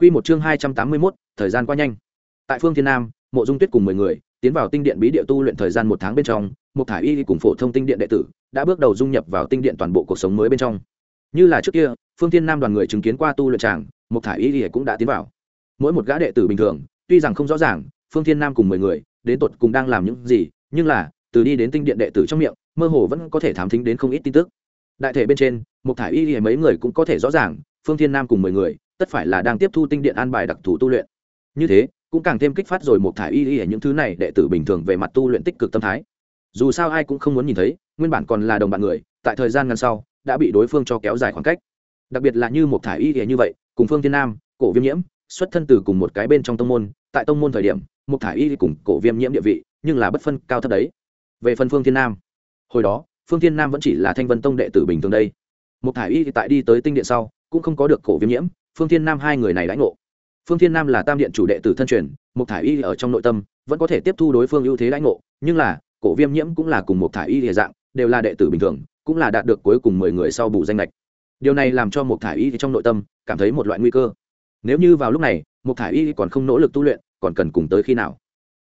Quy một chương hai trăm tám mươi 281, thời gian qua nhanh. Tại phương Thiên Nam, Mộ Dung Tuyết cùng mười người tiến vào tinh điện bí địa tu luyện thời gian một tháng bên trong, một thải y cùng phổ thông tinh điện đệ tử đã bước đầu dung nhập vào tinh điện toàn bộ cuộc sống mới bên trong. Như là trước kia, phương Thiên Nam đoàn người chứng kiến qua tu luyện tràng, một thải y cũng đã tiến vào. Mỗi một gã đệ tử bình thường, tuy rằng không rõ ràng, phương Thiên Nam cùng mười người đến tột cùng đang làm những gì, nhưng là từ đi đến tinh điện đệ tử trong miệng, mơ hồ vẫn có thể thám thính đến không ít tin tức. Đại thể bên trên, một thải y mấy người cũng có thể rõ ràng, phương Thiên Nam cùng mười người tất phải là đang tiếp thu tinh điện an bài đặc thù tu luyện. Như thế, cũng càng thêm kích phát rồi một thải y y ở những thứ này đệ tử bình thường về mặt tu luyện tích cực tâm thái. Dù sao ai cũng không muốn nhìn thấy, nguyên bản còn là đồng bạn người, tại thời gian ngắn sau, đã bị đối phương cho kéo dài khoảng cách. Đặc biệt là như một thải y y như vậy, cùng phương thiên nam, cổ viêm nhiễm, xuất thân từ cùng một cái bên trong tông môn, tại tông môn thời điểm, một thải y cùng cổ viêm nhiễm địa vị, nhưng là bất phân cao thấp đấy. Về phần phương thiên nam, hồi đó, phương thiên nam vẫn chỉ là thanh vân tông đệ tử bình thường đây. Một thải y tại đi tới tinh điện sau, cũng không có được cổ viêm nhiễm phương thiên nam hai người này lãnh ngộ. Phương thiên nam là tam điện chủ đệ tử thân truyền một thải y ở trong nội tâm vẫn có thể tiếp thu đối phương ưu thế lãnh ngộ, nhưng là, cổ viêm nhiễm cũng là cùng một thải y địa dạng, đều là đệ tử bình thường, cũng là đạt được cuối cùng mười người sau bù danh lệch điều này làm cho một thải y trong nội tâm cảm thấy một loại nguy cơ. Nếu như vào lúc này một thải y còn không nỗ lực tu luyện, còn cần cùng tới khi nào?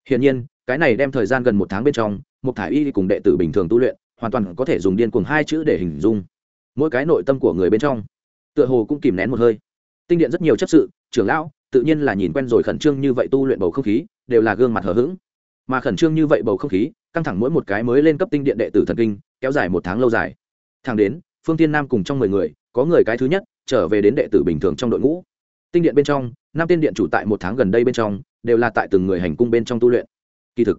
Hiển nhiên, cái này đem thời gian gần một tháng bên trong một thải y cùng đệ tử bình thường tu luyện, hoàn toàn có thể dùng điên cùng hai chữ để hình dung. Mỗi cái nội tâm của người bên trong, tựa hồ cũng kìm nén một hơi tinh điện rất nhiều chấp sự, trưởng lão, tự nhiên là nhìn quen rồi khẩn trương như vậy tu luyện bầu không khí, đều là gương mặt hờ hững. Mà khẩn trương như vậy bầu không khí, căng thẳng mỗi một cái mới lên cấp tinh điện đệ tử thần kinh, kéo dài một tháng lâu dài. Thẳng đến, phương tiên nam cùng trong mười người, có người cái thứ nhất, trở về đến đệ tử bình thường trong đội ngũ. Tinh điện bên trong, năm tiên điện chủ tại một tháng gần đây bên trong, đều là tại từng người hành cung bên trong tu luyện. Kỳ thực,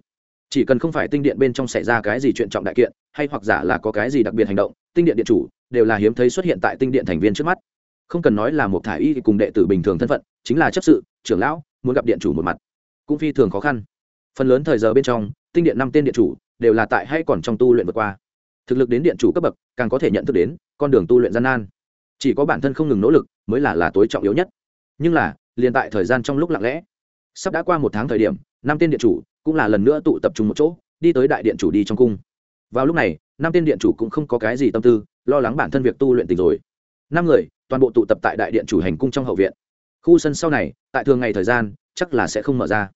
chỉ cần không phải tinh điện bên trong xảy ra cái gì chuyện trọng đại kiện, hay hoặc giả là có cái gì đặc biệt hành động, tinh điện điện chủ, đều là hiếm thấy xuất hiện tại tinh điện thành viên trước mắt không cần nói là một thải y cùng đệ tử bình thường thân phận, chính là chấp sự, trưởng lão, muốn gặp điện chủ một mặt. Cũng phi thường khó khăn. Phần lớn thời giờ bên trong, tinh điện năm tên điện chủ đều là tại hay còn trong tu luyện vượt qua. Thực lực đến điện chủ cấp bậc, càng có thể nhận thức đến con đường tu luyện gian nan. Chỉ có bản thân không ngừng nỗ lực mới là là tối trọng yếu nhất. Nhưng là, liền tại thời gian trong lúc lặng lẽ, sắp đã qua một tháng thời điểm, năm tên điện chủ cũng là lần nữa tụ tập trung một chỗ, đi tới đại điện chủ đi trong cung. Vào lúc này, năm tên điện chủ cũng không có cái gì tâm tư, lo lắng bản thân việc tu luyện tình rồi. Năm người toàn bộ tụ tập tại đại điện chủ hành cung trong hậu viện. Khu sân sau này, tại thường ngày thời gian, chắc là sẽ không mở ra.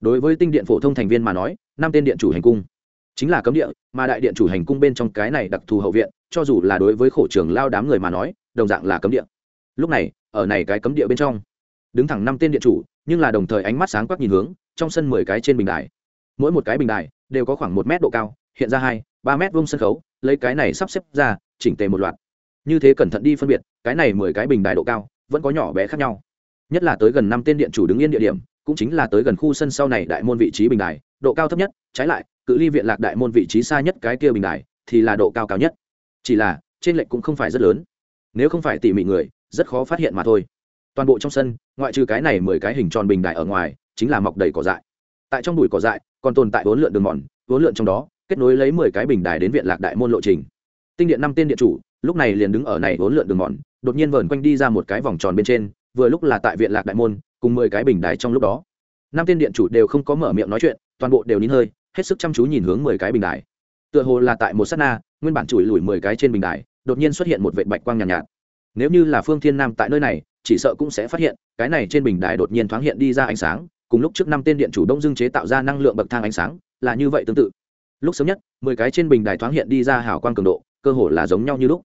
Đối với tinh điện phổ thông thành viên mà nói, năm tên điện chủ hành cung chính là cấm địa, mà đại điện chủ hành cung bên trong cái này đặc thù hậu viện, cho dù là đối với khổ trường lao đám người mà nói, đồng dạng là cấm địa. Lúc này, ở này cái cấm địa bên trong, đứng thẳng năm tên điện chủ, nhưng là đồng thời ánh mắt sáng quắc nhìn hướng, trong sân mười cái trên bình đài. Mỗi một cái bình đài đều có khoảng một mét độ cao, hiện ra hai, ba mét vuông sân khấu, lấy cái này sắp xếp ra, chỉnh tề một loạt như thế cẩn thận đi phân biệt, cái này mười cái bình đài độ cao, vẫn có nhỏ bé khác nhau. Nhất là tới gần năm tên điện chủ đứng yên địa điểm, cũng chính là tới gần khu sân sau này đại môn vị trí bình đài, độ cao thấp nhất, trái lại, cự ly viện lạc đại môn vị trí xa nhất cái kia bình đài, thì là độ cao cao nhất. Chỉ là, trên lệnh cũng không phải rất lớn. Nếu không phải tỉ mỉ người, rất khó phát hiện mà thôi. Toàn bộ trong sân, ngoại trừ cái này mười cái hình tròn bình đài ở ngoài, chính là mọc đầy cỏ dại. Tại trong bụi cỏ dại, còn tồn tại bốn lượn đường mòn, bốn lượn trong đó, kết nối lấy mười cái bình đài đến viện lạc đại môn lộ trình. Tinh điện năm tên điện chủ lúc này liền đứng ở này bốn lượn đường mòn đột nhiên vờn quanh đi ra một cái vòng tròn bên trên vừa lúc là tại viện lạc đại môn cùng mười cái bình đài trong lúc đó. Năm tên điện chủ đều không có mở miệng nói chuyện toàn bộ đều nín hơi hết sức chăm chú nhìn hướng mười cái bình đài. Tựa hồ là tại một s á t na nguyên bản chùi lùi mười cái trên bình đài đột nhiên xuất hiện một vệ bạch quang nhàn nhạt, nhạt. Nếu như là phương thiên nam tại nơi này chỉ sợ cũng sẽ phát hiện cái này trên bình đài đột nhiên thoáng hiện đi ra ánh sáng cùng lúc trước năm tên điện chủ đông dương chế tạo ra năng lượng bậc thang ánh sáng là như vậy tương tự. Lúc sớm nhất mười cái trên bình đài thoáng hiện đi ra hào quang cường độ cơ hồ là giống nhau như lúc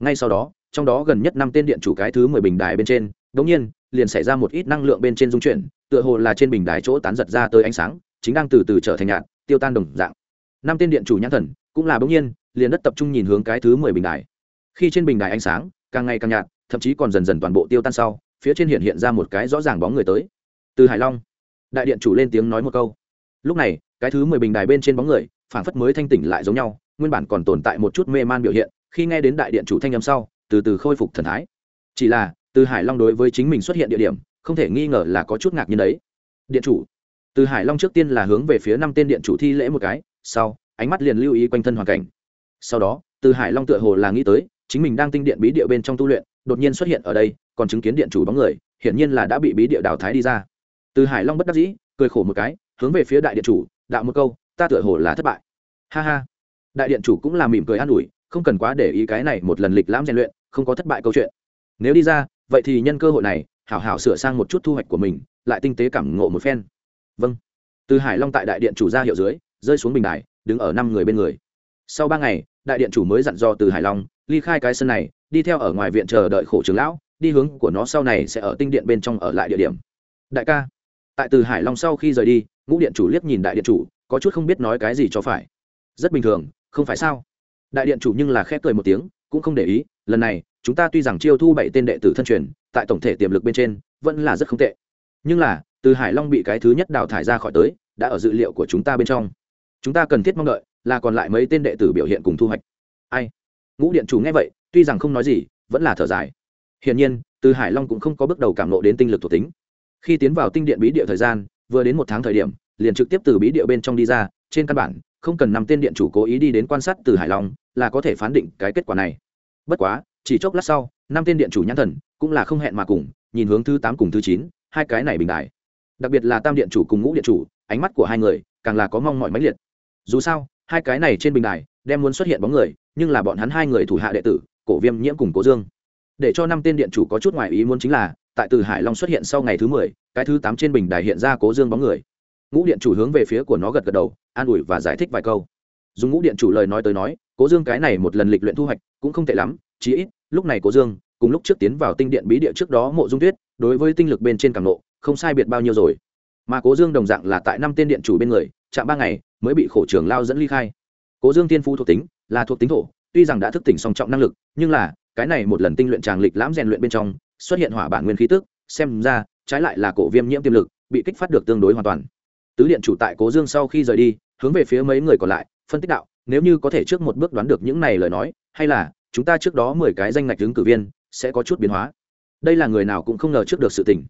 ngay sau đó, trong đó gần nhất năm tên điện chủ cái thứ mười bình đài bên trên đ ỗ n g nhiên, liền xảy ra một ít năng lượng bên trên dung chuyển, tựa hồ là trên bình đài chỗ tán giật ra tới ánh sáng, chính đang từ từ trở thành nhạt, tiêu tan đồng dạng. Năm tên điện chủ nhãn thần, cũng là bỗng nhiên, liền đất tập trung nhìn hướng cái thứ mười bình đài. Khi trên bình đài ánh sáng càng ngày càng nhạt, thậm chí còn dần dần toàn bộ tiêu tan sau, phía trên hiện hiện ra một cái rõ ràng bóng người tới. Từ hải long, đại điện chủ lên tiếng nói một câu. Lúc này, cái thứ mười bình đài bên trên bóng người, phảng phất mới thanh tỉnh lại giống nhau, nguyên bản còn tồn tại một chút mê man biểu hiện khi nghe đến đại điện chủ thanh âm sau, từ từ khôi phục thần thái. Chỉ là, từ hải long đối với chính mình xuất hiện địa điểm, không thể nghi ngờ là có chút ngạc nhiên đấy. Điện chủ. Từ hải long trước tiên là hướng về phía năm tên điện chủ thi lễ một cái, sau, ánh mắt liền lưu ý quanh thân hoàn cảnh. Sau đó, từ hải long tựa hồ là nghĩ tới, chính mình đang tinh điện bí địa bên trong tu luyện, đột nhiên xuất hiện ở đây, còn chứng kiến điện chủ bóng người, hiển nhiên là đã bị bí địa đào thái đi ra. Từ hải long bất đắc dĩ, cười khổ một cái, hướng về phía đại điện chủ, đạo một câu, ta tựa hồ là thất bại. Ha ha. Đại điện chủ cũng là mỉm cười an ủi không cần quá để ý cái này một lần lịch lãm rèn luyện, không có thất bại câu chuyện. Nếu đi ra, vậy thì nhân cơ hội này, hảo hảo sửa sang một chút thu hoạch của mình, lại tinh tế cảm ngộ một phen. Vâng. Từ hải long tại đại điện chủ ra hiệu dưới, rơi xuống bình đài, đứng ở năm người bên người. Sau ba ngày, đại điện chủ mới dặn dò từ hải long, ly khai cái sân này, đi theo ở ngoài viện chờ đợi khổ trường lão, đi hướng của nó sau này sẽ ở tinh điện bên trong ở lại địa điểm. Đại ca. Tại từ hải long sau khi rời đi, ngũ điện chủ liếc nhìn đại điện chủ, có chút không biết nói cái gì cho phải. Rất bình thường, không phải sao? Đại điện chủ nhưng là khép cười một tiếng, cũng không để ý, lần này, chúng ta tuy rằng chiêu thu bảy tên đệ tử thân truyền, tại tổng thể tiềm lực bên trên, vẫn là rất không tệ. Nhưng là, từ hải long bị cái thứ nhất đào thải ra khỏi tới, đã ở dự liệu của chúng ta bên trong. Chúng ta cần thiết mong đợi là còn lại mấy tên đệ tử biểu hiện cùng thu hoạch. Ai? Ngũ điện chủ nghe vậy, tuy rằng không nói gì, vẫn là thở dài. Hiển nhiên, từ hải long cũng không có bước đầu cảm lộ đến tinh lực thuộc tính. Khi tiến vào tinh điện bí địa thời gian, vừa đến một tháng thời điểm, liền trực tiếp từ bí địa bên trong đi ra trên căn bản, không cần nằm tên điện chủ cố ý đi đến quan sát từ hải long, là có thể phán định cái kết quả này. Bất quá, chỉ chốc lát sau, năm tên điện chủ nhãn thần cũng là không hẹn mà cùng, nhìn hướng thứ tám cùng thứ chín, hai cái này bình đại. Đặc biệt là tam điện chủ cùng ngũ điện chủ, ánh mắt của hai người càng là có mong mọi máy liệt. Dù sao, hai cái này trên bình đài đem muốn xuất hiện bóng người, nhưng là bọn hắn hai người thủ hạ đệ tử, cổ viêm nhiễm cùng cố dương. Để cho năm tên điện chủ có chút ngoài ý muốn chính là, tại từ hải long xuất hiện sau ngày thứ mười, cái thứ tám trên bình đài hiện ra cố dương bóng người ngũ điện chủ hướng về phía của nó gật gật đầu, an ủi và giải thích vài câu. Dùng ngũ điện chủ lời nói tới nói, cố dương cái này một lần lịch luyện thu hoạch cũng không tệ lắm, chí ít, lúc này cố dương, cùng lúc trước tiến vào tinh điện bí địa trước đó mộ dung tuyết, đối với tinh lực bên trên càng nộ, không sai biệt bao nhiêu rồi. Mà cố dương đồng dạng là tại năm tên điện chủ bên người, chạm ba ngày mới bị khổ trường lao dẫn ly khai. Cố dương tiên phu thuộc tính, là thuộc tính thổ, tuy rằng đã thức tỉnh song trọng năng lực, nhưng là, cái này một lần tinh luyện tràng lịch lãm rèn luyện bên trong, xuất hiện hỏa bản nguyên khí tức, xem ra, trái lại là cổ viêm nhiễm tiềm lực, bị kích phát được tương đối hoàn toàn tứ điện chủ tại cố dương sau khi rời đi, hướng về phía mấy người còn lại, phân tích đạo, nếu như có thể trước một bước đoán được những này lời nói, hay là chúng ta trước đó mười cái danh ngạch ứng cử viên, sẽ có chút biến hóa. Đây là người nào cũng không ngờ trước được sự tình.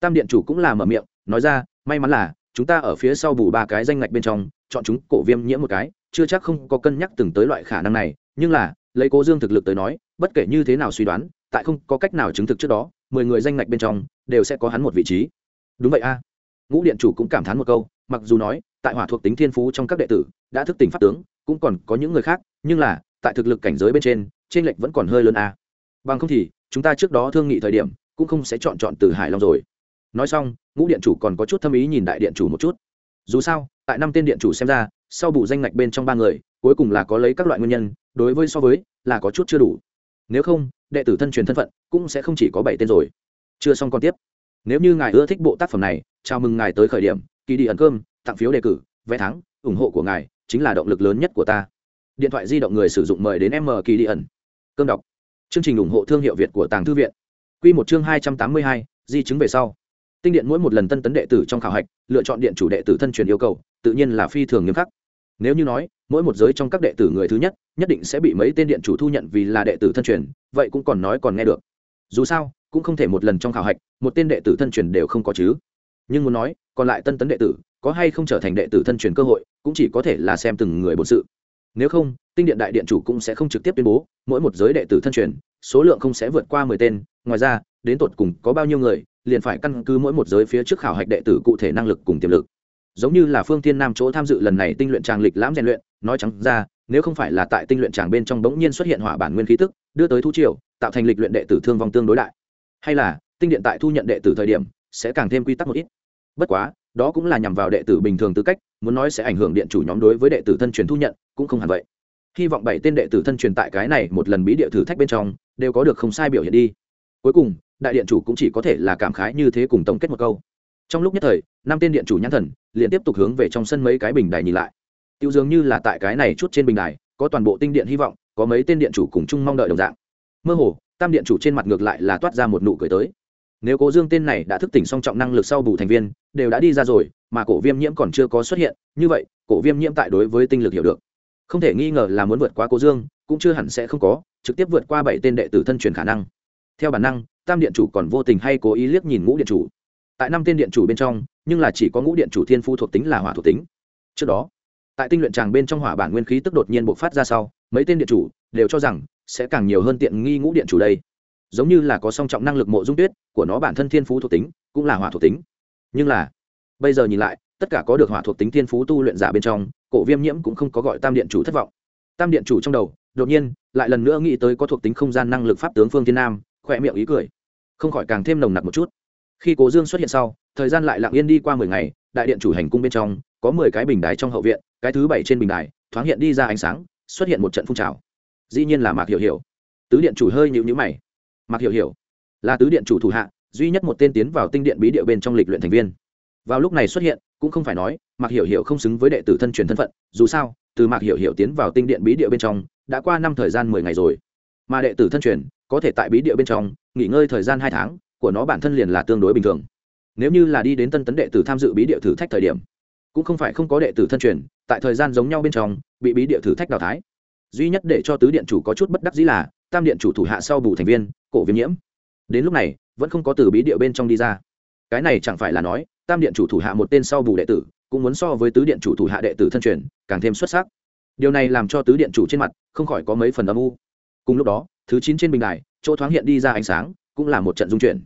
Tam điện chủ cũng là mở miệng, nói ra, may mắn là, chúng ta ở phía sau bù ba cái danh ngạch bên trong, chọn chúng cổ viêm nhiễm một cái, chưa chắc không có cân nhắc từng tới loại khả năng này, nhưng là, lấy cố dương thực lực tới nói, bất kể như thế nào suy đoán, tại không có cách nào chứng thực trước đó, mười người danh ngạch bên trong, đều sẽ có hắn một vị trí. Đúng vậy a ngũ điện chủ cũng cảm thán một câu, mặc dù nói, tại hỏa thuộc tính thiên phú trong các đệ tử, đã thức tỉnh pháp tướng, cũng còn có những người khác, nhưng là, tại thực lực cảnh giới bên trên trên lệch vẫn còn hơi lớn a. Bằng không thì, chúng ta trước đó thương nghị thời điểm, cũng không sẽ chọn chọn từ hải long rồi. Nói xong, ngũ điện chủ còn có chút thâm ý nhìn đại điện chủ một chút. Dù sao, tại năm tên điện chủ xem ra, sau bù danh ngạch bên trong ba người, cuối cùng là có lấy các loại nguyên nhân, đối với so với, là có chút chưa đủ. Nếu không, đệ tử thân truyền thân phận, cũng sẽ không chỉ có bảy tên rồi. Chưa xong còn tiếp nếu như ngài ưa thích bộ tác phẩm này, chào mừng ngài tới khởi điểm, kỳ đi ẩn cơm, tặng phiếu đề cử, vé thắng, ủng hộ của ngài chính là động lực lớn nhất của ta. Điện thoại di động người sử dụng mời đến m kỳ đi ẩn. Cơm đọc. Chương trình ủng hộ thương hiệu việt của tàng thư viện. Q một chương hai trăm tám mươi hai, di chứng về sau. Tinh điện mỗi một lần tân tấn đệ tử trong khảo hạch, lựa chọn điện chủ đệ tử thân truyền yêu cầu, tự nhiên là phi thường nghiêm khắc. Nếu như nói, mỗi một giới trong các đệ tử người thứ nhất nhất định sẽ bị mấy tên điện chủ thu nhận vì là đệ tử thân truyền, vậy cũng còn nói còn nghe được. Dù sao cũng không thể một lần trong khảo hạch, một tên đệ tử thân truyền đều không có chứ. Nhưng muốn nói, còn lại tân tấn đệ tử, có hay không trở thành đệ tử thân truyền cơ hội, cũng chỉ có thể là xem từng người bổn sự. Nếu không, tinh điện đại điện chủ cũng sẽ không trực tiếp tuyên bố, mỗi một giới đệ tử thân truyền, số lượng không sẽ vượt qua mười tên, ngoài ra, đến tột cùng có bao nhiêu người, liền phải căn cứ mỗi một giới phía trước khảo hạch đệ tử cụ thể năng lực cùng tiềm lực. Giống như là phương thiên nam chỗ tham dự lần này tinh luyện tràng lịch lãm rèn luyện, nói trắng ra, nếu không phải là tại tinh luyện tràng bên trong bỗng nhiên xuất hiện hỏa bản nguyên khí tức, đưa tới thu triều, tạo thành lịch luyện đệ tử thương vong tương đối đại hay là, tinh điện tại thu nhận đệ tử thời điểm, sẽ càng thêm quy tắc một ít. Bất quá, đó cũng là nhằm vào đệ tử bình thường tư cách, muốn nói sẽ ảnh hưởng điện chủ nhóm đối với đệ tử thân truyền thu nhận, cũng không hẳn vậy. Hy vọng bảy tên đệ tử thân truyền tại cái này một lần bí địa thử thách bên trong, đều có được không sai biểu hiện đi. Cuối cùng, đại điện chủ cũng chỉ có thể là cảm khái như thế cùng tổng kết một câu. Trong lúc nhất thời, năm tên điện chủ nhãn thần, liền tiếp tục hướng về trong sân mấy cái bình đài nhìn lại. Tiêu dường như là tại cái này chút trên bình đài, có toàn bộ tinh điện hy vọng, có mấy tên điện chủ cùng chung mong đợi đồng dạng. Mơ hồ tam điện chủ trên mặt ngược lại là toát ra một nụ cười tới. Nếu cố dương tên này đã thức tỉnh song trọng năng lực sau bù thành viên, đều đã đi ra rồi, mà cổ viêm nhiễm còn chưa có xuất hiện, như vậy, cổ viêm nhiễm tại đối với tinh lực hiểu được. Không thể nghi ngờ là muốn vượt qua cố dương, cũng chưa hẳn sẽ không có, trực tiếp vượt qua bảy tên đệ tử thân truyền khả năng. Theo bản năng, tam điện chủ còn vô tình hay cố ý liếc nhìn ngũ điện chủ. Tại năm tên điện chủ bên trong, nhưng là chỉ có ngũ điện chủ thiên phu thuộc tính là hỏa thuộc tính. Trước đó, tại tinh luyện tràng bên trong hỏa bản nguyên khí tức đột nhiên bộc phát ra sau, mấy tên điện chủ đều cho rằng sẽ càng nhiều hơn tiện nghi ngũ điện chủ đây. Giống như là có song trọng năng lực mộ dung tuyết của nó bản thân thiên phú thuộc tính, cũng là hỏa thuộc tính. Nhưng là, bây giờ nhìn lại, tất cả có được hỏa thuộc tính thiên phú tu luyện giả bên trong, cổ viêm nhiễm cũng không có gọi tam điện chủ thất vọng. Tam điện chủ trong đầu, đột nhiên, lại lần nữa nghĩ tới có thuộc tính không gian năng lực pháp tướng phương thiên nam, khỏe miệng ý cười. Không khỏi càng thêm nồng nặc một chút. Khi cố dương xuất hiện sau, thời gian lại lặng yên đi qua mười ngày, đại điện chủ hành cung bên trong, có mười cái bình đài trong hậu viện, cái thứ bảy trên bình đài, thoáng hiện đi ra ánh sáng, xuất hiện một trận phun trào dĩ nhiên là mạc hiểu hiểu. Tứ điện chủ hơi nhịu nhữ mày. Mạc hiểu hiểu, là tứ điện chủ thủ hạ, duy nhất một tên tiến vào tinh điện bí địa bên trong lịch luyện thành viên. Vào lúc này xuất hiện, cũng không phải nói, mạc hiểu hiểu không xứng với đệ tử thân truyền thân phận, dù sao, từ mạc hiểu hiểu tiến vào tinh điện bí địa bên trong, đã qua năm thời gian mười ngày rồi. Mà đệ tử thân truyền, có thể tại bí địa bên trong, nghỉ ngơi thời gian hai tháng, của nó bản thân liền là tương đối bình thường. Nếu như là đi đến tân tấn đệ tử tham dự bí địa thử thách thời điểm, cũng không phải không có đệ tử thân truyền, tại thời gian giống nhau bên trong, bị bí địa thử thách đào thái duy nhất để cho tứ điện chủ có chút bất đắc dĩ là, tam điện chủ thủ hạ sau bù thành viên, cổ viêm nhiễm. Đến lúc này, vẫn không có từ bí địa bên trong đi ra. Cái này chẳng phải là nói, tam điện chủ thủ hạ một tên sau bù đệ tử, cũng muốn so với tứ điện chủ thủ hạ đệ tử thân truyền, càng thêm xuất sắc. Điều này làm cho tứ điện chủ trên mặt, không khỏi có mấy phần âm u. Cùng lúc đó, thứ chín trên bình đài, chỗ thoáng hiện đi ra ánh sáng, cũng là một trận dung chuyển.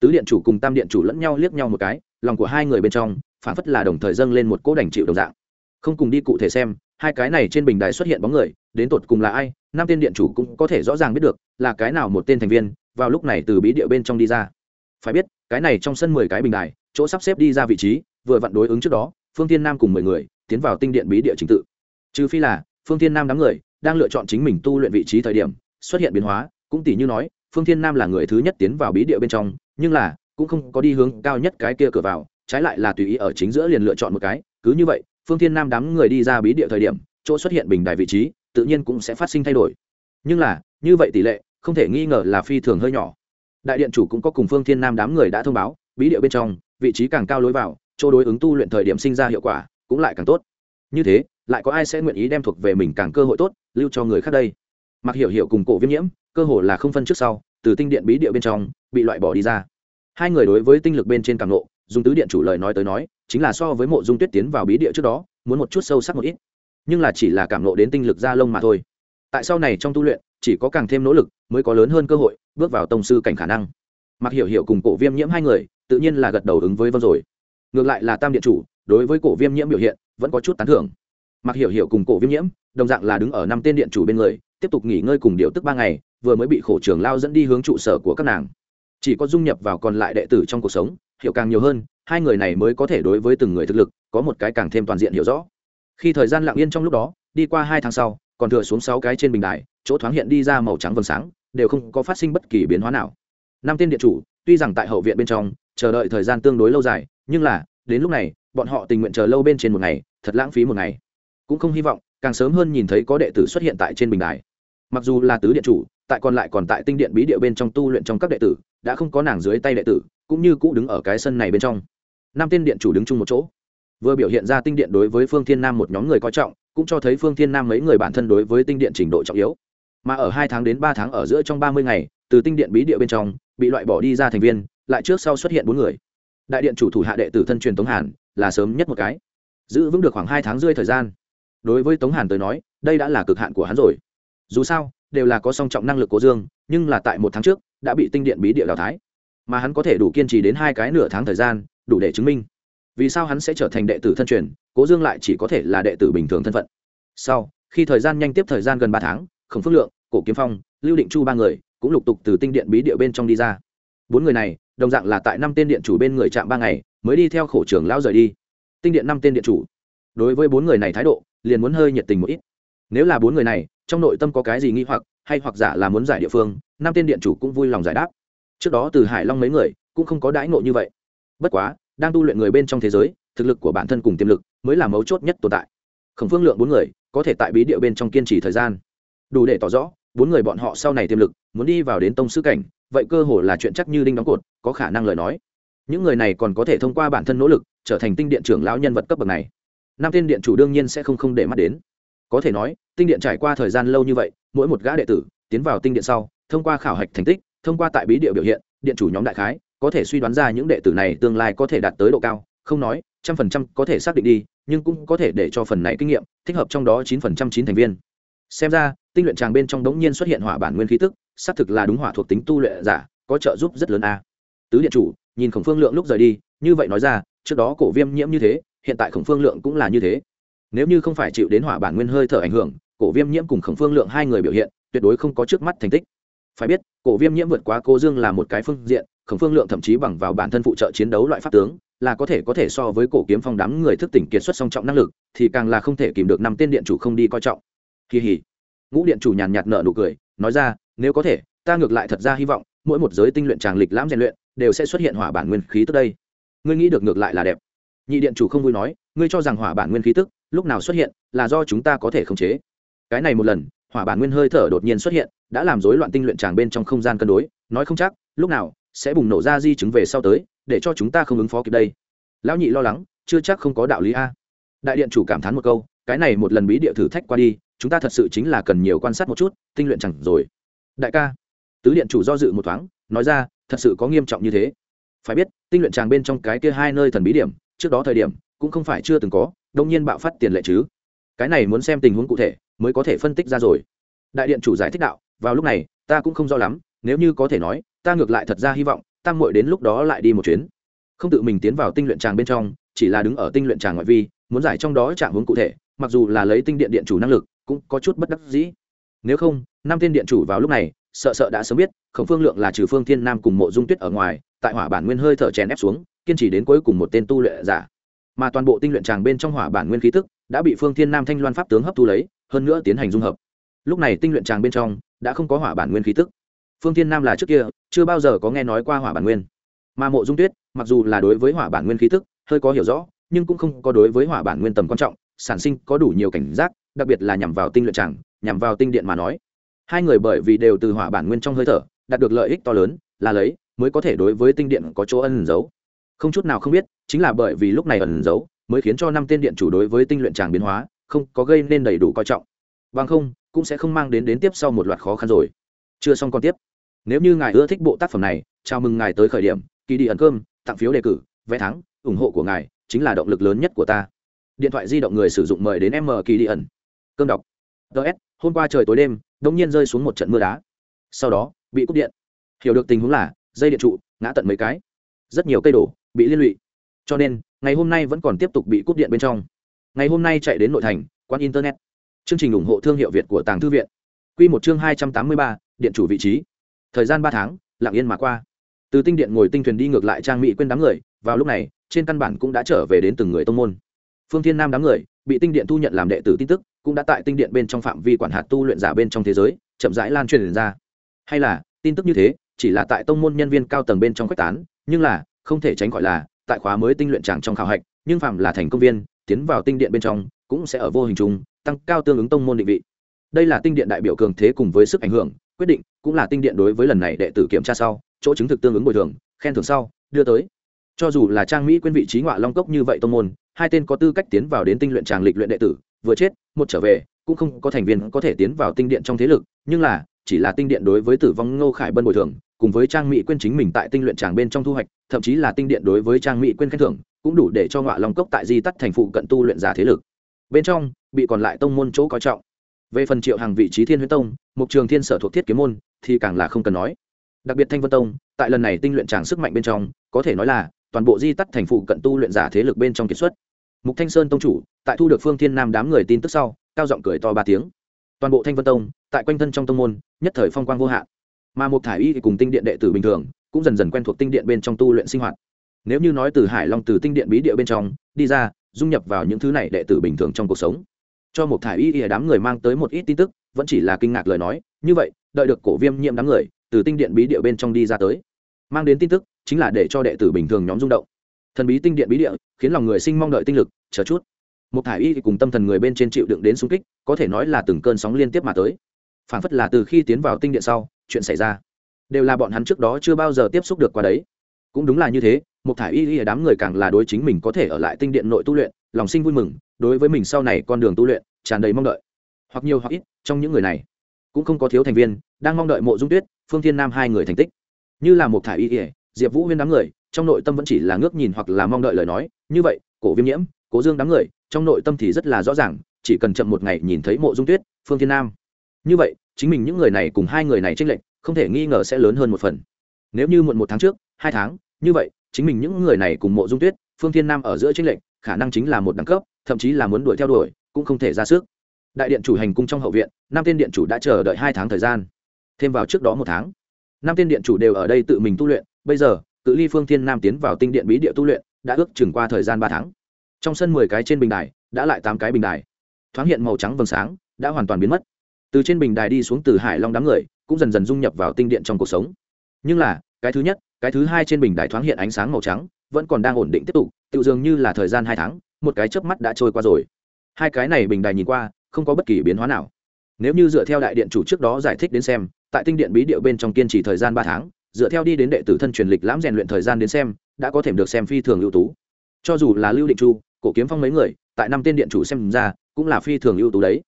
Tứ điện chủ cùng tam điện chủ lẫn nhau liếc nhau một cái, lòng của hai người bên trong phản phất là đồng thời dâng lên một cỗ đành chịu đồng dạng. Không cùng đi cụ thể xem, hai cái này trên bình đài xuất hiện bóng người đến tột cùng là ai năm tên điện chủ cũng có thể rõ ràng biết được là cái nào một tên thành viên vào lúc này từ bí địa bên trong đi ra. Phải biết, cái này trong sân mười cái bình đài, chỗ sắp xếp đi ra vị trí, vừa vặn đối ứng trước đó, phương tiên nam cùng mười người tiến vào tinh điện bí địa trình tự. Trừ phi là, phương tiên nam đám người đang lựa chọn chính mình tu luyện vị trí thời điểm, xuất hiện biến hóa, cũng tỷ như nói, phương thiên nam là người thứ nhất tiến vào bí địa bên trong, nhưng là, cũng không có đi hướng cao nhất cái kia cửa vào, trái lại là tùy ý ở chính giữa liền lựa chọn một cái, cứ như vậy, phương thiên nam đám người đi ra bí địa thời điểm, chỗ xuất hiện bình đài vị trí tự nhiên cũng sẽ phát sinh thay đổi. Nhưng là như vậy tỷ lệ không thể nghi ngờ là phi thường hơi nhỏ. Đại điện chủ cũng có cùng phương thiên nam đám người đã thông báo bí địa bên trong vị trí càng cao lối vào chỗ đối ứng tu luyện thời điểm sinh ra hiệu quả cũng lại càng tốt. Như thế lại có ai sẽ nguyện ý đem thuộc về mình càng cơ hội tốt lưu cho người khác đây? Mặc hiểu hiểu cùng cổ viêm nhiễm cơ hội là không phân trước sau từ tinh điện bí địa bên trong bị loại bỏ đi ra. Hai người đối với tinh lực bên trên càng lộ, dùng tứ điện chủ lời nói tới nói chính là so với mộ dung tuyết tiến vào bí địa trước đó muốn một chút sâu sắc một ít nhưng là chỉ là cảm nộ đến tinh lực gia lông mà thôi. Tại sau này trong tu luyện, chỉ có càng thêm nỗ lực mới có lớn hơn cơ hội bước vào tông sư cảnh khả năng. Mặc hiểu hiểu cùng cổ viêm nhiễm hai người, tự nhiên là gật đầu ứng với vân rồi. Ngược lại là tam điện chủ, đối với cổ viêm nhiễm biểu hiện, vẫn có chút tán thưởng. Mặc hiểu hiểu cùng cổ viêm nhiễm, đồng dạng là đứng ở năm tên điện chủ bên người, tiếp tục nghỉ ngơi cùng điều tức ba ngày, vừa mới bị khổ trưởng lao dẫn đi hướng trụ sở của các nàng. Chỉ có dung nhập vào còn lại đệ tử trong cuộc sống, hiểu càng nhiều hơn, hai người này mới có thể đối với từng người thực lực, có một cái càng thêm toàn diện hiểu rõ khi thời gian lặng yên trong lúc đó, đi qua hai tháng sau, còn thừa xuống sáu cái trên bình đài, chỗ thoáng hiện đi ra màu trắng vầng sáng, đều không có phát sinh bất kỳ biến hóa nào. Năm tên điện chủ, tuy rằng tại hậu viện bên trong, chờ đợi thời gian tương đối lâu dài, nhưng là, đến lúc này, bọn họ tình nguyện chờ lâu bên trên một ngày, thật lãng phí một ngày. Cũng không hy vọng, càng sớm hơn nhìn thấy có đệ tử xuất hiện tại trên bình đài. Mặc dù là tứ điện chủ, tại còn lại còn tại tinh điện bí địa bên trong tu luyện trong các đệ tử, đã không có nàng dưới tay đệ tử, cũng như cũ đứng ở cái sân này bên trong. Năm tên điện chủ đứng chung một chỗ vừa biểu hiện ra tinh điện đối với phương thiên nam một nhóm người coi trọng, cũng cho thấy phương thiên nam mấy người bản thân đối với tinh điện trình độ trọng yếu. Mà ở hai tháng đến ba tháng ở giữa trong ba mươi ngày, từ tinh điện bí địa bên trong, bị loại bỏ đi ra thành viên, lại trước sau xuất hiện bốn người. Đại điện chủ thủ hạ đệ tử thân truyền tống hàn, là sớm nhất một cái. Giữ vững được khoảng hai tháng rưỡi thời gian. Đối với tống hàn tới nói, đây đã là cực hạn của hắn rồi. Dù sao, đều là có song trọng năng lực cố dương, nhưng là tại một tháng trước, đã bị tinh điện bí địa đào thái mà hắn có thể đủ kiên trì đến hai cái nửa tháng thời gian, đủ để chứng minh vì sao hắn sẽ trở thành đệ tử thân truyền, cố dương lại chỉ có thể là đệ tử bình thường thân phận. Sau, khi thời gian nhanh tiếp thời gian gần ba tháng, khổng phước lượng, cổ kiếm phong, lưu định chu ba người cũng lục tục từ tinh điện bí địa bên trong đi ra. Bốn người này, đồng dạng là tại năm tên điện chủ bên người chạm ba ngày, mới đi theo khổ trưởng lão rời đi. Tinh điện năm tên điện chủ. Đối với bốn người này thái độ, liền muốn hơi nhiệt tình một ít. Nếu là bốn người này, trong nội tâm có cái gì nghi hoặc, hay hoặc giả là muốn giải địa phương, năm tên điện chủ cũng vui lòng giải đáp. Trước đó từ hải long mấy người cũng không có đãi ngộ như vậy. Bất quá đang tu luyện người bên trong thế giới, thực lực của bản thân cùng tiềm lực mới là mấu chốt nhất tồn tại. Khẩn phương lượng bốn người có thể tại bí địa bên trong kiên trì thời gian. Đủ để tỏ rõ, bốn người bọn họ sau này tiềm lực, muốn đi vào đến tông sư cảnh, vậy cơ hồ là chuyện chắc như đinh đóng cột, có khả năng lời nói. Những người này còn có thể thông qua bản thân nỗ lực, trở thành tinh điện trưởng lão nhân vật cấp bậc này. Nam tiên điện chủ đương nhiên sẽ không không để mắt đến. Có thể nói, tinh điện trải qua thời gian lâu như vậy, mỗi một gã đệ tử tiến vào tinh điện sau, thông qua khảo hạch thành tích, thông qua tại bí địa biểu hiện, điện chủ nhóm đại khái có thể suy đoán ra những đệ tử này tương lai có thể đạt tới độ cao, không nói, trăm phần trăm có thể xác định đi, nhưng cũng có thể để cho phần này kinh nghiệm, thích hợp trong đó chín phần trăm chín thành viên. Xem ra, tinh luyện tràng bên trong đống nhiên xuất hiện hỏa bản nguyên khí tức, xác thực là đúng hỏa thuộc tính tu luyện giả, có trợ giúp rất lớn a. Tứ điện chủ, nhìn khổng phương lượng lúc rời đi, như vậy nói ra, trước đó cổ viêm nhiễm như thế, hiện tại khổng phương lượng cũng là như thế. Nếu như không phải chịu đến hỏa bản nguyên hơi thở ảnh hưởng, cổ viêm nhiễm cùng khổng phương lượng hai người biểu hiện, tuyệt đối không có trước mắt thành tích. Phải biết, cổ viêm nhiễm vượt qua cô dương là một cái phương diện khổng phương lượng thậm chí bằng vào bản thân phụ trợ chiến đấu loại pháp tướng, là có thể có thể so với cổ kiếm phong đám người thức tỉnh kiệt xuất song trọng năng lực, thì càng là không thể kìm được năm tên điện chủ không đi coi trọng. Kỳ hỉ. Ngũ điện chủ nhàn nhạt nợ nụ cười, nói ra, nếu có thể, ta ngược lại thật ra hy vọng, mỗi một giới tinh luyện tràng lịch lãm rèn luyện, đều sẽ xuất hiện hỏa bản nguyên khí tức đây. Ngươi nghĩ được ngược lại là đẹp. Nhị điện chủ không vui nói, ngươi cho rằng hỏa bản nguyên khí tức lúc nào xuất hiện là do chúng ta có thể khống chế? Cái này một lần, hỏa bản nguyên hơi thở đột nhiên xuất hiện, đã làm rối loạn tinh luyện tràng bên trong không gian cân đối, nói không chắc, lúc nào sẽ bùng nổ ra di chứng về sau tới, để cho chúng ta không ứng phó kịp đây. Lão nhị lo lắng, chưa chắc không có đạo lý a. Đại điện chủ cảm thán một câu, cái này một lần bí địa thử thách qua đi, chúng ta thật sự chính là cần nhiều quan sát một chút, tinh luyện chẳng rồi. Đại ca, tứ điện chủ do dự một thoáng, nói ra, thật sự có nghiêm trọng như thế. Phải biết, tinh luyện tràng bên trong cái kia hai nơi thần bí điểm, trước đó thời điểm, cũng không phải chưa từng có, đông nhiên bạo phát tiền lệ chứ. Cái này muốn xem tình huống cụ thể, mới có thể phân tích ra rồi. Đại điện chủ giải thích đạo, vào lúc này, ta cũng không rõ lắm, nếu như có thể nói ta ngược lại thật ra hy vọng tam muội đến lúc đó lại đi một chuyến. Không tự mình tiến vào tinh luyện tràng bên trong, chỉ là đứng ở tinh luyện tràng ngoại vi, muốn giải trong đó trạng hướng cụ thể, mặc dù là lấy tinh điện điện chủ năng lực, cũng có chút bất đắc dĩ. Nếu không, năm tên điện chủ vào lúc này, sợ sợ đã sớm biết, khổng phương lượng là trừ phương thiên nam cùng mộ dung tuyết ở ngoài, tại hỏa bản nguyên hơi thở chèn ép xuống, kiên trì đến cuối cùng một tên tu luyện giả. Mà toàn bộ tinh luyện tràng bên trong hỏa bản nguyên khí tức, đã bị phương thiên nam thanh loan pháp tướng hấp thu lấy, hơn nữa tiến hành dung hợp. Lúc này tinh luyện tràng bên trong, đã không có hỏa bản nguyên khí tức phương thiên nam là trước kia, chưa bao giờ có nghe nói qua hỏa bản nguyên. Mà mộ dung tuyết, mặc dù là đối với hỏa bản nguyên khí tức, hơi có hiểu rõ, nhưng cũng không có đối với hỏa bản nguyên tầm quan trọng, sản sinh có đủ nhiều cảnh giác, đặc biệt là nhằm vào tinh luyện tràng nhằm vào tinh điện mà nói. Hai người bởi vì đều từ hỏa bản nguyên trong hơi thở, đạt được lợi ích to lớn, là lấy, mới có thể đối với tinh điện có chỗ ẩn giấu. Không chút nào không biết, chính là bởi vì lúc này ẩn giấu, mới khiến cho năm tên điện chủ đối với tinh luyện tràng biến hóa, không có gây nên đầy đủ coi trọng. Bằng không, cũng sẽ không mang đến đến tiếp sau một loạt khó khăn rồi chưa xong còn tiếp. Nếu như ngài ưa thích bộ tác phẩm này, chào mừng ngài tới khởi điểm, kỳ đi ẩn cơm, tặng phiếu đề cử, vé thắng, ủng hộ của ngài chính là động lực lớn nhất của ta. Điện thoại di động người sử dụng mời đến m kỳ đi ẩn. Cơm đọc. Ts hôm qua trời tối đêm đông nhiên rơi xuống một trận mưa đá. Sau đó, bị cúp điện. Hiểu được tình huống là, dây điện trụ, ngã tận mấy cái. Rất nhiều cây đổ, bị liên lụy. Cho nên, ngày hôm nay vẫn còn tiếp tục bị cúp điện bên trong. Ngày hôm nay chạy đến nội thành quan internet. Chương trình ủng hộ thương hiệu việt của tàng thư viện. Quy một chương hai trăm tám mươi ba, điện chủ vị trí. Thời gian ba tháng, lặng yên mà qua. Từ tinh điện ngồi tinh thuyền đi ngược lại trang mỹ quên đám người, vào lúc này, trên căn bản cũng đã trở về đến từng người tông môn. Phương thiên nam đám người, bị tinh điện thu nhận làm đệ tử tin tức, cũng đã tại tinh điện bên trong phạm vi quản hạt tu luyện giả bên trong thế giới, chậm rãi lan truyền ra. Hay là, tin tức như thế, chỉ là tại tông môn nhân viên cao tầng bên trong quyết tán, nhưng là, không thể tránh gọi là, tại khóa mới tinh luyện trạng trong khảo hạch, nhưng phạm là thành công viên, tiến vào tinh điện bên trong, cũng sẽ ở vô hình trùng tăng cao tương ứng tông môn định vị đây là tinh điện đại biểu cường thế cùng với sức ảnh hưởng, quyết định cũng là tinh điện đối với lần này đệ tử kiểm tra sau, chỗ chứng thực tương ứng bồi thường, khen thưởng sau, đưa tới. Cho dù là trang mỹ quên vị trí ngoại long cốc như vậy tông môn, hai tên có tư cách tiến vào đến tinh luyện tràng lịch luyện đệ tử, vừa chết, một trở về, cũng không có thành viên có thể tiến vào tinh điện trong thế lực, nhưng là, chỉ là tinh điện đối với tử vong ngô khải bân bồi thường, cùng với trang mỹ quên chính mình tại tinh luyện tràng bên trong thu hoạch, thậm chí là tinh điện đối với trang mỹ quên khen thưởng, cũng đủ để cho ngọa long cốc tại di tắt thành phụ cận tu luyện giả thế lực. Bên trong, bị còn lại tông môn chỗ coi trọng về phần triệu hàng vị trí thiên huyễn tông mục trường thiên sở thuộc thiết kiếm môn, thì càng là không cần nói. Đặc biệt thanh vân tông, tại lần này tinh luyện tràng sức mạnh bên trong, có thể nói là toàn bộ di tắt thành phụ cận tu luyện giả thế lực bên trong kiệt xuất. Mục thanh sơn tông chủ, tại thu được phương thiên nam đám người tin tức sau, cao giọng cười to ba tiếng. Toàn bộ thanh vân tông, tại quanh thân trong tông môn, nhất thời phong quang vô hạn. Mà một thải y thì cùng tinh điện đệ tử bình thường, cũng dần dần quen thuộc tinh điện bên trong tu luyện sinh hoạt. Nếu như nói từ hải long từ tinh điện bí địa bên trong đi ra, dung nhập vào những thứ này đệ tử bình thường trong cuộc sống cho một thải y y đám người mang tới một ít tin tức, vẫn chỉ là kinh ngạc lời nói, như vậy, đợi được cổ viêm nhiễm đám người, từ tinh điện bí địa bên trong đi ra tới. Mang đến tin tức, chính là để cho đệ tử bình thường nhóm rung động. Thần bí tinh điện bí địa, khiến lòng người sinh mong đợi tinh lực, chờ chút. Một thải y cùng tâm thần người bên trên chịu đựng đến xung kích, có thể nói là từng cơn sóng liên tiếp mà tới. Phản phất là từ khi tiến vào tinh điện sau, chuyện xảy ra, đều là bọn hắn trước đó chưa bao giờ tiếp xúc được qua đấy. Cũng đúng là như thế một thải y y đám người càng là đối chính mình có thể ở lại tinh điện nội tu luyện, lòng sinh vui mừng đối với mình sau này con đường tu luyện tràn đầy mong đợi. Hoặc nhiều hoặc ít, trong những người này cũng không có thiếu thành viên, đang mong đợi mộ dung tuyết, phương thiên nam hai người thành tích. Như là một thải y y, diệp vũ huyên đám người, trong nội tâm vẫn chỉ là ngước nhìn hoặc là mong đợi lời nói. Như vậy, cổ viêm nhiễm, cố dương đám người, trong nội tâm thì rất là rõ ràng, chỉ cần chậm một ngày nhìn thấy mộ dung tuyết, phương thiên nam. Như vậy, chính mình những người này cùng hai người này tranh lệch, không thể nghi ngờ sẽ lớn hơn một phần. Nếu như muộn một tháng trước, hai tháng, như vậy, chính mình những người này cùng mộ dung tuyết, phương thiên nam ở giữa tranh lệch, khả năng chính là một đẳng cấp thậm chí là muốn đuổi theo đuổi, cũng không thể ra sức. Đại điện chủ hành cung trong hậu viện, năm tên điện chủ đã chờ đợi hai tháng thời gian. Thêm vào trước đó một tháng, năm tên điện chủ đều ở đây tự mình tu luyện. Bây giờ, cự ly phương thiên nam tiến vào tinh điện bí địa tu luyện, đã ước chừng qua thời gian ba tháng. Trong sân mười cái trên bình đài, đã lại tám cái bình đài. Thoáng hiện màu trắng vầng sáng, đã hoàn toàn biến mất. Từ trên bình đài đi xuống từ hải long đám người, cũng dần dần dung nhập vào tinh điện trong cuộc sống. Nhưng là, cái thứ nhất, cái thứ hai trên bình đài thoáng hiện ánh sáng màu trắng, vẫn còn đang ổn định tiếp tục, tự dường như là thời gian hai tháng một cái chớp mắt đã trôi qua rồi. Hai cái này bình đài nhìn qua, không có bất kỳ biến hóa nào. Nếu như dựa theo đại điện chủ trước đó giải thích đến xem, tại tinh điện bí điệu bên trong kiên trì thời gian ba tháng, dựa theo đi đến đệ tử thân truyền lịch lãm rèn luyện thời gian đến xem, đã có thể được xem phi thường ưu tú. Cho dù là lưu định chu, cổ kiếm phong mấy người, tại năm tên điện chủ xem ra, cũng là phi thường ưu tú đấy.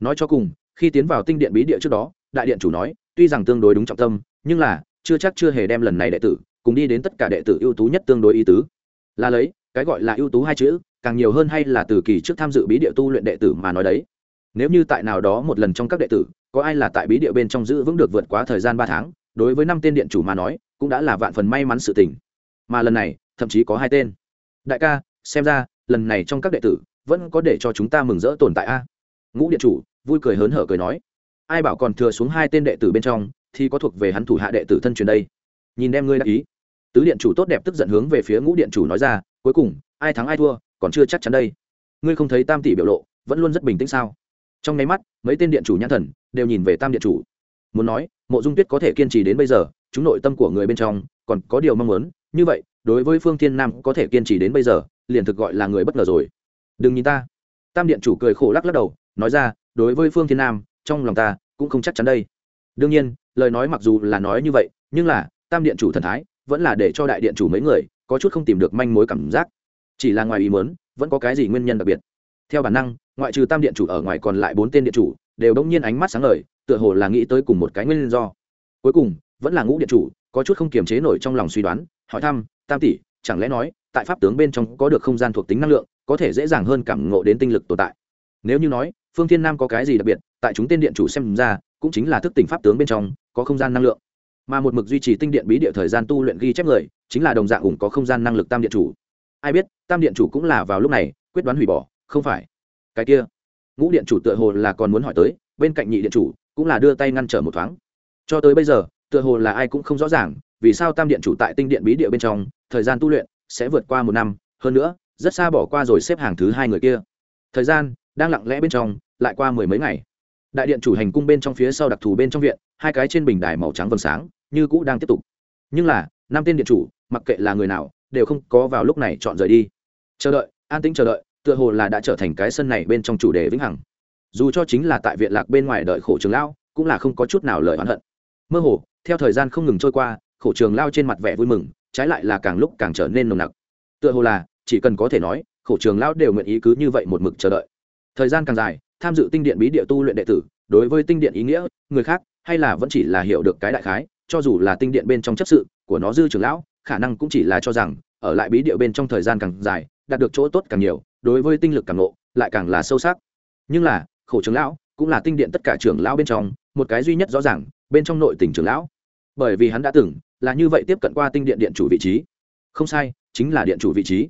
Nói cho cùng, khi tiến vào tinh điện bí địa trước đó, đại điện chủ nói, tuy rằng tương đối đúng trọng tâm, nhưng là, chưa chắc chưa hề đem lần này đệ tử, cùng đi đến tất cả đệ tử ưu tú nhất tương đối ý tứ. Là lấy cái gọi là ưu tú hai chữ, càng nhiều hơn hay là từ kỳ trước tham dự bí địa tu luyện đệ tử mà nói đấy. Nếu như tại nào đó một lần trong các đệ tử, có ai là tại bí địa bên trong giữ vững được vượt quá thời gian ba tháng, đối với năm tên điện chủ mà nói, cũng đã là vạn phần may mắn sự tình. Mà lần này, thậm chí có hai tên. Đại ca, xem ra, lần này trong các đệ tử, vẫn có để cho chúng ta mừng rỡ tồn tại a. Ngũ điện chủ, vui cười hớn hở cười nói. Ai bảo còn thừa xuống hai tên đệ tử bên trong, thì có thuộc về hắn thủ hạ đệ tử thân truyền đây. Nhìn đem ngươi đã ý. Tứ điện chủ tốt đẹp tức giận hướng về phía ngũ điện chủ nói ra cuối cùng, ai thắng ai thua, còn chưa chắc chắn đây. Ngươi không thấy tam tỷ biểu lộ, vẫn luôn rất bình tĩnh sao? Trong nháy mắt, mấy tên điện chủ nhãn thần đều nhìn về tam điện chủ. Muốn nói, mộ dung tuyết có thể kiên trì đến bây giờ, chúng nội tâm của người bên trong còn có điều mong muốn, như vậy, đối với phương thiên nam có thể kiên trì đến bây giờ, liền thực gọi là người bất ngờ rồi. Đừng nhìn ta. Tam điện chủ cười khổ lắc lắc đầu, nói ra, đối với phương thiên nam, trong lòng ta cũng không chắc chắn đây. Đương nhiên, lời nói mặc dù là nói như vậy, nhưng là, tam điện chủ thần thái vẫn là để cho đại điện chủ mấy người có chút không tìm được manh mối cảm giác. Chỉ là ngoài ý muốn, vẫn có cái gì nguyên nhân đặc biệt. Theo bản năng, ngoại trừ tam điện chủ ở ngoài còn lại bốn tên điện chủ, đều đông nhiên ánh mắt sáng ngời, tựa hồ là nghĩ tới cùng một cái nguyên do. Cuối cùng, vẫn là ngũ điện chủ, có chút không kiềm chế nổi trong lòng suy đoán, hỏi thăm, tam tỷ, chẳng lẽ nói, tại pháp tướng bên trong có được không gian thuộc tính năng lượng, có thể dễ dàng hơn cảm ngộ đến tinh lực tồn tại? Nếu như nói, phương thiên nam có cái gì đặc biệt, tại chúng tên điện chủ xem ra, cũng chính là thức tỉnh pháp tướng bên trong, có không gian năng lượng mà một mực duy trì tinh điện bí địa thời gian tu luyện ghi chép người, chính là đồng dạng ủng có không gian năng lực tam điện chủ. Ai biết, tam điện chủ cũng là vào lúc này, quyết đoán hủy bỏ, không phải. Cái kia, ngũ điện chủ tựa hồ là còn muốn hỏi tới, bên cạnh nhị điện chủ cũng là đưa tay ngăn trở một thoáng. Cho tới bây giờ, tựa hồ là ai cũng không rõ ràng, vì sao tam điện chủ tại tinh điện bí địa bên trong, thời gian tu luyện sẽ vượt qua một năm, hơn nữa, rất xa bỏ qua rồi xếp hàng thứ hai người kia. Thời gian đang lặng lẽ bên trong, lại qua mười mấy ngày đại điện chủ hành cung bên trong phía sau đặc thù bên trong viện, hai cái trên bình đài màu trắng vầng sáng, như cũ đang tiếp tục. Nhưng là, năm tên điện chủ, mặc kệ là người nào, đều không có vào lúc này chọn rời đi. Chờ đợi, an tĩnh chờ đợi, tựa hồ là đã trở thành cái sân này bên trong chủ đề vĩnh hằng. Dù cho chính là tại viện lạc bên ngoài đợi khổ trường lão cũng là không có chút nào lời oán hận. Mơ hồ, theo thời gian không ngừng trôi qua, khổ trường lao trên mặt vẻ vui mừng, trái lại là càng lúc càng trở nên nồng nặc. Tựa hồ là, chỉ cần có thể nói, khổ trường lão đều nguyện ý cứ như vậy một mực chờ đợi. Thời gian càng dài tham dự tinh điện bí địa tu luyện đệ tử, đối với tinh điện ý nghĩa, người khác, hay là vẫn chỉ là hiểu được cái đại khái, cho dù là tinh điện bên trong chấp sự của nó dư trưởng lão, khả năng cũng chỉ là cho rằng, ở lại bí địa bên trong thời gian càng dài, đạt được chỗ tốt càng nhiều, đối với tinh lực càng ngộ, lại càng là sâu sắc. Nhưng là, khổ trưởng lão, cũng là tinh điện tất cả trưởng lão bên trong, một cái duy nhất rõ ràng, bên trong nội tỉnh trưởng lão. Bởi vì hắn đã từng, là như vậy tiếp cận qua tinh điện điện chủ vị trí. Không sai, chính là điện chủ vị trí.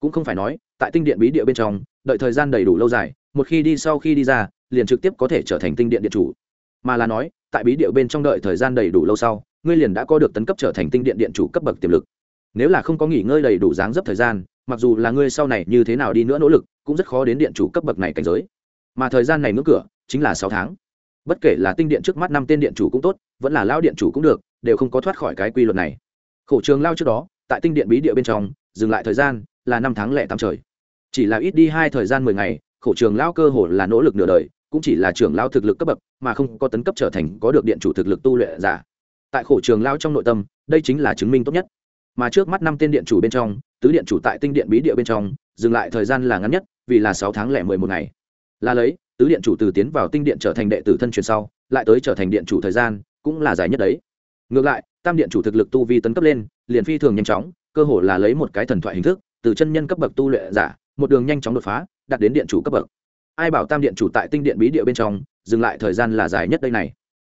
Cũng không phải nói, tại tinh điện bí địa bên trong, đợi thời gian đầy đủ lâu dài một khi đi sau khi đi ra, liền trực tiếp có thể trở thành tinh điện điện chủ. Mà là nói, tại bí địa bên trong đợi thời gian đầy đủ lâu sau, ngươi liền đã có được tấn cấp trở thành tinh điện điện chủ cấp bậc tiềm lực. Nếu là không có nghỉ ngơi đầy đủ dáng dấp thời gian, mặc dù là ngươi sau này như thế nào đi nữa nỗ lực, cũng rất khó đến điện chủ cấp bậc này cảnh giới. Mà thời gian này ngưỡng cửa, chính là sáu tháng. Bất kể là tinh điện trước mắt năm tên điện chủ cũng tốt, vẫn là lao điện chủ cũng được, đều không có thoát khỏi cái quy luật này. Khổ trường lao trước đó, tại tinh điện bí địa bên trong, dừng lại thời gian là năm tháng lẻ tám trời. Chỉ là ít đi hai thời gian mười ngày khổ trường lao cơ hồ là nỗ lực nửa đời, cũng chỉ là trưởng lao thực lực cấp bậc, mà không có tấn cấp trở thành có được điện chủ thực lực tu luyện giả. Tại khổ trường lao trong nội tâm, đây chính là chứng minh tốt nhất. Mà trước mắt năm tên điện chủ bên trong, tứ điện chủ tại tinh điện bí địa bên trong, dừng lại thời gian là ngắn nhất, vì là sáu tháng lẻ mười một ngày. Là lấy, tứ điện chủ từ tiến vào tinh điện trở thành đệ tử thân truyền sau, lại tới trở thành điện chủ thời gian, cũng là dài nhất đấy. Ngược lại, tam điện chủ thực lực tu vi tấn cấp lên, liền phi thường nhanh chóng, cơ hồ là lấy một cái thần thoại hình thức, từ chân nhân cấp bậc tu luyện giả, một đường nhanh chóng đột phá đạt đến điện chủ cấp bậc. Ai bảo tam điện chủ tại tinh điện bí địa bên trong, dừng lại thời gian là dài nhất đây này.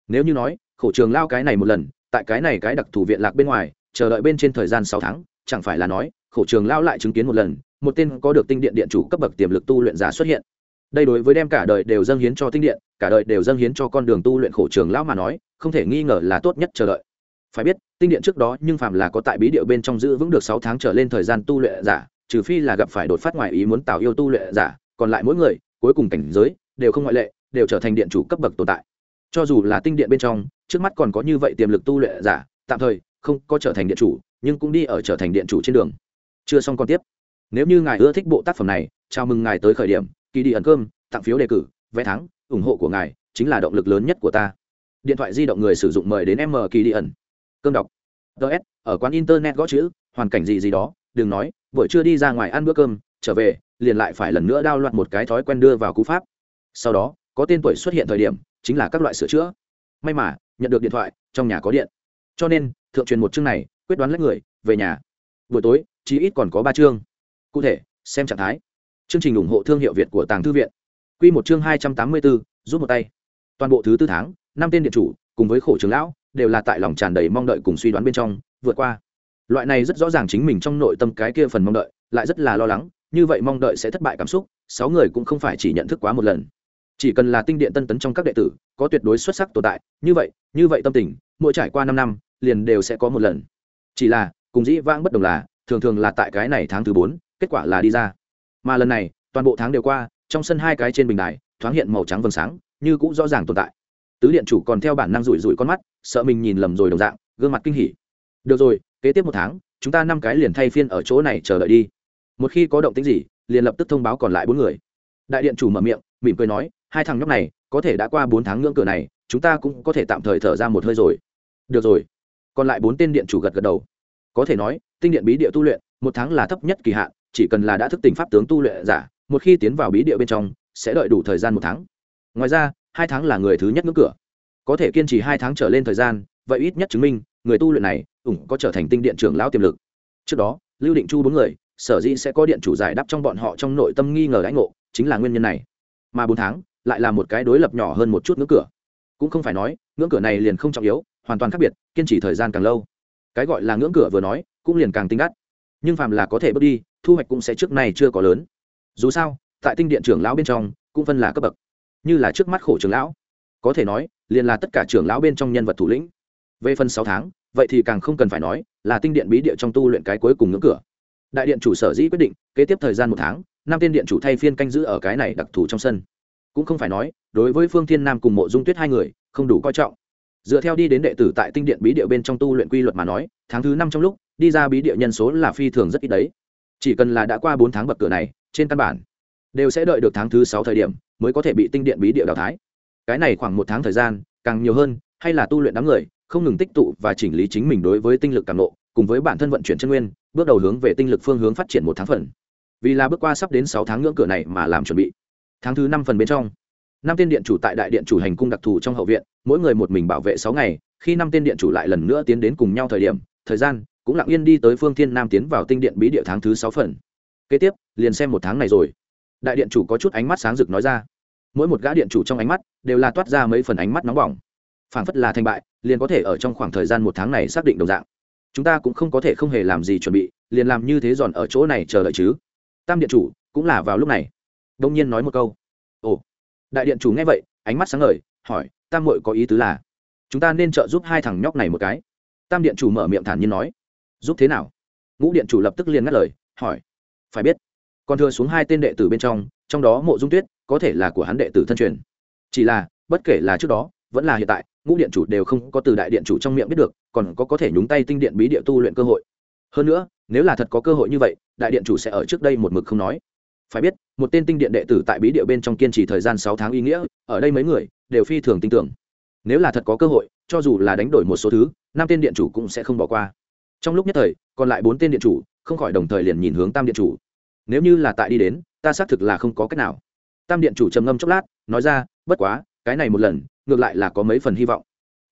Nếu như nói, khổ trường lao cái này một lần, tại cái này cái đặc thù viện lạc bên ngoài, chờ đợi bên trên thời gian sáu tháng, chẳng phải là nói, khổ trường lao lại chứng kiến một lần, một tên có được tinh điện điện chủ cấp bậc tiềm lực tu luyện giả xuất hiện. Đây đối với đem cả đời đều dâng hiến cho tinh điện, cả đời đều dâng hiến cho con đường tu luyện khổ trường lão mà nói, không thể nghi ngờ là tốt nhất chờ đợi. Phải biết, tinh điện trước đó nhưng phạm là có tại bí điệu bên trong giữ vững được sáu tháng trở lên thời gian tu luyện giả trừ phi là gặp phải đột phát ngoài ý muốn tạo yêu tu luyện giả, còn lại mỗi người, cuối cùng cảnh giới, đều không ngoại lệ, đều trở thành điện chủ cấp bậc tồn tại. Cho dù là tinh điện bên trong, trước mắt còn có như vậy tiềm lực tu luyện giả, tạm thời không có trở thành điện chủ, nhưng cũng đi ở trở thành điện chủ trên đường. Chưa xong còn tiếp. Nếu như ngài ưa thích bộ tác phẩm này, chào mừng ngài tới khởi điểm kỳ đi ẩn cơm, tặng phiếu đề cử, vé thắng, ủng hộ của ngài chính là động lực lớn nhất của ta. Điện thoại di động người sử dụng mời đến m kỳ đi ẩn. Cơm đọc. Ts ở quán internet gõ chữ, hoàn cảnh gì gì đó, đừng nói buổi trưa đi ra ngoài ăn bữa cơm, trở về, liền lại phải lần nữa đao loạn một cái thói quen đưa vào cú pháp. Sau đó, có tên tuổi xuất hiện thời điểm, chính là các loại sửa chữa. May mà, nhận được điện thoại, trong nhà có điện. Cho nên, thượng truyền một chương này, quyết đoán lấy người, về nhà. Buổi tối, chí ít còn có ba chương. Cụ thể, xem trạng thái. Chương trình ủng hộ thương hiệu việt của tàng thư viện. Q một chương hai trăm tám mươi bốn rút một tay. Toàn bộ thứ tư tháng, năm tên điện chủ, cùng với khổ trường lão, đều là tại lòng tràn đầy mong đợi cùng suy đoán bên trong, vượt qua loại này rất rõ ràng chính mình trong nội tâm cái kia phần mong đợi, lại rất là lo lắng, như vậy mong đợi sẽ thất bại cảm xúc, sáu người cũng không phải chỉ nhận thức quá một lần. Chỉ cần là tinh điện tân tấn trong các đệ tử, có tuyệt đối xuất sắc tồn tại, như vậy như vậy tâm tình, mỗi trải qua năm năm, liền đều sẽ có một lần. Chỉ là, cùng dĩ vãng bất đồng là, thường thường là tại cái này tháng thứ bốn, kết quả là đi ra. Mà lần này, toàn bộ tháng đều qua, trong sân hai cái trên bình đài, thoáng hiện màu trắng vầng sáng, như cũng rõ ràng tồn tại. Tứ điện chủ còn theo bản năng rủi rủi con mắt, sợ mình nhìn lầm rồi đồng dạng, gương mặt kinh hỉ. Được rồi kế tiếp một tháng, chúng ta năm cái liền thay phiên ở chỗ này chờ đợi đi. Một khi có động tính gì, liền lập tức thông báo còn lại bốn người. Đại điện chủ mở miệng, mỉm cười nói, hai thằng nhóc này, có thể đã qua bốn tháng ngưỡng cửa này, chúng ta cũng có thể tạm thời thở ra một hơi rồi. Được rồi. Còn lại bốn tên điện chủ gật gật đầu. Có thể nói, tinh điện bí địa tu luyện, một tháng là thấp nhất kỳ hạn, chỉ cần là đã thức tỉnh pháp tướng tu luyện giả, một khi tiến vào bí địa bên trong, sẽ đợi đủ thời gian một tháng. Ngoài ra, hai tháng là người thứ nhất ngưỡng cửa. Có thể kiên trì hai tháng trở lên thời gian, vậy ít nhất chứng minh, người tu luyện này ủng có trở thành tinh điện trưởng lão tiềm lực. Trước đó, lưu định chu bốn người, sở dĩ sẽ có điện chủ giải đáp trong bọn họ trong nội tâm nghi ngờ đãi ngộ, chính là nguyên nhân này. Mà bốn tháng, lại là một cái đối lập nhỏ hơn một chút ngưỡng cửa. Cũng không phải nói, ngưỡng cửa này liền không trọng yếu, hoàn toàn khác biệt, kiên trì thời gian càng lâu. Cái gọi là ngưỡng cửa vừa nói, cũng liền càng tinh đắt nhưng phàm là có thể bước đi, thu hoạch cũng sẽ trước này chưa có lớn. Dù sao, tại tinh điện trưởng lão bên trong, cũng phân là cấp bậc. Như là trước mắt khổ trưởng lão. Có thể nói, liền là tất cả trưởng lão bên trong nhân vật thủ lĩnh. Về phần sáu tháng vậy thì càng không cần phải nói, là tinh điện bí địa trong tu luyện cái cuối cùng ngưỡng cửa. Đại điện chủ sở dĩ quyết định, kế tiếp thời gian một tháng, năm tên điện chủ thay phiên canh giữ ở cái này đặc thù trong sân. Cũng không phải nói, đối với phương thiên nam cùng mộ dung tuyết hai người, không đủ coi trọng. Dựa theo đi đến đệ tử tại tinh điện bí địa bên trong tu luyện quy luật mà nói, tháng thứ năm trong lúc, đi ra bí địa nhân số là phi thường rất ít đấy. Chỉ cần là đã qua bốn tháng bậc cửa này, trên căn bản, đều sẽ đợi được tháng thứ sáu thời điểm, mới có thể bị tinh điện bí địa đào thái cái này khoảng một tháng thời gian, càng nhiều hơn, hay là tu luyện đám người không ngừng tích tụ và chỉnh lý chính mình đối với tinh lực cảm nộ cùng với bản thân vận chuyển chân nguyên, bước đầu hướng về tinh lực phương hướng phát triển một tháng phần. Vì là bước qua sắp đến sáu tháng ngưỡng cửa này mà làm chuẩn bị. Tháng thứ năm phần bên trong, năm tên điện chủ tại đại điện chủ hành cung đặc thù trong hậu viện, mỗi người một mình bảo vệ sáu ngày, khi năm tên điện chủ lại lần nữa tiến đến cùng nhau thời điểm, thời gian cũng lặng yên đi tới phương thiên nam tiến vào tinh điện bí địa tháng thứ sáu phần. Kế tiếp, liền xem một tháng này rồi. Đại điện chủ có chút ánh mắt sáng rực nói ra. Mỗi một gã điện chủ trong ánh mắt đều là toát ra mấy phần ánh mắt nóng bỏng phảng phất là thành bại, liền có thể ở trong khoảng thời gian một tháng này xác định đồng dạng. Chúng ta cũng không có thể không hề làm gì chuẩn bị, liền làm như thế giòn ở chỗ này chờ đợi chứ. Tam điện chủ, cũng là vào lúc này. Đông nhiên nói một câu. Ồ. Đại điện chủ nghe vậy, ánh mắt sáng ngời, hỏi, tam mội có ý tứ là, chúng ta nên trợ giúp hai thằng nhóc này một cái? Tam điện chủ mở miệng thản nhiên nói. Giúp thế nào? Ngũ điện chủ lập tức liền ngắt lời, hỏi. Phải biết, còn thừa xuống hai tên đệ tử bên trong trong đó mộ dung tuyết, có thể là của hắn đệ tử thân truyền. Chỉ là, bất kể là trước đó vẫn là hiện tại, ngũ điện chủ đều không có từ đại điện chủ trong miệng biết được, còn có có thể nhúng tay tinh điện bí địa tu luyện cơ hội. Hơn nữa, nếu là thật có cơ hội như vậy, đại điện chủ sẽ ở trước đây một mực không nói. Phải biết, một tên tinh điện đệ tử tại bí địa bên trong kiên trì thời gian sáu tháng ý nghĩa, ở đây mấy người đều phi thường tin tưởng. Nếu là thật có cơ hội, cho dù là đánh đổi một số thứ, năm tên điện chủ cũng sẽ không bỏ qua. Trong lúc nhất thời, còn lại bốn tên điện chủ không khỏi đồng thời liền nhìn hướng tam điện chủ. Nếu như là tại đi đến, ta xác thực là không có cách nào. Tam điện chủ trầm ngâm chốc lát, nói ra, bất quá, cái này một lần ngược lại là có mấy phần hy vọng.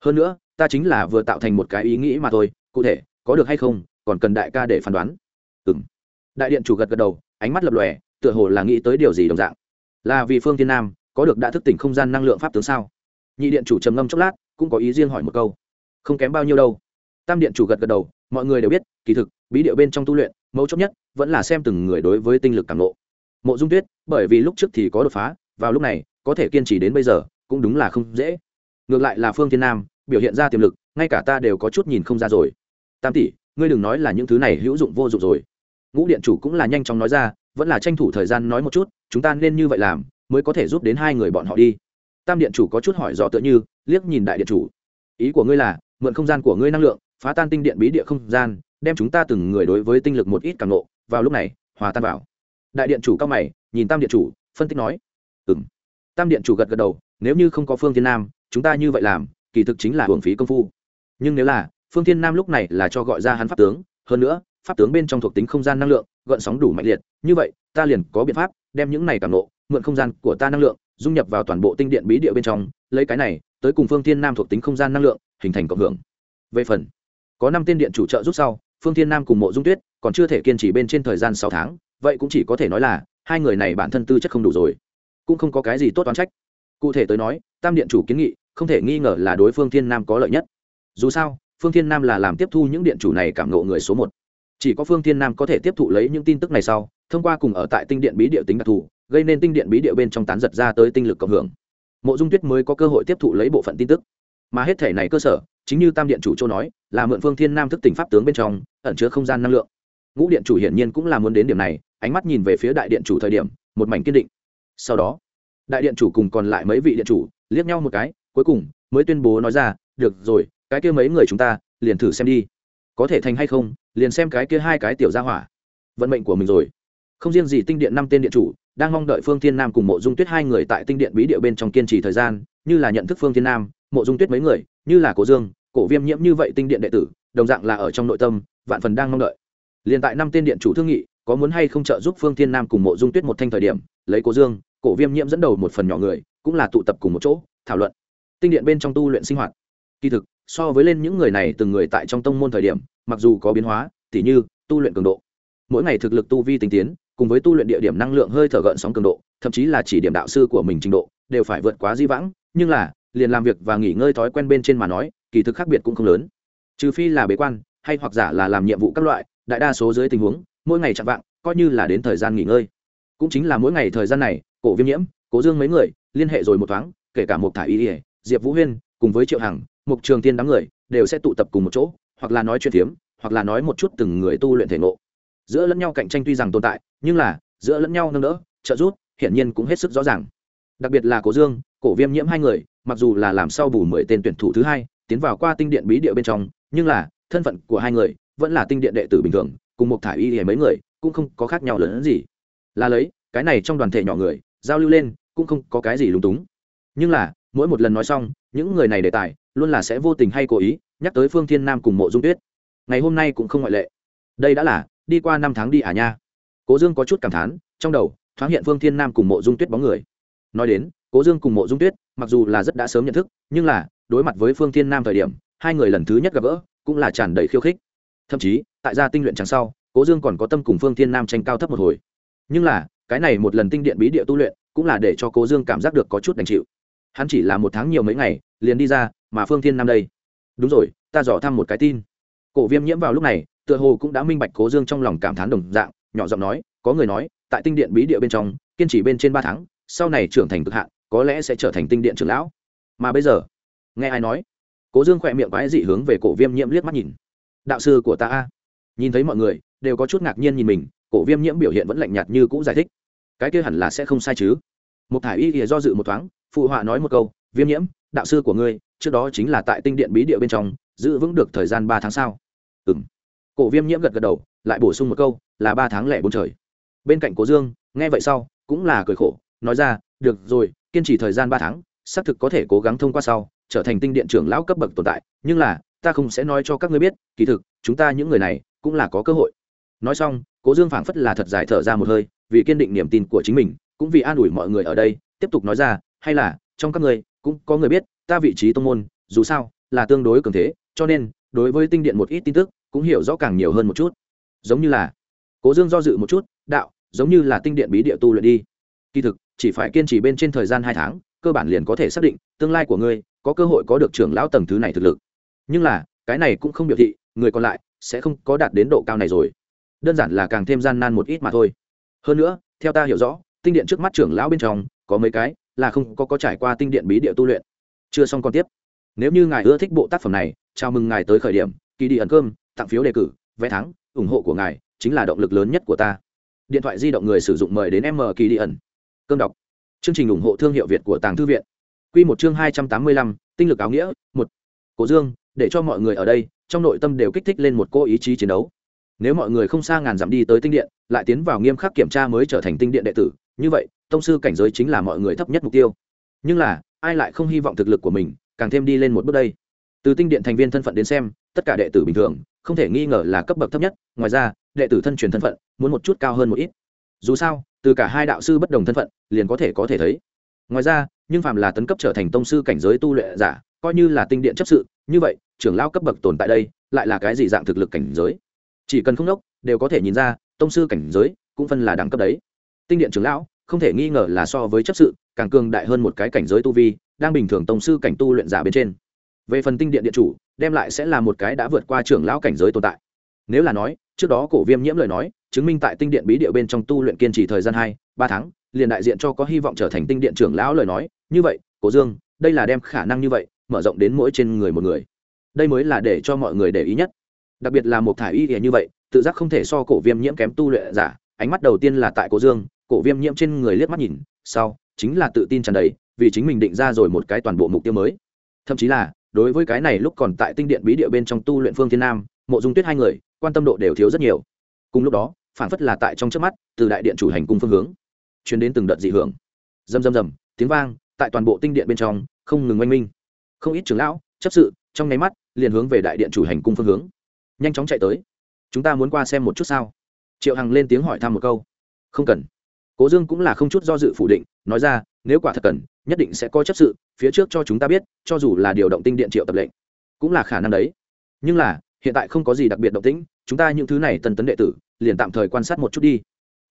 Hơn nữa, ta chính là vừa tạo thành một cái ý nghĩ mà thôi, cụ thể, có được hay không, còn cần đại ca để phán đoán. Ừ m đại điện chủ gật gật đầu, ánh mắt lập lòe, tựa hồ là nghĩ tới điều gì đồng dạng. Là vì phương tiên nam, có được đã thức tỉnh không gian năng lượng pháp tướng sao? Nhị điện chủ trầm ngâm chốc lát, cũng có ý riêng hỏi một câu. Không kém bao nhiêu đâu. Tam điện chủ gật gật đầu, mọi người đều biết, kỳ thực, bí điệu bên trong tu luyện, mấu chốt nhất, vẫn là xem từng người đối với tinh lực càng lộ mộ dung tuyết, bởi vì lúc trước thì có đột phá, vào lúc này, có thể kiên trì đến bây giờ cũng đúng là không dễ. Ngược lại là phương thiên nam, biểu hiện ra tiềm lực, ngay cả ta đều có chút nhìn không ra rồi. Tam tỷ, ngươi đừng nói là những thứ này hữu dụng vô dụng rồi. Ngũ điện chủ cũng là nhanh chóng nói ra, vẫn là tranh thủ thời gian nói một chút, chúng ta nên như vậy làm, mới có thể giúp đến hai người bọn họ đi. Tam điện chủ có chút hỏi dò tựa như, liếc nhìn đại điện chủ. Ý của ngươi là, mượn không gian của ngươi năng lượng, phá tan tinh điện bí địa không gian, đem chúng ta từng người đối với tinh lực một ít càng nộ vào lúc này, hòa tan vào. Đại điện chủ cao mày, nhìn tam điện chủ, phân tích nói. Ừ m tam điện chủ gật gật đầu nếu như không có phương thiên nam, chúng ta như vậy làm, kỳ thực chính là hưởng phí công phu. Nhưng nếu là, phương thiên nam lúc này là cho gọi ra hắn pháp tướng, hơn nữa, pháp tướng bên trong thuộc tính không gian năng lượng, gợn sóng đủ mạnh liệt, như vậy, ta liền có biện pháp đem những này cảm nộ, mượn không gian của ta năng lượng, dung nhập vào toàn bộ tinh điện bí địa bên trong, lấy cái này, tới cùng phương thiên nam thuộc tính không gian năng lượng, hình thành cộng hưởng. Về phần, có năm tên điện chủ trợ giúp sau, phương thiên nam cùng mộ dung tuyết còn chưa thể kiên trì bên trên thời gian sáu tháng, vậy cũng chỉ có thể nói là, hai người này bản thân tư chất không đủ rồi. Cũng không có cái gì tốt toán trách cụ thể tới nói, tam điện chủ kiến nghị, không thể nghi ngờ là đối phương thiên nam có lợi nhất. Dù sao, phương thiên nam là làm tiếp thu những điện chủ này cảm ngộ người số một. Chỉ có phương thiên nam có thể tiếp thụ lấy những tin tức này sau, thông qua cùng ở tại tinh điện bí địa tính đặc thù, gây nên tinh điện bí địa bên trong tán giật ra tới tinh lực cộng hưởng. Mộ dung tuyết mới có cơ hội tiếp thụ lấy bộ phận tin tức. Mà hết thể này cơ sở, chính như tam điện chủ châu nói, là mượn phương thiên nam thức tỉnh pháp tướng bên trong, ẩn chứa không gian năng lượng. Ngũ điện chủ hiển nhiên cũng là muốn đến điểm này, ánh mắt nhìn về phía đại điện chủ thời điểm, một mảnh kiên định. Sau đó đại điện chủ cùng còn lại mấy vị điện chủ liếc nhau một cái, cuối cùng mới tuyên bố nói ra, được rồi, cái kia mấy người chúng ta liền thử xem đi. Có thể thành hay không, liền xem cái kia hai cái tiểu gia hỏa. Vận mệnh của mình rồi. Không riêng gì tinh điện năm tên điện chủ, đang mong đợi phương thiên nam cùng mộ dung tuyết hai người tại tinh điện bí địa bên trong kiên trì thời gian, như là nhận thức phương thiên nam, mộ dung tuyết mấy người, như là cổ dương, cổ viêm nhiễm như vậy tinh điện đệ tử, đồng dạng là ở trong nội tâm, vạn phần đang mong đợi. Liền tại năm tên điện chủ thương nghị, có muốn hay không trợ giúp phương thiên nam cùng mộ dung tuyết một thanh thời điểm, lấy cổ dương cổ viêm nhiễm dẫn đầu một phần nhỏ người, cũng là tụ tập cùng một chỗ, thảo luận. Tinh điện bên trong tu luyện sinh hoạt. Kỳ thực, so với lên những người này từng người tại trong tông môn thời điểm, mặc dù có biến hóa, tỉ như, tu luyện cường độ. Mỗi ngày thực lực tu vi tinh tiến, cùng với tu luyện địa điểm năng lượng hơi thở gợn sóng cường độ, thậm chí là chỉ điểm đạo sư của mình trình độ, đều phải vượt quá di vãng, nhưng là, liền làm việc và nghỉ ngơi thói quen bên trên mà nói, kỳ thực khác biệt cũng không lớn. Trừ phi là bế quan, hay hoặc giả là làm nhiệm vụ các loại, đại đa số dưới tình huống, mỗi ngày chạm vạng, coi như là đến thời gian nghỉ ngơi. Cũng chính là mỗi ngày thời gian này cổ viêm nhiễm, cố dương mấy người, liên hệ rồi một thoáng, kể cả một thả y ỉa diệp vũ huyên, cùng với triệu hằng mục trường tiên đám người, đều sẽ tụ tập cùng một chỗ, hoặc là nói chuyện phiếm, hoặc là nói một chút từng người tu luyện thể ngộ. Giữa lẫn nhau cạnh tranh tuy rằng tồn tại, nhưng là, giữa lẫn nhau nâng đỡ, trợ giúp, hiển nhiên cũng hết sức rõ ràng. Đặc biệt là cổ dương, cổ viêm nhiễm hai người, mặc dù là làm sau bù mười tên tuyển thủ thứ hai, tiến vào qua tinh điện bí địa bên trong, nhưng là, thân phận của hai người, vẫn là tinh điện đệ tử bình thường, cùng một thả y hề mấy người, cũng không có khác nhau lớn hơn gì. Là lấy, cái này trong đoàn thể nhỏ người giao lưu lên, cũng không có cái gì lúng túng. Nhưng là, mỗi một lần nói xong, những người này đề tài, luôn là sẽ vô tình hay cố ý, nhắc tới phương thiên nam cùng mộ dung tuyết. Ngày hôm nay cũng không ngoại lệ. Đây đã là, đi qua năm tháng đi à nha. Cố dương có chút cảm thán, trong đầu, thoáng hiện phương thiên nam cùng mộ dung tuyết bóng người. Nói đến, cố dương cùng mộ dung tuyết, mặc dù là rất đã sớm nhận thức, nhưng là, đối mặt với phương thiên nam thời điểm, hai người lần thứ nhất gặp gỡ, cũng là tràn đầy khiêu khích. Thậm chí, tại gia tinh luyện chẳng sau, cố dương còn có tâm cùng phương thiên nam tranh cao thấp một hồi. Nhưng là cái này một lần tinh điện bí địa tu luyện, cũng là để cho cố dương cảm giác được có chút đành chịu. Hắn chỉ là một tháng nhiều mấy ngày, liền đi ra, mà phương thiên nam đây. Đúng rồi, ta dò thăm một cái tin. Cổ viêm nhiễm vào lúc này, tựa hồ cũng đã minh bạch cố dương trong lòng cảm thán đồng dạng, nhỏ giọng nói, có người nói, tại tinh điện bí địa bên trong, kiên trì bên trên ba tháng, sau này trưởng thành cực hạn, có lẽ sẽ trở thành tinh điện trưởng lão. Mà bây giờ, nghe ai nói? Cố dương khỏe miệng quái dị hướng về cổ viêm nhiễm liếc mắt nhìn. Đạo sư của ta a. Nhìn thấy mọi người, đều có chút ngạc nhiên nhìn mình, cổ viêm nhiễm biểu hiện vẫn lạnh nhạt như cũ giải thích cái kia hẳn là sẽ không sai chứ. Một thải y thì do dự một thoáng, phụ họa nói một câu, viêm nhiễm, đạo sư của ngươi, trước đó chính là tại tinh điện bí địa bên trong, giữ vững được thời gian ba tháng sau ừ m cổ viêm nhiễm gật gật đầu, lại bổ sung một câu, là ba tháng lẻ bốn trời. Bên cạnh cố dương, nghe vậy sau, cũng là cười khổ, nói ra, được rồi, kiên trì thời gian ba tháng, xác thực có thể cố gắng thông qua sau, trở thành tinh điện trưởng lão cấp bậc tồn tại, nhưng là, ta không sẽ nói cho các ngươi biết, kỳ thực, chúng ta những người này cũng là có cơ hội. Nói xong, cố dương phảng phất là thật dài thở ra một hơi vì kiên định niềm tin của chính mình, cũng vì an ủi mọi người ở đây, tiếp tục nói ra, hay là, trong các ngươi, cũng có người biết, ta vị trí tông môn, dù sao, là tương đối cường thế, cho nên, đối với tinh điện một ít tin tức, cũng hiểu rõ càng nhiều hơn một chút. Giống như là, cố dương do dự một chút, đạo, giống như là tinh điện bí địa tu luyện đi. Kỳ thực, chỉ phải kiên trì bên trên thời gian hai tháng, cơ bản liền có thể xác định, tương lai của ngươi, có cơ hội có được trưởng lão tầng thứ này thực lực. Nhưng là, cái này cũng không biểu thị, người còn lại sẽ không có đạt đến độ cao này rồi. Đơn giản là càng thêm gian nan một ít mà thôi hơn nữa, theo ta hiểu rõ, tinh điện trước mắt trưởng lão bên trong, có mấy cái là không có có trải qua tinh điện bí địa tu luyện. Chưa xong còn tiếp. Nếu như ngài ưa thích bộ tác phẩm này, chào mừng ngài tới khởi điểm kỳ đi ẩn cơm, tặng phiếu đề cử, vé thắng, ủng hộ của ngài chính là động lực lớn nhất của ta. Điện thoại di động người sử dụng mời đến m kỳ đi ẩn. Cơm đọc. Chương trình ủng hộ thương hiệu việt của tàng thư viện. Q một chương hai trăm tám mươi lăm, tinh lực áo nghĩa, một. Cổ dương, để cho mọi người ở đây, trong nội tâm đều kích thích lên một cô ý chí chiến đấu nếu mọi người không xa ngàn dặm đi tới tinh điện, lại tiến vào nghiêm khắc kiểm tra mới trở thành tinh điện đệ tử, như vậy, tông sư cảnh giới chính là mọi người thấp nhất mục tiêu. Nhưng là, ai lại không hy vọng thực lực của mình càng thêm đi lên một bước đây? Từ tinh điện thành viên thân phận đến xem, tất cả đệ tử bình thường, không thể nghi ngờ là cấp bậc thấp nhất, ngoài ra, đệ tử thân truyền thân phận, muốn một chút cao hơn một ít. Dù sao, từ cả hai đạo sư bất đồng thân phận, liền có thể có thể thấy. Ngoài ra, nhưng phạm là tấn cấp trở thành tông sư cảnh giới tu luyện giả, coi như là tinh điện chấp sự, như vậy, trưởng lao cấp bậc tồn tại đây, lại là cái gì dạng thực lực cảnh giới? Chỉ cần không đốc, đều có thể nhìn ra, tông sư cảnh giới cũng phân là đẳng cấp đấy. Tinh điện trưởng lão, không thể nghi ngờ là so với chấp sự, càng cường đại hơn một cái cảnh giới tu vi, đang bình thường tông sư cảnh tu luyện giả bên trên. Về phần tinh điện điện chủ, đem lại sẽ là một cái đã vượt qua trưởng lão cảnh giới tồn tại. Nếu là nói, trước đó cổ viêm nhiễm lời nói, chứng minh tại tinh điện bí địa bên trong tu luyện kiên trì thời gian hai, ba tháng, liền đại diện cho có hy vọng trở thành tinh điện trưởng lão lời nói, như vậy, cổ dương, đây là đem khả năng như vậy, mở rộng đến mỗi trên người một người. Đây mới là để cho mọi người để ý nhất đặc biệt là một thải y như vậy, tự giác không thể so cổ viêm nhiễm kém tu luyện giả, ánh mắt đầu tiên là tại cổ dương, cổ viêm nhiễm trên người liếc mắt nhìn, sau, chính là tự tin tràn đầy, vì chính mình định ra rồi một cái toàn bộ mục tiêu mới. Thậm chí là, đối với cái này lúc còn tại tinh điện bí địa bên trong tu luyện phương thiên nam, mộ dung tuyết hai người, quan tâm độ đều thiếu rất nhiều. Cùng lúc đó phản phất là tại trong trước mắt, từ đại điện chủ hành cung phương hướng, chuyển đến từng đợt dị hưởng. Rầm rầm rầm, tiếng vang, tại toàn bộ tinh điện bên trong, không ngừng oanh minh. Không ít trưởng lão, chấp sự, trong nháy mắt, liền hướng về đại điện chủ hành cung phương hướng nhanh chóng chạy tới. Chúng ta muốn qua xem một chút sao? Triệu hằng lên tiếng hỏi thăm một câu. Không cần. Cố dương cũng là không chút do dự phủ định, nói ra, nếu quả thật cần, nhất định sẽ có chấp sự, phía trước cho chúng ta biết, cho dù là điều động tinh điện triệu tập lệnh, cũng là khả năng đấy. Nhưng là, hiện tại không có gì đặc biệt động tĩnh, chúng ta những thứ này tân tấn đệ tử, liền tạm thời quan sát một chút đi.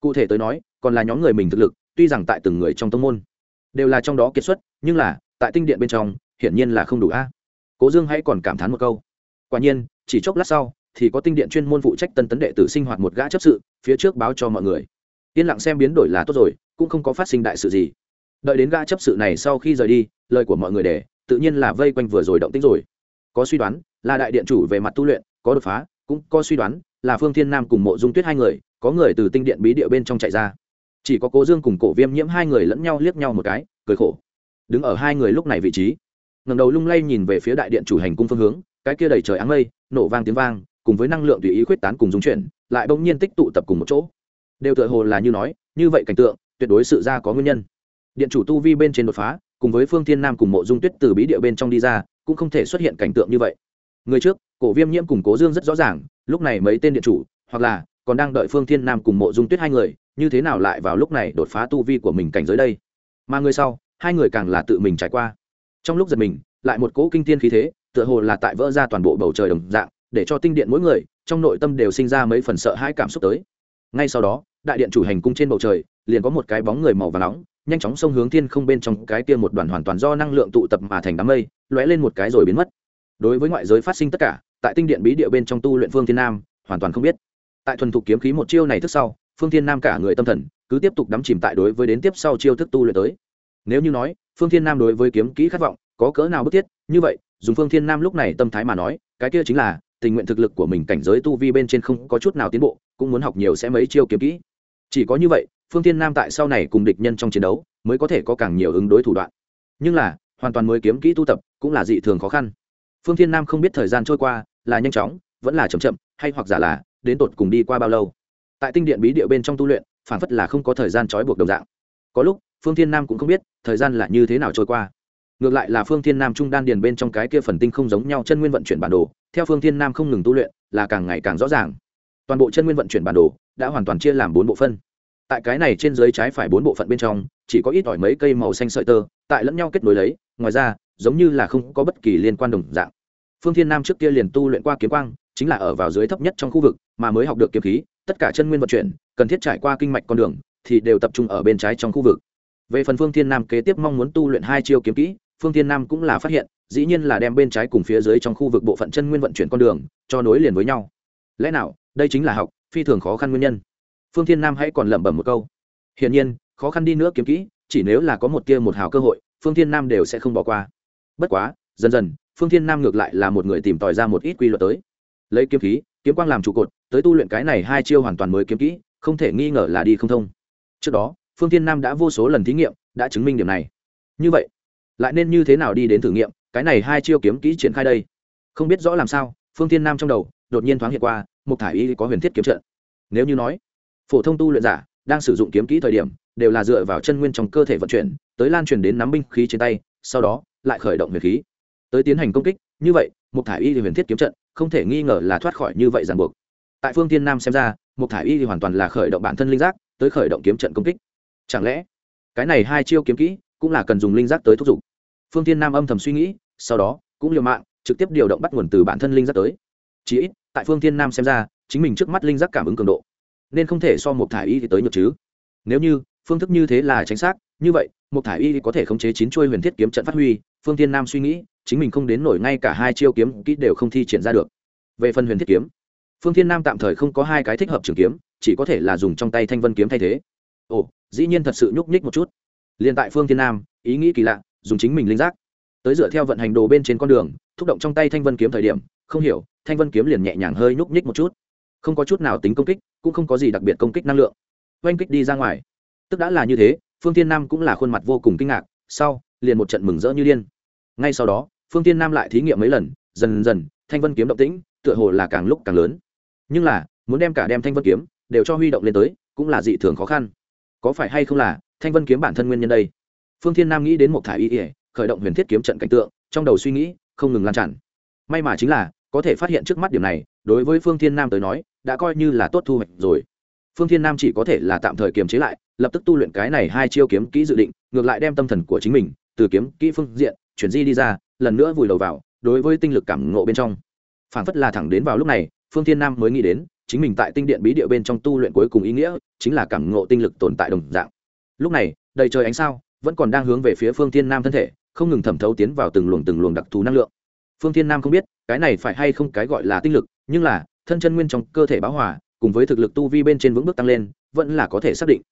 Cụ thể tới nói, còn là nhóm người mình thực lực, tuy rằng tại từng người trong tông môn, đều là trong đó kiệt xuất, nhưng là, tại tinh điện bên trong, hiển nhiên là không đủ a. Cố dương hãy còn cảm thán một câu. Quả nhiên, chỉ chốc lát sau thì có tinh điện chuyên môn phụ trách tân tấn đệ tử sinh hoạt một gã chấp sự, phía trước báo cho mọi người. Yên lặng xem biến đổi là tốt rồi, cũng không có phát sinh đại sự gì. Đợi đến gã chấp sự này sau khi rời đi, lời của mọi người để tự nhiên là vây quanh vừa rồi động tĩnh rồi. Có suy đoán, là đại điện chủ về mặt tu luyện, có đột phá, cũng có suy đoán, là phương thiên nam cùng mộ dung tuyết hai người, có người từ tinh điện bí địa bên trong chạy ra. Chỉ có cố dương cùng cổ viêm nhiễm hai người lẫn nhau liếc nhau một cái, cười khổ. Đứng ở hai người lúc này vị trí ngầm đầu lung lay nhìn về phía đại điện chủ hành cung phương hướng, cái kia đầy trời áng mây, nổ vang tiếng vang cùng với năng lượng tùy ý khuyết tán cùng dung chuyển, lại bỗng nhiên tích tụ tập cùng một chỗ. Đều tựa hồ là như nói, như vậy cảnh tượng, tuyệt đối sự ra có nguyên nhân. Điện chủ tu vi bên trên đột phá, cùng với phương thiên nam cùng mộ dung tuyết từ bí địa bên trong đi ra, cũng không thể xuất hiện cảnh tượng như vậy. Người trước, cổ viêm nhiễm cùng cố dương rất rõ ràng, lúc này mấy tên điện chủ, hoặc là còn đang đợi phương thiên nam cùng mộ dung tuyết hai người, như thế nào lại vào lúc này đột phá tu vi của mình cảnh giới đây? Mà người sau, hai người càng là tự mình trải qua. Trong lúc giật mình, lại một cỗ kinh tiên khí thế, tựa hồ là tại vỡ ra toàn bộ bầu trời đồng dạng để cho tinh điện mỗi người, trong nội tâm đều sinh ra mấy phần sợ hãi cảm xúc tới. Ngay sau đó, đại điện chủ hành cung trên bầu trời, liền có một cái bóng người màu và nóng, nhanh chóng xông hướng thiên không bên trong, cái kia một đoàn hoàn toàn do năng lượng tụ tập mà thành đám mây, lóe lên một cái rồi biến mất. Đối với ngoại giới phát sinh tất cả, tại tinh điện bí địa bên trong tu luyện phương thiên nam, hoàn toàn không biết. Tại thuần thục kiếm khí một chiêu này thức sau, phương thiên nam cả người tâm thần cứ tiếp tục đắm chìm tại đối với đến tiếp sau chiêu thức tu luyện tới. Nếu như nói, phương thiên nam đối với kiếm kỹ khát vọng có cỡ nào bức thiết, như vậy, dùng phương thiên nam lúc này tâm thái mà nói, cái kia chính là tình nguyện thực lực của mình cảnh giới tu vi bên trên không có chút nào tiến bộ, cũng muốn học nhiều sẽ mấy chiêu kiếm kỹ. Chỉ có như vậy, phương thiên nam tại sau này cùng địch nhân trong chiến đấu, mới có thể có càng nhiều ứng đối thủ đoạn. Nhưng là, hoàn toàn mới kiếm kỹ tu tập, cũng là dị thường khó khăn. Phương thiên nam không biết thời gian trôi qua, là nhanh chóng, vẫn là chậm chậm, hay hoặc giả là, đến tột cùng đi qua bao lâu. Tại tinh điện bí địa bên trong tu luyện, phản phất là không có thời gian trói buộc đồng dạng. Có lúc, phương thiên nam cũng không biết, thời gian là như thế nào trôi qua ngược lại là phương thiên nam trung đan điền bên trong cái kia phần tinh không giống nhau chân nguyên vận chuyển bản đồ, theo phương thiên nam không ngừng tu luyện, là càng ngày càng rõ ràng. Toàn bộ chân nguyên vận chuyển bản đồ đã hoàn toàn chia làm bốn bộ phân. Tại cái này trên dưới trái phải bốn bộ phận bên trong, chỉ có ít ỏi mấy cây màu xanh sợi tơ, tại lẫn nhau kết nối lấy, ngoài ra, giống như là không có bất kỳ liên quan đồng dạng. Phương thiên nam trước kia liền tu luyện qua kiếm quang, chính là ở vào dưới thấp nhất trong khu vực, mà mới học được kiếm khí, tất cả chân nguyên vận chuyển, cần thiết trải qua kinh mạch con đường, thì đều tập trung ở bên trái trong khu vực. Về phần phương thiên nam kế tiếp mong muốn tu luyện hai chiêu kiếm kỹ phương thiên nam cũng là phát hiện, dĩ nhiên là đem bên trái cùng phía dưới trong khu vực bộ phận chân nguyên vận chuyển con đường, cho nối liền với nhau. Lẽ nào, đây chính là học, phi thường khó khăn nguyên nhân? Phương thiên nam hãy còn lẩm bẩm một câu. Hiển nhiên, khó khăn đi nữa kiếm kỹ, chỉ nếu là có một tia một hào cơ hội, phương thiên nam đều sẽ không bỏ qua. Bất quá, dần dần, phương thiên nam ngược lại là một người tìm tòi ra một ít quy luật tới. Lấy kiếm khí, kiếm quang làm trụ cột, tới tu luyện cái này hai chiêu hoàn toàn mới kiếm kỹ, không thể nghi ngờ là đi không thông. Trước đó, phương thiên nam đã vô số lần thí nghiệm, đã chứng minh điểm này. Như vậy lại nên như thế nào đi đến thử nghiệm, cái này hai chiêu kiếm kỹ triển khai đây. Không biết rõ làm sao, phương tiên nam trong đầu đột nhiên thoáng hiện qua một thải y có huyền thiết kiếm trận. Nếu như nói, phổ thông tu luyện giả đang sử dụng kiếm kỹ thời điểm, đều là dựa vào chân nguyên trong cơ thể vận chuyển, tới lan truyền đến nắm binh khí trên tay, sau đó lại khởi động huyền khí. Tới tiến hành công kích, như vậy một thải y thì huyền thiết kiếm trận, không thể nghi ngờ là thoát khỏi như vậy ràng buộc. Tại phương tiên nam xem ra một thải y thì hoàn toàn là khởi động bản thân linh giác, tới khởi động kiếm trận công kích. Chẳng lẽ, cái này hai chiêu kiếm kỹ cũng là cần dùng linh giác tới thúc giục? Phương tiên nam âm thầm suy nghĩ, sau đó, cũng liều mạng, trực tiếp điều động bắt nguồn từ bản thân linh giác tới. Chỉ ít, tại phương tiên nam xem ra, chính mình trước mắt linh giác cảm ứng cường độ, nên không thể so một thải y thì tới nhược chứ. Nếu như, phương thức như thế là chính xác, như vậy một thải y có thể khống chế chín chuôi huyền thiết kiếm trận phát huy, phương tiên nam suy nghĩ, chính mình không đến nổi ngay cả hai chiêu kiếm kỹ đều không thi triển ra được. Về phần huyền thiết kiếm, phương thiên nam tạm thời không có hai cái thích hợp trường kiếm, chỉ có thể là dùng trong tay thanh vân kiếm thay thế. Ồ, dĩ nhiên thật sự nhúc nhích một chút. Liên tại phương thiên nam, ý nghĩ kỳ lạ dùng chính mình linh giác. Tới dựa theo vận hành đồ bên trên con đường, thúc động trong tay thanh vân kiếm thời điểm, không hiểu, thanh vân kiếm liền nhẹ nhàng hơi nhúc nhích một chút. Không có chút nào tính công kích, cũng không có gì đặc biệt công kích năng lượng. Oanh kích đi ra ngoài. Tức đã là như thế, phương tiên nam cũng là khuôn mặt vô cùng kinh ngạc, sau, liền một trận mừng rỡ như điên. Ngay sau đó, phương tiên nam lại thí nghiệm mấy lần, dần dần, thanh vân kiếm động tĩnh, tựa hồ là càng lúc càng lớn. Nhưng là, muốn đem cả đem thanh vân kiếm, đều cho huy động lên tới, cũng là dị thường khó khăn. Có phải hay không là, thanh vân kiếm bản thân nguyên nhân đây? Phương thiên nam nghĩ đến một thải y ỉa khởi động huyền thiết kiếm trận cảnh tượng, trong đầu suy nghĩ, không ngừng lan tràn. May mà chính là, có thể phát hiện trước mắt điểm này, đối với phương thiên nam tới nói, đã coi như là tốt thu hoạch rồi. Phương thiên nam chỉ có thể là tạm thời kiềm chế lại, lập tức tu luyện cái này hai chiêu kiếm kỹ dự định, ngược lại đem tâm thần của chính mình, từ kiếm kỹ phương diện, chuyển di đi ra, lần nữa vùi đầu vào, đối với tinh lực cảm ngộ bên trong. Phảng phất là thẳng đến vào lúc này, phương thiên nam mới nghĩ đến, chính mình tại tinh điện bí địa bên trong tu luyện cuối cùng ý nghĩa, chính là cảm ngộ tinh lực tồn tại đồng dạng. Lúc này, đầy trời ánh sao vẫn còn đang hướng về phía phương thiên nam thân thể, không ngừng thẩm thấu tiến vào từng luồng từng luồng đặc thù năng lượng. Phương thiên nam không biết, cái này phải hay không cái gọi là tinh lực, nhưng là, thân chân nguyên trong cơ thể báo hòa, cùng với thực lực tu vi bên trên vững bước tăng lên, vẫn là có thể xác định.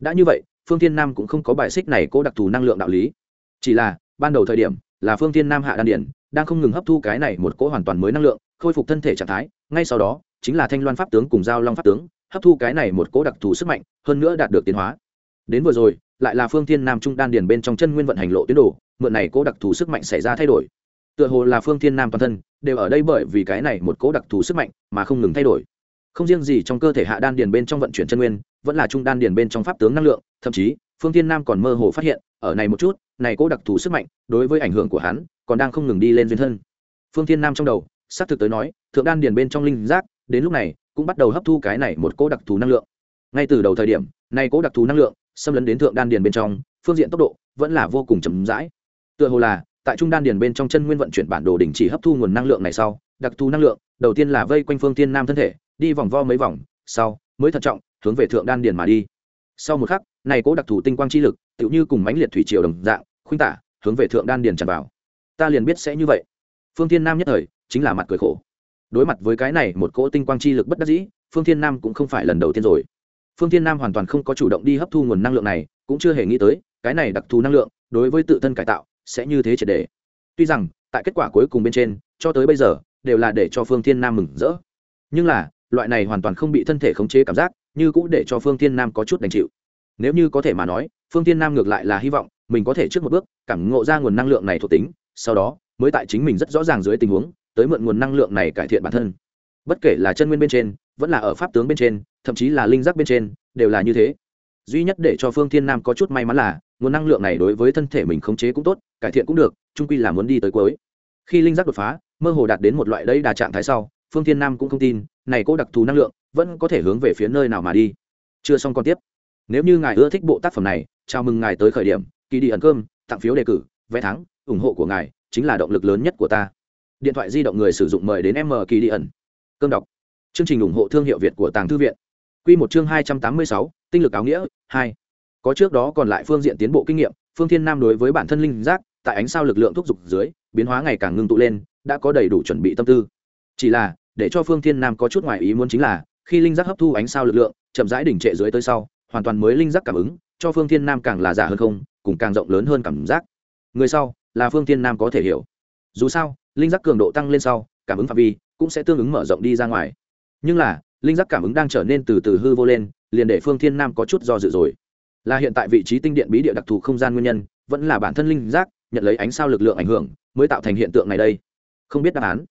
Đã như vậy, phương thiên nam cũng không có bài xích này cố đặc thù năng lượng đạo lý. Chỉ là, ban đầu thời điểm, là phương thiên nam hạ đan điển đang không ngừng hấp thu cái này một cỗ hoàn toàn mới năng lượng, khôi phục thân thể trạng thái, ngay sau đó, chính là thanh loan pháp tướng cùng giao long pháp tướng, hấp thu cái này một cỗ đặc thù sức mạnh, hơn nữa đạt được tiến hóa. Đến vừa rồi lại là phương thiên nam trung đan điền bên trong chân nguyên vận hành lộ tuyến đồ, mượn này cố đặc thù sức mạnh xảy ra thay đổi. Tựa hồ là phương thiên nam toàn thân, đều ở đây bởi vì cái này một cố đặc thù sức mạnh mà không ngừng thay đổi. Không riêng gì trong cơ thể hạ đan điền bên trong vận chuyển chân nguyên, vẫn là trung đan điền bên trong pháp tướng năng lượng, thậm chí, phương thiên nam còn mơ hồ phát hiện, ở này một chút, này cố đặc thù sức mạnh, đối với ảnh hưởng của hắn, còn đang không ngừng đi lên duyên thân. Phương thiên nam trong đầu, xác thực tới nói, thượng đan điền bên trong linh giác, đến lúc này, cũng bắt đầu hấp thu cái này một cố đặc thù năng lượng. Ngay từ đầu thời điểm, này cố đặc thù năng lượng xâm lấn đến thượng đan điền bên trong, phương diện tốc độ vẫn là vô cùng chậm rãi. Tựa hồ là, tại trung đan điền bên trong chân nguyên vận chuyển bản đồ đình chỉ hấp thu nguồn năng lượng này sau, đặc thù năng lượng, đầu tiên là vây quanh phương thiên nam thân thể, đi vòng vo mấy vòng, sau, mới thận trọng, hướng về thượng đan điền mà đi. Sau một khắc, này cố đặc thù tinh quang chi lực, tựu như cùng mãnh liệt thủy triều đồng dạng, khuynh tả, hướng về thượng đan điền tràn vào. Ta liền biết sẽ như vậy. Phương thiên nam nhất thời, chính là mặt cười khổ. Đối mặt với cái này một cỗ tinh quang chi lực bất đắc dĩ, phương thiên nam cũng không phải lần đầu tiên rồi phương thiên nam hoàn toàn không có chủ động đi hấp thu nguồn năng lượng này, cũng chưa hề nghĩ tới, cái này đặc thù năng lượng, đối với tự thân cải tạo, sẽ như thế triệt đề. Tuy rằng, tại kết quả cuối cùng bên trên, cho tới bây giờ, đều là để cho phương thiên nam mừng rỡ. Nhưng là, loại này hoàn toàn không bị thân thể khống chế cảm giác, như cũng để cho phương thiên nam có chút đành chịu. Nếu như có thể mà nói, phương thiên nam ngược lại là hy vọng, mình có thể trước một bước, cảm ngộ ra nguồn năng lượng này thuộc tính, sau đó, mới tại chính mình rất rõ ràng dưới tình huống, tới mượn nguồn năng lượng này cải thiện bản thân. Bất kể là chân nguyên bên trên vẫn là ở pháp tướng bên trên, thậm chí là linh giác bên trên, đều là như thế. Duy nhất để cho phương thiên nam có chút may mắn là, nguồn năng lượng này đối với thân thể mình khống chế cũng tốt, cải thiện cũng được trung quy là muốn đi tới cuối. Khi linh giác đột phá, mơ hồ đạt đến một loại đấy đà trạng thái sau, phương thiên nam cũng không tin, này cô đặc thù năng lượng, vẫn có thể hướng về phía nơi nào mà đi. Chưa xong còn tiếp. Nếu như ngài ưa thích bộ tác phẩm này, chào mừng ngài tới khởi điểm, kỳ đi ẩn cơm, tặng phiếu đề cử, vé thắng, ủng hộ của ngài chính là động lực lớn nhất của ta. Điện thoại di động người sử dụng mời đến m kỳ đi ẩn. Cơm đọc chương trình ủng hộ thương hiệu việt của tàng thư viện. Quy một chương hai trăm tám mươi sáu, tinh lực áo nghĩa, hai. Có trước đó còn lại phương diện tiến bộ kinh nghiệm, phương thiên nam đối với bản thân linh giác, tại ánh sao lực lượng thúc dục dưới, biến hóa ngày càng ngưng tụ lên, đã có đầy đủ chuẩn bị tâm tư. Chỉ là, để cho phương thiên nam có chút ngoài ý muốn chính là, khi linh giác hấp thu ánh sao lực lượng, chậm rãi đỉnh trệ dưới tới sau, hoàn toàn mới linh giác cảm ứng, cho phương thiên nam càng là giả hơn không, cùng càng rộng lớn hơn cảm giác. Người sau, là phương thiên nam có thể hiểu. Dù sao, linh giác cường độ tăng lên sau, cảm ứng phạm vi cũng sẽ tương ứng mở rộng đi ra ngoài nhưng là, linh giác cảm ứng đang trở nên từ từ hư vô lên, liền để phương thiên nam có chút do dự rồi. Là hiện tại vị trí tinh điện bí địa đặc thù không gian nguyên nhân, vẫn là bản thân linh giác, nhận lấy ánh sao lực lượng ảnh hưởng, mới tạo thành hiện tượng này đây. Không biết đáp án.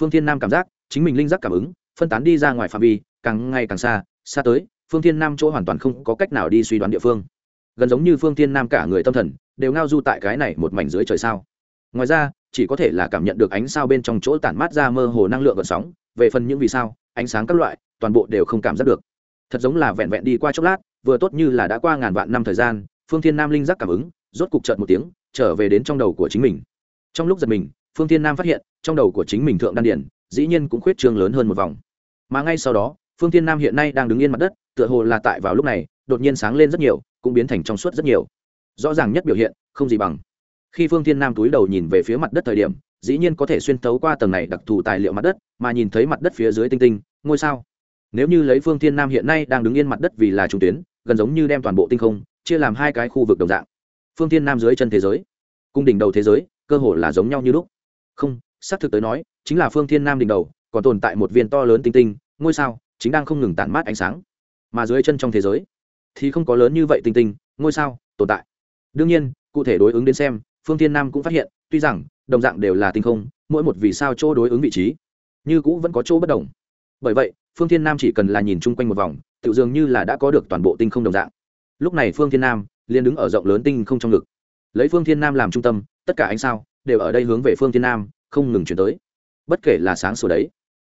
Phương thiên nam cảm giác, chính mình linh giác cảm ứng, phân tán đi ra ngoài phạm vi, càng ngày càng xa xa tới, phương thiên nam chỗ hoàn toàn không có cách nào đi suy đoán địa phương. Gần giống như phương thiên nam cả người tâm thần, đều ngao du tại cái này một mảnh dưới trời sao. Ngoài ra, chỉ có thể là cảm nhận được ánh sao bên trong chỗ tản mát ra mơ hồ năng lượng gợn sóng về phần những vì sao, ánh sáng các loại, toàn bộ đều không cảm giác được. Thật giống là vẹn vẹn đi qua chốc lát, vừa tốt như là đã qua ngàn vạn năm thời gian, phương thiên nam linh giác cảm ứng, rốt cục chợt một tiếng, trở về đến trong đầu của chính mình. Trong lúc giật mình, phương thiên nam phát hiện, trong đầu của chính mình thượng đan điển dĩ nhiên cũng khuyết trương lớn hơn một vòng. Mà ngay sau đó, phương thiên nam hiện nay đang đứng yên mặt đất, tựa hồ là tại vào lúc này, đột nhiên sáng lên rất nhiều, cũng biến thành trong suốt rất nhiều. Rõ ràng nhất biểu hiện, không gì bằng. Khi phương thiên nam túi đầu nhìn về phía mặt đất thời điểm dĩ nhiên có thể xuyên tấu qua tầng này đặc thù tài liệu mặt đất, mà nhìn thấy mặt đất phía dưới tinh tinh, ngôi sao. Nếu như lấy phương thiên nam hiện nay đang đứng yên mặt đất vì là trung tuyến, gần giống như đem toàn bộ tinh không chia làm hai cái khu vực đồng dạng. Phương thiên nam dưới chân thế giới, cung đỉnh đầu thế giới, cơ hồ là giống nhau như lúc. Không, xác thực tới nói, chính là phương thiên nam đỉnh đầu, còn tồn tại một viên to lớn tinh tinh, ngôi sao chính đang không ngừng tản mát ánh sáng. Mà dưới chân trong thế giới, thì không có lớn như vậy tinh tinh, ngôi sao tồn tại. Đương nhiên, cụ thể đối ứng đến xem, phương thiên nam cũng phát hiện, tuy rằng đồng dạng đều là tinh không, mỗi một vì sao chỗ đối ứng vị trí, như cũ vẫn có chỗ bất đồng. Bởi vậy, phương thiên nam chỉ cần là nhìn chung quanh một vòng, tự dường như là đã có được toàn bộ tinh không đồng dạng. Lúc này phương thiên nam liền đứng ở rộng lớn tinh không trong ngực. Lấy phương thiên nam làm trung tâm, tất cả ánh sao đều ở đây hướng về phương thiên nam, không ngừng chuyển tới. Bất kể là sáng sủa đấy,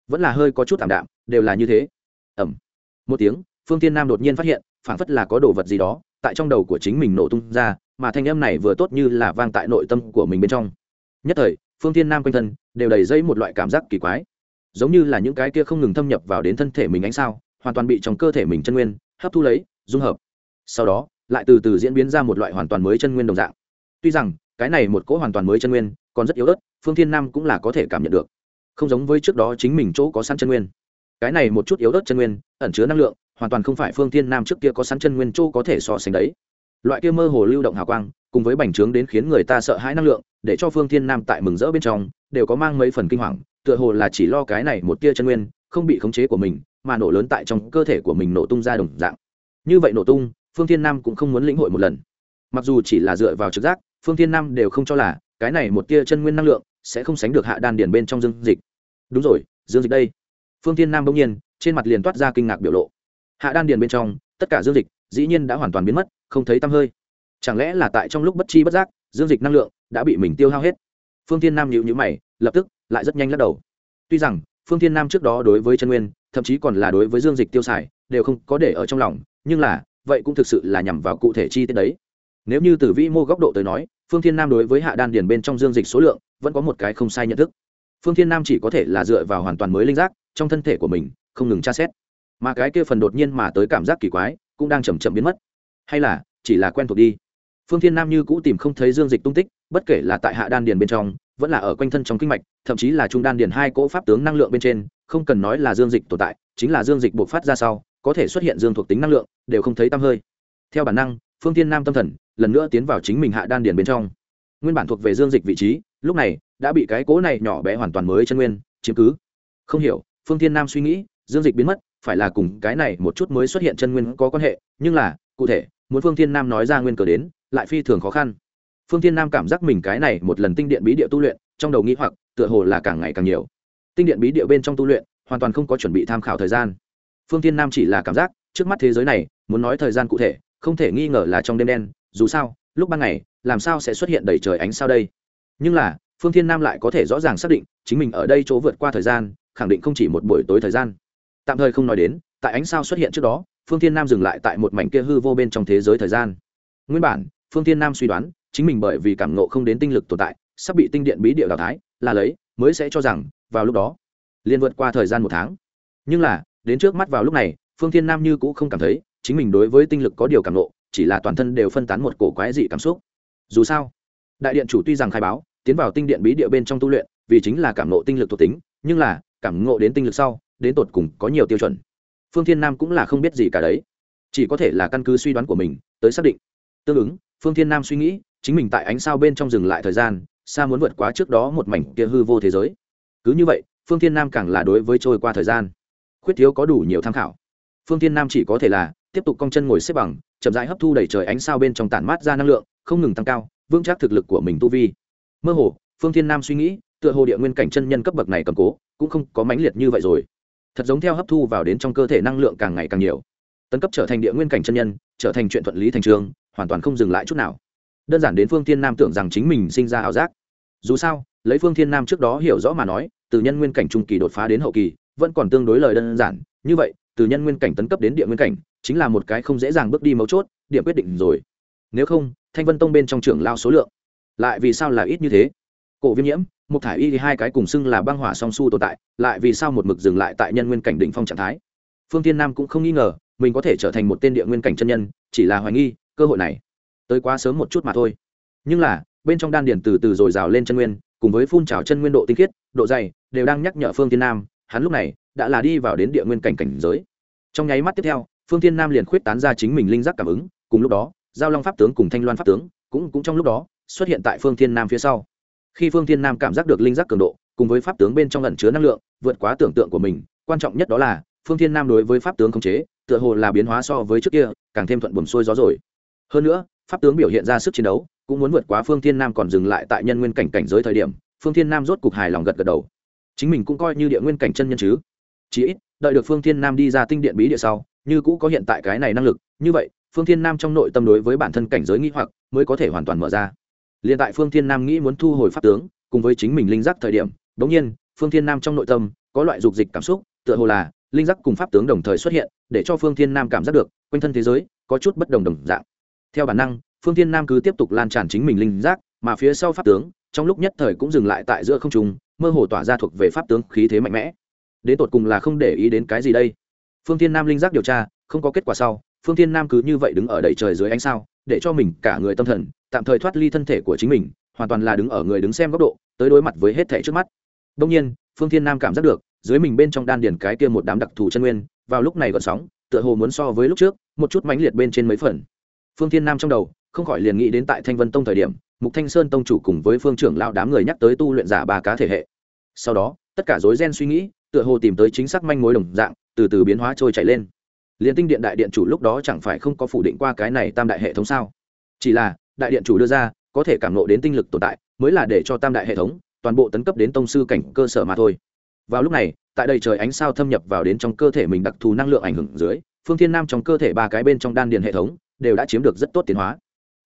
vẫn là hơi có chút tạm đạm, đều là như thế. Ẩm một tiếng, phương thiên nam đột nhiên phát hiện, phảng phất là có đồ vật gì đó, tại trong đầu của chính mình nổ tung ra, mà thanh âm này vừa tốt như là vang tại nội tâm của mình bên trong nhất thời, phương thiên nam quanh thân đều đầy dây một loại cảm giác kỳ quái. Giống như là những cái kia không ngừng thâm nhập vào đến thân thể mình ánh sao, hoàn toàn bị trong cơ thể mình chân nguyên hấp thu lấy, dung hợp. Sau đó, lại từ từ diễn biến ra một loại hoàn toàn mới chân nguyên đồng dạng. Tuy rằng, cái này một cỗ hoàn toàn mới chân nguyên còn rất yếu ớt, phương thiên nam cũng là có thể cảm nhận được. Không giống với trước đó chính mình chỗ có sẵn chân nguyên. Cái này một chút yếu ớt chân nguyên, ẩn chứa năng lượng, hoàn toàn không phải phương thiên nam trước kia có sẵn chân nguyên chỗ có thể so sánh đấy loại kia mơ hồ lưu động hào quang, cùng với bành trướng đến khiến người ta sợ hãi năng lượng, để cho phương thiên nam tại mừng rỡ bên trong, đều có mang mấy phần kinh hoàng, tựa hồ là chỉ lo cái này một tia chân nguyên, không bị khống chế của mình, mà nổ lớn tại trong cơ thể của mình nổ tung ra đồng dạng. Như vậy nổ tung, phương thiên nam cũng không muốn lĩnh hội một lần. Mặc dù chỉ là dựa vào trực giác, phương thiên nam đều không cho là, cái này một tia chân nguyên năng lượng sẽ không sánh được hạ đan điền bên trong dương dịch. Đúng rồi, dương dịch đây. Phương thiên nam bỗng nhiên, trên mặt liền toát ra kinh ngạc biểu lộ. Hạ đan điền bên trong, tất cả dương dịch dĩ nhiên đã hoàn toàn biến mất không thấy tăm hơi. Chẳng lẽ là tại trong lúc bất chi bất giác, dương dịch năng lượng đã bị mình tiêu hao hết? Phương thiên nam nhịu nhữ mày, lập tức lại rất nhanh lắc đầu. Tuy rằng, phương thiên nam trước đó đối với chân nguyên, thậm chí còn là đối với dương dịch tiêu xài, đều không có để ở trong lòng, nhưng là, vậy cũng thực sự là nhằm vào cụ thể chi tiết đấy. Nếu như từ vĩ mô góc độ tới nói, phương thiên nam đối với hạ đan điền bên trong dương dịch số lượng vẫn có một cái không sai nhận thức. Phương thiên nam chỉ có thể là dựa vào hoàn toàn mới linh giác trong thân thể của mình, không ngừng tra xét. Mà cái kia phần đột nhiên mà tới cảm giác kỳ quái, cũng đang chầm chậm biến mất hay là, chỉ là quen thuộc đi. Phương thiên nam như cũ tìm không thấy dương dịch tung tích, bất kể là tại hạ đan điền bên trong, vẫn là ở quanh thân trong kinh mạch, thậm chí là trung đan điền hai cỗ pháp tướng năng lượng bên trên, không cần nói là dương dịch tồn tại, chính là dương dịch buộc phát ra sau, có thể xuất hiện dương thuộc tính năng lượng, đều không thấy tăm hơi. Theo bản năng, phương thiên nam tâm thần, lần nữa tiến vào chính mình hạ đan điền bên trong. Nguyên bản thuộc về dương dịch vị trí, lúc này, đã bị cái cố này nhỏ bé hoàn toàn mới chân nguyên, chiếm cứ. Không hiểu, phương thiên nam suy nghĩ, dương dịch biến mất, phải là cùng cái này một chút mới xuất hiện chân nguyên có quan hệ, nhưng là, cụ thể muốn phương thiên nam nói ra nguyên cờ đến, lại phi thường khó khăn. Phương thiên nam cảm giác mình cái này một lần tinh điện bí địa tu luyện, trong đầu nghĩ hoặc, tựa hồ là càng ngày càng nhiều. Tinh điện bí địa bên trong tu luyện, hoàn toàn không có chuẩn bị tham khảo thời gian. Phương thiên nam chỉ là cảm giác, trước mắt thế giới này, muốn nói thời gian cụ thể, không thể nghi ngờ là trong đêm đen, dù sao, lúc ban ngày, làm sao sẽ xuất hiện đầy trời ánh sao đây? Nhưng là, phương thiên nam lại có thể rõ ràng xác định, chính mình ở đây chỗ vượt qua thời gian, khẳng định không chỉ một buổi tối thời gian. Tạm thời không nói đến, tại ánh sao xuất hiện trước đó phương thiên nam dừng lại tại một mảnh kia hư vô bên trong thế giới thời gian. Nguyên bản, phương thiên nam suy đoán, chính mình bởi vì cảm nộ không đến tinh lực tồn tại, sắp bị tinh điện bí địa đào thái là lấy, mới sẽ cho rằng, vào lúc đó, liền vượt qua thời gian một tháng. Nhưng là, đến trước mắt vào lúc này, phương thiên nam như cũng không cảm thấy, chính mình đối với tinh lực có điều cảm nộ chỉ là toàn thân đều phân tán một cổ quái dị cảm xúc. Dù sao, đại điện chủ tuy rằng khai báo, tiến vào tinh điện bí địa bên trong tu luyện, vì chính là cảm nộ tinh lực thuộc tính, nhưng là, cảm ngộ đến tinh lực sau, đến tột cùng có nhiều tiêu chuẩn phương thiên nam cũng là không biết gì cả đấy. Chỉ có thể là căn cứ suy đoán của mình, tới xác định. Tương ứng, phương thiên nam suy nghĩ, chính mình tại ánh sao bên trong dừng lại thời gian, xa muốn vượt quá trước đó một mảnh kia hư vô thế giới. Cứ như vậy, phương thiên nam càng là đối với trôi qua thời gian, khuyết thiếu có đủ nhiều tham khảo. Phương thiên nam chỉ có thể là tiếp tục cong chân ngồi xếp bằng, chậm rãi hấp thu đẩy trời ánh sao bên trong tản mát ra năng lượng, không ngừng tăng cao, vững chắc thực lực của mình tu vi. Mơ hồ, phương thiên nam suy nghĩ, tựa hồ địa nguyên cảnh chân nhân cấp bậc này cầm cố, cũng không có mãnh liệt như vậy rồi thật giống theo hấp thu vào đến trong cơ thể năng lượng càng ngày càng nhiều. Tấn cấp trở thành địa nguyên cảnh chân nhân, trở thành chuyện thuận lý thành trường, hoàn toàn không dừng lại chút nào. Đơn giản đến phương thiên nam tưởng rằng chính mình sinh ra ảo giác. Dù sao, lấy phương thiên nam trước đó hiểu rõ mà nói, từ nhân nguyên cảnh trung kỳ đột phá đến hậu kỳ, vẫn còn tương đối lời đơn giản. Như vậy, từ nhân nguyên cảnh tấn cấp đến địa nguyên cảnh, chính là một cái không dễ dàng bước đi mấu chốt, điểm quyết định rồi. Nếu không, thanh vân tông bên trong trưởng lao số lượng, lại vì sao là ít như thế? Cổ viêm nhiễm, một thải y thì hai cái cùng xưng là băng hỏa song su tồn tại, lại vì sao một mực dừng lại tại nhân nguyên cảnh đỉnh phong trạng thái? Phương tiên nam cũng không nghi ngờ, mình có thể trở thành một tên địa nguyên cảnh chân nhân, chỉ là hoài nghi, cơ hội này, tới quá sớm một chút mà thôi. Nhưng là, bên trong đan điển từ từ dồi dào lên chân nguyên, cùng với phun trào chân nguyên độ tinh khiết, độ dày, đều đang nhắc nhở phương tiên nam, hắn lúc này đã là đi vào đến địa nguyên cảnh cảnh giới. Trong nháy mắt tiếp theo, phương tiên nam liền khuyết tán ra chính mình linh giác cảm ứng, cùng lúc đó, giao long pháp tướng cùng thanh loan pháp tướng cũng cũng trong lúc đó xuất hiện tại phương thiên nam phía sau khi phương thiên nam cảm giác được linh giác cường độ, cùng với pháp tướng bên trong lần chứa năng lượng, vượt quá tưởng tượng của mình, quan trọng nhất đó là, phương thiên nam đối với pháp tướng khống chế, tựa hồ là biến hóa so với trước kia, càng thêm thuận buồm xuôi gió rồi. Hơn nữa, pháp tướng biểu hiện ra sức chiến đấu, cũng muốn vượt quá phương thiên nam còn dừng lại tại nhân nguyên cảnh cảnh giới thời điểm, phương thiên nam rốt cục hài lòng gật gật đầu. Chính mình cũng coi như địa nguyên cảnh chân nhân chứ. Chỉ ít, đợi được phương thiên nam đi ra tinh điện bí địa sau, như cũ có hiện tại cái này năng lực, như vậy, phương thiên nam trong nội tâm đối với bản thân cảnh giới nghĩ hoặc mới có thể hoàn toàn mở ra liền tại phương thiên nam nghĩ muốn thu hồi pháp tướng, cùng với chính mình linh giác thời điểm đ nhiên, phương thiên nam trong nội tâm, có loại dục dịch cảm xúc, tựa hồ là, linh giác cùng pháp tướng đồng thời xuất hiện, để cho phương thiên nam cảm giác được, quanh thân thế giới, có chút bất đồng đồng dạng. Theo bản năng, phương thiên nam cứ tiếp tục lan tràn chính mình linh giác, mà phía sau pháp tướng, trong lúc nhất thời cũng dừng lại tại giữa không trung, mơ hồ tỏa ra thuộc về pháp tướng khí thế mạnh mẽ. Đến tột cùng là không để ý đến cái gì đây? Phương thiên nam linh giác điều tra, không có kết quả sau, phương thiên nam cứ như vậy đứng ở đầy trời dưới ánh sao, để cho mình cả người tâm thần tạm thời thoát ly thân thể của chính mình, hoàn toàn là đứng ở người đứng xem góc độ, tới đối mặt với hết thể trước mắt. Đông nhiên, phương thiên nam cảm giác được, dưới mình bên trong đan điền cái kia một đám đặc thù chân nguyên, vào lúc này gợn sóng, tựa hồ muốn so với lúc trước, một chút mãnh liệt bên trên mấy phần. Phương thiên nam trong đầu, không khỏi liền nghĩ đến tại thanh vân tông thời điểm, mục thanh sơn tông chủ cùng với phương trưởng lao đám người nhắc tới tu luyện giả ba cá thể hệ. Sau đó, tất cả rối ren suy nghĩ, tựa hồ tìm tới chính xác manh mối đồng dạng, từ từ biến hóa trôi chảy lên. Liên tinh điện đại điện chủ lúc đó chẳng phải không có phủ định qua cái này tam đại hệ thống sao? Chỉ là đại điện chủ đưa ra, có thể cảm nộ đến tinh lực tồn tại, mới là để cho tam đại hệ thống, toàn bộ tấn cấp đến tông sư cảnh cơ sở mà thôi. Vào lúc này, tại đây trời ánh sao thâm nhập vào đến trong cơ thể mình đặc thù năng lượng ảnh hưởng dưới, phương thiên nam trong cơ thể ba cái bên trong đan điền hệ thống, đều đã chiếm được rất tốt tiến hóa.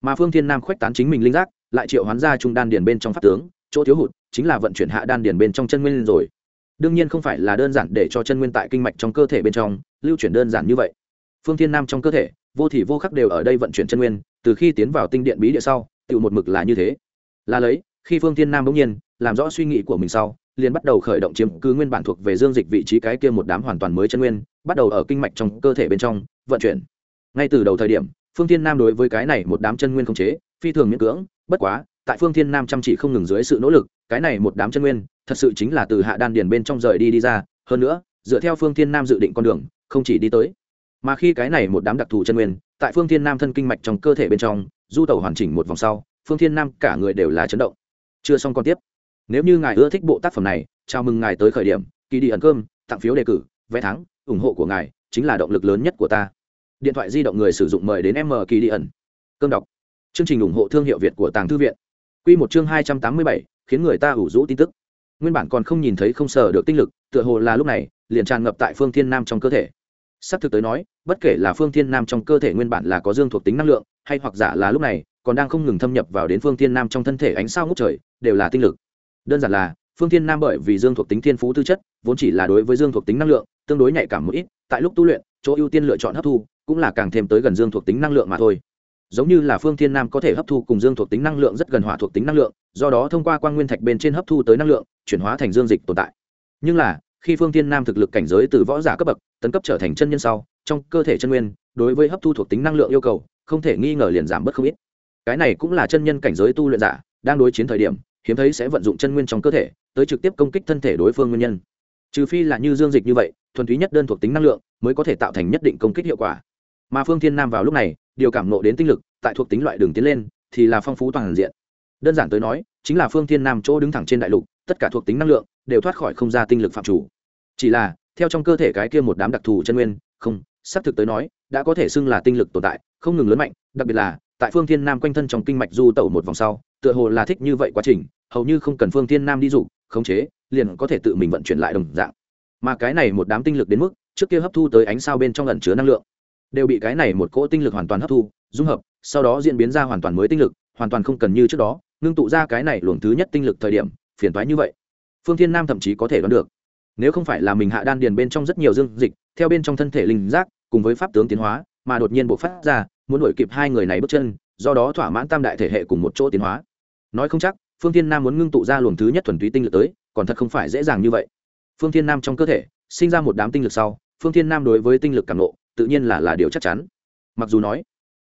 Mà phương thiên nam khuếch tán chính mình linh giác, lại triệu hoán ra trung đan điền bên trong pháp tướng, chỗ thiếu hụt chính là vận chuyển hạ đan điền bên trong chân nguyên rồi. Đương nhiên không phải là đơn giản để cho chân nguyên tại kinh mạch trong cơ thể bên trong, lưu chuyển đơn giản như vậy. Phương thiên nam trong cơ thể, vô thì vô khắc đều ở đây vận chuyển chân nguyên từ khi tiến vào tinh điện bí địa sau tự một mực là như thế. Là lấy, khi phương thiên nam bỗng nhiên, làm rõ suy nghĩ của mình sau, liền bắt đầu khởi động chiếm cứ nguyên bản thuộc về dương dịch vị trí cái kia một đám hoàn toàn mới chân nguyên, bắt đầu ở kinh mạch trong cơ thể bên trong, vận chuyển. Ngay từ đầu thời điểm, phương thiên nam đối với cái này một đám chân nguyên không chế, phi thường miễn cưỡng, bất quá, tại phương thiên nam chăm chỉ không ngừng dưới sự nỗ lực, cái này một đám chân nguyên, thật sự chính là từ hạ đan điền bên trong rời đi đi ra, hơn nữa, dựa theo phương thiên nam dự định con đường, không chỉ đi tới. Mà khi cái này một đám đặc thù chân nguyên tại phương thiên nam thân kinh mạch trong cơ thể bên trong, du tẩu hoàn chỉnh một vòng sau, phương thiên nam cả người đều là chấn động. Chưa xong còn tiếp. Nếu như ngài ưa thích bộ tác phẩm này, chào mừng ngài tới khởi điểm, kỳ đi ẩn cơm, tặng phiếu đề cử, vé thắng, ủng hộ của ngài chính là động lực lớn nhất của ta. Điện thoại di động người sử dụng mời đến m kỳ đi ẩn. Cơm đọc. Chương trình ủng hộ thương hiệu việt của tàng thư viện. Q một chương hai trăm tám mươi bảy, khiến người ta ủ rũ tin tức. Nguyên bản còn không nhìn thấy không sờ được tinh lực, tựa hồ là lúc này, liền tràn ngập tại phương thiên nam trong cơ thể. S ắ c thực tới nói bất kể là phương thiên nam trong cơ thể nguyên bản là có dương thuộc tính năng lượng, hay hoặc giả là lúc này, còn đang không ngừng thâm nhập vào đến phương thiên nam trong thân thể ánh sao ngút trời, đều là tinh lực. Đơn giản là, phương thiên nam bởi vì dương thuộc tính thiên phú tư chất, vốn chỉ là đối với dương thuộc tính năng lượng, tương đối nhạy cảm một ít, tại lúc tu luyện, chỗ ưu tiên lựa chọn hấp thu, cũng là càng thêm tới gần dương thuộc tính năng lượng mà thôi. Giống như là phương thiên nam có thể hấp thu cùng dương thuộc tính năng lượng rất gần hỏa thuộc tính năng lượng, do đó thông qua quan nguyên thạch bên trên hấp thu tới năng lượng, chuyển hóa thành dương dịch tồn tại. Nhưng là, khi phương thiên nam thực lực cảnh giới từ võ giả cấp bậc, tấn cấp trở thành chân nhân sau trong cơ thể chân nguyên, đối với hấp thu thuộc tính năng lượng yêu cầu, không thể nghi ngờ liền giảm bớt không ít. Cái này cũng là chân nhân cảnh giới tu luyện giả, đang đối chiến thời điểm, hiếm thấy sẽ vận dụng chân nguyên trong cơ thể, tới trực tiếp công kích thân thể đối phương nguyên nhân. Trừ phi là như dương dịch như vậy, thuần túy nhất đơn thuộc tính năng lượng, mới có thể tạo thành nhất định công kích hiệu quả. Mà phương thiên nam vào lúc này, điều cảm nộ đến tinh lực, tại thuộc tính loại đường tiến lên, thì là phong phú toàn diện. Đơn giản tới nói, chính là phương thiên nam chỗ đứng thẳng trên đại lục, tất cả thuộc tính năng lượng đều thoát khỏi không ra tinh lực phạm chủ. Chỉ là, theo trong cơ thể cái kia một đám đặc thù chân nguyên, không xác thực tới nói, đã có thể xưng là tinh lực tồn tại, không ngừng lớn mạnh, đặc biệt là, tại phương thiên nam quanh thân trong kinh mạch du tẩu một vòng sau, tựa hồ là thích như vậy quá trình, hầu như không cần phương thiên nam đi dụ, khống chế, liền có thể tự mình vận chuyển lại đồng dạng. Mà cái này một đám tinh lực đến mức, trước kia hấp thu tới ánh sao bên trong ẩn chứa năng lượng, đều bị cái này một cỗ tinh lực hoàn toàn hấp thu, dung hợp, sau đó diễn biến ra hoàn toàn mới tinh lực, hoàn toàn không cần như trước đó, ngưng tụ ra cái này luồng thứ nhất tinh lực thời điểm, phiền toái như vậy. Phương thiên nam thậm chí có thể đoán được. Nếu không phải là mình hạ đan điền bên trong rất nhiều dương dịch, theo bên trong thân thể linh giác cùng với pháp tướng tiến hóa, mà đột nhiên bộc phát ra, muốn đuổi kịp hai người này bước chân, do đó thỏa mãn tam đại thể hệ cùng một chỗ tiến hóa. Nói không chắc, phương thiên nam muốn ngưng tụ ra luồng thứ nhất thuần túy tinh lực tới, còn thật không phải dễ dàng như vậy. Phương thiên nam trong cơ thể, sinh ra một đám tinh lực sau, phương thiên nam đối với tinh lực càng nộ, tự nhiên là là điều chắc chắn. Mặc dù nói,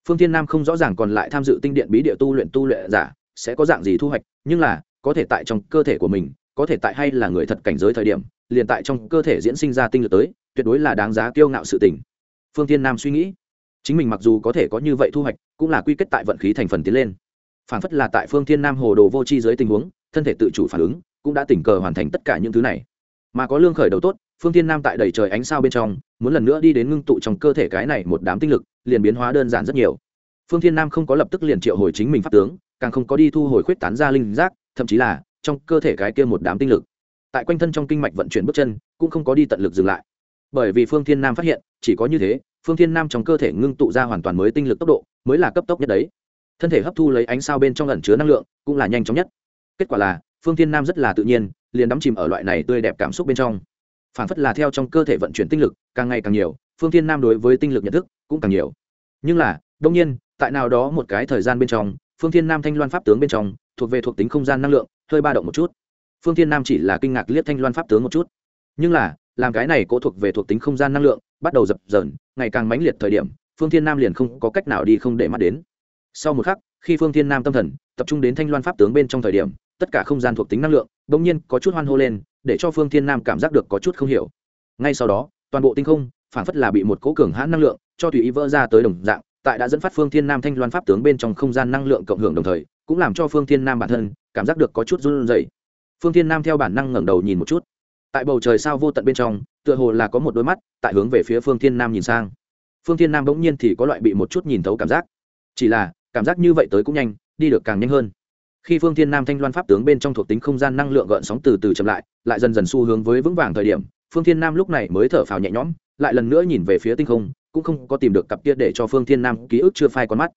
phương thiên nam không rõ ràng còn lại tham dự tinh điện bí địa tu luyện tu luyện giả, sẽ có dạng gì thu hoạch, nhưng là, có thể tại trong cơ thể của mình, có thể tại hay là người thật cảnh giới thời điểm, liền tại trong cơ thể diễn sinh ra tinh lực tới, tuyệt đối là đáng giá kiêu ngạo sự tình phương thiên nam suy nghĩ. Chính mình mặc dù có thể có như vậy thu hoạch, cũng là quy kết tại vận khí thành phần tiến lên. Phản phất là tại phương thiên nam hồ đồ vô chi dưới tình huống, thân thể tự chủ phản ứng, cũng đã tình cờ hoàn thành tất cả những thứ này. Mà có lương khởi đầu tốt, phương thiên nam tại đầy trời ánh sao bên trong, muốn lần nữa đi đến ngưng tụ trong cơ thể cái này một đám tinh lực, liền biến hóa đơn giản rất nhiều. Phương thiên nam không có lập tức liền triệu hồi chính mình pháp tướng, càng không có đi thu hồi khuyết tán ra linh giác, thậm chí là trong cơ thể cái kia một đám tinh lực. Tại quanh thân trong kinh mạch vận chuyển bước chân, cũng không có đi tận lực dừng lại bởi vì phương thiên nam phát hiện, chỉ có như thế, phương thiên nam trong cơ thể ngưng tụ ra hoàn toàn mới tinh lực tốc độ, mới là cấp tốc nhất đấy. Thân thể hấp thu lấy ánh sao bên trong ẩn chứa năng lượng, cũng là nhanh chóng nhất. Kết quả là, phương thiên nam rất là tự nhiên, liền đắm chìm ở loại này tươi đẹp cảm xúc bên trong. Phản phất là theo trong cơ thể vận chuyển tinh lực, càng ngày càng nhiều, phương thiên nam đối với tinh lực nhận thức cũng càng nhiều. Nhưng là đông nhiên, tại nào đó một cái thời gian bên trong, phương thiên nam thanh loan pháp tướng bên trong, thuộc về thuộc tính không gian năng lượng, hơi ba động một chút. Phương thiên nam chỉ là kinh ngạc liếc thanh loan pháp tướng một chút. Nhưng là làm cái này cố thuộc về thuộc tính không gian năng lượng, bắt đầu dập dờn, ngày càng mãnh liệt thời điểm, phương thiên nam liền không có cách nào đi không để mắt đến. Sau một khắc, khi phương thiên nam tâm thần tập trung đến thanh loan pháp tướng bên trong thời điểm, tất cả không gian thuộc tính năng lượng đ ỗ n g nhiên có chút hoan hô lên, để cho phương thiên nam cảm giác được có chút không hiểu. Ngay sau đó, toàn bộ tinh không phản phất là bị một cố cường hãn năng lượng cho tùy ý vỡ ra tới đồng dạng, tại đã dẫn phát phương thiên nam thanh loan pháp tướng bên trong không gian năng lượng cộng hưởng đồng thời, cũng làm cho phương thiên nam bản thân cảm giác được có chút run rẩy. Phương thiên nam theo bản năng ngẩng đầu nhìn một chút tại bầu trời sao vô tận bên trong, tựa hồ là có một đôi mắt tại hướng về phía phương thiên nam nhìn sang. Phương thiên nam bỗng nhiên thì có loại bị một chút nhìn thấu cảm giác. Chỉ là, cảm giác như vậy tới cũng nhanh, đi được càng nhanh hơn. Khi phương thiên nam thanh loan pháp tướng bên trong thuộc tính không gian năng lượng gợn sóng từ từ chậm lại lại dần dần xu hướng với vững vàng thời điểm, phương thiên nam lúc này mới thở phào nhẹ nhõm, lại lần nữa nhìn về phía tinh không, cũng không có tìm được cặp kia để cho phương thiên nam ký ức chưa phai con mắt.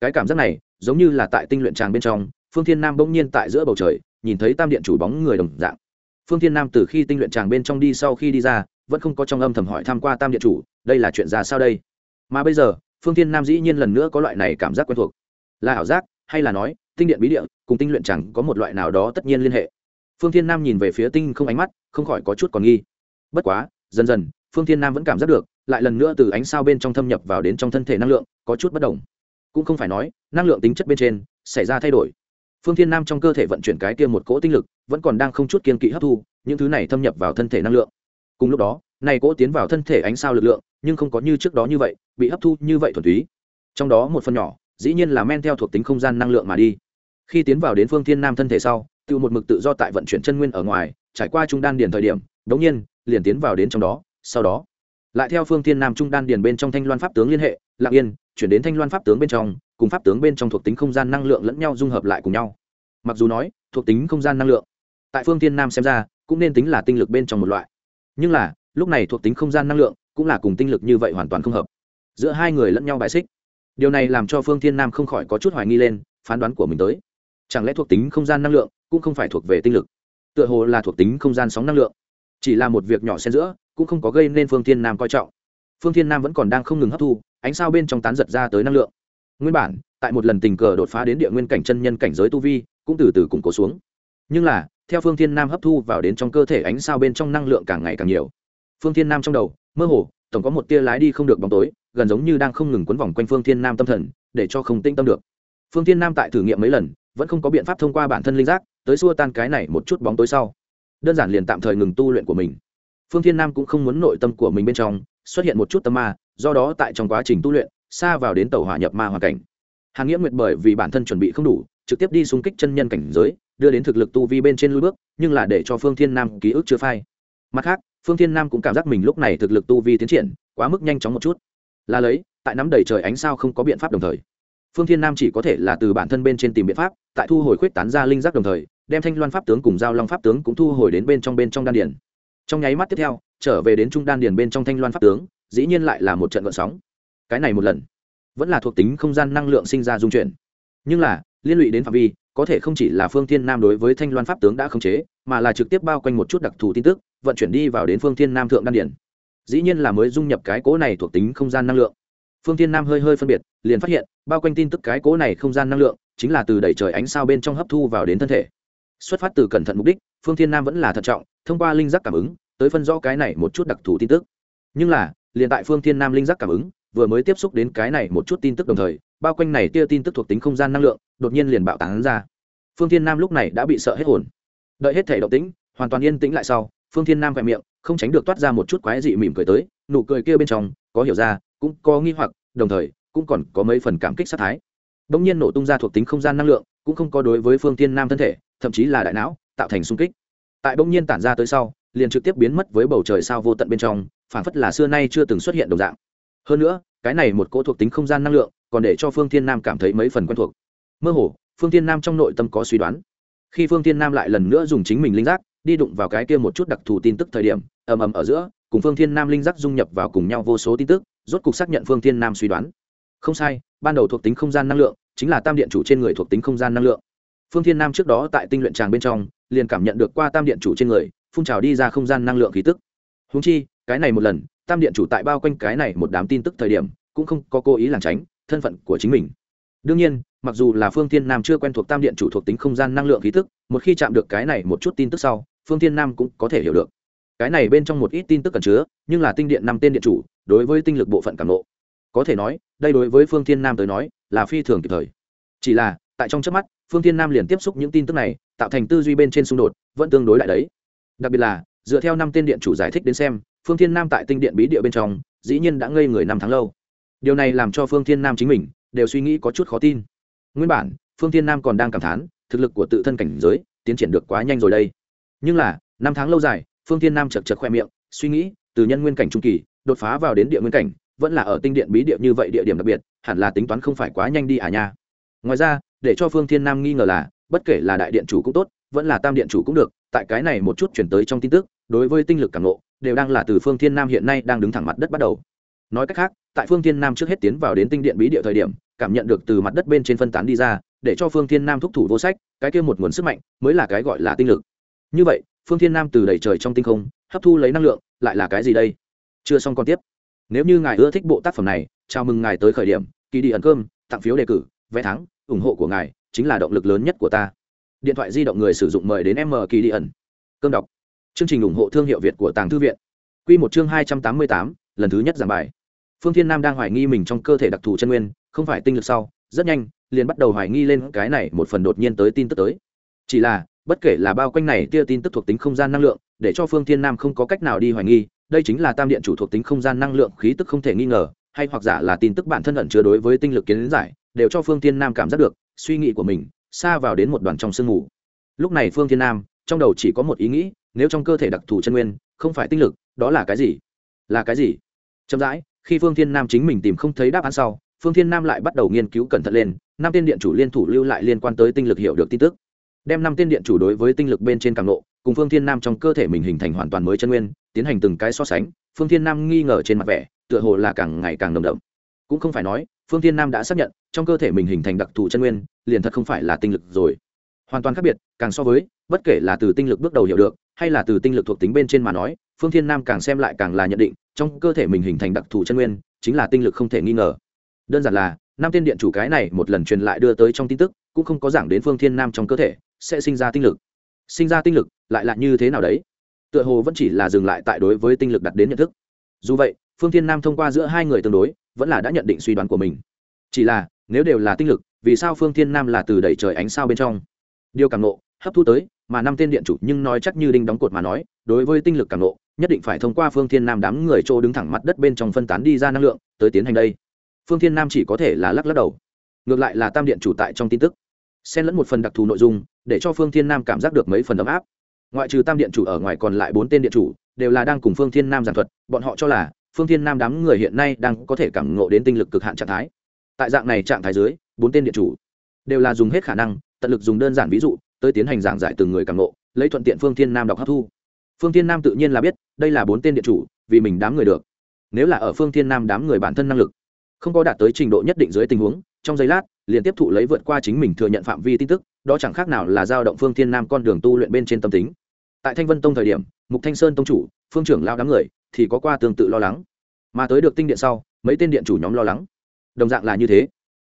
Cái cảm giác này, giống như là tại tinh luyện tràng bên trong, phương thiên nam bỗng nhiên tại giữa bầu trời, nhìn thấy tam điện chủ bóng người đồng dạng phương thiên nam từ khi tinh luyện tràng bên trong đi sau khi đi ra, vẫn không có trong âm thầm hỏi tham q u a tam điện chủ, đây là chuyện ra sao đây? Mà bây giờ, phương thiên nam dĩ nhiên lần nữa có loại này cảm giác quen thuộc. Là ảo giác, hay là nói, tinh điện bí địa, cùng tinh luyện chẳng có một loại nào đó tất nhiên liên hệ? Phương thiên nam nhìn về phía tinh không ánh mắt, không khỏi có chút còn nghi. Bất quá, dần dần, phương thiên nam vẫn cảm giác được, lại lần nữa từ ánh sao bên trong thâm nhập vào đến trong thân thể năng lượng, có chút bất đồng. Cũng không phải nói, năng lượng tính chất bên trên, xảy ra thay đổi. Phương thiên nam trong cơ thể vận chuyển cái kia một cỗ tinh lực vẫn còn đang không chút kiên kỵ hấp thu, những thứ này thâm nhập vào thân thể năng lượng. Cùng lúc đó, này cỗ tiến vào thân thể ánh sao lực lượng, nhưng không có như trước đó như vậy, bị hấp thu như vậy thuần túy. Trong đó một phần nhỏ, dĩ nhiên là men theo thuộc tính không gian năng lượng mà đi. Khi tiến vào đến phương thiên nam thân thể sau tự một mực tự do tại vận chuyển chân nguyên ở ngoài, trải qua trung đan điền thời điểm, đống nhiên, liền tiến vào đến trong đó, sau đó, lại theo phương thiên nam trung đan điền bên trong thanh loan pháp tướng liên hệ lạng yên, chuyển đến thanh loan pháp tướng bên trong, cùng pháp tướng bên trong thuộc tính không gian năng lượng lẫn nhau dung hợp lại cùng nhau. Mặc dù nói, thuộc tính không gian năng lượng tại phương thiên nam xem ra, cũng nên tính là tinh lực bên trong một loại. Nhưng là, lúc này thuộc tính không gian năng lượng cũng là cùng tinh lực như vậy hoàn toàn không hợp. Giữa hai người lẫn nhau bài xích. Điều này làm cho phương thiên nam không khỏi có chút hoài nghi lên, phán đoán của mình tới. Chẳng lẽ thuộc tính không gian năng lượng cũng không phải thuộc về tinh lực? Tựa hồ là thuộc tính không gian sóng năng lượng. Chỉ là một việc nhỏ xen giữa, cũng không có gây nên phương thiên nam coi trọng. Phương thiên nam vẫn còn đang không ngừng hấp thu, ánh sao bên trong tán giật ra tới năng lượng. Nguyên bản, tại một lần tình cờ đột phá đến địa nguyên cảnh chân nhân cảnh giới tu vi, cũng từ từ củng cố xuống. Nhưng là theo phương thiên nam hấp thu vào đến trong cơ thể ánh sao bên trong năng lượng càng ngày càng nhiều. Phương thiên nam trong đầu, mơ hồ, tổng có một tia lái đi không được bóng tối, gần giống như đang không ngừng quấn vòng quanh phương thiên nam tâm thần, để cho không tĩnh tâm được. Phương thiên nam tại thử nghiệm mấy lần, vẫn không có biện pháp thông qua bản thân linh giác, tới xua tan cái này một chút bóng tối sau. Đơn giản liền tạm thời ngừng tu luyện của mình. Phương thiên nam cũng không muốn nội tâm của mình bên trong, xuất hiện một chút tâm ma, do đó tại trong quá trình tu luyện, xa vào đến tàu hỏa nhập ma hoàn cảnh. Hàn nghĩa nguyệt bởi vì bản thân chuẩn bị không đủ trực tiếp đi xung kích chân nhân cảnh giới, đưa đến thực lực tu vi bên trên lui bước, nhưng là để cho phương thiên nam ký ức chưa phai. Mặt khác, phương thiên nam cũng cảm giác mình lúc này thực lực tu vi tiến triển, quá mức nhanh chóng một chút. Là lấy, tại nắm đầy trời ánh sao không có biện pháp đồng thời. Phương thiên nam chỉ có thể là từ bản thân bên trên tìm biện pháp, tại thu hồi khuyết tán ra linh giác đồng thời, đem thanh loan pháp tướng cùng giao long pháp tướng cũng thu hồi đến bên trong bên trong đan điền. Trong nháy mắt tiếp theo, trở về đến trung đan điền bên trong thanh loan pháp tướng, dĩ nhiên lại là một trận gợn sóng. Cái này một lần, vẫn là thuộc tính không gian năng lượng sinh ra dung chuyển. Nhưng là liên lụy đến phạm vi, có thể không chỉ là phương thiên nam đối với thanh loan pháp tướng đã khống chế, mà là trực tiếp bao quanh một chút đặc thù tin tức, vận chuyển đi vào đến phương thiên nam thượng đan điển dĩ nhiên là mới dung nhập cái cố này thuộc tính không gian năng lượng. Phương thiên nam hơi hơi phân biệt, liền phát hiện, bao quanh tin tức cái cố này không gian năng lượng, chính là từ đẩy trời ánh sao bên trong hấp thu vào đến thân thể. Xuất phát từ cẩn thận mục đích, phương thiên nam vẫn là thận trọng, thông qua linh giác cảm ứng, tới phân rõ cái này một chút đặc thù tin tức. Nhưng là, liền tại phương thiên nam linh giác cảm ứng, vừa mới tiếp xúc đến cái này một chút tin tức đồng thời, bao quanh này tia tin tức thuộc tính không gian năng lượng đột nhiên liền bạo tán ra. Phương thiên nam lúc này đã bị sợ hết hồn. Đợi hết thể động tĩnh, hoàn toàn yên tĩnh lại sau, phương thiên nam vẹn miệng, không tránh được toát ra một chút quái dị mỉm cười tới, nụ cười kia bên trong, có hiểu ra, cũng có nghi hoặc, đồng thời, cũng còn có mấy phần cảm kích sát thái. Bỗng nhiên nổ tung ra thuộc tính không gian năng lượng, cũng không có đối với phương thiên nam thân thể, thậm chí là đại não, tạo thành sung kích. Tại bỗng nhiên tản ra tới sau, liền trực tiếp biến mất với bầu trời sao vô tận bên trong, phản phất là xưa nay chưa từng xuất hiện đồng dạng. Hơn nữa, cái này một cỗ thuộc tính không gian năng lượng, còn để cho phương thiên nam cảm thấy mấy phần quen thuộc mơ hồ, phương thiên nam trong nội tâm có suy đoán. Khi phương thiên nam lại lần nữa dùng chính mình linh giác, đi đụng vào cái kia một chút đặc thù tin tức thời điểm, ầm ầm ở giữa, cùng phương thiên nam linh giác dung nhập vào cùng nhau vô số tin tức, rốt cục xác nhận phương thiên nam suy đoán. Không sai, ban đầu thuộc tính không gian năng lượng, chính là tam điện chủ trên người thuộc tính không gian năng lượng. Phương thiên nam trước đó tại tinh luyện tràng bên trong, liền cảm nhận được qua tam điện chủ trên người, phun trào đi ra không gian năng lượng khí tức. Húng chi, cái này một lần, tam điện chủ tại bao quanh cái này một đám tin tức thời điểm, cũng không có cố ý lảng tránh thân phận của chính mình đương nhiên mặc dù là phương thiên nam chưa quen thuộc tam điện chủ thuộc tính không gian năng lượng khí tức một khi chạm được cái này một chút tin tức sau phương thiên nam cũng có thể hiểu được. Cái này bên trong một ít tin tức cần chứa nhưng là tinh điện năm tên điện chủ đối với tinh lực bộ phận cảm lộ, có thể nói đây đối với phương thiên nam tới nói là phi thường kịp thời. Chỉ là tại trong trước mắt phương thiên nam liền tiếp xúc những tin tức này tạo thành tư duy bên trên xung đột vẫn tương đối lại đấy. Đặc biệt là dựa theo năm tên điện chủ giải thích đến xem phương thiên nam tại tinh điện bí địa bên trong dĩ nhiên đã ngây người năm tháng lâu. Điều này làm cho phương thiên nam chính mình đều suy nghĩ có chút khó tin. Nguyên bản, phương thiên nam còn đang cảm thán, thực lực của tự thân cảnh giới tiến triển được quá nhanh rồi đây. Nhưng là, năm tháng lâu dài, phương thiên nam chật chật khoe miệng, suy nghĩ, từ nhân nguyên cảnh trung kỳ, đột phá vào đến địa nguyên cảnh, vẫn là ở tinh điện bí địa như vậy địa điểm đặc biệt, hẳn là tính toán không phải quá nhanh đi à nha. Ngoài ra, để cho phương thiên nam nghi ngờ là, bất kể là đại điện chủ cũng tốt, vẫn là tam điện chủ cũng được, tại cái này một chút chuyển tới trong tin tức, đối với tinh lực cảm nộ đều đang là từ phương thiên nam hiện nay đang đứng thẳng mặt đất bắt đầu. Nói cách khác tại phương thiên nam trước hết tiến vào đến tinh điện bí địa thời điểm, cảm nhận được từ mặt đất bên trên phân tán đi ra, để cho phương thiên nam thúc thủ vô sách, cái kia một nguồn sức mạnh mới là cái gọi là tinh lực. Như vậy, phương thiên nam từ đầy trời trong tinh không, hấp thu lấy năng lượng, lại là cái gì đây? Chưa xong còn tiếp. Nếu như ngài ưa thích bộ tác phẩm này, chào mừng ngài tới khởi điểm kỳ đi ẩn cơm, tặng phiếu đề cử, vé thắng, ủng hộ của ngài chính là động lực lớn nhất của ta. Điện thoại di động người sử dụng mời đến m kỳ đi ẩn. Cơm đọc. Chương trình ủng hộ thương hiệu việt của tàng thư viện. Q một chương hai trăm tám mươi tám, lần thứ nhất giảng bài phương thiên nam đang hoài nghi mình trong cơ thể đặc thù chân nguyên, không phải tinh lực sau, rất nhanh, liền bắt đầu hoài nghi lên cái này một phần đột nhiên tới tin tức tới. Chỉ là, bất kể là bao quanh này tia tin tức thuộc tính không gian năng lượng, để cho phương thiên nam không có cách nào đi hoài nghi, đây chính là tam điện chủ thuộc tính không gian năng lượng khí tức không thể nghi ngờ, hay hoặc giả là tin tức bản thân ẩn chứa đối với tinh lực kiến giải, đều cho phương thiên nam cảm giác được, suy nghĩ của mình, xa vào đến một đoàn trong sương mù. Lúc này phương thiên nam, trong đầu chỉ có một ý nghĩ, nếu trong cơ thể đặc thù chân nguyên không phải tinh lực, đó là cái gì? Là cái gì? Chậm rãi khi phương thiên nam chính mình tìm không thấy đáp án sau, phương thiên nam lại bắt đầu nghiên cứu cẩn thận lên, năm tiên điện chủ liên thủ lưu lại liên quan tới tinh lực hiểu được tin tức. Đem năm tiên điện chủ đối với tinh lực bên trên càng lộ cùng phương thiên nam trong cơ thể mình hình thành hoàn toàn mới chân nguyên, tiến hành từng cái so sánh, phương thiên nam nghi ngờ trên mặt vẻ, tựa hồ là càng ngày càng đồng đậm. Cũng không phải nói, phương thiên nam đã xác nhận, trong cơ thể mình hình thành đặc thù chân nguyên, liền thật không phải là tinh lực rồi. Hoàn toàn khác biệt, càng so với, bất kể là từ tinh lực bước đầu hiểu được hay là từ tinh lực thuộc tính bên trên mà nói, phương thiên nam càng xem lại càng là nhận định, trong cơ thể mình hình thành đặc thù chân nguyên, chính là tinh lực không thể nghi ngờ. Đơn giản là, năm tiên điện chủ cái này một lần truyền lại đưa tới trong tin tức, cũng không có giảng đến phương thiên nam trong cơ thể, sẽ sinh ra tinh lực. Sinh ra tinh lực, lại là như thế nào đấy? Tựa hồ vẫn chỉ là dừng lại tại đối với tinh lực đặt đến nhận thức. Dù vậy, phương thiên nam thông qua giữa hai người tương đối, vẫn là đã nhận định suy đoán của mình. Chỉ là, nếu đều là tinh lực, vì sao phương thiên nam là từ đẩy trời ánh sao bên trong? Điều cảm nộ hấp thu tới mà năm tên điện chủ nhưng nói chắc như đinh đóng cột mà nói, đối với tinh lực càng nộ nhất định phải thông qua phương thiên nam đám người chỗ đứng thẳng mặt đất bên trong phân tán đi ra năng lượng, tới tiến hành đây. Phương thiên nam chỉ có thể là lắc lắc đầu. Ngược lại là tam điện chủ tại trong tin tức. Xen lẫn một phần đặc thù nội dung, để cho phương thiên nam cảm giác được mấy phần ấm áp. Ngoại trừ tam điện chủ ở ngoài còn lại bốn tên điện chủ, đều là đang cùng phương thiên nam giảng thuật, bọn họ cho là phương thiên nam đám người hiện nay đang có thể cảm ngộ đến tinh lực cực hạn trạng thái. Tại dạng này trạng thái dưới, bốn tên điện chủ đều là dùng hết khả năng, tận lực dùng đơn giản ví dụ tới tiến hành giảng giải từng người cảm ngộ, lấy thuận tiện phương thiên nam đọc hấp thu. Phương thiên nam tự nhiên là biết, đây là bốn tên điện chủ, vì mình đám người được. Nếu là ở phương thiên nam đám người bản thân năng lực, không có đạt tới trình độ nhất định dưới tình huống, trong giây lát, liền tiếp thụ lấy vượt qua chính mình thừa nhận phạm vi tin tức, đó chẳng khác nào là giao động phương thiên nam con đường tu luyện bên trên tâm tính. Tại thanh vân tông thời điểm, mục thanh sơn tông chủ, phương trưởng lao đám người, thì có qua tương tự lo lắng. Mà tới được tinh điện sau, mấy tên điện chủ nhóm lo lắng. Đồng dạng là như thế.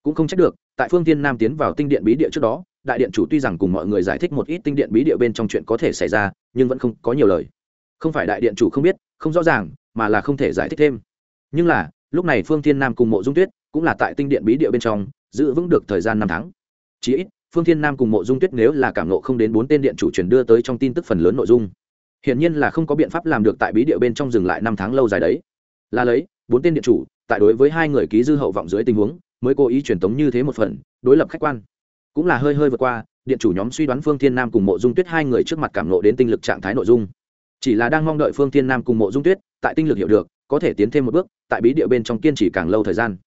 Cũng không trách được, tại phương thiên nam tiến vào tinh điện bí địa trước đó đại điện chủ tuy rằng cùng mọi người giải thích một ít tinh điện bí địa bên trong chuyện có thể xảy ra, nhưng vẫn không có nhiều lời. Không phải đại điện chủ không biết, không rõ ràng, mà là không thể giải thích thêm. Nhưng là, lúc này phương thiên nam cùng mộ dung tuyết cũng là tại tinh điện bí địa bên trong, giữ vững được thời gian năm tháng. Chí ít, phương thiên nam cùng mộ dung tuyết nếu là cảm nộ không đến bốn tên điện chủ truyền đưa tới trong tin tức phần lớn nội dung, hiển nhiên là không có biện pháp làm được tại bí địa bên trong dừng lại năm tháng lâu dài đấy. Là lấy, bốn tên điện chủ, tại đối với hai người ký dư hậu vọng dưới tình huống, mới cố ý truyền tống như thế một phần, đối lập khách quan cũng là hơi hơi vượt qua, điện chủ nhóm suy đoán phương thiên nam cùng mộ dung tuyết hai người trước mặt cảm nộ đến tinh lực trạng thái nội dung. Chỉ là đang mong đợi phương thiên nam cùng mộ dung tuyết, tại tinh lực hiểu được, có thể tiến thêm một bước, tại bí địa bên trong kiên trì càng lâu thời gian.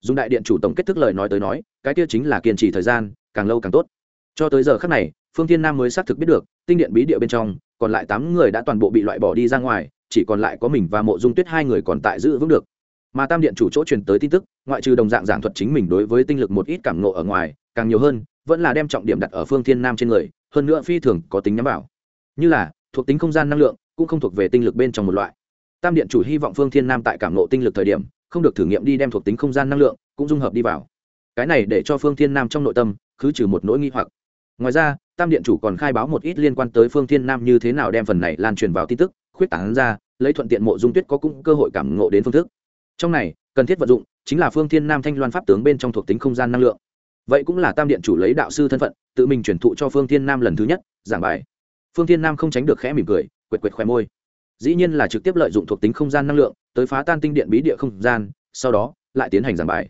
Dùng đại điện chủ tổng kết thức lời nói tới nói, cái kia chính là kiên trì thời gian, càng lâu càng tốt. Cho tới giờ khác này, phương thiên nam mới xác thực biết được, tinh điện bí địa bên trong, còn lại tám người đã toàn bộ bị loại bỏ đi ra ngoài, chỉ còn lại có mình và mộ dung tuyết hai người còn tại giữ vững được. Mà tam điện chủ chỗ truyền tới tin tức, ngoại trừ đồng dạng giảng thuật chính mình đối với tinh lực một ít cảm nộ ở ngoài, càng nhiều hơn vẫn là đem trọng điểm đặt ở phương thiên nam trên người, hơn nữa phi thường có tính nhắm vào. Như là, thuộc tính không gian năng lượng, cũng không thuộc về tinh lực bên trong một loại. Tam điện chủ hy vọng phương thiên nam tại cảm nộ tinh lực thời điểm, không được thử nghiệm đi đem thuộc tính không gian năng lượng, cũng dung hợp đi vào. Cái này để cho phương thiên nam trong nội tâm, khứ trừ một nỗi nghi hoặc. Ngoài ra, tam điện chủ còn khai báo một ít liên quan tới phương thiên nam như thế nào đem phần này lan truyền vào tin tức, khuyết tảng ra, lấy thuận tiện mộ dung tuyết có cũng cơ hội cảm ngộ đến phương thức. Trong này, cần thiết vận dụng, chính là phương thiên nam thanh loan pháp tướng bên trong thuộc tính không gian năng lượng vậy cũng là tam điện chủ lấy đạo sư thân phận, tự mình truyền thụ cho phương thiên nam lần thứ nhất, giảng bài. Phương thiên nam không tránh được khẽ mỉm cười, quệt quệt khoe môi. Dĩ nhiên là trực tiếp lợi dụng thuộc tính không gian năng lượng, tới phá tan tinh điện bí địa không gian, sau đó, lại tiến hành giảng bài.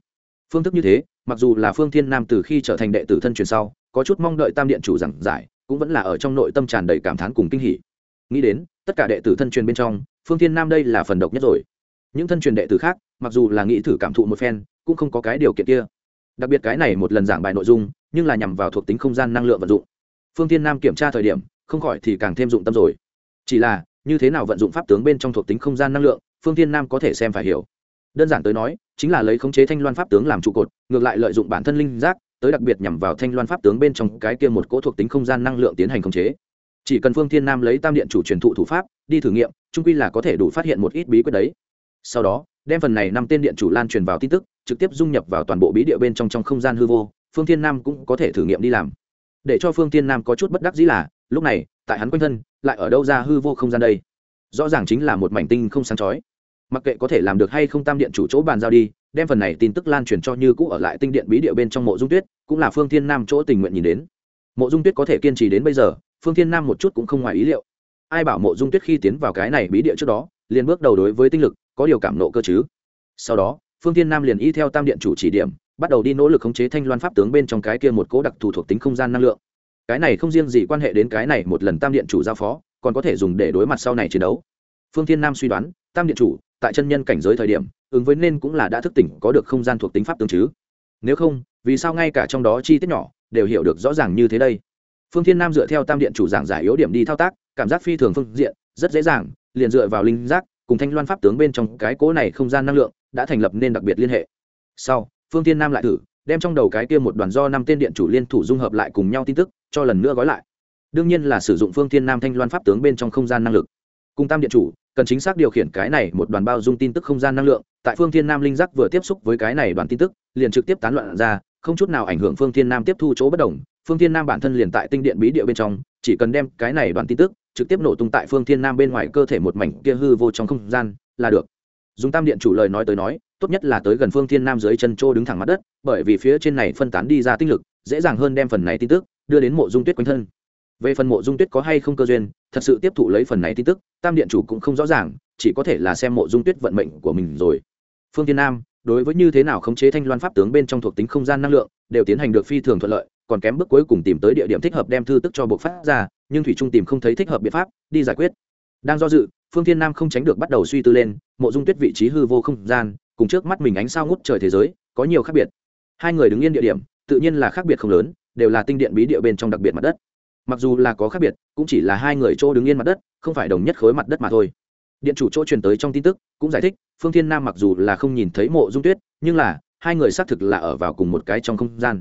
Phương thức như thế, mặc dù là phương thiên nam từ khi trở thành đệ tử thân truyền sau, có chút mong đợi tam điện chủ giảng giải, cũng vẫn là ở trong nội tâm tràn đầy cảm thán cùng kinh hỉ. Nghĩ đến, tất cả đệ tử thân truyền bên trong, phương thiên nam đây là phần độc nhất rồi. Những thân truyền đệ tử khác, mặc dù là nghĩ thử cảm thụ một phen, cũng không có cái điều kiện kia đặc biệt cái này một lần giảng bài nội dung, nhưng là nhằm vào thuộc tính không gian năng lượng vận dụng. Phương thiên nam kiểm tra thời điểm, không khỏi thì càng thêm dụng tâm rồi. Chỉ là, như thế nào vận dụng pháp tướng bên trong thuộc tính không gian năng lượng, phương thiên nam có thể xem phải hiểu. Đơn giản tới nói, chính là lấy khống chế thanh loan pháp tướng làm trụ cột, ngược lại lợi dụng bản thân linh giác, tới đặc biệt nhằm vào thanh loan pháp tướng bên trong cái kia một cỗ thuộc tính không gian năng lượng tiến hành khống chế. Chỉ cần phương thiên nam lấy tam điện chủ truyền thụ thủ pháp, đi thử nghiệm trung quy là có thể đủ phát hiện một ít bí quyết đấy. Sau đó đem phần này năm tên điện chủ lan truyền vào tin tức, trực tiếp dung nhập vào toàn bộ bí địa bên trong trong không gian hư vô, phương thiên nam cũng có thể thử nghiệm đi làm. Để cho phương thiên nam có chút bất đắc dĩ là, lúc này, tại hắn quanh thân, lại ở đâu ra hư vô không gian đây? Rõ ràng chính là một mảnh tinh không sáng chói. Mặc kệ có thể làm được hay không tam điện chủ chỗ bàn giao đi, đem phần này tin tức lan truyền cho như cũ ở lại tinh điện bí địa bên trong mộ dung tuyết, cũng là phương thiên nam chỗ tình nguyện nhìn đến. Mộ dung tuyết có thể kiên trì đến bây giờ, phương thiên nam một chút cũng không ngoài ý liệu. Ai bảo mộ dung tuyết khi tiến vào cái này bí địa trước đó, liền bước đầu đối với tinh lực có điều cảm nộ cơ chứ. Sau đó, phương thiên nam liền y theo tam điện chủ chỉ điểm, bắt đầu đi nỗ lực khống chế thanh loan pháp tướng bên trong cái kia một cố đặc thù thuộc tính không gian năng lượng. Cái này không riêng gì quan hệ đến cái này một lần tam điện chủ giao phó, còn có thể dùng để đối mặt sau này chiến đấu. Phương thiên nam suy đoán, tam điện chủ, tại chân nhân cảnh giới thời điểm, ứng với nên cũng là đã thức tỉnh, có được không gian thuộc tính pháp tương chứ. Nếu không, vì sao ngay cả trong đó chi tiết nhỏ đều hiểu được rõ ràng như thế đây? Phương thiên nam dựa theo tam điện chủ giảng giải yếu điểm đi thao tác, cảm giác phi thường phương diện, rất dễ dàng, liền dựa vào linh giác cùng thanh loan pháp tướng bên trong cái cố này không gian năng lượng đã thành lập nên đặc biệt liên hệ. Sau, phương thiên nam lại thử, đem trong đầu cái kia một đoàn do năm tên điện chủ liên thủ dung hợp lại cùng nhau tin tức, cho lần nữa gói lại. Đương nhiên là sử dụng phương thiên nam thanh loan pháp tướng bên trong không gian năng lực. Cùng tam điện chủ, cần chính xác điều khiển cái này một đoàn bao dung tin tức không gian năng lượng, tại phương thiên nam linh giác vừa tiếp xúc với cái này đoàn tin tức, liền trực tiếp tán loạn ra, không chút nào ảnh hưởng phương thiên nam tiếp thu chỗ bất đồng. Phương thiên nam bản thân liền tại tinh điện bí địa bên trong, chỉ cần đem cái này đoàn tin tức trực tiếp nổ tung tại phương thiên nam bên ngoài cơ thể một mảnh kia hư vô trong không gian, là được. Dùng tam điện chủ lời nói tới nói, tốt nhất là tới gần phương thiên nam dưới chân trô đứng thẳng mặt đất, bởi vì phía trên này phân tán đi ra tinh lực, dễ dàng hơn đem phần này tin tức đưa đến mộ dung tuyết quanh thân. Về phần mộ dung tuyết có hay không cơ duyên, thật sự tiếp thụ lấy phần này tin tức, tam điện chủ cũng không rõ ràng, chỉ có thể là xem mộ dung tuyết vận mệnh của mình rồi. Phương thiên nam, đối với như thế nào khống chế thanh loan pháp tướng bên trong thuộc tính không gian năng lượng, đều tiến hành được phi thường thuận lợi, còn kém bước cuối cùng tìm tới địa điểm thích hợp đem thư tức cho buộc phát ra nhưng thủy trung tìm không thấy thích hợp biện pháp, đi giải quyết. Đang do dự, phương thiên nam không tránh được bắt đầu suy tư lên, mộ dung tuyết vị trí hư vô không gian, cùng trước mắt mình ánh sao ngút trời thế giới, có nhiều khác biệt. Hai người đứng yên địa điểm, tự nhiên là khác biệt không lớn, đều là tinh điện bí địa bên trong đặc biệt mặt đất. Mặc dù là có khác biệt, cũng chỉ là hai người chỗ đứng yên mặt đất, không phải đồng nhất khối mặt đất mà thôi. Điện chủ chỗ truyền tới trong tin tức, cũng giải thích, phương thiên nam mặc dù là không nhìn thấy mộ dung tuyết, nhưng là, hai người xác thực là ở vào cùng một cái trong không gian.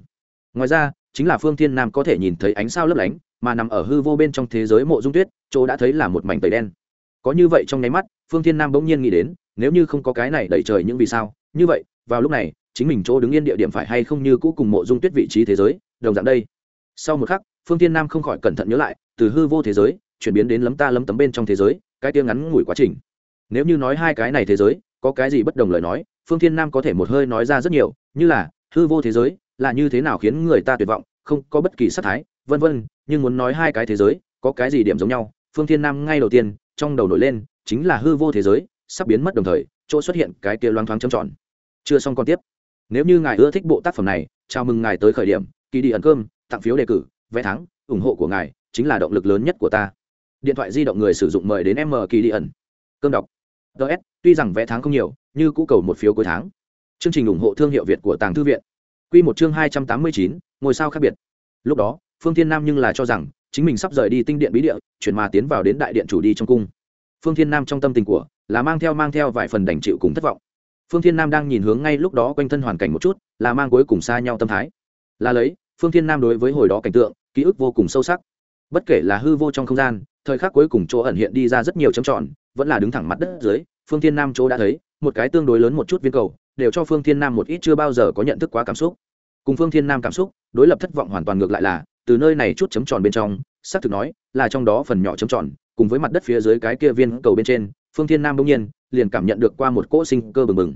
Ngoài ra, chính là phương thiên nam có thể nhìn thấy ánh sao lấp lánh mà nằm ở hư vô bên trong thế giới mộ dung tuyết, chỗ đã thấy là một mảnh tẩy đen. Có như vậy trong nháy mắt, phương thiên nam bỗng nhiên nghĩ đến, nếu như không có cái này đẩy trời những vì sao, như vậy, vào lúc này, chính mình chỗ đứng yên địa điểm phải hay không như cũ cùng mộ dung tuyết vị trí thế giới, đồng dạng đây. Sau một khắc, phương thiên nam không khỏi cẩn thận nhớ lại, từ hư vô thế giới, chuyển biến đến lấm ta lấm tấm bên trong thế giới, cái tiếng ngắn ngủi quá trình. Nếu như nói hai cái này thế giới, có cái gì bất đồng lời nói, phương thiên nam có thể một hơi nói ra rất nhiều, như là, hư vô thế giới, là như thế nào khiến người ta tuyệt vọng, không có bất kỳ sắc thái vân vân, nhưng muốn nói hai cái thế giới, có cái gì điểm giống nhau? Phương thiên nam ngay đầu tiên, trong đầu nổi lên, chính là hư vô thế giới, sắp biến mất đồng thời, chỗ xuất hiện cái kia loang thoáng trầm tròn. Chưa xong còn tiếp. Nếu như ngài ưa thích bộ tác phẩm này, chào mừng ngài tới khởi điểm kỳ đi ẩn cơm, tặng phiếu đề cử, vé thắng, ủng hộ của ngài, chính là động lực lớn nhất của ta. Điện thoại di động người sử dụng mời đến m kỳ đi ẩn. Cơm đọc. Ts tuy rằng vé tháng không nhiều, như cũ cầu một phiếu cuối tháng. Chương trình ủng hộ thương hiệu việt của tàng thư viện. Q một chương hai trăm tám mươi chín, ngôi sao khác biệt. Lúc đó phương thiên nam nhưng là cho rằng, chính mình sắp rời đi tinh điện bí địa, chuyển mà tiến vào đến đại điện chủ đi trong cung. Phương thiên nam trong tâm tình của, là mang theo mang theo vài phần đành chịu cùng thất vọng. Phương thiên nam đang nhìn hướng ngay lúc đó quanh thân hoàn cảnh một chút, là mang cuối cùng xa nhau tâm thái. Là lấy, phương thiên nam đối với hồi đó cảnh tượng, ký ức vô cùng sâu sắc. Bất kể là hư vô trong không gian, thời khắc cuối cùng chỗ ẩn hiện đi ra rất nhiều chấm tròn, vẫn là đứng thẳng mặt đất dưới, phương thiên nam chỗ đã thấy, một cái tương đối lớn một chút viên cầu, đều cho phương thiên nam một ít chưa bao giờ có nhận thức quá cảm xúc. Cùng phương thiên nam cảm xúc, đối lập thất vọng hoàn toàn ngược lại là từ nơi này chút chấm tròn bên trong, xác thực nói, là trong đó phần nhỏ chấm tròn, cùng với mặt đất phía dưới cái kia viên cầu bên trên, phương thiên nam bỗng nhiên, liền cảm nhận được qua một cỗ sinh cơ bừng bừng.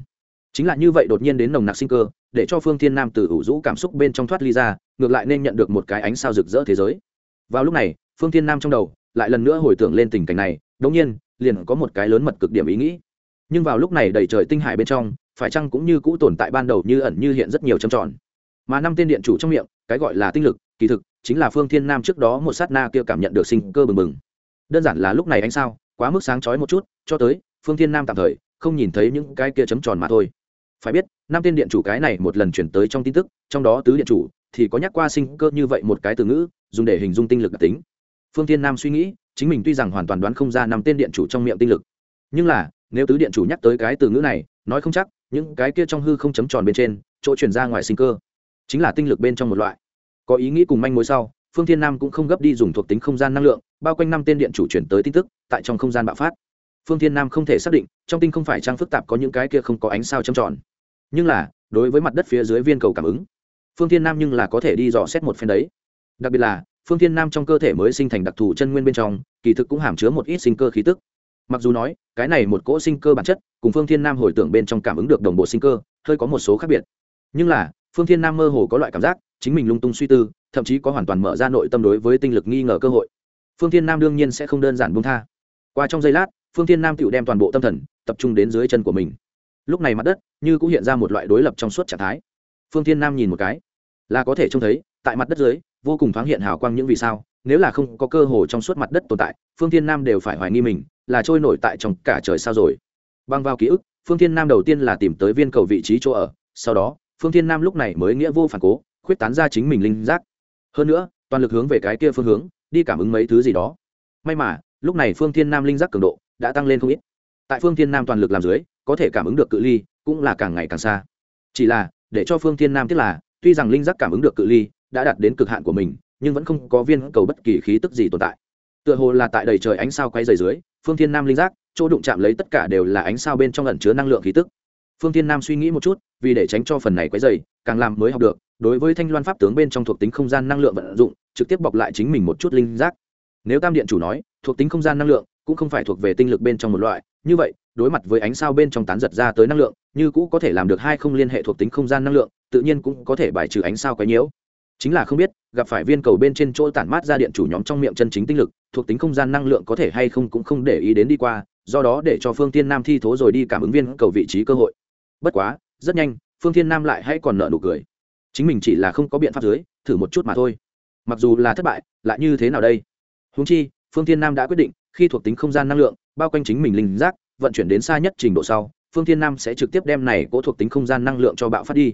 Chính là như vậy đột nhiên đến nồng nặc sinh cơ, để cho phương thiên nam từ ủ rũ cảm xúc bên trong thoát ly ra, ngược lại nên nhận được một cái ánh sao rực rỡ thế giới. Vào lúc này, phương thiên nam trong đầu, lại lần nữa hồi tưởng lên tình cảnh này, đống nhiên, liền có một cái lớn mật cực điểm ý nghĩ. Nhưng vào lúc này đầy trời tinh hải bên trong, phải chăng cũng như cũ tồn tại ban đầu như ẩn như hiện rất nhiều trầm tròn. Mà năm tên điện chủ trong miệng, cái gọi là tinh lực, kỳ thực chính là phương thiên nam trước đó một sát na kia cảm nhận được sinh cơ bừng bừng. Đơn giản là lúc này anh sao, quá mức sáng chói một chút, cho tới, phương thiên nam tạm thời, không nhìn thấy những cái kia chấm tròn mà thôi. Phải biết, năm tên điện chủ cái này một lần chuyển tới trong tin tức, trong đó tứ điện chủ, thì có nhắc qua sinh cơ như vậy một cái từ ngữ, dùng để hình dung tinh lực đặc tính. Phương thiên nam suy nghĩ, chính mình tuy rằng hoàn toàn đoán không ra năm tên điện chủ trong miệng tinh lực, nhưng là, nếu tứ điện chủ nhắc tới cái từ ngữ này, nói không chắc, những cái kia trong hư không chấm tròn bên trên, chỗ chuyển ra ngoài sinh cơ, chính là tinh lực bên trong một loại có ý nghĩ cùng manh mối sau, phương thiên nam cũng không gấp đi dùng thuộc tính không gian năng lượng, bao quanh năm tên điện chủ chuyển tới tin tức, tại trong không gian bạo phát. Phương thiên nam không thể xác định, trong tinh không phải trang phức tạp có những cái kia không có ánh sao trầm tròn. Nhưng là, đối với mặt đất phía dưới viên cầu cảm ứng, phương thiên nam nhưng là có thể đi dò xét một phen đấy. Đặc biệt là, phương thiên nam trong cơ thể mới sinh thành đặc thù chân nguyên bên trong, kỳ thực cũng hàm chứa một ít sinh cơ khí tức. Mặc dù nói, cái này một cỗ sinh cơ bản chất, cùng phương thiên nam hồi tưởng bên trong cảm ứng được đồng bộ sinh cơ, hơi có một số khác biệt. Nhưng là, phương thiên nam mơ hồ có loại cảm giác chính mình lung tung suy tư, thậm chí có hoàn toàn mở ra nội tâm đối với tinh lực nghi ngờ cơ hội. Phương thiên nam đương nhiên sẽ không đơn giản buông tha. Qua trong giây lát, phương thiên nam tựu đem toàn bộ tâm thần tập trung đến dưới chân của mình. Lúc này mặt đất như cũng hiện ra một loại đối lập trong suốt trạng thái. Phương thiên nam nhìn một cái, là có thể trông thấy, tại mặt đất dưới, vô cùng thoáng hiện hào quang những vì sao, nếu là không có cơ hồ trong suốt mặt đất tồn tại, phương thiên nam đều phải hoài nghi mình, là trôi nổi tại trong cả trời sao rồi. Băng vào ký ức, phương thiên nam đầu tiên là tìm tới viên cầu vị trí chỗ ở, sau đó, phương thiên nam lúc này mới nghĩa vô phản cố khuyết tán ra chính mình linh giác. Hơn nữa, toàn lực hướng về cái kia phương hướng, đi cảm ứng mấy thứ gì đó. May mà, lúc này phương thiên nam linh giác cường độ đã tăng lên không ít. Tại phương thiên nam toàn lực làm dưới, có thể cảm ứng được cự ly cũng là càng ngày càng xa. Chỉ là, để cho phương thiên nam tiếc là, tuy rằng linh giác cảm ứng được cự ly đã đạt đến cực hạn của mình, nhưng vẫn không có viên cầu bất kỳ khí tức gì tồn tại. Tựa hồ là tại đầy trời ánh sao quay dày dưới, phương thiên nam linh giác, chỗ đụng chạm lấy tất cả đều là ánh sao bên trong ẩn chứa năng lượng khí tức. Phương thiên nam suy nghĩ một chút, vì để tránh cho phần này quấy dày càng làm mới học được đối với thanh loan pháp tướng bên trong thuộc tính không gian năng lượng vận dụng, trực tiếp bọc lại chính mình một chút linh giác. Nếu tam điện chủ nói, thuộc tính không gian năng lượng cũng không phải thuộc về tinh lực bên trong một loại, như vậy, đối mặt với ánh sao bên trong tán giật ra tới năng lượng, như cũ có thể làm được hai không liên hệ thuộc tính không gian năng lượng, tự nhiên cũng có thể bài trừ ánh sao quấy nhiễu. Chính là không biết, gặp phải viên cầu bên trên chỗ tản mát ra điện chủ nhóm trong miệng chân chính tinh lực, thuộc tính không gian năng lượng có thể hay không cũng không để ý đến đi qua, do đó để cho phương tiên nam thi thố rồi đi cảm ứng viên cầu vị trí cơ hội. Bất quá, rất nhanh, phương thiên nam lại hãy còn nợ nụ cười chính mình chỉ là không có biện pháp dưới, thử một chút mà thôi. Mặc dù là thất bại, lại như thế nào đây? Húng chi, phương thiên nam đã quyết định, khi thuộc tính không gian năng lượng, bao quanh chính mình linh giác, vận chuyển đến xa nhất trình độ sau, phương thiên nam sẽ trực tiếp đem này cố thuộc tính không gian năng lượng cho bạo phát đi.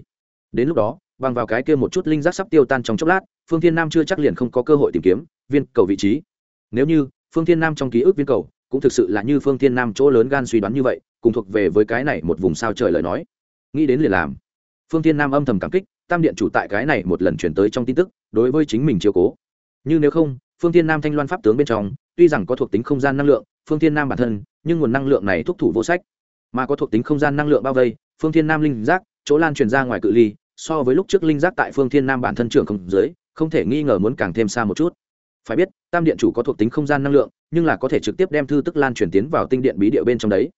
Đến lúc đó, bằng vào cái kia một chút linh giác sắp tiêu tan trong chốc lát, phương thiên nam chưa chắc liền không có cơ hội tìm kiếm viên cầu vị trí. Nếu như phương thiên nam trong ký ức viên cầu cũng thực sự là như phương thiên nam chỗ lớn gan suy đoán như vậy, cùng thuộc về với cái này một vùng sao trời lời nói, nghĩ đến liền làm phương thiên nam âm thầm cảm kích, tam điện chủ tại cái này một lần chuyển tới trong tin tức, đối với chính mình chiều cố. Nhưng nếu không, phương thiên nam thanh loan pháp tướng bên trong, tuy rằng có thuộc tính không gian năng lượng, phương thiên nam bản thân, nhưng nguồn năng lượng này thúc thủ vô sách. Mà có thuộc tính không gian năng lượng bao vây, phương thiên nam linh giác, chỗ lan truyền ra ngoài cự ly, so với lúc trước linh giác tại phương thiên nam bản thân trưởng không dưới, không thể nghi ngờ muốn càng thêm xa một chút. Phải biết, tam điện chủ có thuộc tính không gian năng lượng, nhưng là có thể trực tiếp đem thư tức lan truyền tiến vào tinh điện bí địa bên trong đấy.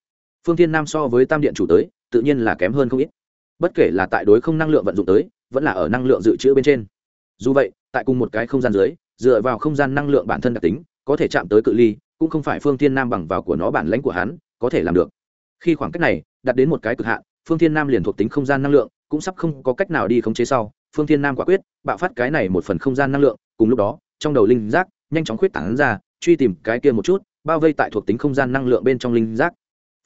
Phương thiên nam so với tam điện chủ tới, tự nhiên là kém hơn không ít bất kể là tại đối không năng lượng vận dụng tới, vẫn là ở năng lượng dự trữ bên trên. Dù vậy, tại cùng một cái không gian dưới, dựa vào không gian năng lượng bản thân đặc tính, có thể chạm tới cự ly, cũng không phải phương thiên nam bằng vào của nó bản lãnh của hắn, có thể làm được. Khi khoảng cách này đạt đến một cái cực hạn, phương thiên nam liền thuộc tính không gian năng lượng, cũng sắp không có cách nào đi khống chế sau. Phương thiên nam quả quyết, bạo phát cái này một phần không gian năng lượng, cùng lúc đó, trong đầu linh giác nhanh chóng khuyết tảng ra, truy tìm cái kia một chút, bao vây tại thuộc tính không gian năng lượng bên trong linh giác.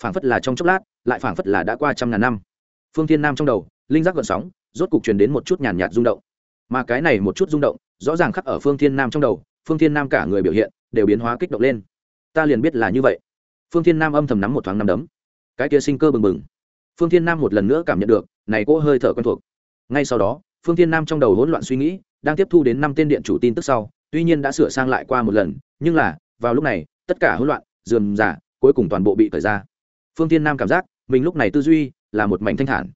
Phảng phất là trong chốc lát, lại phảng phất là đã qua trăm ngàn năm phương thiên nam trong đầu, linh giác gợn sóng, rốt cục truyền đến một chút nhàn nhạt rung động. Mà cái này một chút rung động, rõ ràng khắc ở phương thiên nam trong đầu, phương thiên nam cả người biểu hiện đều biến hóa kích động lên. Ta liền biết là như vậy. Phương thiên nam âm thầm nắm một thoáng nắm đấm. Cái kia sinh cơ bừng bừng. Phương thiên nam một lần nữa cảm nhận được, này cô hơi thở quen thuộc. Ngay sau đó, phương thiên nam trong đầu hỗn loạn suy nghĩ, đang tiếp thu đến năm tên điện chủ tin tức sau, tuy nhiên đã sửa sang lại qua một lần, nhưng là, vào lúc này, tất cả hỗn loạn, dườm giả cuối cùng toàn bộ bị thời ra. Phương thiên nam cảm giác, mình lúc này tư duy là một mảnh thanh thản.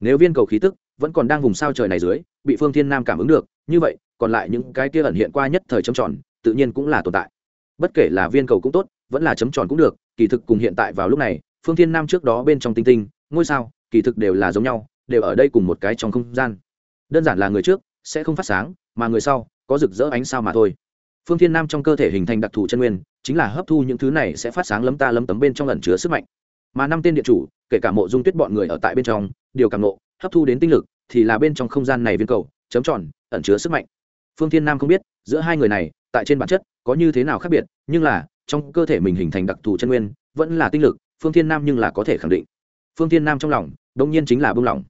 Nếu viên cầu khí tức vẫn còn đang vùng sao trời này dưới, bị phương thiên nam cảm ứng được, như vậy, còn lại những cái kia ẩn hiện qua nhất thời chấm tròn, tự nhiên cũng là tồn tại. Bất kể là viên cầu cũng tốt, vẫn là chấm tròn cũng được, kỳ thực cùng hiện tại vào lúc này, phương thiên nam trước đó bên trong tinh tinh, ngôi sao, kỳ thực đều là giống nhau, đều ở đây cùng một cái trong không gian. Đơn giản là người trước sẽ không phát sáng, mà người sau có rực rỡ ánh sao mà thôi. Phương thiên nam trong cơ thể hình thành đặc thù chân nguyên, chính là hấp thu những thứ này sẽ phát sáng lấm ta lấm tấm bên trong lần chứa sức mạnh mà năm tên điện chủ, kể cả mộ dung tuyết bọn người ở tại bên trong điều cảm nộ, hấp thu đến tinh lực, thì là bên trong không gian này viên cầu, chấm tròn, ẩn chứa sức mạnh. Phương thiên nam không biết, giữa hai người này, tại trên bản chất, có như thế nào khác biệt, nhưng là, trong cơ thể mình hình thành đặc thù chân nguyên, vẫn là tinh lực, phương thiên nam nhưng là có thể khẳng định. Phương thiên nam trong lòng đông nhiên chính là bông lỏng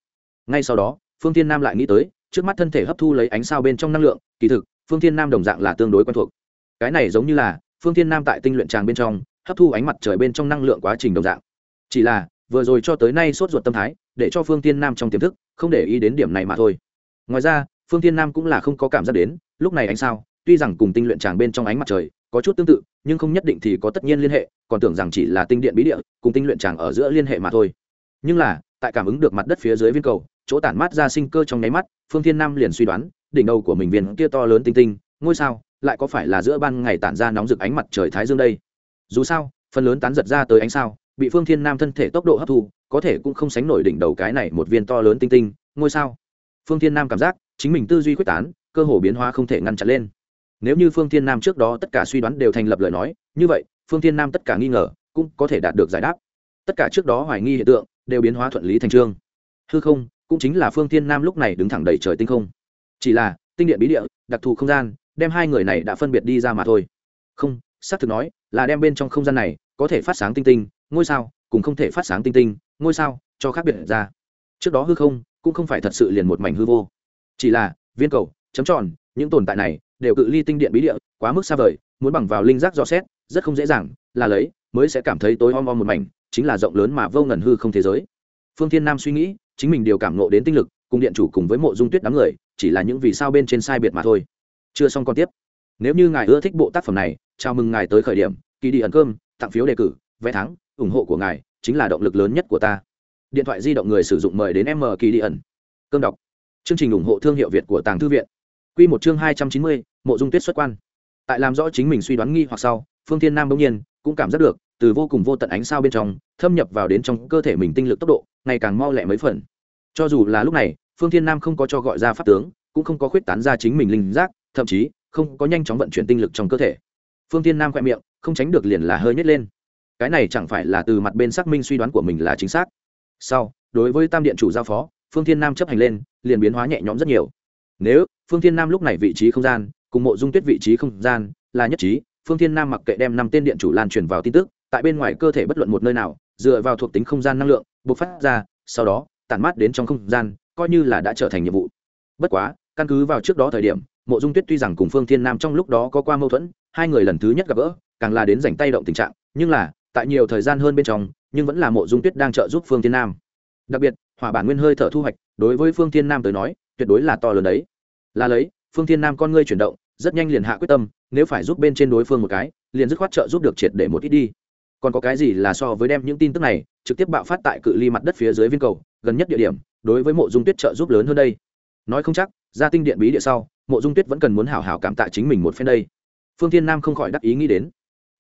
ngay sau đó, phương thiên nam lại nghĩ tới, trước mắt thân thể hấp thu lấy ánh sao bên trong năng lượng, kỳ thực, phương thiên nam đồng dạng là tương đối quen thuộc. Cái này giống như là, phương thiên nam tại tinh luyện tràng bên trong, hấp thu ánh mặt trời bên trong năng lượng quá trình đồng dạng chỉ là, vừa rồi cho tới nay sốt ruột tâm thái, để cho phương thiên nam trong tiềm thức, không để ý đến điểm này mà thôi. Ngoài ra, phương thiên nam cũng là không có cảm giác đến, lúc này ánh sao, tuy rằng cùng tinh luyện tràng bên trong ánh mặt trời, có chút tương tự, nhưng không nhất định thì có tất nhiên liên hệ, còn tưởng rằng chỉ là tinh điện bí địa, cùng tinh luyện tràng ở giữa liên hệ mà thôi. Nhưng là, tại cảm ứng được mặt đất phía dưới viên cầu, chỗ tản mát ra sinh cơ trong nháy mắt, phương thiên nam liền suy đoán, đỉnh đầu của mình viên kia to lớn tinh tinh, ngôi sao, lại có phải là giữa ban ngày tản ra nóng rực ánh mặt trời thái dương đây? Dù sao, phần lớn tán giật ra tới ánh sao bị phương thiên nam thân thể tốc độ hấp thu, có thể cũng không sánh nổi đỉnh đầu cái này một viên to lớn tinh tinh, ngôi sao. Phương thiên nam cảm giác, chính mình tư duy quyết tán, cơ hồ biến hóa không thể ngăn chặn lên. Nếu như phương thiên nam trước đó tất cả suy đoán đều thành lập lời nói, như vậy, phương thiên nam tất cả nghi ngờ, cũng có thể đạt được giải đáp. Tất cả trước đó hoài nghi hiện tượng, đều biến hóa thuận lý thành trương. Hư không, cũng chính là phương thiên nam lúc này đứng thẳng đầy trời tinh không. Chỉ là, tinh điện bí địa, đặc thù không gian, đem hai người này đã phân biệt đi ra mà thôi. Không, xác thực nói, là đem bên trong không gian này, có thể phát sáng tinh tinh ngôi sao, cũng không thể phát sáng tinh tinh, ngôi sao, cho khác biệt ra. Trước đó hư không, cũng không phải thật sự liền một mảnh hư vô. Chỉ là, viên cầu, chấm tròn, những tồn tại này, đều cự ly tinh điện bí địa, quá mức xa vời, muốn bằng vào linh giác dò xét, rất không dễ dàng, là lấy, mới sẽ cảm thấy tối om om một mảnh, chính là rộng lớn mà vô ngần hư không thế giới. Phương thiên nam suy nghĩ, chính mình điều cảm nộ đến tinh lực, cùng điện chủ cùng với mộ dung tuyết đám người, chỉ là những vì sao bên trên sai biệt mà thôi. Chưa xong còn tiếp. Nếu như ngài ưa thích bộ tác phẩm này, chào mừng ngài tới khởi điểm, kỳ đi ẩn cơm, tặng phiếu đề cử, vé thắng ủng hộ của ngài chính là động lực lớn nhất của ta. Điện thoại di động người sử dụng mời đến m kỳ đi ẩn. Cơm đọc. Chương trình ủng hộ thương hiệu việt của tàng thư viện. Q một chương hai trăm chín mươi, mộ dung tuyết xuất quan. Tại làm rõ chính mình suy đoán nghi hoặc sau, phương thiên nam bỗng nhiên cũng cảm giác được, từ vô cùng vô tận ánh sao bên trong, thâm nhập vào đến trong cơ thể mình tinh lực tốc độ, ngày càng mau lẹ mấy phần. Cho dù là lúc này, phương thiên nam không có cho gọi ra pháp tướng, cũng không có khuyết tán ra chính mình linh giác, thậm chí không có nhanh chóng vận chuyển tinh lực trong cơ thể. Phương thiên nam khoe miệng, không tránh được liền là hơi nhét lên cái này chẳng phải là từ mặt bên xác minh suy đoán của mình là chính xác. Sau, đối với tam điện chủ giao phó, phương thiên nam chấp hành lên, liền biến hóa nhẹ nhõm rất nhiều. Nếu phương thiên nam lúc này vị trí không gian, cùng mộ dung tuyết vị trí không gian là nhất trí, phương thiên nam mặc kệ đem năm tên điện chủ lan truyền vào tin tức, tại bên ngoài cơ thể bất luận một nơi nào, dựa vào thuộc tính không gian năng lượng, bộc phát ra, sau đó, tản mát đến trong không gian, coi như là đã trở thành nhiệm vụ. Bất quá, căn cứ vào trước đó thời điểm, mộ dung tuyết tuy rằng cùng phương thiên nam trong lúc đó có qua mâu thuẫn, hai người lần thứ nhất gặp gỡ, càng là đến dành tay động tình trạng, nhưng là tại nhiều thời gian hơn bên trong, nhưng vẫn là mộ dung tuyết đang trợ giúp phương thiên nam. Đặc biệt, hỏa bản nguyên hơi thở thu hoạch, đối với phương thiên nam tới nói, tuyệt đối là to lớn đấy. Là lấy, phương thiên nam con ngươi chuyển động, rất nhanh liền hạ quyết tâm, nếu phải giúp bên trên đối phương một cái, liền dứt khoát trợ giúp được triệt để một ít đi. Còn có cái gì là so với đem những tin tức này, trực tiếp bạo phát tại cự ly mặt đất phía dưới viên cầu, gần nhất địa điểm, đối với mộ dung tuyết trợ giúp lớn hơn đây. Nói không chắc, ra tinh điện bí địa sau, mộ dung tuyết vẫn cần muốn hảo hảo cảm tạ chính mình một phen đây. Phương thiên nam không khỏi đắc ý nghĩ đến.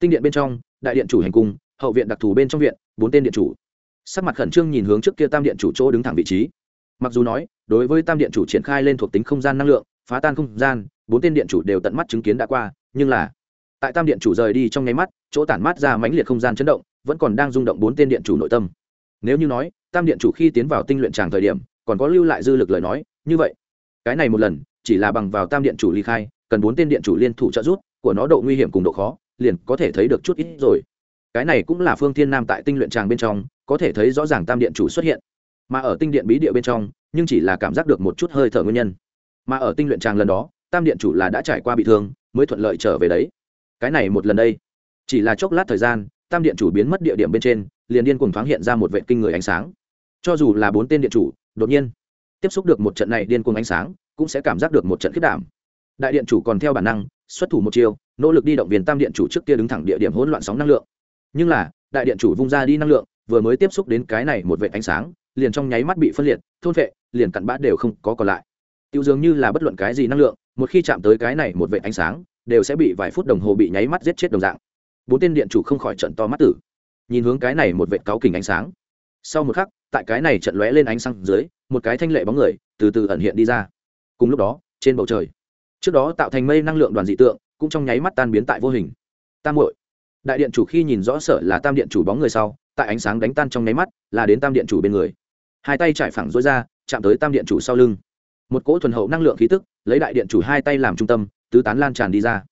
Tinh điện bên trong, đại điện chủ hành cung hậu viện đặc thù bên trong viện, bốn tên điện chủ. Sắc mặt khẩn trương nhìn hướng trước kia tam điện chủ chỗ đứng thẳng vị trí. Mặc dù nói, đối với tam điện chủ triển khai lên thuộc tính không gian năng lượng, phá tan không gian, bốn tên điện chủ đều tận mắt chứng kiến đã qua, nhưng là, tại tam điện chủ rời đi trong nháy mắt, chỗ tản mát ra mãnh liệt không gian chấn động, vẫn còn đang rung động bốn tên điện chủ nội tâm. Nếu như nói, tam điện chủ khi tiến vào tinh luyện tràng thời điểm, còn có lưu lại dư lực lời nói, như vậy, cái này một lần, chỉ là bằng vào tam điện chủ ly khai, cần bốn tên điện chủ liên thủ trợ giúp, của nó độ nguy hiểm cùng độ khó, liền có thể thấy được chút ít rồi cái này cũng là phương thiên nam tại tinh luyện tràng bên trong có thể thấy rõ ràng tam điện chủ xuất hiện. Mà ở tinh điện bí địa bên trong nhưng chỉ là cảm giác được một chút hơi thở nguyên nhân. Mà ở tinh luyện tràng lần đó tam điện chủ là đã trải qua bị thương mới thuận lợi trở về đấy. Cái này một lần đây chỉ là chốc lát thời gian tam điện chủ biến mất địa điểm bên trên liền điên cùng thoáng hiện ra một vệ kinh người ánh sáng. Cho dù là bốn tên điện chủ đột nhiên tiếp xúc được một trận này điên cuồng ánh sáng cũng sẽ cảm giác được một trận khiết đảm. Đại điện chủ còn theo bản năng xuất thủ một chiều, nỗ lực đi động viên tam điện chủ trước kia đứng thẳng địa điểm hỗn loạn sóng năng lượng nhưng là, đại điện chủ vung ra đi năng lượng, vừa mới tiếp xúc đến cái này một vệ ánh sáng, liền trong nháy mắt bị phân liệt, thôn vệ, liền cặn bã đều không có còn lại. Tiêu dường như là bất luận cái gì năng lượng, một khi chạm tới cái này một vệ ánh sáng, đều sẽ bị vài phút đồng hồ bị nháy mắt giết chết đồng dạng. Bốn tên điện chủ không khỏi trận to mắt tử. Nhìn hướng cái này một vệ cáo kình ánh sáng. Sau một khắc, tại cái này trận lóe lên ánh sáng dưới, một cái thanh lệ bóng người từ từ ẩn hiện đi ra. Cùng lúc đó, trên bầu trời, trước đó tạo thành mây năng lượng đoàn dị tượng, cũng trong nháy mắt tan biến tại vô hình. Tam hội đại điện chủ khi nhìn rõ sở là tam điện chủ bóng người sau tại ánh sáng đánh tan trong nháy mắt là đến tam điện chủ bên người. Hai tay trải phẳng rối ra chạm tới tam điện chủ sau lưng. Một cỗ thuần hậu năng lượng khí tức lấy đại điện chủ hai tay làm trung tâm tứ tán lan tràn đi ra.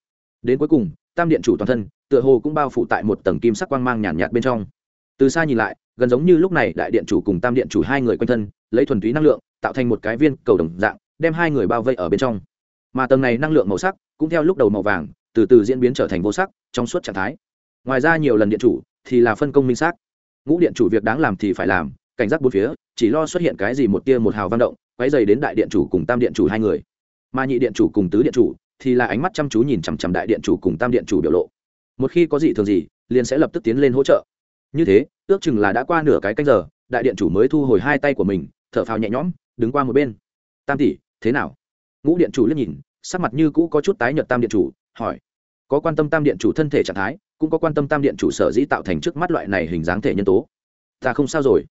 Đến cuối cùng tam điện chủ toàn thân tựa hồ cũng bao phủ tại một tầng kim sắc quang mang nhàn nhạt, nhạt bên trong. Từ xa nhìn lại gần giống như lúc này đại điện chủ cùng tam điện chủ hai người quanh thân lấy thuần túy năng lượng tạo thành một cái viên cầu đồng dạng đem hai người bao vây ở bên trong. Mà tầng này năng lượng màu sắc cũng theo lúc đầu màu vàng từ từ diễn biến trở thành vô sắc trong suốt trạng thái ngoài ra nhiều lần điện chủ thì là phân công minh xác ngũ điện chủ việc đáng làm thì phải làm cảnh giác bốn phía chỉ lo xuất hiện cái gì một tia một hào văn động quấy dày đến đại điện chủ cùng tam điện chủ hai người mà nhị điện chủ cùng tứ điện chủ thì là ánh mắt chăm chú nhìn chằm chằm đại điện chủ cùng tam điện chủ biểu lộ một khi có gì thường gì liền sẽ lập tức tiến lên hỗ trợ như thế ước chừng là đã qua nửa cái canh giờ đại điện chủ mới thu hồi hai tay của mình thở phào nhẹ nhõm đứng qua một bên tam tỷ thế nào ngũ điện chủ liếc nhìn sắc mặt như cũ có chút tái nhợt tam điện chủ hỏi có quan tâm tam điện chủ thân thể trạng thái cũng có quan tâm tam điện chủ sở dĩ tạo thành trước mắt loại này hình dáng thể nhân tố. Ta không sao rồi.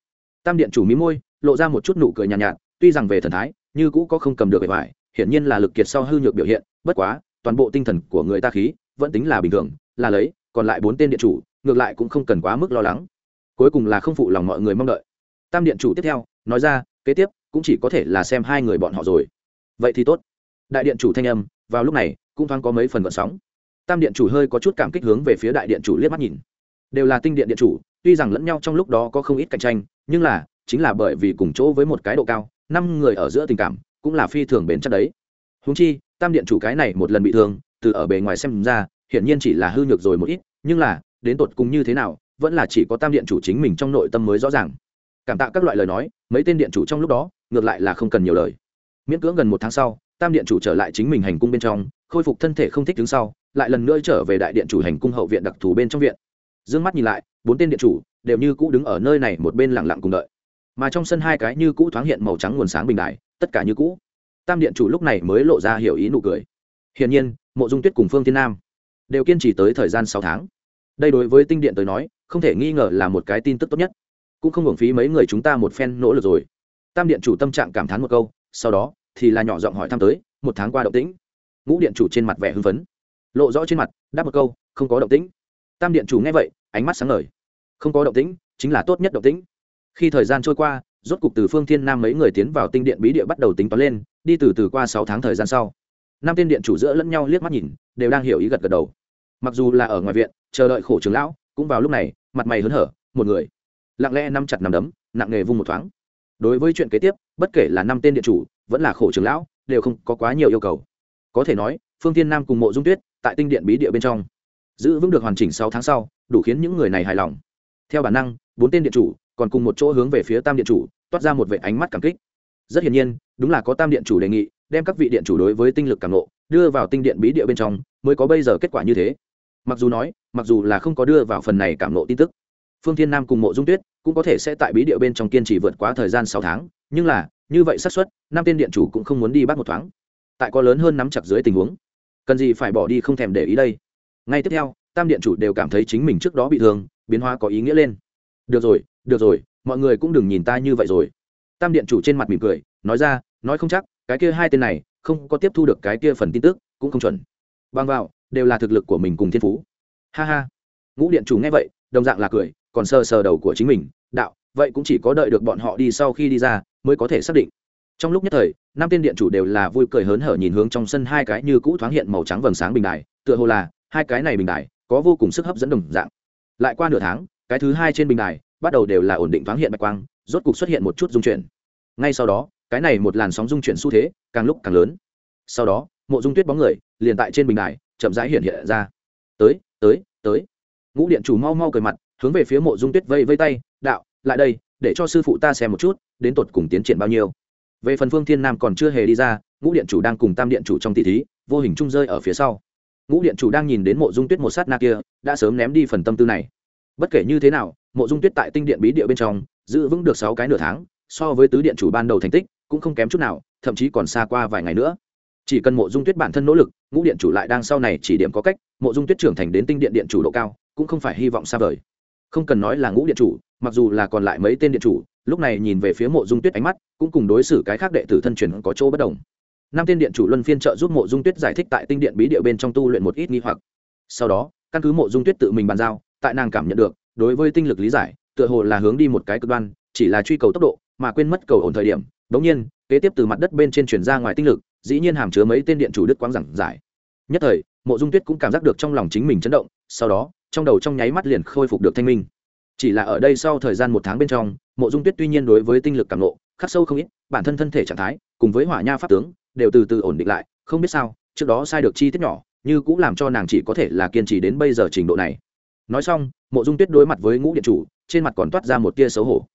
Tam điện chủ mí môi lộ ra một chút nụ cười nhàn nhạt, nhạt tuy rằng về thần thái như cũ có không cầm được bề ngoài hiển nhiên là lực kiệt sau hư nhược biểu hiện bất quá toàn bộ tinh thần của người ta khí vẫn tính là bình thường là lấy còn lại bốn tên điện chủ ngược lại cũng không cần quá mức lo lắng. Cuối cùng là không phụ lòng mọi người mong đợi. Tam điện chủ tiếp theo nói ra kế tiếp cũng chỉ có thể là xem hai người bọn họ rồi. Vậy thì tốt. Đại điện chủ thanh âm vào lúc này cũng thoáng có mấy phần vận sóng tam điện chủ hơi có chút cảm kích hướng về phía đại điện chủ liếc mắt nhìn. Đều là tinh điện điện chủ, tuy rằng lẫn nhau trong lúc đó có không ít cạnh tranh, nhưng là, chính là bởi vì cùng chỗ với một cái độ cao, năm người ở giữa tình cảm, cũng là phi thường bền chắc đấy. Húng chi, tam điện chủ cái này một lần bị thương, từ ở bề ngoài xem ra, hiển nhiên chỉ là hư nhược rồi một ít, nhưng là, đến tột cùng như thế nào, vẫn là chỉ có tam điện chủ chính mình trong nội tâm mới rõ ràng. Cảm tạ các loại lời nói, mấy tên điện chủ trong lúc đó, ngược lại là không cần nhiều lời. Miễn cưỡng gần một tháng sau, tam điện chủ trở lại chính mình hành cung bên trong, khôi phục thân thể không thích đứng sau lại lần nữa trở về đại điện chủ hành cung hậu viện đặc thù bên trong viện. D ư ơ n g mắt nhìn lại, bốn tên điện chủ đều như cũ đứng ở nơi này một bên lẳng lặng cùng đợi. Mà trong sân hai cái như cũ thoáng hiện màu trắng nguồn sáng bình đại tất cả như cũ. Tam điện chủ lúc này mới lộ ra hiểu ý nụ cười. Hiển nhiên, mộ dung tuyết cùng phương thiên nam đều kiên trì tới thời gian sáu tháng. Đây đối với tinh điện tới nói, không thể nghi ngờ là một cái tin tức tốt nhất. Cũng không hưởng phí mấy người chúng ta một phen nỗ lực rồi. Tam điện chủ tâm trạng cảm thán một câu, sau đó thì là nhỏ giọng hỏi thăm tới, một tháng qua động tĩnh. Ngũ điện chủ trên mặt vẻ hưng phấn lộ rõ trên mặt, đáp một câu, không có động tĩnh. Tam điện chủ nghe vậy, ánh mắt sáng ngời. Không có động tĩnh, chính là tốt nhất động tĩnh. Khi thời gian trôi qua, rốt cục từ phương thiên nam mấy người tiến vào tinh điện bí địa bắt đầu tính toán lên, đi từ từ qua sáu tháng thời gian sau. Năm tiên điện chủ giữa lẫn nhau liếc mắt nhìn, đều đang hiểu ý gật gật đầu. Mặc dù là ở ngoài viện, chờ đợi khổ trường lão, cũng vào lúc này, mặt mày hớn hở, một người. Lặng lẽ nắm chặt nằm đấm, nặng nghề vung một thoáng. Đối với chuyện kế tiếp, bất kể là năm tên điện chủ, vẫn là khổ trường lão, đều không có quá nhiều yêu cầu. Có thể nói phương tiên nam cùng mộ dung tuyết tại tinh điện bí địa bên trong. Giữ vững được hoàn chỉnh sáu tháng sau, đủ khiến những người này hài lòng. Theo bản năng, bốn tên điện chủ còn cùng một chỗ hướng về phía tam điện chủ, toát ra một vệ ánh mắt cảm kích. Rất hiển nhiên, đúng là có tam điện chủ đề nghị, đem các vị điện chủ đối với tinh lực cảm nộ đưa vào tinh điện bí địa bên trong, mới có bây giờ kết quả như thế. Mặc dù nói, mặc dù là không có đưa vào phần này cảm nộ tin tức, phương thiên nam cùng mộ dung tuyết cũng có thể sẽ tại bí địa bên trong kiên trì vượt quá thời gian sáu tháng, nhưng là, như vậy xác suất, năm tên điện chủ cũng không muốn đi bắt một thoáng. Tại có lớn hơn nắm chặt dưới tình huống cần gì phải bỏ đi không thèm để ý đây. Ngay tiếp theo, tam điện chủ đều cảm thấy chính mình trước đó bị thương, biến hóa có ý nghĩa lên. Được rồi được rồi, mọi người cũng đừng nhìn ta như vậy rồi. Tam điện chủ trên mặt mỉm cười, nói ra, nói không chắc, cái kia hai tên này, không có tiếp thu được cái kia phần tin tức, cũng không chuẩn. Bằng vào, đều là thực lực của mình cùng thiên phú. Ha ha. Ngũ điện chủ nghe vậy, đồng dạng là cười, còn sờ sờ đầu của chính mình, đạo, vậy cũng chỉ có đợi được bọn họ đi sau khi đi ra, mới có thể xác định trong lúc nhất thời, năm tên điện chủ đều là vui cười hớn hở nhìn hướng trong sân hai cái như cũ thoáng hiện màu trắng vầng sáng bình đài, tựa hồ là, hai cái này bình đài, có vô cùng sức hấp dẫn đồng dạng. Lại qua nửa tháng, cái thứ hai trên bình đài, bắt đầu đều là ổn định thoáng hiện bạch quang, rốt cục xuất hiện một chút dung chuyển. Ngay sau đó, cái này một làn sóng dung chuyển xu thế, càng lúc càng lớn. Sau đó, mộ dung tuyết bóng người, liền tại trên bình đài, chậm rãi hiện hiện ra. Tới tới tới. Ngũ điện chủ mau mau cười mặt, hướng về phía mộ dung tuyết vây vây tay, đạo, lại đây, để cho sư phụ ta xem một chút, đến tột cùng tiến triển bao nhiêu về phần phương thiên nam còn chưa hề đi ra, ngũ điện chủ đang cùng tam điện chủ trong tỷ thí, vô hình trung rơi ở phía sau. Ngũ điện chủ đang nhìn đến mộ dung tuyết một sát na kia, đã sớm ném đi phần tâm tư này. Bất kể như thế nào, mộ dung tuyết tại tinh điện bí địa bên trong, giữ vững được sáu cái nửa tháng, so với tứ điện chủ ban đầu thành tích, cũng không kém chút nào, thậm chí còn xa qua vài ngày nữa. Chỉ cần mộ dung tuyết bản thân nỗ lực, ngũ điện chủ lại đang sau này chỉ điểm có cách, mộ dung tuyết trưởng thành đến tinh điện điện chủ độ cao, cũng không phải hy vọng xa vời. Không cần nói là ngũ điện chủ, mặc dù là còn lại mấy tên điện chủ lúc này nhìn về phía mộ dung tuyết ánh mắt, cũng cùng đối xử cái khác đệ tử thân truyền có chỗ bất đồng. Năm tên điện chủ luân phiên trợ giúp mộ dung tuyết giải thích tại tinh điện bí địa bên trong tu luyện một ít nghi hoặc. Sau đó, căn cứ mộ dung tuyết tự mình bàn giao, tại nàng cảm nhận được, đối với tinh lực lý giải, tựa hồ là hướng đi một cái cực đoan, chỉ là truy cầu tốc độ, mà quên mất cầu ổn thời điểm, đống nhiên, kế tiếp từ mặt đất bên trên chuyển ra ngoài tinh lực, dĩ nhiên hàm chứa mấy tên điện chủ đức quang giảng giải. Nhất thời, mộ dung tuyết cũng cảm giác được trong lòng chính mình chấn động, sau đó, trong đầu trong nháy mắt liền khôi phục được thanh minh chỉ là ở đây sau thời gian một tháng bên trong, mộ dung tuyết tuy nhiên đối với tinh lực cảm nộ, khắc sâu không ít, bản thân thân thể trạng thái, cùng với hỏa nha pháp tướng, đều từ từ ổn định lại, không biết sao, trước đó sai được chi tiết nhỏ, như cũng làm cho nàng chỉ có thể là kiên trì đến bây giờ trình độ này. Nói xong, mộ dung tuyết đối mặt với ngũ điện chủ, trên mặt còn toát ra một tia xấu hổ.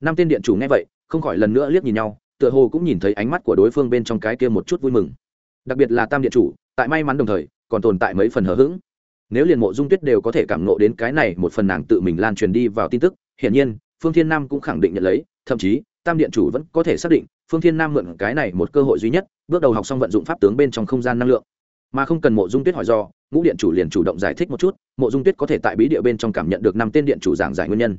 Năm tên điện chủ nghe vậy, không khỏi lần nữa liếc nhìn nhau, tựa hồ cũng nhìn thấy ánh mắt của đối phương bên trong cái kia một chút vui mừng. Đặc biệt là tam điện chủ, tại may mắn đồng thời, còn tồn tại mấy phần hờ hững nếu liền mộ dung tuyết đều có thể cảm nộ đến cái này, một phần nàng tự mình lan truyền đi vào tin tức, hiển nhiên, phương thiên nam cũng khẳng định nhận lấy, thậm chí, tam điện chủ vẫn có thể xác định, phương thiên nam mượn cái này một cơ hội duy nhất, bước đầu học xong vận dụng pháp tướng bên trong không gian năng lượng. Mà không cần mộ dung tuyết hỏi do, ngũ điện chủ liền chủ động giải thích một chút, mộ dung tuyết có thể tại bí địa bên trong cảm nhận được năm tên điện chủ giảng giải nguyên nhân.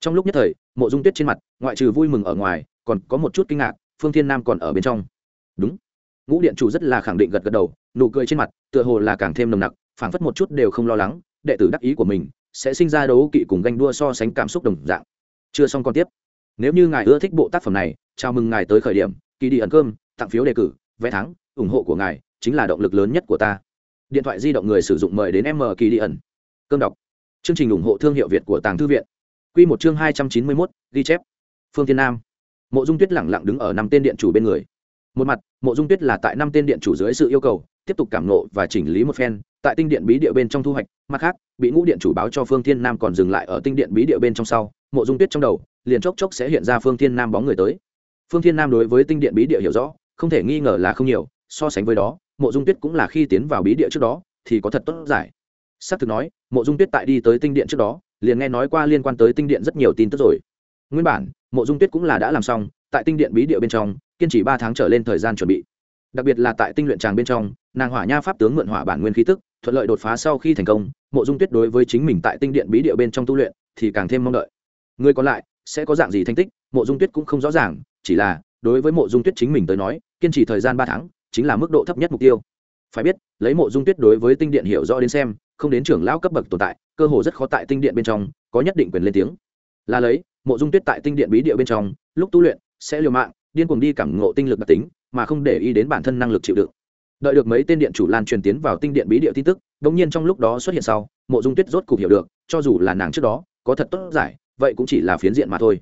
Trong lúc nhất thời, mộ dung tuyết trên mặt, ngoại trừ vui mừng ở ngoài, còn có một chút kinh ngạc, phương thiên nam còn ở bên trong. Đúng. Ngũ điện chủ rất là khẳng định gật gật đầu, nụ cười trên mặt, tựa hồ là càng thêm nồng nặc phảng phất một chút đều không lo lắng, đệ tử đắc ý của mình sẽ sinh ra đấu kỵ cùng ganh đua so sánh cảm xúc đồng dạng. Chưa xong còn tiếp. Nếu như ngài ưa thích bộ tác phẩm này, chào mừng ngài tới khởi điểm kỳ đi ẩn cơm, tặng phiếu đề cử, vé thắng, ủng hộ của ngài chính là động lực lớn nhất của ta. Điện thoại di động người sử dụng mời đến m kỳ đi ẩn. Cơm đọc. Chương trình ủng hộ thương hiệu việt của tàng thư viện. Q một chương hai trăm chín mươi mốt, ghi chép. Phương tiên nam. Mộ dung tuyết lẳng lặng đứng ở năm tên điện chủ bên người. Một mặt, mộ dung tuyết là tại năm tên điện chủ dưới sự yêu cầu, tiếp tục cảm nộ và chỉnh lý một phen tại tinh điện bí địa bên trong thu hoạch, mặt khác, bị ngũ điện chủ báo cho phương thiên nam còn dừng lại ở tinh điện bí địa bên trong sau, mộ dung tuyết trong đầu, liền chốc chốc sẽ hiện ra phương thiên nam bóng người tới. Phương thiên nam đối với tinh điện bí địa hiểu rõ, không thể nghi ngờ là không nhiều, so sánh với đó, mộ dung tuyết cũng là khi tiến vào bí địa trước đó, thì có thật tốt giải. S ắ c thực nói, mộ dung tuyết tại đi tới tinh điện trước đó, liền nghe nói qua liên quan tới tinh điện rất nhiều tin tức rồi. Nguyên bản, mộ dung tuyết cũng là đã làm xong, tại tinh điện bí địa bên trong, kiên trì ba tháng trở lên thời gian chuẩn bị. Đặc biệt là tại tinh luyện tràng bên trong, nàng hỏa nha pháp tướng mượn hỏa bản nguyên khí tức thuận lợi đột phá sau khi thành công, mộ dung tuyết đối với chính mình tại tinh điện bí địa bên trong tu luyện thì càng thêm mong đợi. Người còn lại sẽ có dạng gì thành tích, mộ dung tuyết cũng không rõ ràng, chỉ là đối với mộ dung tuyết chính mình tới nói, kiên trì thời gian ba tháng chính là mức độ thấp nhất mục tiêu. Phải biết, lấy mộ dung tuyết đối với tinh điện hiểu rõ đến xem, không đến trưởng lão cấp bậc tồn tại, cơ hồ rất khó tại tinh điện bên trong có nhất định quyền lên tiếng. Là lấy, mộ dung tuyết tại tinh điện bí địa bên trong, lúc tu luyện sẽ liều mạng, điên cuồng đi cảm ngộ tinh lực đặc tính, mà không để ý đến bản thân năng lực chịu đựng đợi được mấy tên điện chủ lan truyền tiến vào tinh điện bí địa tin tức, đống nhiên trong lúc đó xuất hiện sau, mộ dung tuyết rốt cục hiểu được, cho dù là nàng trước đó, có thật tốt giải, vậy cũng chỉ là phiến diện mà thôi.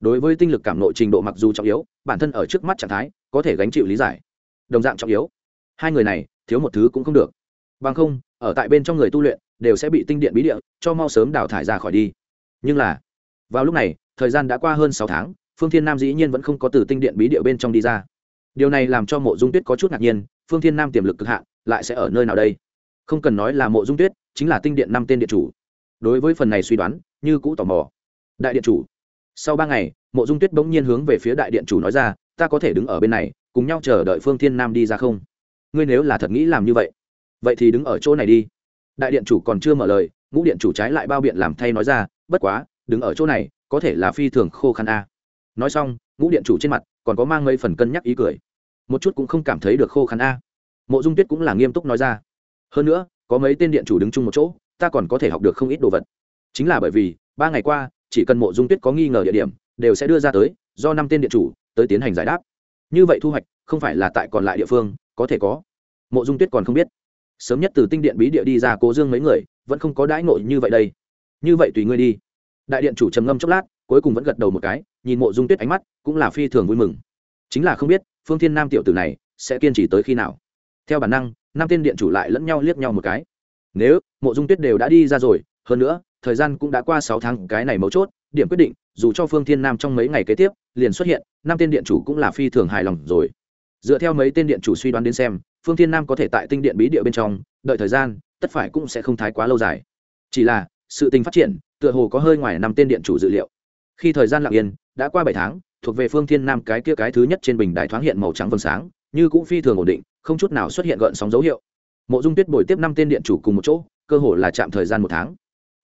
Đối với tinh lực cảm nội trình độ mặc dù trọng yếu, bản thân ở trước mắt trạng thái, có thể gánh chịu lý giải. Đồng dạng trọng yếu. Hai người này, thiếu một thứ cũng không được. Bằng không, ở tại bên trong người tu luyện, đều sẽ bị tinh điện bí địa, cho mau sớm đào thải ra khỏi đi. Nhưng là, vào lúc này, thời gian đã qua hơn sáu tháng, phương thiên nam dĩ nhiên vẫn không có từ tinh điện bí địa bên trong đi ra. Điều này làm cho mộ dung tuyết có chút ngạc nhiên phương thiên nam tiềm lực cực hạn, lại sẽ ở nơi nào đây? Không cần nói là mộ dung tuyết, chính là tinh điện năm tên điện chủ. Đối với phần này suy đoán, như cũ tò mò. Đại điện chủ. Sau ba ngày, mộ dung tuyết bỗng nhiên hướng về phía đại điện chủ nói ra, ta có thể đứng ở bên này, cùng nhau chờ đợi phương thiên nam đi ra không? Ngươi nếu là thật nghĩ làm như vậy vậy thì đứng ở chỗ này đi. Đại điện chủ còn chưa mở lời, ngũ điện chủ trái lại bao biện làm thay nói ra, bất quá, đứng ở chỗ này, có thể là phi thường khô khăn a. Nói xong, ngũ điện chủ trên mặt còn có mang mấy phần cân nhắc ý cười một chút cũng không cảm thấy được khô khăn a. Mộ dung tuyết cũng là nghiêm túc nói ra. Hơn nữa, có mấy tên điện chủ đứng chung một chỗ, ta còn có thể học được không ít đồ vật. Chính là bởi vì, ba ngày qua, chỉ cần mộ dung tuyết có nghi ngờ địa điểm, đều sẽ đưa ra tới, do năm tên điện chủ tới tiến hành giải đáp. Như vậy thu hoạch, không phải là tại còn lại địa phương, có thể có. Mộ dung tuyết còn không biết. Sớm nhất từ tinh điện bí địa đi ra cố dương mấy người, vẫn không có đãi nội như vậy đây. Như vậy tùy ngươi đi. Đại điện chủ trầm ngâm chốc lát, cuối cùng vẫn gật đầu một cái, nhìn mộ dung tuyết ánh mắt, cũng là phi thường vui mừng chính là không biết, phương thiên nam tiểu tử này sẽ kiên trì tới khi nào. Theo bản năng, năm tên điện chủ lại lẫn nhau liếc nhau một cái. Nếu, mộ dung tuyết đều đã đi ra rồi, hơn nữa, thời gian cũng đã qua sáu tháng, cái này mấu chốt, điểm quyết định, dù cho phương thiên nam trong mấy ngày kế tiếp liền xuất hiện, năm tên điện chủ cũng là phi thường hài lòng rồi. Dựa theo mấy tên điện chủ suy đoán đến xem, phương thiên nam có thể tại tinh điện bí địa bên trong, đợi thời gian, tất phải cũng sẽ không thái quá lâu dài. Chỉ là, sự tình phát triển, tựa hồ có hơi ngoài năm tên điện chủ dự liệu. Khi thời gian lặng yên, đã qua bảy tháng thuộc về phương thiên nam cái kia cái thứ nhất trên bình đài thoáng hiện màu trắng vầng sáng, như cũng phi thường ổn định, không chút nào xuất hiện gợn sóng dấu hiệu. Mộ dung tuyết bồi tiếp năm tên điện chủ cùng một chỗ, cơ hội là chạm thời gian một tháng.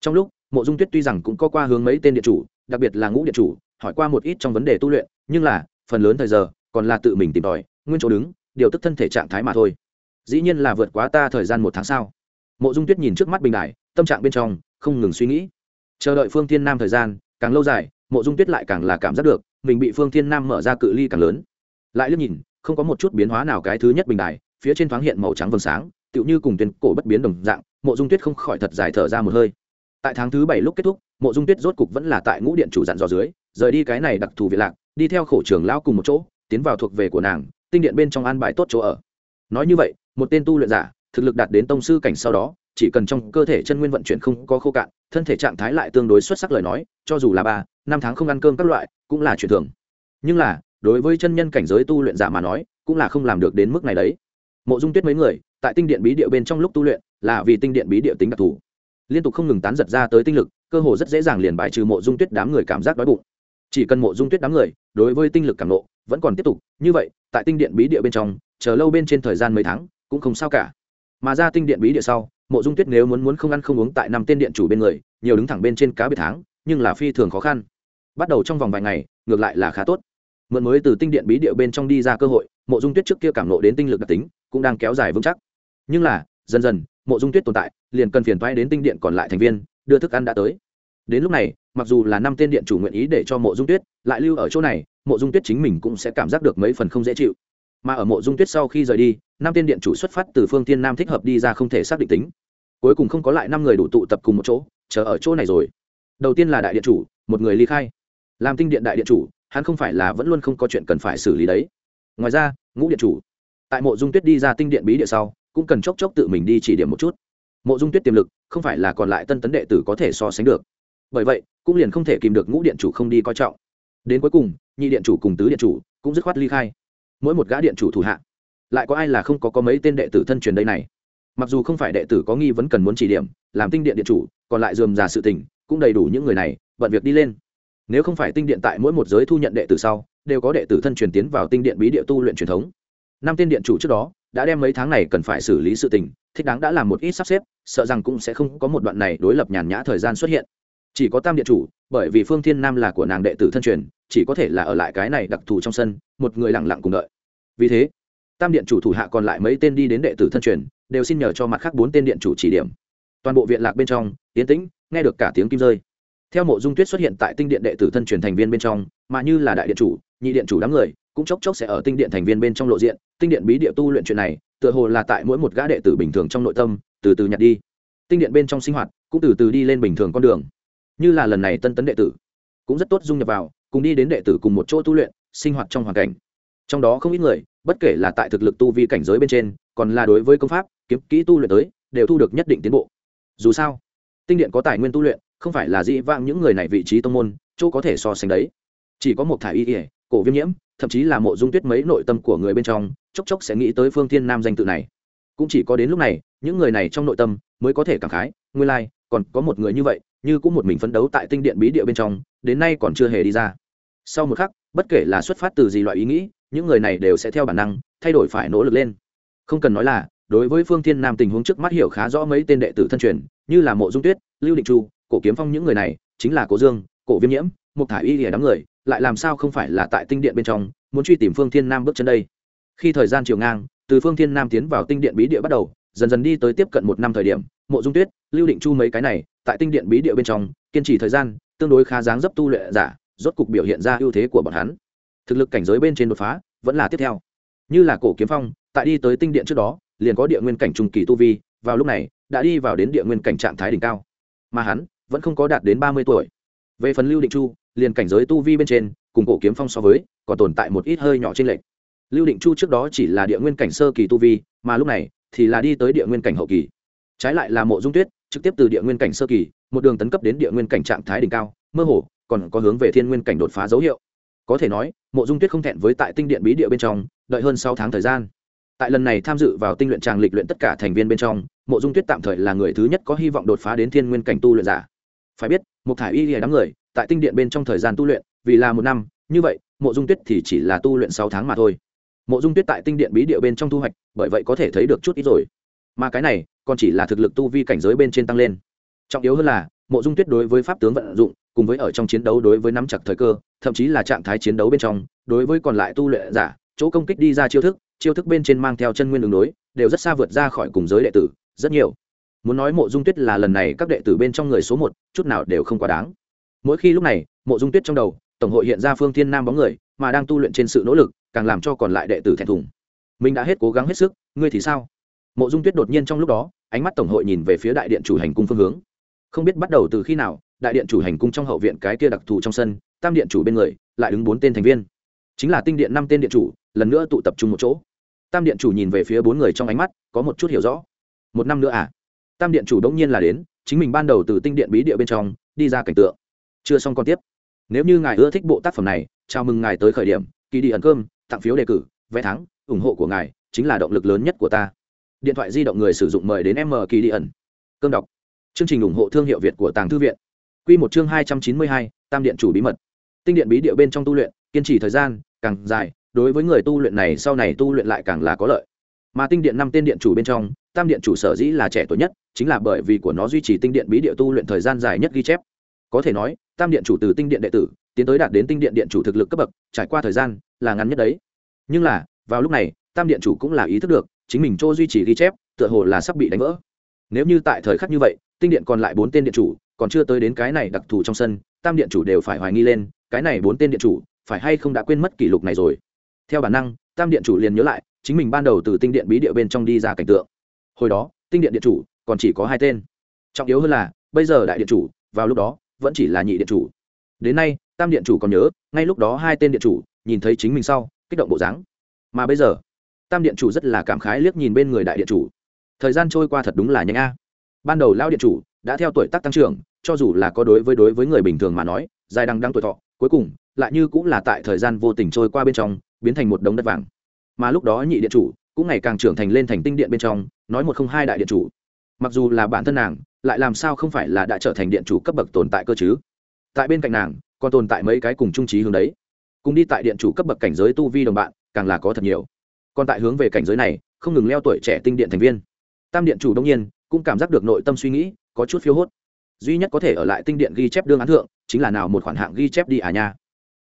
Trong lúc, mộ dung tuyết tuy rằng cũng có qua hướng mấy tên điện chủ, đặc biệt là ngũ điện chủ, hỏi qua một ít trong vấn đề tu luyện, nhưng là, phần lớn thời giờ, còn là tự mình tìm tòi, nguyên chỗ đứng, điều tức thân thể trạng thái mà thôi. Dĩ nhiên là vượt quá ta thời gian một tháng sau mộ dung tuyết nhìn trước mắt bình đại tâm trạng bên trong, không ngừng suy nghĩ. Chờ đợi phương thiên nam thời gian, càng lâu dài, mộ dung tuyết lại càng là cảm giác được mình bị phương thiên nam mở ra cự ly càng lớn. Lại liếc nhìn, không có một chút biến hóa nào cái thứ nhất bình đài, phía trên thoáng hiện màu trắng vầng sáng, tựu như cùng tuyến cổ bất biến đồng dạng, mộ dung tuyết không khỏi thật dài thở ra một hơi. Tại tháng thứ bảy lúc kết thúc, mộ dung tuyết rốt cục vẫn là tại ngũ điện chủ dặn dò dưới, rời đi cái này đặc thù viện lạc, đi theo khổ trường lao cùng một chỗ, tiến vào thuộc về của nàng, tinh điện bên trong an bài tốt chỗ ở. Nói như vậy, một tên tu luyện giả, thực lực đạt đến tông sư cảnh sau đó, chỉ cần trong cơ thể chân nguyên vận chuyển không có khô cạn, thân thể trạng thái lại tương đối xuất sắc lời nói, cho dù là ba năm tháng không ăn cơm các loại, cũng là chuyện thường. Nhưng là, đối với chân nhân cảnh giới tu luyện giả mà nói, cũng là không làm được đến mức này đấy. Mộ dung tuyết mấy người, tại tinh điện bí địa bên trong lúc tu luyện, là vì tinh điện bí địa tính đặc thù. Liên tục không ngừng tán giật ra tới tinh lực, cơ hồ rất dễ dàng liền bài trừ mộ dung tuyết đám người cảm giác đói bụng. Chỉ cần mộ dung tuyết đám người, đối với tinh lực cảm nộ, vẫn còn tiếp tục, như vậy, tại tinh điện bí địa bên trong, chờ lâu bên trên thời gian mấy tháng, cũng không sao cả. Mà ra tinh điện bí địa sau, mộ dung tuyết nếu muốn muốn không ăn không uống tại năm tên điện chủ bên người, nhiều đứng thẳng bên trên cá biệt tháng, nhưng là phi thường khó khăn bắt đầu trong vòng vài ngày, ngược lại là khá tốt. Mượn mới từ tinh điện bí địa bên trong đi ra cơ hội, mộ dung tuyết trước kia cảm nộ đến tinh lực đặc tính, cũng đang kéo dài vững chắc. Nhưng là, dần dần, mộ dung tuyết tồn tại, liền cần phiền thoái đến tinh điện còn lại thành viên, đưa thức ăn đã tới. Đến lúc này, mặc dù là năm tên điện chủ nguyện ý để cho mộ dung tuyết lại lưu ở chỗ này, mộ dung tuyết chính mình cũng sẽ cảm giác được mấy phần không dễ chịu. Mà ở mộ dung tuyết sau khi rời đi, năm tên điện chủ xuất phát từ phương tiên nam thích hợp đi ra không thể xác định tính. Cuối cùng không có lại năm người đủ tụ tập cùng một chỗ, chờ ở chỗ này rồi. Đầu tiên là đại điện chủ, một người ly khai làm tinh điện đại điện chủ, hắn không phải là vẫn luôn không có chuyện cần phải xử lý đấy. Ngoài ra, ngũ điện chủ, tại mộ dung tuyết đi ra tinh điện bí địa sau, cũng cần chốc chốc tự mình đi chỉ điểm một chút. Mộ dung tuyết tiềm lực, không phải là còn lại tân tấn đệ tử có thể so sánh được. Bởi vậy, cũng liền không thể kìm được ngũ điện chủ không đi coi trọng. Đến cuối cùng, nhị điện chủ cùng tứ điện chủ cũng dứt khoát ly khai. Mỗi một gã điện chủ thủ hạ, lại có ai là không có có mấy tên đệ tử thân truyền đây này? Mặc dù không phải đệ tử có nghi vấn cần muốn chỉ điểm, làm tinh điện điện chủ, còn lại dườm già sự tình, cũng đầy đủ những người này, bận việc đi lên nếu không phải tinh điện tại mỗi một giới thu nhận đệ tử sau, đều có đệ tử thân truyền tiến vào tinh điện bí địa tu luyện truyền thống. Năm tên điện chủ trước đó, đã đem mấy tháng này cần phải xử lý sự tình, thích đáng đã làm một ít sắp xếp, sợ rằng cũng sẽ không có một đoạn này đối lập nhàn nhã thời gian xuất hiện. Chỉ có tam điện chủ, bởi vì phương thiên nam là của nàng đệ tử thân truyền, chỉ có thể là ở lại cái này đặc thù trong sân, một người lặng lặng cùng đợi. Vì thế, tam điện chủ thủ hạ còn lại mấy tên đi đến đệ tử thân truyền, đều xin nhờ cho mặt khác bốn tên điện chủ chỉ điểm. Toàn bộ viện lạc bên trong tiến tĩnh, nghe được cả tiếng kim rơi theo mộ dung tuyết xuất hiện tại tinh điện đệ tử thân truyền thành viên bên trong, mà như là đại điện chủ, nhị điện chủ đám người, cũng chốc chốc sẽ ở tinh điện thành viên bên trong lộ diện. Tinh điện bí địa tu luyện chuyện này, tựa hồ là tại mỗi một gã đệ tử bình thường trong nội tâm, từ từ nhặt đi. Tinh điện bên trong sinh hoạt cũng từ từ đi lên bình thường con đường. Như là lần này tân tấn đệ tử, cũng rất tốt dung nhập vào, cùng đi đến đệ tử cùng một chỗ tu luyện, sinh hoạt trong hoàn cảnh. Trong đó không ít người, bất kể là tại thực lực tu vi cảnh giới bên trên, còn là đối với công pháp, kiếm kỹ tu luyện tới, đều thu được nhất định tiến bộ. Dù sao, tinh điện có tài nguyên tu luyện không phải là dĩ vãng những người này vị trí tông môn chỗ có thể so sánh đấy. Chỉ có một thả y ỉa cổ viêm nhiễm thậm chí là mộ dung tuyết mấy nội tâm của người bên trong chốc chốc sẽ nghĩ tới phương thiên nam danh tự này. Cũng chỉ có đến lúc này những người này trong nội tâm mới có thể cảm khái nguyên lai、like, còn có một người như vậy như cũng một mình phấn đấu tại tinh điện bí địa bên trong đến nay còn chưa hề đi ra. Sau một khắc bất kể là xuất phát từ gì loại ý nghĩ những người này đều sẽ theo bản năng thay đổi phải nỗ lực lên. Không cần nói là đối với phương thiên nam tình huống trước mắt hiểu khá rõ mấy tên đệ tử thân truyền như là mộ dung tuyết lưu định chu cổ kiếm phong những người này chính là cổ dương, cổ viêm nhiễm, mục thả y lìa đám người, lại làm sao không phải là tại tinh điện bên trong, muốn truy tìm phương thiên nam bước chân đây? Khi thời gian chiều ngang, từ phương thiên nam tiến vào tinh điện bí địa bắt đầu, dần dần đi tới tiếp cận một năm thời điểm, mộ dung tuyết, lưu định chu mấy cái này, tại tinh điện bí địa bên trong, kiên trì thời gian, tương đối khá dáng dấp tu luyện giả, rốt cục biểu hiện ra ưu thế của bọn hắn. Thực lực cảnh giới bên trên đột phá, vẫn là tiếp theo. Như là cổ kiếm phong, tại đi tới tinh điện trước đó, liền có địa nguyên cảnh trung kỳ tu vi, vào lúc này, đã đi vào đến địa nguyên cảnh trạng thái đỉnh cao. Mà hắn vẫn không có đạt đến ba mươi tuổi. Về phần lưu định chu, liền cảnh giới tu vi bên trên, cùng cổ kiếm phong so với, còn tồn tại một ít hơi nhỏ trên lệch. Lưu định chu trước đó chỉ là địa nguyên cảnh sơ kỳ tu vi, mà lúc này thì là đi tới địa nguyên cảnh hậu kỳ. Trái lại là mộ dung tuyết, trực tiếp từ địa nguyên cảnh sơ kỳ, một đường tấn cấp đến địa nguyên cảnh trạng thái đỉnh cao, mơ hồ, còn có hướng về thiên nguyên cảnh đột phá dấu hiệu. Có thể nói, mộ dung tuyết không thẹn với tại tinh điện bí địa bên trong, đợi hơn sáu tháng thời gian. Tại lần này tham dự vào tinh luyện tràng lịch luyện tất cả thành viên bên trong, mộ dung tuyết tạm thời là người thứ nhất có hy vọng đột phá đến thiên nguyên cảnh tu luyện giả phải biết một thải y lìa đám người, tại tinh điện bên trong thời gian tu luyện, vì là một năm, như vậy, mộ dung tuyết thì chỉ là tu luyện sáu tháng mà thôi. Mộ dung tuyết tại tinh điện bí địa bên trong thu hoạch, bởi vậy có thể thấy được chút ít rồi. Mà cái này, còn chỉ là thực lực tu vi cảnh giới bên trên tăng lên. Trọng yếu hơn là, mộ dung tuyết đối với pháp tướng vận dụng, cùng với ở trong chiến đấu đối với nắm chặt thời cơ, thậm chí là trạng thái chiến đấu bên trong, đối với còn lại tu luyện giả, chỗ công kích đi ra chiêu thức chiêu thức bên trên mang theo chân nguyên đường đối, đều rất xa vượt ra khỏi cùng giới đệ tử, rất nhiều muốn nói mộ dung tuyết là lần này các đệ tử bên trong người số một, chút nào đều không quá đáng. Mỗi khi lúc này, mộ dung tuyết trong đầu, tổng hội hiện ra phương thiên nam bóng người, mà đang tu luyện trên sự nỗ lực, càng làm cho còn lại đệ tử thẹn thùng. Mình đã hết cố gắng hết sức, ngươi thì sao? Mộ dung tuyết đột nhiên trong lúc đó, ánh mắt tổng hội nhìn về phía đại điện chủ hành cung phương hướng. Không biết bắt đầu từ khi nào, đại điện chủ hành cung trong hậu viện cái kia đặc thù trong sân, tam điện chủ bên người, lại đứng bốn tên thành viên. Chính là tinh điện năm tên điện chủ, lần nữa tụ tập trung một chỗ. Tam điện chủ nhìn về phía bốn người trong ánh mắt, có một chút hiểu rõ. Một năm nữa à? Tam điện chủ đống nhiên là đến, chính mình ban đầu từ tinh điện bí địa bên trong, đi ra cảnh tượng. Chưa xong còn tiếp. Nếu như ngài ưa thích bộ tác phẩm này, chào mừng ngài tới khởi điểm, kỳ đi ẩn cơm, tặng phiếu đề cử, vé thắng, ủng hộ của ngài, chính là động lực lớn nhất của ta. Điện thoại di động người sử dụng mời đến m kỳ đi ẩn. Cơm đọc. Chương trình ủng hộ thương hiệu việt của tàng thư viện. Q một chương hai trăm chín mươi hai, tam điện chủ bí mật. Tinh điện bí địa bên trong tu luyện, kiên trì thời gian, càng dài, đối với người tu luyện này, sau này tu luyện lại càng là có lợi. Mà tinh điện năm tên điện chủ bên trong tam điện chủ sở dĩ là trẻ tuổi nhất, chính là bởi vì của nó duy trì tinh điện bí địa tu luyện thời gian dài nhất ghi chép. Có thể nói, tam điện chủ từ tinh điện đệ tử, tiến tới đạt đến tinh điện điện chủ thực lực cấp bậc, trải qua thời gian, là ngắn nhất đấy. Nhưng là, vào lúc này, tam điện chủ cũng là ý thức được, chính mình chỗ duy trì ghi chép, tựa hồ là sắp bị đánh vỡ. Nếu như tại thời khắc như vậy, tinh điện còn lại bốn tên điện chủ, còn chưa tới đến cái này đặc thù trong sân, tam điện chủ đều phải hoài nghi lên, cái này bốn tên điện chủ, phải hay không đã quên mất kỷ lục này rồi. Theo bản năng, tam điện chủ liền nhớ lại, chính mình ban đầu từ tinh điện bí địa bên trong đi ra cảnh tượng hồi đó, tinh điện điện chủ còn chỉ có hai tên. Trọng yếu hơn là, bây giờ đại điện chủ vào lúc đó vẫn chỉ là nhị điện chủ. Đến nay, tam điện chủ còn nhớ, ngay lúc đó hai tên điện chủ nhìn thấy chính mình sau, kích động bộ dáng. Mà bây giờ, tam điện chủ rất là cảm khái liếc nhìn bên người đại điện chủ. Thời gian trôi qua thật đúng là nhanh a. Ban đầu lao điện chủ đã theo tuổi tác tăng trưởng, cho dù là có đối với đối với người bình thường mà nói, dài đằng đăng tuổi thọ, cuối cùng lại như cũng là tại thời gian vô tình trôi qua bên trong, biến thành một đống đất vàng. Mà lúc đó nhị điện chủ cũng ngày càng trưởng thành lên thành tinh điện bên trong, nói một không hai đại điện chủ. Mặc dù là bản thân nàng, lại làm sao không phải là đã trở thành điện chủ cấp bậc tồn tại cơ chứ? Tại bên cạnh nàng, còn tồn tại mấy cái cùng trung trí hướng đấy. Cùng đi tại điện chủ cấp bậc cảnh giới tu vi đồng bạn, càng là có thật nhiều. Còn tại hướng về cảnh giới này, không ngừng leo tuổi trẻ tinh điện thành viên. Tam điện chủ đông nhiên, cũng cảm giác được nội tâm suy nghĩ, có chút phiếu hốt. Duy nhất có thể ở lại tinh điện ghi chép đương án thượng, chính là nào một khoản hạng ghi chép đi à nha.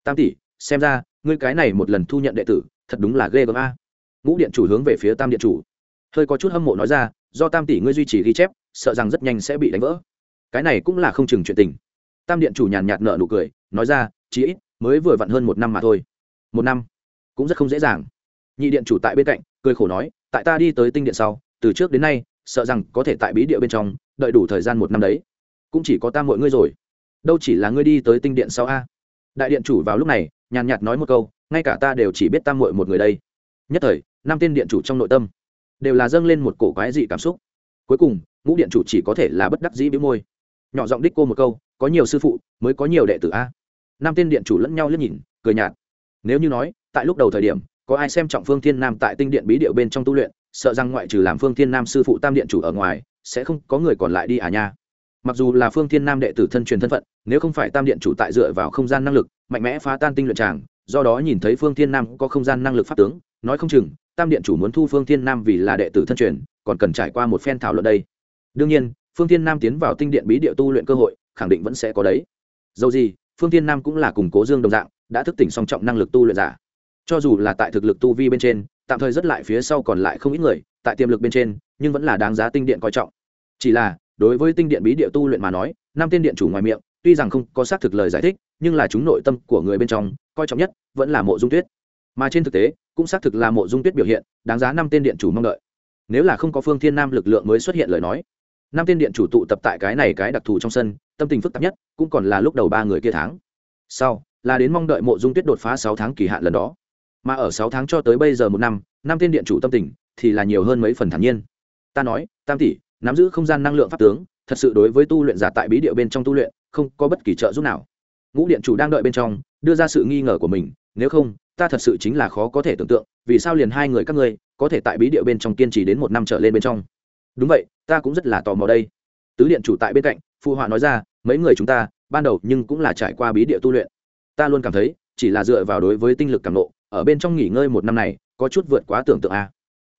Tam tỷ, xem ra, ngươi cái này một lần thu nhận đệ tử, thật đúng là ghê gớm a ngũ điện chủ hướng về phía tam điện chủ. Hơi có chút hâm mộ nói ra, do tam tỷ ngươi duy trì ghi chép, sợ rằng rất nhanh sẽ bị đánh vỡ. Cái này cũng là không chừng chuyện tình. Tam điện chủ nhàn nhạt nợ nụ cười, nói ra, chí ít, mới vừa vặn hơn một năm mà thôi. Một năm? Cũng rất không dễ dàng. Nhị điện chủ tại bên cạnh, cười khổ nói, tại ta đi tới tinh điện sau, từ trước đến nay, sợ rằng có thể tại bí địa bên trong, đợi đủ thời gian một năm đấy. Cũng chỉ có ta mọi ngươi rồi. Đâu chỉ là ngươi đi tới tinh điện sau a? Đại điện chủ vào lúc này, nhàn nhạt nói một câu, ngay cả ta đều chỉ biết tam muội một người đây nhất thời, năm tên điện chủ trong nội tâm đều là dâng lên một cổ quái dị cảm xúc. Cuối cùng, ngũ điện chủ chỉ có thể là bất đắc dĩ bĩu môi. Nhỏ giọng đích cô một câu, có nhiều sư phụ, mới có nhiều đệ tử a. Năm tên điện chủ lẫn nhau liếc nhìn, cười nhạt. Nếu như nói, tại lúc đầu thời điểm, có ai xem trọng phương thiên nam tại tinh điện bí điệu bên trong tu luyện, sợ rằng ngoại trừ làm phương thiên nam sư phụ tam điện chủ ở ngoài, sẽ không có người còn lại đi à nha. Mặc dù là phương thiên nam đệ tử thân truyền thân phận, nếu không phải tam điện chủ tại dựa vào không gian năng lực, mạnh mẽ phá tan tinh luyện tràng, do đó nhìn thấy phương thiên nam có không gian năng lực pháp tướng nói không chừng, tam điện chủ muốn thu phương thiên nam vì là đệ tử thân truyền, còn cần trải qua một phen thảo luận đây. Đương nhiên, phương thiên nam tiến vào tinh điện bí địa tu luyện cơ hội, khẳng định vẫn sẽ có đấy. Dầu gì, phương thiên nam cũng là củng cố dương đồng dạng, đã thức tỉnh song trọng năng lực tu luyện giả. Cho dù là tại thực lực tu vi bên trên, tạm thời rất lại phía sau còn lại không ít người, tại tiềm lực bên trên, nhưng vẫn là đáng giá tinh điện coi trọng. Chỉ là, đối với tinh điện bí địa tu luyện mà nói, năm tiên điện chủ ngoài miệng, tuy rằng không có xác thực lời giải thích, nhưng là chúng nội tâm của người bên trong, coi trọng nhất vẫn là mộ dung tuyết mà trên thực tế, cũng xác thực là mộ dung tuyết biểu hiện, đáng giá năm tên điện chủ mong đợi. Nếu là không có phương thiên nam lực lượng mới xuất hiện lời nói, năm tên điện chủ tụ tập tại cái này cái đặc thù trong sân, tâm tình phức tạp nhất cũng còn là lúc đầu ba người kia tháng. Sau, là đến mong đợi mộ dung tuyết đột phá sáu tháng kỳ hạn lần đó. Mà ở sáu tháng cho tới bây giờ một năm năm tên điện chủ tâm tình thì là nhiều hơn mấy phần thản nhiên. Ta nói, tam tỷ, nắm giữ không gian năng lượng pháp tướng, thật sự đối với tu luyện giả tại bí địa bên trong tu luyện, không có bất kỳ trợ giúp nào. Ngũ điện chủ đang đợi bên trong, đưa ra sự nghi ngờ của mình, nếu không ta thật sự chính là khó có thể tưởng tượng, vì sao liền hai người các ngươi có thể tại bí địa bên trong kiên trì đến một năm trở lên bên trong. Đúng vậy, ta cũng rất là tò mò đây. Tứ điện chủ tại bên cạnh, phụ họa nói ra, mấy người chúng ta, ban đầu nhưng cũng là trải qua bí địa tu luyện. Ta luôn cảm thấy, chỉ là dựa vào đối với tinh lực cảm nộ, ở bên trong nghỉ ngơi một năm này, có chút vượt quá tưởng tượng à. a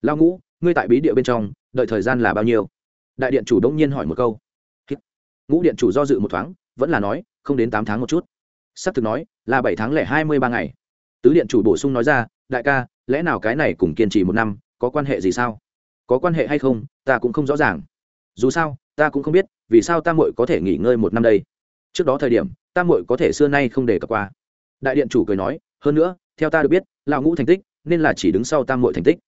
lao ngũ, ngươi tại bí địa bên trong, đợi thời gian là bao nhiêu? Đại điện chủ đông nhiên hỏi một câu. Ngũ điện chủ do dự một thoáng, vẫn là nói, không đến tám tháng một chút. S ắ c thực nói, là bảy tháng lẻ hai mươi ba ngày tứ điện chủ bổ sung nói ra, đại ca, lẽ nào cái này cùng kiên trì một năm có quan hệ gì sao? Có quan hệ hay không, ta cũng không rõ ràng. Dù sao, ta cũng không biết, vì sao ta muội có thể nghỉ ngơi một năm đây? Trước đó thời điểm, ta muội có thể xưa nay không để cập qua. Đại điện chủ cười nói, hơn nữa, theo ta được biết, lão ngũ thành tích nên là chỉ đứng sau tam muội thành tích.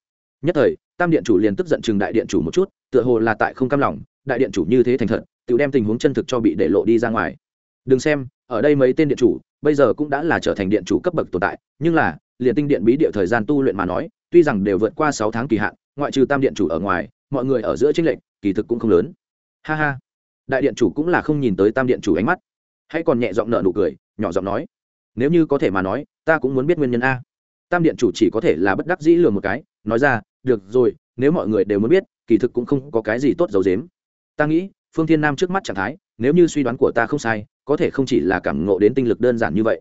Nhất thời, tam điện chủ liền tức giận chừng đại điện chủ một chút, tựa hồ là tại không cam lòng, đại điện chủ như thế thành thật tự đem tình huống chân thực cho bị để lộ đi ra ngoài. Đừng xem, ở đây mấy tên điện chủ bây giờ cũng đã là trở thành điện chủ cấp bậc tồn tại, nhưng là, liền tinh điện bí địa thời gian tu luyện mà nói, tuy rằng đều vượt qua sáu tháng kỳ hạn, ngoại trừ tam điện chủ ở ngoài, mọi người ở giữa tranh lệnh kỳ thực cũng không lớn. Ha ha. Đại điện chủ cũng là không nhìn tới tam điện chủ ánh mắt. Hãy còn nhẹ giọng nợ nụ cười, nhỏ giọng nói, nếu như có thể mà nói, ta cũng muốn biết nguyên nhân a. Tam điện chủ chỉ có thể là bất đắc dĩ lừa một cái, nói ra, được rồi, nếu mọi người đều muốn biết, kỳ thực cũng không có cái gì tốt dầu dếm ta nghĩ, phương thiên nam trước mắt trạng thái nếu như suy đoán của ta không sai, có thể không chỉ là cảm ngộ đến tinh lực đơn giản như vậy.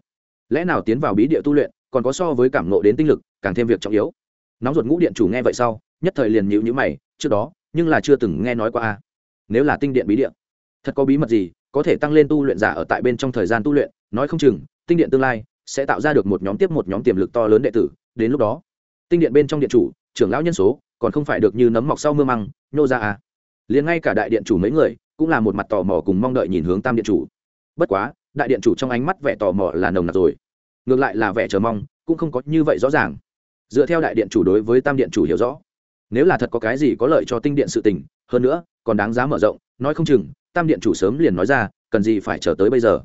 Lẽ nào tiến vào bí địa tu luyện, còn có so với cảm ngộ đến tinh lực, càng thêm việc trọng yếu? Nóng ruột ngũ điện chủ nghe vậy sau, nhất thời liền nhịu nhữ mày, trước đó, nhưng là chưa từng nghe nói qua a. Nếu là tinh điện bí điện thật có bí mật gì, có thể tăng lên tu luyện giả ở tại bên trong thời gian tu luyện, nói không chừng, tinh điện tương lai sẽ tạo ra được một nhóm tiếp một nhóm tiềm lực to lớn đệ tử, đến lúc đó, tinh điện bên trong điện chủ, trưởng lão nhân số, còn không phải được như nấm mọc sau mưa măng, nhô ra à liền ngay cả đại điện chủ mấy người cũng là một mặt tò mò cùng mong đợi nhìn hướng tam điện chủ. Bất quá, đại điện chủ trong ánh mắt vẻ tò mò là nồng nặc rồi. Ngược lại là vẻ chờ mong cũng không có như vậy rõ ràng. Dựa theo đại điện chủ đối với tam điện chủ hiểu rõ, nếu là thật có cái gì có lợi cho tinh điện sự tình, hơn nữa, còn đáng giá mở rộng, nói không chừng, tam điện chủ sớm liền nói ra, cần gì phải chờ tới bây giờ.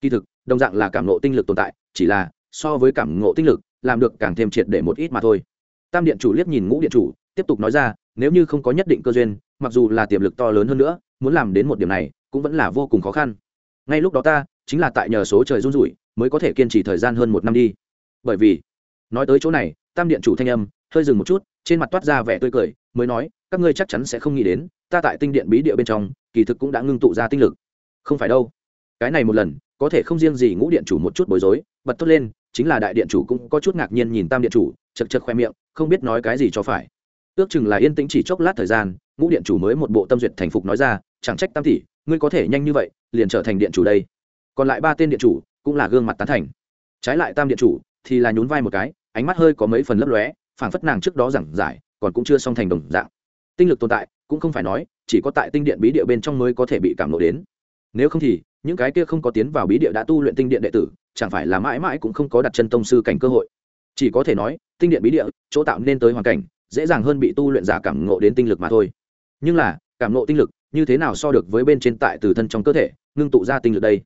Kỳ thực, đồng dạng là cảm ngộ tinh lực tồn tại, chỉ là so với cảm ngộ tinh lực, làm được càng thêm triệt để một ít mà thôi. Tam điện chủ liếc nhìn ngũ điện chủ, tiếp tục nói ra nếu như không có nhất định cơ duyên, mặc dù là tiềm lực to lớn hơn nữa, muốn làm đến một điểm này cũng vẫn là vô cùng khó khăn. Ngay lúc đó ta chính là tại nhờ số trời run rủi mới có thể kiên trì thời gian hơn một năm đi. Bởi vì, nói tới chỗ này, tam điện chủ thanh âm hơi dừng một chút, trên mặt toát ra vẻ tươi cười, mới nói, các ngươi chắc chắn sẽ không nghĩ đến, ta tại tinh điện bí địa bên trong, kỳ thực cũng đã ngưng tụ ra tinh lực. Không phải đâu. Cái này một lần, có thể không riêng gì ngũ điện chủ một chút bối rối, bật thốt lên, chính là đại điện chủ cũng có chút ngạc nhiên nhìn tam điện chủ, chật chật khoe miệng, không biết nói cái gì cho phải ước chừng là yên tĩnh chỉ chốc lát thời gian, ngũ điện chủ mới một bộ tâm duyệt thành phục nói ra, chẳng trách tam tỷ, ngươi có thể nhanh như vậy, liền trở thành điện chủ đây. Còn lại ba tên điện chủ cũng là gương mặt tán thành. Trái lại tam điện chủ thì là nhún vai một cái, ánh mắt hơi có mấy phần lấp lóe, phảng phất nàng trước đó giảng giải, còn cũng chưa xong thành đồng dạng. Tinh lực tồn tại, cũng không phải nói, chỉ có tại tinh điện bí địa bên trong mới có thể bị cảm lộ đến. Nếu không thì, những cái kia không có tiến vào bí địa đã tu luyện tinh điện đệ tử, chẳng phải là mãi mãi cũng không có đặt chân tông sư cảnh cơ hội. Chỉ có thể nói, tinh điện bí địa, chỗ tạo nên tới hoàn cảnh dễ dàng hơn bị tu luyện giả cảm ngộ đến tinh lực mà thôi. Nhưng là, cảm ngộ tinh lực như thế nào so được với bên trên tại từ thân trong cơ thể, ngưng tụ ra tinh lực đây?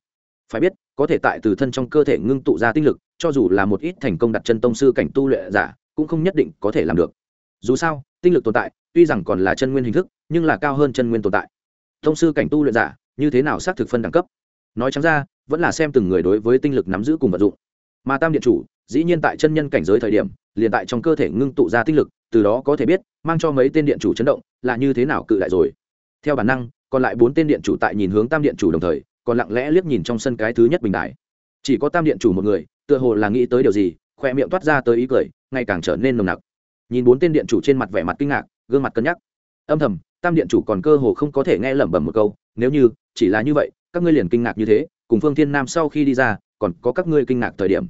Phải biết, có thể tại từ thân trong cơ thể ngưng tụ ra tinh lực, cho dù là một ít thành công đặt chân tông sư cảnh tu luyện giả, cũng không nhất định có thể làm được. Dù sao, tinh lực tồn tại, tuy rằng còn là chân nguyên hình thức, nhưng là cao hơn chân nguyên tồn tại. Tông sư cảnh tu luyện giả, như thế nào xác thực phân đẳng cấp? Nói chẳng ra, vẫn là xem từng người đối với tinh lực nắm giữ cùng vận dụng. Mà tam điện chủ, dĩ nhiên tại chân nhân cảnh giới thời điểm, liền tại trong cơ thể ngưng tụ ra tinh lực từ đó có thể biết, mang cho mấy tên điện chủ chấn động là như thế nào cự đại rồi. Theo bản năng, còn lại bốn tên điện chủ tại nhìn hướng tam điện chủ đồng thời, còn lặng lẽ liếc nhìn trong sân cái thứ nhất bình đại chỉ có tam điện chủ một người, tựa hồ là nghĩ tới điều gì, khoe miệng toát ra tới ý cười, ngày càng trở nên nồng nặc. Nhìn bốn tên điện chủ trên mặt vẻ mặt kinh ngạc, gương mặt cân nhắc. Âm thầm, tam điện chủ còn cơ hồ không có thể nghe lẩm bẩm một câu, nếu như, chỉ là như vậy, các ngươi liền kinh ngạc như thế, cùng phương thiên nam sau khi đi ra, còn có các ngươi kinh ngạc thời điểm.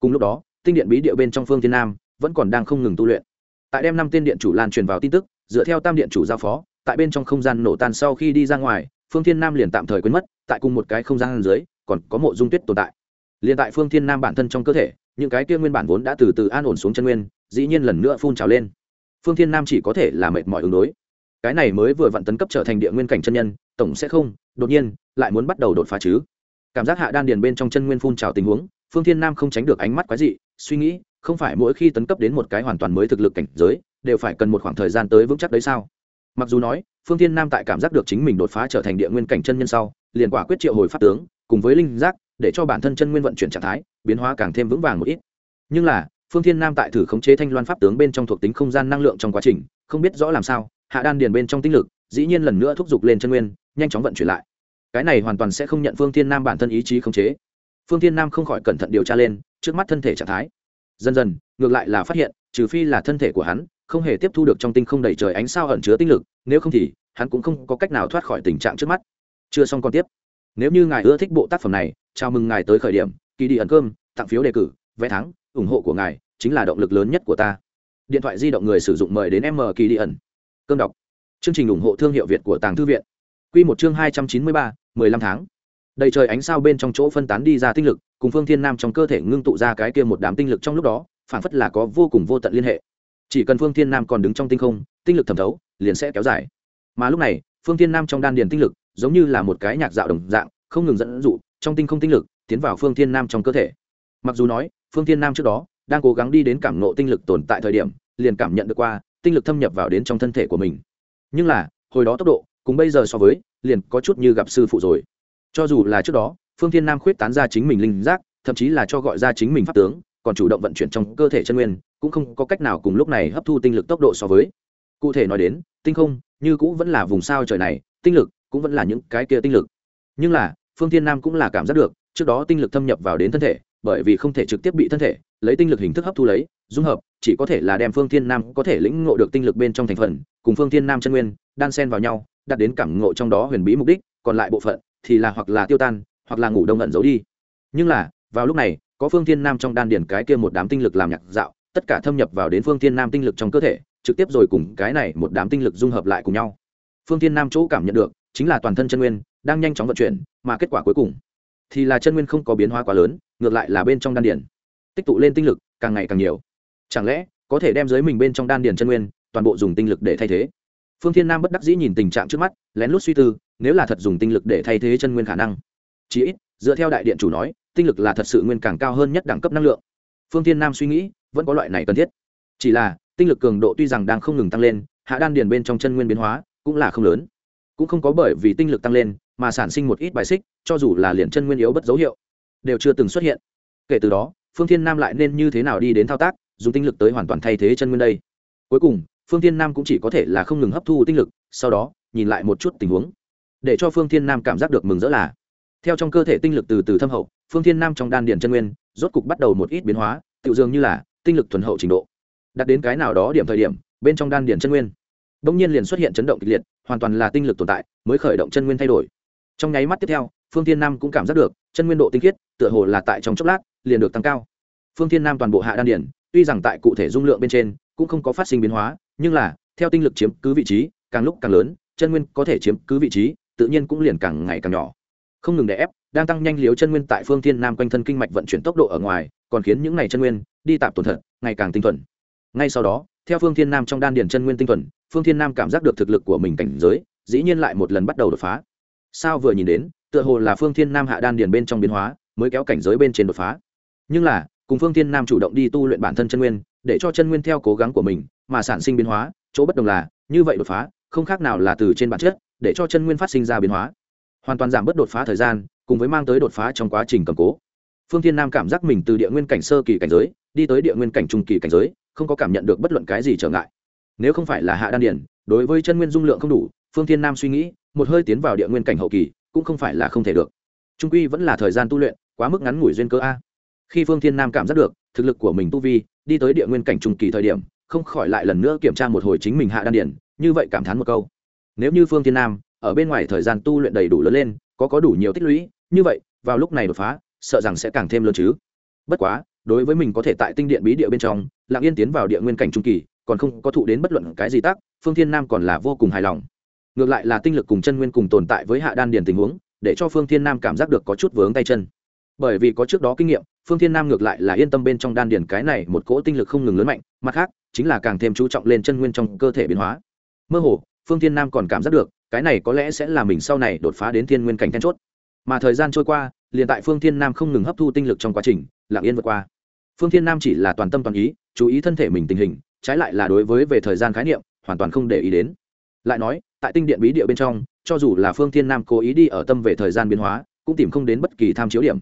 Cùng lúc đó, tinh điện bí địa bên trong phương thiên nam vẫn còn đang không ngừng tu luyện tại đem năm tên điện chủ lan truyền vào tin tức, dựa theo tam điện chủ giao phó, tại bên trong không gian nổ tan sau khi đi ra ngoài, phương thiên nam liền tạm thời quên mất, tại cùng một cái không gian dưới, còn có mộ dung tuyết tồn tại. Liền tại phương thiên nam bản thân trong cơ thể, những cái kia nguyên bản vốn đã từ từ an ổn xuống chân nguyên, dĩ nhiên lần nữa phun trào lên. Phương thiên nam chỉ có thể là mệt mỏi ứng đối. Cái này mới vừa vặn tấn cấp trở thành địa nguyên cảnh chân nhân, tổng sẽ không, đột nhiên, lại muốn bắt đầu đột phá chứ. Cảm giác hạ đan điền bên trong chân nguyên phun trào tình huống, phương thiên nam không tránh được ánh mắt quái dị, suy nghĩ không phải mỗi khi tấn cấp đến một cái hoàn toàn mới thực lực cảnh giới, đều phải cần một khoảng thời gian tới vững chắc đấy sao? Mặc dù nói, phương thiên nam tại cảm giác được chính mình đột phá trở thành địa nguyên cảnh chân nhân sau, liền quả quyết triệu hồi pháp tướng, cùng với linh giác, để cho bản thân chân nguyên vận chuyển trạng thái, biến hóa càng thêm vững vàng một ít. Nhưng là, phương thiên nam tại thử khống chế thanh loan pháp tướng bên trong thuộc tính không gian năng lượng trong quá trình, không biết rõ làm sao, hạ đan điền bên trong tinh lực, dĩ nhiên lần nữa thúc giục lên chân nguyên, nhanh chóng vận chuyển lại. Cái này hoàn toàn sẽ không nhận phương thiên nam bản thân ý chí khống chế. Phương thiên nam không khỏi cẩn thận điều tra lên, trước mắt thân thể trạng thái dần dần, ngược lại là phát hiện, trừ phi là thân thể của hắn, không hề tiếp thu được trong tinh không đầy trời ánh sao ẩn chứa tinh lực, nếu không thì, hắn cũng không có cách nào thoát khỏi tình trạng trước mắt. Chưa xong còn tiếp. Nếu như ngài ưa thích bộ tác phẩm này, chào mừng ngài tới khởi điểm kỳ đi ẩn cơm, tặng phiếu đề cử, vé thắng, ủng hộ của ngài chính là động lực lớn nhất của ta. Điện thoại di động người sử dụng mời đến m kỳ đi ẩn. Cơm đọc. Chương trình ủng hộ thương hiệu việt của tàng thư viện. Q một chương hai trăm chín mươi ba, mười lăm tháng đầy trời ánh sao bên trong chỗ phân tán đi ra tinh lực, cùng phương thiên nam trong cơ thể ngưng tụ ra cái kia một đám tinh lực trong lúc đó, phản phất là có vô cùng vô tận liên hệ. Chỉ cần phương thiên nam còn đứng trong tinh không, tinh lực thẩm thấu, liền sẽ kéo dài. Mà lúc này, phương thiên nam trong đan điền tinh lực, giống như là một cái nhạc dạo đồng dạng, không ngừng dẫn dụ, trong tinh không tinh lực, tiến vào phương thiên nam trong cơ thể. Mặc dù nói, phương thiên nam trước đó, đang cố gắng đi đến cảm nộ tinh lực tồn tại thời điểm, liền cảm nhận được qua, tinh lực thâm nhập vào đến trong thân thể của mình. Nhưng là, hồi đó tốc độ, cùng bây giờ so với, liền có chút như gặp sư phụ rồi cho dù là trước đó, phương thiên nam khuyết tán ra chính mình linh giác, thậm chí là cho gọi ra chính mình pháp tướng, còn chủ động vận chuyển trong cơ thể chân nguyên, cũng không có cách nào cùng lúc này hấp thu tinh lực tốc độ so với. Cụ thể nói đến, tinh không, như cũng vẫn là vùng sao trời này, tinh lực cũng vẫn là những cái kia tinh lực. Nhưng là, phương thiên nam cũng là cảm giác được, trước đó tinh lực thâm nhập vào đến thân thể, bởi vì không thể trực tiếp bị thân thể, lấy tinh lực hình thức hấp thu lấy, dung hợp, chỉ có thể là đem phương thiên nam có thể lĩnh ngộ được tinh lực bên trong thành phần, cùng phương thiên nam chân nguyên, đan xen vào nhau, đạt đến cảm ngộ trong đó huyền bí mục đích, còn lại bộ phận thì là hoặc là tiêu tan, hoặc là ngủ đông ẩn giấu đi. Nhưng là, vào lúc này, có phương thiên nam trong đan điển cái kia một đám tinh lực làm nhạc dạo, tất cả thâm nhập vào đến phương thiên nam tinh lực trong cơ thể, trực tiếp rồi cùng cái này một đám tinh lực dung hợp lại cùng nhau. Phương thiên nam chỗ cảm nhận được, chính là toàn thân chân nguyên đang nhanh chóng vận chuyển, mà kết quả cuối cùng thì là chân nguyên không có biến hóa quá lớn, ngược lại là bên trong đan điển tích tụ lên tinh lực càng ngày càng nhiều. Chẳng lẽ có thể đem dưới mình bên trong đan điển chân nguyên toàn bộ dùng tinh lực để thay thế? Phương thiên nam bất đắc dĩ nhìn tình trạng trước mắt, lén lút suy tư, nếu là thật dùng tinh lực để thay thế chân nguyên khả năng. Chí ít, dựa theo đại điện chủ nói, tinh lực là thật sự nguyên càng cao hơn nhất đẳng cấp năng lượng. Phương thiên nam suy nghĩ, vẫn có loại này cần thiết. Chỉ là, tinh lực cường độ tuy rằng đang không ngừng tăng lên, hạ đan điền bên trong chân nguyên biến hóa cũng là không lớn. Cũng không có bởi vì tinh lực tăng lên mà sản sinh một ít bài xích, cho dù là liền chân nguyên yếu bất dấu hiệu, đều chưa từng xuất hiện. Kể từ đó, phương thiên nam lại nên như thế nào đi đến thao tác, dùng tinh lực tới hoàn toàn thay thế chân nguyên đây? Cuối cùng phương thiên nam cũng chỉ có thể là không ngừng hấp thu tinh lực, sau đó, nhìn lại một chút tình huống. Để cho phương thiên nam cảm giác được mừng rỡ là, theo trong cơ thể tinh lực từ từ thâm hậu, phương thiên nam trong đan điền chân nguyên, rốt cục bắt đầu một ít biến hóa tự dường như là tinh lực thuần hậu trình độ. Đặt đến cái nào đó điểm thời điểm, bên trong đan điền chân nguyên, bỗng nhiên liền xuất hiện chấn động kịch liệt, hoàn toàn là tinh lực tồn tại, mới khởi động chân nguyên thay đổi. Trong nháy mắt tiếp theo, phương thiên nam cũng cảm giác được, chân nguyên độ tinh khiết, tựa hồ là tại trong chốc lát, liền được tăng cao. Phương thiên nam toàn bộ hạ đan điển tuy rằng tại cụ thể dung lượng bên trên cũng không có phát sinh biến hóa, nhưng là, theo tinh lực chiếm cứ vị trí, càng lúc càng lớn, chân nguyên có thể chiếm cứ vị trí, tự nhiên cũng liền càng ngày càng nhỏ. Không ngừng đè ép, đang tăng nhanh liếu chân nguyên tại phương thiên nam quanh thân kinh mạch vận chuyển tốc độ ở ngoài, còn khiến những này chân nguyên, đi tạp tổn thật ngày càng tinh thuần. Ngay sau đó, theo phương thiên nam trong đan điền chân nguyên tinh thuần, phương thiên nam cảm giác được thực lực của mình cảnh giới, dĩ nhiên lại một lần bắt đầu đột phá. Sao vừa nhìn đến, tựa hồ là phương thiên nam hạ đan điền bên trong biến hóa, mới kéo cảnh giới bên trên đột phá. Nhưng là, cùng phương thiên nam chủ động đi tu luyện bản thân chân nguyên để cho chân nguyên theo cố gắng của mình mà sản sinh biến hóa, chỗ bất đồng là, như vậy đột phá, không khác nào là từ trên bản chất, để cho chân nguyên phát sinh ra biến hóa. Hoàn toàn giảm bớt đột phá thời gian, cùng với mang tới đột phá trong quá trình cầm cố. Phương thiên nam cảm giác mình từ địa nguyên cảnh sơ kỳ cảnh giới, đi tới địa nguyên cảnh trung kỳ cảnh giới, không có cảm nhận được bất luận cái gì trở ngại. Nếu không phải là hạ đan điển đối với chân nguyên dung lượng không đủ, phương thiên nam suy nghĩ, một hơi tiến vào địa nguyên cảnh hậu kỳ, cũng không phải là không thể được. Trung quy vẫn là thời gian tu luyện, quá mức ngắn ngủi duyên cơ a khi phương thiên nam cảm giác được, thực lực của mình tu vi, đi tới địa nguyên cảnh trung kỳ thời điểm, không khỏi lại lần nữa kiểm tra một hồi chính mình hạ đan điển, như vậy cảm thán một câu. Nếu như phương thiên nam, ở bên ngoài thời gian tu luyện đầy đủ lớn lên, có có đủ nhiều tích lũy, như vậy, vào lúc này đột phá, sợ rằng sẽ càng thêm lớn chứ. Bất quá, đối với mình có thể tại tinh điện bí địa bên trong, lặng yên tiến vào địa nguyên cảnh trung kỳ, còn không có thụ đến bất luận cái gì tác, phương thiên nam còn là vô cùng hài lòng. Ngược lại là tinh lực cùng chân nguyên cùng tồn tại với hạ đan điền tình huống, để cho phương thiên nam cảm giác được có chút vướng tay chân bởi vì có trước đó kinh nghiệm, phương thiên nam ngược lại là yên tâm bên trong đan điền cái này một cỗ tinh lực không ngừng lớn mạnh, mặt khác, chính là càng thêm chú trọng lên chân nguyên trong cơ thể biến hóa. Mơ hồ, phương thiên nam còn cảm giác được, cái này có lẽ sẽ là mình sau này đột phá đến thiên nguyên cảnh then chốt. Mà thời gian trôi qua, liền tại phương thiên nam không ngừng hấp thu tinh lực trong quá trình, lặng yên vượt qua. Phương thiên nam chỉ là toàn tâm toàn ý, chú ý thân thể mình tình hình, trái lại là đối với về thời gian khái niệm, hoàn toàn không để ý đến. Lại nói, tại tinh điện bí địa bên trong, cho dù là phương thiên nam cố ý đi ở tâm về thời gian biến hóa, cũng tìm không đến bất kỳ tham chiếu điểm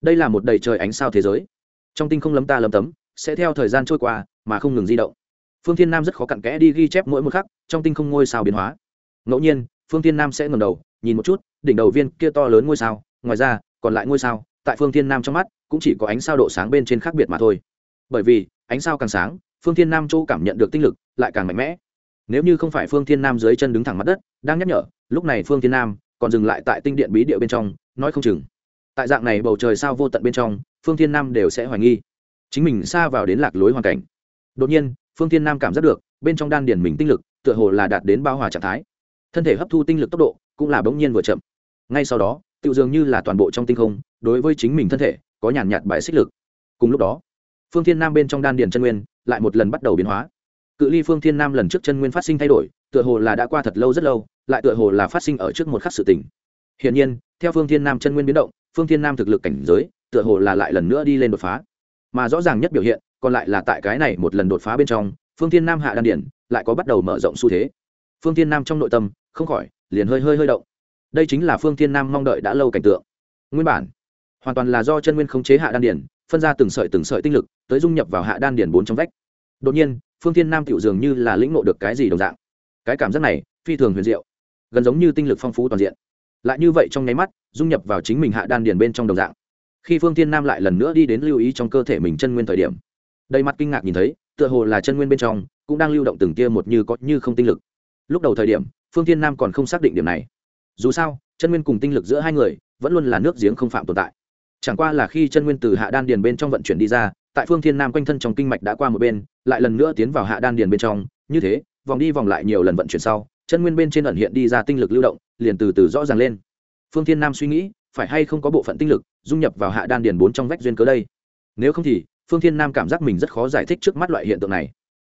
đây là một đầy trời ánh sao thế giới. Trong tinh không lấm ta lấm tấm, sẽ theo thời gian trôi qua, mà không ngừng di động. Phương thiên nam rất khó cặn kẽ đi ghi chép mỗi một khắc, trong tinh không ngôi sao biến hóa. Ngẫu nhiên, phương thiên nam sẽ ngầm đầu, nhìn một chút, đỉnh đầu viên kia to lớn ngôi sao, ngoài ra, còn lại ngôi sao, tại phương thiên nam trong mắt, cũng chỉ có ánh sao độ sáng bên trên khác biệt mà thôi. Bởi vì, ánh sao càng sáng, phương thiên nam châu cảm nhận được tinh lực lại càng mạnh mẽ. Nếu như không phải phương thiên nam dưới chân đứng thẳng mặt đất, đang nhắc nhở, lúc này phương thiên nam còn dừng lại tại tinh điện bí địa bên trong, nói không chừng tại dạng này bầu trời sao vô tận bên trong, phương thiên nam đều sẽ hoài nghi. Chính mình xa vào đến lạc lối hoàn cảnh. Đột nhiên, phương thiên nam cảm giác được, bên trong đan điển mình tinh lực, tựa hồ là đạt đến bao hòa trạng thái. Thân thể hấp thu tinh lực tốc độ, cũng là bỗng nhiên vừa chậm. Ngay sau đó tự dường như là toàn bộ trong tinh không, đối với chính mình thân thể, có nhàn nhạt bài xích lực. Cùng lúc đó, phương thiên nam bên trong đan điền chân nguyên lại một lần bắt đầu biến hóa. Cự ly phương thiên nam lần trước chân nguyên phát sinh thay đổi, tựa hồ là đã qua thật lâu rất lâu, lại tựa hồ là phát sinh ở trước một khắc sự tỉnh hiển nhiên, theo phương thiên nam chân nguyên biến động phương thiên nam thực lực cảnh giới, tựa hồ là lại lần nữa đi lên đột phá. Mà rõ ràng nhất biểu hiện, còn lại là tại cái này một lần đột phá bên trong, phương thiên nam hạ đan điển, lại có bắt đầu mở rộng xu thế. Phương thiên nam trong nội tâm, không khỏi, liền hơi hơi hơi động. Đây chính là phương thiên nam mong đợi đã lâu cảnh tượng. Nguyên bản, hoàn toàn là do chân nguyên khống chế hạ đan điển, phân ra từng sợi từng sợi tinh lực, tới dung nhập vào hạ đan điển bốn trong vách. Đột nhiên, phương thiên nam tiểu dường như là lĩnh ngộ được cái gì đồng dạng. Cái cảm giác này, phi thường huyền diệu, gần giống như tinh lực phong phú toàn diện. Lại như vậy trong nháy mắt dung nhập vào chính mình hạ đan điền bên trong đồng dạng. Khi phương thiên nam lại lần nữa đi đến lưu ý trong cơ thể mình chân nguyên thời điểm, đầy mặt kinh ngạc nhìn thấy, tựa hồ là chân nguyên bên trong cũng đang lưu động từng tia một như có như không tinh lực. Lúc đầu thời điểm, phương thiên nam còn không xác định điểm này. Dù sao, chân nguyên cùng tinh lực giữa hai người vẫn luôn là nước giếng không phạm tồn tại. Chẳng qua là khi chân nguyên từ hạ đan điền bên trong vận chuyển đi ra, tại phương thiên nam quanh thân trong kinh mạch đã qua một bên, lại lần nữa tiến vào hạ đan điền bên trong. Như thế, vòng đi vòng lại nhiều lần vận chuyển sau, chân nguyên bên trên ẩn hiện đi ra tinh lực lưu động, liền từ từ rõ ràng lên phương thiên nam suy nghĩ, phải hay không có bộ phận tinh lực dung nhập vào hạ đan điền bốn trong vách duyên cớ đây? Nếu không thì, phương thiên nam cảm giác mình rất khó giải thích trước mắt loại hiện tượng này.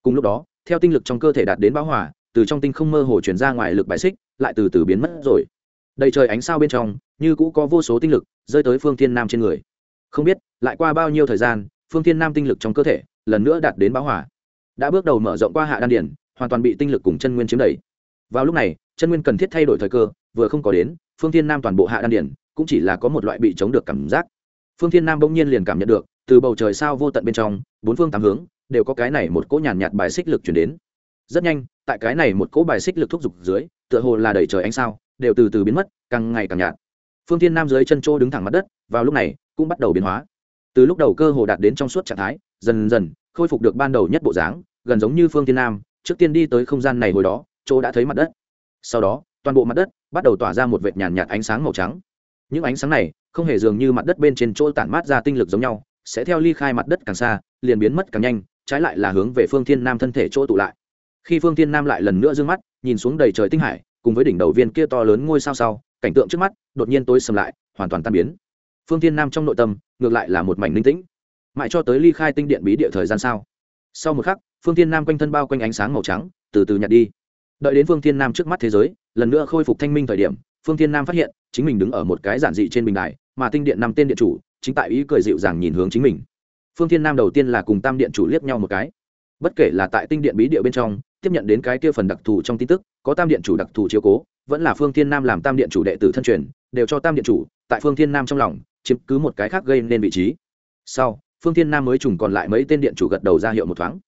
Cùng lúc đó, theo tinh lực trong cơ thể đạt đến bão hòa, từ trong tinh không mơ hồ chuyển ra ngoài lực bài xích, lại từ từ biến mất rồi. Đầy trời ánh sao bên trong, như cũ có vô số tinh lực rơi tới phương thiên nam trên người. Không biết, lại qua bao nhiêu thời gian, phương thiên nam tinh lực trong cơ thể lần nữa đạt đến bão hòa. Đã bước đầu mở rộng qua hạ đan điển hoàn toàn bị tinh lực cùng chân nguyên chiếm đầy vào lúc này, chân nguyên cần thiết thay đổi thời cơ, vừa không có đến phương thiên nam toàn bộ hạ đan điển cũng chỉ là có một loại bị chống được cảm giác. Phương thiên nam bỗng nhiên liền cảm nhận được từ bầu trời sao vô tận bên trong bốn phương tám hướng đều có cái này một cỗ nhàn nhạt, bài xích lực chuyển đến. Rất nhanh tại cái này một cỗ bài xích lực thúc giục dưới tựa hồ là đẩy trời ánh sao đều từ từ biến mất càng ngày càng nhạt. Phương thiên nam dưới chân chỗ đứng thẳng mặt đất vào lúc này cũng bắt đầu biến hóa. Từ lúc đầu cơ hồ đạt đến trong suốt trạng thái dần dần khôi phục được ban đầu nhất bộ dáng gần giống như phương thiên nam trước tiên đi tới không gian này hồi đó chỗ đã thấy mặt đất. Sau đó toàn bộ mặt đất bắt đầu tỏa ra một vệt nhàn nhạt ánh sáng màu trắng. Những ánh sáng này không hề dường như mặt đất bên trên chỗ tản mát ra tinh lực giống nhau, sẽ theo ly khai mặt đất càng xa, liền biến mất càng nhanh, trái lại là hướng về phương thiên nam thân thể chỗ tụ lại. Khi phương thiên nam lại lần nữa d ư ơ n g mắt, nhìn xuống đầy trời tinh hải, cùng với đỉnh đầu viên kia to lớn ngôi sao sau, cảnh tượng trước mắt đột nhiên tối sầm lại, hoàn toàn tan biến. Phương thiên nam trong nội tâm, ngược lại là một mảnh linh tĩnh. Mãi cho tới ly khai tinh điện bí địa thời gian sao sau một khắc, phương thiên nam quanh thân bao quanh ánh sáng màu trắng, từ từ nhạt đi. Đợi đến phương thiên nam trước mắt thế giới lần nữa khôi phục thanh minh thời điểm, phương thiên nam phát hiện, chính mình đứng ở một cái giản dị trên bình đài, mà tinh điện năm tên điện chủ, chính tại ý cười dịu dàng nhìn hướng chính mình. Phương thiên nam đầu tiên là cùng tam điện chủ liếc nhau một cái. Bất kể là tại tinh điện bí địa bên trong, tiếp nhận đến cái kia phần đặc thù trong tin tức, có tam điện chủ đặc thù chiếu cố, vẫn là phương thiên nam làm tam điện chủ đệ tử thân truyền, đều cho tam điện chủ, tại phương thiên nam trong lòng, chiếm cứ một cái khác gây nên vị trí. Sau, phương thiên nam mới trùng còn lại mấy tên điện chủ gật đầu ra hiệu một thoáng.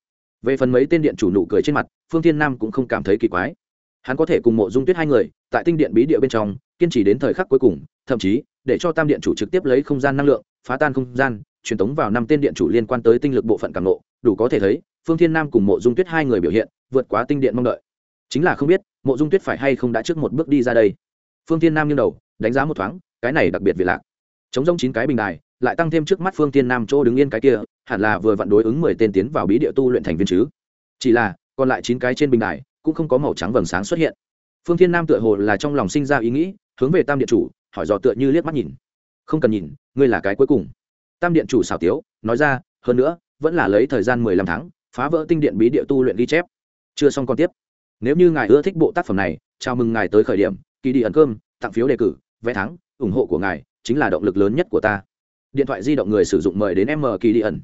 Về phần mấy tên điện chủ nụ cười trên mặt, phương thiên nam cũng không cảm thấy kỳ quái hắn có thể cùng mộ dung tuyết hai người, tại tinh điện bí địa bên trong, kiên trì đến thời khắc cuối cùng, thậm chí, để cho tam điện chủ trực tiếp lấy không gian năng lượng, phá tan không gian, truyền tống vào năm tên điện chủ liên quan tới tinh lực bộ phận càng nộ đủ có thể thấy, phương thiên nam cùng mộ dung tuyết hai người biểu hiện, vượt quá tinh điện mong đợi. Chính là không biết, mộ dung tuyết phải hay không đã trước một bước đi ra đây. Phương thiên nam nghiêng đầu, đánh giá một thoáng, cái này đặc biệt vì lạc. Chống rông chín cái bình đài, lại tăng thêm trước mắt phương thiên nam chỗ đứng yên cái kia, hẳn là vừa vặn đối ứng mười tên tiến vào bí địa tu luyện thành viên chứ. Chỉ là, còn lại chín cái trên bình đài cũng không có màu trắng vầng sáng xuất hiện. Phương thiên nam tựa hồ là trong lòng sinh ra ý nghĩ, hướng về tam điện chủ, hỏi dò tựa như liếc mắt nhìn. Không cần nhìn, ngươi là cái cuối cùng. Tam điện chủ xảo tiếu, nói ra, hơn nữa, vẫn là lấy thời gian mười lăm tháng, phá vỡ tinh điện bí địa tu luyện ghi chép. Chưa xong còn tiếp. Nếu như ngài ưa thích bộ tác phẩm này, chào mừng ngài tới khởi điểm kỳ đi ẩn cơm, tặng phiếu đề cử, vé thắng, ủng hộ của ngài chính là động lực lớn nhất của ta. Điện thoại di động người sử dụng mời đến m kỳ đi ẩn.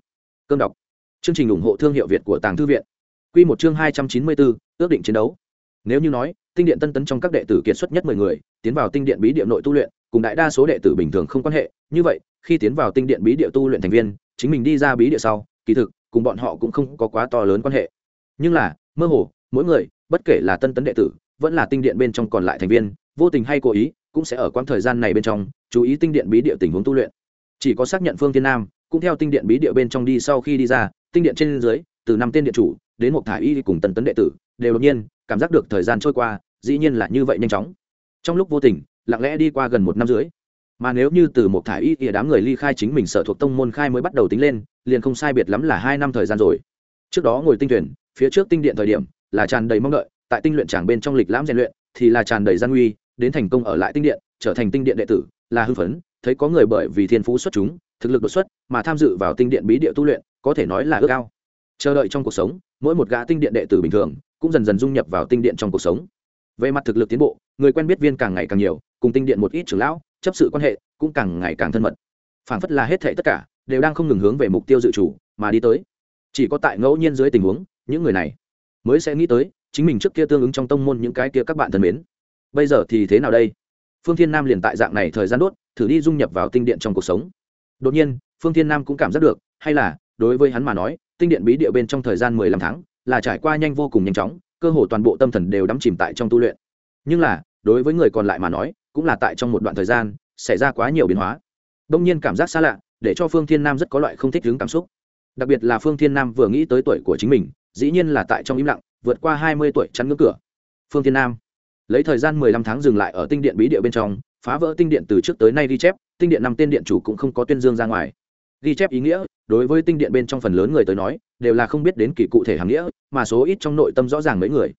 Cơm đọc. Chương trình ủng hộ thương hiệu việt của tàng thư viện. Quy một chương hai trăm chín mươi bốn, ước định chiến đấu. Nếu như nói, tinh điện tân tấn trong các đệ tử kiệt xuất nhất mười người, tiến vào tinh điện bí địa nội tu luyện, cùng đại đa số đệ tử bình thường không quan hệ, như vậy, khi tiến vào tinh điện bí địa tu luyện thành viên, chính mình đi ra bí địa sau, kỳ thực, cùng bọn họ cũng không có quá to lớn quan hệ. Nhưng là, mơ hồ, mỗi người, bất kể là tân tấn đệ tử, vẫn là tinh điện bên trong còn lại thành viên, vô tình hay cố ý, cũng sẽ ở quãng thời gian này bên trong, chú ý tinh điện bí địa tình huống tu luyện. Chỉ có xác nhận phương thiên nam, cũng theo tinh điện bí địa bên trong đi sau khi đi ra, tinh điện trên dưới, từ năm tên điện chủ đến một thải y cùng Tần tấn đệ tử, đều đột nhiên cảm giác được thời gian trôi qua, dĩ nhiên là như vậy nhanh chóng. Trong lúc vô tình, lặng lẽ đi qua gần một năm rưỡi. Mà nếu như từ một thải y thì đám người ly khai chính mình sở thuộc tông môn khai mới bắt đầu tính lên, liền không sai biệt lắm là hai năm thời gian rồi. Trước đó ngồi tinh tuyển phía trước tinh điện thời điểm là tràn đầy mong đợi, tại tinh luyện tràng bên trong lịch lãm rèn luyện thì là tràn đầy gian nguy, đến thành công ở lại tinh điện, trở thành tinh điện đệ tử là hưng phấn, thấy có người bởi vì thiên phú xuất chúng, thực lực đột xuất mà tham dự vào tinh điện bí địa tu luyện, có thể nói là ước cao chờ đợi trong cuộc sống, mỗi một gã tinh điện đệ tử bình thường cũng dần dần dung nhập vào tinh điện trong cuộc sống. Về mặt thực lực tiến bộ, người quen biết viên càng ngày càng nhiều, cùng tinh điện một ít trưởng lão, chấp sự quan hệ cũng càng ngày càng thân mật. Phản phất là hết thệ tất cả đều đang không ngừng hướng về mục tiêu dự chủ mà đi tới. Chỉ có tại ngẫu nhiên dưới tình huống, những người này mới sẽ nghĩ tới chính mình trước kia tương ứng trong tông môn những cái kia các bạn thân mến. Bây giờ thì thế nào đây? Phương thiên nam liền tại dạng này thời gian đốt, thử đi dung nhập vào tinh điện trong cuộc sống. Đột nhiên, phương thiên nam cũng cảm giác được, hay là đối với hắn mà nói tinh điện bí địa bên trong thời gian mười lăm tháng, là trải qua nhanh vô cùng nhanh chóng, cơ hồ toàn bộ tâm thần đều đắm chìm tại trong tu luyện. Nhưng là, đối với người còn lại mà nói, cũng là tại trong một đoạn thời gian, xảy ra quá nhiều biến hóa. Đông nhiên cảm giác xa lạ, để cho phương thiên nam rất có loại không thích hứng cảm xúc. Đặc biệt là phương thiên nam vừa nghĩ tới tuổi của chính mình, dĩ nhiên là tại trong im lặng, vượt qua hai mươi tuổi chắn ngưỡng cửa. Phương thiên nam lấy thời gian mười lăm tháng dừng lại ở tinh điện bí địa bên trong, phá vỡ tinh điện từ trước tới nay ghi chép, tinh điện năm tên điện chủ cũng không có tuyên dương ra ngoài. Ghi chép ý nghĩa đối với tinh điện bên trong phần lớn người tới nói, đều là không biết đến kỳ cụ thể hàng nghĩa, mà số ít trong nội tâm rõ ràng mấy người.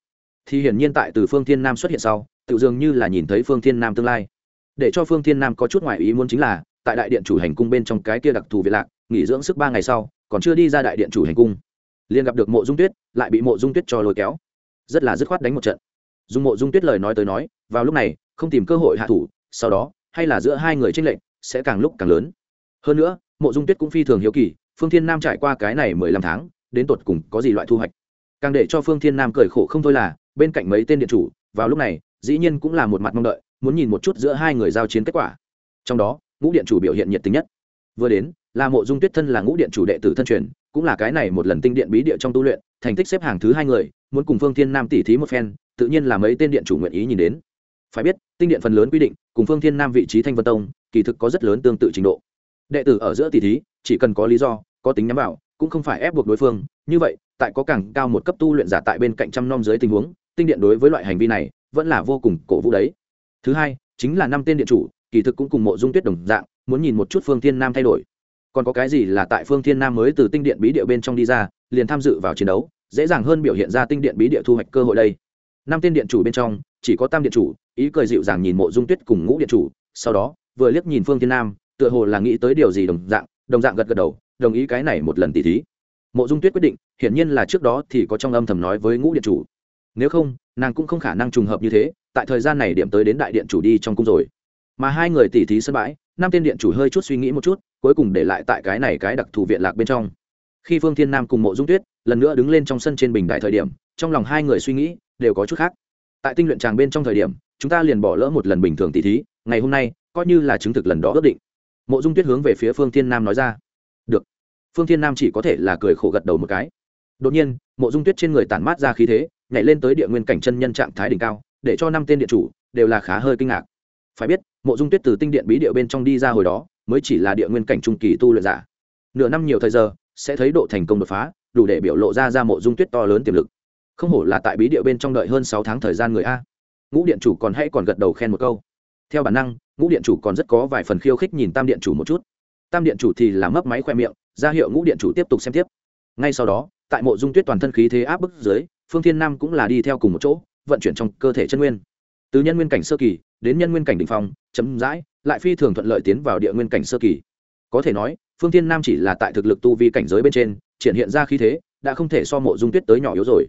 Thì hiển nhiên tại từ phương thiên nam xuất hiện sau, tự dường như là nhìn thấy phương thiên nam tương lai. Để cho phương thiên nam có chút ngoại ý muốn chính là, tại đại điện chủ hành cung bên trong cái kia đặc thù việt lạc, nghỉ dưỡng sức ba ngày sau, còn chưa đi ra đại điện chủ hành cung. Liền gặp được mộ dung tuyết, lại bị mộ dung tuyết cho lôi kéo. Rất là dứt khoát đánh một trận. Dùng mộ dung tuyết lời nói tới nói, vào lúc này, không tìm cơ hội hạ thủ, sau đó, hay là giữa hai người tranh lệch, sẽ càng lúc càng lớn. Hơn nữa, mộ dung tuyết cũng phi thường hiếu kỳ phương thiên nam trải qua cái này mười lăm tháng, đến tột cùng có gì loại thu hoạch? Càng để cho phương thiên nam cười khổ không thôi là, bên cạnh mấy tên điện chủ, vào lúc này, dĩ nhiên cũng là một mặt mong đợi, muốn nhìn một chút giữa hai người giao chiến kết quả. Trong đó, ngũ điện chủ biểu hiện nhiệt tình nhất. Vừa đến, là mộ dung tuyết thân là ngũ điện chủ đệ tử thân truyền, cũng là cái này một lần tinh điện bí địa trong tu luyện, thành tích xếp hàng thứ hai người, muốn cùng phương thiên nam tỉ thí một phen, tự nhiên là mấy tên điện chủ nguyện ý nhìn đến. Phải biết, tinh điện phần lớn quy định, cùng phương thiên nam vị trí thanh vân tông, kỳ thực có rất lớn tương tự trình độ. Đệ tử ở giữa tỷ thí, chỉ cần có lý do có tính nhắm vào, cũng không phải ép buộc đối phương. Như vậy, tại có càng cao một cấp tu luyện giả tại bên cạnh trăm nom dưới tình huống, tinh điện đối với loại hành vi này vẫn là vô cùng cổ vũ đấy. Thứ hai, chính là năm tên điện chủ, kỳ thực cũng cùng mộ dung tuyết đồng dạng, muốn nhìn một chút phương thiên nam thay đổi. Còn có cái gì là tại phương thiên nam mới từ tinh điện bí địa bên trong đi ra, liền tham dự vào chiến đấu, dễ dàng hơn biểu hiện ra tinh điện bí địa thu hoạch cơ hội đây. Năm tên điện chủ bên trong, chỉ có tam điện chủ, ý cười dịu dàng nhìn mộ dung tuyết cùng ngũ điện chủ, sau đó, vừa liếc nhìn phương thiên nam, tựa hồ là nghĩ tới điều gì đồng dạng đồng dạng gật gật đầu đồng ý cái này một lần tỉ thí. Mộ dung tuyết quyết định, hiển nhiên là trước đó thì có trong âm thầm nói với ngũ điện chủ. Nếu không, nàng cũng không khả năng trùng hợp như thế, tại thời gian này điểm tới đến đại điện chủ đi trong cung rồi. Mà hai người tỉ thí sân bãi, năm tên điện chủ hơi chút suy nghĩ một chút, cuối cùng để lại tại cái này cái đặc thù viện lạc bên trong. Khi phương thiên nam cùng mộ dung tuyết lần nữa đứng lên trong sân trên bình đại thời điểm, trong lòng hai người suy nghĩ đều có chút khác. Tại tinh luyện tràng bên trong thời điểm, chúng ta liền bỏ lỡ một lần bình thường tỉ thí, ngày hôm nay coi như là chứng thực lần đó ước định. Mộ dung tuyết hướng về phía phương thiên nam nói ra phương thiên nam chỉ có thể là cười khổ gật đầu một cái. Đột nhiên, mộ dung tuyết trên người tản mát ra khí thế, nhảy lên tới địa nguyên cảnh chân nhân trạng thái đỉnh cao, để cho năm tên điện chủ đều là khá hơi kinh ngạc. Phải biết, mộ dung tuyết từ tinh điện bí địa bên trong đi ra hồi đó, mới chỉ là địa nguyên cảnh trung kỳ tu luyện giả. Nửa năm nhiều thời giờ, sẽ thấy độ thành công đột phá, đủ để biểu lộ ra ra mộ dung tuyết to lớn tiềm lực. Không hổ là tại bí địa bên trong đợi hơn sáu tháng thời gian người a. Ngũ điện chủ còn hãy còn gật đầu khen một câu. Theo bản năng, ngũ điện chủ còn rất có vài phần khiêu khích nhìn tam điện chủ một chút. Tam điện chủ thì là mấp máy khoe miệng ra hiệu ngũ điện chủ tiếp tục xem tiếp. Ngay sau đó, tại mộ dung tuyết toàn thân khí thế áp bức dưới, phương thiên nam cũng là đi theo cùng một chỗ, vận chuyển trong cơ thể chân nguyên. Từ nhân nguyên cảnh sơ kỳ, đến nhân nguyên cảnh đ ỉ n h phong chấm dãi lại phi thường thuận lợi tiến vào địa nguyên cảnh sơ kỳ. Có thể nói, phương thiên nam chỉ là tại thực lực tu vi cảnh giới bên trên, triển hiện ra khí thế, đã không thể so mộ dung tuyết tới nhỏ yếu rồi.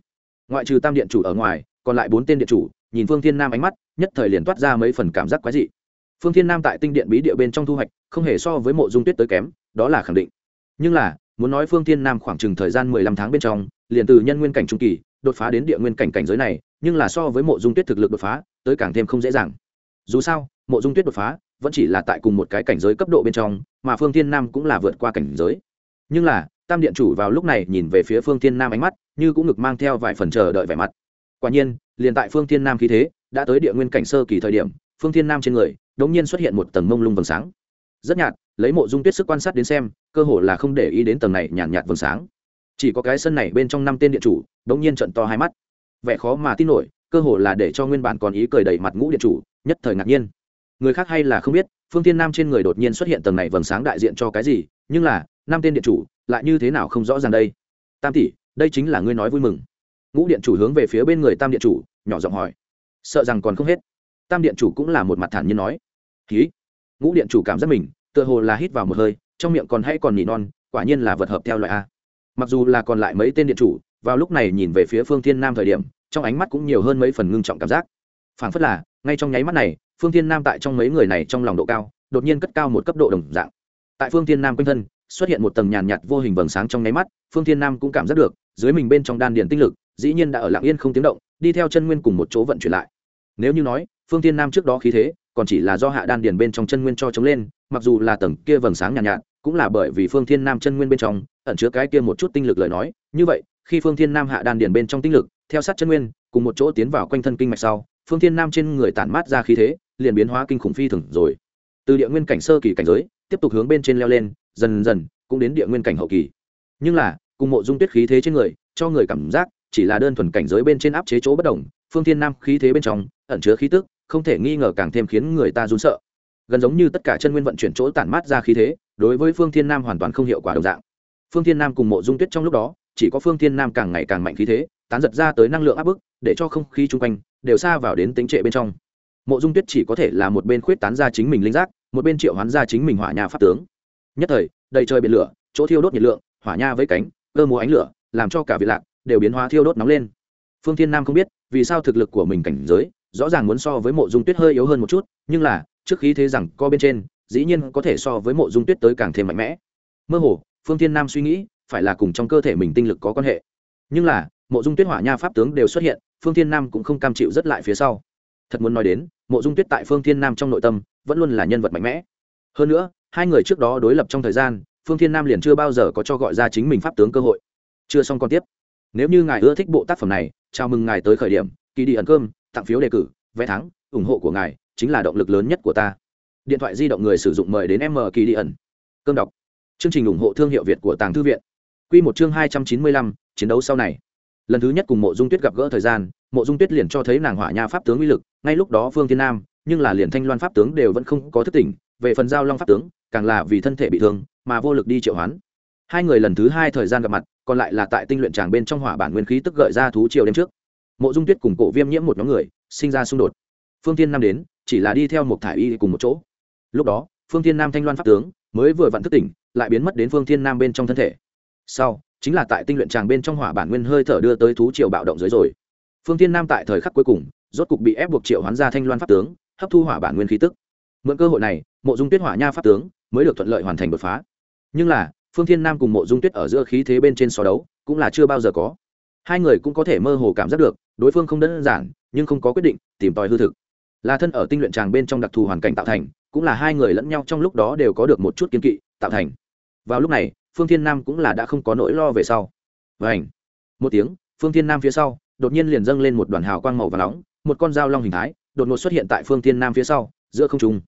Ngoại trừ tam điện chủ ở ngoài, còn lại bốn tên điện chủ, nhìn phương thiên nam ánh mắt, nhất thời liền toát ra mấy phần cảm giác quái dị. Phương thiên nam tại tinh điện bí địa bên trong thu hoạch, không hề so với mộ dung tuyết tới kém, đó là khẳng định nhưng là, muốn nói phương thiên nam khoảng chừng thời gian mười lăm tháng bên trong, liền từ nhân nguyên cảnh trung kỳ, đột phá đến địa nguyên cảnh cảnh giới này, nhưng là so với mộ dung tuyết thực lực đột phá, tới càng thêm không dễ dàng. Dù sao, mộ dung tuyết đột phá, vẫn chỉ là tại cùng một cái cảnh giới cấp độ bên trong, mà phương thiên nam cũng là vượt qua cảnh giới. Nhưng là, tam điện chủ vào lúc này nhìn về phía phương thiên nam ánh mắt, như cũng ngực mang theo vài phần chờ đợi vẻ mặt. Quả nhiên, liền tại phương thiên nam khí thế, đã tới địa nguyên cảnh sơ kỳ thời điểm, phương thiên nam trên người đ ỗ n g nhiên xuất hiện một tầng mông lung vầng sáng rất nhạt lấy mộ dung tuyết sức quan sát đến xem cơ hồ là không để ý đến tầng này nhàn nhạt, nhạt vầng sáng. Chỉ có cái sân này bên trong năm tên điện chủ đống nhiên trận to hai mắt. Vẻ khó mà tin nổi cơ hồ là để cho nguyên bản còn ý cười đầy mặt ngũ điện chủ nhất thời ngạc nhiên. Người khác hay là không biết phương tiên nam trên người đột nhiên xuất hiện tầng này vầng sáng đại diện cho cái gì nhưng là năm tên điện chủ lại như thế nào không rõ ràng đây? Tam tỷ đây chính là ngươi nói vui mừng. Ngũ điện chủ hướng về phía bên người tam điện chủ nhỏ giọng hỏi. Sợ rằng còn không hết. Tam điện chủ cũng là một mặt thản nhiên nói. Ký ngũ điện chủ cảm giác mình, tựa hồ là hít vào một hơi, trong miệng còn hay còn nỉ non, quả nhiên là vật hợp theo loại a. Mặc dù là còn lại mấy tên điện chủ, vào lúc này nhìn về phía phương thiên nam thời điểm, trong ánh mắt cũng nhiều hơn mấy phần ngưng trọng cảm giác. Phảng phất là, ngay trong nháy mắt này, phương thiên nam tại trong mấy người này trong lòng độ cao, đột nhiên cất cao một cấp độ đồng dạng. Tại phương thiên nam quanh thân, xuất hiện một tầng nhàn nhạt vô hình vầng sáng trong nháy mắt, phương thiên nam cũng cảm giác được, dưới mình bên trong đan điện tinh lực, dĩ nhiên đã ở lạng yên không tiếng động, đi theo chân nguyên cùng một chỗ vận chuyển lại. Nếu như nói, phương thiên nam trước đó khí thế còn chỉ là do hạ đan điền bên trong chân nguyên cho chống lên mặc dù là tầng kia vầng sáng nhàn nhạt, nhạt cũng là bởi vì phương thiên nam chân nguyên bên trong ẩn chứa cái kia một chút tinh lực lời nói. Như vậy khi phương thiên nam hạ đan điền bên trong tinh lực theo sát chân nguyên cùng một chỗ tiến vào quanh thân kinh mạch sau phương thiên nam trên người tản mát ra khí thế liền biến hóa kinh khủng phi thường rồi. Từ địa nguyên cảnh sơ kỳ cảnh giới tiếp tục hướng bên trên leo lên dần dần cũng đến địa nguyên cảnh hậu kỳ. Nhưng là cùng mộ dung tuyết khí thế trên người cho người cảm giác chỉ là đơn thuần cảnh giới bên trên áp chế chỗ bất đồng phương thiên nam khí thế bên trong ẩn chứa khí tức không thể nghi ngờ càng thêm khiến người ta run sợ. Gần giống như tất cả chân nguyên vận chuyển chỗ tản mát ra khí thế, đối với phương thiên nam hoàn toàn không hiệu quả đồng dạng. Phương thiên nam cùng mộ dung tuyết trong lúc đó, chỉ có phương thiên nam càng ngày càng mạnh khí thế, tán giật ra tới năng lượng áp bức, để cho không khí chung quanh đều xa vào đến tính trệ bên trong. Mộ dung tuyết chỉ có thể là một bên khuyết tán ra chính mình linh giác, một bên triệu hoán ra chính mình hỏa nhà pháp tướng. Nhất thời, đầy trời biển lửa, chỗ thiêu đốt nhiệt lượng, hỏa nha với cánh, cơ múa ánh lửa, làm cho cả vị lạc đều biến hóa thiêu đốt nóng lên. Phương thiên nam không biết vì sao thực lực của mình cảnh giới rõ ràng muốn so với mộ dung tuyết hơi yếu hơn một chút, nhưng là, trước khí thế rằng co bên trên, dĩ nhiên có thể so với mộ dung tuyết tới càng thêm mạnh mẽ. Mơ hồ, phương thiên nam suy nghĩ, phải là cùng trong cơ thể mình tinh lực có quan hệ. Nhưng là, mộ dung tuyết hỏa nha pháp tướng đều xuất hiện, phương thiên nam cũng không cam chịu rất lại phía sau. Thật muốn nói đến, mộ dung tuyết tại phương thiên nam trong nội tâm, vẫn luôn là nhân vật mạnh mẽ. Hơn nữa, hai người trước đó đối lập trong thời gian, phương thiên nam liền chưa bao giờ có cho gọi ra chính mình pháp tướng cơ hội. Chưa xong còn tiếp. Nếu như ngài ưa thích bộ tác phẩm này, chào mừng ngài tới khởi điểm kỳ đi ẩn cơm tặng phiếu đề cử, vé thắng, ủng hộ của ngài chính là động lực lớn nhất của ta. Điện thoại di động người sử dụng mời đến m kỳ đi ẩn cơm đọc. Chương trình ủng hộ thương hiệu việt của tàng thư viện. Q một chương hai trăm chín mươi lăm, chiến đấu sau này. Lần thứ nhất cùng mộ dung tuyết gặp gỡ thời gian, mộ dung tuyết liền cho thấy nàng hỏa nha pháp tướng uy lực, ngay lúc đó phương thiên nam, nhưng là liền thanh loan pháp tướng đều vẫn không có thức tỉnh, về phần giao long pháp tướng, càng là vì thân thể bị thương, mà vô lực đi triệu hoán. Hai người lần thứ hai thời gian gặp mặt, còn lại là tại tinh luyện tràng bên trong hỏa bản nguyên khí tức gợi ra thú triều đêm trước mộ dung tuyết cùng cổ viêm nhiễm một nhóm người, sinh ra xung đột. Phương tiên nam đến, chỉ là đi theo một thải y cùng một chỗ. Lúc đó, phương tiên nam thanh loan pháp tướng mới vừa vặn thức tỉnh, lại biến mất đến phương thiên nam bên trong thân thể. Sau, chính là tại tinh luyện tràng bên trong hỏa bản nguyên hơi thở đưa tới thú triều bạo động dưới rồi. Phương tiên nam tại thời khắc cuối cùng, rốt cục bị ép buộc triệu hoán ra thanh loan pháp tướng, hấp thu hỏa bản nguyên khí tức. Mượn cơ hội này, mộ dung tuyết hỏa nha pháp tướng mới được thuận lợi hoàn thành đột phá. Nhưng là, phương thiên nam cùng mộ dung tuyết ở giữa khí thế bên trên so đấu cũng là chưa bao giờ có. Hai người cũng có thể mơ hồ cảm giác được đối phương không đơn giản, nhưng không có quyết định, tìm tòi hư thực. Là thân ở tinh luyện tràng bên trong đặc thù hoàn cảnh tạo thành, cũng là hai người lẫn nhau trong lúc đó đều có được một chút kiên kỵ, tạo thành. Vào lúc này, phương thiên nam cũng là đã không có nỗi lo về sau. Vảnh một tiếng, phương thiên nam phía sau, đột nhiên liền dâng lên một đoàn hào quang màu và nóng, một con dao long hình thái, đột ngột xuất hiện tại phương thiên nam phía sau, giữa không trung.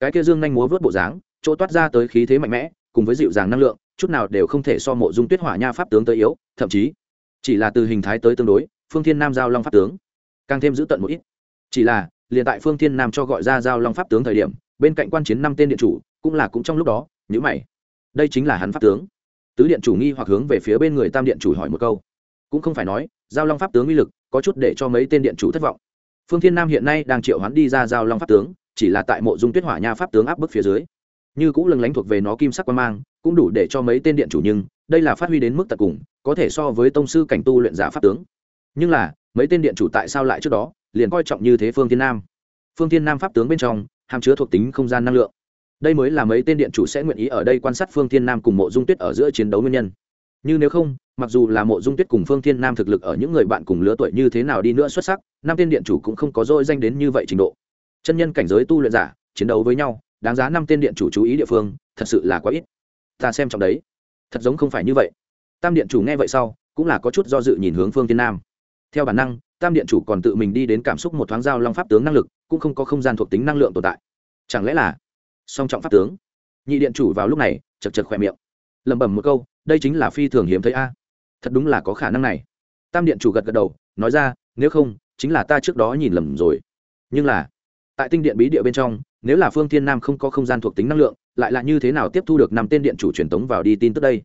Cái kia dương nhanh múa vớt bộ dáng, chỗ toát ra tới khí thế mạnh mẽ, cùng với dịu dàng năng lượng, chút nào đều không thể so mộ dung tuyết hỏa nha pháp tướng tới yếu, thậm chí chỉ là từ hình thái tới tương đối phương thiên nam giao long pháp tướng. Càng thêm giữ tận một ít. Chỉ là, liền tại phương thiên nam cho gọi ra giao long pháp tướng thời điểm, bên cạnh quan chiến năm tên điện chủ, cũng là cũng trong lúc đó nhữ mày. Đây chính là hắn pháp tướng. Tứ điện chủ nghi hoặc hướng về phía bên người tam điện chủ hỏi một câu. Cũng không phải nói, giao long pháp tướng uy lực, có chút để cho mấy tên điện chủ thất vọng. Phương thiên nam hiện nay đang triệu hắn đi ra giao long pháp tướng, chỉ là tại mộ dung tuyết hỏa nha pháp tướng áp bức phía dưới. Như cũng lừng lánh thuộc về nó kim sắc quan mang, cũng đủ để cho mấy tên điện chủ nhưng, đây là phát huy đến mức tận cùng, có thể so với tông sư cảnh tu luyện giả pháp tướng nhưng là, mấy tên điện chủ tại sao lại trước đó, liền coi trọng như thế phương thiên nam? Phương thiên nam pháp tướng bên trong, hàm chứa thuộc tính không gian năng lượng. Đây mới là mấy tên điện chủ sẽ nguyện ý ở đây quan sát phương thiên nam cùng mộ dung tuyết ở giữa chiến đấu nguyên nhân. Như nếu không, mặc dù là mộ dung tuyết cùng phương thiên nam thực lực ở những người bạn cùng lứa tuổi như thế nào đi nữa xuất sắc, năm tên điện chủ cũng không có dôi danh đến như vậy trình độ. Chân nhân cảnh giới tu luyện giả, chiến đấu với nhau, đáng giá năm tên điện chủ chú ý địa phương, thật sự là quá ít. Ta xem trong đấy. Thật giống không phải như vậy. Tam điện chủ nghe vậy sau, cũng là có chút do dự nhìn hướng phương tiên nam theo bản năng, tam điện chủ còn tự mình đi đến cảm xúc một thoáng giao long pháp tướng năng lực, cũng không có không gian thuộc tính năng lượng tồn tại. Chẳng lẽ là song trọng pháp tướng? Nhị điện chủ vào lúc này, chật chật khỏe miệng. Lẩm bẩm một câu, đây chính là phi thường hiếm thấy a. Thật đúng là có khả năng này. Tam điện chủ gật gật đầu, nói ra, nếu không, chính là ta trước đó nhìn lầm rồi. Nhưng là, tại tinh điện bí địa bên trong, nếu là phương thiên nam không có không gian thuộc tính năng lượng, lại là như thế nào tiếp thu được năm tên điện chủ truyền tống vào đi tin tức đây?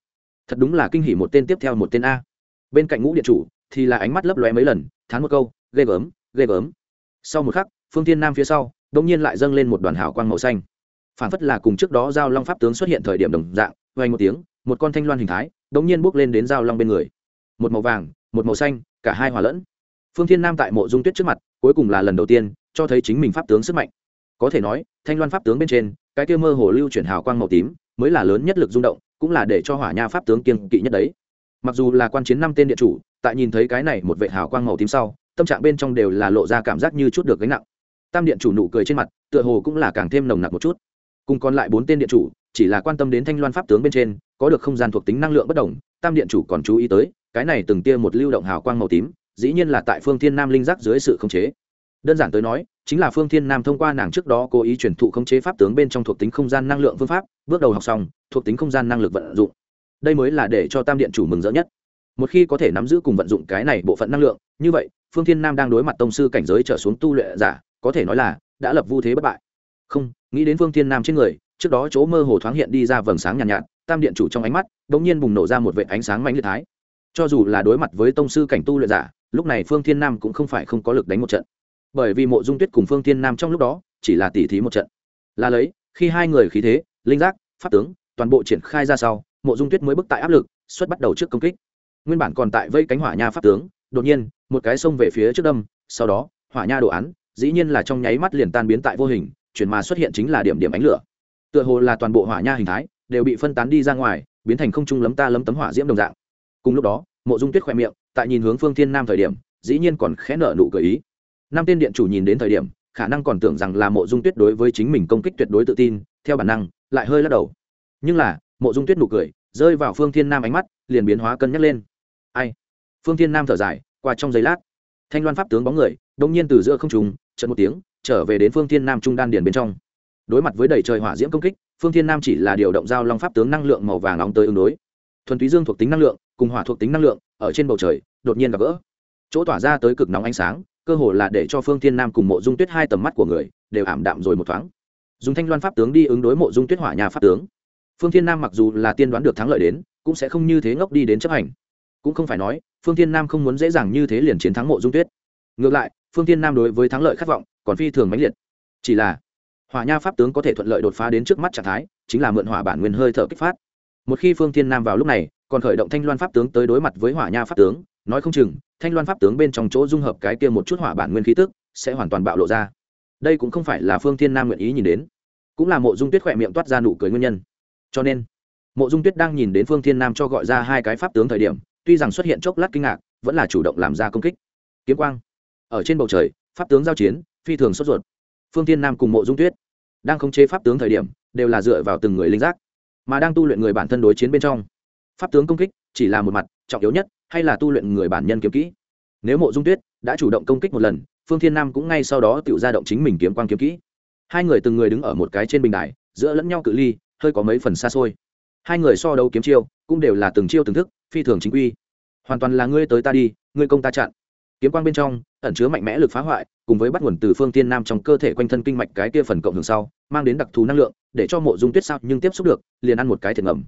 Thật đúng là kinh hỉ một tên tiếp theo một tên a. Bên cạnh ngũ điện chủ thì là ánh mắt lấp lóe mấy lần, thán một câu, ghê gớm ghê gớm. Sau một khắc, phương thiên nam phía sau, đột nhiên lại dâng lên một đoàn hào quang màu xanh. Phản phất là cùng trước đó giao long pháp tướng xuất hiện thời điểm đồng dạng vay một tiếng, một con thanh loan hình thái, đột nhiên bước lên đến giao long bên người. Một màu vàng, một màu xanh, cả hai hòa lẫn. Phương thiên nam tại mộ dung tuyết trước mặt, cuối cùng là lần đầu tiên, cho thấy chính mình pháp tướng sức mạnh. Có thể nói, thanh loan pháp tướng bên trên, cái kia mơ hồ lưu chuyển hào quang màu tím, mới là lớn nhất lực rung động, cũng là để cho hỏa nha pháp tướng kiên kỵ nhất đấy. Mặc dù là quan chiến năm tên địa chủ tại nhìn thấy cái này một vệ hào quang màu tím sau, tâm trạng bên trong đều là lộ ra cảm giác như chút được gánh nặng. Tam điện chủ nụ cười trên mặt, tựa hồ cũng là càng thêm nồng nặc một chút. Cùng còn lại bốn tên điện chủ, chỉ là quan tâm đến thanh loan pháp tướng bên trên, có được không gian thuộc tính năng lượng bất đồng, tam điện chủ còn chú ý tới, cái này từng tia một lưu động hào quang màu tím, dĩ nhiên là tại phương thiên nam linh giác dưới sự khống chế. Đơn giản tới nói, chính là phương thiên nam thông qua nàng trước đó cố ý chuyển thụ khống chế pháp tướng bên trong thuộc tính không gian năng lượng phương pháp, bước đầu học xong, thuộc tính không gian năng lực vận dụng. Đây mới là để cho tam điện chủ mừng rỡ nhất một khi có thể nắm giữ cùng vận dụng cái này bộ phận năng lượng như vậy phương thiên nam đang đối mặt tông sư cảnh giới trở xuống tu luyện giả có thể nói là đã lập vu thế bất bại. Không nghĩ đến phương thiên nam trên người trước đó chỗ mơ hồ thoáng hiện đi ra vầng sáng nhàn nhạt, nhạt tam điện chủ trong ánh mắt đ ỗ n g nhiên bùng nổ ra một vệ ánh sáng mạnh liệt thái. Cho dù là đối mặt với tông sư cảnh tu luyện giả lúc này phương thiên nam cũng không phải không có lực đánh một trận. Bởi vì mộ dung tuyết cùng phương thiên nam trong lúc đó chỉ là tỉ thí một trận. Là lấy khi hai người khí thế linh giác pháp tướng toàn bộ triển khai ra sau mộ dung tuyết mới bước tại áp lực xuất bắt đầu trước công kích nguyên bản còn tại vây cánh hỏa nha pháp tướng, đột nhiên, một cái xông về phía trước đâm, sau đó, hỏa nha đồ án, dĩ nhiên là trong nháy mắt liền tan biến tại vô hình, chuyển mà xuất hiện chính là điểm điểm ánh lửa. Tựa hồ là toàn bộ hỏa nha hình thái, đều bị phân tán đi ra ngoài, biến thành không trung lấm ta lấm tấm hỏa diễm đồng dạng. Cùng lúc đó, mộ dung tuyết khoe miệng, tại nhìn hướng phương thiên nam thời điểm, dĩ nhiên còn khẽ nở nụ cười ý. Năm tên điện chủ nhìn đến thời điểm, khả năng còn tưởng rằng là mộ dung tuyết đối với chính mình công kích tuyệt đối tự tin, theo bản năng, lại hơi lắc đầu. Nhưng là, mộ dung tuyết nụ cười, rơi vào phương thiên nam ánh mắt, liền biến hóa cân nhắc lên ai? Phương thiên nam thở dài, qua trong giây lát, thanh loan pháp tướng bóng người đông nhiên từ giữa không trùng trận một tiếng, trở về đến phương thiên nam trung đan điền bên trong. Đối mặt với đầy trời hỏa diễm công kích, phương thiên nam chỉ là điều động giao long pháp tướng năng lượng màu vàng nóng tới ứng đối. Thuần túy dương thuộc tính năng lượng, cùng hỏa thuộc tính năng lượng, ở trên bầu trời, đột nhiên gặp gỡ. Chỗ tỏa ra tới cực nóng ánh sáng, cơ hồ là để cho phương thiên nam cùng mộ dung tuyết hai tầm mắt của người, đều ảm đạm rồi một thoáng. Dùng thanh loan pháp tướng đi ứng đối mộ dung tuyết hỏa nhà pháp tướng. Phương thiên nam mặc dù là tiên đoán được thắng lợi đến, cũng sẽ không như thế ngốc đi đến chấp hành cũng không phải nói, phương thiên nam không muốn dễ dàng như thế liền chiến thắng mộ dung tuyết. Ngược lại, phương thiên nam đối với thắng lợi khát vọng còn phi thường mãnh liệt. Chỉ là, hỏa nha pháp tướng có thể thuận lợi đột phá đến trước mắt trạng thái, chính là mượn hỏa bản nguyên hơi thở kích phát. Một khi phương thiên nam vào lúc này, còn khởi động thanh loan pháp tướng tới đối mặt với hỏa nha pháp tướng, nói không chừng, thanh loan pháp tướng bên trong chỗ dung hợp cái kia một chút hỏa bản nguyên khí tức, sẽ hoàn toàn bạo lộ ra. Đây cũng không phải là phương thiên nam nguyện ý nhìn đến, cũng là mộ dung tuyết khỏe miệng toát ra nụ cười nguyên nhân. Cho nên, mộ dung tuyết đang nhìn đến phương thiên nam cho gọi ra hai cái pháp tướng thời điểm tuy rằng xuất hiện chốc lát kinh ngạc, vẫn là chủ động làm ra công kích. Kiếm quang. Ở trên bầu trời, pháp tướng giao chiến, phi thường sốt ruột. Phương thiên nam cùng mộ dung tuyết đang khống chế pháp tướng thời điểm, đều là dựa vào từng người linh giác, mà đang tu luyện người bản thân đối chiến bên trong. Pháp tướng công kích chỉ là một mặt, trọng yếu nhất, hay là tu luyện người bản nhân kiếm kỹ. Nếu mộ dung tuyết đã chủ động công kích một lần, phương thiên nam cũng ngay sau đó tự ra động chính mình kiếm quang kiếm kỹ. Hai người từng người đứng ở một cái trên bình đài, giữa lẫn nhau cự ly, hơi có mấy phần xa xôi hai người so đấu kiếm chiêu, cũng đều là từng chiêu từng thức, phi thường chính quy. Hoàn toàn là ngươi tới ta đi, ngươi công ta chặn. Kiếm quang bên trong, ẩn chứa mạnh mẽ lực phá hoại, cùng với bắt nguồn từ phương tiên nam trong cơ thể quanh thân kinh mạch cái kia phần cộng hưởng sau, mang đến đặc thù năng lượng, để cho mộ dung tuyết sao nhưng tiếp xúc được, liền ăn một cái thiệt ngầm.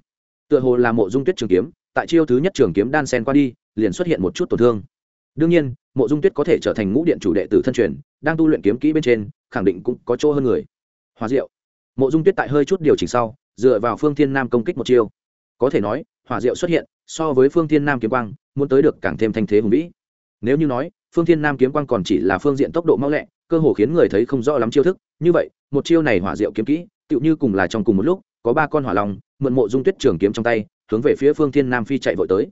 Tựa hồ là mộ dung tuyết trường kiếm, tại chiêu thứ nhất trường kiếm đan sen qua đi, liền xuất hiện một chút tổn thương. Đương nhiên, mộ dung tuyết có thể trở thành ngũ điện chủ đệ tử thân truyền, đang tu luyện kiếm kỹ bên trên, khẳng định cũng có chỗ hơn người. Hòa diệu. Mộ dung tuyết tại hơi chút điều chỉnh sau dựa vào phương thiên nam công kích một chiêu. Có thể nói, hỏa diệu xuất hiện, so với phương thiên nam kiếm quang, muốn tới được càng thêm thanh thế hùng vĩ. Nếu như nói, phương thiên nam kiếm quang còn chỉ là phương diện tốc độ mau lẹ, cơ hồ khiến người thấy không rõ lắm chiêu thức, như vậy, một chiêu này hỏa diệu kiếm kỹ, tựu như cùng là trong cùng một lúc, có ba con hỏa long, mượn mộ dung tuyết trường kiếm trong tay, hướng về phía phương thiên nam phi chạy vội tới.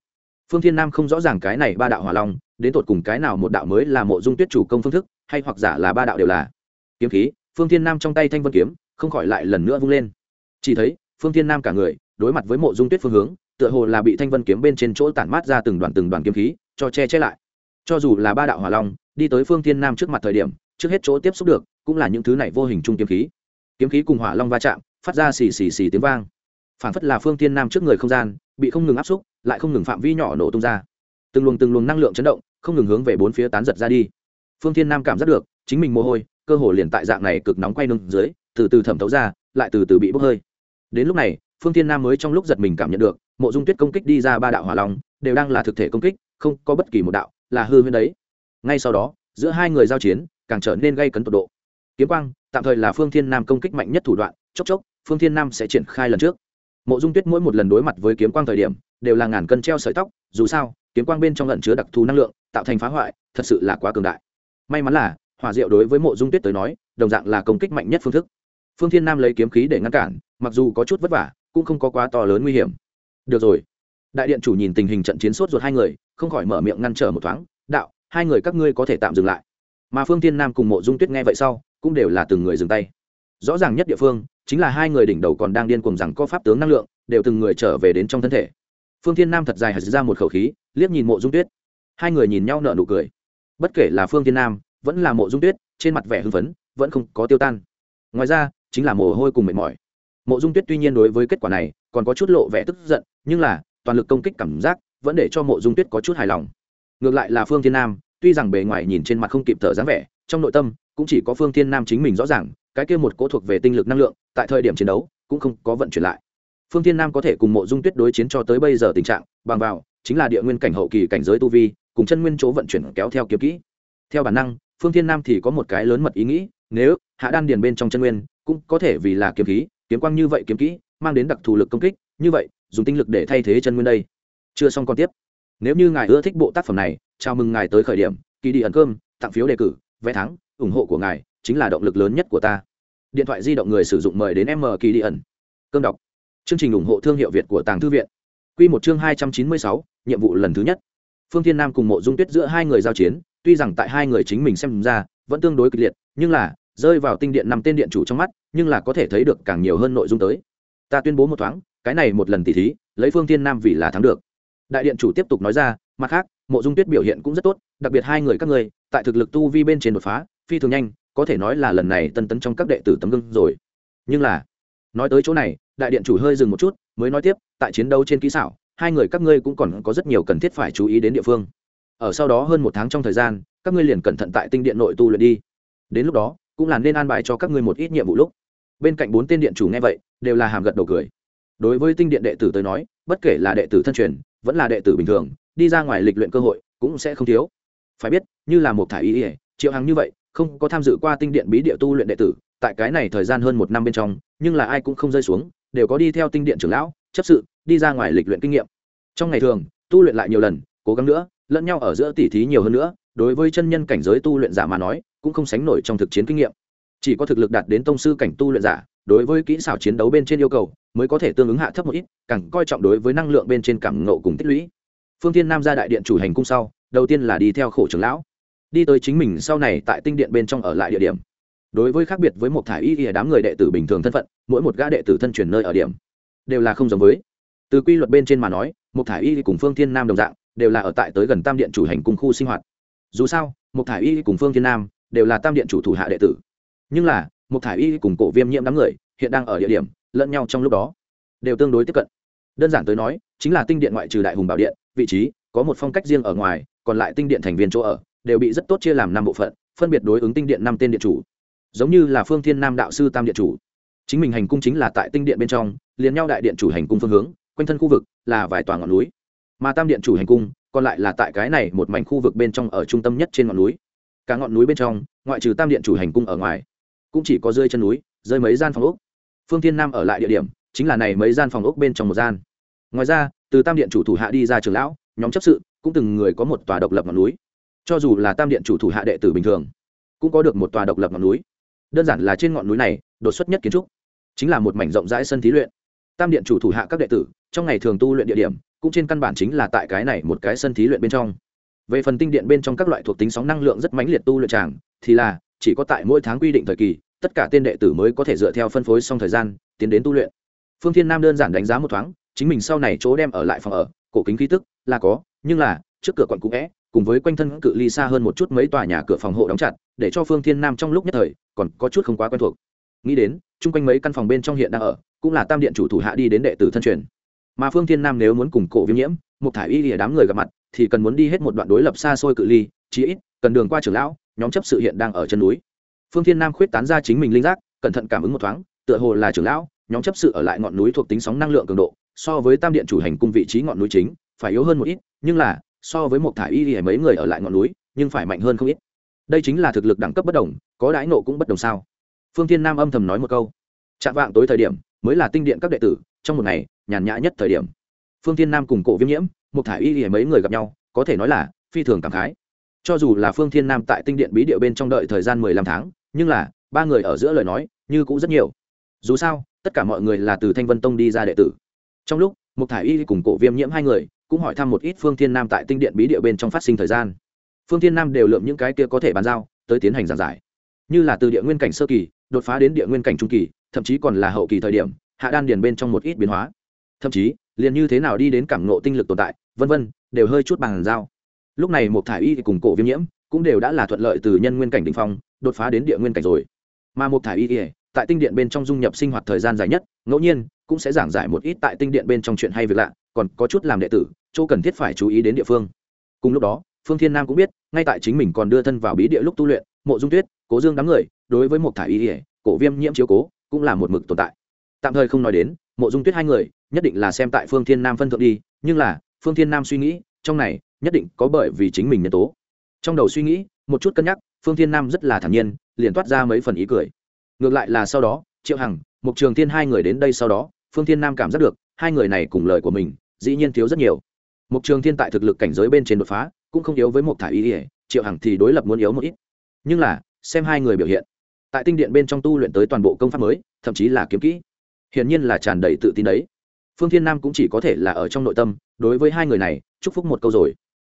Phương thiên nam không rõ ràng cái này ba đạo hỏa long, đến tột cùng cái nào một đạo mới là mộ dung tuyết chủ công phương thức, hay hoặc giả là ba đạo đều là kiếm khí, phương thiên nam trong tay thanh vân kiếm, không khỏi lại lần nữa vung lên chỉ thấy, phương thiên nam cả người, đối mặt với mộ dung tuyết phương hướng, tựa hồ là bị thanh vân kiếm bên trên chỗ tản mát ra từng đoàn từng đoàn kiếm khí, cho che che lại. Cho dù là ba đạo hỏa long, đi tới phương thiên nam trước mặt thời điểm, trước hết chỗ tiếp xúc được, cũng là những thứ này vô hình chung kiếm khí. Kiếm khí cùng hỏa long va chạm, phát ra xì xì xì tiếng vang. Phản phất là phương thiên nam trước người không gian, bị không ngừng áp xúc, lại không ngừng phạm vi nhỏ nổ tung ra. Từng luồng từng luồng năng lượng chấn động, không ngừng hướng về bốn phía tán giật ra đi. Phương thiên nam cảm giác được, chính mình mồ hôi, cơ hồ liền tại dạng này cực nóng quay nâng dưới, từ từ thẩm thấu ra, lại từ từ bị bốc hơi đến lúc này, phương thiên nam mới trong lúc giật mình cảm nhận được, mộ dung tuyết công kích đi ra ba đạo hỏa long, đều đang là thực thể công kích, không có bất kỳ một đạo, là hư huyễn đấy. Ngay sau đó, giữa hai người giao chiến, càng trở nên gây cấn tột độ. Kiếm quang, tạm thời là phương thiên nam công kích mạnh nhất thủ đoạn, chốc chốc, phương thiên nam sẽ triển khai lần trước. Mộ dung tuyết mỗi một lần đối mặt với kiếm quang thời điểm, đều là ngàn cân treo sợi tóc, dù sao, kiếm quang bên trong lần chứa đặc thù năng lượng, tạo thành phá hoại, thật sự là quá cường đại. May mắn là, hỏa diệu đối với mộ dung tuyết tới nói, đồng dạng là công kích mạnh nhất phương thức. Phương thiên nam lấy kiếm khí để ngăn cản mặc dù có chút vất vả, cũng không có quá to lớn nguy hiểm. Được rồi. Đại điện chủ nhìn tình hình trận chiến sốt ruột hai người, không khỏi mở miệng ngăn trở một thoáng, đạo, hai người các ngươi có thể tạm dừng lại. Mà phương thiên nam cùng mộ dung tuyết nghe vậy sau, cũng đều là từng người dừng tay. Rõ ràng nhất địa phương, chính là hai người đỉnh đầu còn đang điên cuồng rằng có pháp tướng năng lượng, đều từng người trở về đến trong thân thể. Phương thiên nam thật dài hạt ra một khẩu khí, liếc nhìn mộ dung tuyết. Hai người nhìn nhau nở nụ cười. Bất kể là phương thiên nam, vẫn là mộ dung tuyết, trên mặt vẻ hưng phấn, vẫn không có tiêu tan. Ngoài ra, chính là mồ hôi cùng mệt mỏi mộ dung tuyết tuy nhiên đối với kết quả này còn có chút lộ vẻ tức giận, nhưng là, toàn lực công kích cảm giác vẫn để cho mộ dung tuyết có chút hài lòng. Ngược lại là phương thiên nam, tuy rằng bề ngoài nhìn trên mặt không kịp thở dáng vẻ, trong nội tâm cũng chỉ có phương thiên nam chính mình rõ ràng, cái kia một cỗ thuộc về tinh lực năng lượng, tại thời điểm chiến đấu cũng không có vận chuyển lại. Phương thiên nam có thể cùng mộ dung tuyết đối chiến cho tới bây giờ tình trạng, bằng vào, chính là địa nguyên cảnh hậu kỳ cảnh giới tu vi, cùng chân nguyên chỗ vận chuyển kéo theo kiếm kỹ. Theo bản năng, phương thiên nam thì có một cái lớn mật ý nghĩ, nếu hạ đan điền bên trong chân nguyên cũng có thể vì là kiếm khí kiếm quang như vậy kiếm kỹ, mang đến đặc thù lực công kích, như vậy, dùng tinh lực để thay thế chân nguyên đây. Chưa xong còn tiếp. Nếu như ngài ưa thích bộ tác phẩm này, chào mừng ngài tới khởi điểm kỳ đi ẩn cơm, tặng phiếu đề cử, vé thắng, ủng hộ của ngài chính là động lực lớn nhất của ta. Điện thoại di động người sử dụng mời đến m kỳ đi ẩn. Cơm đọc. Chương trình ủng hộ thương hiệu việt của tàng thư viện. Q một chương hai trăm chín mươi sáu, nhiệm vụ lần thứ nhất. Phương thiên nam cùng mộ dung tuyết giữa hai người giao chiến, tuy rằng tại hai người chính mình xem ra vẫn tương đối kịch liệt, nhưng là rơi vào tinh điện nằm tên điện chủ trong mắt nhưng là có thể thấy được càng nhiều hơn nội dung tới. Ta tuyên bố một thoáng, cái này một lần tỉ thí, lấy phương thiên nam vì là thắng được. Đại điện chủ tiếp tục nói ra, mặt khác, mộ dung tuyết biểu hiện cũng rất tốt, đặc biệt hai người các người tại thực lực tu vi bên trên đột phá, phi thường nhanh, có thể nói là lần này tân tấn trong các đệ tử tấm gương rồi. Nhưng là, nói tới chỗ này, đại điện chủ hơi dừng một chút, mới nói tiếp, tại chiến đấu trên kỹ xảo, hai người các ngươi cũng còn có rất nhiều cần thiết phải chú ý đến địa phương. Ở sau đó hơn một tháng trong thời gian, các ngươi liền cẩn thận tại tinh điện nội tu luyện đi. Đến lúc đó, cũng là nên an bài cho các ngươi một ít nhiệm vụ lúc bên cạnh bốn tên điện chủ nghe vậy, đều là hàm gật đầu cười. Đối với tinh điện đệ tử tới nói, bất kể là đệ tử thân truyền, vẫn là đệ tử bình thường, đi ra ngoài lịch luyện cơ hội cũng sẽ không thiếu. Phải biết, như là một thải y ỉa triệu hàng như vậy, không có tham dự qua tinh điện bí địa tu luyện đệ tử, tại cái này thời gian hơn một năm bên trong, nhưng là ai cũng không rơi xuống, đều có đi theo tinh điện trưởng lão, chấp sự, đi ra ngoài lịch luyện kinh nghiệm. Trong ngày thường, tu luyện lại nhiều lần, cố gắng nữa, lẫn nhau ở giữa tỉ thí nhiều hơn nữa, đối với chân nhân cảnh giới tu luyện giả mà nói, cũng không sánh nổi trong thực chiến kinh nghiệm chỉ có thực lực đạt đến tông sư cảnh tu luyện giả, đối với kỹ xảo chiến đấu bên trên yêu cầu, mới có thể tương ứng hạ thấp một ít, càng coi trọng đối với năng lượng bên trên cảm ngộ cùng tích lũy. Phương thiên nam ra đại điện chủ hành cung sau, đầu tiên là đi theo khổ trưởng lão. Đi tới chính mình sau này tại tinh điện bên trong ở lại địa điểm. Đối với khác biệt với một thải y y đám người đệ tử bình thường thân phận, mỗi một gã đệ tử thân truyền nơi ở điểm, đều là không giống với. Từ quy luật bên trên mà nói, một thải y cùng phương thiên nam đồng dạng, đều là ở tại tới gần tam điện chủ hành cung khu sinh hoạt. Dù sao, một thải y cùng phương thiên nam đều là tam điện chủ thủ hạ đệ tử nhưng là, một thải y cùng cổ viêm nhiễm đám người hiện đang ở địa điểm, lẫn nhau trong lúc đó, đều tương đối tiếp cận. Đơn giản tới nói, chính là tinh điện ngoại trừ đại hùng bảo điện, vị trí có một phong cách riêng ở ngoài, còn lại tinh điện thành viên chỗ ở đều bị rất tốt chia làm năm bộ phận, phân biệt đối ứng tinh điện năm tên điện chủ. Giống như là phương thiên nam đạo sư tam điện chủ. Chính mình hành cung chính là tại tinh điện bên trong, liền nhau đại điện chủ hành cung phương hướng, quanh thân khu vực là vài tòa ngọn núi. Mà tam điện chủ hành cung còn lại là tại cái này một mảnh khu vực bên trong ở trung tâm nhất trên ngọn núi. Cả ngọn núi bên trong, ngoại trừ tam điện chủ hành cung ở ngoài cũng chỉ có rơi chân núi, rơi mấy gian phòng ốc. Phương thiên nam ở lại địa điểm, chính là này mấy gian phòng ốc bên trong một gian. Ngoài ra, từ tam điện chủ thủ hạ đi ra trường lão, nhóm chấp sự, cũng từng người có một tòa độc lập ngọn núi. Cho dù là tam điện chủ thủ hạ đệ tử bình thường, cũng có được một tòa độc lập ngọn núi. Đơn giản là trên ngọn núi này, đột xuất nhất kiến trúc, chính là một mảnh rộng rãi sân thí luyện. Tam điện chủ thủ hạ các đệ tử, trong ngày thường tu luyện địa điểm, cũng trên căn bản chính là tại cái này một cái sân thí luyện bên trong. Về phần tinh điện bên trong các loại thuộc tính sóng năng lượng rất mãnh liệt tu luyện tràng, thì là chỉ có tại mỗi tháng quy định thời kỳ, tất cả tên đệ tử mới có thể dựa theo phân phối xong thời gian, tiến đến tu luyện. Phương thiên nam đơn giản đánh giá một thoáng, chính mình sau này chỗ đem ở lại phòng ở, cổ kính khí tức, là có, nhưng là, trước cửa quận cũ vẽ cùng với quanh thân cự ly xa hơn một chút mấy tòa nhà cửa phòng hộ đóng chặt, để cho phương thiên nam trong lúc nhất thời, còn có chút không quá quen thuộc. Nghĩ đến, chung quanh mấy căn phòng bên trong hiện đang ở, cũng là tam điện chủ thủ hạ đi đến đệ tử thân truyền. Mà phương thiên nam nếu muốn cùng cổ viêm nhiễm, một thải y lìa đám người gặp mặt, thì cần muốn đi hết một đoạn đối lập xa xôi cự ly, chí ít, cần đường qua trưởng lão nhóm chấp sự hiện đang ở chân núi. Phương thiên nam khuyết tán ra chính mình linh giác, cẩn thận cảm ứng một thoáng, tựa hồ là trưởng lão, nhóm chấp sự ở lại ngọn núi thuộc tính sóng năng lượng cường độ, so với tam điện chủ hành cung vị trí ngọn núi chính, phải yếu hơn một ít, nhưng là, so với một thải y thì mấy người ở lại ngọn núi, nhưng phải mạnh hơn không ít. Đây chính là thực lực đẳng cấp bất đồng, có đãi nộ cũng bất đồng sao? Phương thiên nam âm thầm nói một câu. Chạm vạng tối thời điểm, mới là tinh điện các đệ tử, trong một ngày, nhàn nhã nhất thời điểm. Phương thiên nam cùng cổ viêm nhiễm, một thải y thì mấy người gặp nhau, có thể nói là phi thường cảm khái cho dù là phương thiên nam tại tinh điện bí địa bên trong đợi thời gian mười lăm tháng, nhưng là, ba người ở giữa lời nói, như cũng rất nhiều. Dù sao, tất cả mọi người là từ thanh vân tông đi ra đệ tử. Trong lúc một thải y cùng cổ viêm nhiễm hai người cũng hỏi thăm một ít phương thiên nam tại tinh điện bí địa bên trong phát sinh thời gian. Phương thiên nam đều lượm những cái kia có thể bàn giao, tới tiến hành giảng giải. Như là từ địa nguyên cảnh sơ kỳ, đột phá đến địa nguyên cảnh trung kỳ, thậm chí còn là hậu kỳ thời điểm, hạ đan điền bên trong một ít biến hóa. Thậm chí, liền như thế nào đi đến cảm ngộ tinh lực tồn tại, vân vân, đều hơi chút bằng giao lúc này một thải y cùng cổ viêm nhiễm cũng đều đã là thuận lợi từ nhân nguyên cảnh đỉnh phong, đột phá đến địa nguyên cảnh rồi. Mà một thải y tại tinh điện bên trong dung nhập sinh hoạt thời gian dài nhất, ngẫu nhiên cũng sẽ giảng giải một ít tại tinh điện bên trong chuyện hay việc lạ, còn có chút làm đệ tử, chỗ cần thiết phải chú ý đến địa phương. Cùng lúc đó, phương thiên nam cũng biết, ngay tại chính mình còn đưa thân vào bí địa lúc tu luyện, mộ dung tuyết, cố dương đám người, đối với một thải y cổ viêm nhiễm chiếu cố cũng là một mực tồn tại. Tạm thời không nói đến, mộ dung tuyết hai người, nhất định là xem tại phương thiên nam phân thượng đi, nhưng là, phương thiên nam suy nghĩ, trong này nhất định có bởi vì chính mình nhân tố. Trong đầu suy nghĩ, một chút cân nhắc, phương thiên nam rất là thản nhiên, liền toát ra mấy phần ý cười. Ngược lại là sau đó, triệu hằng mục trường thiên hai người đến đây sau đó, phương thiên nam cảm giác được, hai người này cùng lời của mình, dĩ nhiên thiếu rất nhiều. Mục trường thiên tại thực lực cảnh giới bên trên đột phá, cũng không yếu với một thả ý ỉa triệu hằng thì đối lập muốn yếu một ít. Nhưng là, xem hai người biểu hiện. Tại tinh điện bên trong tu luyện tới toàn bộ công pháp mới, thậm chí là kiếm kỹ. Hiển nhiên là tràn đầy tự tin đấy. Phương thiên nam cũng chỉ có thể là ở trong nội tâm, đối với hai người này, chúc phúc một câu rồi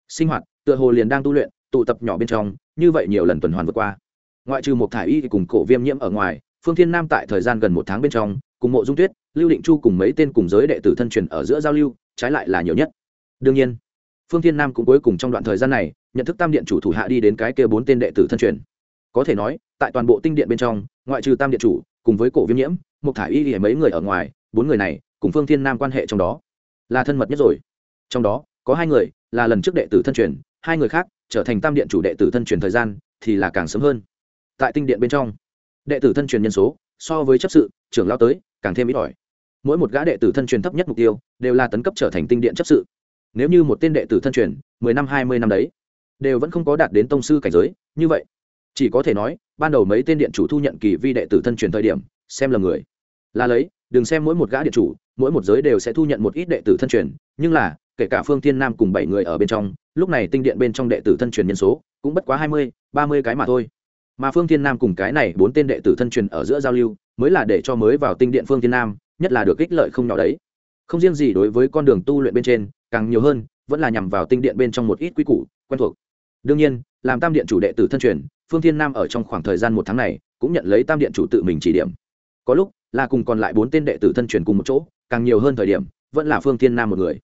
sinh hoạt, tựa hồ liền đang tu luyện, tụ tập nhỏ bên trong, như vậy nhiều lần tuần hoàn vượt qua. Ngoại trừ một thải y cùng cổ viêm nhiễm ở ngoài, phương thiên nam tại thời gian gần một tháng bên trong, cùng mộ dung tuyết, lưu định chu cùng mấy tên cùng giới đệ tử thân truyền ở giữa giao lưu, trái lại là nhiều nhất. Đương nhiên, phương thiên nam cũng cuối cùng trong đoạn thời gian này, nhận thức tam điện chủ thủ hạ đi đến cái kia bốn tên đệ tử thân truyền. Có thể nói, tại toàn bộ tinh điện bên trong, ngoại trừ tam điện chủ, cùng với cổ viêm nhiễm, một thải y thì mấy người ở ngoài, bốn người này, cùng phương thiên nam quan hệ trong đó là thân mật nhất rồi. Trong đó, có hai người là lần trước đệ tử thân truyền, hai người khác trở thành tam điện chủ đệ tử thân truyền thời gian thì là càng sớm hơn. Tại tinh điện bên trong, đệ tử thân truyền nhân số so với chấp sự, trưởng lao tới càng thêm ít ỏi. Mỗi một gã đệ tử thân truyền thấp nhất mục tiêu đều là tấn cấp trở thành tinh điện chấp sự. Nếu như một tên đệ tử thân truyền mười năm, hai mươi năm đấy, đều vẫn không có đạt đến tông sư cảnh giới, như vậy, chỉ có thể nói, ban đầu mấy tên điện chủ thu nhận kỳ vi đệ tử thân truyền thời điểm, xem là người. Là lấy, đừng xem mỗi một gã điện chủ mỗi một giới đều sẽ thu nhận một ít đệ tử thân truyền, nhưng là, kể cả phương thiên nam cùng bảy người ở bên trong, lúc này tinh điện bên trong đệ tử thân truyền nhân số cũng bất quá hai mươi, ba mươi cái mà thôi. Mà phương thiên nam cùng cái này bốn tên đệ tử thân truyền ở giữa giao lưu, mới là để cho mới vào tinh điện phương thiên nam, nhất là được ích lợi không nhỏ đấy. Không riêng gì đối với con đường tu luyện bên trên, càng nhiều hơn, vẫn là nhằm vào tinh điện bên trong một ít quy củ, quen thuộc. Đương nhiên, làm tam điện chủ đệ tử thân truyền, phương thiên nam ở trong khoảng thời gian một tháng này, cũng nhận lấy tam điện chủ tự mình chỉ điểm. Có lúc, là cùng còn lại bốn tên đệ tử thân truyền cùng một chỗ càng nhiều hơn thời điểm, vẫn là phương thiên nam một người.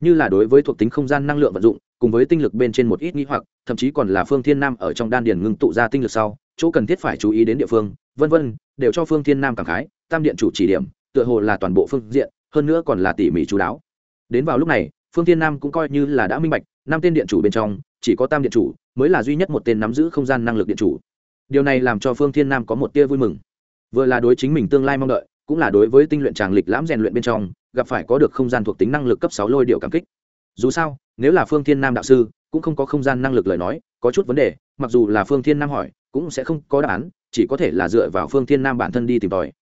Như là đối với thuộc tính không gian năng lượng vận dụng, cùng với tinh lực bên trên một ít nghĩ hoặc, thậm chí còn là phương thiên nam ở trong đan điền ngưng tụ ra tinh lực sau, chỗ cần thiết phải chú ý đến địa phương, vân vân, đều cho phương thiên nam cảm khái, tam điện chủ chỉ điểm, tựa hồ là toàn bộ phương diện, hơn nữa còn là tỉ mỉ chú đáo. Đến vào lúc này, phương thiên nam cũng coi như là đã minh bạch, năm tên điện chủ bên trong, chỉ có tam điện chủ mới là duy nhất một tên nắm giữ không gian năng lực điện chủ. Điều này làm cho phương thiên nam có một tia vui mừng. Vừa là đối chính mình tương lai mong đợi cũng là đối với tinh luyện tràng lịch lãm rèn luyện bên trong, gặp phải có được không gian thuộc tính năng lực cấp sáu lôi điệu cảm kích. Dù sao, nếu là phương thiên nam đạo sư, cũng không có không gian năng lực lời nói, có chút vấn đề, mặc dù là phương thiên nam hỏi, cũng sẽ không có đáp án, chỉ có thể là dựa vào phương thiên nam bản thân đi tìm tòi.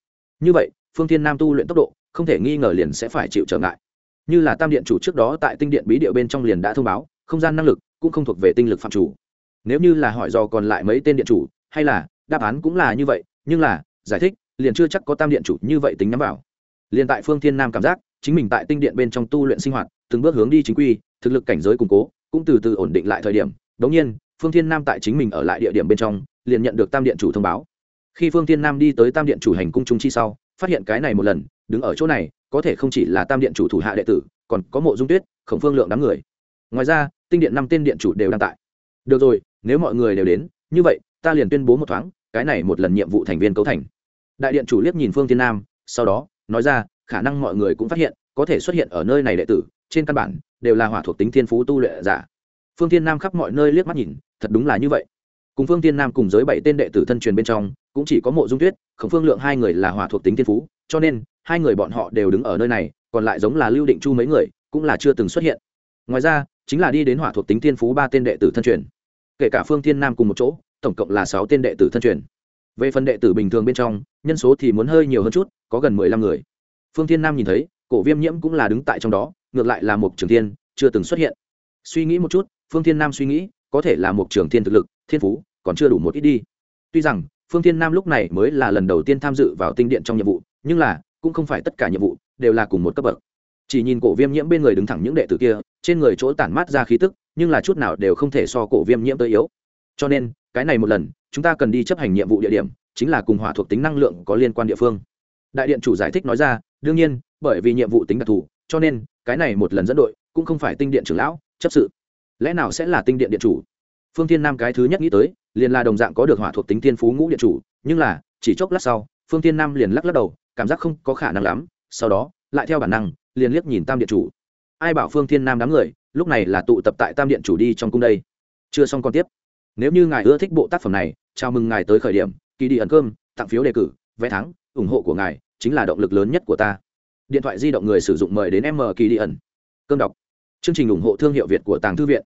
Như vậy, phương thiên nam tu luyện tốc độ, không thể nghi ngờ liền sẽ phải chịu trở ngại. Như là tam điện chủ trước đó tại tinh điện bí điệu bên trong liền đã thông báo, không gian năng lực cũng không thuộc về tinh lực phạm chủ. Nếu như là hỏi do còn lại mấy tên điện chủ, hay là đáp án cũng là như vậy, nhưng là giải thích liền chưa chắc có tam điện chủ như vậy tính nhắm vào. Liền tại phương thiên nam cảm giác, chính mình tại tinh điện bên trong tu luyện sinh hoạt, từng bước hướng đi chính quy, thực lực cảnh giới củng cố, cũng từ từ ổn định lại thời điểm. Đống nhiên, phương thiên nam tại chính mình ở lại địa điểm bên trong, liền nhận được tam điện chủ thông báo. Khi phương thiên nam đi tới tam điện chủ hành cung trung chi sau, phát hiện cái này một lần, đứng ở chỗ này, có thể không chỉ là tam điện chủ thủ hạ đệ tử, còn có mộ dung tuyết, khổng phương lượng đám người. Ngoài ra, tinh điện năm tên điện chủ đều đang tại. Được rồi, nếu mọi người đều đến, như vậy, ta liền tuyên bố một thoáng, cái này một lần nhiệm vụ thành viên cấu thành đại điện chủ liếc nhìn phương thiên nam, sau đó, nói ra, khả năng mọi người cũng phát hiện, có thể xuất hiện ở nơi này đệ tử, trên căn bản, đều là hỏa thuộc tính thiên phú tu luyện giả. Phương thiên nam khắp mọi nơi liếc mắt nhìn, thật đúng là như vậy. Cùng phương thiên nam cùng giới bảy tên đệ tử thân truyền bên trong, cũng chỉ có mộ dung tuyết, khổng phương lượng hai người là hỏa thuộc tính thiên phú, cho nên, hai người bọn họ đều đứng ở nơi này, còn lại giống là lưu định chu mấy người, cũng là chưa từng xuất hiện. Ngoài ra, chính là đi đến hỏa thuộc tính thiên phú ba tên đệ tử thân truyền. Kể cả phương thiên nam cùng một chỗ, tổng cộng là sáu tên đệ tử thân truyền về phần đệ tử bình thường bên trong, nhân số thì muốn hơi nhiều hơn chút, có gần mười lăm người. Phương thiên nam nhìn thấy, cổ viêm nhiễm cũng là đứng tại trong đó, ngược lại là một trường thiên, chưa từng xuất hiện. Suy nghĩ một chút, phương thiên nam suy nghĩ, có thể là một trường thiên thực lực, thiên phú, còn chưa đủ một ít đi. Tuy rằng, phương thiên nam lúc này mới là lần đầu tiên tham dự vào tinh điện trong nhiệm vụ, nhưng là, cũng không phải tất cả nhiệm vụ, đều là cùng một cấp bậc. Chỉ nhìn cổ viêm nhiễm bên người đứng thẳng những đệ tử kia, trên người chỗ tản mát ra khí tức, nhưng là chút nào đều không thể so cổ viêm nhiễm tới yếu. Cho nên cái này một lần, chúng ta cần đi chấp hành nhiệm vụ địa điểm, chính là cùng hỏa thuộc tính năng lượng có liên quan địa phương. Đại điện chủ giải thích nói ra, đương nhiên, bởi vì nhiệm vụ tính đặc thù, cho nên, cái này một lần dẫn đội cũng không phải tinh điện trưởng lão, chấp sự. Lẽ nào sẽ là tinh điện điện chủ? Phương thiên nam cái thứ nhất nghĩ tới, liền là đồng dạng có được hỏa thuộc tính tiên phú ngũ điện chủ, nhưng là, chỉ chốc lát sau, phương thiên nam liền lắc lắc đầu, cảm giác không có khả năng lắm, sau đó, lại theo bản năng, liền liếc nhìn tam điện chủ. Ai bảo phương thiên nam đám người, lúc này là tụ tập tại tam điện chủ đi trong cung đây? Chưa xong còn tiếp nếu như ngài ưa thích bộ tác phẩm này, chào mừng ngài tới khởi điểm, kỳ đi ẩn cơm, tặng phiếu đề cử, vé thắng, ủng hộ của ngài chính là động lực lớn nhất của ta. Điện thoại di động người sử dụng mời đến m kỳ đi ẩn. Cơm đọc. Chương trình ủng hộ thương hiệu việt của tàng thư viện.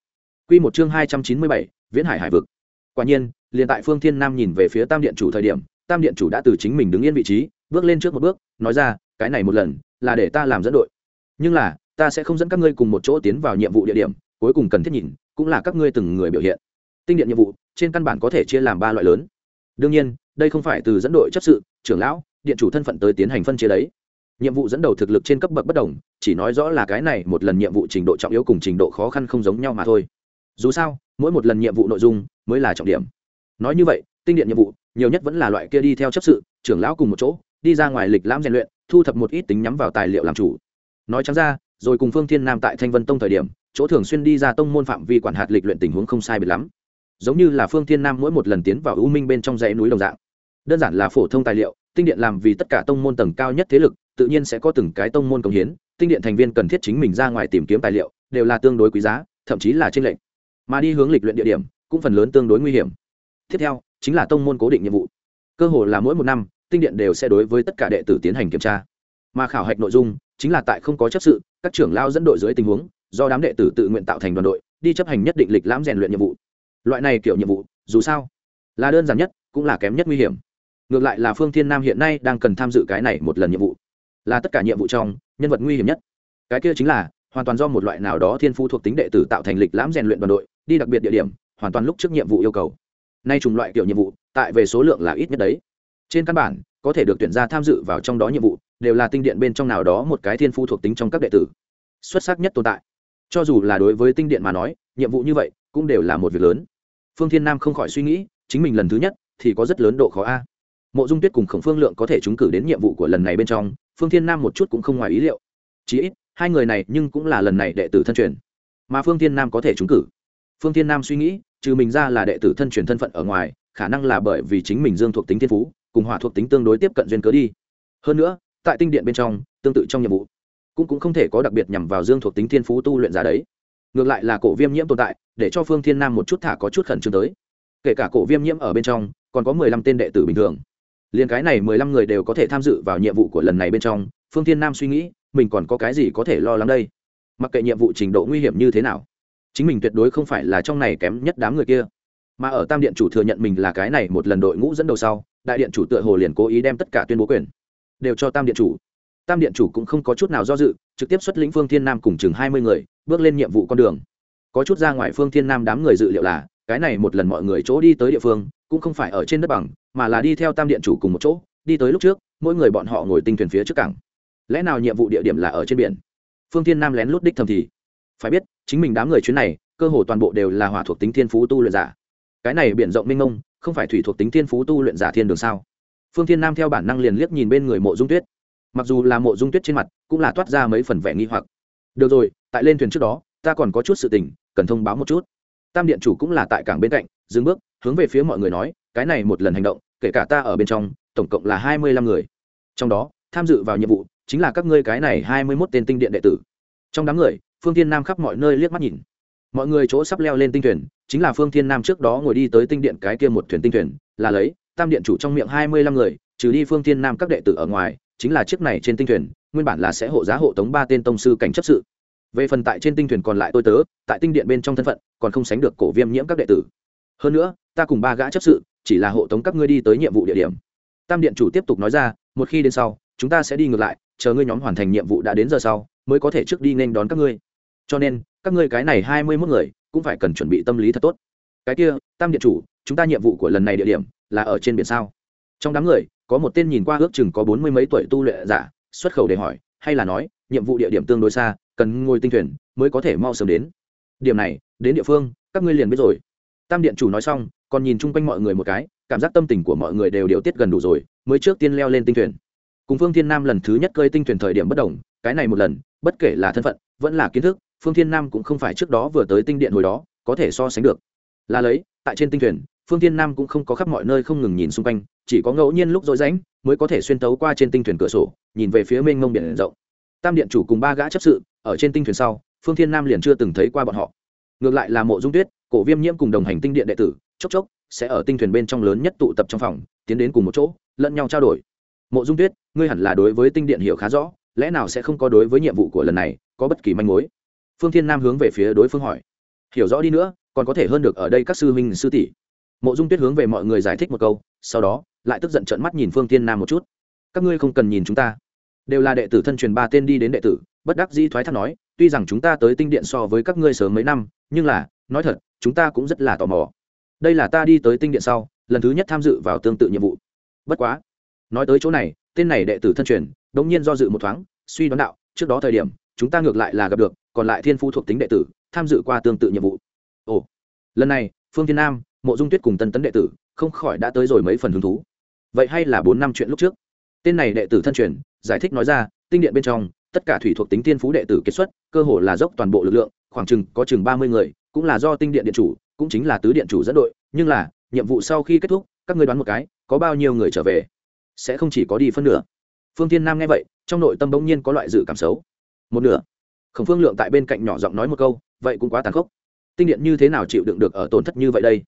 Q một chương hai trăm chín mươi bảy, viễn hải hải vực. Quả nhiên, liền tại phương thiên nam nhìn về phía tam điện chủ thời điểm, tam điện chủ đã từ chính mình đứng yên vị trí, bước lên trước một bước, nói ra, cái này một lần, là để ta làm dẫn đội. Nhưng là, ta sẽ không dẫn các ngươi cùng một chỗ tiến vào nhiệm vụ địa điểm, cuối cùng cần thiết nhìn, cũng là các ngươi từng người biểu hiện tinh điện nhiệm vụ, trên căn bản có thể chia làm ba loại lớn. Đương nhiên, đây không phải từ dẫn đội chấp sự, trưởng lão, điện chủ thân phận tới tiến hành phân chia đấy. Nhiệm vụ dẫn đầu thực lực trên cấp bậc bất đồng, chỉ nói rõ là cái này một lần nhiệm vụ trình độ trọng yếu cùng trình độ khó khăn không giống nhau mà thôi. Dù sao, mỗi một lần nhiệm vụ nội dung mới là trọng điểm. Nói như vậy, tinh điện nhiệm vụ, nhiều nhất vẫn là loại kia đi theo chấp sự, trưởng lão cùng một chỗ, đi ra ngoài lịch lãm rèn luyện, thu thập một ít tính nhắm vào tài liệu làm chủ. Nói trắng ra, rồi cùng phương thiên nam tại thanh vân tông thời điểm, chỗ thường xuyên đi ra tông môn phạm vi quản hạt lịch luyện tình huống không sai biệt lắm giống như là phương thiên nam mỗi một lần tiến vào u minh bên trong dãy núi đồng dạng. Đơn giản là phổ thông tài liệu, tinh điện làm vì tất cả tông môn tầng cao nhất thế lực, tự nhiên sẽ có từng cái tông môn công hiến, tinh điện thành viên cần thiết chính mình ra ngoài tìm kiếm tài liệu, đều là tương đối quý giá, thậm chí là trên lệnh mà đi hướng lịch luyện địa điểm, cũng phần lớn tương đối nguy hiểm. Tiếp theo, chính là tông môn cố định nhiệm vụ. Cơ hồ là mỗi một năm, tinh điện đều sẽ đối với tất cả đệ tử tiến hành kiểm tra. Mà khảo hạch nội dung, chính là tại không có chấp sự, các trưởng lao dẫn đội dưới tình huống, do đám đệ tử tự nguyện tạo thành đoàn đội, đi chấp hành nhất định lịch lãm rèn luyện nhiệm vụ loại này kiểu nhiệm vụ, dù sao, là đơn giản nhất, cũng là kém nhất nguy hiểm. Ngược lại là phương thiên nam hiện nay đang cần tham dự cái này một lần nhiệm vụ. Là tất cả nhiệm vụ trong, nhân vật nguy hiểm nhất. Cái kia chính là, hoàn toàn do một loại nào đó thiên phu thuộc tính đệ tử tạo thành lịch lãm rèn luyện đoàn đội, đi đặc biệt địa điểm, hoàn toàn lúc trước nhiệm vụ yêu cầu. Nay chủng loại kiểu nhiệm vụ, tại về số lượng là ít nhất đấy. Trên căn bản, có thể được tuyển ra tham dự vào trong đó nhiệm vụ, đều là tinh điện bên trong nào đó một cái thiên phu thuộc tính trong các đệ tử. Xuất sắc nhất tồn tại. Cho dù là đối với tinh điện mà nói, nhiệm vụ như vậy cũng đều là một việc lớn. Phương thiên nam không khỏi suy nghĩ, chính mình lần thứ nhất thì có rất lớn độ khó a. Mộ dung tuyết cùng khổng phương lượng có thể trúng cử đến nhiệm vụ của lần này bên trong, phương thiên nam một chút cũng không ngoài ý liệu. Chí ít, hai người này nhưng cũng là lần này đệ tử thân truyền. Mà phương thiên nam có thể trúng cử. Phương thiên nam suy nghĩ, trừ mình ra là đệ tử thân truyền thân phận ở ngoài, khả năng là bởi vì chính mình dương thuộc tính thiên phú, cùng hỏa thuộc tính tương đối tiếp cận duyên cớ đi. Hơn nữa, tại tinh điện bên trong, tương tự trong nhiệm vụ, cũng cũng không thể có đặc biệt nhằm vào dương thuộc tính thiên phú tu luyện giả đấy ngược lại là cổ viêm nhiễm tồn tại, để cho phương thiên nam một chút thả có chút khẩn trương tới. Kể cả cổ viêm nhiễm ở bên trong, còn có mười lăm tên đệ tử bình thường. Liền cái này mười lăm người đều có thể tham dự vào nhiệm vụ của lần này bên trong, phương thiên nam suy nghĩ, mình còn có cái gì có thể lo lắng đây? Mặc kệ nhiệm vụ trình độ nguy hiểm như thế nào, chính mình tuyệt đối không phải là trong này kém nhất đám người kia. Mà ở tam điện chủ thừa nhận mình là cái này một lần đội ngũ dẫn đầu sau, đại điện chủ tựa hồ liền cố ý đem tất cả tuyên bố quyền đều cho tam điện chủ tam điện chủ cũng không có chút nào do dự, trực tiếp xuất lĩnh phương thiên nam cùng chừng hai mươi người, bước lên nhiệm vụ con đường. Có chút ra ngoài phương thiên nam đám người dự liệu là, cái này một lần mọi người chỗ đi tới địa phương, cũng không phải ở trên đất bằng, mà là đi theo tam điện chủ cùng một chỗ, đi tới lúc trước, mỗi người bọn họ ngồi tinh thuyền phía trước cảng. Lẽ nào nhiệm vụ địa điểm là ở trên biển? Phương thiên nam lén lút đích thầm thì. Phải biết, chính mình đám người chuyến này, cơ hồ toàn bộ đều là hỏa thuộc tính thiên phú tu luyện giả. Cái này biển rộng mênh mông, không phải thủy thuộc tính thiên phú tu luyện giả thiên đường sao? Phương thiên nam theo bản năng liền liếc nhìn bên người mộ dung tuyết mặc dù là mộ dung tuyết trên mặt, cũng là toát ra mấy phần vẻ nghi hoặc. Được rồi, tại lên thuyền trước đó, ta còn có chút sự tình, cần thông báo một chút. Tam điện chủ cũng là tại cảng bên cạnh, dừng bước, hướng về phía mọi người nói, cái này một lần hành động, kể cả ta ở bên trong, tổng cộng là hai mươi lăm người. Trong đó, tham dự vào nhiệm vụ, chính là các ngươi cái này hai mươi mốt tên tinh điện đệ tử. Trong đám người, phương thiên nam khắp mọi nơi liếc mắt nhìn. Mọi người chỗ sắp leo lên tinh thuyền, chính là phương thiên nam trước đó ngồi đi tới tinh điện cái kia một thuyền tinh thuyền, là lấy, tam điện chủ trong miệng hai mươi lăm người, trừ đi phương thiên nam các đệ tử ở ngoài chính là chiếc này trên tinh thuyền, nguyên bản là sẽ hộ giá hộ tống ba tên tông sư cảnh chấp sự. Về phần tại trên tinh thuyền còn lại tôi tớ, tại tinh điện bên trong thân phận, còn không sánh được cổ viêm nhiễm các đệ tử. Hơn nữa, ta cùng ba gã chấp sự, chỉ là hộ tống các ngươi đi tới nhiệm vụ địa điểm. Tam điện chủ tiếp tục nói ra, một khi đến sau, chúng ta sẽ đi ngược lại, chờ ngươi nhóm hoàn thành nhiệm vụ đã đến giờ sau, mới có thể trước đi nên đón các ngươi. Cho nên, các ngươi cái này hai mươi mốt người, cũng phải cần chuẩn bị tâm lý thật tốt. Cái kia, tam điện chủ, chúng ta nhiệm vụ của lần này địa điểm là ở trên biển sao? Trong đám người có một tên nhìn qua ước chừng có bốn mươi mấy tuổi tu luyện giả, xuất khẩu để hỏi, hay là nói, nhiệm vụ địa điểm tương đối xa, cần ngồi tinh thuyền, mới có thể mau sớm đến. Điểm này, đến địa phương, các ngươi liền biết rồi. Tam điện chủ nói xong, còn nhìn chung quanh mọi người một cái, cảm giác tâm tình của mọi người đều điều tiết gần đủ rồi, mới trước tiên leo lên tinh thuyền. Cùng phương thiên nam lần thứ nhất cơi tinh thuyền thời điểm bất đồng, cái này một lần, bất kể là thân phận, vẫn là kiến thức, phương thiên nam cũng không phải trước đó vừa tới tinh điện hồi đó, có thể so sánh được. Là lấy, tại trên tinh thuyền phương thiên nam cũng không có khắp mọi nơi không ngừng nhìn xung quanh, chỉ có ngẫu nhiên lúc rỗi rãnh mới có thể xuyên tấu qua trên tinh thuyền cửa sổ, nhìn về phía mênh mông biển rộng. Tam điện chủ cùng ba gã chấp sự, ở trên tinh thuyền sau, phương thiên nam liền chưa từng thấy qua bọn họ. Ngược lại là mộ dung tuyết, cổ viêm nhiễm cùng đồng hành tinh điện đệ tử, chốc chốc sẽ ở tinh thuyền bên trong lớn nhất tụ tập trong phòng, tiến đến cùng một chỗ, lẫn nhau trao đổi. Mộ dung tuyết, ngươi hẳn là đối với tinh điện hiểu khá rõ, lẽ nào sẽ không có đối với nhiệm vụ của lần này, có bất kỳ manh mối? Phương thiên nam hướng về phía đối phương hỏi. Hiểu rõ đi nữa, còn có thể hơn được ở đây các sư huynh sư tỷ mộ dung tuyết hướng về mọi người giải thích một câu, sau đó, lại tức giận trợn mắt nhìn phương thiên nam một chút. Các ngươi không cần nhìn chúng ta. Đều là đệ tử thân truyền ba tên đi đến đệ tử, bất đắc dĩ thoái thác nói, tuy rằng chúng ta tới tinh điện so với các ngươi sớm mấy năm, nhưng là, nói thật, chúng ta cũng rất là tò mò. Đây là ta đi tới tinh điện sau, lần thứ nhất tham dự vào tương tự nhiệm vụ. Bất quá, nói tới chỗ này, tên này đệ tử thân truyền, đống nhiên do dự một thoáng, suy đoán đạo, trước đó thời điểm, chúng ta ngược lại là gặp được, còn lại thiên phu thuộc tính đệ tử, tham dự qua tương tự nhiệm vụ. Ồ, lần này, phương thiên nam mộ dung tuyết cùng tân tấn đệ tử không khỏi đã tới rồi mấy phần hứng thú. Vậy hay là bốn năm chuyện lúc trước? Tên này đệ tử thân truyền, giải thích nói ra, tinh điện bên trong, tất cả thủy thuộc tính tiên phú đệ tử kết xuất, cơ hồ là dốc toàn bộ lực lượng, khoảng chừng có chừng ba mươi người, cũng là do tinh điện điện chủ, cũng chính là tứ điện chủ dẫn đội. Nhưng là, nhiệm vụ sau khi kết thúc, các ngươi đoán một cái, có bao nhiêu người trở về? Sẽ không chỉ có đi phân nửa. Phương tiên nam nghe vậy, trong nội tâm bỗng nhiên có loại dự cảm xấu. Một nửa. Khổng phương lượng tại bên cạnh nhỏ giọng nói một câu, vậy cũng quá tàn khốc. Tinh điện như thế nào chịu đựng được ở tổn thất như vậy đây?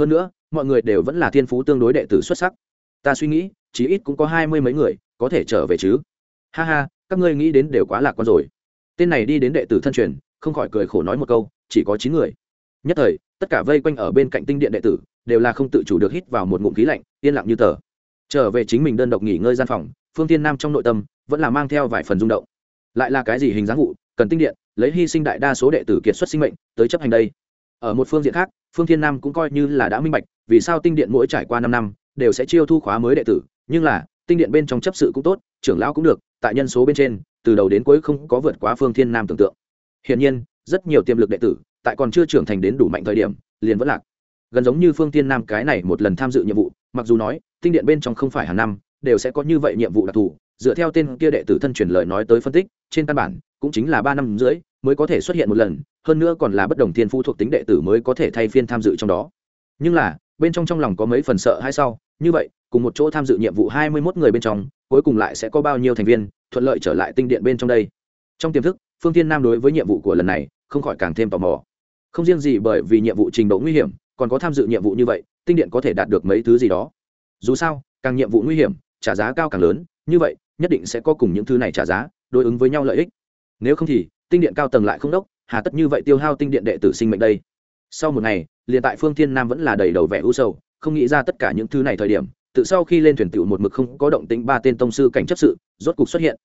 Hơn nữa, mọi người đều vẫn là thiên phú tương đối đệ tử xuất sắc. Ta suy nghĩ, chí ít cũng có hai mươi mấy người, có thể trở về chứ. Ha ha, các ngươi nghĩ đến đều quá lạc quan rồi. Tên này đi đến đệ tử thân truyền, không khỏi cười khổ nói một câu, chỉ có chín người. Nhất thời, tất cả vây quanh ở bên cạnh tinh điện đệ tử, đều là không tự chủ được hít vào một ngụm khí lạnh, yên lặng như tờ. Trở về chính mình đơn độc nghỉ ngơi gian phòng, phương tiên nam trong nội tâm, vẫn là mang theo vài phần rung động. Lại là cái gì hình dáng vụ, cần tinh điện, lấy hy sinh đại đa số đệ tử kiệt xuất sinh mệnh, tới chấp hành đây. Ở một phương diện khác phương thiên nam cũng coi như là đã minh bạch, vì sao tinh điện mỗi trải qua năm năm, đều sẽ chiêu thu khóa mới đệ tử, nhưng là, tinh điện bên trong chấp sự cũng tốt, trưởng lão cũng được, tại nhân số bên trên, từ đầu đến cuối không có vượt quá phương thiên nam tưởng tượng. Hiển nhiên, rất nhiều tiềm lực đệ tử, tại còn chưa trưởng thành đến đủ mạnh thời điểm, liền vẫn lạc. Gần giống như phương thiên nam cái này một lần tham dự nhiệm vụ, mặc dù nói, tinh điện bên trong không phải hàng năm, đều sẽ có như vậy nhiệm vụ đặc thù, dựa theo tên kia đệ tử thân truyền lời nói tới phân tích, trên căn bản cũng chính là ba năm rưỡi mới có thể xuất hiện một lần, hơn nữa còn là bất đồng thiên phú thuộc tính đệ tử mới có thể thay phiên tham dự trong đó. Nhưng là, bên trong trong lòng có mấy phần sợ hay sau, như vậy, cùng một chỗ tham dự nhiệm vụ hai mươi 21 người bên trong, cuối cùng lại sẽ có bao nhiêu thành viên, thuận lợi trở lại tinh điện bên trong đây. Trong tiềm thức, phương tiên nam đối với nhiệm vụ của lần này, không khỏi càng thêm tò mò. Không riêng gì bởi vì nhiệm vụ trình độ nguy hiểm, còn có tham dự nhiệm vụ như vậy, tinh điện có thể đạt được mấy thứ gì đó. Dù sao, càng nhiệm vụ nguy hiểm, trả giá cao càng lớn, như vậy, nhất định sẽ có cùng những thứ này trả giá, đối ứng với nhau lợi ích nếu không thì, tinh điện cao tầng lại không đốc, hà tất như vậy tiêu hao tinh điện đệ tử sinh mệnh đây. Sau một ngày, liền tại phương thiên nam vẫn là đầy đầu vẻ u sầu, không nghĩ ra tất cả những thứ này thời điểm, tự sau khi lên thuyền tiểu một mực không có động tĩnh ba tên tông sư cảnh chấp sự, rốt cục xuất hiện.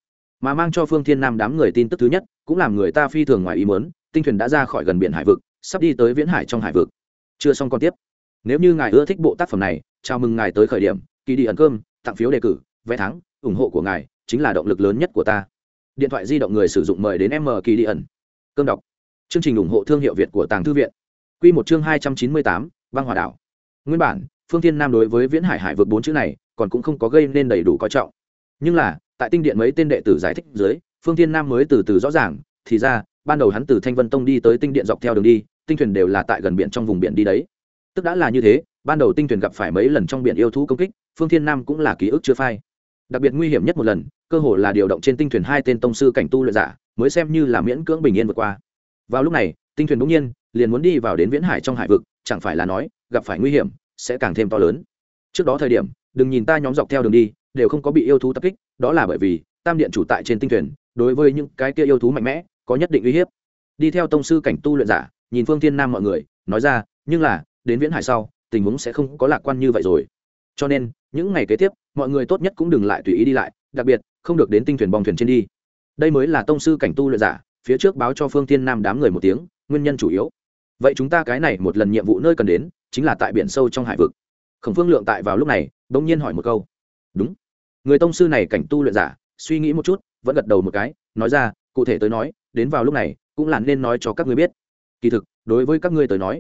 Mà mang cho phương thiên nam đám người tin tức thứ nhất, cũng làm người ta phi thường ngoài ý muốn, tinh thuyền đã ra khỏi gần biển hải vực, sắp đi tới viễn hải trong hải vực. Chưa xong còn tiếp. Nếu như ngài ưa thích bộ tác phẩm này, chào mừng ngài tới khởi điểm, kỳ đi ẩn cơm, tặng phiếu đề cử, vé thắng, ủng hộ của ngài, chính là động lực lớn nhất của ta điện thoại di động người sử dụng mời đến m kỳ đi ẩn. Cơm đọc. Chương trình ủng hộ thương hiệu việt của tàng thư viện. Q một chương hai trăm chín mươi tám, băng hòa đảo. Nguyên bản, phương tiên nam đối với viễn hải hải vượt bốn chữ này còn cũng không có gây nên đầy đủ coi trọng. Nhưng là, tại tinh điện mấy tên đệ tử giải thích dưới, phương tiên nam mới từ từ rõ ràng, thì ra, ban đầu hắn từ thanh vân tông đi tới tinh điện dọc theo đường đi, tinh thuyền đều là tại gần biển trong vùng biển đi đấy. Tức đã là như thế, ban đầu tinh thuyền gặp phải mấy lần trong biển yêu thú công kích, phương thiên nam cũng là ký ức chưa phai. Đặc biệt nguy hiểm nhất một lần cơ hồ là điều động trên tinh thuyền hai tên tông sư cảnh tu luyện giả, mới xem như là miễn cưỡng bình yên vượt qua. Vào lúc này, tinh thuyền bỗng nhiên liền muốn đi vào đến viễn hải trong hải vực, chẳng phải là nói, gặp phải nguy hiểm, sẽ càng thêm to lớn. Trước đó thời điểm, đừng nhìn ta nhóm dọc theo đường đi, đều không có bị yêu thú tập kích, đó là bởi vì tam điện chủ tại trên tinh thuyền, đối với những cái kia yêu thú mạnh mẽ, có nhất định uy hiếp. Đi theo tông sư cảnh tu luyện giả, nhìn phương thiên nam mọi người, nói ra, nhưng là, đến viễn hải sau, tình huống sẽ không có lạc quan như vậy rồi. Cho nên, những ngày kế tiếp, mọi người tốt nhất cũng đừng lại tùy ý đi lại, đặc biệt không được đến tinh thuyền bong thuyền trên đi. Đây mới là tông sư cảnh tu luyện giả, phía trước báo cho phương tiên nam đám người một tiếng, nguyên nhân chủ yếu. Vậy chúng ta cái này một lần nhiệm vụ nơi cần đến, chính là tại biển sâu trong hải vực. Khổng phương lượng tại vào lúc này đ ỗ n g nhiên hỏi một câu. Đúng. Người tông sư này cảnh tu luyện giả, suy nghĩ một chút, vẫn gật đầu một cái, nói ra, cụ thể tới nói, đến vào lúc này, cũng là nên nói cho các ngươi biết. Kỳ thực, đối với các ngươi tới nói,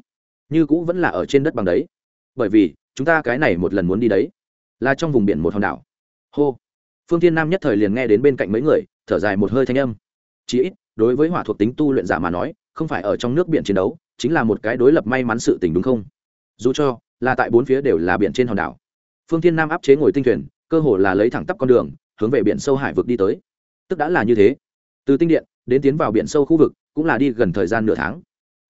như cũ vẫn là ở trên đất bằng đấy. Bởi vì, chúng ta cái này một lần muốn đi đấy, là trong vùng biển một hòn đảo. Hô phương thiên nam nhất thời liền nghe đến bên cạnh mấy người, thở dài một hơi thanh âm. Chí ít, đối với hỏa thuộc tính tu luyện giả mà nói, không phải ở trong nước biển chiến đấu, chính là một cái đối lập may mắn sự tình đúng không? Dù cho, là tại bốn phía đều là biển trên hòn đảo. Phương thiên nam áp chế ngồi tinh thuyền, cơ hồ là lấy thẳng tắp con đường, hướng về biển sâu hải vực đi tới. Tức đã là như thế. Từ tinh điện, đến tiến vào biển sâu khu vực, cũng là đi gần thời gian nửa tháng.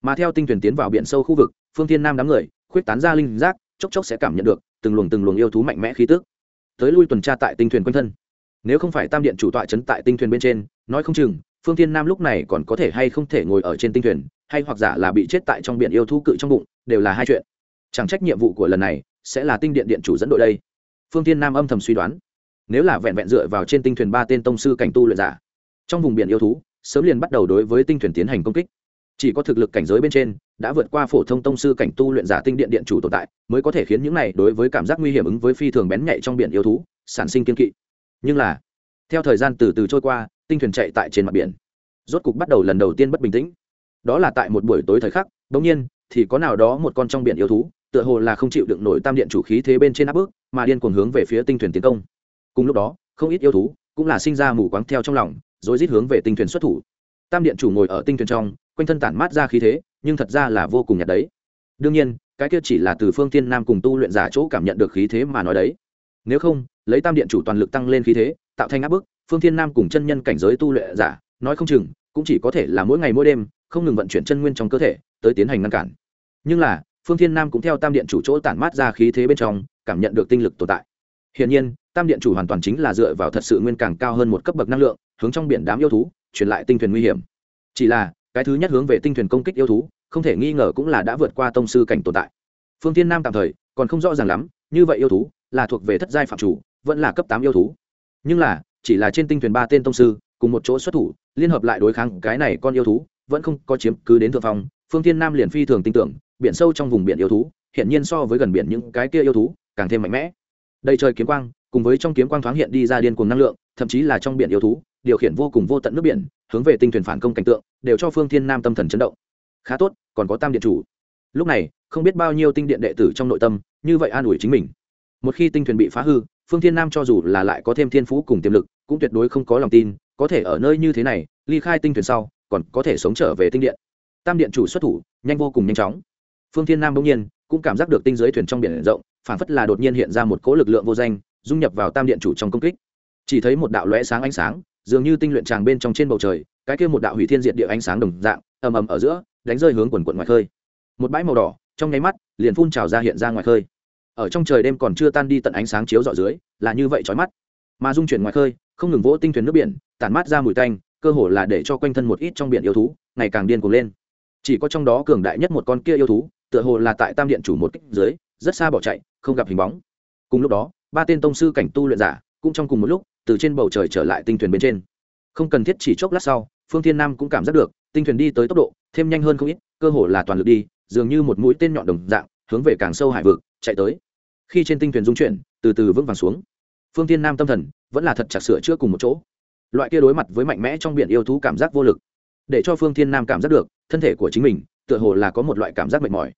Mà theo tinh thuyền tiến vào biển sâu khu vực, phương thiên nam đám người, khuyết tán ra linh giác, chốc chốc sẽ cảm nhận được từng luồng từng luồng yêu thú mạnh mẽ khí tức. Tới lui tuần tra tại tinh thuyền quanh thân nếu không phải tam điện chủ tọa chấn tại tinh thuyền bên trên, nói không chừng, phương thiên nam lúc này còn có thể hay không thể ngồi ở trên tinh thuyền, hay hoặc giả là bị chết tại trong biển yêu thú cự trong bụng, đều là hai chuyện. Chẳng trách nhiệm vụ của lần này sẽ là tinh điện điện chủ dẫn đội đây. Phương thiên nam âm thầm suy đoán. Nếu là vẹn vẹn dựa vào trên tinh thuyền ba tên tông sư cảnh tu luyện giả, trong vùng biển yêu thú, sớm liền bắt đầu đối với tinh thuyền tiến hành công kích. Chỉ có thực lực cảnh giới bên trên, đã vượt qua phổ thông tông sư cảnh tu luyện giả tinh điện điện chủ tồn tại, mới có thể khiến những này đối với cảm giác nguy hiểm ứng với phi thường bén nhạy trong biển yêu thú, sản sinh kiên kỵ nhưng là theo thời gian từ từ trôi qua tinh thuyền chạy tại trên mặt biển. Rốt cục bắt đầu lần đầu tiên bất bình tĩnh. Đó là tại một buổi tối thời khắc đ ỗ n g nhiên thì có nào đó một con trong biển yêu thú tựa hồ là không chịu đựng nổi tam điện chủ khí thế bên trên áp bức, mà điên cuồng hướng về phía tinh thuyền tiến công. Cùng lúc đó không ít yêu thú cũng là sinh ra mù quáng theo trong lòng rồi rít hướng về tinh thuyền xuất thủ. Tam điện chủ ngồi ở tinh thuyền trong quanh thân tản mát ra khí thế nhưng thật ra là vô cùng nhạt đấy. Đương nhiên cái kia chỉ là từ phương tiên nam cùng tu luyện giả chỗ cảm nhận được khí thế mà nói đấy. Nếu không lấy tam điện chủ toàn lực tăng lên khí thế, tạo thành áp bức, phương thiên nam cùng chân nhân cảnh giới tu luyện giả, nói không chừng, cũng chỉ có thể là mỗi ngày mỗi đêm, không ngừng vận chuyển chân nguyên trong cơ thể, tới tiến hành ngăn cản. Nhưng là, phương thiên nam cũng theo tam điện chủ chỗ tản mát ra khí thế bên trong, cảm nhận được tinh lực tồn tại. Hiển nhiên, tam điện chủ hoàn toàn chính là dựa vào thật sự nguyên càng cao hơn một cấp bậc năng lượng, hướng trong biển đám yêu thú, truyền lại tinh thuyền nguy hiểm. Chỉ là, cái thứ nhất hướng về tinh thuyền công kích yêu thú, không thể nghi ngờ cũng là đã vượt qua tông sư cảnh tồn tại. Phương thiên nam tạm thời còn không rõ ràng lắm, như vậy yêu thú là thuộc về thất giai phạm chủ vẫn là cấp tám yêu thú. Nhưng là, chỉ là trên tinh thuyền ba tên tông sư, cùng một chỗ xuất thủ, liên hợp lại đối kháng cái này con yêu thú, vẫn không có chiếm cứ đến thượng phong. Phương thiên nam liền phi thường tin tưởng, biển sâu trong vùng biển yêu thú hiện nhiên so với gần biển những cái kia yêu thú, càng thêm mạnh mẽ. Đầy trời kiếm quang, cùng với trong kiếm quang thoáng hiện đi ra điên cuồng năng lượng, thậm chí là trong biển yêu thú, điều khiển vô cùng vô tận nước biển, hướng về tinh thuyền phản công cảnh tượng, đều cho phương thiên nam tâm thần chấn động. Khá tốt, còn có tam điện chủ. Lúc này, không biết bao nhiêu tinh điện đệ tử trong nội tâm, như vậy an ủi chính mình. Một khi tinh thuyền bị phá hư phương thiên nam cho dù là lại có thêm thiên phú cùng tiềm lực, cũng tuyệt đối không có lòng tin, có thể ở nơi như thế này, ly khai tinh thuyền sau, còn có thể sống trở về tinh điện. Tam điện chủ xuất thủ, nhanh vô cùng nhanh chóng. Phương thiên nam bỗng nhiên cũng cảm giác được tinh giới thuyền trong biển rộng, phản phất là đột nhiên hiện ra một cỗ lực lượng vô danh, dung nhập vào tam điện chủ trong công kích. Chỉ thấy một đạo lóe sáng ánh sáng, dường như tinh luyện tràng bên trong trên bầu trời, cái kia một đạo hủy thiên diệt địa ánh sáng đồng dạng, ầm ầm ở giữa, đánh rơi hướng quần quận ngoài khơi. Một bãi màu đỏ, trong nháy mắt, liền phun trào ra hiện ra ngoài khơi ở trong trời đêm còn chưa tan đi tận ánh sáng chiếu rọi dưới, là như vậy chói mắt. Mà dung chuyển ngoài khơi, không ngừng vỗ tinh thuyền nước biển, tản mát ra mùi tanh, cơ hồ là để cho quanh thân một ít trong biển yêu thú, ngày càng điên cuồng lên. Chỉ có trong đó cường đại nhất một con kia yêu thú, tựa hồ là tại tam điện chủ một kích dưới, rất xa bỏ chạy, không gặp hình bóng. Cùng lúc đó, ba tên tông sư cảnh tu luyện giả, cũng trong cùng một lúc, từ trên bầu trời trở lại tinh thuyền bên trên. Không cần thiết chỉ chốc lát sau, phương thiên nam cũng cảm giác được, tinh thuyền đi tới tốc độ, thêm nhanh hơn không ít, cơ hồ là toàn lực đi, dường như một mũi tên nhọn đồng dạng, hướng về càng sâu hải vực, chạy tới khi trên tinh thuyền dung chuyển, từ từ vững vàng xuống. Phương thiên nam tâm thần vẫn là thật chặt sửa chữa cùng một chỗ. Loại kia đối mặt với mạnh mẽ trong biển yêu thú cảm giác vô lực, để cho phương thiên nam cảm giác được, thân thể của chính mình tựa hồ là có một loại cảm giác mệt mỏi.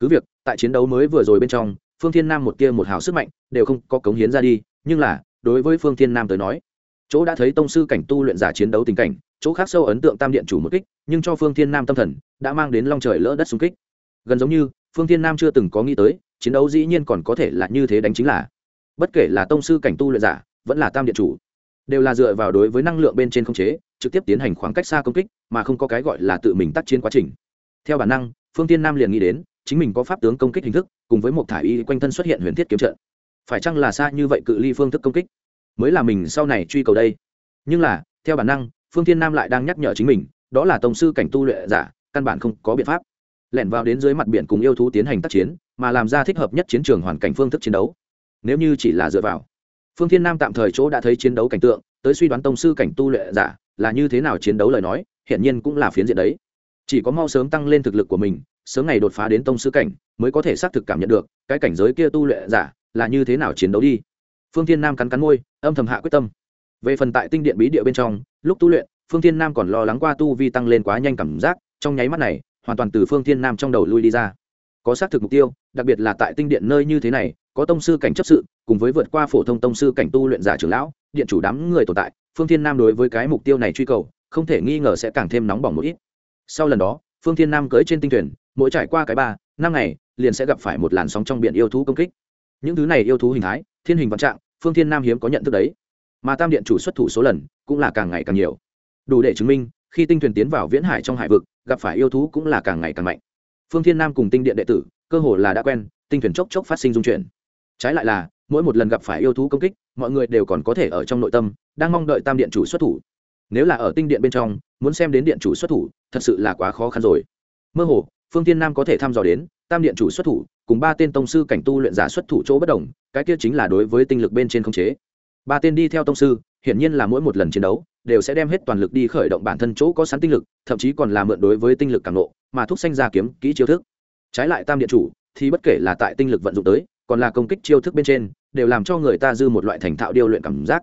Cứ việc, tại chiến đấu mới vừa rồi bên trong, phương thiên nam một kia một hào sức mạnh đều không có cống hiến ra đi, nhưng là, đối với phương thiên nam tới nói, chỗ đã thấy tông sư cảnh tu luyện giả chiến đấu tình cảnh, chỗ khác sâu ấn tượng tam điện chủ một kích, nhưng cho phương thiên nam tâm thần đã mang đến long trời lỡ đất xung kích. Gần giống như, phương thiên nam chưa từng có nghĩ tới chiến đấu dĩ nhiên còn có thể là như thế đánh chính là. Bất kể là tông sư cảnh tu luyện giả, vẫn là tam điện chủ, đều là dựa vào đối với năng lượng bên trên không chế, trực tiếp tiến hành khoảng cách xa công kích, mà không có cái gọi là tự mình tác chiến quá trình. Theo bản năng, phương tiên nam liền nghĩ đến, chính mình có pháp tướng công kích hình thức, cùng với một thả y quanh thân xuất hiện huyền thiết kiếm trận. Phải chăng là xa như vậy cự ly phương thức công kích? Mới là mình sau này truy cầu đây. Nhưng là, theo bản năng, phương tiên nam lại đang nhắc nhở chính mình, đó là tổng sư cảnh tu luyện giả, căn bản không có biện pháp. Lẻn vào đến dưới mặt biển cùng yêu thú tiến hành tác chiến mà làm ra thích hợp nhất chiến trường hoàn cảnh phương thức chiến đấu. Nếu như chỉ là dựa vào, phương thiên nam tạm thời chỗ đã thấy chiến đấu cảnh tượng, tới suy đoán tông sư cảnh tu luyện giả là như thế nào chiến đấu lời nói hiện nhiên cũng là phiến diện đấy. Chỉ có mau sớm tăng lên thực lực của mình, sớm ngày đột phá đến tông sư cảnh mới có thể xác thực cảm nhận được cái cảnh giới kia tu luyện giả là như thế nào chiến đấu đi. Phương thiên nam cắn cắn môi, âm thầm hạ quyết tâm. Về phần tại tinh điện bí địa bên trong, lúc tu luyện, phương thiên nam còn lo lắng qua tu vi tăng lên quá nhanh cảm giác, trong nháy mắt này, hoàn toàn từ phương thiên nam trong đầu lui đi ra có xác thực mục tiêu, đặc biệt là tại tinh điện nơi như thế này, có tông sư cảnh chấp sự, cùng với vượt qua phổ thông tông sư cảnh tu luyện giả trưởng lão, điện chủ đám người tồn tại, phương thiên nam đối với cái mục tiêu này truy cầu, không thể nghi ngờ sẽ càng thêm nóng bỏng một ít. Sau lần đó, phương thiên nam cưỡi trên tinh thuyền, mỗi trải qua cái ba, năm ngày, liền sẽ gặp phải một làn sóng trong biển yêu thú công kích. Những thứ này yêu thú hình thái, thiên hình vạn trạng, phương thiên nam hiếm có nhận thức đấy. Mà tam điện chủ xuất thủ số lần, cũng là càng ngày càng nhiều. Đủ để chứng minh, khi tinh thuyền tiến vào viễn hải trong hải vực, gặp phải yêu thú cũng là càng ngày càng mạnh phương thiên nam cùng tinh điện đệ tử, cơ hồ là đã quen, tinh thuyền chốc chốc phát sinh dung chuyển. Trái lại là, mỗi một lần gặp phải yêu thú công kích, mọi người đều còn có thể ở trong nội tâm, đang mong đợi tam điện chủ xuất thủ. Nếu là ở tinh điện bên trong, muốn xem đến điện chủ xuất thủ, thật sự là quá khó khăn rồi. Mơ hồ, phương tiên nam có thể thăm dò đến, tam điện chủ xuất thủ, cùng ba tên tông sư cảnh tu luyện giả xuất thủ chỗ bất đồng, cái kia chính là đối với tinh lực bên trên không chế. Ba tên đi theo tông sư, hiển nhiên là mỗi một lần chiến đấu, đều sẽ đem hết toàn lực đi khởi động bản thân chỗ có sẵn tinh lực, thậm chí còn là mượn đối với tinh lực càng nộ mà thúc sanh ra kiếm, kỹ chiêu thức. Trái lại tam điện chủ, thì bất kể là tại tinh lực vận dụng tới, còn là công kích chiêu thức bên trên, đều làm cho người ta dư một loại thành thạo điêu luyện cảm giác.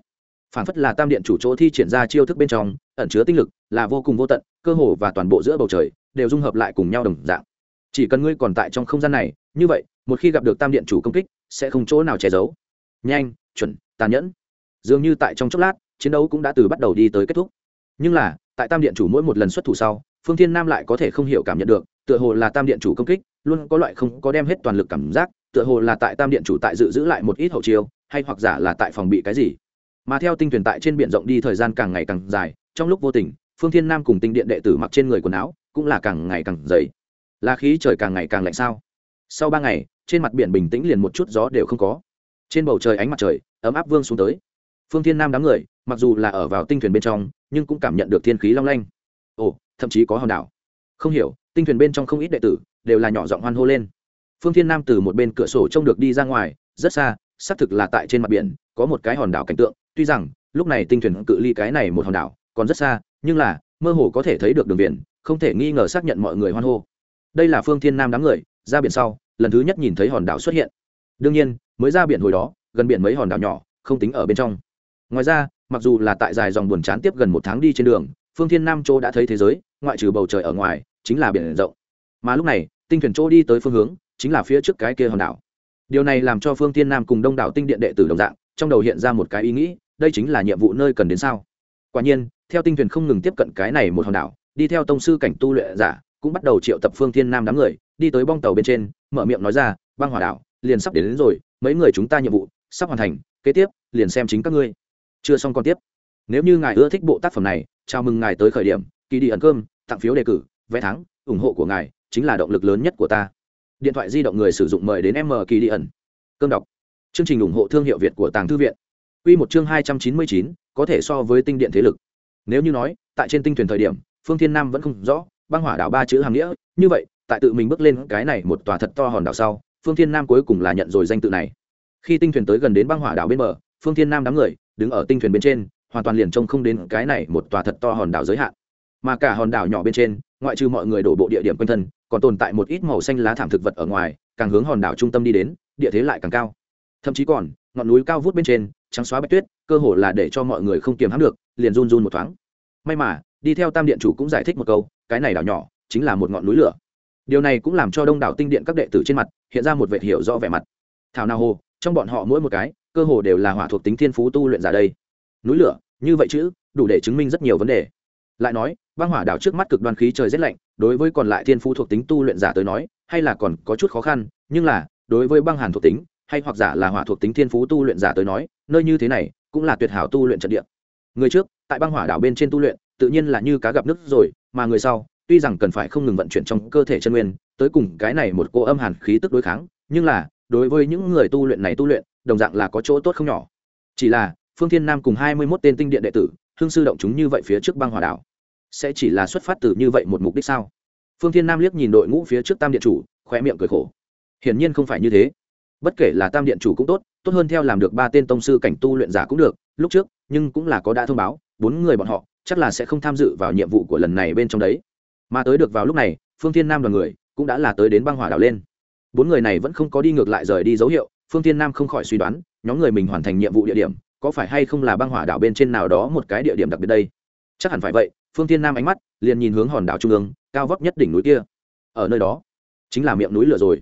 Phản phất là tam điện chủ chỗ thi triển ra chiêu thức bên trong, ẩn chứa tinh lực, là vô cùng vô tận, cơ hồ và toàn bộ giữa bầu trời, đều dung hợp lại cùng nhau đồng dạng. Chỉ cần ngươi còn tại trong không gian này, như vậy, một khi gặp được tam điện chủ công kích, sẽ không chỗ nào che giấu. Nhanh, chuẩn, tàn nhẫn. Dường như tại trong chốc lát, chiến đấu cũng đã từ bắt đầu đi tới kết thúc. Nhưng là, tại tam điện chủ mỗi một lần xuất thủ sau phương thiên nam lại có thể không hiểu cảm nhận được, tựa hồ là tam điện chủ công kích, luôn có loại không có đem hết toàn lực cảm giác, tựa hồ là tại tam điện chủ tại dự giữ lại một ít hậu chiêu, hay hoặc giả là tại phòng bị cái gì. Mà theo tinh thuyền tại trên biển rộng đi thời gian càng ngày càng dài, trong lúc vô tình, phương thiên nam cùng tinh điện đệ tử mặc trên người quần áo, cũng là càng ngày càng dày. Là khí trời càng ngày càng lạnh sao? Sau ba ngày, trên mặt biển bình tĩnh liền một chút gió đều không có. Trên bầu trời ánh mặt trời, ấm áp vương xuống tới. Phương thiên nam đám người, mặc dù là ở vào tinh thuyền bên trong, nhưng cũng cảm nhận được thiên khí long lanh. Ồ thậm chí có hòn đảo. Không hiểu, tinh thuyền bên trong không ít đệ tử đều là nhỏ giọng hoan hô lên. Phương thiên nam từ một bên cửa sổ trông được đi ra ngoài, rất xa, xác thực là tại trên mặt biển, có một cái hòn đảo cảnh tượng. Tuy rằng, lúc này tinh thuyền cự ly cái này một hòn đảo còn rất xa, nhưng là, mơ hồ có thể thấy được đường biển, không thể nghi ngờ xác nhận mọi người hoan hô. Đây là phương thiên nam đám người, ra biển sau, lần thứ nhất nhìn thấy hòn đảo xuất hiện. Đương nhiên, mới ra biển hồi đó, gần biển mấy hòn đảo nhỏ, không tính ở bên trong. Ngoài ra, mặc dù là tại dài dòng buồn chán tiếp gần một tháng đi trên đường phương thiên nam châu đã thấy thế giới ngoại trừ bầu trời ở ngoài chính là biển rộng. Mà lúc này tinh thuyền châu đi tới phương hướng chính là phía trước cái kia hòn đảo. Điều này làm cho phương thiên nam cùng đông đảo tinh điện đệ tử đồng dạng trong đầu hiện ra một cái ý nghĩ đây chính là nhiệm vụ nơi cần đến sao? Quả nhiên theo tinh thuyền không ngừng tiếp cận cái này một hòn đảo đi theo tông sư cảnh tu luyện giả cũng bắt đầu triệu tập phương thiên nam đám người đi tới bong tàu bên trên mở miệng nói ra băng hỏa đảo liền sắp đến, đến rồi mấy người chúng ta nhiệm vụ sắp hoàn thành kế tiếp liền xem chính các ngươi. Chưa xong còn tiếp nếu như ngài ưa thích bộ tác phẩm này, chào mừng ngài tới khởi điểm, kỳ đi ẩn cơm, tặng phiếu đề cử, vé thắng, ủng hộ của ngài chính là động lực lớn nhất của ta. Điện thoại di động người sử dụng mời đến m kỳ đi ẩn. Cơm đọc. Chương trình ủng hộ thương hiệu việt của tàng thư viện. Quy một chương hai trăm chín mươi chín, có thể so với tinh điện thế lực. Nếu như nói, tại trên tinh thuyền thời điểm, phương thiên nam vẫn không rõ, băng hỏa đảo ba chữ hàng nghĩa, như vậy, tại tự mình bước lên cái này một tòa thật to hòn đảo sau, phương thiên nam cuối cùng là nhận rồi danh tự này. Khi tinh thuyền tới gần đến băng hỏa đảo bên bờ, phương thiên nam đám người, đứng ở tinh thuyền bên trên hoàn toàn liền trông không đến cái này một tòa thật to hòn đảo giới hạn. Mà cả hòn đảo nhỏ bên trên, ngoại trừ mọi người đổ bộ địa điểm quanh thân, còn tồn tại một ít màu xanh lá thảm thực vật ở ngoài, càng hướng hòn đảo trung tâm đi đến, địa thế lại càng cao. Thậm chí còn, ngọn núi cao vút bên trên, trắng xóa bạch tuyết, cơ hồ là để cho mọi người không kiềm hãm được, liền run run một thoáng. May mà, đi theo tam điện chủ cũng giải thích một câu, cái này đảo nhỏ chính là một ngọn núi lửa. Điều này cũng làm cho đông đảo tinh điện các đệ tử trên mặt hiện ra một vệ hiểu rõ vẻ mặt. Thảo nào hồ, trong bọn họ mỗi một cái, cơ hồ đều là hỏa thuộc tính thiên phú tu luyện giả đây núi lửa, như vậy chứ, đủ để chứng minh rất nhiều vấn đề. Lại nói, băng hỏa đảo trước mắt cực đoan khí trời rét lạnh, đối với còn lại thiên phú thuộc tính tu luyện giả tới nói, hay là còn có chút khó khăn, nhưng là, đối với băng hàn thuộc tính, hay hoặc giả là hỏa thuộc tính thiên phú tu luyện giả tới nói, nơi như thế này, cũng là tuyệt hảo tu luyện trận địa. Người trước, tại băng hỏa đảo bên trên tu luyện, tự nhiên là như cá gặp nước rồi, mà người sau, tuy rằng cần phải không ngừng vận chuyển trong cơ thể chân nguyên, tới cùng cái này một cô âm hàn khí tức đối kháng, nhưng là, đối với những người tu luyện này tu luyện, đồng dạng là có chỗ tốt không nhỏ. Chỉ là phương thiên nam cùng hai mươi mốt tên tinh điện đệ tử, hương sư động chúng như vậy phía trước băng hòa đảo. Sẽ chỉ là xuất phát từ như vậy một mục đích sao? Phương thiên nam liếc nhìn đội ngũ phía trước tam điện chủ khoe miệng cười khổ. Hiển nhiên không phải như thế. Bất kể là tam điện chủ cũng tốt tốt hơn theo làm được ba tên tông sư cảnh tu luyện giả cũng được, lúc trước, nhưng cũng là có đã thông báo, bốn người bọn họ chắc là sẽ không tham dự vào nhiệm vụ của lần này bên trong đấy. Mà tới được vào lúc này, phương thiên nam đoàn người cũng đã là tới đến băng hỏa đảo lên. Bốn người này vẫn không có đi ngược lại rời đi dấu hiệu, phương thiên nam không khỏi suy đoán, nhóm người mình hoàn thành nhiệm vụ địa điểm có phải hay không là băng hỏa đảo bên trên nào đó một cái địa điểm đặc biệt đây? Chắc hẳn phải vậy, phương thiên nam ánh mắt liền nhìn hướng hòn đảo trung ương, cao vóc nhất đỉnh núi kia. Ở nơi đó, chính là miệng núi lửa rồi.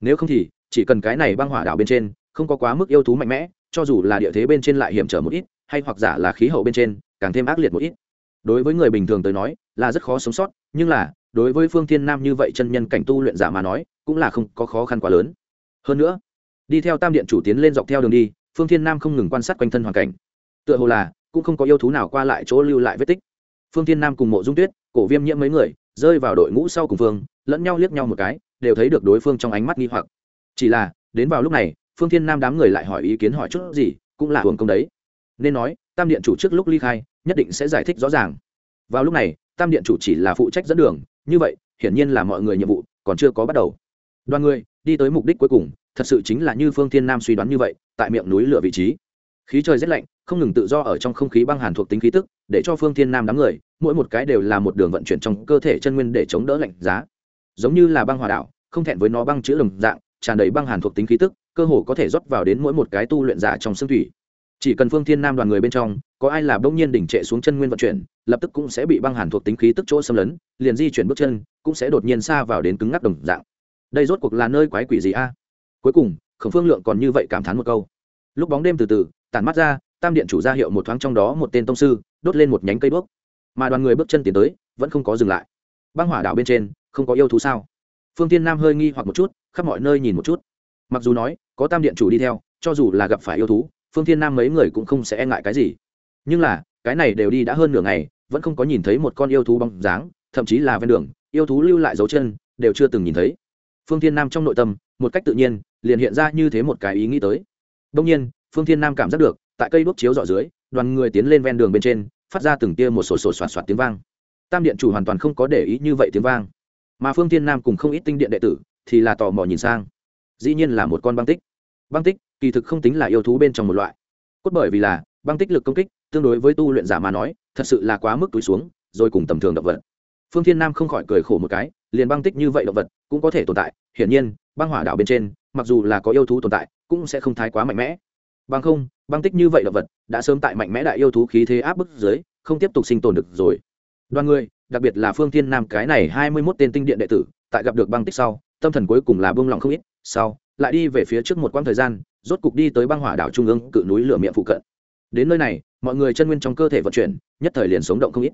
Nếu không thì, chỉ cần cái này băng hỏa đảo bên trên không có quá mức yêu thú mạnh mẽ, cho dù là địa thế bên trên lại hiểm trở một ít, hay hoặc giả là khí hậu bên trên, càng thêm ác liệt một ít. Đối với người bình thường tới nói, là rất khó sống sót, nhưng là, đối với phương thiên nam như vậy chân nhân cảnh tu luyện giả mà nói, cũng là không có khó khăn quá lớn. Hơn nữa, đi theo tam điện chủ tiến lên dọc theo đường đi phương thiên nam không ngừng quan sát quanh thân hoàn cảnh. Tựa hồ là, cũng không có yêu thú nào qua lại chỗ lưu lại vết tích. Phương thiên nam cùng mộ dung tuyết, cổ viêm nhiễm mấy người, rơi vào đội ngũ sau cùng phương, lẫn nhau liếc nhau một cái, đều thấy được đối phương trong ánh mắt nghi hoặc. Chỉ là, đến vào lúc này, phương thiên nam đám người lại hỏi ý kiến hỏi chút gì, cũng là hưởng công đấy. Nên nói, tam điện chủ trước lúc ly khai, nhất định sẽ giải thích rõ ràng. Vào lúc này, tam điện chủ chỉ là phụ trách dẫn đường, như vậy, hiển nhiên là mọi người nhiệm vụ còn chưa có bắt đầu. Đoàn người, đi tới mục đích cuối cùng, thật sự chính là như phương thiên nam suy đoán như vậy tại miệng núi lửa vị trí. Khí trời rét lạnh, không ngừng tự do ở trong không khí băng hàn thuộc tính khí tức, để cho phương thiên nam đám người, mỗi một cái đều là một đường vận chuyển trong cơ thể chân nguyên để chống đỡ lạnh giá. Giống như là băng hòa đảo, không thẹn với nó băng chữ đồng dạng, tràn đầy băng hàn thuộc tính khí tức, cơ hồ có thể rót vào đến mỗi một cái tu luyện giả trong xương thủy. Chỉ cần phương thiên nam đoàn người bên trong, có ai là bỗng nhiên đỉnh trệ xuống chân nguyên vận chuyển, lập tức cũng sẽ bị băng hàn thuộc tính khí tức chỗ xâm lấn, liền di chuyển bước chân, cũng sẽ đột nhiên xa vào đến cứng ngắc đồng dạng. Đây rốt cuộc là nơi quái quỷ gì a? Cuối cùng khổng phương lượng còn như vậy cảm thán một câu. Lúc bóng đêm từ từ tàn mắt ra, tam điện chủ ra hiệu một thoáng trong đó một tên tông sư, đốt lên một nhánh cây bước. mà đoàn người bước chân tiến tới, vẫn không có dừng lại. Băng hỏa đảo bên trên, không có yêu thú sao? Phương tiên nam hơi nghi hoặc một chút, khắp mọi nơi nhìn một chút. Mặc dù nói, có tam điện chủ đi theo, cho dù là gặp phải yêu thú, phương thiên nam mấy người cũng không sẽ e ngại cái gì. Nhưng là, cái này đều đi đã hơn nửa ngày, vẫn không có nhìn thấy một con yêu thú bóng dáng, thậm chí là ven đường, yêu thú lưu lại dấu chân, đều chưa từng nhìn thấy. Phương thiên nam trong nội tâm, một cách tự nhiên liền hiện ra như thế một cái ý nghĩ tới. Đông nhiên, phương thiên nam cảm giác được, tại cây đuốc chiếu dọ dưới, đoàn người tiến lên ven đường bên trên, phát ra từng tia một sổ sổ soạt soạt tiếng vang. Tam điện chủ hoàn toàn không có để ý như vậy tiếng vang. Mà phương thiên nam cùng không ít tinh điện đệ tử thì là tò mò nhìn sang. Dĩ nhiên là một con băng tích. Băng tích kỳ thực không tính là yêu thú bên trong một loại. Cốt bởi vì là, băng tích lực công kích, tương đối với tu luyện giả mà nói, thật sự là quá mức túi xuống, rồi cùng tầm thường động vật. Phương thiên nam không khỏi cười khổ một cái, liền băng tích như vậy động vật cũng có thể tồn tại. Hiển nhiên, băng hỏa đảo bên trên mặc dù là có yêu thú tồn tại, cũng sẽ không thái quá mạnh mẽ. Bằng không, băng tích như vậy động vật, đã sớm tại mạnh mẽ đại yêu thú khí thế áp bức dưới, không tiếp tục sinh tồn được rồi. Đoàn người, đặc biệt là phương thiên nam, cái này hai mươi mốt tên tinh điện đệ tử, tại gặp được băng tích sau, tâm thần cuối cùng là bông lòng không ít, sau, lại đi về phía trước một quãng thời gian, rốt cục đi tới băng hỏa đảo trung ương, cự núi lửa miệng phụ cận. Đến nơi này, mọi người chân nguyên trong cơ thể vận chuyển, nhất thời liền sống động không ít.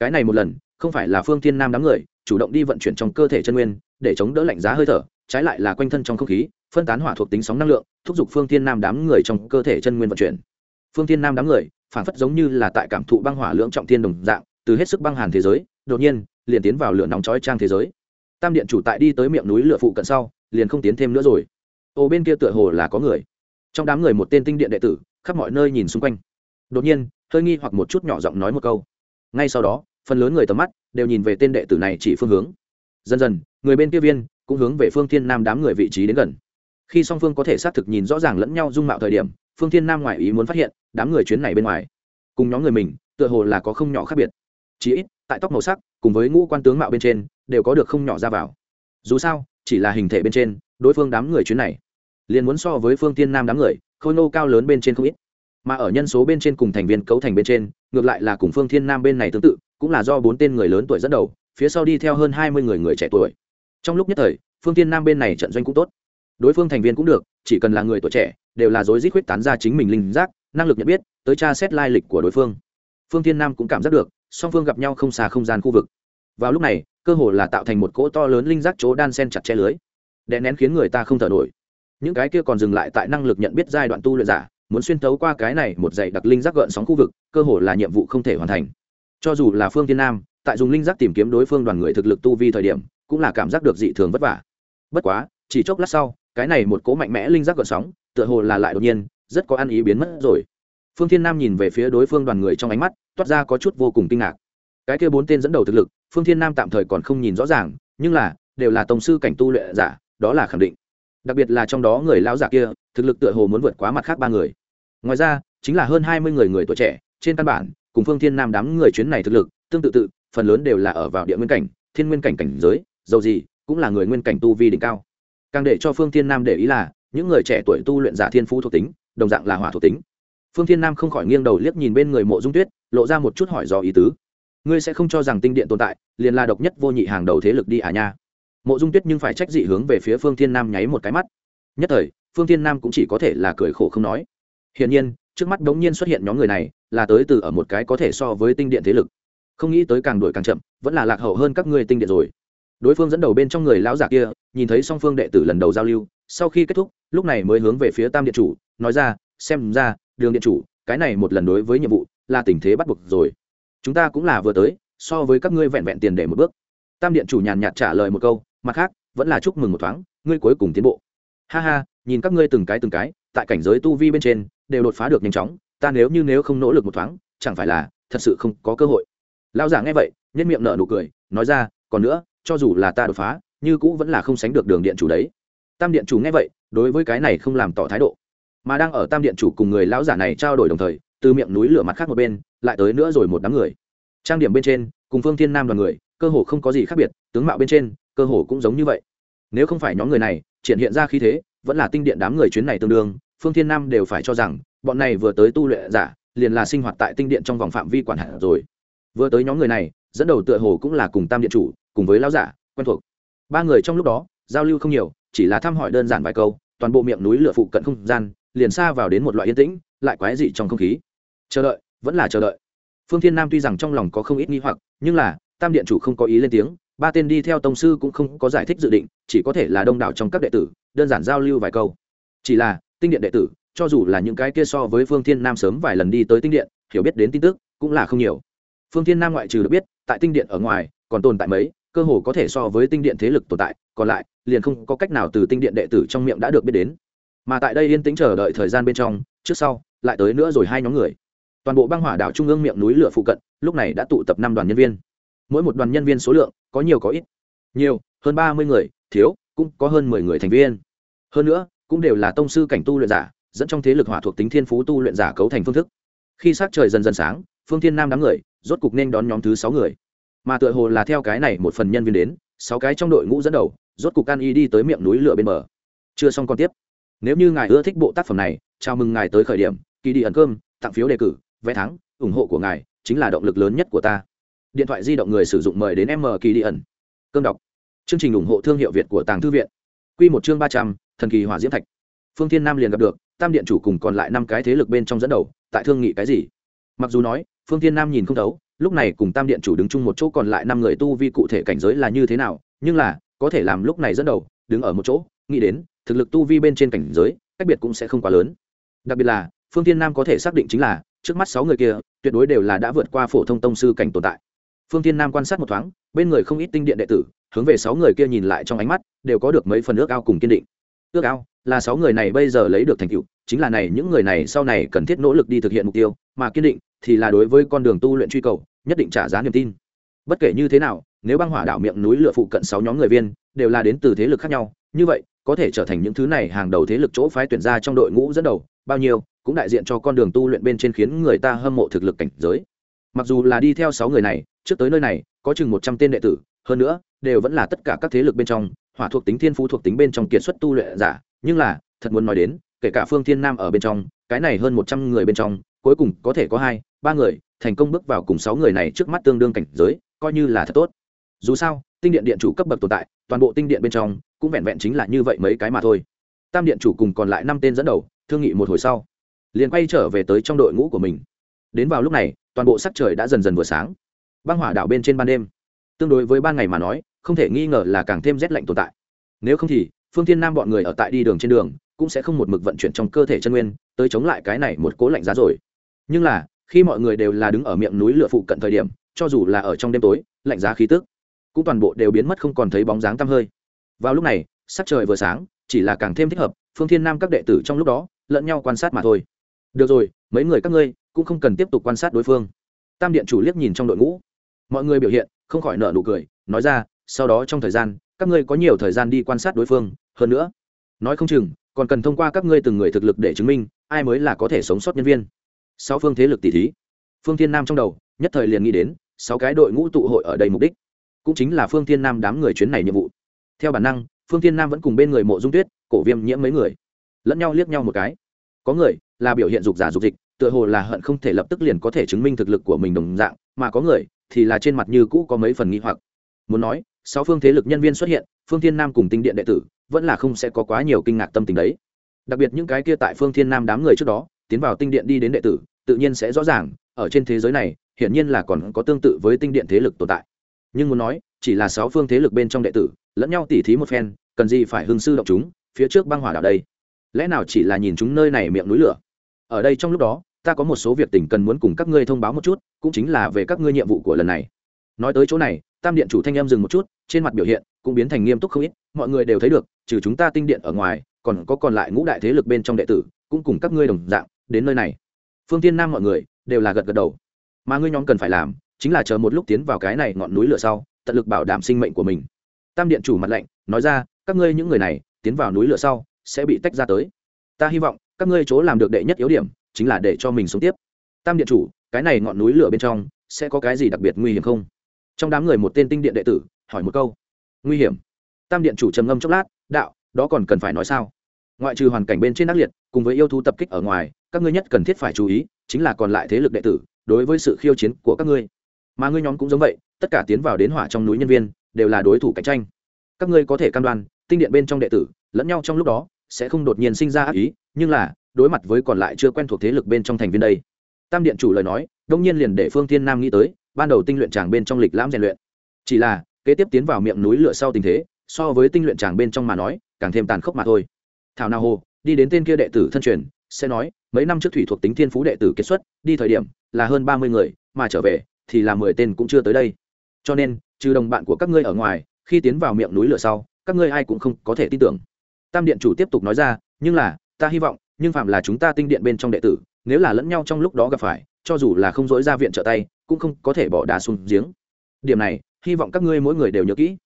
Cái này một lần, không phải là phương thiên nam đám người chủ động đi vận chuyển trong cơ thể chân nguyên, để chống đỡ lạnh giá hơi thở, trái lại là quanh thân trong không khí, phân tán hỏa thuộc tính sóng năng lượng, thúc giục phương thiên nam đám người trong cơ thể chân nguyên vận chuyển. Phương thiên nam đám người phản phất giống như là tại cảm thụ băng hỏa lưỡng trọng thiên đồng dạng, từ hết sức băng hàn thế giới, đột nhiên, liền tiến vào lửa nóng chói trang thế giới. Tam điện chủ tại đi tới miệng núi lửa phụ cận sau, liền không tiến thêm nữa rồi. Ô, bên kia tựa hồ là có người. Trong đám người một tên tinh điện đệ tử, khắp mọi nơi nhìn xung quanh. Đột nhiên, hơi nghi hoặc một chút nhỏ giọng nói một câu. Ngay sau đó phần lớn người tầm mắt đều nhìn về tên đệ tử này chỉ phương hướng. Dần dần, người bên kia viên cũng hướng về phương thiên nam đám người vị trí đến gần. Khi song phương có thể xác thực nhìn rõ ràng lẫn nhau dung mạo thời điểm, phương thiên nam ngoại ý muốn phát hiện đám người chuyến này bên ngoài, cùng nhóm người mình, tựa hồ là có không nhỏ khác biệt. Chỉ ít, tại tóc màu sắc cùng với ngũ quan tướng mạo bên trên, đều có được không nhỏ ra vào. Dù sao, chỉ là hình thể bên trên, đối phương đám người chuyến này, liền muốn so với phương tiên nam đám người, khôi nô cao lớn bên trên không ít. Mà ở nhân số bên trên cùng thành viên cấu thành bên trên, ngược lại là cùng phương thiên nam bên này tương tự cũng là do bốn tên người lớn tuổi dẫn đầu, phía sau đi theo hơn hai mươi người người trẻ tuổi. Trong lúc nhất thời, phương thiên nam bên này trận doanh cũng tốt. Đối phương thành viên cũng được, chỉ cần là người tuổi trẻ, đều là dối rít khuyết tán ra chính mình linh giác, năng lực nhận biết, tới tra xét lai lịch của đối phương. Phương thiên nam cũng cảm giác được, song phương gặp nhau không xa không gian khu vực. Vào lúc này, cơ hồ là tạo thành một cỗ to lớn linh giác chỗ đan sen chặt che lưới, đè nén khiến người ta không thở nổi. Những cái kia còn dừng lại tại năng lực nhận biết giai đoạn tu luyện giả, muốn xuyên thấu qua cái này một dãy đặc linh giác gợn sóng khu vực, cơ hồ là nhiệm vụ không thể hoàn thành cho dù là phương tiên nam, tại dùng linh giác tìm kiếm đối phương đoàn người thực lực tu vi thời điểm, cũng là cảm giác được dị thường vất vả. Bất quá, chỉ chốc lát sau, cái này một cố mạnh mẽ linh giác gợn sóng, tựa hồ là lại đột nhiên, rất có ăn ý biến mất rồi. Phương thiên nam nhìn về phía đối phương đoàn người trong ánh mắt, toát ra có chút vô cùng kinh ngạc. Cái kia bốn tên dẫn đầu thực lực, phương thiên nam tạm thời còn không nhìn rõ ràng, nhưng là, đều là tổng sư cảnh tu luyện giả, đó là khẳng định. Đặc biệt là trong đó người lão giả kia, thực lực tựa hồ muốn vượt quá mặt khác ba người. Ngoài ra, chính là hơn hai mươi người người tuổi trẻ, trên căn bản cùng phương thiên nam đám người chuyến này thực lực, tương tự tự, phần lớn đều là ở vào địa nguyên cảnh, thiên nguyên cảnh cảnh giới, dầu gì cũng là người nguyên cảnh tu vi đỉnh cao. Càng để cho phương thiên nam để ý là, những người trẻ tuổi tu luyện giả thiên phú thuộc tính, đồng dạng là hỏa thuộc tính. Phương thiên nam không khỏi nghiêng đầu liếc nhìn bên người mộ dung tuyết, lộ ra một chút hỏi do ý tứ. Ngươi sẽ không cho rằng tinh điện tồn tại, liền là độc nhất vô nhị hàng đầu thế lực đi à nha. Mộ dung tuyết nhưng phải trách dị hướng về phía phương thiên nam nháy một cái mắt. Nhất thời, phương thiên nam cũng chỉ có thể là cười khổ không nói. Hiển nhiên trước mắt đống nhiên xuất hiện nhóm người này, là tới từ ở một cái có thể so với tinh điện thế lực. Không nghĩ tới càng đổi càng chậm, vẫn là lạc hậu hơn các ngươi tinh điện rồi. Đối phương dẫn đầu bên trong người lão giả kia, nhìn thấy song phương đệ tử lần đầu giao lưu, sau khi kết thúc, lúc này mới hướng về phía tam điện chủ, nói ra, xem ra, đường điện chủ, cái này một lần đối với nhiệm vụ là tình thế bắt buộc rồi. Chúng ta cũng là vừa tới, so với các ngươi vẹn vẹn tiền để một bước. Tam điện chủ nhàn nhạt trả lời một câu, mặt khác, vẫn là chúc mừng một thoáng, ngươi cuối cùng tiến bộ. Ha ha, nhìn các ngươi từng cái từng cái, tại cảnh giới tu vi bên trên đều đột phá được nhanh chóng, ta nếu như nếu không nỗ lực một thoáng, chẳng phải là thật sự không có cơ hội. Lão giả nghe vậy nhất miệng nở nụ cười, nói ra, còn nữa, cho dù là ta đột phá, như cũ vẫn là không sánh được đường điện chủ đấy. Tam điện chủ nghe vậy, đối với cái này không làm tỏ thái độ. Mà đang ở tam điện chủ cùng người lão giả này trao đổi đồng thời, từ miệng núi lửa mặt khác một bên, lại tới nữa rồi một đám người. Trang điểm bên trên, cùng phương thiên nam đoàn người, cơ hồ không có gì khác biệt, tướng mạo bên trên, cơ hồ cũng giống như vậy. Nếu không phải nhóm người này, triển hiện ra khí thế, vẫn là tinh điện đám người chuyến này tương đương phương thiên nam đều phải cho rằng, bọn này vừa tới tu luyện giả, liền là sinh hoạt tại tinh điện trong vòng phạm vi quản hạt rồi. Vừa tới nhóm người này, dẫn đầu tựa hồ cũng là cùng tam điện chủ, cùng với lão giả, quen thuộc. Ba người trong lúc đó, giao lưu không nhiều, chỉ là thăm hỏi đơn giản vài câu, toàn bộ miệng núi lửa phụ cận không gian, liền xa vào đến một loại yên tĩnh, lại quái dị trong không khí. Chờ đợi, vẫn là chờ đợi. Phương thiên nam tuy rằng trong lòng có không ít nghi hoặc, nhưng là, tam điện chủ không có ý lên tiếng, ba tên đi theo tông sư cũng không có giải thích dự định, chỉ có thể là đông đảo trong các đệ tử, đơn giản giao lưu vài câu. Chỉ là tinh điện đệ tử, cho dù là những cái kia so với phương thiên nam sớm vài lần đi tới tinh điện, hiểu biết đến tin tức cũng là không nhiều. Phương thiên nam ngoại trừ được biết, tại tinh điện ở ngoài, còn tồn tại mấy, cơ hồ có thể so với tinh điện thế lực tồn tại, còn lại, liền không có cách nào từ tinh điện đệ tử trong miệng đã được biết đến. Mà tại đây yên tĩnh chờ đợi thời gian bên trong, trước sau, lại tới nữa rồi hai nhóm người. Toàn bộ băng hỏa đảo trung ương miệng núi lửa phụ cận, lúc này đã tụ tập năm đoàn nhân viên. Mỗi một đoàn nhân viên số lượng, có nhiều có ít. Nhiều, hơn ba mươi người, thiếu, cũng có hơn mười người thành viên. Hơn nữa cũng đều là tông sư cảnh tu luyện giả, dẫn trong thế lực hỏa thuộc tính thiên phú tu luyện giả cấu thành phương thức. Khi s trời dần dần sáng, phương thiên nam đám người rốt cục nên đón nhóm thứ sáu người. Mà tựa hồ là theo cái này một phần nhân viên đến, sáu cái trong đội ngũ dẫn đầu, rốt cục can y đi tới miệng núi lửa bên bờ. Chưa xong còn tiếp. Nếu như ngài ưa thích bộ tác phẩm này, chào mừng ngài tới khởi điểm kỳ đi ẩn cơm, tặng phiếu đề cử, vé thắng, ủng hộ của ngài chính là động lực lớn nhất của ta. Điện thoại di động người sử dụng mời đến m kỳ đi ẩn. Cơm đọc. Chương trình ủng hộ thương hiệu việt của tàng thư viện. Q một chương ba trăm thần kỳ hỏa diễm thạch. Phương thiên nam liền gặp được, tam điện chủ cùng còn lại năm cái thế lực bên trong dẫn đầu, tại thương nghị cái gì? Mặc dù nói, phương thiên nam nhìn không thấu, lúc này cùng tam điện chủ đứng chung một chỗ còn lại năm người tu vi cụ thể cảnh giới là như thế nào, nhưng là, có thể làm lúc này dẫn đầu, đứng ở một chỗ, nghĩ đến, thực lực tu vi bên trên cảnh giới, cách biệt cũng sẽ không quá lớn. Đặc biệt là, phương thiên nam có thể xác định chính là, trước mắt sáu người kia, tuyệt đối đều là đã vượt qua phổ thông tông sư cảnh tồn tại. Phương thiên nam quan sát một thoáng, bên người không ít tinh điện đệ tử, hướng về sáu người kia nhìn lại trong ánh mắt, đều có được mấy phần ước ao cùng kiên định ước ao, là sáu người này bây giờ lấy được thành tựu, chính là này, những người này sau này cần thiết nỗ lực đi thực hiện mục tiêu, mà kiên định thì là đối với con đường tu luyện truy cầu, nhất định trả giá niềm tin. Bất kể như thế nào, nếu băng hỏa đảo miệng núi lửa phụ cận sáu nhóm người viên đều là đến từ thế lực khác nhau, như vậy, có thể trở thành những thứ này hàng đầu thế lực chỗ phái tuyển ra trong đội ngũ dẫn đầu, bao nhiêu cũng đại diện cho con đường tu luyện bên trên khiến người ta hâm mộ thực lực cảnh giới. Mặc dù là đi theo sáu người này, trước tới nơi này, có chừng một trăm tên đệ tử, hơn nữa, đều vẫn là tất cả các thế lực bên trong hỏa thuộc tính thiên phú thuộc tính bên trong kiệt xuất tu luyện giả, nhưng là, thật muốn nói đến, kể cả phương thiên nam ở bên trong, cái này hơn một trăm người bên trong, cuối cùng có thể có hai, ba người, thành công bước vào cùng sáu người này trước mắt tương đương cảnh giới, coi như là thật tốt. Dù sao, tinh điện điện chủ cấp bậc tồn tại, toàn bộ tinh điện bên trong, cũng vẹn vẹn chính là như vậy mấy cái mà thôi. Tam điện chủ cùng còn lại năm tên dẫn đầu, thương nghị một hồi sau, liền quay trở về tới trong đội ngũ của mình. Đến vào lúc này, toàn bộ sắc trời đã dần dần vừa sáng. Băng hỏa đảo bên trên ban đêm. Tương đối với ban ngày mà nói không thể nghi ngờ là càng thêm rét lạnh tồn tại. Nếu không thì, phương thiên nam bọn người ở tại đi đường trên đường, cũng sẽ không một mực vận chuyển trong cơ thể chân nguyên, tới chống lại cái này một cố lạnh giá rồi. Nhưng là, khi mọi người đều là đứng ở miệng núi lửa phụ cận thời điểm, cho dù là ở trong đêm tối, lạnh giá khí tức, cũng toàn bộ đều biến mất không còn thấy bóng dáng tăm hơi. Vào lúc này, sắc trời vừa sáng, chỉ là càng thêm thích hợp, phương thiên nam các đệ tử trong lúc đó, lẫn nhau quan sát mà thôi. Được rồi, mấy người các ngươi, cũng không cần tiếp tục quan sát đối phương. Tam điện chủ liếc nhìn trong đội ngũ. Mọi người biểu hiện, không khỏi nợ nụ cười, nói ra sau đó trong thời gian, các ngươi có nhiều thời gian đi quan sát đối phương, hơn nữa, nói không chừng, còn cần thông qua các ngươi từng người thực lực để chứng minh, ai mới là có thể sống sót nhân viên. Sáu phương thế lực tỷ thí. Phương thiên nam trong đầu, nhất thời liền nghĩ đến, sáu cái đội ngũ tụ hội ở đây mục đích, cũng chính là phương thiên nam đám người chuyến này nhiệm vụ. Theo bản năng, phương thiên nam vẫn cùng bên người mộ dung tuyết, cổ viêm nhiễm mấy người, lẫn nhau liếc nhau một cái. Có người là biểu hiện dục giả dục dịch, tựa hồ là hận không thể lập tức liền có thể chứng minh thực lực của mình đồng dạng, mà có người thì là trên mặt như cũ có mấy phần nghi hoặc. Muốn nói sáu phương thế lực nhân viên xuất hiện, phương thiên nam cùng tinh điện đệ tử, vẫn là không sẽ có quá nhiều kinh ngạc tâm tình đấy. Đặc biệt những cái kia tại phương thiên nam đám người trước đó, tiến vào tinh điện đi đến đệ tử, tự nhiên sẽ rõ ràng, ở trên thế giới này, hiển nhiên là còn có tương tự với tinh điện thế lực tồn tại. Nhưng muốn nói, chỉ là sáu phương thế lực bên trong đệ tử, lẫn nhau tỉ thí một phen, cần gì phải hưng sư động chúng, phía trước băng hỏa đảo đây. Lẽ nào chỉ là nhìn chúng nơi này miệng núi lửa? Ở đây trong lúc đó, ta có một số việc tình cần muốn cùng các ngươi thông báo một chút, cũng chính là về các ngươi nhiệm vụ của lần này nói tới chỗ này, tam điện chủ thanh em dừng một chút, trên mặt biểu hiện cũng biến thành nghiêm túc không ít, mọi người đều thấy được, trừ chúng ta tinh điện ở ngoài, còn có còn lại ngũ đại thế lực bên trong đệ tử, cũng cùng các ngươi đồng dạng, đến nơi này. Phương tiên nam mọi người đều là gật gật đầu. Mà ngươi nhóm cần phải làm, chính là chờ một lúc tiến vào cái này ngọn núi lửa sau, tận lực bảo đảm sinh mệnh của mình. Tam điện chủ mặt lạnh, nói ra, các ngươi những người này, tiến vào núi lửa sau, sẽ bị tách ra tới. Ta hy vọng, các ngươi chỗ làm được đệ nhất yếu điểm, chính là để cho mình sống tiếp. Tam điện chủ, cái này ngọn núi lửa bên trong, sẽ có cái gì đặc biệt nguy hiểm không? Trong đám người một tên tinh điện đệ tử, hỏi một câu. Nguy hiểm. Tam điện chủ trầm ngâm chốc lát, đạo, đó còn cần phải nói sao? Ngoại trừ hoàn cảnh bên trên ác liệt, cùng với yêu thú tập kích ở ngoài, các ngươi nhất cần thiết phải chú ý, chính là còn lại thế lực đệ tử, đối với sự khiêu chiến của các ngươi. Mà ngươi nhóm cũng giống vậy, tất cả tiến vào đến hỏa trong núi nhân viên, đều là đối thủ cạnh tranh. Các ngươi có thể cam đoan, tinh điện bên trong đệ tử, lẫn nhau trong lúc đó, sẽ không đột nhiên sinh ra ác ý, nhưng là, đối mặt với còn lại chưa quen thuộc thế lực bên trong thành viên đây. Tam điện chủ lời nói, đông nhiên liền để phương thiên nam nghĩ tới ban đầu tinh luyện tràng bên trong lịch lãm rèn luyện. Chỉ là, kế tiếp tiến vào miệng núi lửa sau tình thế, so với tinh luyện tràng bên trong mà nói, càng thêm tàn khốc mà thôi. Thảo nào hồ, đi đến tên kia đệ tử thân truyền, sẽ nói, mấy năm trước thủy thuộc tính thiên phú đệ tử kết xuất, đi thời điểm, là hơn ba mươi người, mà trở về, thì là mười tên cũng chưa tới đây. Cho nên, trừ đồng bạn của các ngươi ở ngoài, khi tiến vào miệng núi lửa sau, các ngươi ai cũng không có thể tin tưởng. Tam điện chủ tiếp tục nói ra, nhưng là, ta hy vọng, nhưng phạm là chúng ta tinh điện bên trong đệ tử, nếu là lẫn nhau trong lúc đó gặp phải, cho dù là không dối ra viện trợ tay cũng không có thể bỏ đá xuống giếng. Điểm này, hy vọng các ngươi mỗi người đều nhớ kỹ.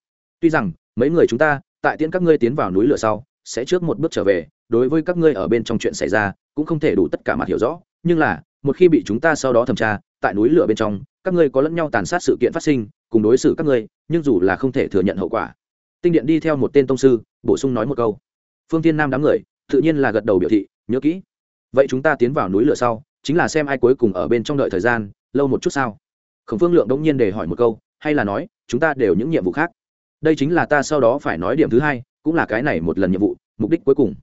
Tuy rằng, mấy người chúng ta, tại tiễn các ngươi tiến vào núi lửa sau, sẽ trước một bước trở về, đối với các ngươi ở bên trong chuyện xảy ra, cũng không thể đủ tất cả mặt hiểu rõ. Nhưng là, một khi bị chúng ta sau đó thẩm tra, tại núi lửa bên trong, các ngươi có lẫn nhau tàn sát sự kiện phát sinh, cùng đối xử các ngươi, nhưng dù là không thể thừa nhận hậu quả. Tinh điện đi theo một tên tông sư, bổ sung nói một câu. Phương tiên nam đám người, tự nhiên là gật đầu biểu thị, nhớ kỹ. Vậy chúng ta tiến vào núi lửa sau, chính là xem ai cuối cùng ở bên trong đợi thời gian lâu một chút sao? Khổng phương lượng đống nhiên để hỏi một câu, hay là nói, chúng ta đều những nhiệm vụ khác. Đây chính là ta sau đó phải nói điểm thứ hai, cũng là cái này một lần nhiệm vụ, mục đích cuối cùng.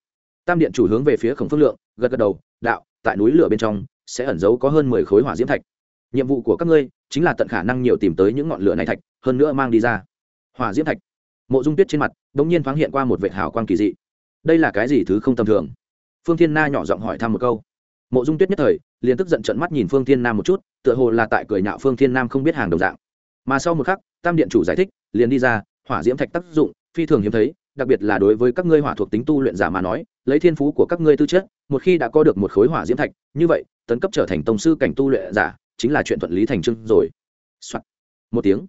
Tam điện chủ hướng về phía khổng phương lượng, gật gật đầu, đạo, tại núi lửa bên trong, sẽ ẩn giấu có hơn mười khối hỏa diễm thạch. Nhiệm vụ của các ngươi, chính là tận khả năng nhiều tìm tới những ngọn lửa này thạch, hơn nữa mang đi ra. Hỏa diễm thạch. Mộ dung tuyết trên mặt đ ỗ n g nhiên thoáng hiện qua một vệ hào quang kỳ dị. Đây là cái gì thứ không tầm thường? Phương thiên na nhỏ giọng hỏi thăm một câu mộ dung tuyết nhất thời, liền tức giận trận mắt nhìn phương thiên nam một chút, tựa hồ là tại cười nhạo phương thiên nam không biết hàng đồng dạng. Mà sau một khắc, tam điện chủ giải thích, liền đi ra, hỏa diễm thạch tác dụng, phi thường hiếm thấy, đặc biệt là đối với các ngươi hỏa thuộc tính tu luyện giả mà nói, lấy thiên phú của các ngươi tư chất, một khi đã có được một khối hỏa diễm thạch, như vậy, tấn cấp trở thành tông sư cảnh tu luyện giả, chính là chuyện thuận lý thành trưng rồi、Soạn. một tiếng,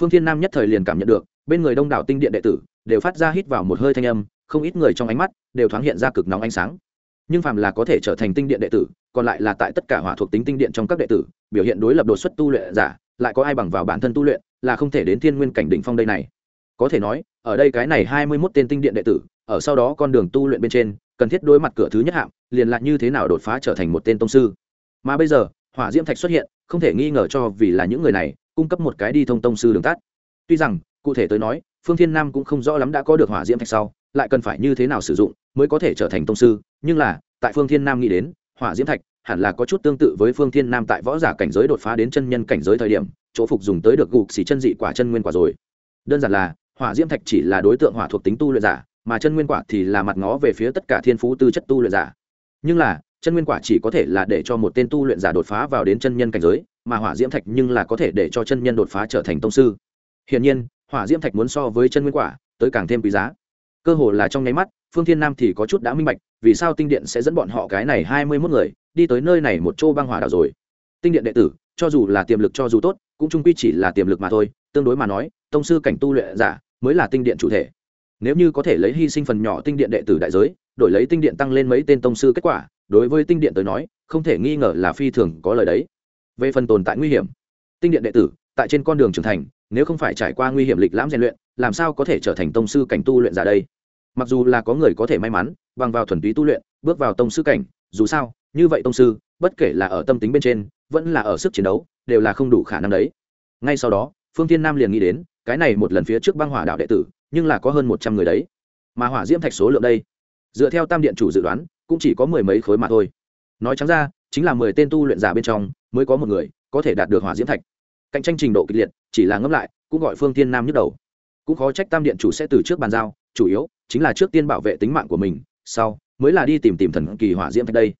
phương thiên nam nhất thời liền cảm nhận được, bên người đông đảo tinh điện đệ tử, đều phát ra hít vào một hơi thanh âm, không ít người trong ánh mắt, đều thoáng hiện ra cực nóng ánh sáng nhưng phàm là có thể trở thành tinh điện đệ tử, còn lại là tại tất cả hỏa thuộc tính tinh điện trong các đệ tử, biểu hiện đối lập đột xuất tu luyện giả, lại có ai bằng vào bản thân tu luyện, là không thể đến thiên nguyên cảnh đỉnh phong đây này. Có thể nói, ở đây cái này hai mươi mốt tên tinh điện đệ tử, ở sau đó con đường tu luyện bên trên, cần thiết đối mặt cửa thứ nhất hạng liền lại như thế nào đột phá trở thành một tên tông sư. Mà bây giờ, hỏa diễm thạch xuất hiện, không thể nghi ngờ cho vì là những người này, cung cấp một cái đi thông tông sư đường tắt. Tuy rằng, cụ thể tới nói, phương thiên nam cũng không rõ lắm đã có được hỏa diễm thạch sau lại cần phải như thế nào sử dụng mới có thể trở thành tông sư, nhưng là, tại phương thiên nam nghĩ đến, hỏa diễm thạch hẳn là có chút tương tự với phương thiên nam tại võ giả cảnh giới đột phá đến chân nhân cảnh giới thời điểm, chỗ phục dùng tới được gục xỉ chân dị quả chân nguyên quả rồi. Đơn giản là, hỏa diễm thạch chỉ là đối tượng hỏa thuộc tính tu luyện giả, mà chân nguyên quả thì là mặt ngó về phía tất cả thiên phú tư chất tu luyện giả. Nhưng là, chân nguyên quả chỉ có thể là để cho một tên tu luyện giả đột phá vào đến chân nhân cảnh giới, mà hỏa diễm thạch nhưng là có thể để cho chân nhân đột phá trở thành tông sư. Hiển nhiên, hỏa diễm thạch muốn so với chân nguyên quả, tới càng thêm quý giá cơ hồ là trong nháy mắt, phương thiên nam thì có chút đã minh bạch, vì sao tinh điện sẽ dẫn bọn họ cái này hai mươi mốt người đi tới nơi này một chỗ băng hỏa đảo rồi. Tinh điện đệ tử, cho dù là tiềm lực cho dù tốt, cũng trung quy chỉ là tiềm lực mà thôi, tương đối mà nói, tông sư cảnh tu luyện giả mới là tinh điện chủ thể. Nếu như có thể lấy hy sinh phần nhỏ tinh điện đệ tử đại giới, đổi lấy tinh điện tăng lên mấy tên tông sư kết quả, đối với tinh điện tới nói, không thể nghi ngờ là phi thường có lời đấy. Về phần tồn tại nguy hiểm, tinh điện đệ tử, tại trên con đường trưởng thành, nếu không phải trải qua nguy hiểm lịch lãm rèn luyện, làm sao có thể trở thành tông sư cảnh tu luyện giả đây? Mặc dù là có người có thể may mắn, bằng vào thuần túy tu luyện, bước vào tông sư cảnh, dù sao, như vậy tông sư, bất kể là ở tâm tính bên trên, vẫn là ở sức chiến đấu, đều là không đủ khả năng đấy. Ngay sau đó, phương tiên nam liền nghĩ đến, cái này một lần phía trước băng hỏa đạo đệ tử, nhưng là có hơn một trăm người đấy. Mà hỏa diễm thạch số lượng đây, dựa theo tam điện chủ dự đoán, cũng chỉ có mười mấy khối mà thôi. Nói trắng ra, chính là mười tên tu luyện giả bên trong, mới có một người có thể đạt được hỏa diễm thạch. Cạnh tranh trình độ kịch liệt, chỉ là ngẫm lại, cũng gọi phương tiên nam nhức đầu. Cũng khó trách tam điện chủ sẽ từ trước bàn giao, chủ yếu chính là trước tiên bảo vệ tính mạng của mình, sau mới là đi tìm tìm thần kỳ hỏa diễm thạch đây.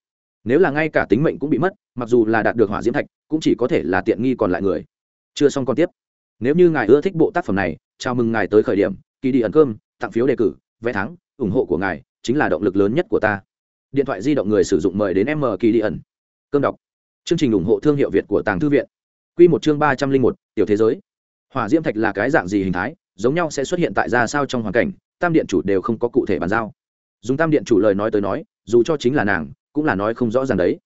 Nếu là ngay cả tính mệnh cũng bị mất, mặc dù là đạt được hỏa diễm thạch, cũng chỉ có thể là tiện nghi còn lại người. Chưa xong còn tiếp. Nếu như ngài ưa thích bộ tác phẩm này, chào mừng ngài tới khởi điểm kỳ đi ẩn cơm, tặng phiếu đề cử, vé thắng, ủng hộ của ngài chính là động lực lớn nhất của ta. Điện thoại di động người sử dụng mời đến m kỳ đi ẩn. Cơm đọc. Chương trình ủng hộ thương hiệu việt của tàng thư viện. Q một chương ba trăm linh một, tiểu thế giới. Hỏa diễm thạch là cái dạng gì hình thái, giống nhau sẽ xuất hiện tại ra sao trong hoàn cảnh tam điện chủ đều không có cụ thể bàn giao. Dùng tam điện chủ lời nói tới nói, dù cho chính là nàng, cũng là nói không rõ ràng đấy.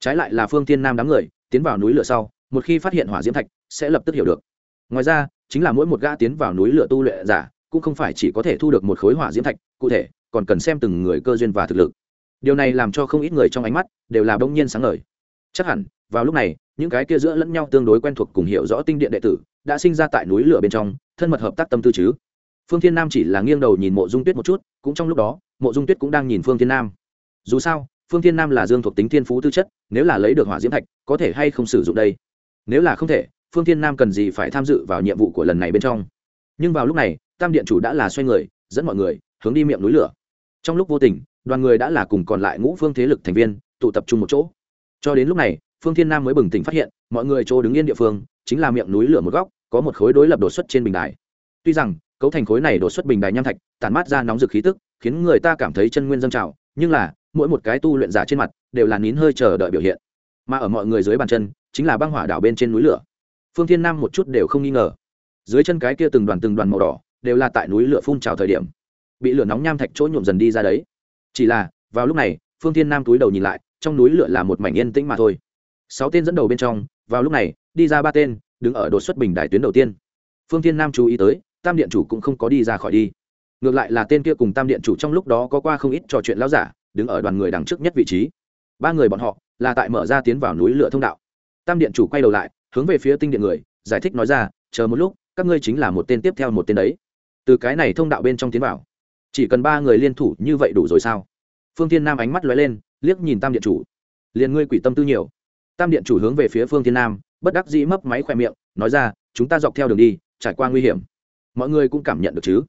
Trái lại là phương tiên nam đám người, tiến vào núi lửa sau, một khi phát hiện hỏa diễm thạch, sẽ lập tức hiểu được. Ngoài ra, chính là mỗi một gã tiến vào núi lửa tu luyện giả, cũng không phải chỉ có thể thu được một khối hỏa diễm thạch, cụ thể, còn cần xem từng người cơ duyên và thực lực. Điều này làm cho không ít người trong ánh mắt đều là bỗng nhiên sáng ngời. Chắc hẳn, vào lúc này, những cái kia giữa lẫn nhau tương đối quen thuộc cùng hiểu rõ tinh điện đệ tử, đã sinh ra tại núi lửa bên trong, thân mật hợp tác tâm tư chứ phương thiên nam chỉ là nghiêng đầu nhìn mộ dung tuyết một chút, cũng trong lúc đó, mộ dung tuyết cũng đang nhìn phương thiên nam. Dù sao, phương thiên nam là dương thuộc tính thiên phú tư chất, nếu là lấy được hỏa diễm thạch, có thể hay không sử dụng đây? Nếu là không thể, phương thiên nam cần gì phải tham dự vào nhiệm vụ của lần này bên trong? Nhưng vào lúc này, tam điện chủ đã là xoay người, dẫn mọi người, hướng đi miệng núi lửa. Trong lúc vô tình, đoàn người đã là cùng còn lại ngũ phương thế lực thành viên, tụ tập trung một chỗ. Cho đến lúc này, phương thiên nam mới bừng tỉnh phát hiện, mọi người chỗ đứng yên địa phương, chính là miệng núi lửa một góc, có một khối đối lập đột xuất trên bình đài. Tuy rằng cấu thành khối này đột xuất bình đài nham thạch tàn mát ra nóng rực khí tức, khiến người ta cảm thấy chân nguyên dâng trào, nhưng là, mỗi một cái tu luyện giả trên mặt, đều là nín hơi chờ đợi biểu hiện. Mà ở mọi người dưới bàn chân, chính là băng hỏa đảo bên trên núi lửa. Phương thiên nam một chút đều không nghi ngờ. Dưới chân cái kia từng đoàn từng đoàn màu đỏ, đều là tại núi lửa phun trào thời điểm. Bị lửa nóng nham thạch chỗ nhuộm dần đi ra đấy. Chỉ là, vào lúc này, phương thiên nam túi đầu nhìn lại, trong núi lửa là một mảnh yên tĩnh mà thôi. Sáu tên dẫn đầu bên trong, vào lúc này, đi ra ba tên, đứng ở đột xuất bình đài tuyến đầu tiên. Phương thiên nam chú ý tới tam điện chủ cũng không có đi ra khỏi đi. Ngược lại là tên kia cùng tam điện chủ trong lúc đó có qua không ít trò chuyện lão giả, đứng ở đoàn người đằng trước nhất vị trí. Ba người bọn họ là tại mở ra tiến vào núi lửa thông đạo. Tam điện chủ quay đầu lại, hướng về phía tinh điện người, giải thích nói ra, chờ một lúc, các ngươi chính là một tên tiếp theo một tên đấy. Từ cái này thông đạo bên trong tiến vào, chỉ cần ba người liên thủ như vậy đủ rồi sao? Phương tiên nam ánh mắt lóe lên, liếc nhìn tam điện chủ. Liền ngươi quỷ tâm tư nhiều. Tam điện chủ hướng về phía phương tiên nam, bất đắc dĩ mấp máy khoe miệng, nói ra, chúng ta dọc theo đường đi, trải qua nguy hiểm mọi người cũng cảm nhận được chứ.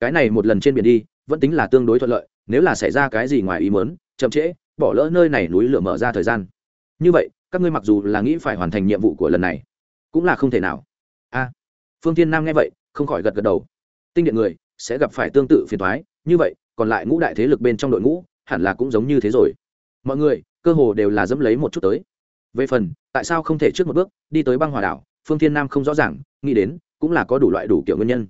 Cái này một lần trên biển đi, vẫn tính là tương đối thuận lợi, nếu là xảy ra cái gì ngoài ý mớn chậm trễ, bỏ lỡ nơi này núi lửa mở ra thời gian. Như vậy, các ngươi mặc dù là nghĩ phải hoàn thành nhiệm vụ của lần này, cũng là không thể nào. A, phương tiên nam nghe vậy, không khỏi gật gật đầu. Tinh điện người, sẽ gặp phải tương tự phiền thoái như vậy, còn lại ngũ đại thế lực bên trong đội ngũ, hẳn là cũng giống như thế rồi. Mọi người, cơ hồ đều là dẫm lấy một chút tới. Về phần, tại sao không thể trước một bước, đi tới băng hòa đảo, phương thiên nam không rõ ràng, nghĩ đến cũng là có đủ loại đủ kiểu nguyên nhân.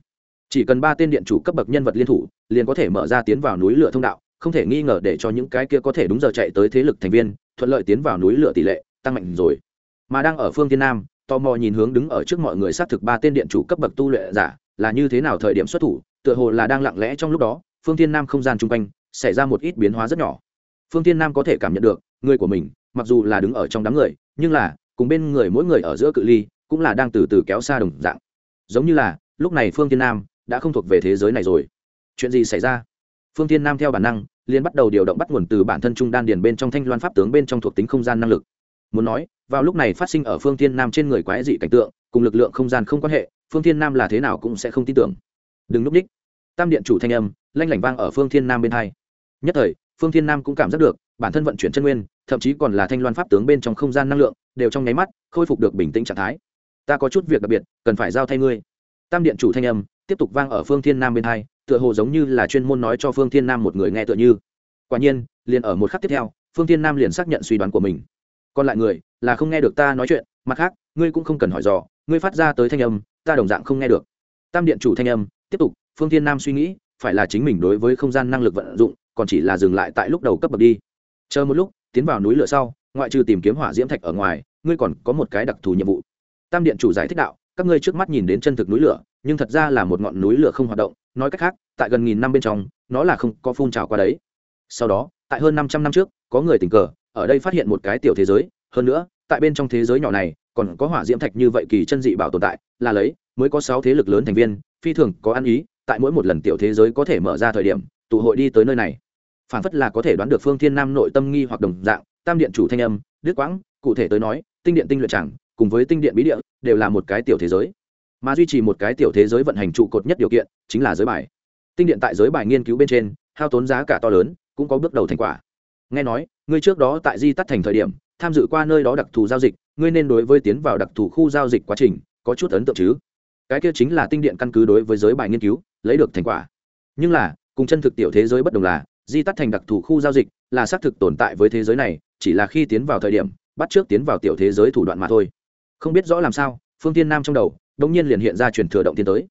Chỉ cần ba tên điện chủ cấp bậc nhân vật liên thủ, liền có thể mở ra tiến vào núi lửa thông đạo, không thể nghi ngờ để cho những cái kia có thể đúng giờ chạy tới thế lực thành viên, thuận lợi tiến vào núi lửa tỷ lệ tăng mạnh rồi. Mà đang ở phương thiên nam, tò mò nhìn hướng đứng ở trước mọi người xác thực ba tên điện chủ cấp bậc tu luyện giả là như thế nào thời điểm xuất thủ, tựa hồ là đang lặng lẽ trong lúc đó, phương thiên nam không gian chung quanh xảy ra một ít biến hóa rất nhỏ. Phương thiên nam có thể cảm nhận được, người của mình, mặc dù là đứng ở trong đám người, nhưng là, cùng bên người mỗi người ở giữa cự ly, cũng là đang từ từ kéo xa đồng dạng giống như là, lúc này phương thiên nam đã không thuộc về thế giới này rồi. Chuyện gì xảy ra? Phương thiên nam theo bản năng, liền bắt đầu điều động bắt nguồn từ bản thân trung đan điền bên trong thanh loan pháp tướng bên trong thuộc tính không gian năng lực. Muốn nói, vào lúc này phát sinh ở phương thiên nam trên người quái dị cảnh tượng, cùng lực lượng không gian không quan hệ, phương thiên nam là thế nào cũng sẽ không tin tưởng. Đừng núp ních tam điện chủ thanh âm, lanh lảnh vang ở phương thiên nam bên hai. Nhất thời, phương thiên nam cũng cảm giác được, bản thân vận chuyển chân nguyên, thậm chí còn là thanh loan pháp tướng bên trong không gian năng lượng, đều trong nháy mắt khôi phục được bình tĩnh trạng thái ta có chút việc đặc biệt, cần phải giao thay ngươi. Tam điện chủ thanh âm tiếp tục vang ở phương thiên nam bên hai, tựa hồ giống như là chuyên môn nói cho phương thiên nam một người nghe tựa như. Quả nhiên, liền ở một khắc tiếp theo, phương thiên nam liền xác nhận suy đoán của mình. Còn lại người là không nghe được ta nói chuyện, mặt khác, ngươi cũng không cần hỏi dò, ngươi phát ra tới thanh âm, ta đồng dạng không nghe được. Tam điện chủ thanh âm tiếp tục, phương thiên nam suy nghĩ, phải là chính mình đối với không gian năng lực vận dụng, còn chỉ là dừng lại tại lúc đầu cấp bậc đi. Chờ một lúc, tiến vào núi lửa sau, ngoại trừ tìm kiếm hỏa diễm thạch ở ngoài, ngươi còn có một cái đặc thù nhiệm vụ tam điện chủ giải thích đạo, các ngươi trước mắt nhìn đến chân thực núi lửa, nhưng thật ra là một ngọn núi lửa không hoạt động, nói cách khác, tại gần nghìn năm bên trong, nó là không có phun trào qua đấy. Sau đó, tại hơn năm trăm năm trước, có người tình cờ, ở đây phát hiện một cái tiểu thế giới, hơn nữa, tại bên trong thế giới nhỏ này, còn có hỏa diễm thạch như vậy kỳ chân dị bảo tồn tại, là lấy, mới có sáu thế lực lớn thành viên, phi thường có ăn ý, tại mỗi một lần tiểu thế giới có thể mở ra thời điểm, tụ hội đi tới nơi này. Phản phất là có thể đoán được phương thiên nam nội tâm nghi hoặc đồng dạng, tam điện chủ thanh âm, đức quãng, cụ thể tới nói, tinh điện tinh luyện chẳng cùng với tinh điện bí địa, đều là một cái tiểu thế giới. Mà duy trì một cái tiểu thế giới vận hành trụ cột nhất điều kiện, chính là giới bài. Tinh điện tại giới bài nghiên cứu bên trên, hao tốn giá cả to lớn, cũng có bước đầu thành quả. Nghe nói, ngươi trước đó tại di tắt thành thời điểm, tham dự qua nơi đó đặc thù giao dịch, ngươi nên đối với tiến vào đặc thù khu giao dịch quá trình, có chút ấn tượng chứ? Cái kia chính là tinh điện căn cứ đối với giới bài nghiên cứu, lấy được thành quả. Nhưng là, cùng chân thực tiểu thế giới bất đồng là, di tắt thành đặc thù khu giao dịch là xác thực tồn tại với thế giới này, chỉ là khi tiến vào thời điểm, bắt trước tiến vào tiểu thế giới thủ đoạn mà thôi không biết rõ làm sao, phương tiên nam trong đầu đông nhiên liền hiện ra truyền thừa động tiên tới.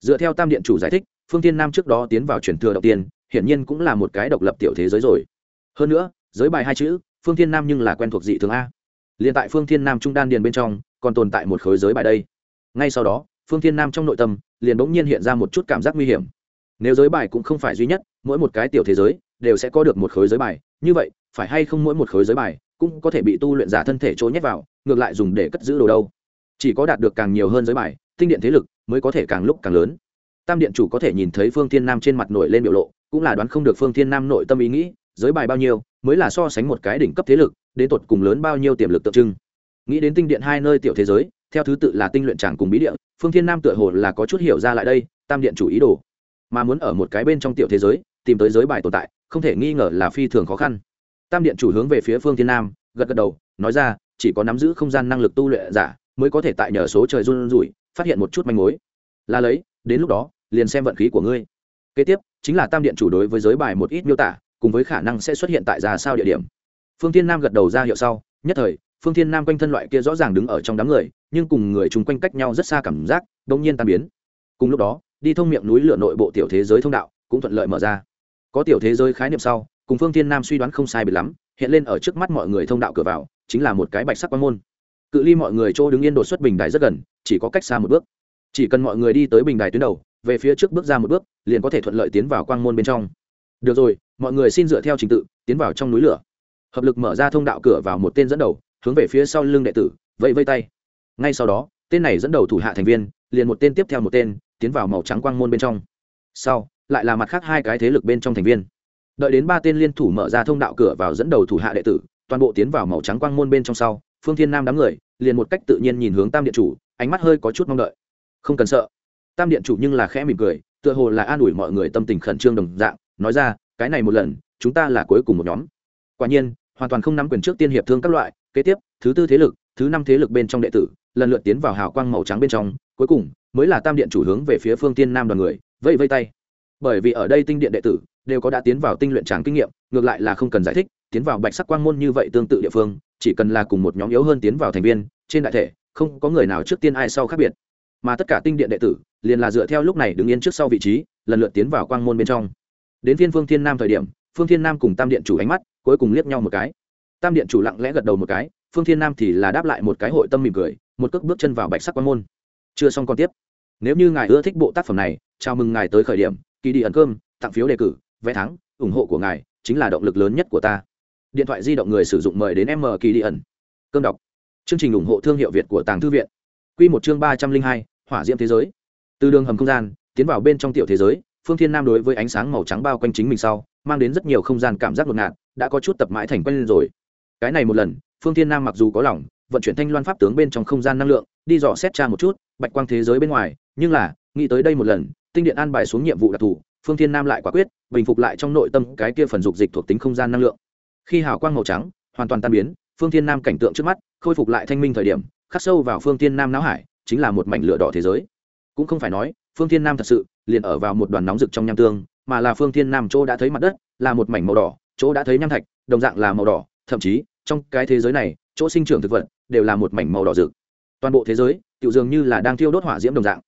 Dựa theo tam điện chủ giải thích, phương tiên nam trước đó tiến vào truyền thừa động tiên, hiển nhiên cũng là một cái độc lập tiểu thế giới rồi. Hơn nữa, giới bài hai chữ, phương thiên nam nhưng là quen thuộc dị thường a. Liền tại phương thiên nam trung đan điền bên trong, còn tồn tại một khối giới bài đây. Ngay sau đó, phương thiên nam trong nội tâm, liền bỗng nhiên hiện ra một chút cảm giác nguy hiểm. Nếu giới bài cũng không phải duy nhất, mỗi một cái tiểu thế giới đều sẽ có được một khối giới bài. Như vậy, phải hay không mỗi một khối giới bài cũng có thể bị tu luyện giả thân thể trôi nhét vào, ngược lại dùng để cất giữ đồ đâu. Chỉ có đạt được càng nhiều hơn giới bài, tinh điện thế lực mới có thể càng lúc càng lớn. Tam điện chủ có thể nhìn thấy phương thiên nam trên mặt nổi lên biểu lộ, cũng là đoán không được phương thiên nam nội tâm ý nghĩ, giới bài bao nhiêu, mới là so sánh một cái đỉnh cấp thế lực, đến tột cùng lớn bao nhiêu tiềm lực tượng trưng. Nghĩ đến tinh điện hai nơi tiểu thế giới, theo thứ tự là tinh luyện tràng cùng bí địa, phương thiên nam tựa hồ là có chút hiểu ra lại đây, tam điện chủ ý đồ. Mà muốn ở một cái bên trong tiểu thế giới, tìm tới giới bài tồn tại, không thể nghi ngờ là phi thường khó khăn tam điện chủ hướng về phía phương thiên nam, gật gật đầu, nói ra, chỉ có nắm giữ không gian năng lực tu luyện giả mới có thể tại nhờ số trời run rủi, phát hiện một chút manh mối. Là lấy, đến lúc đó, liền xem vận khí của ngươi. Kế tiếp, chính là tam điện chủ đối với giới bài một ít miêu tả, cùng với khả năng sẽ xuất hiện tại ra sao địa điểm. Phương thiên nam gật đầu ra hiệu sau, nhất thời, phương thiên nam quanh thân loại kia rõ ràng đứng ở trong đám người, nhưng cùng người chung quanh cách nhau rất xa cảm giác đông nhiên tan biến. Cùng lúc đó, đi thông miệng núi lửa nội bộ tiểu thế giới thông đạo cũng thuận lợi mở ra. Có tiểu thế giới khái niệm sau cùng phương thiên nam suy đoán không sai biệt lắm, hiện lên ở trước mắt mọi người thông đạo cửa vào, chính là một cái bạch sắc quan môn. Cự ly mọi người chỗ đứng yên đột xuất bình đài rất gần, chỉ có cách xa một bước. Chỉ cần mọi người đi tới bình đài tuyến đầu, về phía trước bước ra một bước, liền có thể thuận lợi tiến vào quang môn bên trong. Được rồi, mọi người xin dựa theo trình tự, tiến vào trong núi lửa. Hợp lực mở ra thông đạo cửa vào một tên dẫn đầu, hướng về phía sau lưng đệ tử, vẫy vây tay. Ngay sau đó, tên này dẫn đầu thủ hạ thành viên, liền một tên tiếp theo một tên, tiến vào màu trắng quang môn bên trong. Sau, lại là mặt khác hai cái thế lực bên trong thành viên đợi đến ba tên liên thủ mở ra thông đạo cửa vào dẫn đầu thủ hạ đệ tử, toàn bộ tiến vào màu trắng quang môn bên trong sau, phương thiên nam đám người liền một cách tự nhiên nhìn hướng tam điện chủ, ánh mắt hơi có chút mong đợi. Không cần sợ. Tam điện chủ nhưng là khẽ mỉm cười, tựa hồ là an ủi mọi người tâm tình khẩn trương đồng dạng, nói ra, cái này một lần, chúng ta là cuối cùng một nhóm. Quả nhiên, hoàn toàn không nắm quyền trước tiên hiệp thương các loại, kế tiếp, thứ tư thế lực, thứ năm thế lực bên trong đệ tử, lần lượt tiến vào hào quang màu trắng bên trong, cuối cùng mới là tam điện chủ hướng về phía phương tiên nam đoàn người, vẫy vây tay. Bởi vì ở đây tinh điện đệ tử đều có đã tiến vào tinh luyện tràng kinh nghiệm, ngược lại là không cần giải thích, tiến vào bạch sắc quang môn như vậy tương tự địa phương, chỉ cần là cùng một nhóm yếu hơn tiến vào thành viên, trên đại thể, không có người nào trước tiên ai sau khác biệt. Mà tất cả tinh điện đệ tử, liền là dựa theo lúc này đứng yên trước sau vị trí, lần lượt tiến vào quang môn bên trong. Đến phiên phương thiên nam thời điểm, phương thiên nam cùng tam điện chủ ánh mắt, cuối cùng liếc nhau một cái. Tam điện chủ lặng lẽ gật đầu một cái, phương thiên nam thì là đáp lại một cái hội tâm mỉm cười, một cước bước chân vào bạch sắc quang môn. Chưa xong còn tiếp. Nếu như ngài ưa thích bộ tác phẩm này, chào mừng ngài tới khởi điểm kỳ đi ẩn cơm, tặng phiếu đề cử vé thắng, ủng hộ của ngài chính là động lực lớn nhất của ta. Điện thoại di động người sử dụng mời đến m kỳ đi ẩn. Cơm đọc. Chương trình ủng hộ thương hiệu việt của tàng thư viện. Q một chương ba trăm linh hai, hỏa diễm thế giới. Từ đường hầm không gian, tiến vào bên trong tiểu thế giới, phương thiên nam đối với ánh sáng màu trắng bao quanh chính mình sau, mang đến rất nhiều không gian cảm giác ngột ngạt, đã có chút tập mãi thành quen rồi. Cái này một lần, phương thiên nam mặc dù có lòng, vận chuyển thanh loan pháp tướng bên trong không gian năng lượng, đi dò xét tra một chút, bạch quang thế giới bên ngoài, nhưng là, nghĩ tới đây một lần, tinh điện an bài xuống nhiệm vụ đặc thù phương thiên nam lại quả quyết, bình phục lại trong nội tâm cái kia phần dục dịch thuộc tính không gian năng lượng. Khi hào quang màu trắng hoàn toàn tan biến, phương thiên nam cảnh tượng trước mắt khôi phục lại thanh minh thời điểm, khắc sâu vào phương thiên nam não hải, chính là một mảnh lửa đỏ thế giới. Cũng không phải nói, phương thiên nam thật sự liền ở vào một đoàn nóng rực trong nham tương, mà là phương thiên nam chỗ đã thấy mặt đất là một mảnh màu đỏ, chỗ đã thấy nham thạch, đồng dạng là màu đỏ, thậm chí trong cái thế giới này, chỗ sinh trưởng thực vật đều là một mảnh màu đỏ rực. Toàn bộ thế giới tự dường như là đang thiêu đốt hỏa diễm đồng dạng.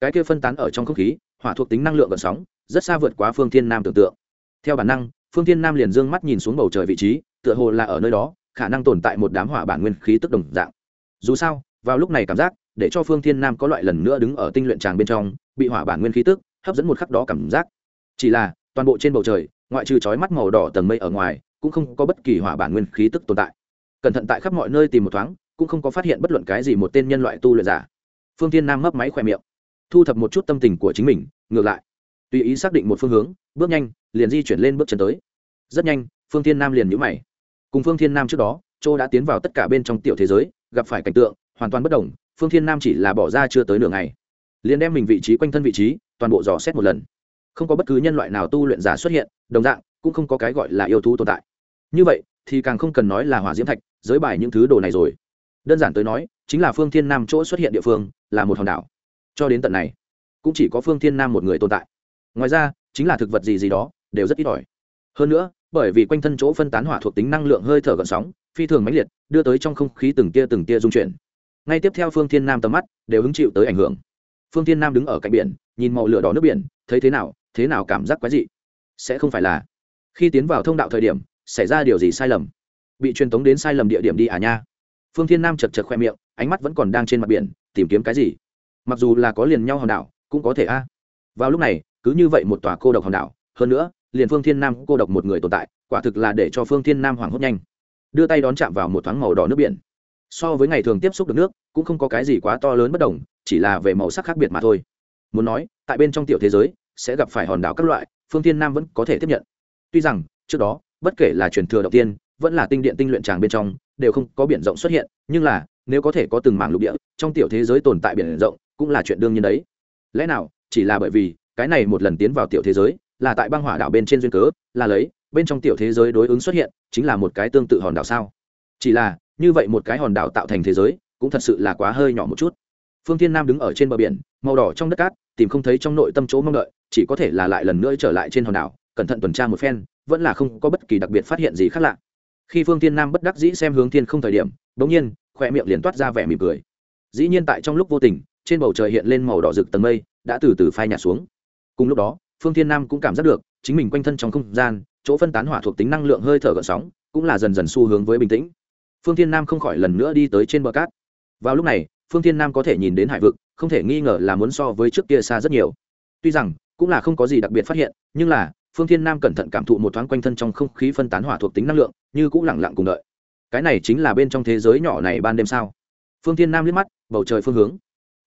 Cái kia phân tán ở trong không khí hỏa thuộc tính năng lượng gần sóng, rất xa vượt quá phương thiên nam tưởng tượng. Theo bản năng, phương thiên nam liền d ư ơ n g mắt nhìn xuống bầu trời vị trí, tựa hồ là ở nơi đó, khả năng tồn tại một đám hỏa bản nguyên khí tức đồng dạng. Dù sao, vào lúc này cảm giác, để cho phương thiên nam có loại lần nữa đứng ở tinh luyện tràng bên trong, bị hỏa bản nguyên khí tức hấp dẫn một khắc đó cảm giác. Chỉ là, toàn bộ trên bầu trời, ngoại trừ chói mắt màu đỏ tầng mây ở ngoài, cũng không có bất kỳ hỏa bản nguyên khí tức tồn tại. Cẩn thận tại khắp mọi nơi tìm một thoáng, cũng không có phát hiện bất luận cái gì một tên nhân loại tu luyện giả. Phương thiên nam mấp máy khỏe miệng, thu thập một chút tâm tình của chính mình ngược lại. Tùy ý xác định một phương hướng, bước nhanh, liền di chuyển lên bước chân tới. Rất nhanh, phương thiên nam liền nhũ mày. Cùng phương thiên nam trước đó châu đã tiến vào tất cả bên trong tiểu thế giới, gặp phải cảnh tượng, hoàn toàn bất đồng, phương thiên nam chỉ là bỏ ra chưa tới nửa ngày. Liền đem mình vị trí quanh thân vị trí, toàn bộ dò xét một lần. Không có bất cứ nhân loại nào tu luyện giả xuất hiện, đồng dạng, cũng không có cái gọi là yêu thú tồn tại. Như vậy, thì càng không cần nói là hỏa diễm thạch, giới bài những thứ đồ này rồi. Đơn giản tới nói, chính là phương thiên nam chỗ xuất hiện địa phương, là một hòn đảo. Cho đến tận này cũng chỉ có phương thiên nam một người tồn tại. Ngoài ra, chính là thực vật gì gì đó, đều rất ít ỏi. Hơn nữa, bởi vì quanh thân chỗ phân tán hỏa thuộc tính năng lượng hơi thở gần sóng, phi thường mãnh liệt, đưa tới trong không khí từng tia từng tia dung chuyển. Ngay tiếp theo phương thiên nam tầm mắt đều hứng chịu tới ảnh hưởng. Phương thiên nam đứng ở cạnh biển, nhìn màu lửa đỏ nước biển, thấy thế nào thế nào cảm giác quái dị? Sẽ không phải là, khi tiến vào thông đạo thời điểm, xảy ra điều gì sai lầm? Bị truyền tống đến sai lầm địa điểm đi à nha? Phương thiên nam chật chật khoe miệng, ánh mắt vẫn còn đang trên mặt biển, tìm kiếm cái gì? Mặc dù là có liền nhau hòn đảo cũng có thể a. Vào lúc này, cứ như vậy một tòa cô độc hòn đảo, hơn nữa, liền phương thiên nam cô độc một người tồn tại, quả thực là để cho phương thiên nam hoảng hốt nhanh. Đưa tay đón chạm vào một thoáng màu đỏ nước biển. So với ngày thường tiếp xúc được nước, cũng không có cái gì quá to lớn bất đồng, chỉ là về màu sắc khác biệt mà thôi. Muốn nói, tại bên trong tiểu thế giới, sẽ gặp phải hòn đảo các loại, phương thiên nam vẫn có thể tiếp nhận. Tuy rằng, trước đó, bất kể là truyền thừa đầu tiên, vẫn là tinh điện tinh luyện tràng bên trong, đều không có biển rộng xuất hiện, nhưng là, nếu có thể có từng mảng lục địa, trong tiểu thế giới tồn tại biển rộng, cũng là chuyện đương nhiên đấy lẽ nào chỉ là bởi vì cái này một lần tiến vào tiểu thế giới là tại băng hỏa đảo bên trên duyên cớ, là lấy, bên trong tiểu thế giới đối ứng xuất hiện, chính là một cái tương tự hòn đảo sao? Chỉ là, như vậy một cái hòn đảo tạo thành thế giới, cũng thật sự là quá hơi nhỏ một chút. Phương thiên nam đứng ở trên bờ biển, màu đỏ trong đất cát, tìm không thấy trong nội tâm chỗ mong đợi, chỉ có thể là lại lần nữa trở lại trên hòn đảo, cẩn thận tuần tra một phen, vẫn là không có bất kỳ đặc biệt phát hiện gì khác lạ. Khi phương thiên nam bất đắc dĩ xem hướng thiên không thời điểm bỗng nhiên, khoe miệng liền toát ra vẻ mỉm cười. Dĩ nhiên tại trong lúc vô tình trên bầu trời hiện lên màu đỏ rực tầng mây, đã từ từ phai nhạt xuống. Cùng lúc đó, phương thiên nam cũng cảm giác được, chính mình quanh thân trong không gian, chỗ phân tán hỏa thuộc tính năng lượng hơi thở gợn sóng, cũng là dần dần xu hướng với bình tĩnh. Phương thiên nam không khỏi lần nữa đi tới trên bờ cát. Vào lúc này, phương thiên nam có thể nhìn đến hải vực, không thể nghi ngờ là muốn so với trước kia xa rất nhiều. Tuy rằng, cũng là không có gì đặc biệt phát hiện, nhưng là, phương thiên nam cẩn thận cảm thụ một thoáng quanh thân trong không khí phân tán hỏa thuộc tính năng lượng, như cũng lẳng lặng cùng đợi. Cái này chính là bên trong thế giới nhỏ này ban đêm sao? Phương thiên nam liếc mắt, bầu trời phương hướng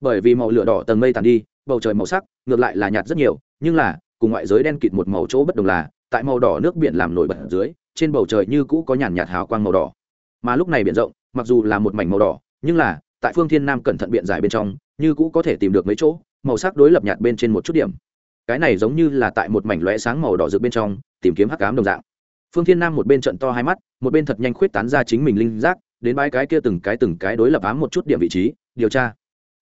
bởi vì màu lửa đỏ tầng mây tàn đi, bầu trời màu sắc, ngược lại là nhạt rất nhiều, nhưng là, cùng ngoại giới đen kịt một màu chỗ bất đồng là, tại màu đỏ nước biển làm nổi bật dưới, trên bầu trời như cũ có nhàn nhạt hào quang màu đỏ. Mà lúc này biển rộng, mặc dù là một mảnh màu đỏ, nhưng là, tại phương thiên nam cẩn thận biện giải bên trong, như cũ có thể tìm được mấy chỗ, màu sắc đối lập nhạt bên trên một chút điểm. Cái này giống như là tại một mảnh lóe sáng màu đỏ rực bên trong, tìm kiếm hắc cám đồng dạng. Phương thiên nam một bên trận to hai mắt, một bên thật nhanh khuyết tán ra chính mình linh giác, đến bãi cái kia từng cái từng cái đối lập ám một chút điểm vị trí, điều tra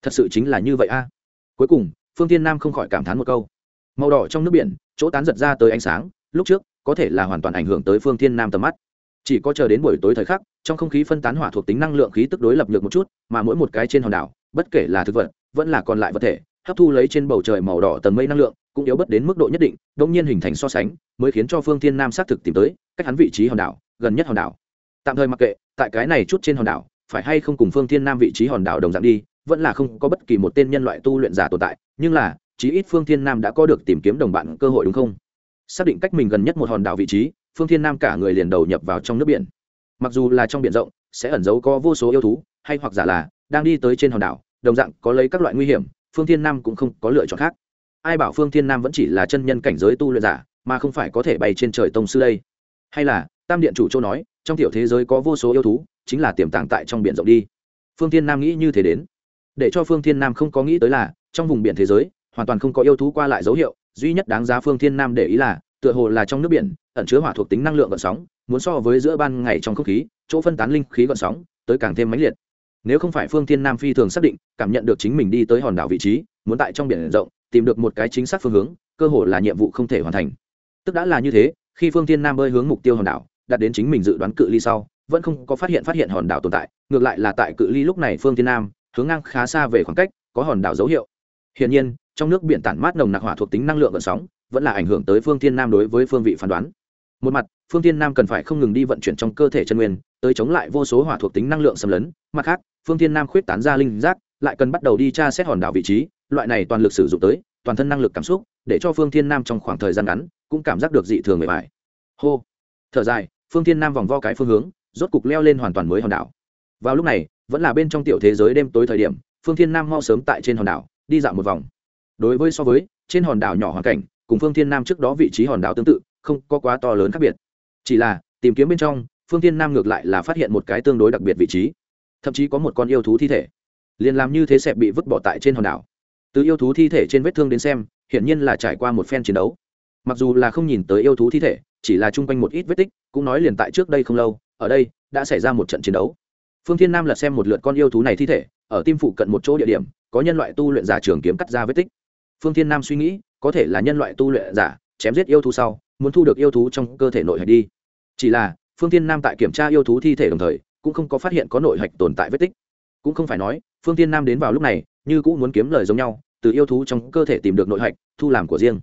thật sự chính là như vậy a. Cuối cùng, phương thiên nam không khỏi cảm thán một câu. Màu đỏ trong nước biển, chỗ tán giật ra tới ánh sáng, lúc trước, có thể là hoàn toàn ảnh hưởng tới phương thiên nam tầm mắt. Chỉ có chờ đến buổi tối thời khắc, trong không khí phân tán hỏa thuộc tính năng lượng khí tức đối lập nhược một chút, mà mỗi một cái trên hòn đảo, bất kể là thực vật, vẫn là còn lại vật thể, hấp thu lấy trên bầu trời màu đỏ tầng mây năng lượng, cũng yếu bất đến mức độ nhất định, đông nhiên hình thành so sánh, mới khiến cho phương thiên nam xác thực tìm tới cách hắn vị trí hòn đảo, gần nhất hòn đảo. Tạm thời mặc kệ, tại cái này chút trên hòn đảo, phải hay không cùng phương thiên nam vị trí hòn đảo đồng dạng đi vẫn là không có bất kỳ một tên nhân loại tu luyện giả tồn tại, nhưng là, chí ít phương thiên nam đã có được tìm kiếm đồng bạn cơ hội đúng không? Xác định cách mình gần nhất một hòn đảo vị trí, phương thiên nam cả người liền đầu nhập vào trong nước biển. Mặc dù là trong biển rộng, sẽ ẩn giấu có vô số yêu thú, hay hoặc giả là đang đi tới trên hòn đảo, đồng dạng có lấy các loại nguy hiểm, phương thiên nam cũng không có lựa chọn khác. Ai bảo phương thiên nam vẫn chỉ là chân nhân cảnh giới tu luyện giả, mà không phải có thể bay trên trời tông sư đây? Hay là, tam điện chủ châu nói, trong tiểu thế giới có vô số yêu thú, chính là tiềm tàng tại trong biển rộng đi. Phương thiên nam nghĩ như thế đến để cho phương thiên nam không có nghĩ tới là, trong vùng biển thế giới, hoàn toàn không có yêu thú qua lại dấu hiệu, duy nhất đáng giá phương thiên nam để ý là, tựa hồ là trong nước biển, ẩn chứa hỏa thuộc tính năng lượng gợn sóng, muốn so với giữa ban ngày trong không khí, chỗ phân tán linh khí gợn sóng, tới càng thêm mãnh liệt. Nếu không phải phương thiên nam phi thường xác định, cảm nhận được chính mình đi tới hòn đảo vị trí, muốn tại trong biển rộng, tìm được một cái chính xác phương hướng, cơ hồ là nhiệm vụ không thể hoàn thành. Tức đã là như thế, khi phương thiên nam bơi hướng mục tiêu hòn đảo, đạt đến chính mình dự đoán cự ly sau, vẫn không có phát hiện phát hiện hòn đảo tồn tại, ngược lại là tại cự ly lúc này phương thiên nam hướng ngang khá xa về khoảng cách, có hòn đảo dấu hiệu. Hiển nhiên, trong nước biển tản mát nồng nặc hỏa thuộc tính năng lượng gợn sóng, vẫn là ảnh hưởng tới phương thiên nam đối với phương vị phán đoán. Một mặt, phương thiên nam cần phải không ngừng đi vận chuyển trong cơ thể chân nguyên, tới chống lại vô số hỏa thuộc tính năng lượng xâm lấn. Mặt khác, phương thiên nam khuyết tán ra linh giác, lại cần bắt đầu đi tra xét hòn đảo vị trí, loại này toàn lực sử dụng tới, toàn thân năng lực cảm xúc, để cho phương thiên nam trong khoảng thời gian ngắn cũng cảm giác được dị thường người bài hô. Thở dài, phương thiên nam vòng vo cái phương hướng, rốt cục leo lên hoàn toàn mới hòn đảo. Vào lúc này vẫn là bên trong tiểu thế giới đêm tối thời điểm, phương thiên nam mau sớm tại trên hòn đảo, đi dạo một vòng. Đối với so với, trên hòn đảo nhỏ hoàn cảnh, cùng phương thiên nam trước đó vị trí hòn đảo tương tự, không có quá to lớn khác biệt. Chỉ là, tìm kiếm bên trong, phương thiên nam ngược lại là phát hiện một cái tương đối đặc biệt vị trí. Thậm chí có một con yêu thú thi thể. Liền làm như thế sẽ bị vứt bỏ tại trên hòn đảo. Từ yêu thú thi thể trên vết thương đến xem, hiển nhiên là trải qua một phen chiến đấu. Mặc dù là không nhìn tới yêu thú thi thể, chỉ là chung quanh một ít vết tích, cũng nói liền tại trước đây không lâu, ở đây, đã xảy ra một trận chiến đấu phương thiên nam lật xem một lượt con yêu thú này thi thể, ở tim phụ cận một chỗ địa điểm, có nhân loại tu luyện giả trường kiếm cắt ra vết tích. Phương thiên nam suy nghĩ, có thể là nhân loại tu luyện giả, chém giết yêu thú sau, muốn thu được yêu thú trong cơ thể nội hạch đi. Chỉ là, phương thiên nam tại kiểm tra yêu thú thi thể đồng thời, cũng không có phát hiện có nội hạch tồn tại vết tích. Cũng không phải nói, phương thiên nam đến vào lúc này, như cũng muốn kiếm lời giống nhau, từ yêu thú trong cơ thể tìm được nội hạch, thu làm của riêng.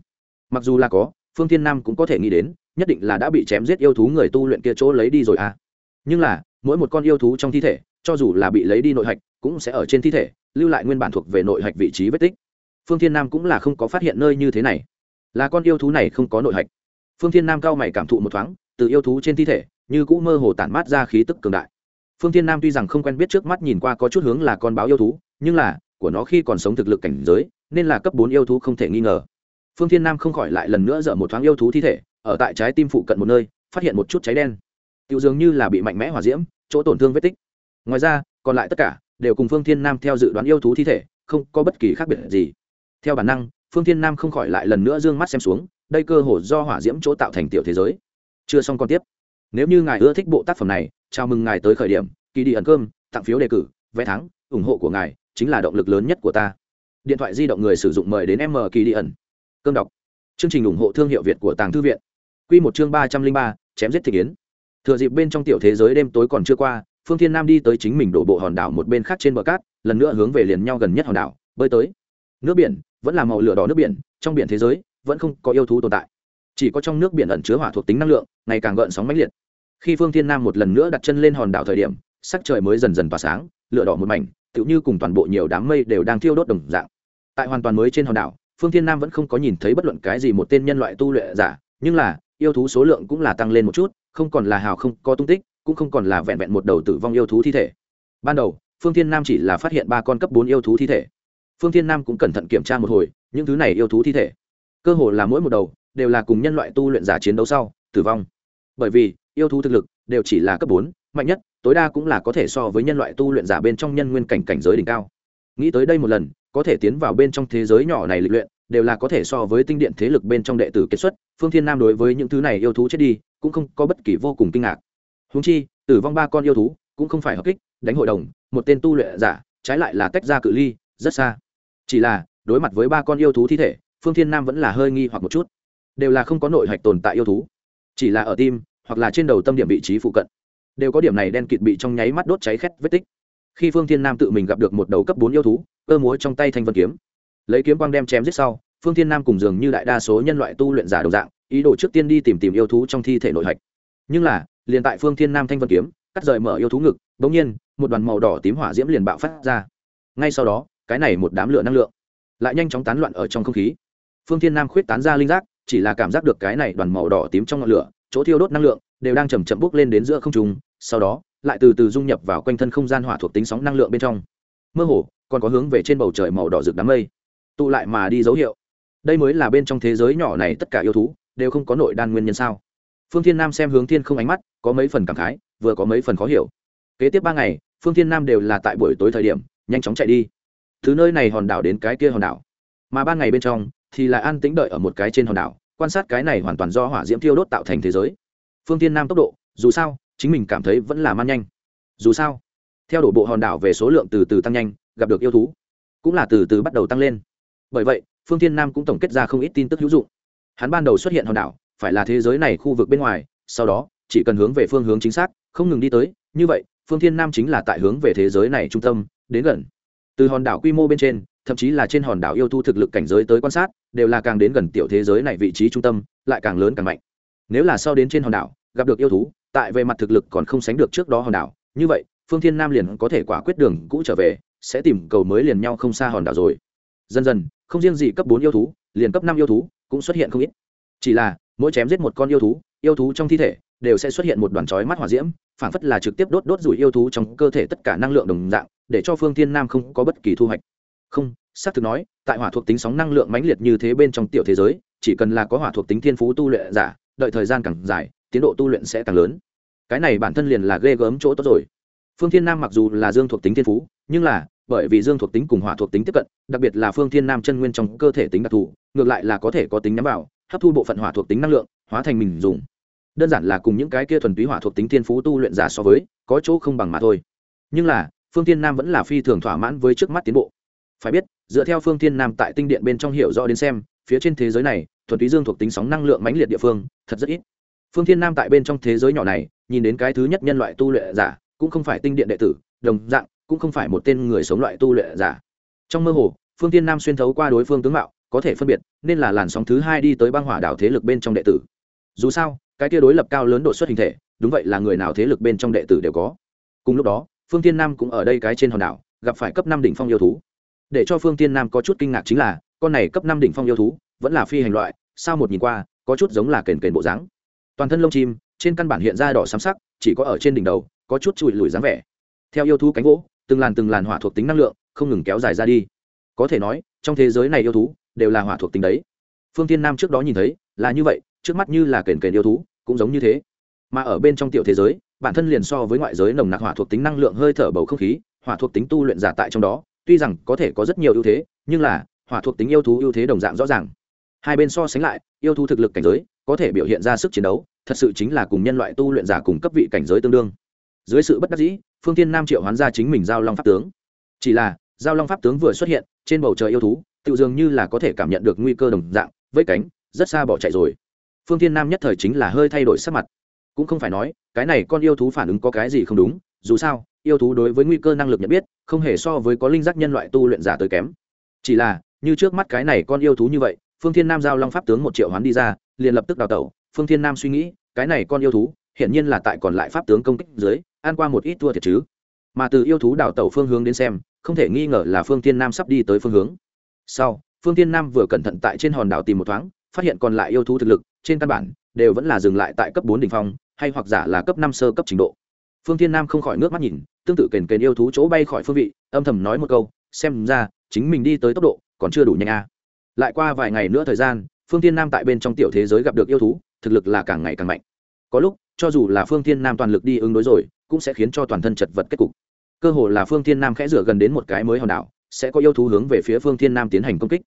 Mặc dù là có, phương thiên nam cũng có thể nghĩ đến, nhất định là đã bị chém giết yêu thú người tu luyện kia chỗ lấy đi rồi à. Nhưng là mỗi một con yêu thú trong thi thể, cho dù là bị lấy đi nội hạch, cũng sẽ ở trên thi thể, lưu lại nguyên bản thuộc về nội hạch vị trí vết tích. Phương thiên nam cũng là không có phát hiện nơi như thế này. Là con yêu thú này không có nội hạch. Phương thiên nam cao mày cảm thụ một thoáng, từ yêu thú trên thi thể, như cũ mơ hồ tản mát ra khí tức cường đại. Phương thiên nam tuy rằng không quen biết trước mắt nhìn qua có chút hướng là con báo yêu thú, nhưng là, của nó khi còn sống thực lực cảnh giới, nên là cấp bốn yêu thú không thể nghi ngờ. Phương thiên nam không khỏi lại lần nữa dở một thoáng yêu thú thi thể, ở tại trái tim phụ cận một nơi, phát hiện một chút cháy đen. Tiểu dường như là bị mạnh mẽ hỏa diễm, chỗ tổn thương vết tích. Ngoài ra, còn lại tất cả đều cùng phương thiên nam theo dự đoán yêu thú thi thể, không có bất kỳ khác biệt gì. Theo bản năng, phương thiên nam không khỏi lại lần nữa d ư ơ n g mắt xem xuống, đây cơ hồ do hỏa diễm chỗ tạo thành tiểu thế giới. Chưa xong còn tiếp. Nếu như ngài ưa thích bộ tác phẩm này, chào mừng ngài tới khởi điểm kỳ đi ẩn cơm, tặng phiếu đề cử, vé thắng, ủng hộ của ngài chính là động lực lớn nhất của ta. Điện thoại di động người sử dụng mời đến m kỳ đi ẩn. Cơm đọc. Chương trình ủng hộ thương hiệu việt của tàng thư viện. Q một chương ba trăm linh ba, chém giết thị kiến thừa dịp bên trong tiểu thế giới đêm tối còn chưa qua, phương thiên nam đi tới chính mình đổ bộ hòn đảo một bên khác trên bờ cát, lần nữa hướng về liền nhau gần nhất hòn đảo, bơi tới. Nước biển, vẫn là màu lửa đỏ nước biển, trong biển thế giới, vẫn không có yêu thú tồn tại. Chỉ có trong nước biển ẩn chứa hỏa thuộc tính năng lượng, ngày càng gợn sóng mãnh liệt. Khi phương thiên nam một lần nữa đặt chân lên hòn đảo thời điểm, sắc trời mới dần dần tỏa sáng, lửa đỏ một mảnh, tựu như cùng toàn bộ nhiều đám mây đều đang thiêu đốt đồng dạng. Tại hoàn toàn mới trên hòn đảo, phương thiên nam vẫn không có nhìn thấy bất luận cái gì một tên nhân loại tu luyện giả, nhưng là, yêu thú số lượng cũng là tăng lên một chút không còn là hào không có tung tích, cũng không còn là vẹn vẹn một đầu tử vong yêu thú thi thể. Ban đầu, phương thiên nam chỉ là phát hiện ba con cấp bốn yêu thú thi thể. Phương thiên nam cũng cẩn thận kiểm tra một hồi, những thứ này yêu thú thi thể, cơ hồ là mỗi một đầu đều là cùng nhân loại tu luyện giả chiến đấu sau, tử vong. Bởi vì, yêu thú thực lực đều chỉ là cấp bốn, mạnh nhất, tối đa cũng là có thể so với nhân loại tu luyện giả bên trong nhân nguyên cảnh cảnh giới đỉnh cao. Nghĩ tới đây một lần, có thể tiến vào bên trong thế giới nhỏ này lịch luyện đều là có thể so với tinh điện thế lực bên trong đệ tử kết xuất, phương thiên nam đối với những thứ này yêu thú chết đi, cũng không có bất kỳ vô cùng kinh ngạc. Húng chi, tử vong ba con yêu thú cũng không phải hợp kích, đánh hội đồng, một tên tu luyện giả, trái lại là tách ra cự ly, rất xa. Chỉ là, đối mặt với ba con yêu thú thi thể, phương thiên nam vẫn là hơi nghi hoặc một chút. Đều là không có nội hạch tồn tại yêu thú. Chỉ là ở tim, hoặc là trên đầu tâm điểm vị trí phụ cận. Đều có điểm này đen kịt bị trong nháy mắt đốt cháy khét vết tích. Khi phương thiên nam tự mình gặp được một đầu cấp bốn yêu thú, cơ múa trong tay thanh vân kiếm lấy kiếm quang đem chém giết sau, phương thiên nam cùng dường như đại đa số nhân loại tu luyện giả đồng dạng, ý đồ trước tiên đi tìm tìm yêu thú trong thi thể nội hạch. Nhưng là, liền tại phương thiên nam thanh vân kiếm, cắt rời mở yêu thú ngực đ ỗ n g nhiên, một đoàn màu đỏ tím hỏa diễm liền bạo phát ra. Ngay sau đó, cái này một đám lửa năng lượng lại nhanh chóng tán loạn ở trong không khí. Phương thiên nam khuyết tán ra linh giác, chỉ là cảm giác được cái này đoàn màu đỏ tím trong ngọn lửa, chỗ thiêu đốt năng lượng đều đang chầm chậm bốc lên đến giữa không trùng sau đó, lại từ từ dung nhập vào quanh thân không gian hỏa thuộc tính sóng năng lượng bên trong. Mơ hồ, còn có hướng về trên bầu trời màu đỏ rực đám mây tụ lại mà đi dấu hiệu. Đây mới là bên trong thế giới nhỏ này tất cả yêu thú, đều không có nội đan nguyên nhân sao? Phương thiên nam xem hướng thiên không ánh mắt, có mấy phần cảm khái, vừa có mấy phần khó hiểu. Kế tiếp ba ngày, phương thiên nam đều là tại buổi tối thời điểm, nhanh chóng chạy đi. Thứ nơi này hòn đảo đến cái kia hòn đảo. Mà ban ngày bên trong, thì lại an tĩnh đợi ở một cái trên hòn đảo, quan sát cái này hoàn toàn do hỏa diễm thiêu đốt tạo thành thế giới. Phương thiên nam tốc độ, dù sao, chính mình cảm thấy vẫn là man nhanh. Dù sao, theo đổ bộ hòn đảo về số lượng từ từ tăng nhanh, gặp được yêu thú, cũng là từ từ bắt đầu tăng lên bởi vậy, phương thiên nam cũng tổng kết ra không ít tin tức hữu dụng. Hắn ban đầu xuất hiện hòn đảo, phải là thế giới này khu vực bên ngoài, sau đó, chỉ cần hướng về phương hướng chính xác, không ngừng đi tới, như vậy, phương thiên nam chính là tại hướng về thế giới này trung tâm, đến gần. Từ hòn đảo quy mô bên trên, thậm chí là trên hòn đảo yêu thu thực lực cảnh giới tới quan sát, đều là càng đến gần tiểu thế giới này vị trí trung tâm, lại càng lớn càng mạnh. Nếu là sau đến trên hòn đảo, gặp được yêu thú, tại về mặt thực lực còn không sánh được trước đó hòn đảo, như vậy, phương thiên nam liền có thể quả quyết đường cũ trở về, sẽ tìm cầu mới liền nhau không xa hòn đảo rồi. Dần dần không riêng gì cấp bốn yêu thú, liền cấp năm yêu thú cũng xuất hiện không ít. Chỉ là, mỗi chém giết một con yêu thú yêu thú trong thi thể đều sẽ xuất hiện một đoàn chói mắt hỏa diễm phản phất là trực tiếp đốt đốt rủi yêu thú trong cơ thể tất cả năng lượng đồng dạng, để cho phương thiên nam không có bất kỳ thu hoạch. Không, xác thực nói, tại hỏa thuộc tính sóng năng lượng mãnh liệt như thế bên trong tiểu thế giới, chỉ cần là có hỏa thuộc tính thiên phú tu luyện giả, đợi thời gian càng dài, tiến độ tu luyện sẽ càng lớn. Cái này bản thân liền là ghê gớm chỗ tốt rồi. Phương thiên nam mặc dù là dương thuộc tính thiên phú, nhưng là bởi vì dương thuộc tính cùng hỏa thuộc tính tiếp cận, đặc biệt là phương thiên nam chân nguyên trong cơ thể tính đặc thù, ngược lại là có thể có tính nhắm vào, hấp thu bộ phận hỏa thuộc tính năng lượng, hóa thành mình dùng. Đơn giản là cùng những cái kia thuần túy hỏa thuộc tính thiên phú tu luyện giả so với, có chỗ không bằng mà thôi. Nhưng là, phương thiên nam vẫn là phi thường thỏa mãn với trước mắt tiến bộ. Phải biết, dựa theo phương thiên nam tại tinh điện bên trong hiểu rõ đến xem, phía trên thế giới này, thuần túy dương thuộc tính sóng năng lượng mãnh liệt địa phương, thật rất ít. Phương thiên nam tại bên trong thế giới nhỏ này, nhìn đến cái thứ nhất nhân loại tu luyện giả, cũng không phải tinh điện đệ tử, đồng dạng cũng không phải một tên người sống loại tu luyện giả. Trong mơ hồ, phương thiên nam xuyên thấu qua đối phương tướng mạo, có thể phân biệt, nên là làn sóng thứ hai đi tới băng hỏa đảo thế lực bên trong đệ tử. Dù sao, cái kia đối lập cao lớn độ xuất hình thể, đúng vậy là người nào thế lực bên trong đệ tử đều có. Cùng lúc đó, phương tiên nam cũng ở đây cái trên hòn đảo, gặp phải cấp năm đỉnh phong yêu thú. Để cho phương tiên nam có chút kinh ngạc chính là, con này cấp năm đỉnh phong yêu thú, vẫn là phi hành loại, sao một nhìn qua, có chút giống là kền kền bộ dáng. Toàn thân lông chim, trên căn bản hiện ra đỏ xám sắc, chỉ có ở trên đỉnh đầu, có chút chùi lùi dáng vẻ. Theo yêu thú cánh gỗ từng làn từng làn hỏa thuộc tính năng lượng không ngừng kéo dài ra đi. Có thể nói, trong thế giới này yêu thú đều là hỏa thuộc tính đấy. Phương tiên nam trước đó nhìn thấy, là như vậy, trước mắt như là kền kền yêu thú, cũng giống như thế. Mà ở bên trong tiểu thế giới, bản thân liền so với ngoại giới nồng nặc hỏa thuộc tính năng lượng hơi thở bầu không khí, hỏa thuộc tính tu luyện giả tại trong đó, tuy rằng có thể có rất nhiều ưu thế, nhưng là, hỏa thuộc tính yêu thú ưu thế đồng dạng rõ ràng. Hai bên so sánh lại, yêu thú thực lực cảnh giới, có thể biểu hiện ra sức chiến đấu, thật sự chính là cùng nhân loại tu luyện giả cùng cấp vị cảnh giới tương đương. Dưới sự bất đắc dĩ phương tiên nam triệu hoán ra chính mình giao long pháp tướng. Chỉ là, giao long pháp tướng vừa xuất hiện, trên bầu trời yêu thú, tự dường như là có thể cảm nhận được nguy cơ đồng dạng vẫy cánh, rất xa bỏ chạy rồi. Phương tiên nam nhất thời chính là hơi thay đổi sắc mặt. Cũng không phải nói, cái này con yêu thú phản ứng có cái gì không đúng, dù sao, yêu thú đối với nguy cơ năng lực nhận biết, không hề so với có linh giác nhân loại tu luyện giả tới kém. Chỉ là, như trước mắt cái này con yêu thú như vậy, phương thiên nam giao long pháp tướng một triệu hoán đi ra, liền lập tức đào tẩu. Phương thiên nam suy nghĩ, cái này con yêu thú, hiển nhiên là tại còn lại pháp tướng công kích dưới an qua một ít thua thiệt chứ. Mà từ yêu thú đào tẩu phương hướng đến xem, không thể nghi ngờ là phương thiên nam sắp đi tới phương hướng. Sau, phương thiên nam vừa cẩn thận tại trên hòn đảo tìm một thoáng, phát hiện còn lại yêu thú thực lực, trên căn bản, đều vẫn là dừng lại tại cấp bốn đ ỉ n h phong, hay hoặc giả là cấp năm sơ cấp trình độ. Phương thiên nam không khỏi nước mắt nhìn, tương tự kền kền yêu thú chỗ bay khỏi phương vị, âm thầm nói một câu, xem ra, chính mình đi tới tốc độ, còn chưa đủ nhanh a à. lại qua vài ngày nữa thời gian, phương thiên nam tại bên trong tiểu thế giới gặp được yêu thú, thực lực là càng ngày càng mạnh. Có lúc, cho dù là phương thiên nam toàn lực đi ứng đối rồi cũng sẽ khiến cho toàn thân chật vật kết cục. Cơ hồ là phương thiên nam khẽ rửa gần đến một cái mới hòn đảo, sẽ có yêu thú hướng về phía phương thiên nam tiến hành công kích.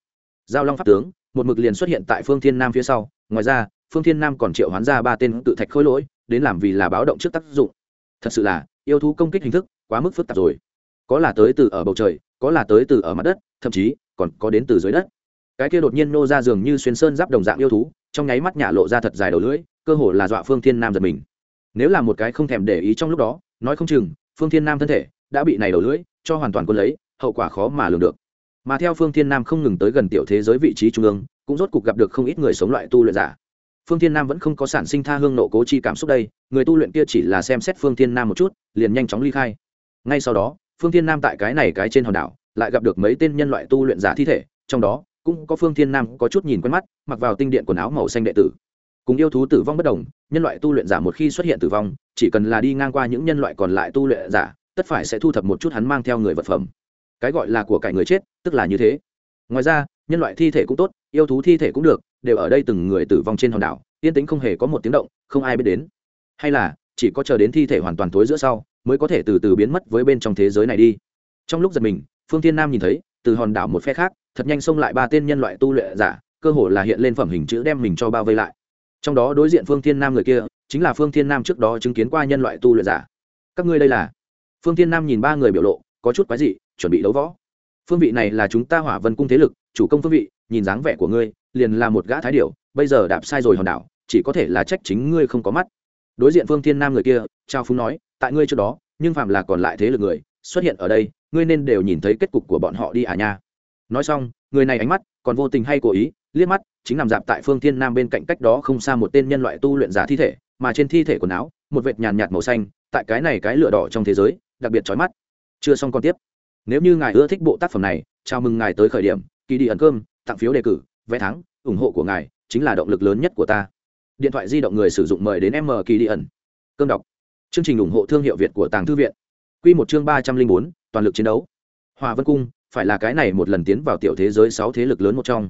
Giao long pháp tướng, một mực liền xuất hiện tại phương thiên nam phía sau, ngoài ra, phương thiên nam còn triệu hoán ra ba tên tự thạch khối lỗi, đến làm vì là báo động trước tác dụng. Thật sự là, yêu thú công kích hình thức quá mức phức tạp rồi. Có là tới từ ở bầu trời, có là tới từ ở mặt đất, thậm chí còn có đến từ dưới đất. Cái kia đột nhiên nô ra giường như xuyên sơn giáp đồng dạng yêu thú, trong nháy mắt nhả lộ ra thật dài đầu lưỡi, cơ hồ là dọa phương thiên nam giật mình nếu là một cái không thèm để ý trong lúc đó, nói không chừng, phương thiên nam thân thể đã bị này đầu lưỡi cho hoàn toàn quân lấy, hậu quả khó mà lường được. Mà theo phương thiên nam không ngừng tới gần tiểu thế giới vị trí trung ương, cũng rốt cục gặp được không ít người sống loại tu luyện giả. Phương thiên nam vẫn không có sản sinh tha hương nộ cố chi cảm xúc đây, người tu luyện kia chỉ là xem xét phương thiên nam một chút, liền nhanh chóng ly khai. Ngay sau đó, phương thiên nam tại cái này cái trên hòn đảo, lại gặp được mấy tên nhân loại tu luyện giả thi thể, trong đó cũng có phương thiên nam có chút nhìn quen mắt, mặc vào tinh điện quần áo màu xanh đệ tử cùng yêu thú tử vong bất đồng, nhân loại tu luyện giả một khi xuất hiện tử vong, chỉ cần là đi ngang qua những nhân loại còn lại tu luyện giả, tất phải sẽ thu thập một chút hắn mang theo người vật phẩm. Cái gọi là của cải người chết, tức là như thế. Ngoài ra, nhân loại thi thể cũng tốt, yêu thú thi thể cũng được, đều ở đây từng người tử vong trên hòn đảo, yên tĩnh không hề có một tiếng động, không ai biết đến. Hay là, chỉ có chờ đến thi thể hoàn toàn thối giữa sau, mới có thể từ từ biến mất với bên trong thế giới này đi. Trong lúc giật mình, phương tiên nam nhìn thấy, từ hòn đảo một phe khác, thật nhanh xông lại ba tên nhân loại tu luyện giả, cơ hồ là hiện lên phẩm hình chữ đem mình cho bao vây lại trong đó đối diện phương thiên nam người kia, chính là phương thiên nam trước đó chứng kiến qua nhân loại tu luyện giả. Các ngươi đây là? Phương thiên nam nhìn ba người biểu lộ, có chút quái dị, chuẩn bị đấu võ. Phương vị này là chúng ta hỏa vân cung thế lực, chủ công phương vị, nhìn dáng vẻ của ngươi, liền là một gã thái điểu, bây giờ đạp sai rồi hòn đảo, chỉ có thể là trách chính ngươi không có mắt. Đối diện phương thiên nam người kia, trao phúng nói, tại ngươi trước đó, nhưng phạm là còn lại thế lực người, xuất hiện ở đây, ngươi nên đều nhìn thấy kết cục của bọn họ đi à nha. Nói xong, người này ánh mắt còn vô tình hay cố ý liếc mắt, chính nằm dạp tại phương thiên nam bên cạnh cách đó không xa một tên nhân loại tu luyện giả thi thể, mà trên thi thể quần áo, một vệt nhàn nhạt màu xanh, tại cái này cái lửa đỏ trong thế giới, đặc biệt chói mắt. Chưa xong còn tiếp. Nếu như ngài ưa thích bộ tác phẩm này, chào mừng ngài tới khởi điểm kỳ đi ẩn cơm, tặng phiếu đề cử, vé thắng, ủng hộ của ngài chính là động lực lớn nhất của ta. Điện thoại di động người sử dụng mời đến m kỳ đi ẩn. Cơm đọc. Chương trình ủng hộ thương hiệu việt của tàng thư viện. Q một chương ba trăm linh bốn, toàn lực chiến đấu. Hòa vân cung, phải là cái này một lần tiến vào tiểu thế giới sáu thế lực lớn một trong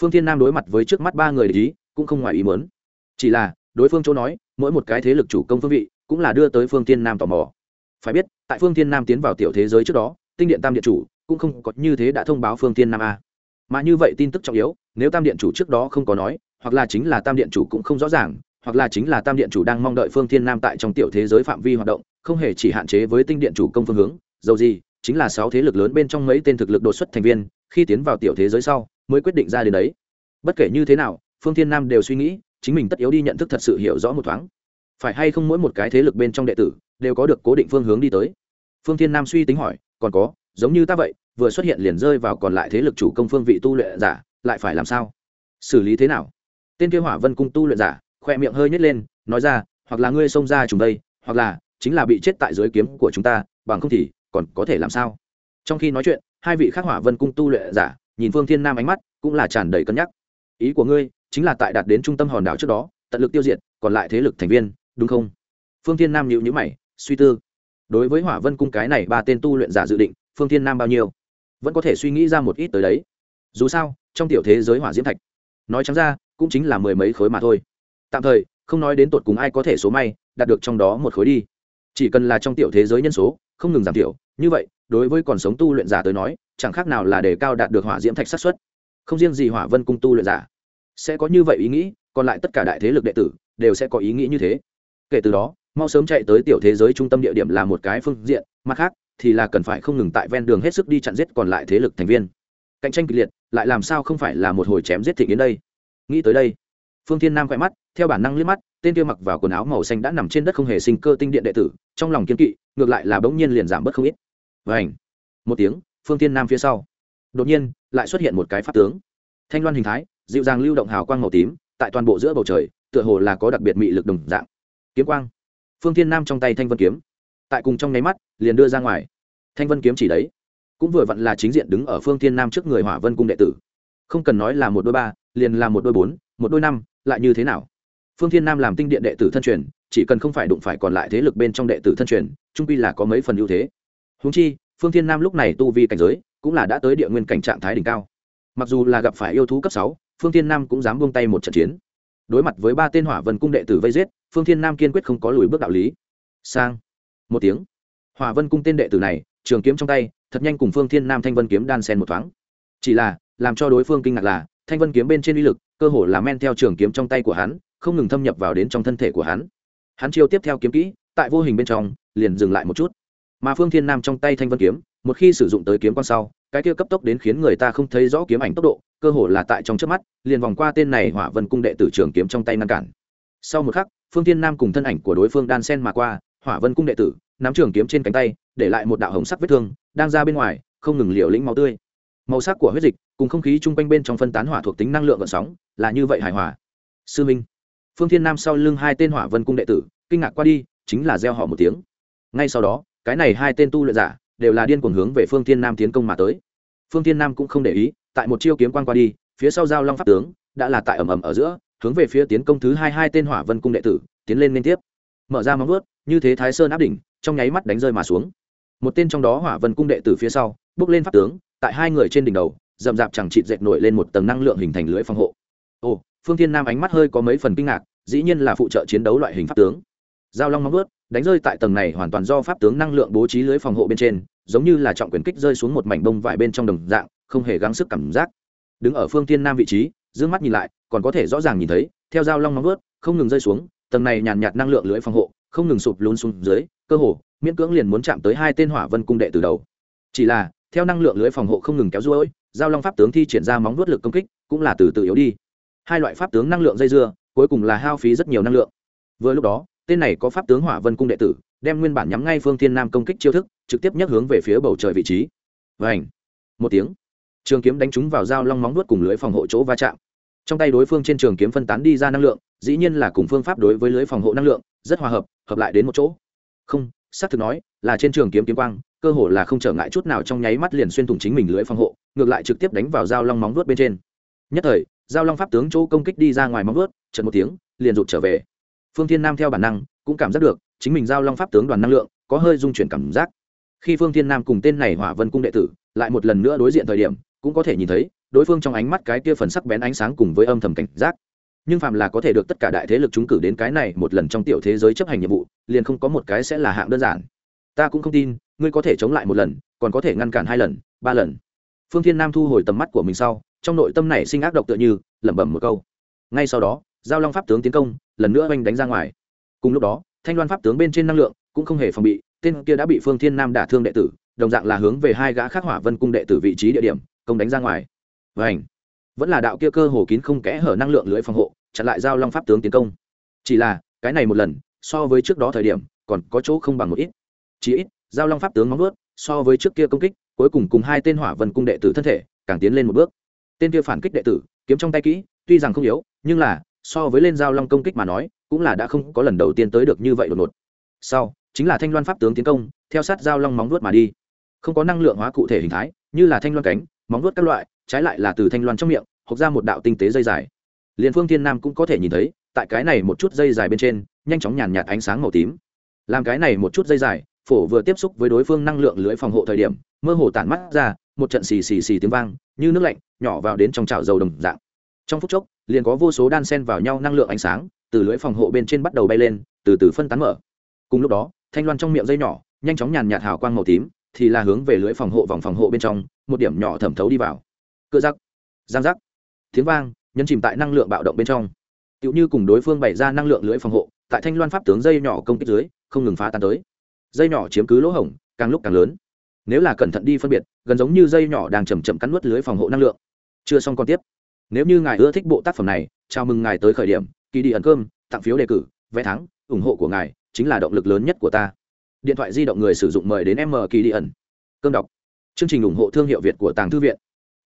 phương thiên nam đối mặt với trước mắt ba người để ý cũng không ngoài ý muốn, chỉ là đối phương chỗ nói mỗi một cái thế lực chủ công phương vị cũng là đưa tới phương thiên nam tò mò. Phải biết tại phương thiên nam tiến vào tiểu thế giới trước đó tinh điện tam điện chủ cũng không có như thế đã thông báo phương thiên nam a. Mà như vậy tin tức trọng yếu nếu tam điện chủ trước đó không có nói hoặc là chính là tam điện chủ cũng không rõ ràng hoặc là chính là tam điện chủ đang mong đợi phương thiên nam tại trong tiểu thế giới phạm vi hoạt động không hề chỉ hạn chế với tinh điện chủ công phương hướng dầu gì chính là sáu thế lực lớn bên trong mấy tên thực lực đột xuất thành viên khi tiến vào tiểu thế giới sau mới quyết định ra đến đấy. Bất kể như thế nào, phương thiên nam đều suy nghĩ, chính mình tất yếu đi nhận thức thật sự hiểu rõ một thoáng. Phải hay không mỗi một cái thế lực bên trong đệ tử đều có được cố định phương hướng đi tới? Phương thiên nam suy tính hỏi, còn có, giống như ta vậy, vừa xuất hiện liền rơi vào còn lại thế lực chủ công phương vị tu luyện giả, lại phải làm sao? Xử lý thế nào? Tên kia hỏa vân cung tu luyện giả, khoe miệng hơi nhét lên, nói ra, hoặc là ngươi xông ra chúng đây, hoặc là chính là bị chết tại dưới kiếm của chúng ta, bằng không thì còn có thể làm sao? Trong khi nói chuyện, hai vị khác hỏa vân cung tu luyện giả nhìn phương thiên nam ánh mắt cũng là tràn đầy cân nhắc. Ý của ngươi chính là tại đạt đến trung tâm hòn đảo trước đó, tận lực tiêu diệt, còn lại thế lực thành viên, đúng không? Phương thiên nam nhịu nhữ mày, suy tư. Đối với hỏa vân cung cái này ba tên tu luyện giả dự định, phương thiên nam bao nhiêu? Vẫn có thể suy nghĩ ra một ít tới đấy. Dù sao, trong tiểu thế giới hỏa diễm thạch, nói chẳng ra, cũng chính là mười mấy khối mà thôi. Tạm thời, không nói đến tột cùng ai có thể số may, đạt được trong đó một khối đi chỉ cần là trong tiểu thế giới nhân số, không ngừng giảm thiểu, như vậy, đối với còn sống tu luyện giả tới nói, chẳng khác nào là để cao đạt được hỏa diễm thạch sát xuất không riêng gì hỏa vân cung tu luyện giả, sẽ có như vậy ý nghĩ, còn lại tất cả đại thế lực đệ tử đều sẽ có ý nghĩ như thế. Kể từ đó, mau sớm chạy tới tiểu thế giới trung tâm địa điểm là một cái phương diện, mặt khác thì là cần phải không ngừng tại ven đường hết sức đi chặn giết còn lại thế lực thành viên. Cạnh tranh kịch liệt, lại làm sao không phải là một hồi chém giết thị đến đây? Nghĩ tới đây, phương thiên nam quay mắt theo bản năng liếc mắt, tên kia mặc vào quần áo màu xanh đã nằm trên đất không hề sinh cơ tinh điện đệ tử, trong lòng kiên kỵ, ngược lại là bỗng nhiên liền giảm bớt không ít. Vảnh một tiếng, phương thiên nam phía sau. Đột nhiên, lại xuất hiện một cái pháp tướng. Thanh loan hình thái, dịu dàng lưu động hào quang màu tím, tại toàn bộ giữa bầu trời, tựa hồ là có đặc biệt mị lực đồng dạng. Kiếm quang. Phương thiên nam trong tay thanh vân kiếm. Tại cùng trong nháy mắt, liền đưa ra ngoài. Thanh vân kiếm chỉ đấy. Cũng vừa vặn là chính diện đứng ở phương thiên nam trước người hỏa vân cung đệ tử. Không cần nói là một đôi ba, liền là một đôi bốn, một đôi năm, lại như thế nào? Phương thiên nam làm tinh điện đệ tử thân truyền, chỉ cần không phải đụng phải còn lại thế lực bên trong đệ tử thân truyền, trung pi là có mấy phần ưu thế. Húng chi, phương thiên nam lúc này tu vi cảnh giới, cũng là đã tới địa nguyên cảnh trạng thái đỉnh cao. Mặc dù là gặp phải yêu thú cấp sáu, phương thiên nam cũng dám buông tay một trận chiến. Đối mặt với ba tên hỏa vân cung đệ tử vây giết, phương thiên nam kiên quyết không có lùi bước đạo lý. Sang. Một tiếng. Hỏa vân cung tên đệ tử này, trường kiếm trong tay, thật nhanh cùng phương thiên nam thanh vân kiếm đan sen một thoáng. Chỉ là, làm cho đối phương kinh ngạc là, thanh vân kiếm bên trên uy lực, cơ hồ là men theo trường kiếm trong tay của hắn không ngừng thâm nhập vào đến trong thân thể của hắn. Hắn chiêu tiếp theo kiếm kỹ, tại vô hình bên trong, liền dừng lại một chút. Mà phương thiên nam trong tay thanh vân kiếm, một khi sử dụng tới kiếm quan sau, cái kia cấp tốc đến khiến người ta không thấy rõ kiếm ảnh tốc độ, cơ hồ là tại trong trước mắt, liền vòng qua tên này hỏa vân cung đệ tử trường kiếm trong tay ngăn cản. Sau một khắc, phương thiên nam cùng thân ảnh của đối phương đan sen mà qua, hỏa vân cung đệ tử, nắm trường kiếm trên cánh tay, để lại một đạo hồng sắc vết thương, đang ra bên ngoài, không ngừng liều lĩnh máu tươi. Màu sắc của huyết dịch, cùng không khí chung quanh bên trong phân tán hỏa thuộc tính năng lượng gợn sóng, là như vậy hài hòa. Sư minh phương thiên nam sau lưng hai tên hỏa vân cung đệ tử, kinh ngạc qua đi, chính là gieo họ một tiếng. Ngay sau đó, cái này hai tên tu luyện giả đều là điên cuồng hướng về phương thiên nam tiến công mà tới. Phương thiên nam cũng không để ý, tại một chiêu kiếm quan qua đi, phía sau giao long pháp tướng đã là tại ầm ầm ở giữa, hướng về phía tiến công thứ hai hai tên hỏa vân cung đệ tử, tiến lên liên tiếp. Mở ra móng vuốt, như thế thái sơn áp đỉnh, trong nháy mắt đánh rơi mà xuống. Một tên trong đó hỏa vân cung đệ tử phía sau, bước lên pháp tướng, tại hai người trên đỉnh đầu rậm rạp chẳng chịt dệt nổi lên một tầng năng lượng hình thành lưới phòng hộ. Ồ, phương thiên nam ánh mắt hơi có mấy phần kinh ngạc dĩ nhiên là phụ trợ chiến đấu loại hình pháp tướng. Giao long móng vuốt đánh rơi tại tầng này hoàn toàn do pháp tướng năng lượng bố trí lưới phòng hộ bên trên giống như là trọng quyền kích rơi xuống một mảnh bông vải bên trong đồng dạng không hề gắng sức cảm giác. Đứng ở phương thiên nam vị trí d mắt nhìn lại còn có thể rõ ràng nhìn thấy theo dao long móng vuốt không ngừng rơi xuống tầng này nhàn nhạt năng lượng lưới phòng hộ không ngừng sụp lún xuống dưới cơ hồ miễn cưỡng liền muốn chạm tới hai tên hỏa vân cung đệ từ đầu. Chỉ là theo năng lượng lưới phòng hộ không ngừng kéo duỗi, giao long pháp tướng thi triển ra móng vuốt lực công kích cũng là từ từ yếu đi. Hai loại pháp tướng năng lượng dây dưa cuối cùng là hao phí rất nhiều năng lượng. Vừa lúc đó, tên này có pháp tướng hỏa vân cung đệ tử, đem nguyên bản nhắm ngay phương thiên nam công kích chiêu thức, trực tiếp nhắc hướng về phía bầu trời vị trí. Vảnh một tiếng. Trường kiếm đánh trúng vào dao long móng nuốt cùng lưới phòng hộ chỗ va chạm. Trong tay đối phương trên trường kiếm phân tán đi ra năng lượng, dĩ nhiên là cùng phương pháp đối với lưới phòng hộ năng lượng, rất hòa hợp hợp lại đến một chỗ. Không, xác thực nói, là trên trường kiếm kiếm quang, cơ hồ là không trở ngại chút nào trong nháy mắt liền xuyên thủng chính mình lưới phòng hộ, ngược lại trực tiếp đánh vào dao long móng nuốt bên trên. Nhất thời Giao long pháp tướng chỗ công kích đi ra ngoài móng vớt, trận một tiếng liền rụt trở về. Phương thiên nam theo bản năng cũng cảm giác được chính mình giao long pháp tướng đoàn năng lượng có hơi dung chuyển cảm giác. Khi phương thiên nam cùng tên này hỏa vân cung đệ tử lại một lần nữa đối diện thời điểm cũng có thể nhìn thấy đối phương trong ánh mắt cái kia phần sắc bén ánh sáng cùng với âm thầm cảnh giác. Nhưng phạm là có thể được tất cả đại thế lực chúng cử đến cái này một lần trong tiểu thế giới chấp hành nhiệm vụ liền không có một cái sẽ là hạng đơn giản. Ta cũng không tin ngươi có thể chống lại một lần còn có thể ngăn cản hai lần ba lần. Phương thiên nam thu hồi tầm mắt của mình sau trong nội tâm này sinh ác độc tựa như, lẩm bẩm một câu. Ngay sau đó, giao long pháp tướng tiến công, lần nữa oanh đánh ra ngoài. Cùng lúc đó, thanh loan pháp tướng bên trên năng lượng cũng không hề phòng bị, tên kia đã bị phương thiên nam đả thương đệ tử, đồng dạng là hướng về hai gã khắc hỏa vân cung đệ tử vị trí địa điểm, công đánh ra ngoài. Và ảnh vẫn là đạo kia cơ hồ kín không kẽ hở năng lượng lưới phòng hộ, chặn lại giao long pháp tướng tiến công. Chỉ là, cái này một lần, so với trước đó thời điểm, còn có chỗ không bằng một ít. Chỉ ít, giao long pháp tướng móng vuốt, so với trước kia công kích, cuối cùng cùng hai tên hỏa vân cung đệ tử thân thể, càng tiến lên một bước tên kia phản kích đệ tử, kiếm trong tay kỹ, tuy rằng không yếu, nhưng là, so với lên giao long công kích mà nói, cũng là đã không có lần đầu tiên tới được như vậy đột ngột. Sau, chính là thanh loan pháp tướng tiến công, theo sát giao long móng vuốt mà đi. Không có năng lượng hóa cụ thể hình thái, như là thanh loan cánh, móng vuốt các loại, trái lại là từ thanh loan trong miệng hoặc ra một đạo tinh tế dây dài. Liền phương thiên nam cũng có thể nhìn thấy, tại cái này một chút dây dài bên trên, nhanh chóng nhàn nhạt ánh sáng màu tím. Làm cái này một chút dây dài phổ vừa tiếp xúc với đối phương năng lượng lưới phòng hộ thời điểm, mơ hồ tản mắt ra, một trận xì xì xì tiếng vang, như nước lạnh, nhỏ vào đến trong chảo dầu đồng dạng. Trong phút chốc, liền có vô số đan sen vào nhau năng lượng ánh sáng, từ lưới phòng hộ bên trên bắt đầu bay lên, từ từ phân tán mở. Cùng lúc đó, thanh loan trong miệng dây nhỏ, nhanh chóng nhàn nhạt hào quang màu tím, thì là hướng về lưới phòng hộ vòng phòng hộ bên trong, một điểm nhỏ thẩm thấu đi vào. Cựa rắc giang rắc tiếng vang, nhấn chìm tại năng lượng bạo động bên trong. Tựu như cùng đối phương bày ra năng lượng lưới phòng hộ, tại thanh loan pháp tướng dây nhỏ công kích dưới, không ngừng phá tan tới dây nhỏ chiếm cứ lỗ hổng, càng lúc càng lớn. Nếu là cẩn thận đi phân biệt, gần giống như dây nhỏ đang chầm chậm cắn nuốt lưới phòng hộ năng lượng. Chưa xong còn tiếp. Nếu như ngài ưa thích bộ tác phẩm này, chào mừng ngài tới khởi điểm, kỳ đi ẩn cơm, tặng phiếu đề cử, vé thắng, ủng hộ của ngài chính là động lực lớn nhất của ta. Điện thoại di động người sử dụng mời đến m kỳ đi ẩn. Cơm đọc. Chương trình ủng hộ thương hiệu việt của tàng thư viện.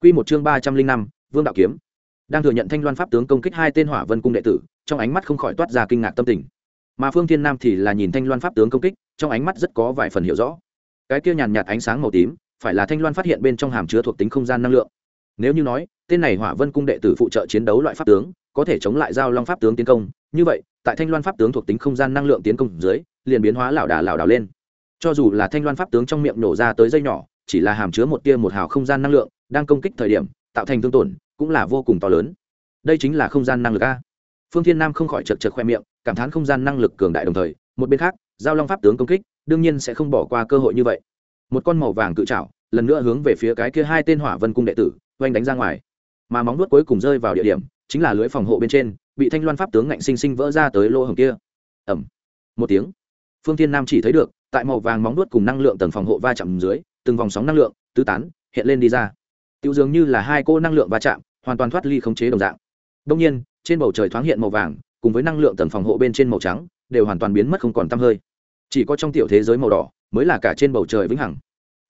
Q một chương ba trăm linh năm, vương đạo kiếm. Đang thừa nhận thanh loan pháp tướng công kích hai tên hỏa vân cung đệ tử, trong ánh mắt không khỏi toát ra kinh ngạc tâm tình. Mà phương thiên nam thì là nhìn thanh loan pháp tướng công kích trong ánh mắt rất có vài phần hiểu rõ. Cái kia nhàn nhạt ánh sáng màu tím, phải là thanh loan phát hiện bên trong hàm chứa thuộc tính không gian năng lượng. Nếu như nói, tên này hỏa vân cung đệ tử phụ trợ chiến đấu loại pháp tướng, có thể chống lại giao long pháp tướng tiến công, như vậy, tại thanh loan pháp tướng thuộc tính không gian năng lượng tiến công dưới, liền biến hóa lảo đà lảo đảo lên. Cho dù là thanh loan pháp tướng trong miệng nổ ra tới dây nhỏ, chỉ là hàm chứa một tia một hào không gian năng lượng, đang công kích thời điểm, tạo thành thương tổn, cũng là vô cùng to lớn. Đây chính là không gian năng lực a. Phương thiên nam không khỏi chật chật khoe miệng, cảm thán không gian năng lực cường đại đồng thời, một bên khác giao long pháp tướng công kích, đương nhiên sẽ không bỏ qua cơ hội như vậy. Một con màu vàng cự trảo, lần nữa hướng về phía cái kia hai tên hỏa vân cung đệ tử, oanh đánh ra ngoài. Mà móng nuốt cuối cùng rơi vào địa điểm, chính là lưới phòng hộ bên trên, bị thanh loan pháp tướng ngạnh sinh sinh vỡ ra tới lỗ hồng kia. Ẩm một tiếng. Phương thiên nam chỉ thấy được, tại màu vàng móng nuốt cùng năng lượng tầng phòng hộ va chạm dưới, từng vòng sóng năng lượng, tứ tán, hiện lên đi ra. Tiêu dường như là hai cô năng lượng va chạm, hoàn toàn thoát ly khống chế đồng dạng. Đông nhiên, trên bầu trời thoáng hiện màu vàng, cùng với năng lượng tầng phòng hộ bên trên màu trắng đều hoàn toàn biến mất không còn tăm hơi. Chỉ có trong tiểu thế giới màu đỏ mới là cả trên bầu trời vĩnh hằng.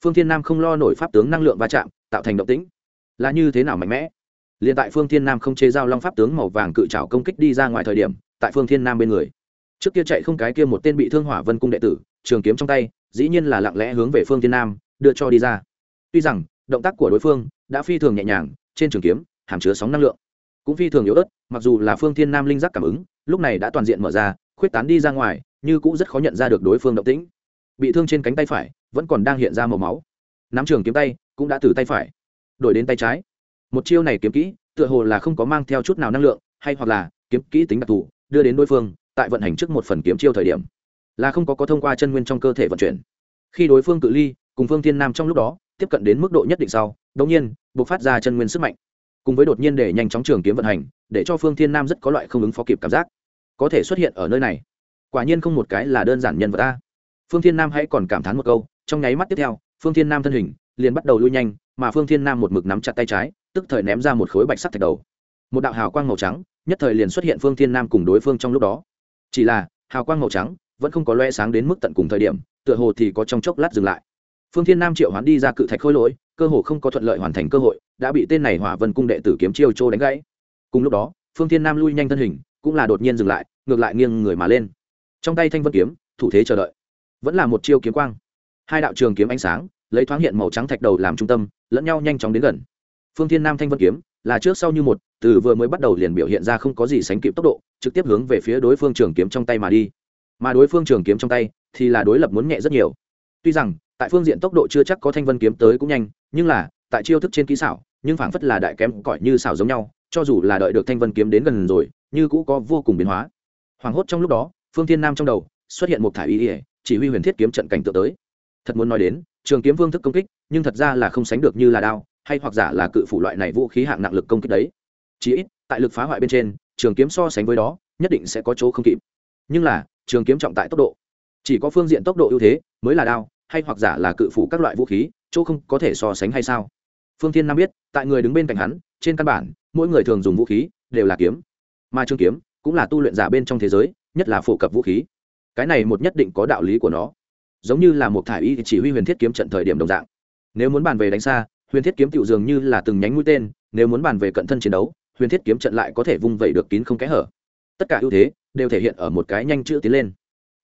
Phương thiên nam không lo nổi pháp tướng năng lượng va chạm, tạo thành động tĩnh. Là như thế nào mạnh mẽ? Liền tại phương thiên nam không chế giao long pháp tướng màu vàng cự trào công kích đi ra ngoài thời điểm, tại phương thiên nam bên người. Trước kia chạy không cái kia một tên bị thương hỏa vân cung đệ tử, trường kiếm trong tay, dĩ nhiên là lặng lẽ hướng về phương thiên nam, đưa cho đi ra. Tuy rằng, động tác của đối phương đã phi thường nhẹ nhàng, trên trường kiếm hàm chứa sóng năng lượng cũng phi thường yếu ớt, mặc dù là phương thiên nam linh giác cảm ứng, lúc này đã toàn diện mở ra khuyết tán đi ra ngoài, như cũng rất khó nhận ra được đối phương động tĩnh. Bị thương trên cánh tay phải, vẫn còn đang hiện ra màu máu. Nắm trường kiếm tay, cũng đã từ tay phải, đổi đến tay trái. Một chiêu này kiếm kỹ, tựa hồ là không có mang theo chút nào năng lượng, hay hoặc là, kiếm kỹ tính đặc thù, đưa đến đối phương, tại vận hành trước một phần kiếm chiêu thời điểm. Là không có có thông qua chân nguyên trong cơ thể vận chuyển. Khi đối phương cự ly, cùng phương thiên nam trong lúc đó, tiếp cận đến mức độ nhất định sau, đột nhiên buộc phát ra chân nguyên sức mạnh. Cùng với đột nhiên để nhanh chóng trường kiếm vận hành, để cho phương thiên nam rất có loại không ứng phó kịp cảm giác có thể xuất hiện ở nơi này. Quả nhiên không một cái là đơn giản nhân vật ta phương thiên nam hãy còn cảm thán một câu, trong nháy mắt tiếp theo, phương thiên nam thân hình liền bắt đầu lui nhanh, mà phương thiên nam một mực nắm chặt tay trái, tức thời ném ra một khối bạch sắc thạch đầu. Một đạo hào quang màu trắng, nhất thời liền xuất hiện phương thiên nam cùng đối phương trong lúc đó. Chỉ là, hào quang màu trắng vẫn không có loe sáng đến mức tận cùng thời điểm, tựa hồ thì có trong chốc lát dừng lại. Phương thiên nam triệu hoán đi ra cự thạch khôi lỗi, cơ hồ không có thuận lợi hoàn thành cơ hội, đã bị tên này hỏa vân cung đệ tử kiếm chiêu trô đánh gãy. Cùng lúc đó, phương thiên nam lui nhanh thân hình cũng là đột nhiên dừng lại, ngược lại nghiêng người mà lên. Trong tay thanh vân kiếm, thủ thế chờ đợi. Vẫn là một chiêu kiếm quang. Hai đạo trường kiếm ánh sáng, lấy thoáng hiện màu trắng thạch đầu làm trung tâm, lẫn nhau nhanh chóng đến gần. Phương thiên nam thanh vân kiếm, là trước sau như một, từ vừa mới bắt đầu liền biểu hiện ra không có gì sánh kịp tốc độ, trực tiếp hướng về phía đối phương trường kiếm trong tay mà đi. Mà đối phương trường kiếm trong tay, thì là đối lập muốn nhẹ rất nhiều. Tuy rằng, tại phương diện tốc độ chưa chắc có thanh vân kiếm tới cũng nhanh, nhưng là, tại chiêu thức trên kỹ xảo, nhưng phảng phất là đại kém, cỏi như xảo giống nhau cho dù là đợi được thanh vân kiếm đến gần rồi, như cũ có vô cùng biến hóa. Hoảng hốt trong lúc đó, phương thiên nam trong đầu xuất hiện một thả ý ỉa chỉ huy huyền thiết kiếm trận cảnh tượng tới. Thật muốn nói đến, trường kiếm Vương thức công kích, nhưng thật ra là không sánh được như là đao, hay hoặc giả là cự phủ loại này vũ khí hạng nặng lực công kích đấy. Chỉ ít, tại lực phá hoại bên trên, trường kiếm so sánh với đó, nhất định sẽ có chỗ không kịp. Nhưng là, trường kiếm trọng tại tốc độ. Chỉ có phương diện tốc độ ưu thế mới là đao, hay hoặc giả là cự phủ các loại vũ khí, chỗ không có thể so sánh hay sao? Phương thiên nam biết, tại người đứng bên cạnh hắn, trên căn bản mỗi người thường dùng vũ khí đều là kiếm. Mà trường kiếm cũng là tu luyện giả bên trong thế giới, nhất là phổ cập vũ khí. Cái này một nhất định có đạo lý của nó. Giống như là một thải y chỉ huy huyền thiết kiếm trận thời điểm đồng dạng. Nếu muốn bàn về đánh xa, huyền thiết kiếm tiểu dường như là từng nhánh mũi tên, nếu muốn bàn về cận thân chiến đấu, huyền thiết kiếm trận lại có thể vung vẩy được kín không kẽ hở. Tất cả ưu thế đều thể hiện ở một cái nhanh chữ tiến lên.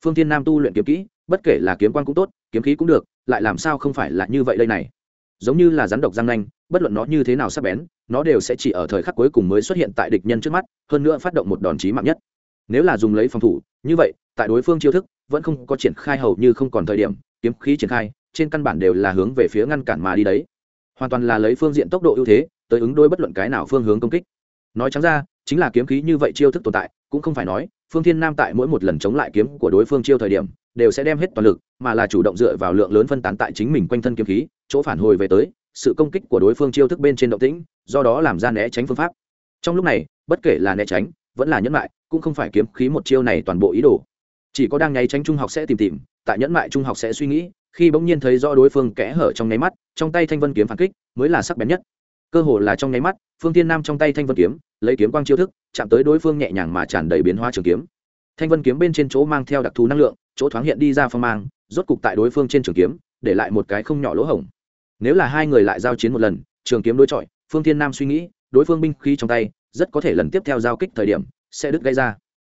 Phương tiên nam tu luyện kiếm kỹ, bất kể là kiếm quan cũng tốt, kiếm khí cũng được, lại làm sao không phải là như vậy đây này? Giống như là rắn độc răng nanh bất luận nó như thế nào sắp bén, nó đều sẽ chỉ ở thời khắc cuối cùng mới xuất hiện tại địch nhân trước mắt, hơn nữa phát động một đòn chí mạng nhất. Nếu là dùng lấy phòng thủ, như vậy, tại đối phương chiêu thức, vẫn không có triển khai hầu như không còn thời điểm, kiếm khí triển khai, trên căn bản đều là hướng về phía ngăn cản mà đi đấy. Hoàn toàn là lấy phương diện tốc độ ưu thế, tới ứng đôi bất luận cái nào phương hướng công kích. Nói trắng ra, chính là kiếm khí như vậy chiêu thức tồn tại, cũng không phải nói, phương thiên nam tại mỗi một lần chống lại kiếm của đối phương chiêu thời điểm, đều sẽ đem hết toàn lực, mà là chủ động dựa vào lượng lớn phân tán tại chính mình quanh thân kiếm khí, chỗ phản hồi về tới sự công kích của đối phương chiêu thức bên trên động tĩnh, do đó làm ra né tránh phương pháp. Trong lúc này, bất kể là né tránh, vẫn là nhẫn mại, cũng không phải kiếm khí một chiêu này toàn bộ ý đồ. Chỉ có đang nháy tránh trung học sẽ tìm tìm, tại nhẫn mại trung học sẽ suy nghĩ, khi bỗng nhiên thấy rõ đối phương kẽ hở trong nháy mắt, trong tay thanh vân kiếm phản kích, mới là sắc bén nhất. Cơ hồ là trong nháy mắt, phương tiên nam trong tay thanh vân kiếm, lấy kiếm quang chiêu thức, chạm tới đối phương nhẹ nhàng mà tràn đầy biến hóa trường kiếm. Thanh vân kiếm bên trên chỗ mang theo đặc thù năng lượng, chỗ thoáng hiện đi ra phong mang, rốt cục tại đối phương trên trường kiếm, để lại một cái không nhỏ lỗ hổng nếu là hai người lại giao chiến một lần, trường kiếm đối chọi, phương thiên nam suy nghĩ, đối phương binh khí trong tay, rất có thể lần tiếp theo giao kích thời điểm, sẽ đứt gây ra.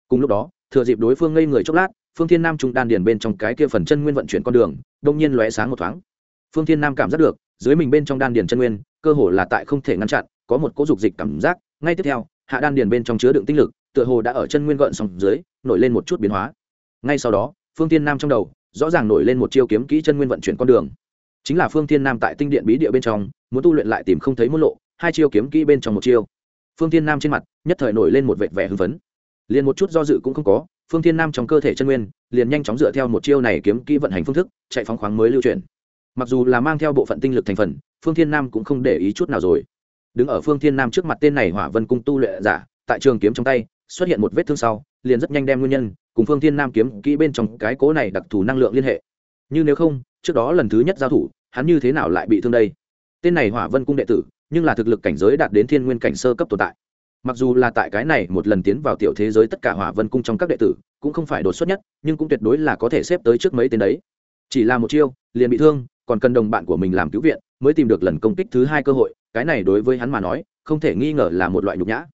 Cùng lúc đó, thừa dịp đối phương ngây người chốc lát, phương thiên nam trung đan điền bên trong cái kia phần chân nguyên vận chuyển con đường, đông nhiên lóe sáng một thoáng. Phương thiên nam cảm giác được, dưới mình bên trong đan điền chân nguyên, cơ hồ là tại không thể ngăn chặn, có một cỗ dục dịch cảm giác. Ngay tiếp theo, hạ đan điền bên trong chứa đựng tinh lực, tựa hồ đã ở chân nguyên gợn sòng dưới, nổi lên một chút biến hóa. Ngay sau đó, phương tiên nam trong đầu, rõ ràng nổi lên một chiêu kiếm kỹ chân nguyên vận chuyển con đường chính là phương thiên nam tại tinh điện bí địa bên trong, muốn tu luyện lại tìm không thấy môn lộ, hai chiêu kiếm kỹ bên trong một chiêu. Phương thiên nam trên mặt, nhất thời nổi lên một vệt vẻ hưng phấn. Liền một chút do dự cũng không có, phương thiên nam trong cơ thể chân nguyên, liền nhanh chóng dựa theo một chiêu này kiếm kỹ vận hành phương thức, chạy phóng khoáng mới lưu truyền mặc dù là mang theo bộ phận tinh lực thành phần, phương thiên nam cũng không để ý chút nào rồi. Đứng ở phương thiên nam trước mặt tên này hỏa vân cung tu luyện giả, tại trường kiếm trong tay, xuất hiện một vết thương sau, liền rất nhanh đem nguyên nhân, cùng phương thiên nam kiếm kỹ bên trong cái cố này đặc thù năng lượng liên hệ. Như nếu không trước đó lần thứ nhất giao thủ, hắn như thế nào lại bị thương đây? Tên này hỏa vân cung đệ tử, nhưng là thực lực cảnh giới đạt đến thiên nguyên cảnh sơ cấp tồn tại. Mặc dù là tại cái này một lần tiến vào tiểu thế giới tất cả hỏa vân cung trong các đệ tử, cũng không phải đột xuất nhất, nhưng cũng tuyệt đối là có thể xếp tới trước mấy tên đấy. Chỉ là một chiêu, liền bị thương, còn cần đồng bạn của mình làm cứu viện, mới tìm được lần công kích thứ hai cơ hội, cái này đối với hắn mà nói, không thể nghi ngờ là một loại nhục nhã.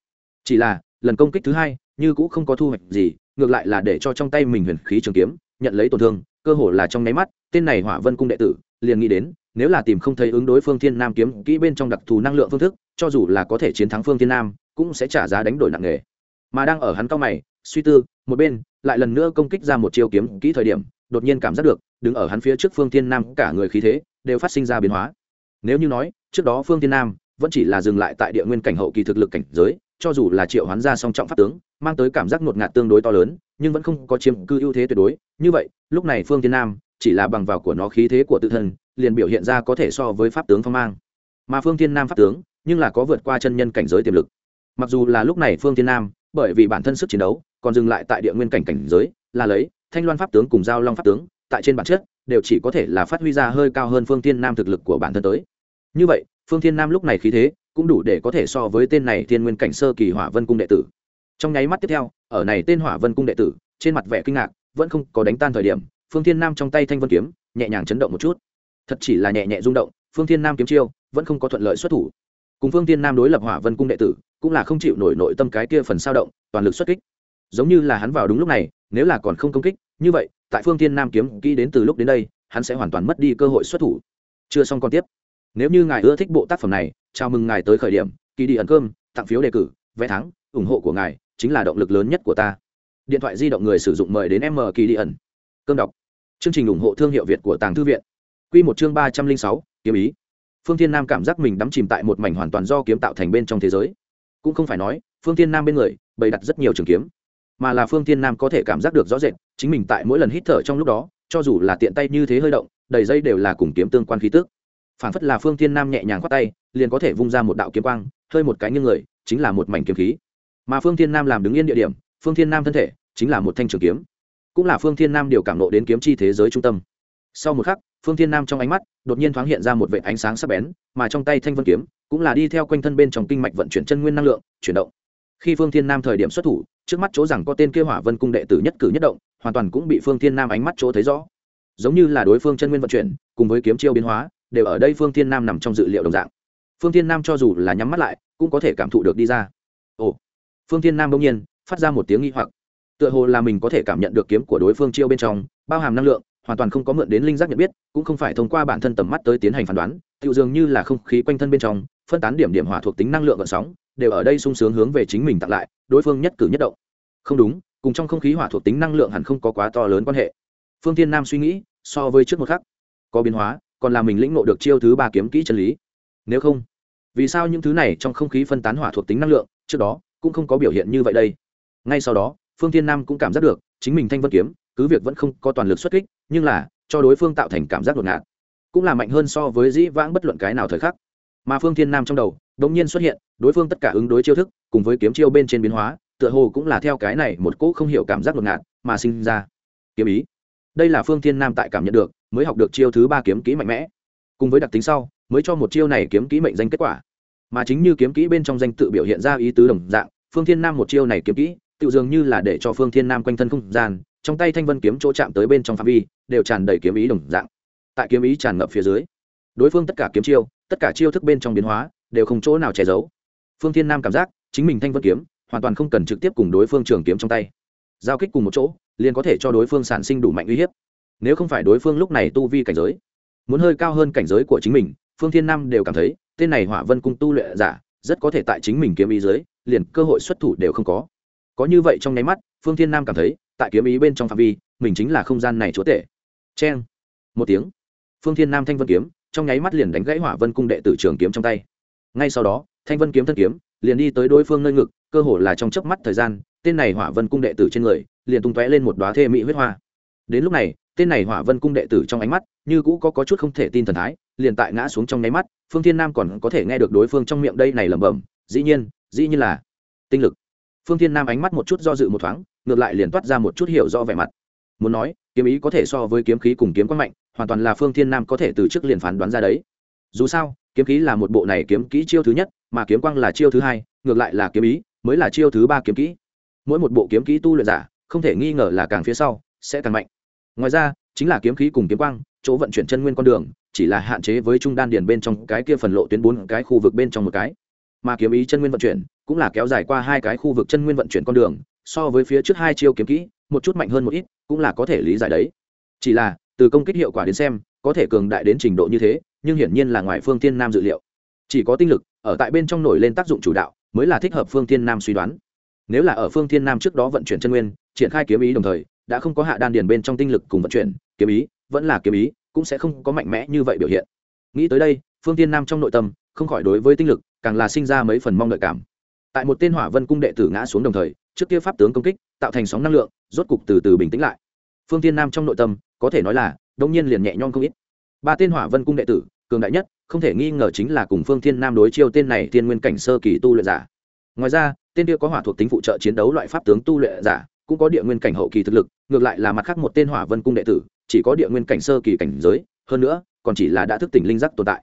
Chỉ là, lần công kích thứ hai, như cũng không có thu hoạch gì, ngược lại là để cho trong tay mình huyền khí trường kiếm, nhận lấy tổn thương cơ hồ là trong nháy mắt, tên này hỏa vân cung đệ tử, liền nghĩ đến, nếu là tìm không thấy ứng đối phương thiên nam kiếm kỹ bên trong đặc thù năng lượng phương thức, cho dù là có thể chiến thắng phương thiên nam, cũng sẽ trả giá đánh đổi nặng nề. Mà đang ở hắn cao mày, suy tư, một bên, lại lần nữa công kích ra một chiêu kiếm kỹ thời điểm, đột nhiên cảm giác được, đứng ở hắn phía trước phương thiên nam cả người khí thế, đều phát sinh ra biến hóa. Nếu như nói, trước đó phương thiên nam vẫn chỉ là dừng lại tại địa nguyên cảnh hậu kỳ thực lực cảnh giới, cho dù là triệu hoán ra song trọng pháp tướng, mang tới cảm giác ngột ngạt tương đối to lớn nhưng vẫn không có chiếm cư ưu thế tuyệt đối. Như vậy, lúc này phương thiên nam chỉ là bằng vào của nó khí thế của tự thân, liền biểu hiện ra có thể so với pháp tướng phong mang. Mà phương thiên nam pháp tướng, nhưng là có vượt qua chân nhân cảnh giới tiềm lực. Mặc dù là lúc này phương thiên nam, bởi vì bản thân sức chiến đấu, còn dừng lại tại địa nguyên cảnh cảnh giới, là lấy thanh loan pháp tướng cùng giao long pháp tướng, tại trên bản chất, đều chỉ có thể là phát huy ra hơi cao hơn phương thiên nam thực lực của bản thân tới. Như vậy, phương thiên nam lúc này khí thế cũng đủ để có thể so với tên này thiên nguyên cảnh sơ kỳ hỏa vân cung đệ tử trong nháy mắt tiếp theo, ở này tên hỏa vân cung đệ tử, trên mặt vẻ kinh ngạc, vẫn không có đánh tan thời điểm, phương thiên nam trong tay thanh vân kiếm, nhẹ nhàng chấn động một chút. Thật chỉ là nhẹ nhẹ rung động, phương thiên nam kiếm chiêu, vẫn không có thuận lợi xuất thủ. Cùng phương thiên nam đối lập hỏa vân cung đệ tử, cũng là không chịu nổi nội tâm cái kia phần sao động, toàn lực xuất kích. Giống như là hắn vào đúng lúc này, nếu là còn không công kích, như vậy, tại phương thiên nam kiếm kỹ đến từ lúc đến đây, hắn sẽ hoàn toàn mất đi cơ hội xuất thủ. Chưa xong còn tiếp. Nếu như ngài ưa thích bộ tác phẩm này, chào mừng ngài tới khởi điểm kỳ đi ẩn cơm, tặng phiếu đề cử, vé thắng, ủng hộ của ngài chính là động lực lớn nhất của ta. Điện thoại di động người sử dụng mời đến m kỳ đi ẩn. Cơm đọc. Chương trình ủng hộ thương hiệu việt của tàng thư viện. Q một chương ba trăm linh sáu, kiếm ý. Phương thiên nam cảm giác mình đắm chìm tại một mảnh hoàn toàn do kiếm tạo thành bên trong thế giới. Cũng không phải nói, phương thiên nam bên người bày đặt rất nhiều trường kiếm, mà là phương thiên nam có thể cảm giác được rõ rệt chính mình tại mỗi lần hít thở trong lúc đó, cho dù là tiện tay như thế hơi động, đầy dây đều là cùng kiếm tương quan khí tức. Phản phất là phương thiên nam nhẹ nhàng khoát tay, liền có thể vung ra một đạo kiếm quang, hơi một cái như người, chính là một mảnh kiếm khí mà phương thiên nam làm đứng yên địa điểm, phương thiên nam thân thể chính là một thanh trường kiếm, cũng là phương thiên nam điều cảm nộ đến kiếm chi thế giới trung tâm. Sau một khắc, phương thiên nam trong ánh mắt đột nhiên thoáng hiện ra một vệ ánh sáng sắc bén, mà trong tay thanh vân kiếm cũng là đi theo quanh thân bên trong kinh mạch vận chuyển chân nguyên năng lượng, chuyển động. Khi phương thiên nam thời điểm xuất thủ, trước mắt chỗ rằng có tên kia hỏa vân cung đệ tử nhất cử nhất động, hoàn toàn cũng bị phương thiên nam ánh mắt chỗ thấy rõ. Giống như là đối phương chân nguyên vận chuyển, cùng với kiếm chiêu biến hóa, đều ở đây phương thiên nam nằm trong dự liệu đồng dạng. Phương thiên nam cho dù là nhắm mắt lại, cũng có thể cảm thụ được đi ra. Ồ phương thiên nam bỗng nhiên phát ra một tiếng nghi hoặc. Tựa hồ là mình có thể cảm nhận được kiếm của đối phương chiêu bên trong, bao hàm năng lượng, hoàn toàn không có mượn đến linh giác nhận biết, cũng không phải thông qua bản thân tầm mắt tới tiến hành phán đoán, tựu dường như là không khí quanh thân bên trong, phân tán điểm điểm hỏa thuộc tính năng lượng gợn sóng, đều ở đây sung sướng hướng về chính mình tặng lại, đối phương nhất cử nhất động. Không đúng, cùng trong không khí hỏa thuộc tính năng lượng hẳn không có quá to lớn quan hệ. Phương tiên nam suy nghĩ, so với trước một khắc, có biến hóa, còn là mình lĩnh ngộ được chiêu thứ ba kiếm kỹ chân lý. Nếu không, vì sao những thứ này trong không khí phân tán hỏa thuộc tính năng lượng, trước đó cũng không có biểu hiện như vậy đây. Ngay sau đó, phương tiên nam cũng cảm giác được, chính mình thanh vân kiếm, cứ việc vẫn không có toàn lực xuất kích, nhưng là, cho đối phương tạo thành cảm giác đột ngạt cũng là mạnh hơn so với dĩ vãng bất luận cái nào thời khắc. Mà phương thiên nam trong đầu, đột nhiên xuất hiện, đối phương tất cả ứng đối chiêu thức, cùng với kiếm chiêu bên trên biến hóa, tựa hồ cũng là theo cái này một cỗ không hiểu cảm giác đột ngạt mà sinh ra. Kiếm ý. Đây là phương thiên nam tại cảm nhận được, mới học được chiêu thứ ba kiếm kỹ mạnh mẽ. Cùng với đặc tính sau, mới cho một chiêu này kiếm kỹ mệnh danh kết quả mà chính như kiếm kỹ bên trong danh tự biểu hiện ra ý tứ đồng dạng, phương thiên nam một chiêu này kiếm kỹ tự dường như là để cho phương thiên nam quanh thân không gian, trong tay thanh vân kiếm chỗ chạm tới bên trong phạm vi, đều tràn đầy kiếm ý đồng dạng. Tại kiếm ý tràn ngập phía dưới, đối phương tất cả kiếm chiêu, tất cả chiêu thức bên trong biến hóa, đều không chỗ nào che giấu. Phương thiên nam cảm giác, chính mình thanh vân kiếm, hoàn toàn không cần trực tiếp cùng đối phương trường kiếm trong tay. Giao kích cùng một chỗ, liền có thể cho đối phương sản sinh đủ mạnh uy hiếp. Nếu không phải đối phương lúc này tu vi cảnh giới, muốn hơi cao hơn cảnh giới của chính mình, phương thiên nam đều cảm thấy tên này hỏa vân cung tu luyện giả rất có thể tại chính mình kiếm ý dưới liền cơ hội xuất thủ đều không có. Có như vậy trong nháy mắt phương thiên nam cảm thấy tại kiếm ý bên trong phạm vi mình chính là không gian này chúa tể. C h e n một tiếng. Phương thiên nam thanh vân kiếm trong nháy mắt liền đánh gãy hỏa vân cung đệ tử trường kiếm trong tay. Ngay sau đó thanh vân kiếm thân kiếm liền đi tới đối phương nơi ngực cơ hồ là trong chớp mắt thời gian tên này hỏa vân cung đệ tử trên người liền tung tóe lên một đoá thê mỹ huyết hoa. Đến lúc này tên này hỏa vân cung đệ tử trong ánh mắt như cũ có, có chút không thể tin thần thái liền tại ngã xuống trong nháy mắt, phương thiên nam còn có thể nghe được đối phương trong miệng đây này lẩm bẩm, dĩ nhiên dĩ nhiên là tinh lực. Phương thiên nam ánh mắt một chút do dự một thoáng, ngược lại liền toát ra một chút hiểu do vẻ mặt. Muốn nói, kiếm ý có thể so với kiếm khí cùng kiếm quang mạnh, hoàn toàn là phương thiên nam có thể từ trước liền phán đoán ra đấy. Dù sao, kiếm khí là một bộ này kiếm kỹ chiêu thứ nhất, mà kiếm quang là chiêu thứ hai, ngược lại là kiếm ý mới là chiêu thứ ba kiếm kỹ. Mỗi một bộ kiếm kỹ tu luyện giả, không thể nghi ngờ là càng phía sau, sẽ càng mạnh. Ngoài ra, chính là kiếm khí cùng kiếm quang, chỗ vận chuyển chân nguyên con đường chỉ là hạn chế với trung đan điền bên trong cái kia phần lộ tuyến bốn cái khu vực bên trong một cái. Mà kiếm ý chân nguyên vận chuyển, cũng là kéo dài qua hai cái khu vực chân nguyên vận chuyển con đường, so với phía trước hai chiêu kiếm kỹ, một chút mạnh hơn một ít, cũng là có thể lý giải đấy. Chỉ là, từ công kích hiệu quả đến xem, có thể cường đại đến trình độ như thế, nhưng hiển nhiên là ngoài phương thiên nam dự liệu. Chỉ có tinh lực, ở tại bên trong nổi lên tác dụng chủ đạo, mới là thích hợp phương thiên nam suy đoán. Nếu là ở phương thiên nam trước đó vận chuyển chân nguyên, triển khai kiếm ý đồng thời, đã không có hạ đan điền bên trong tinh lực cùng vận chuyển, kiếm ý, vẫn là kiếm ý cũng sẽ không có mạnh mẽ như vậy biểu hiện. Nghĩ tới đây, phương thiên nam trong nội tâm, không khỏi đối với tinh lực, càng là sinh ra mấy phần mong đợi cảm. Tại một tên hỏa vân cung đệ tử ngã xuống đồng thời, trước kia pháp tướng công kích, tạo thành sóng năng lượng, rốt cục từ từ bình tĩnh lại. Phương tiên nam trong nội tâm, có thể nói là đông nhiên liền nhẹ nhõm không ít. Ba tên hỏa vân cung đệ tử, cường đại nhất, không thể nghi ngờ chính là cùng phương thiên nam đối chiêu tên này tiên nguyên cảnh sơ kỳ tu luyện giả. Ngoài ra, tên kia có hỏa thuộc tính phụ trợ chiến đấu loại pháp tướng tu luyện giả, cũng có địa nguyên cảnh hậu kỳ thực lực, ngược lại là mặt khác một tên hỏa vân cung đệ tử chỉ có địa nguyên cảnh sơ kỳ cảnh giới, hơn nữa, còn chỉ là đã thức tỉnh linh giác tồn tại.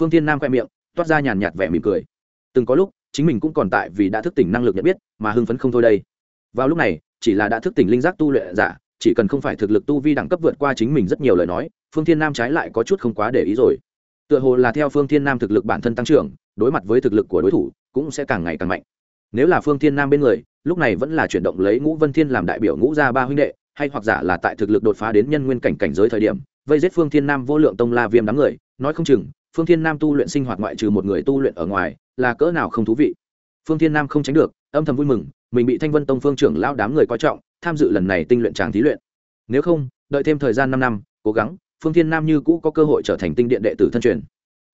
Phương thiên nam khoe miệng, toát ra nhàn nhạt vẻ mỉm cười. Từng có lúc, chính mình cũng còn tại vì đã thức tỉnh năng lực nhận biết, mà hưng phấn không thôi đây. Vào lúc này, chỉ là đã thức tỉnh linh giác tu luyện giả, chỉ cần không phải thực lực tu vi đẳng cấp vượt qua chính mình rất nhiều lời nói, phương thiên nam trái lại có chút không quá để ý rồi. Tựa hồ là theo phương thiên nam thực lực bản thân tăng trưởng, đối mặt với thực lực của đối thủ, cũng sẽ càng ngày càng mạnh. Nếu là phương thiên nam bên người, lúc này vẫn là chuyển động lấy ngũ vân thiên làm đại biểu ngũ gia ba huynh đệ hay hoặc giả là tại thực lực đột phá đến nhân nguyên cảnh cảnh giới thời điểm, vây giết phương thiên nam vô lượng tông la viêm đám người, nói không chừng, phương thiên nam tu luyện sinh hoạt ngoại trừ một người tu luyện ở ngoài, là cỡ nào không thú vị. Phương thiên nam không tránh được, âm thầm vui mừng, mình bị thanh vân tông phương trưởng lao đám người coi trọng, tham dự lần này tinh luyện tràng thí luyện. Nếu không, đợi thêm thời gian năm năm, cố gắng, phương thiên nam như cũ có cơ hội trở thành tinh điện đệ tử thân truyền.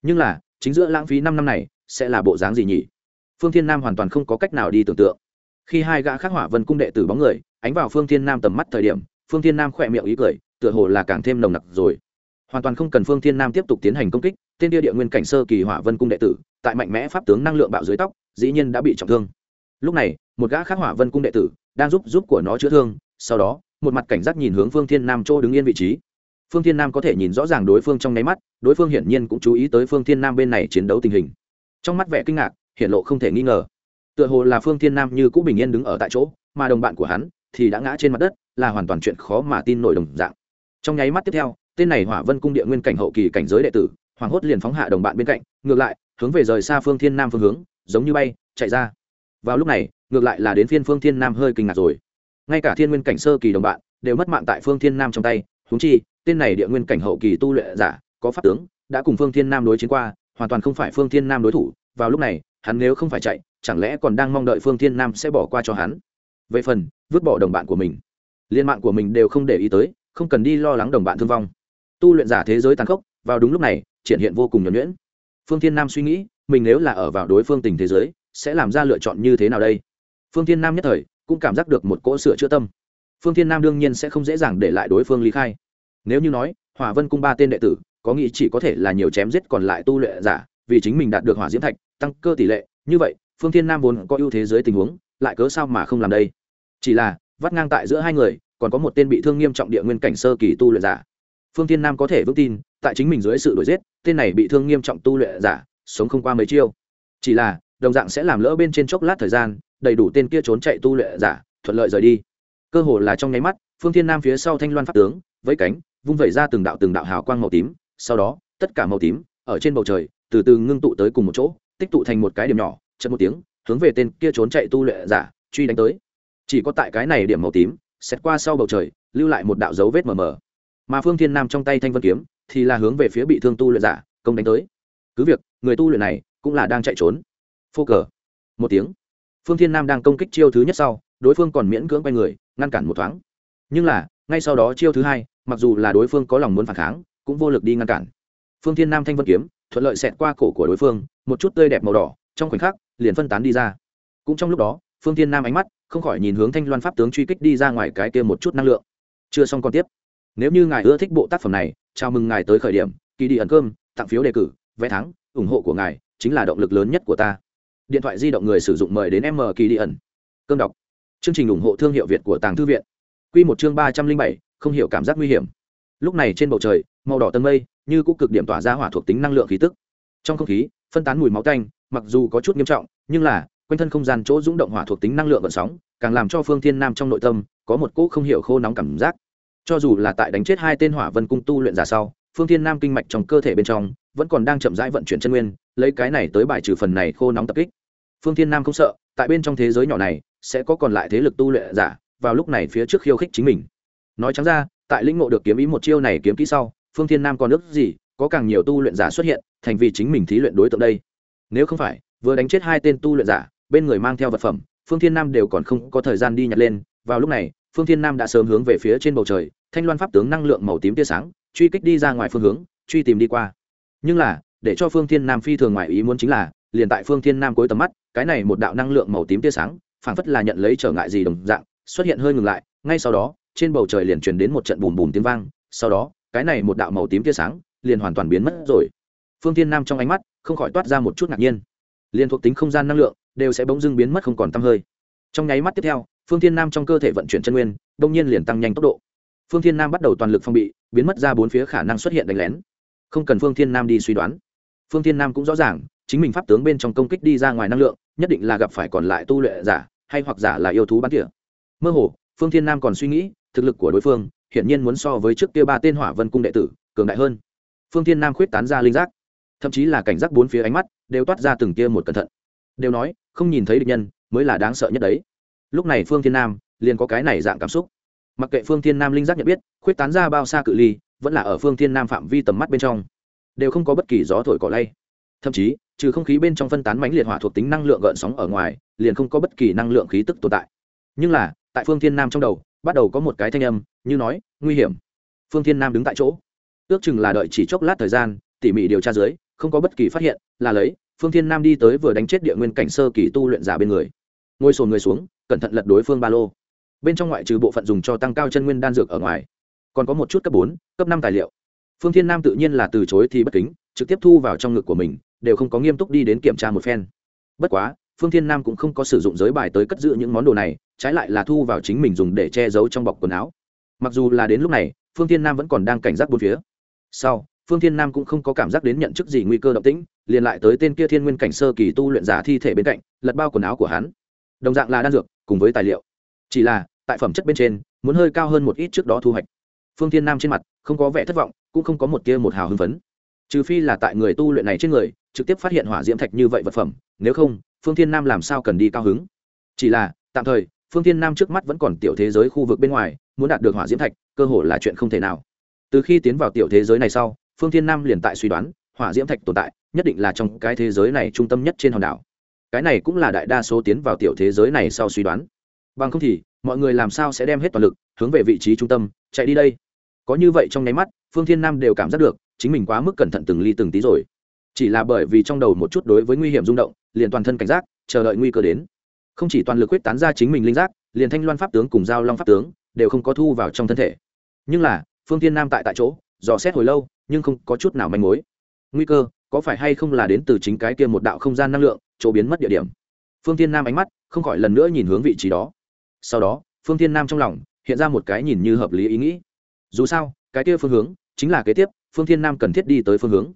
Nhưng là, chính giữa lãng phí năm năm này, sẽ là bộ dáng gì nhỉ? Phương thiên nam hoàn toàn không có cách nào đi tưởng tượng. Khi hai gã khắc hỏa vân cung đệ tử bóng người ánh vào phương thiên nam tầm mắt thời điểm, phương thiên nam khỏe miệng ý cười, tựa hồ là càng thêm nồng nặc rồi. Hoàn toàn không cần phương thiên nam tiếp tục tiến hành công kích, tên địa địa nguyên cảnh sơ kỳ hỏa vân cung đệ tử, tại mạnh mẽ pháp tướng năng lượng bạo dưới tóc, dĩ nhiên đã bị trọng thương. Lúc này, một gã khác hỏa vân cung đệ tử, đang giúp giúp của nó chữa thương, sau đó, một mặt cảnh giác nhìn hướng phương thiên nam chỗ đứng yên vị trí. Phương thiên nam có thể nhìn rõ ràng đối phương trong nháy mắt, đối phương hiển nhiên cũng chú ý tới phương thiên nam bên này chiến đấu tình hình. Trong mắt vẻ kinh ngạc hiện lộ không thể nghi ngờ. Tựa hồ là phương thiên nam như cũ bình yên đứng ở tại chỗ, mà đồng bạn của hắn thì đã ngã trên mặt đất, là hoàn toàn chuyện khó mà tin nổi đồng dạng. Trong nháy mắt tiếp theo, tên này hỏa vân cung địa nguyên cảnh hậu kỳ cảnh giới đệ tử hoàng hốt liền phóng hạ đồng bạn bên cạnh, ngược lại, hướng về rời xa phương thiên nam phương hướng, giống như bay, chạy ra. Vào lúc này, ngược lại là đến phiên phương thiên nam hơi kinh ngạc rồi. Ngay cả thiên nguyên cảnh sơ kỳ đồng bạn, đều mất mạng tại phương thiên nam trong tay húng chi, tên này địa nguyên cảnh hậu kỳ tu luyện giả, có pháp tướng, đã cùng phương thiên nam đối chiến qua, hoàn toàn không phải phương thiên nam đối thủ, vào lúc này, hắn nếu không phải chạy, chẳng lẽ còn đang mong đợi phương thiên nam sẽ bỏ qua cho hắn? Về phần, vứt bỏ đồng bạn của mình. Liên mạng của mình đều không để ý tới, không cần đi lo lắng đồng bạn thương vong. Tu luyện giả thế giới tàn khốc, vào đúng lúc này, triển hiện vô cùng nhuẩn nhuyễn. Phương thiên nam suy nghĩ, mình nếu là ở vào đối phương tình thế giới, sẽ làm ra lựa chọn như thế nào đây? Phương thiên nam nhất thời, cũng cảm giác được một cỗ sửa chữa tâm. Phương thiên nam đương nhiên sẽ không dễ dàng để lại đối phương lý khai. Nếu như nói, hỏa vân cung ba tên đệ tử, có nghĩ chỉ có thể là nhiều chém giết còn lại tu luyện giả, vì chính mình đạt được hỏa diễm thạch, tăng cơ tỷ lệ, như vậy, phương thiên nam vốn có ưu thế dưới tình huống, lại cớ sao mà không làm đây? Chỉ là, vắt ngang tại giữa hai người, còn có một tên bị thương nghiêm trọng địa nguyên cảnh sơ kỳ tu luyện giả. Phương thiên nam có thể vững tin, tại chính mình dưới sự đổi giết, tên này bị thương nghiêm trọng tu luyện giả, sống không qua mấy chiêu. Chỉ là, đồng dạng sẽ làm lỡ bên trên chốc lát thời gian, đầy đủ tên kia trốn chạy tu luyện giả, thuận lợi rời đi. Cơ hồ là trong nháy mắt, phương thiên nam phía sau thanh loan pháp tướng với cánh, vung vẩy ra từng đạo từng đạo hào quang màu tím, sau đó, tất cả màu tím, ở trên bầu trời, từ từ ngưng tụ tới cùng một chỗ, tích tụ thành một cái điểm nhỏ chật một tiếng, hướng về tên kia trốn chạy tu luyện giả, truy đánh tới chỉ có tại cái này điểm màu tím, xét qua sau bầu trời, lưu lại một đạo dấu vết mờ mờ. Mà phương thiên nam trong tay thanh vân kiếm, thì là hướng về phía bị thương tu luyện giả, công đánh tới. Cứ việc, người tu luyện này, cũng là đang chạy trốn. Phô cờ. Một tiếng. Phương thiên nam đang công kích chiêu thứ nhất sau, đối phương còn miễn cưỡng quay người, ngăn cản một thoáng. Nhưng là, ngay sau đó chiêu thứ hai, mặc dù là đối phương có lòng muốn phản kháng, cũng vô lực đi ngăn cản. Phương thiên nam thanh vân kiếm, thuận lợi xẹt qua cổ của đối phương, một chút tươi đẹp màu đỏ, trong khoảnh khắc, liền phân tán đi ra. Cũng trong lúc đó phương thiên nam ánh mắt, không khỏi nhìn hướng thanh loan pháp tướng truy kích đi ra ngoài cái kia một chút năng lượng. Chưa xong còn tiếp. Nếu như ngài ưa thích bộ tác phẩm này, chào mừng ngài tới khởi điểm, kỳ đi ẩn cơm, tặng phiếu đề cử, vé thắng, ủng hộ của ngài chính là động lực lớn nhất của ta. Điện thoại di động người sử dụng mời đến m kỳ đi ẩn. Cơm đọc. Chương trình ủng hộ thương hiệu việt của tàng thư viện. Q một chương ba trăm linh bảy, không hiểu cảm giác nguy hiểm. Lúc này trên bầu trời, màu đỏ tầng mây, như cũng cực điểm tỏa ra hỏa thuộc tính năng lượng khí tức. Trong không khí, phân tán mùi máu tanh, mặc dù có chút nghiêm trọng, nhưng là quanh thân không gian chỗ rung động hỏa thuộc tính năng lượng vận sóng, càng làm cho phương thiên nam trong nội tâm có một cỗ không hiểu khô nóng cảm giác. Cho dù là tại đánh chết hai tên hỏa vân cung tu luyện giả sau, phương thiên nam kinh mạch trong cơ thể bên trong vẫn còn đang chậm rãi vận chuyển chân nguyên, lấy cái này tới bài trừ phần này khô nóng tập kích. Phương thiên nam không sợ, tại bên trong thế giới nhỏ này, sẽ có còn lại thế lực tu luyện giả vào lúc này phía trước khiêu khích chính mình. Nói trắng ra, tại lĩnh ngộ được kiếm ý một chiêu này kiếm kỹ sau, phương thiên nam còn ước gì có càng nhiều tu luyện giả xuất hiện, thành vì chính mình thí luyện đối tượng đây. Nếu không phải, vừa đánh chết hai tên tu luyện giả bên người mang theo vật phẩm, phương thiên nam đều còn không có thời gian đi nhặt lên. Vào lúc này, phương thiên nam đã sớm hướng về phía trên bầu trời, thanh loan pháp tướng năng lượng màu tím tia sáng, truy kích đi ra ngoài phương hướng, truy tìm đi qua. Nhưng là, để cho phương thiên nam phi thường ngoài ý muốn chính là, liền tại phương thiên nam cuối tầm mắt, cái này một đạo năng lượng màu tím tia sáng, phảng phất là nhận lấy trở ngại gì đồng dạng, xuất hiện hơi ngừng lại. Ngay sau đó, trên bầu trời liền truyền đến một trận bùm bùm tiếng vang. Sau đó, cái này một đạo màu tím tia sáng liền hoàn toàn biến mất rồi. Phương thiên nam trong ánh mắt không khỏi toát ra một chút ngạc nhiên. Liền thuộc tính không gian năng lượng đều sẽ bỗng dưng biến mất không còn tăm hơi. Trong nháy mắt tiếp theo, phương thiên nam trong cơ thể vận chuyển chân nguyên đông nhiên liền tăng nhanh tốc độ. Phương thiên nam bắt đầu toàn lực phong bị, biến mất ra bốn phía khả năng xuất hiện đánh lén. Không cần phương thiên nam đi suy đoán. Phương thiên nam cũng rõ ràng, chính mình pháp tướng bên trong công kích đi ra ngoài năng lượng, nhất định là gặp phải còn lại tu luyện giả, hay hoặc giả là yêu thú bắn tỉa. Mơ hồ, phương thiên nam còn suy nghĩ, thực lực của đối phương, hiển nhiên muốn so với trước kia ba tên hỏa vân cung đệ tử, cường đại hơn. Phương thiên nam khuyết tán ra linh giác. Thậm chí là cảnh giác bốn phía ánh mắt, đều toát ra từng kia một cẩn thận. Đều nói không nhìn thấy địch nhân, mới là đáng sợ nhất đấy. Lúc này phương thiên nam liền có cái này dạng cảm xúc. Mặc kệ phương thiên nam linh giác nhận biết, khuyết tán ra bao xa cự ly, vẫn là ở phương thiên nam phạm vi tầm mắt bên trong, đều không có bất kỳ gió thổi cỏ lay. Thậm chí, trừ không khí bên trong phân tán mãnh liệt hỏa thuộc tính năng lượng gợn sóng ở ngoài, liền không có bất kỳ năng lượng khí tức tồn tại. Nhưng là, tại phương thiên nam trong đầu, bắt đầu có một cái thanh âm, như nói, nguy hiểm. Phương thiên nam đứng tại chỗ. Ước chừng là đợi chỉ chốc lát thời gian, tỉ mỉ điều tra dưới, không có bất kỳ phát hiện, là lấy phương thiên nam đi tới vừa đánh chết địa nguyên cảnh sơ kỳ tu luyện giả bên người. Ngồi sồn người xuống, cẩn thận lật đối phương ba lô. Bên trong ngoại trừ bộ phận dùng cho tăng cao chân nguyên đan dược ở ngoài, còn có một chút cấp bốn, cấp năm tài liệu. Phương thiên nam tự nhiên là từ chối thì bất kính, trực tiếp thu vào trong ngực của mình, đều không có nghiêm túc đi đến kiểm tra một phen. Bất quá, phương thiên nam cũng không có sử dụng giới bài tới cất giữ những món đồ này, trái lại là thu vào chính mình dùng để che giấu trong bọc quần áo. Mặc dù là đến lúc này, phương thiên nam vẫn còn đang cảnh giác bốn phía. Sau phương thiên nam cũng không có cảm giác đến nhận chức gì nguy cơ động tĩnh, liền lại tới tên kia thiên nguyên cảnh sơ kỳ tu luyện giả thi thể bên cạnh, lật bao quần áo của hắn. Đồng dạng là đan dược, cùng với tài liệu. Chỉ là, tại phẩm chất bên trên, muốn hơi cao hơn một ít trước đó thu hoạch. Phương thiên nam trên mặt, không có vẻ thất vọng, cũng không có một tia một hào hưng phấn. Trừ phi là tại người tu luyện này trên người, trực tiếp phát hiện hỏa diễm thạch như vậy vật phẩm, nếu không, phương thiên nam làm sao cần đi cao hứng? Chỉ là, tạm thời, phương thiên nam trước mắt vẫn còn tiểu thế giới khu vực bên ngoài, muốn đạt được hỏa diễm thạch, cơ hội là chuyện không thể nào. Từ khi tiến vào tiểu thế giới này sau phương thiên nam liền tại suy đoán, hỏa diễm thạch tồn tại, nhất định là trong cái thế giới này trung tâm nhất trên hòn đảo. Cái này cũng là đại đa số tiến vào tiểu thế giới này sau suy đoán. Bằng không thì, mọi người làm sao sẽ đem hết toàn lực, hướng về vị trí trung tâm, chạy đi đây? Có như vậy trong nháy mắt, phương thiên nam đều cảm giác được, chính mình quá mức cẩn thận từng ly từng tí rồi. Chỉ là bởi vì trong đầu một chút đối với nguy hiểm rung động, liền toàn thân cảnh giác, chờ đợi nguy cơ đến. Không chỉ toàn lực quyết tán ra chính mình linh giác, liền thanh loan pháp tướng cùng giao long pháp tướng đều không có thu vào trong thân thể. Nhưng là, phương thiên nam tại tại chỗ, dò xét hồi lâu nhưng không có chút nào manh mối. Nguy cơ, có phải hay không là đến từ chính cái kia một đạo không gian năng lượng, chỗ biến mất địa điểm? Phương thiên nam ánh mắt, không khỏi lần nữa nhìn hướng vị trí đó. Sau đó, phương thiên nam trong lòng, hiện ra một cái nhìn như hợp lý ý nghĩ. Dù sao, cái kia phương hướng, chính là kế tiếp, phương thiên nam cần thiết đi tới phương hướng.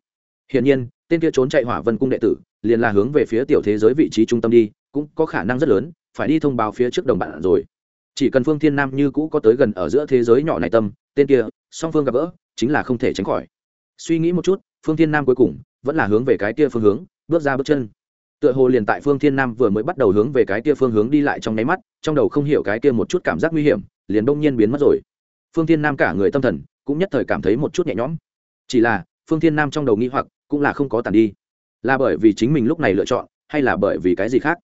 Hiển nhiên, tên kia trốn chạy hỏa vân cung đệ tử, liền là hướng về phía tiểu thế giới vị trí trung tâm đi, cũng có khả năng rất lớn, phải đi thông báo phía trước đồng bạn rồi. Chỉ cần phương thiên nam như cũ có tới gần ở giữa thế giới nhỏ này tâm, tên kia, song phương gặp gỡ, chính là không thể tránh khỏi suy nghĩ một chút, phương thiên nam cuối cùng vẫn là hướng về cái kia phương hướng, bước ra bước chân. Tựa hồ liền tại phương thiên nam vừa mới bắt đầu hướng về cái kia phương hướng đi lại trong nháy mắt, trong đầu không hiểu cái kia một chút cảm giác nguy hiểm, liền đông nhiên biến mất rồi. Phương thiên nam cả người tâm thần cũng nhất thời cảm thấy một chút nhẹ nhõm. Chỉ là, phương thiên nam trong đầu nghi hoặc cũng là không có tàn đi. Là bởi vì chính mình lúc này lựa chọn, hay là bởi vì cái gì khác?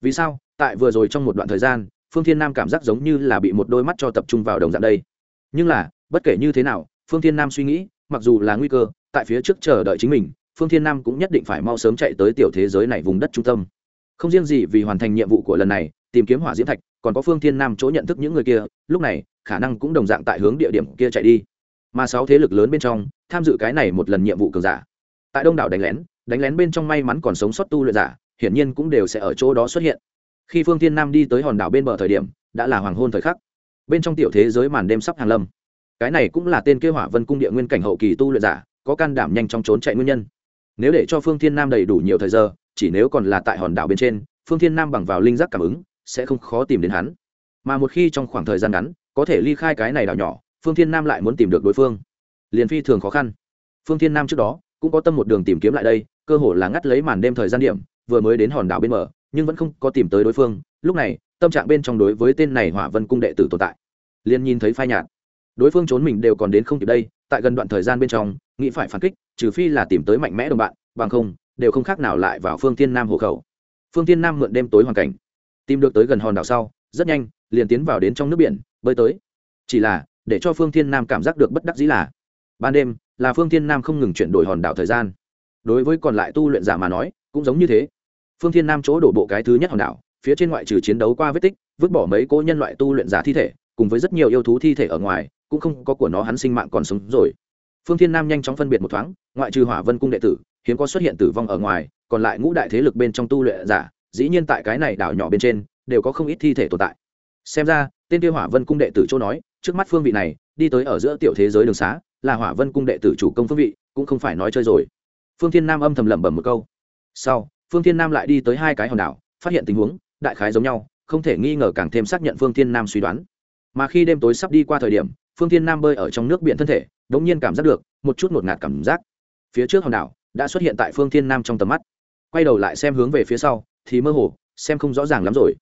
Vì sao, tại vừa rồi trong một đoạn thời gian, phương thiên nam cảm giác giống như là bị một đôi mắt cho tập trung vào đồng dạng đây? Nhưng là, bất kể như thế nào, phương thiên nam suy nghĩ mặc dù là nguy cơ, tại phía trước chờ đợi chính mình, phương thiên nam cũng nhất định phải mau sớm chạy tới tiểu thế giới này vùng đất trung tâm. Không riêng gì vì hoàn thành nhiệm vụ của lần này, tìm kiếm hỏa diễm thạch, còn có phương thiên nam chỗ nhận thức những người kia, lúc này, khả năng cũng đồng dạng tại hướng địa điểm kia chạy đi. Mà sáu thế lực lớn bên trong, tham dự cái này một lần nhiệm vụ cường giả. Tại đông đảo đánh lén đánh lén bên trong may mắn còn sống sót tu luyện giả, hiển nhiên cũng đều sẽ ở chỗ đó xuất hiện. Khi phương thiên nam đi tới hòn đảo bên bờ thời điểm, đã là hoàng hôn thời khắc. Bên trong tiểu thế giới màn đêm sắp hàng lâm cái này cũng là tên kêu hỏa vân cung địa nguyên cảnh hậu kỳ tu luyện giả có can đảm nhanh chóng trốn chạy nguyên nhân. Nếu để cho phương thiên nam đầy đủ nhiều thời giờ chỉ nếu còn là tại hòn đảo bên trên phương thiên nam bằng vào linh giác cảm ứng sẽ không khó tìm đến hắn. Mà một khi trong khoảng thời gian ngắn có thể ly khai cái này đảo nhỏ phương thiên nam lại muốn tìm được đối phương. Liền phi thường khó khăn. Phương thiên nam trước đó cũng có tâm một đường tìm kiếm lại đây cơ hồ là ngắt lấy màn đêm thời gian điểm vừa mới đến hòn đảo bên mở, nhưng vẫn không có tìm tới đối phương. Lúc này tâm trạng bên trong đối với tên này hỏa vân cung đệ tử tồn tại liền nhìn thấy phai nhạt đối phương trốn mình đều còn đến không kịp đây, tại gần đoạn thời gian bên trong, nghĩ phải phản kích, trừ phi là tìm tới mạnh mẽ đồng bạn, bằng không, đều không khác nào lại vào phương tiên nam hộ khẩu. Phương tiên nam mượn đêm tối hoàn cảnh, tìm được tới gần hòn đảo sau, rất nhanh, liền tiến vào đến trong nước biển, bơi tới. Chỉ là, để cho phương thiên nam cảm giác được bất đắc dĩ là, ban đêm, là phương thiên nam không ngừng chuyển đổi hòn đảo thời gian. Đối với còn lại tu luyện giả mà nói, cũng giống như thế. Phương thiên nam chỗ đổ bộ cái thứ nhất hòn đảo, phía trên ngoại trừ chiến đấu qua vết tích, vứt bỏ mấy cỗ nhân loại tu luyện giả thi thể, cùng với rất nhiều yêu thú thi thể ở ngoài cũng không có của nó hắn sinh mạng còn sống rồi. Phương thiên nam nhanh chóng phân biệt một thoáng, ngoại trừ hỏa vân cung đệ tử, hiếm có xuất hiện tử vong ở ngoài, còn lại ngũ đại thế lực bên trong tu luyện giả, dĩ nhiên tại cái này đảo nhỏ bên trên, đều có không ít thi thể tồn tại. Xem ra, tên tiêu hỏa vân cung đệ tử chỗ nói, trước mắt phương vị này, đi tới ở giữa tiểu thế giới đường xá, là hỏa vân cung đệ tử chủ công phương vị, cũng không phải nói chơi rồi. Phương thiên nam âm thầm lẩm bẩm một câu. Sau, phương thiên nam lại đi tới hai cái hòn đảo, phát hiện tình huống, đại khái giống nhau, không thể nghi ngờ càng thêm xác nhận phương thiên nam suy đoán. Mà khi đêm tối sắp đi qua thời điểm phương thiên nam bơi ở trong nước biển thân thể đ ỗ n g nhiên cảm giác được một chút ngột ngạt cảm giác. Phía trước hòn đảo đã xuất hiện tại phương thiên nam trong tầm mắt. Quay đầu lại xem hướng về phía sau, thì mơ hồ, xem không rõ ràng lắm rồi.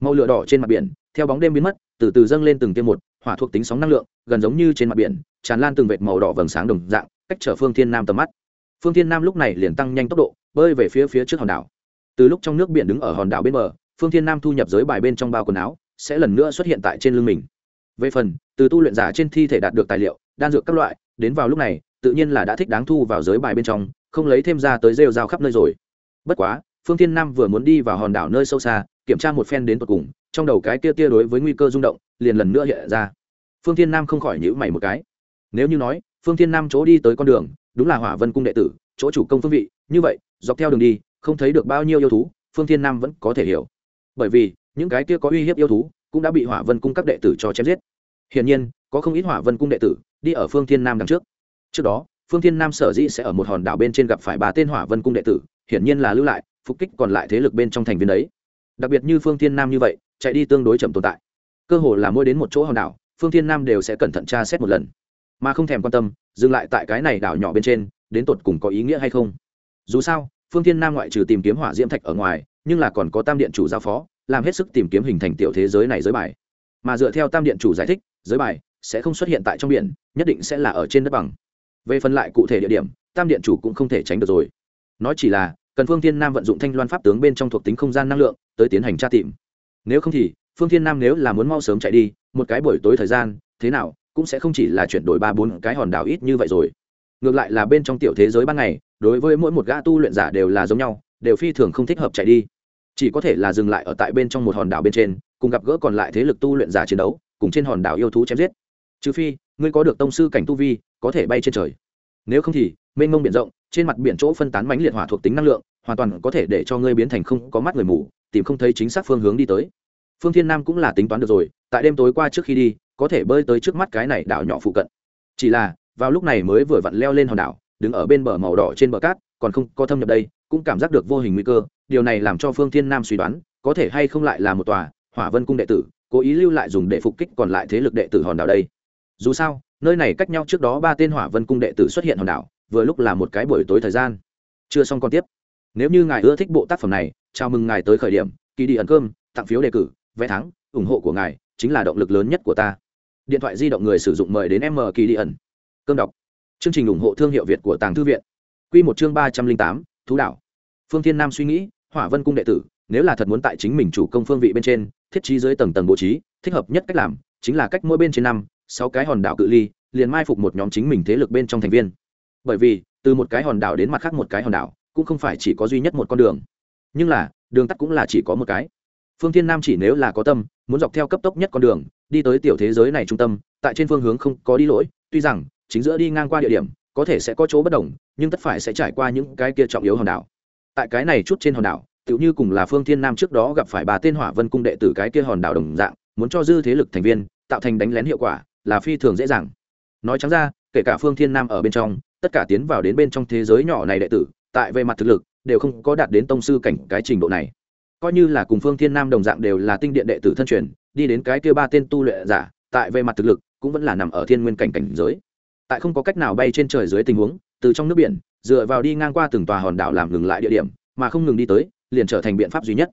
Màu lửa đỏ trên mặt biển, theo bóng đêm biến mất, từ từ dâng lên từng tiêm một, hỏa thuộc tính sóng năng lượng, gần giống như trên mặt biển, tràn lan từng vệt màu đỏ vầng sáng đồng dạng, cách chở phương thiên nam tầm mắt. Phương thiên nam lúc này liền tăng nhanh tốc độ, bơi về phía phía trước hòn đảo. Từ lúc trong nước biển đứng ở hòn đảo bên bờ, phương thiên nam thu nhập giới bài bên trong bao quần áo, sẽ lần nữa xuất hiện tại trên lưng mình về phần, từ tu luyện giả trên thi thể đạt được tài liệu, đan dược các loại, đến vào lúc này, tự nhiên là đã thích đáng thu vào giới bài bên trong, không lấy thêm ra tới rêu rao khắp nơi rồi. Bất quá, phương thiên nam vừa muốn đi vào hòn đảo nơi sâu xa, kiểm tra một phen đến tột cùng, trong đầu cái kia tia đối với nguy cơ rung động, liền lần nữa hiện ra. Phương thiên nam không khỏi nhữ mày một cái. Nếu như nói, phương thiên nam chỗ đi tới con đường, đúng là hỏa vân cung đệ tử, chỗ chủ công phương vị, như vậy, dọc theo đường đi, không thấy được bao nhiêu yêu thú, phương thiên nam vẫn có thể hiểu. Bởi vì, những cái kia có uy hiếp yêu thú cũng đã bị hỏa vân cung các đệ tử cho chém giết. Hiển nhiên, có không ít hỏa vân cung đệ tử đi ở phương thiên nam đằng trước. Trước đó, phương thiên nam sở dĩ sẽ ở một hòn đảo bên trên gặp phải ba tên hỏa vân cung đệ tử, hiển nhiên là lưu lại, phục kích còn lại thế lực bên trong thành viên đấy. Đặc biệt như phương thiên nam như vậy, chạy đi tương đối chậm tồn tại. Cơ hồ là mỗi đến một chỗ hòn đảo, phương thiên nam đều sẽ cẩn thận tra xét một lần. Mà không thèm quan tâm, dừng lại tại cái này đảo nhỏ bên trên, đến tột cùng có ý nghĩa hay không. Dù sao, phương thiên nam ngoại trừ tìm kiếm hỏa diễm thạch ở ngoài, nhưng là còn có tam điện chủ giao phó làm hết sức tìm kiếm hình thành tiểu thế giới này giới bài. Mà dựa theo tam điện chủ giải thích, giới bài sẽ không xuất hiện tại trong biển, nhất định sẽ là ở trên đất bằng. Về phần lại cụ thể địa điểm, tam điện chủ cũng không thể tránh được rồi. Nói chỉ là, cần phương thiên nam vận dụng thanh loan pháp tướng bên trong thuộc tính không gian năng lượng tới tiến hành tra tìm. Nếu không thì, phương thiên nam nếu là muốn mau sớm chạy đi, một cái buổi tối thời gian, thế nào cũng sẽ không chỉ là chuyển đổi ba bốn cái hòn đảo ít như vậy rồi. Ngược lại là bên trong tiểu thế giới ban ngày, đối với mỗi một gã tu luyện giả đều là giống nhau, đều phi thường không thích hợp chạy đi chỉ có thể là dừng lại ở tại bên trong một hòn đảo bên trên, cùng gặp gỡ còn lại thế lực tu luyện giả chiến đấu, cùng trên hòn đảo yêu thú chém giết. Trừ phi, ngươi có được tông sư cảnh tu vi, có thể bay trên trời. Nếu không thì, mênh mông biển rộng, trên mặt biển chỗ phân tán mánh liệt hỏa thuộc tính năng lượng, hoàn toàn có thể để cho ngươi biến thành không có mắt người mù, tìm không thấy chính xác phương hướng đi tới. Phương thiên nam cũng là tính toán được rồi, tại đêm tối qua trước khi đi, có thể bơi tới trước mắt cái này đảo nhỏ phụ cận. Chỉ là, vào lúc này mới vừa vặn leo lên hòn đảo, đứng ở bên bờ màu đỏ trên bờ cát, còn không có thâm nhập đây cũng cảm giác được vô hình nguy cơ, điều này làm cho phương thiên nam suy đoán, có thể hay không lại là một tòa hỏa vân cung đệ tử, cố ý lưu lại dùng để phục kích còn lại thế lực đệ tử hòn đảo đây. Dù sao, nơi này cách nhau trước đó ba tên hỏa vân cung đệ tử xuất hiện hòn đảo, vừa lúc là một cái buổi tối thời gian. Chưa xong còn tiếp. Nếu như ngài ưa thích bộ tác phẩm này, chào mừng ngài tới khởi điểm kỳ đi ẩn cơm, tặng phiếu đề cử, vé thắng, ủng hộ của ngài chính là động lực lớn nhất của ta. Điện thoại di động người sử dụng mời đến m kỳ đi ẩn. Cơm đọc. Chương trình ủng hộ thương hiệu việt của tàng thư viện. Q một chương ba trăm linh tám thú đảo. Phương thiên nam suy nghĩ, hỏa vân cung đệ tử, nếu là thật muốn tại chính mình chủ công phương vị bên trên, thiết trí dưới tầng tầng bố trí, thích hợp nhất cách làm, chính là cách mỗi bên trên năm, sáu cái hòn đảo cự ly, liền mai phục một nhóm chính mình thế lực bên trong thành viên. Bởi vì, từ một cái hòn đảo đến mặt khác một cái hòn đảo, cũng không phải chỉ có duy nhất một con đường. Nhưng là, đường tắt cũng là chỉ có một cái. Phương thiên nam chỉ nếu là có tâm, muốn dọc theo cấp tốc nhất con đường, đi tới tiểu thế giới này trung tâm, tại trên phương hướng không có đi lỗi, tuy rằng, chính giữa đi ngang qua địa điểm có thể sẽ có chỗ bất đồng, nhưng tất phải sẽ trải qua những cái kia trọng yếu hòn đảo. Tại cái này chút trên hòn đảo, tựu như cùng là phương thiên nam trước đó gặp phải bà tên hỏa vân cung đệ tử cái kia hòn đảo đồng dạng, muốn cho dư thế lực thành viên tạo thành đánh lén hiệu quả, là phi thường dễ dàng. Nói trắng ra, kể cả phương thiên nam ở bên trong, tất cả tiến vào đến bên trong thế giới nhỏ này đệ tử, tại về mặt thực lực, đều không có đạt đến tông sư cảnh cái trình độ này. Coi như là cùng phương thiên nam đồng dạng đều là tinh điện đệ tử thân truyền, đi đến cái kia ba tên tu luyện giả, tại về mặt thực lực, cũng vẫn là nằm ở thiên nguyên cảnh cảnh giới tại không có cách nào bay trên trời dưới tình huống, từ trong nước biển, dựa vào đi ngang qua từng tòa hòn đảo làm ngừng lại địa điểm, mà không ngừng đi tới, liền trở thành biện pháp duy nhất.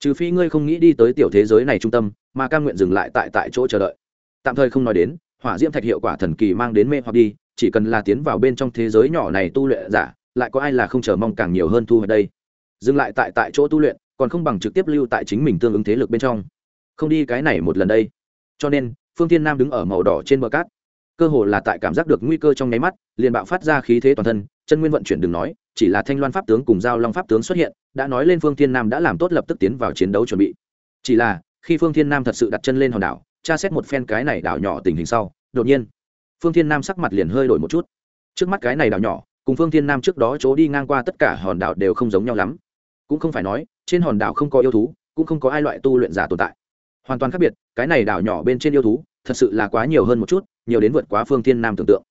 Trừ phi ngươi không nghĩ đi tới tiểu thế giới này trung tâm, mà cam nguyện dừng lại tại tại chỗ chờ đợi. Tạm thời không nói đến, hỏa diễm thạch hiệu quả thần kỳ mang đến mê hoặc đi, chỉ cần là tiến vào bên trong thế giới nhỏ này tu luyện giả, lại có ai là không chờ mong càng nhiều hơn thu hoạch đây? Dừng lại tại tại chỗ tu luyện, còn không bằng trực tiếp lưu tại chính mình tương ứng thế lực bên trong. Không đi cái này một lần đây. Cho nên, phương tiên nam đứng ở màu đỏ trên bờ cát cơ hồ là tại cảm giác được nguy cơ trong nháy mắt, liền bạo phát ra khí thế toàn thân, chân nguyên vận chuyển đừng nói, chỉ là thanh loan pháp tướng cùng giao long pháp tướng xuất hiện, đã nói lên phương thiên nam đã làm tốt lập tức tiến vào chiến đấu chuẩn bị. Chỉ là, khi phương thiên nam thật sự đặt chân lên hòn đảo, tra xét một phen cái này đảo nhỏ tình hình sau, đột nhiên, phương thiên nam sắc mặt liền hơi đổi một chút. Trước mắt cái này đảo nhỏ, cùng phương thiên nam trước đó chỗ đi ngang qua tất cả hòn đảo đều không giống nhau lắm. Cũng không phải nói, trên hòn đảo không có yêu thú, cũng không có ai loại tu luyện giả tồn tại. Hoàn toàn khác biệt, cái này đảo nhỏ bên trên yêu thú thật sự là quá nhiều hơn một chút, nhiều đến vượt quá phương thiên nam tưởng tượng.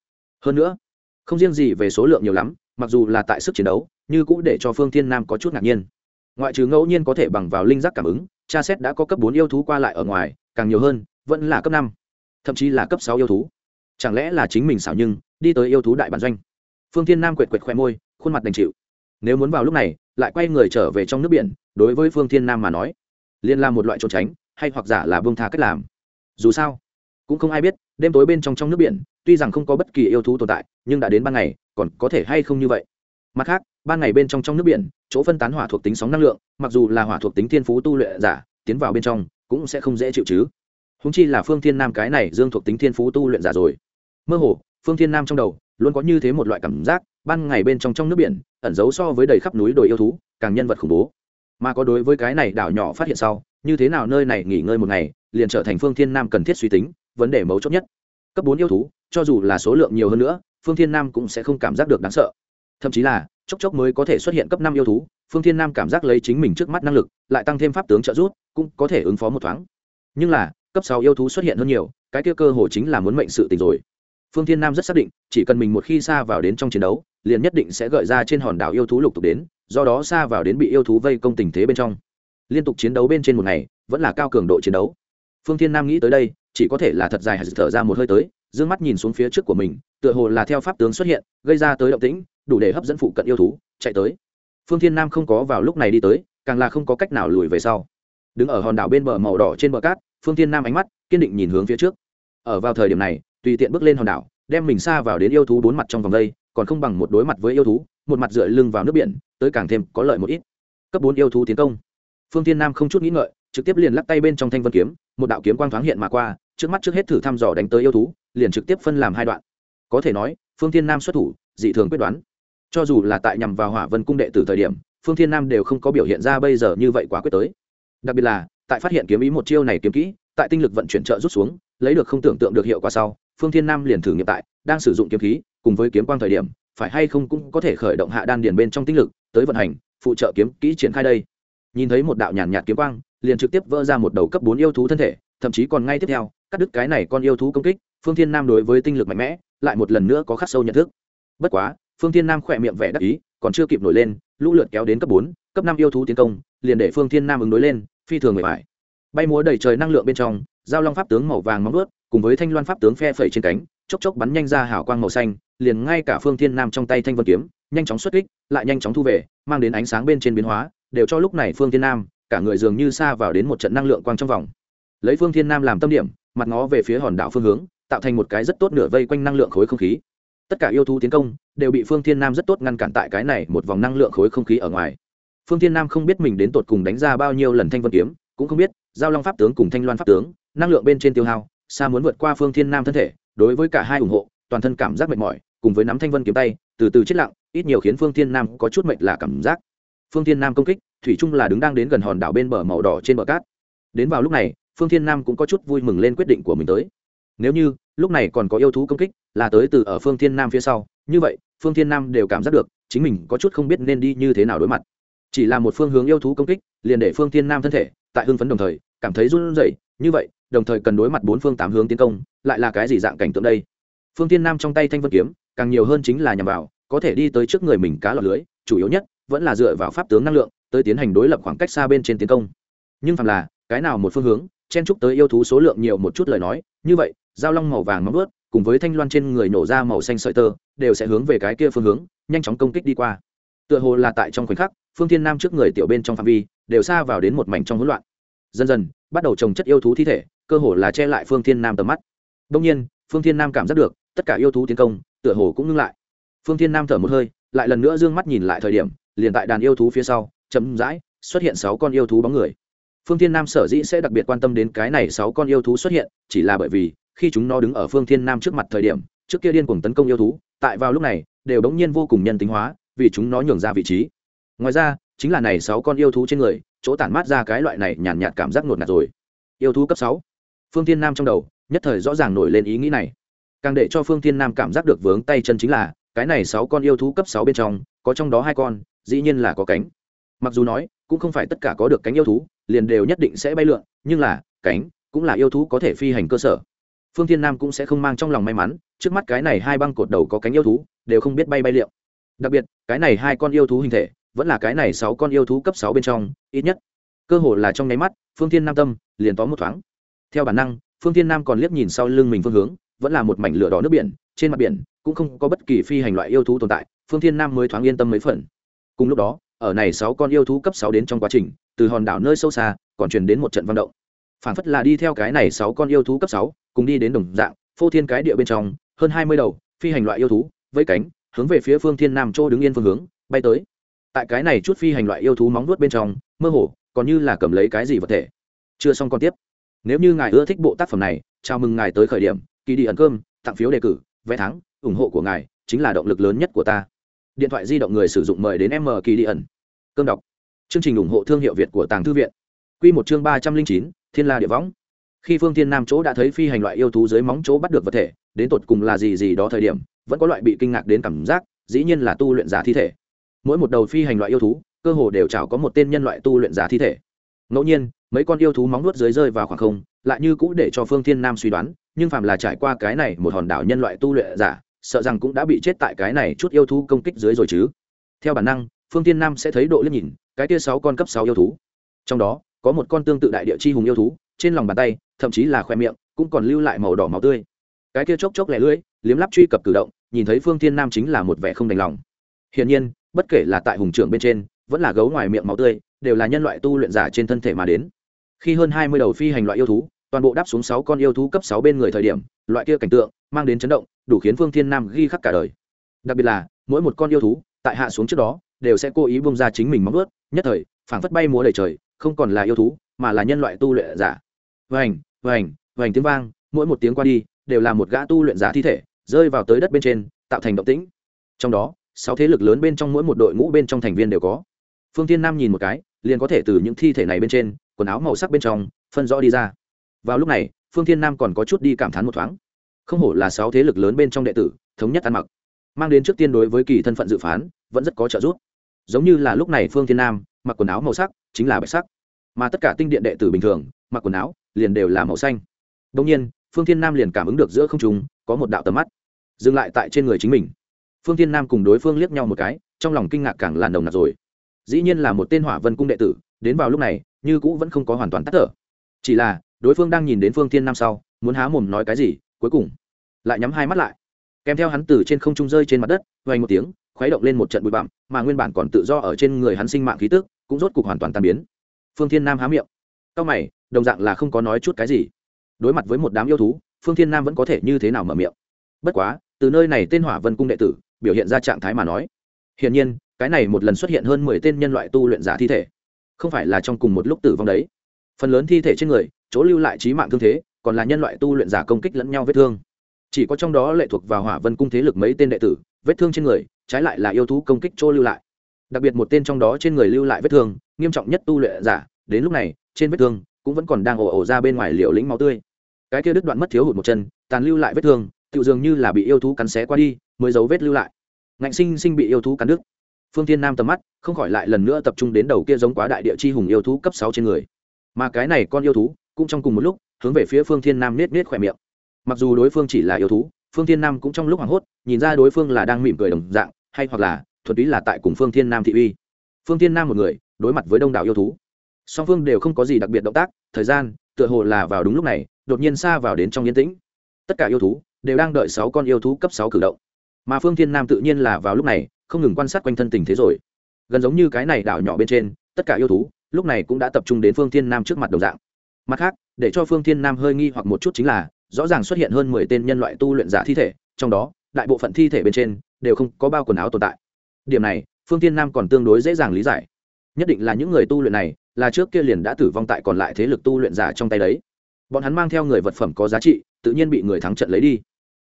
Hơn nữa, không riêng gì về số lượng nhiều lắm, mặc dù là tại sức chiến đấu, như cũng để cho phương thiên nam có chút ngạc nhiên. Ngoại trừ ngẫu nhiên có thể bằng vào linh giác cảm ứng cha xét đã có cấp bốn yêu thú qua lại ở ngoài, càng nhiều hơn, vẫn là cấp năm, thậm chí là cấp sáu yêu thú. Chẳng lẽ là chính mình xảo nhưng, đi tới yêu thú đại bản doanh. Phương thiên nam quệt quệt khoe môi, khuôn mặt đành chịu. Nếu muốn vào lúc này, lại quay người trở về trong nước biển, đối với phương thiên nam mà nói, liên là một loại trốn tránh, hay hoặc giả là bông tha cách làm. Dù sao cũng không ai biết, đêm tối bên trong trong nước biển, tuy rằng không có bất kỳ yêu thú tồn tại, nhưng đã đến ban ngày, còn có thể hay không như vậy? Mặt khác, ban ngày bên trong trong nước biển, chỗ phân tán hỏa thuộc tính sóng năng lượng, mặc dù là hỏa thuộc tính thiên phú tu luyện giả, tiến vào bên trong, cũng sẽ không dễ chịu chứ. Húng chi là phương thiên nam cái này dương thuộc tính thiên phú tu luyện giả rồi. Mơ hồ, phương thiên nam trong đầu, luôn có như thế một loại cảm giác, ban ngày bên trong trong nước biển, ẩn giấu so với đầy khắp núi đồi yêu thú, càng nhân vật khủng bố. Mà có đối với cái này đảo nhỏ phát hiện sau, như thế nào nơi này nghỉ ngơi một ngày, liền trở thành phương thiên nam cần thiết suy tính vấn đề mấu chốt nhất. Cấp bốn yêu thú, cho dù là số lượng nhiều hơn nữa, phương thiên nam cũng sẽ không cảm giác được đáng sợ. Thậm chí là, chốc chốc mới có thể xuất hiện cấp năm yêu thú, phương thiên nam cảm giác lấy chính mình trước mắt năng lực, lại tăng thêm pháp tướng trợ giúp, cũng có thể ứng phó một thoáng. Nhưng là, cấp sáu yêu thú xuất hiện hơn nhiều, cái kia cơ hồ chính là muốn mệnh sự tình rồi. Phương thiên nam rất xác định, chỉ cần mình một khi xa vào đến trong chiến đấu, liền nhất định sẽ gợi ra trên hòn đảo yêu thú lục tục đến, do đó xa vào đến bị yêu thú vây công tình thế bên trong. Liên tục chiến đấu bên trên một ngày, vẫn là cao cường độ chiến đấu. Phương thiên nam nghĩ tới đây chỉ có thể là thật dài hạt thở ra một hơi tới d ư ơ n g mắt nhìn xuống phía trước của mình, tựa hồ là theo pháp tướng xuất hiện, gây ra tới động tĩnh, đủ để hấp dẫn phụ cận yêu thú, chạy tới. Phương thiên nam không có vào lúc này đi tới, càng là không có cách nào lùi về sau. Đứng ở hòn đảo bên bờ màu đỏ trên bờ cát, phương thiên nam ánh mắt kiên định nhìn hướng phía trước. Ở vào thời điểm này, tùy tiện bước lên hòn đảo, đem mình xa vào đến yêu thú bốn mặt trong vòng đây, còn không bằng một đối mặt với yêu thú, một mặt dựa lưng vào nước biển, tới càng thêm có lợi một ít. Cấp bốn yêu thú tiến công. Phương thiên nam không chút nghĩ ngợi, trực tiếp liền lắc tay bên trong thanh vân kiếm, một đạo kiếm quang thoáng hiện mà qua trước mắt trước hết thử thăm dò đánh tới yêu thú, liền trực tiếp phân làm hai đoạn. Có thể nói, phương thiên nam xuất thủ, dị thường quyết đoán. Cho dù là tại nhằm vào hỏa vân cung đệ từ thời điểm, phương thiên nam đều không có biểu hiện ra bây giờ như vậy quá quyết tới. Đặc biệt là, tại phát hiện kiếm ý một chiêu này kiếm kỹ, tại tinh lực vận chuyển trợ rút xuống, lấy được không tưởng tượng được hiệu quả sau, phương thiên nam liền thử nghiệm tại, đang sử dụng kiếm khí, cùng với kiếm quang thời điểm, phải hay không cũng có thể khởi động hạ đan điền bên trong tinh lực, tới vận hành, phụ trợ kiếm kỹ triển khai đây. Nhìn thấy một đạo nhàn nhạt kiếm quang, liền trực tiếp vỡ ra một đầu cấp bốn yêu thú thân thể, thậm chí còn ngay tiếp theo cắt đứt cái này con yêu thú công kích, phương thiên nam đối với tinh lực mạnh mẽ, lại một lần nữa có khắc sâu nhận thức. Bất quá, phương thiên nam khỏe miệng vẻ đắc ý, còn chưa kịp nổi lên, lũ lượt kéo đến cấp bốn, cấp năm yêu thú tiến công, liền để phương thiên nam ứng đối lên, phi thường người phải bay múa đầy trời năng lượng bên trong, giao long pháp tướng màu vàng móng vuốt, cùng với thanh loan pháp tướng phe phẩy trên cánh, chốc chốc bắn nhanh ra hào quang màu xanh, liền ngay cả phương thiên nam trong tay thanh vân kiếm, nhanh chóng xuất kích, lại nhanh chóng thu về, mang đến ánh sáng bên trên biến hóa, đều cho lúc này phương thiên nam, cả người dường như xa vào đến một trận năng lượng quang trong vòng. Lấy phương thiên nam làm tâm điểm mặt ngó về phía hòn đảo phương hướng, tạo thành một cái rất tốt nửa vây quanh năng lượng khối không khí. Tất cả yêu thú tiến công đều bị phương thiên nam rất tốt ngăn cản tại cái này một vòng năng lượng khối không khí ở ngoài. Phương thiên nam không biết mình đến tột cùng đánh ra bao nhiêu lần thanh vân kiếm, cũng không biết giao long pháp tướng cùng thanh loan pháp tướng, năng lượng bên trên tiêu hao, xa muốn vượt qua phương thiên nam thân thể, đối với cả hai ủng hộ, toàn thân cảm giác mệt mỏi, cùng với nắm thanh vân kiếm tay, từ từ chết lặng, ít nhiều khiến phương thiên nam có chút mệt là cảm giác. Phương thiên nam công kích, thủy trung là đứng đang đến gần hòn đảo bên bờ màu đỏ trên bờ cát. Đến vào lúc này phương thiên nam cũng có chút vui mừng lên quyết định của mình tới. Nếu như, lúc này còn có yêu thú công kích, là tới từ ở phương thiên nam phía sau. Như vậy, phương thiên nam đều cảm giác được, chính mình có chút không biết nên đi như thế nào đối mặt. Chỉ là một phương hướng yêu thú công kích, liền để phương thiên nam thân thể, tại hưng phấn đồng thời, cảm thấy run rẩy. Như vậy, đồng thời cần đối mặt bốn phương tám hướng tiến công, lại là cái gì dạng cảnh tượng đây? Phương thiên nam trong tay thanh vân kiếm, càng nhiều hơn chính là nhằm vào, có thể đi tới trước người mình cá lọt lưới, chủ yếu nhất, vẫn là dựa vào pháp tướng năng lượng, tới tiến hành đối lập khoảng cách xa bên trên tiến công. Nhưng phàm là, cái nào một phương hướng chen chúc tới yêu thú số lượng nhiều một chút lời nói, như vậy dao long màu vàng móng ướt cùng với thanh loan trên người nổ ra màu xanh sợi tơ, đều sẽ hướng về cái kia phương hướng, nhanh chóng công kích đi qua. Tựa hồ là tại trong khoảnh khắc, phương thiên nam trước người tiểu bên trong phạm vi, đều xa vào đến một mảnh trong hỗn loạn. Dần dần, bắt đầu trồng chất yêu thú thi thể, cơ hồ là che lại phương thiên nam tầm mắt. Đông nhiên, phương thiên nam cảm giác được, tất cả yêu thú tiến công, tựa hồ cũng ngưng lại. Phương thiên nam thở một hơi, lại lần nữa d ư ơ n g mắt nhìn lại thời điểm, liền tại đàn yêu thú phía sau chấm dãi xuất hiện sáu con yêu thú bóng người phương thiên nam sở dĩ sẽ đặc biệt quan tâm đến cái này sáu con yêu thú xuất hiện chỉ là bởi vì khi chúng nó đứng ở phương thiên nam trước mặt thời điểm trước kia điên cuồng tấn công yêu thú tại vào lúc này đều đống nhiên vô cùng nhân tính hóa vì chúng nó nhường ra vị trí. Ngoài ra chính là này sáu con yêu thú trên người chỗ tản mát ra cái loại này nhàn nhạt, nhạt cảm giác ngột ngạt rồi. Yêu thú cấp sáu. Phương thiên nam trong đầu nhất thời rõ ràng nổi lên ý nghĩ này. Càng để cho phương thiên nam cảm giác được vướng tay chân chính là cái này sáu con yêu thú cấp sáu bên trong có trong đó hai con dĩ nhiên là có cánh. Mặc dù nói cũng không phải tất cả có được cánh yêu thú liền đều nhất định sẽ bay lượn, nhưng là, cánh cũng là yêu thú có thể phi hành cơ sở. Phương thiên nam cũng sẽ không mang trong lòng may mắn, trước mắt cái này hai băng cột đầu có cánh yêu thú, đều không biết bay bay liệu. Đặc biệt, cái này hai con yêu thú hình thể, vẫn là cái này sáu con yêu thú cấp sáu bên trong, ít nhất. Cơ hồ là trong nháy mắt, phương thiên nam tâm liền tóm một thoáng. Theo bản năng, phương thiên nam còn liếc nhìn sau lưng mình phương hướng, vẫn là một mảnh lửa đỏ nước biển, trên mặt biển cũng không có bất kỳ phi hành loại yêu thú tồn tại, phương thiên nam mới thoáng yên tâm mấy phần. Cùng lúc đó, ở này sáu con yêu thú cấp sáu đến trong quá trình từ hòn đảo nơi sâu xa, còn truyền đến một trận văn động. Phản phất là đi theo cái này sáu con yêu thú cấp sáu, cùng đi đến đồng dạng, phô thiên cái địa bên trong, hơn hai mươi đầu, phi hành loại yêu thú với cánh, hướng về phía phương thiên nam châu đứng yên phương hướng, bay tới. Tại cái này chút phi hành loại yêu thú móng vuốt bên trong, mơ hồ, còn như là cầm lấy cái gì vật thể. Chưa xong còn tiếp. Nếu như ngài ưa thích bộ tác phẩm này, chào mừng ngài tới khởi điểm kỳ đi ẩn cơm, tặng phiếu đề cử, vé thắng, ủng hộ của ngài chính là động lực lớn nhất của ta. Điện thoại di động người sử dụng mời đến m kỳ đi ẩn. Cơm đọc chương trình ủng hộ thương hiệu việt của tàng thư viện. Quy một chương ba trăm linh chín, thiên la địa võng. Khi phương thiên nam chỗ đã thấy phi hành loại yêu thú dưới móng chỗ bắt được vật thể, đến tột cùng là gì gì đó thời điểm, vẫn có loại bị kinh ngạc đến cảm giác, dĩ nhiên là tu luyện giả thi thể. Mỗi một đầu phi hành loại yêu thú, cơ hồ đều chảo có một tên nhân loại tu luyện giả thi thể. Ngẫu nhiên, mấy con yêu thú móng nuốt dưới rơi vào khoảng không, lại như cũ để cho phương thiên nam suy đoán, nhưng phạm là trải qua cái này một hòn đảo nhân loại tu luyện giả, sợ rằng cũng đã bị chết tại cái này chút yêu thú công kích dưới rồi chứ. Theo bản năng, phương thiên nam sẽ thấy độ liếc nhìn cái tia sáu con cấp sáu yêu thú. Trong đó, có một con tương tự đại địa chi hùng yêu thú, trên lòng bàn tay, thậm chí là khoe miệng, cũng còn lưu lại màu đỏ máu tươi. Cái kia chốc chốc lẻ lưỡi, liếm lắp truy cập cử động, nhìn thấy phương thiên nam chính là một vẻ không đành lòng. Hiển nhiên, bất kể là tại hùng trưởng bên trên, vẫn là gấu ngoài miệng máu tươi, đều là nhân loại tu luyện giả trên thân thể mà đến. Khi hơn hai mươi đầu phi hành loại yêu thú, toàn bộ đáp xuống sáu con yêu thú cấp sáu bên người thời điểm, loại kia cảnh tượng mang đến chấn động, đủ khiến phương thiên nam ghi khắc cả đời. Đặc biệt là, mỗi một con yêu thú, tại hạ xuống trước đó đều sẽ cố ý bung ra chính mình móng ướt nhất thời, phảng phất bay múa đầy trời, không còn là yêu thú, mà là nhân loại tu luyện giả. Vành vành vành tiếng vang, mỗi một tiếng qua đi, đều là một gã tu luyện giả thi thể, rơi vào tới đất bên trên, tạo thành động tĩnh. Trong đó, sáu thế lực lớn bên trong mỗi một đội ngũ bên trong thành viên đều có. Phương tiên nam nhìn một cái, liền có thể từ những thi thể này bên trên, quần áo màu sắc bên trong, phân rõ đi ra. Vào lúc này, phương thiên nam còn có chút đi cảm thán một thoáng. Không hổ là sáu thế lực lớn bên trong đệ tử, thống nhất ăn mặc, mang đến trước tiên đối với kỳ thân phận dự phán vẫn rất có trợ giúp. Giống như là lúc này phương thiên nam, mặc quần áo màu sắc, chính là bạch sắc. Mà tất cả tinh điện đệ tử bình thường, mặc quần áo, liền đều là màu xanh. Đông nhiên, phương thiên nam liền cảm ứng được giữa không trung, có một đạo tầm mắt, dừng lại tại trên người chính mình. Phương thiên nam cùng đối phương liếc nhau một cái, trong lòng kinh ngạc càng là nồng nạt rồi. Dĩ nhiên là một tên hỏa vân cung đệ tử, đến vào lúc này, như cũ vẫn không có hoàn toàn tắt thở. Chỉ là, đối phương đang nhìn đến phương thiên nam sau, muốn há mồm nói cái gì, cuối cùng, lại nhắm hai mắt lại. Kèm theo hắn từ trên không trung rơi trên mặt đất vay một tiếng khuấy động lên một trận bụi bặm, mà nguyên bản còn tự do ở trên người hắn sinh mạng khí tức cũng rốt cục hoàn toàn tan biến. Phương thiên nam há miệng. Cao mày, đồng dạng là không có nói chút cái gì. Đối mặt với một đám yêu thú, phương thiên nam vẫn có thể như thế nào mở miệng? Bất quá, từ nơi này tên hỏa vân cung đệ tử, biểu hiện ra trạng thái mà nói, hiển nhiên, cái này một lần xuất hiện hơn mười tên nhân loại tu luyện giả thi thể, không phải là trong cùng một lúc tử vong đấy. Phần lớn thi thể trên người, chỗ lưu lại trí mạng thương thế, còn là nhân loại tu luyện giả công kích lẫn nhau vết thương. Chỉ có trong đó lệ thuộc vào hỏa vân cung thế lực mấy tên đệ tử, vết thương trên người trái lại là yêu thú công kích chỗ lưu lại. Đặc biệt một tên trong đó trên người lưu lại vết thương, nghiêm trọng nhất tu luyện giả, đến lúc này, trên vết thương cũng vẫn còn đang ồ ồ ra bên ngoài liều lĩnh máu tươi. Cái kia đứt đoạn mất thiếu hụt một chân, tàn lưu lại vết thương tự dường như là bị yêu thú cắn xé qua đi, mới dấu vết lưu lại. Ngạnh sinh sinh bị yêu thú cắn đứt. Phương thiên nam tầm mắt, không khỏi lại lần nữa tập trung đến đầu kia giống quá đại địa chi hùng yêu thú cấp sáu trên người. Mà cái này con yêu thú, cũng trong cùng một lúc, hướng về phía phương thiên nam nết nết khỏe miệng. Mặc dù đối phương chỉ là yêu thú, phương thiên nam cũng trong lúc hoảng hốt, nhìn ra đối phương là đang mỉm cười đồng dạng hay hoặc là thuần túy là tại cùng phương thiên nam thị uy. Phương thiên nam một người, đối mặt với đông đảo yêu thú. Song phương đều không có gì đặc biệt động tác, thời gian, tựa hồ là vào đúng lúc này, đột nhiên xa vào đến trong yên tĩnh. Tất cả yêu thú đều đang đợi sáu con yêu thú cấp sáu cử động. Mà phương thiên nam tự nhiên là vào lúc này, không ngừng quan sát quanh thân tình thế rồi. Gần giống như cái này đảo nhỏ bên trên, tất cả yêu thú lúc này cũng đã tập trung đến phương thiên nam trước mặt đồng dạng. Mặt khác, để cho phương thiên nam hơi nghi hoặc một chút chính là, rõ ràng xuất hiện hơn mười tên nhân loại tu luyện giả thi thể, trong đó, đại bộ phận thi thể bên trên đều không có bao quần áo tồn tại. Điểm này, phương thiên nam còn tương đối dễ dàng lý giải. Nhất định là những người tu luyện này, là trước kia liền đã tử vong tại còn lại thế lực tu luyện giả trong tay đấy. Bọn hắn mang theo người vật phẩm có giá trị, tự nhiên bị người thắng trận lấy đi.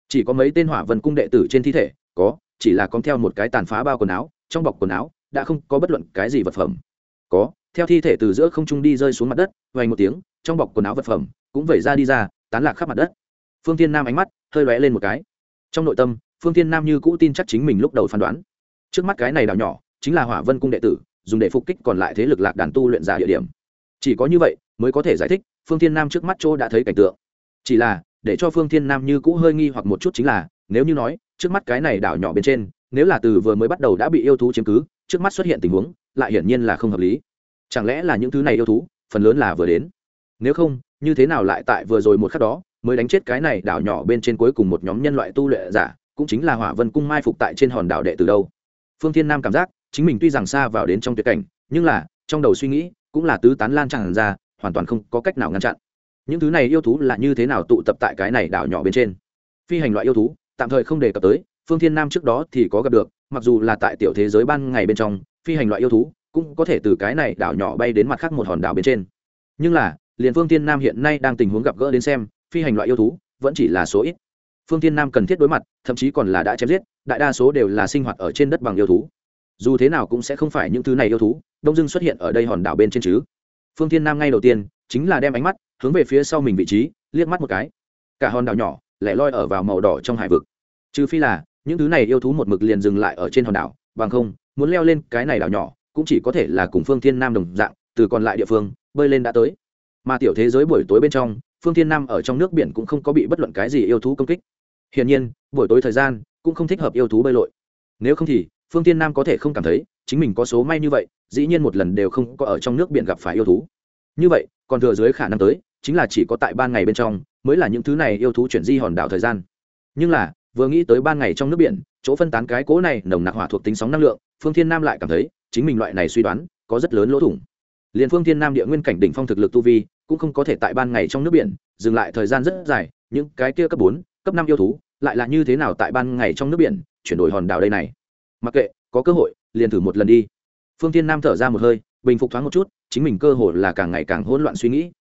Chỉ có mấy tên hỏa vân cung đệ tử trên thi thể, có, chỉ là con theo một cái tàn phá bao quần áo, trong bọc quần áo, đã không có bất luận cái gì vật phẩm. Có, theo thi thể từ giữa không trung đi rơi xuống mặt đất vay một tiếng, trong bọc quần áo vật phẩm cũng vẩy ra đi ra, tán lạc khắp mặt đất. Phương tiên nam ánh mắt hơi lóe lên một cái. Trong nội tâm phương tiên nam như cũ tin chắc chính mình lúc đầu phán đoán. Trước mắt cái này đảo nhỏ, chính là hỏa vân cung đệ tử, dùng để phục kích còn lại thế lực lạc đàn tu luyện giả địa điểm. Chỉ có như vậy, mới có thể giải thích, phương tiên nam trước mắt chỗ đã thấy cảnh tượng. Chỉ là, để cho phương tiên nam như cũ hơi nghi hoặc một chút chính là, nếu như nói, trước mắt cái này đảo nhỏ bên trên, nếu là từ vừa mới bắt đầu đã bị yêu thú chiếm cứ, trước mắt xuất hiện tình huống, lại hiển nhiên là không hợp lý. Chẳng lẽ là những thứ này yêu thú, phần lớn là vừa đến? Nếu không, như thế nào lại tại vừa rồi một khắc đó, mới đánh chết cái này đảo nhỏ bên trên cuối cùng một nhóm nhân loại tu luyện giả cũng chính là hỏa vân cung mai phục tại trên hòn đảo đệ từ đâu. Phương thiên nam cảm giác, chính mình tuy rằng xa vào đến trong tuyệt cảnh, nhưng là, trong đầu suy nghĩ, cũng là tứ tán lan tràn ra, hoàn toàn không có cách nào ngăn chặn. Những thứ này yêu thú là như thế nào tụ tập tại cái này đảo nhỏ bên trên? Phi hành loại yêu thú, tạm thời không đề cập tới, phương thiên nam trước đó thì có gặp được, mặc dù là tại tiểu thế giới ban ngày bên trong, phi hành loại yêu thú cũng có thể từ cái này đảo nhỏ bay đến mặt khác một hòn đảo bên trên. Nhưng là, liền phương thiên nam hiện nay đang tình huống gặp gỡ đến xem, phi hành loại yêu thú vẫn chỉ là số ít phương thiên nam cần thiết đối mặt, thậm chí còn là đã chém giết, đại đa số đều là sinh hoạt ở trên đất bằng yêu thú. Dù thế nào cũng sẽ không phải những thứ này yêu thú, đông dưng xuất hiện ở đây hòn đảo bên trên chứ. Phương thiên nam ngay đầu tiên, chính là đem ánh mắt hướng về phía sau mình vị trí, liếc mắt một cái. Cả hòn đảo nhỏ lẻ loi ở vào màu đỏ trong hải vực. Trừ phi là, những thứ này yêu thú một mực liền dừng lại ở trên hòn đảo, bằng không, muốn leo lên cái này đảo nhỏ, cũng chỉ có thể là cùng phương thiên nam đồng dạng, từ còn lại địa phương, bơi lên đã tới. Mà tiểu thế giới buổi tối bên trong, phương thiên nam ở trong nước biển cũng không có bị bất luận cái gì yêu thú công kích hiển nhiên, buổi tối thời gian cũng không thích hợp yêu thú bơi lội. Nếu không thì, phương thiên nam có thể không cảm thấy chính mình có số may như vậy, dĩ nhiên một lần đều không có ở trong nước biển gặp phải yêu thú. Như vậy, còn thừa dưới khả năng tới, chính là chỉ có tại ban ngày bên trong mới là những thứ này yêu thú chuyển di hòn đảo thời gian. Nhưng là, vừa nghĩ tới ban ngày trong nước biển, chỗ phân tán cái cố này nồng nặc hỏa thuộc tính sóng năng lượng, phương thiên nam lại cảm thấy chính mình loại này suy đoán có rất lớn lỗ thủng. Liền phương thiên nam địa nguyên cảnh đỉnh phong thực lực tu vi cũng không có thể tại ban ngày trong nước biển dừng lại thời gian rất dài, những cái kia cấp bốn cấp năm yêu thú, lại là như thế nào tại ban ngày trong nước biển, chuyển đổi hòn đảo đây này? Mặc kệ, có cơ hội, liền thử một lần đi. Phương thiên nam thở ra một hơi, bình phục thoáng một chút, chính mình cơ hội là càng ngày càng hỗn loạn suy nghĩ.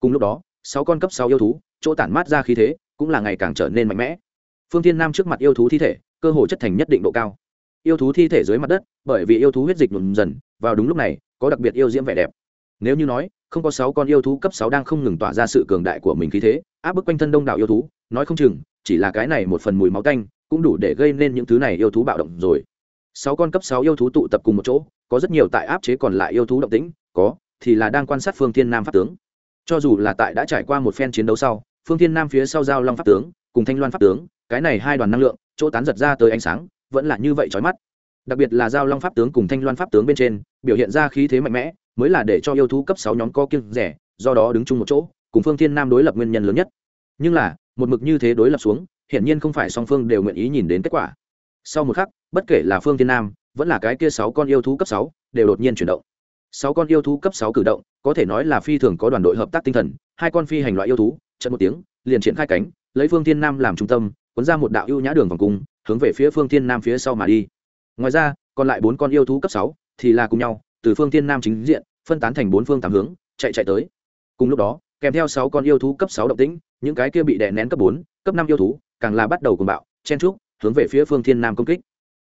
Cùng lúc đó, sáu con cấp sáu yêu thú, chỗ tản mát ra khí thế, cũng là ngày càng trở nên mạnh mẽ. Phương thiên nam trước mặt yêu thú thi thể, cơ hồ chất thành nhất định độ cao. Yêu thú thi thể dưới mặt đất, bởi vì yêu thú huyết dịch nhuộm dần, vào đúng lúc này, có đặc biệt yêu diễm vẻ đẹp. Nếu như nói, không có sáu con yêu thú cấp sáu đang không ngừng tỏa ra sự cường đại của mình khí thế, áp bức quanh thân đông đảo yêu thú, nói không chừng chỉ là cái này một phần mùi máu tanh, cũng đủ để gây nên những thứ này yêu thú bạo động rồi. Sáu con cấp sáu yêu thú tụ tập cùng một chỗ, có rất nhiều tại áp chế còn lại yêu thú động tĩnh, có thì là đang quan sát phương thiên nam pháp tướng. Cho dù là tại đã trải qua một phen chiến đấu sau, phương thiên nam phía sau giao long pháp tướng cùng thanh loan pháp tướng, cái này hai đoàn năng lượng, chỗ tán giật ra tới ánh sáng, vẫn là như vậy trói mắt. Đặc biệt là giao long pháp tướng cùng thanh loan pháp tướng bên trên, biểu hiện ra khí thế mạnh mẽ, mới là để cho yêu thú cấp sáu nhóm co kiêng rẻ, do đó đứng chung một chỗ, cùng phương thiên nam đối lập nguyên nhân lớn nhất. Nhưng là một mực như thế đối lập xuống, hiển nhiên không phải song phương đều nguyện ý nhìn đến kết quả. Sau một khắc, bất kể là phương thiên nam, vẫn là cái kia sáu con yêu thú cấp sáu, đều đột nhiên chuyển động. Sáu con yêu thú cấp sáu cử động, có thể nói là phi thường có đoàn đội hợp tác tinh thần, hai con phi hành loại yêu thú trận một tiếng, liền triển khai cánh, lấy phương thiên nam làm trung tâm, cuốn ra một đạo ưu nhã đường vòng cung, hướng về phía phương thiên nam phía sau mà đi. Ngoài ra, còn lại bốn con yêu thú cấp sáu thì là cùng nhau, từ phương thiên nam chính diện, phân tán thành bốn phương tám hướng, chạy chạy tới. Cùng lúc đó, kèm theo sáu con yêu thú cấp sáu động tĩnh những cái kia bị đè nén cấp bốn, cấp năm yêu thú, càng là bắt đầu cùng bạo, chen trúc hướng về phía phương thiên nam công kích.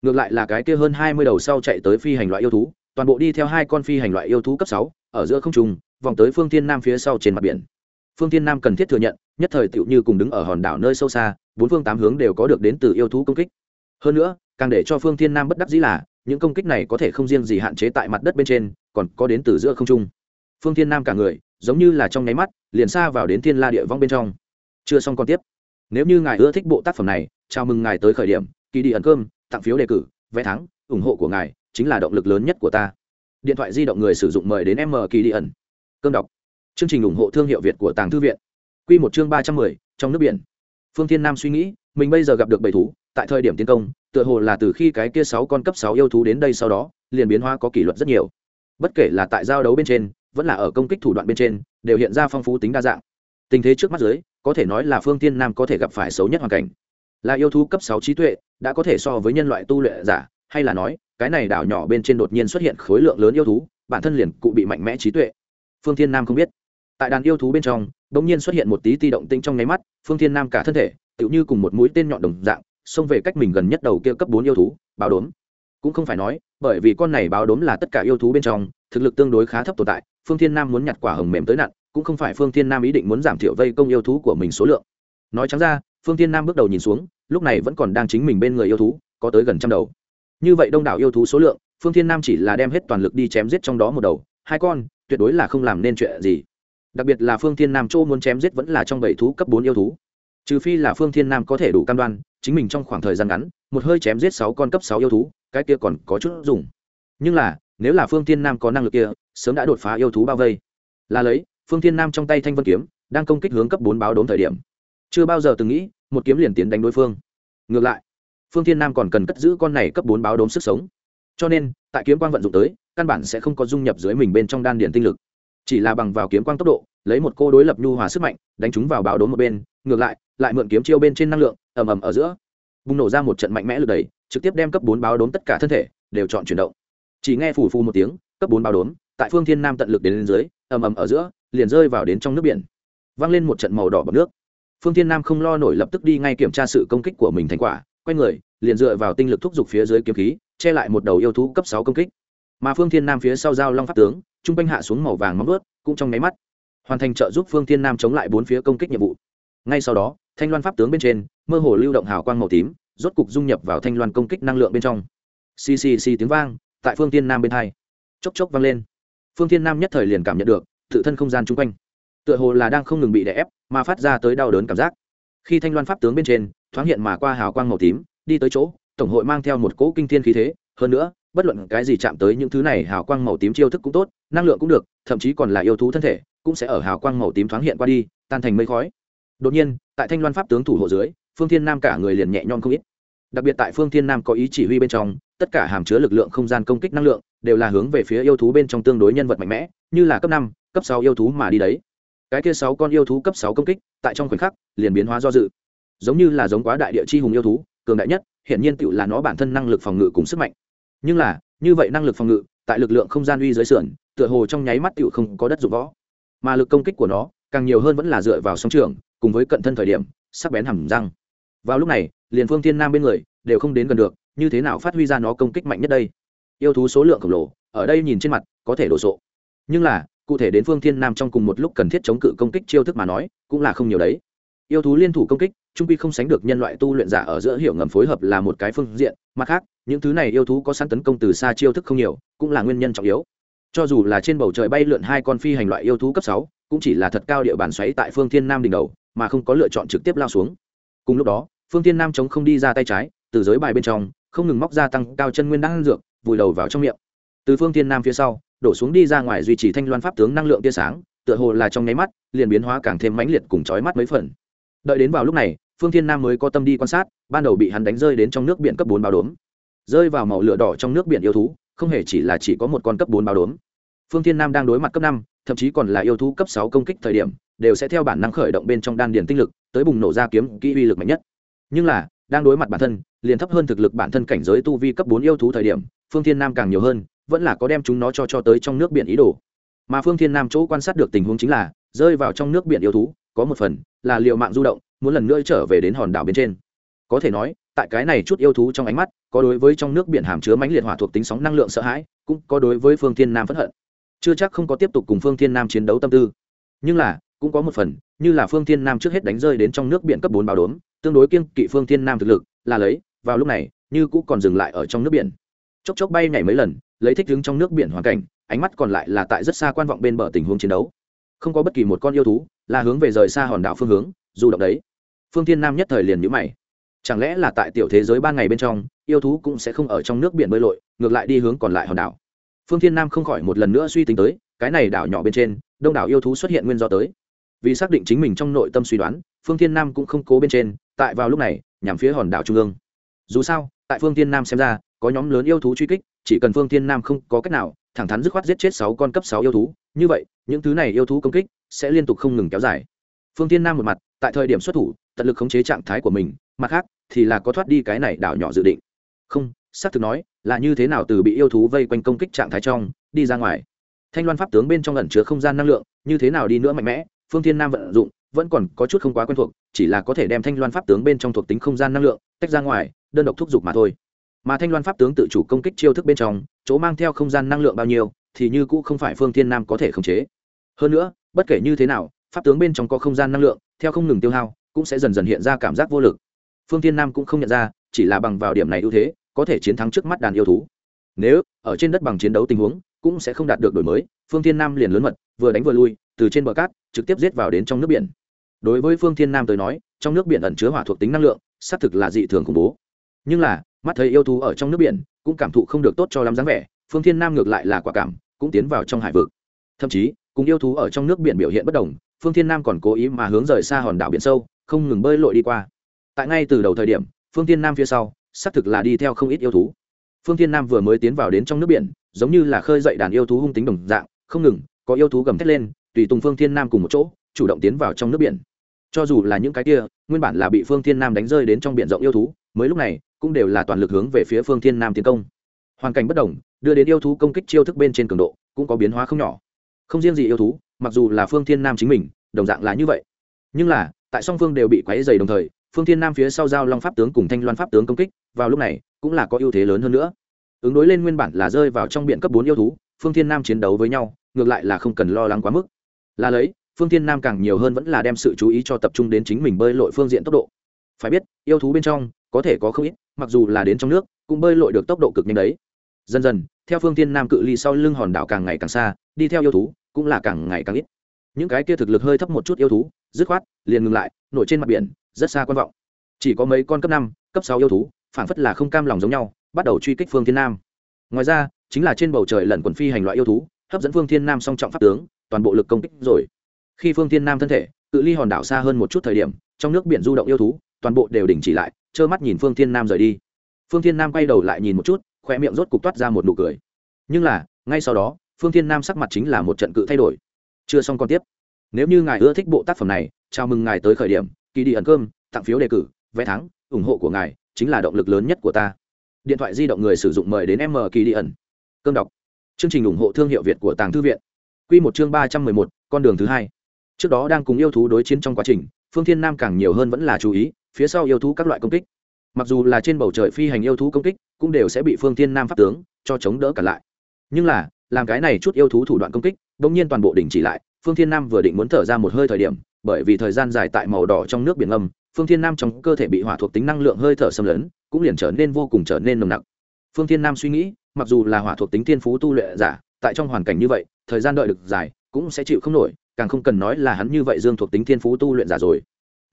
Ngược lại là cái kia hơn hai mươi đầu sau chạy tới phi hành loại yêu thú, toàn bộ đi theo hai con phi hành loại yêu thú cấp sáu, ở giữa không trung, vòng tới phương thiên nam phía sau trên mặt biển. Phương thiên nam cần thiết thừa nhận, nhất thời tựu như cùng đứng ở hòn đảo nơi sâu xa, bốn phương tám hướng đều có được đến từ yêu thú công kích. Hơn nữa, càng để cho phương thiên nam bất đắc dĩ là, những công kích này có thể không riêng gì hạn chế tại mặt đất bên trên, còn có đến từ giữa không trung. Phương thiên nam cả người, giống như là trong nháy mắt, liền xa vào đến thiên la địa vong bên trong chưa xong còn tiếp. Nếu như ngài ưa thích bộ tác phẩm này, chào mừng ngài tới khởi điểm, kỳ đi ẩn cơm, tặng phiếu đề cử, vé thắng, ủng hộ của ngài chính là động lực lớn nhất của ta. Điện thoại di động người sử dụng mời đến m kỳ đi ẩn. Cơm đọc. Chương trình ủng hộ thương hiệu việt của tàng thư viện. Q một chương ba trăm mười, trong nước biển. Phương thiên nam suy nghĩ, mình bây giờ gặp được bầy thú, tại thời điểm tiến công, tựa hồ là từ khi cái kia sáu con cấp sáu yêu thú đến đây sau đó, liền biến hóa có kỷ luật rất nhiều. Bất kể là tại giao đấu bên trên, vẫn là ở công kích thủ đoạn bên trên, đều hiện ra phong phú tính đa dạng tình thế trước mắt dưới, có thể nói là phương tiên nam có thể gặp phải xấu nhất hoàn cảnh. Là yêu thú cấp sáu trí tuệ, đã có thể so với nhân loại tu luyện giả, hay là nói, cái này đảo nhỏ bên trên đột nhiên xuất hiện khối lượng lớn yêu thú, bản thân liền cụ bị mạnh mẽ trí tuệ. Phương thiên nam không biết. Tại đàn yêu thú bên trong đ ỗ n g nhiên xuất hiện một tí ti động tinh trong nháy mắt, phương thiên nam cả thân thể, tựu như cùng một mũi tên nhọn đồng dạng, xông về cách mình gần nhất đầu kia cấp bốn yêu thú, báo đốm. Cũng không phải nói, bởi vì con này báo đốm là tất cả yêu thú bên trong, thực lực tương đối khá thấp tồn tại, phương thiên nam muốn nhặt quả hồng mềm tới nặn cũng không phải phương thiên nam ý định muốn giảm thiểu vây công yêu thú của mình số lượng. Nói trắng ra, phương thiên nam bước đầu nhìn xuống, lúc này vẫn còn đang chính mình bên người yêu thú, có tới gần trăm đầu. Như vậy đông đảo yêu thú số lượng, phương thiên nam chỉ là đem hết toàn lực đi chém giết trong đó một đầu. Hai con, tuyệt đối là không làm nên chuyện gì. Đặc biệt là phương thiên nam chỗ muốn chém giết vẫn là trong bảy thú cấp bốn yêu thú. Trừ phi là phương thiên nam có thể đủ cam đoan, chính mình trong khoảng thời gian ngắn, một hơi chém giết sáu con cấp sáu yêu thú, cái kia còn có chút dùng. Nhưng là, nếu là phương thiên nam có năng lực kia, sớm đã đột phá yêu thú bao vây. Là lấy phương thiên nam trong tay thanh vân kiếm, đang công kích hướng cấp bốn báo đốm thời điểm. Chưa bao giờ từng nghĩ, một kiếm liền tiến đánh đối phương. Ngược lại, phương thiên nam còn cần cất giữ con này cấp bốn báo đốm sức sống. Cho nên, tại kiếm quang vận dụng tới, căn bản sẽ không có dung nhập dưới mình bên trong đan điền tinh lực. Chỉ là bằng vào kiếm quang tốc độ, lấy một cô đối lập nhu hòa sức mạnh, đánh chúng vào báo đốm một bên, ngược lại lại mượn kiếm chiêu bên trên năng lượng, ầm ầm ở giữa. Bùng nổ ra một trận mạnh mẽ lực đẩy, trực tiếp đem cấp bốn báo đốm tất cả thân thể, đều chọn chuyển động. Chỉ nghe phù phù một tiếng, cấp bốn báo đốm tại phương thiên nam tận lực đến lên dưới, ầm ầm ở giữa liền rơi vào đến trong nước biển. Văng lên một trận màu đỏ bọc nước. Phương thiên nam không lo nổi lập tức đi ngay kiểm tra sự công kích của mình thành quả, quay người, liền dựa vào tinh lực thúc giục phía dưới kiếm khí, che lại một đầu yêu thú cấp sáu công kích. Mà phương thiên nam phía sau giao long pháp tướng, trung quanh hạ xuống màu vàng móng ướt cũng trong nháy mắt hoàn thành trợ giúp phương thiên nam chống lại bốn phía công kích nhiệm vụ. Ngay sau đó, thanh loan pháp tướng bên trên, mơ hồ lưu động hào quang màu tím, rốt cục dung nhập vào thanh loan công kích năng lượng bên trong. Ccc tiếng vang, tại phương thiên nam bên hai. Chốc chốc vang lên. Phương thiên nam nhất thời liền cảm nhận được tự thân không gian chung quanh. Tựa hồ là đang không ngừng bị đè ép, mà phát ra tới đau đớn cảm giác. Khi thanh loan pháp tướng bên trên, thoáng hiện mà qua hào quang màu tím, đi tới chỗ, tổng hội mang theo một cỗ kinh thiên khí thế. Hơn nữa, bất luận cái gì chạm tới những thứ này, hào quang màu tím chiêu thức cũng tốt, năng lượng cũng được, thậm chí còn là yêu thú thân thể, cũng sẽ ở hào quang màu tím thoáng hiện qua đi, tan thành mây khói. Đột nhiên, tại thanh loan pháp tướng thủ hộ dưới, phương thiên nam cả người liền nhẹ nhõm không ít. Đặc biệt tại phương thiên nam có ý chỉ huy bên trong, tất cả hàm chứa lực lượng không gian công kích năng lượng đều là hướng về phía yêu thú bên trong tương đối nhân vật mạnh mẽ, như là cấp năm cấp sáu yêu thú mà đi đấy. Cái kia sáu con yêu thú cấp sáu công kích, tại trong khoảnh khắc, liền biến hóa do dự. Giống như là giống quá đại địa chi hùng yêu thú, cường đại nhất, hiển nhiên tựu là nó bản thân năng lực phòng ngự cùng sức mạnh. Nhưng là, như vậy năng lực phòng ngự, tại lực lượng không gian uy dưới sườn, tựa hồ trong nháy mắt tựu không có đất dụng võ. Mà lực công kích của nó, càng nhiều hơn vẫn là dựa vào sóng trường, cùng với cận thân thời điểm, sắc bén hẳn răng. Vào lúc này, liền phương thiên nam bên người, đều không đến gần được, như thế nào phát huy ra nó công kích mạnh nhất đây? Yêu thú số lượng khổng lồ, ở đây nhìn trên mặt, có thể đổ sộ. Nhưng là cụ thể đến phương thiên nam trong cùng một lúc cần thiết chống cự công kích chiêu thức mà nói, cũng là không nhiều đấy. Yêu thú liên thủ công kích, trung quy không sánh được nhân loại tu luyện giả ở giữa hiểu ngầm phối hợp là một cái phương diện, mặt khác, những thứ này yêu thú có sẵn tấn công từ xa chiêu thức không nhiều, cũng là nguyên nhân trọng yếu. Cho dù là trên bầu trời bay lượn hai con phi hành loại yêu thú cấp sáu, cũng chỉ là thật cao địa bàn xoáy tại phương thiên nam đỉnh đầu, mà không có lựa chọn trực tiếp lao xuống. Cùng lúc đó, phương thiên nam chống không đi ra tay trái, từ giới bài bên trong, không ngừng móc ra tăng cao chân nguyên đan dược, vùi đầu vào trong miệng. Từ phương thiên nam phía sau đổ xuống đi ra ngoài duy trì thanh loan pháp tướng năng lượng tia sáng, tựa hồ là trong nháy mắt, liền biến hóa càng thêm mãnh liệt cùng chói mắt mấy phần. Đợi đến vào lúc này, phương thiên nam mới có tâm đi quan sát, ban đầu bị hắn đánh rơi đến trong nước biển cấp bốn bao đốm. Rơi vào màu lửa đỏ trong nước biển yêu thú, không hề chỉ là chỉ có một con cấp bốn bao đốm. Phương thiên nam đang đối mặt cấp năm, thậm chí còn là yêu thú cấp sáu công kích thời điểm, đều sẽ theo bản năng khởi động bên trong đan điền tinh lực, tới bùng nổ ra kiếm kỹ uy lực mạnh nhất. Nhưng là, đang đối mặt bản thân, liền thấp hơn thực lực bản thân cảnh giới tu vi cấp bốn yêu thú thời điểm phương thiên nam càng nhiều hơn, vẫn là có đem chúng nó cho cho tới trong nước biển ý đồ. Mà phương thiên nam chỗ quan sát được tình huống chính là, rơi vào trong nước biển yêu thú, có một phần là liệu mạng du động, muốn lần nữa trở về đến hòn đảo bên trên. Có thể nói, tại cái này chút yêu thú trong ánh mắt, có đối với trong nước biển hàm chứa mãnh liệt hỏa thuộc tính sóng năng lượng sợ hãi, cũng có đối với phương thiên nam phẫn hận. Chưa chắc không có tiếp tục cùng phương thiên nam chiến đấu tâm tư. Nhưng là, cũng có một phần, như là phương thiên nam trước hết đánh rơi đến trong nước biển cấp bốn báo đốm, tương đối kiên kỵ phương thiên nam thực lực, là lấy, vào lúc này, như cũng còn dừng lại ở trong nước biển chốc chốc bay nhảy mấy lần, lấy thích đứng trong nước biển hoàn cảnh, ánh mắt còn lại là tại rất xa quan vọng bên bờ tình huống chiến đấu. Không có bất kỳ một con yêu thú, là hướng về rời xa hòn đảo phương hướng dù động đấy. Phương thiên nam nhất thời liền nhữ mày. Chẳng lẽ là tại tiểu thế giới ban ngày bên trong, yêu thú cũng sẽ không ở trong nước biển bơi lội, ngược lại đi hướng còn lại hòn đảo? Phương thiên nam không khỏi một lần nữa suy tính tới, cái này đảo nhỏ bên trên, đông đảo yêu thú xuất hiện nguyên do tới. Vì xác định chính mình trong nội tâm suy đoán, phương thiên nam cũng không cố bên trên, tại vào lúc này, nhằm phía hòn đảo trung ương. Dù sao, tại phương thiên nam xem ra có nhóm lớn yêu thú truy kích, chỉ cần phương thiên nam không có cách nào, thẳng thắn dứt khoát giết chết sáu con cấp sáu yêu thú. Như vậy, những thứ này yêu thú công kích sẽ liên tục không ngừng kéo dài. Phương thiên nam một mặt, tại thời điểm xuất thủ, tận lực khống chế trạng thái của mình, mặt khác thì là có thoát đi cái này đảo nhỏ dự định. Không, xác thực nói, là như thế nào từ bị yêu thú vây quanh công kích trạng thái trong, đi ra ngoài. Thanh loan pháp tướng bên trong ẩn chứa không gian năng lượng, như thế nào đi nữa mạnh mẽ, phương thiên nam vận dụng, vẫn còn có chút không quá quen thuộc, chỉ là có thể đem thanh loan pháp tướng bên trong thuộc tính không gian năng lượng tách ra ngoài, đơn độc thúc giục mà thôi mà thanh loan pháp tướng tự chủ công kích chiêu thức bên trong, chỗ mang theo không gian năng lượng bao nhiêu, thì như cũ không phải phương thiên nam có thể khống chế. Hơn nữa, bất kể như thế nào, pháp tướng bên trong có không gian năng lượng, theo không ngừng tiêu hao, cũng sẽ dần dần hiện ra cảm giác vô lực. Phương thiên nam cũng không nhận ra, chỉ là bằng vào điểm này ưu thế, có thể chiến thắng trước mắt đàn yêu thú. Nếu ở trên đất bằng chiến đấu tình huống, cũng sẽ không đạt được đổi mới, phương thiên nam liền lớn mật, vừa đánh vừa lui, từ trên bờ cát, trực tiếp giết vào đến trong nước biển. Đối với phương thiên nam tới nói, trong nước biển ẩn chứa hỏa thuộc tính năng lượng, xác thực là dị thường khủng bố. Nhưng là mắt thấy yêu thú ở trong nước biển, cũng cảm thụ không được tốt cho lắm dáng vẻ, phương thiên nam ngược lại là quả cảm, cũng tiến vào trong hải vực. Thậm chí, cùng yêu thú ở trong nước biển biểu hiện bất đồng, phương thiên nam còn cố ý mà hướng rời xa hòn đảo biển sâu, không ngừng bơi lội đi qua. Tại ngay từ đầu thời điểm, phương thiên nam phía sau, xác thực là đi theo không ít yêu thú. Phương thiên nam vừa mới tiến vào đến trong nước biển, giống như là khơi dậy đàn yêu thú hung tính đồng dạng, không ngừng, có yêu thú gầm thét lên, tùy tùng phương thiên nam cùng một chỗ, chủ động tiến vào trong nước biển. Cho dù là những cái kia, nguyên bản là bị phương thiên nam đánh rơi đến trong biển rộng yêu thú, mới lúc này cũng đều là toàn lực hướng về phía phương thiên nam tiến công. Hoàn cảnh bất đồng, đưa đến yêu thú công kích chiêu thức bên trên cường độ cũng có biến hóa không nhỏ. Không riêng gì yêu thú, mặc dù là phương thiên nam chính mình, đồng dạng là như vậy. Nhưng là, tại song phương đều bị quáy dày đồng thời, phương thiên nam phía sau giao long pháp tướng cùng thanh loan pháp tướng công kích, vào lúc này, cũng là có ưu thế lớn hơn nữa. Ứng đối lên nguyên bản là rơi vào trong biện cấp bốn yêu thú, phương thiên nam chiến đấu với nhau, ngược lại là không cần lo lắng quá mức. Là lấy, phương thiên nam càng nhiều hơn vẫn là đem sự chú ý cho tập trung đến chính mình bơi lội phương diện tốc độ. Phải biết, yêu thú bên trong, có thể có không ít mặc dù là đến trong nước, cũng bơi lội được tốc độ cực nhanh đấy. Dần dần, theo phương thiên nam cự ly sau lưng hòn đảo càng ngày càng xa, đi theo yêu thú cũng là càng ngày càng ít. Những cái kia thực lực hơi thấp một chút yêu thú, dứt khoát, liền ngừng lại, nổi trên mặt biển, rất xa quan vọng. Chỉ có mấy con cấp năm, cấp sáu yêu thú phản phất là không cam lòng giống nhau, bắt đầu truy kích phương thiên nam. Ngoài ra, chính là trên bầu trời lẩn quần phi hành loại yêu thú, hấp dẫn phương thiên nam song trọng pháp tướng, toàn bộ lực công kích rồi. Khi phương thiên nam thân thể, cự ly hòn đảo xa hơn một chút thời điểm, trong nước biển du động yêu thú, toàn bộ đều đình chỉ lại trơ mắt nhìn phương thiên nam rời đi. Phương thiên nam quay đầu lại nhìn một chút khoe miệng rốt cục toát ra một nụ cười. Nhưng là, ngay sau đó, phương thiên nam sắc mặt chính là một trận cự thay đổi. Chưa xong còn tiếp. Nếu như ngài ưa thích bộ tác phẩm này, chào mừng ngài tới khởi điểm kỳ đi ẩn cơm, tặng phiếu đề cử, vé thắng, ủng hộ của ngài chính là động lực lớn nhất của ta. Điện thoại di động người sử dụng mời đến m kỳ đi ẩn. Cơm đọc. Chương trình ủng hộ thương hiệu việt của tàng thư viện. Q một chương ba trăm mười một, con đường thứ hai. Trước đó đang cùng yêu thú đối chiến trong quá trình, phương thiên nam càng nhiều hơn vẫn là chú ý phía sau yêu thú các loại công kích. Mặc dù là trên bầu trời phi hành yêu thú công kích, cũng đều sẽ bị phương thiên nam pháp tướng cho chống đỡ cả lại. Nhưng là, làm cái này chút yêu thú thủ đoạn công kích đ ỗ n g nhiên toàn bộ đình chỉ lại, phương thiên nam vừa định muốn thở ra một hơi thời điểm, bởi vì thời gian dài tại màu đỏ trong nước biển âm phương thiên nam trong cơ thể bị hỏa thuộc tính năng lượng hơi thở xâm lấn, cũng liền trở nên vô cùng trở nên nồng nặc. Phương thiên nam suy nghĩ, mặc dù là hỏa thuộc tính thiên phú tu luyện giả, tại trong hoàn cảnh như vậy, thời gian đợi được dài, cũng sẽ chịu không nổi, càng không cần nói là hắn như vậy dương thuộc tính thiên phú tu luyện giả rồi.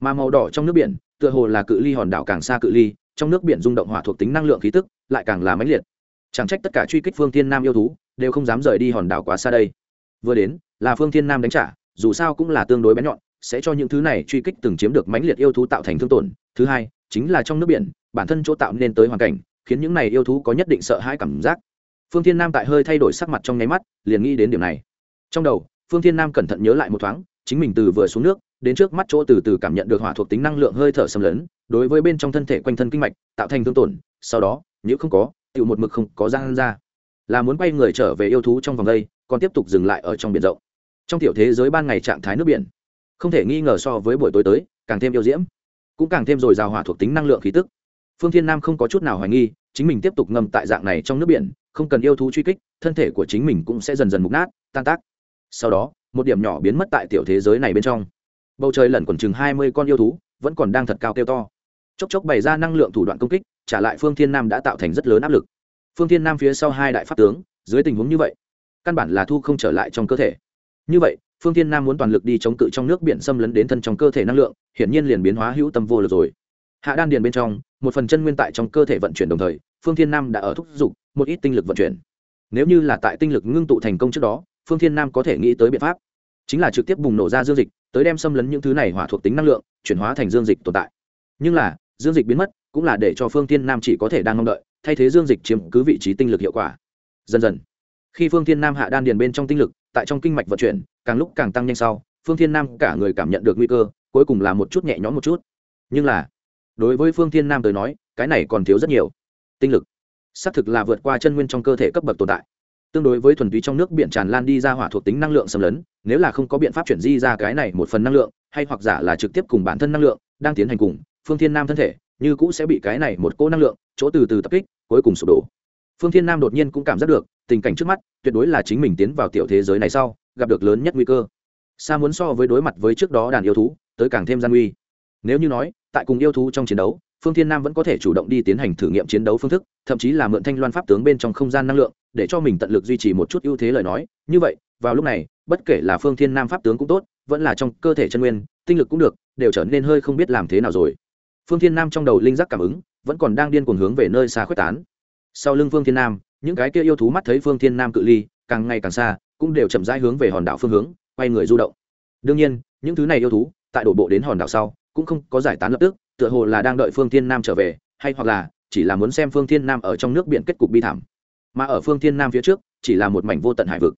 Mà màu đỏ trong nước biển tựa hồ là cự ly hòn đảo càng xa cự ly, trong nước biển rung động hỏa thuộc tính năng lượng khí tức, lại càng là mãnh liệt. Chẳng trách tất cả truy kích phương thiên nam yêu thú, đều không dám rời đi hòn đảo quá xa đây. Vừa đến, là phương thiên nam đánh trả, dù sao cũng là tương đối bén nhọn, sẽ cho những thứ này truy kích từng chiếm được mãnh liệt yêu thú tạo thành thương tổn. Thứ hai, chính là trong nước biển, bản thân chỗ tạo nên tới hoàn cảnh, khiến những này yêu thú có nhất định sợ hãi cảm giác. Phương thiên nam tại hơi thay đổi sắc mặt trong nháy mắt, liền nghĩ đến điểm này. Trong đầu, phương thiên nam cẩn thận nhớ lại một thoáng, chính mình từ vừa xuống nước đến trước mắt chỗ từ từ cảm nhận được hỏa thuộc tính năng lượng hơi thở xâm lấn, đối với bên trong thân thể quanh thân kinh mạch, tạo thành thương tổn, sau đó, nếu không có tự một mực không có gian ra. Là muốn quay người trở về yêu thú trong vòng đây, còn tiếp tục dừng lại ở trong biển rộng. Trong tiểu thế giới ban ngày trạng thái nước biển, không thể nghi ngờ so với buổi tối tới, càng thêm yêu diễm, cũng càng thêm dồi dào hỏa thuộc tính năng lượng khí tức. Phương thiên nam không có chút nào hoài nghi, chính mình tiếp tục ngâm tại dạng này trong nước biển, không cần yêu thú truy kích, thân thể của chính mình cũng sẽ dần dần mục nát, tan tác. Sau đó, một điểm nhỏ biến mất tại tiểu thế giới này bên trong bầu trời lẩn quẩn chừng hai mươi con yêu thú, vẫn còn đang thật cao kêu to. Chốc chốc bày ra năng lượng thủ đoạn công kích, trả lại phương thiên nam đã tạo thành rất lớn áp lực. Phương thiên nam phía sau hai đại pháp tướng, dưới tình huống như vậy, căn bản là thu không trở lại trong cơ thể. Như vậy, phương thiên nam muốn toàn lực đi chống cự trong nước biển xâm lấn đến thân trong cơ thể năng lượng, hiển nhiên liền biến hóa hữu tâm vô lực rồi. Hạ đan điền bên trong, một phần chân nguyên tại trong cơ thể vận chuyển đồng thời, phương thiên nam đã ở thúc giục, một ít tinh lực vận chuyển. Nếu như là tại tinh lực ngưng tụ thành công trước đó, phương thiên nam có thể nghĩ tới biện pháp, chính là trực tiếp bùng nổ ra dương dịch tới đem xâm lấn những thứ này hỏa thuộc tính năng lượng, chuyển hóa thành dương dịch tồn tại. Nhưng là, dương dịch biến mất, cũng là để cho phương thiên nam chỉ có thể đang mong đợi, thay thế dương dịch chiếm cứ vị trí tinh lực hiệu quả. Dần dần, khi phương thiên nam hạ đan điền bên trong tinh lực, tại trong kinh mạch vận chuyển, càng lúc càng tăng nhanh sau, phương thiên nam cả người cảm nhận được nguy cơ, cuối cùng là một chút nhẹ nhõm một chút. Nhưng là, đối với phương thiên nam tới nói, cái này còn thiếu rất nhiều. Tinh lực, xác thực là vượt qua chân nguyên trong cơ thể cấp bậc tồn tại. Tương đối với thuần túy trong nước biển tràn lan đi ra hỏa thuộc tính năng lượng xâm lấn nếu là không có biện pháp chuyển di ra cái này một phần năng lượng, hay hoặc giả là trực tiếp cùng bản thân năng lượng đang tiến hành cùng, phương thiên nam thân thể, như cũ sẽ bị cái này một cỗ năng lượng, chỗ từ từ tập kích, cuối cùng sụp đổ. Phương thiên nam đột nhiên cũng cảm giác được, tình cảnh trước mắt, tuyệt đối là chính mình tiến vào tiểu thế giới này sau, gặp được lớn nhất nguy cơ. Xa muốn so với đối mặt với trước đó đàn yêu thú, tới càng thêm gian nguy. Nếu như nói, tại cùng yêu thú trong chiến đấu, phương thiên nam vẫn có thể chủ động đi tiến hành thử nghiệm chiến đấu phương thức, thậm chí là mượn thanh loan pháp tướng bên trong không gian năng lượng, để cho mình tận lực duy trì một chút ưu thế lời nói. Như vậy vào lúc này, bất kể là phương thiên nam pháp tướng cũng tốt, vẫn là trong cơ thể chân nguyên, tinh lực cũng được, đều trở nên hơi không biết làm thế nào rồi. Phương thiên nam trong đầu linh giác cảm ứng, vẫn còn đang điên cuồng hướng về nơi xa khuếch tán. Sau lưng phương thiên nam, những cái kia yêu thú mắt thấy phương thiên nam cự ly, càng ngày càng xa, cũng đều chậm rãi hướng về hòn đảo phương hướng, quay người du động. Đương nhiên, những thứ này yêu thú, tại đổ bộ đến hòn đảo sau, cũng không có giải tán lập tức, tựa hồ là đang đợi phương thiên nam trở về, hay hoặc là chỉ là muốn xem phương thiên nam ở trong nước biển kết cục bi thảm. Mà ở phương thiên nam phía trước, chỉ là một mảnh vô tận hải vực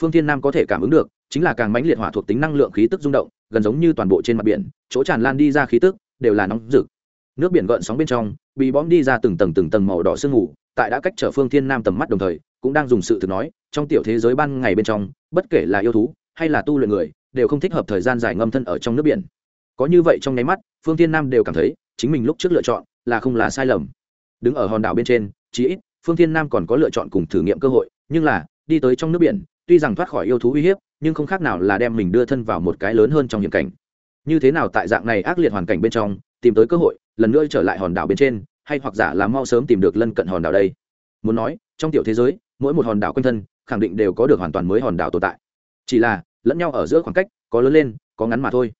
phương thiên nam có thể cảm ứng được, chính là càng mãnh liệt hỏa thuộc tính năng lượng khí tức rung động, gần giống như toàn bộ trên mặt biển, chỗ tràn lan đi ra khí tức, đều là nóng rực. Nước biển gợn sóng bên trong, bị bóm đi ra từng tầng từng tầng màu đỏ sương mù, tại đã cách trở phương thiên nam tầm mắt đồng thời, cũng đang dùng sự thực nói, trong tiểu thế giới ban ngày bên trong, bất kể là yêu thú, hay là tu luyện người, đều không thích hợp thời gian dài ngâm thân ở trong nước biển. Có như vậy trong nháy mắt, phương thiên nam đều cảm thấy, chính mình lúc trước lựa chọn, là không là sai lầm. Đứng ở hòn đảo bên trên, chí ít, phương thiên nam còn có lựa chọn cùng thử nghiệm cơ hội, nhưng là, đi tới trong nước biển tuy rằng thoát khỏi yêu thú uy hiếp, nhưng không khác nào là đem mình đưa thân vào một cái lớn hơn trong hiểm cảnh. Như thế nào tại dạng này ác liệt hoàn cảnh bên trong, tìm tới cơ hội, lần nữa trở lại hòn đảo bên trên, hay hoặc giả là mau sớm tìm được lân cận hòn đảo đây? Muốn nói, trong tiểu thế giới, mỗi một hòn đảo quanh thân, khẳng định đều có được hoàn toàn mới hòn đảo tồn tại. Chỉ là, lẫn nhau ở giữa khoảng cách, có lớn lên, có ngắn mà thôi.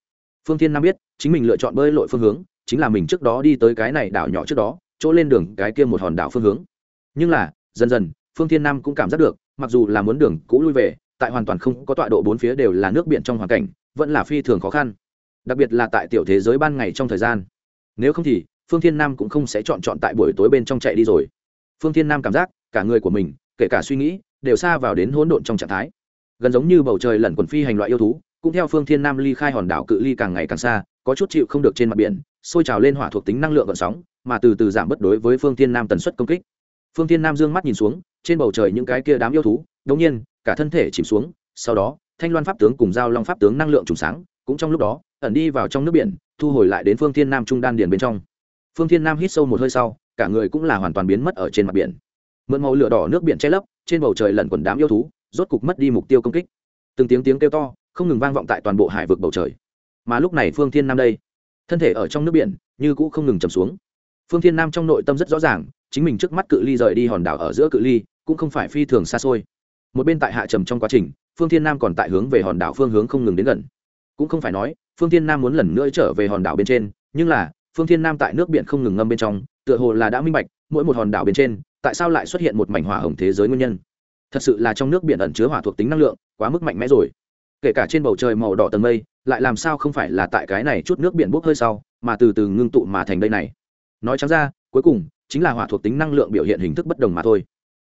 Phương thiên nam biết, chính mình lựa chọn bơi lội phương hướng, chính là mình trước đó đi tới cái này đảo nhỏ trước đó, chỗ lên đường cái kia một hòn đảo phương hướng. Nhưng là, dần dần phương thiên nam cũng cảm giác được, mặc dù là muốn đường cũ lui về, tại hoàn toàn không có tọa độ bốn phía đều là nước biển trong hoàn cảnh, vẫn là phi thường khó khăn. Đặc biệt là tại tiểu thế giới ban ngày trong thời gian. Nếu không thì, phương thiên nam cũng không sẽ chọn chọn tại buổi tối bên trong chạy đi rồi. Phương thiên nam cảm giác, cả người của mình, kể cả suy nghĩ, đều xa vào đến hỗn độn trong trạng thái. Gần giống như bầu trời lẩn quần phi hành loại yêu thú, cũng theo phương thiên nam ly khai hòn đảo cự ly càng ngày càng xa, có chút chịu không được trên mặt biển, sôi trào lên hỏa thuộc tính năng lượng gọn sóng, mà từ từ giảm bất đối với phương thiên nam tần suất công kích. Phương thiên nam dương mắt nhìn xuống trên bầu trời những cái kia đám yêu thú đống nhiên, cả thân thể chìm xuống, sau đó, thanh loan pháp tướng cùng giao long pháp tướng năng lượng trùng sáng, cũng trong lúc đó, ẩn đi vào trong nước biển, thu hồi lại đến phương thiên nam trung đan điền bên trong. Phương thiên nam hít sâu một hơi sau, cả người cũng là hoàn toàn biến mất ở trên mặt biển. Mượn màu lửa đỏ nước biển che lấp, trên bầu trời lẩn quần đám yêu thú, rốt cục mất đi mục tiêu công kích. Từng tiếng tiếng kêu to, không ngừng vang vọng tại toàn bộ hải vực bầu trời. Mà lúc này phương thiên nam đây, thân thể ở trong nước biển, như cũ không ngừng chầm xuống. Phương thiên nam trong nội tâm rất rõ ràng chính mình trước mắt cự ly rời đi hòn đảo ở giữa cự ly, cũng không phải phi thường xa xôi. Một bên tại hạ trầm trong quá trình, phương thiên nam còn tại hướng về hòn đảo phương hướng không ngừng đến gần. Cũng không phải nói, phương thiên nam muốn lần nữa trở về hòn đảo bên trên, nhưng là, phương thiên nam tại nước biển không ngừng ngâm bên trong, tựa hồ là đã minh bạch, mỗi một hòn đảo bên trên, tại sao lại xuất hiện một mảnh hỏa hồng thế giới nguyên nhân. Thật sự là trong nước biển ẩn chứa hỏa thuộc tính năng lượng, quá mức mạnh mẽ rồi. Kể cả trên bầu trời màu đỏ tầng mây, lại làm sao không phải là tại cái này chút nước biển bốc hơi sau, mà từ từ ngưng tụ mà thành đây này. Nói trắng ra, cuối cùng chính là hỏa thuộc tính năng lượng biểu hiện hình thức bất đồng mà thôi.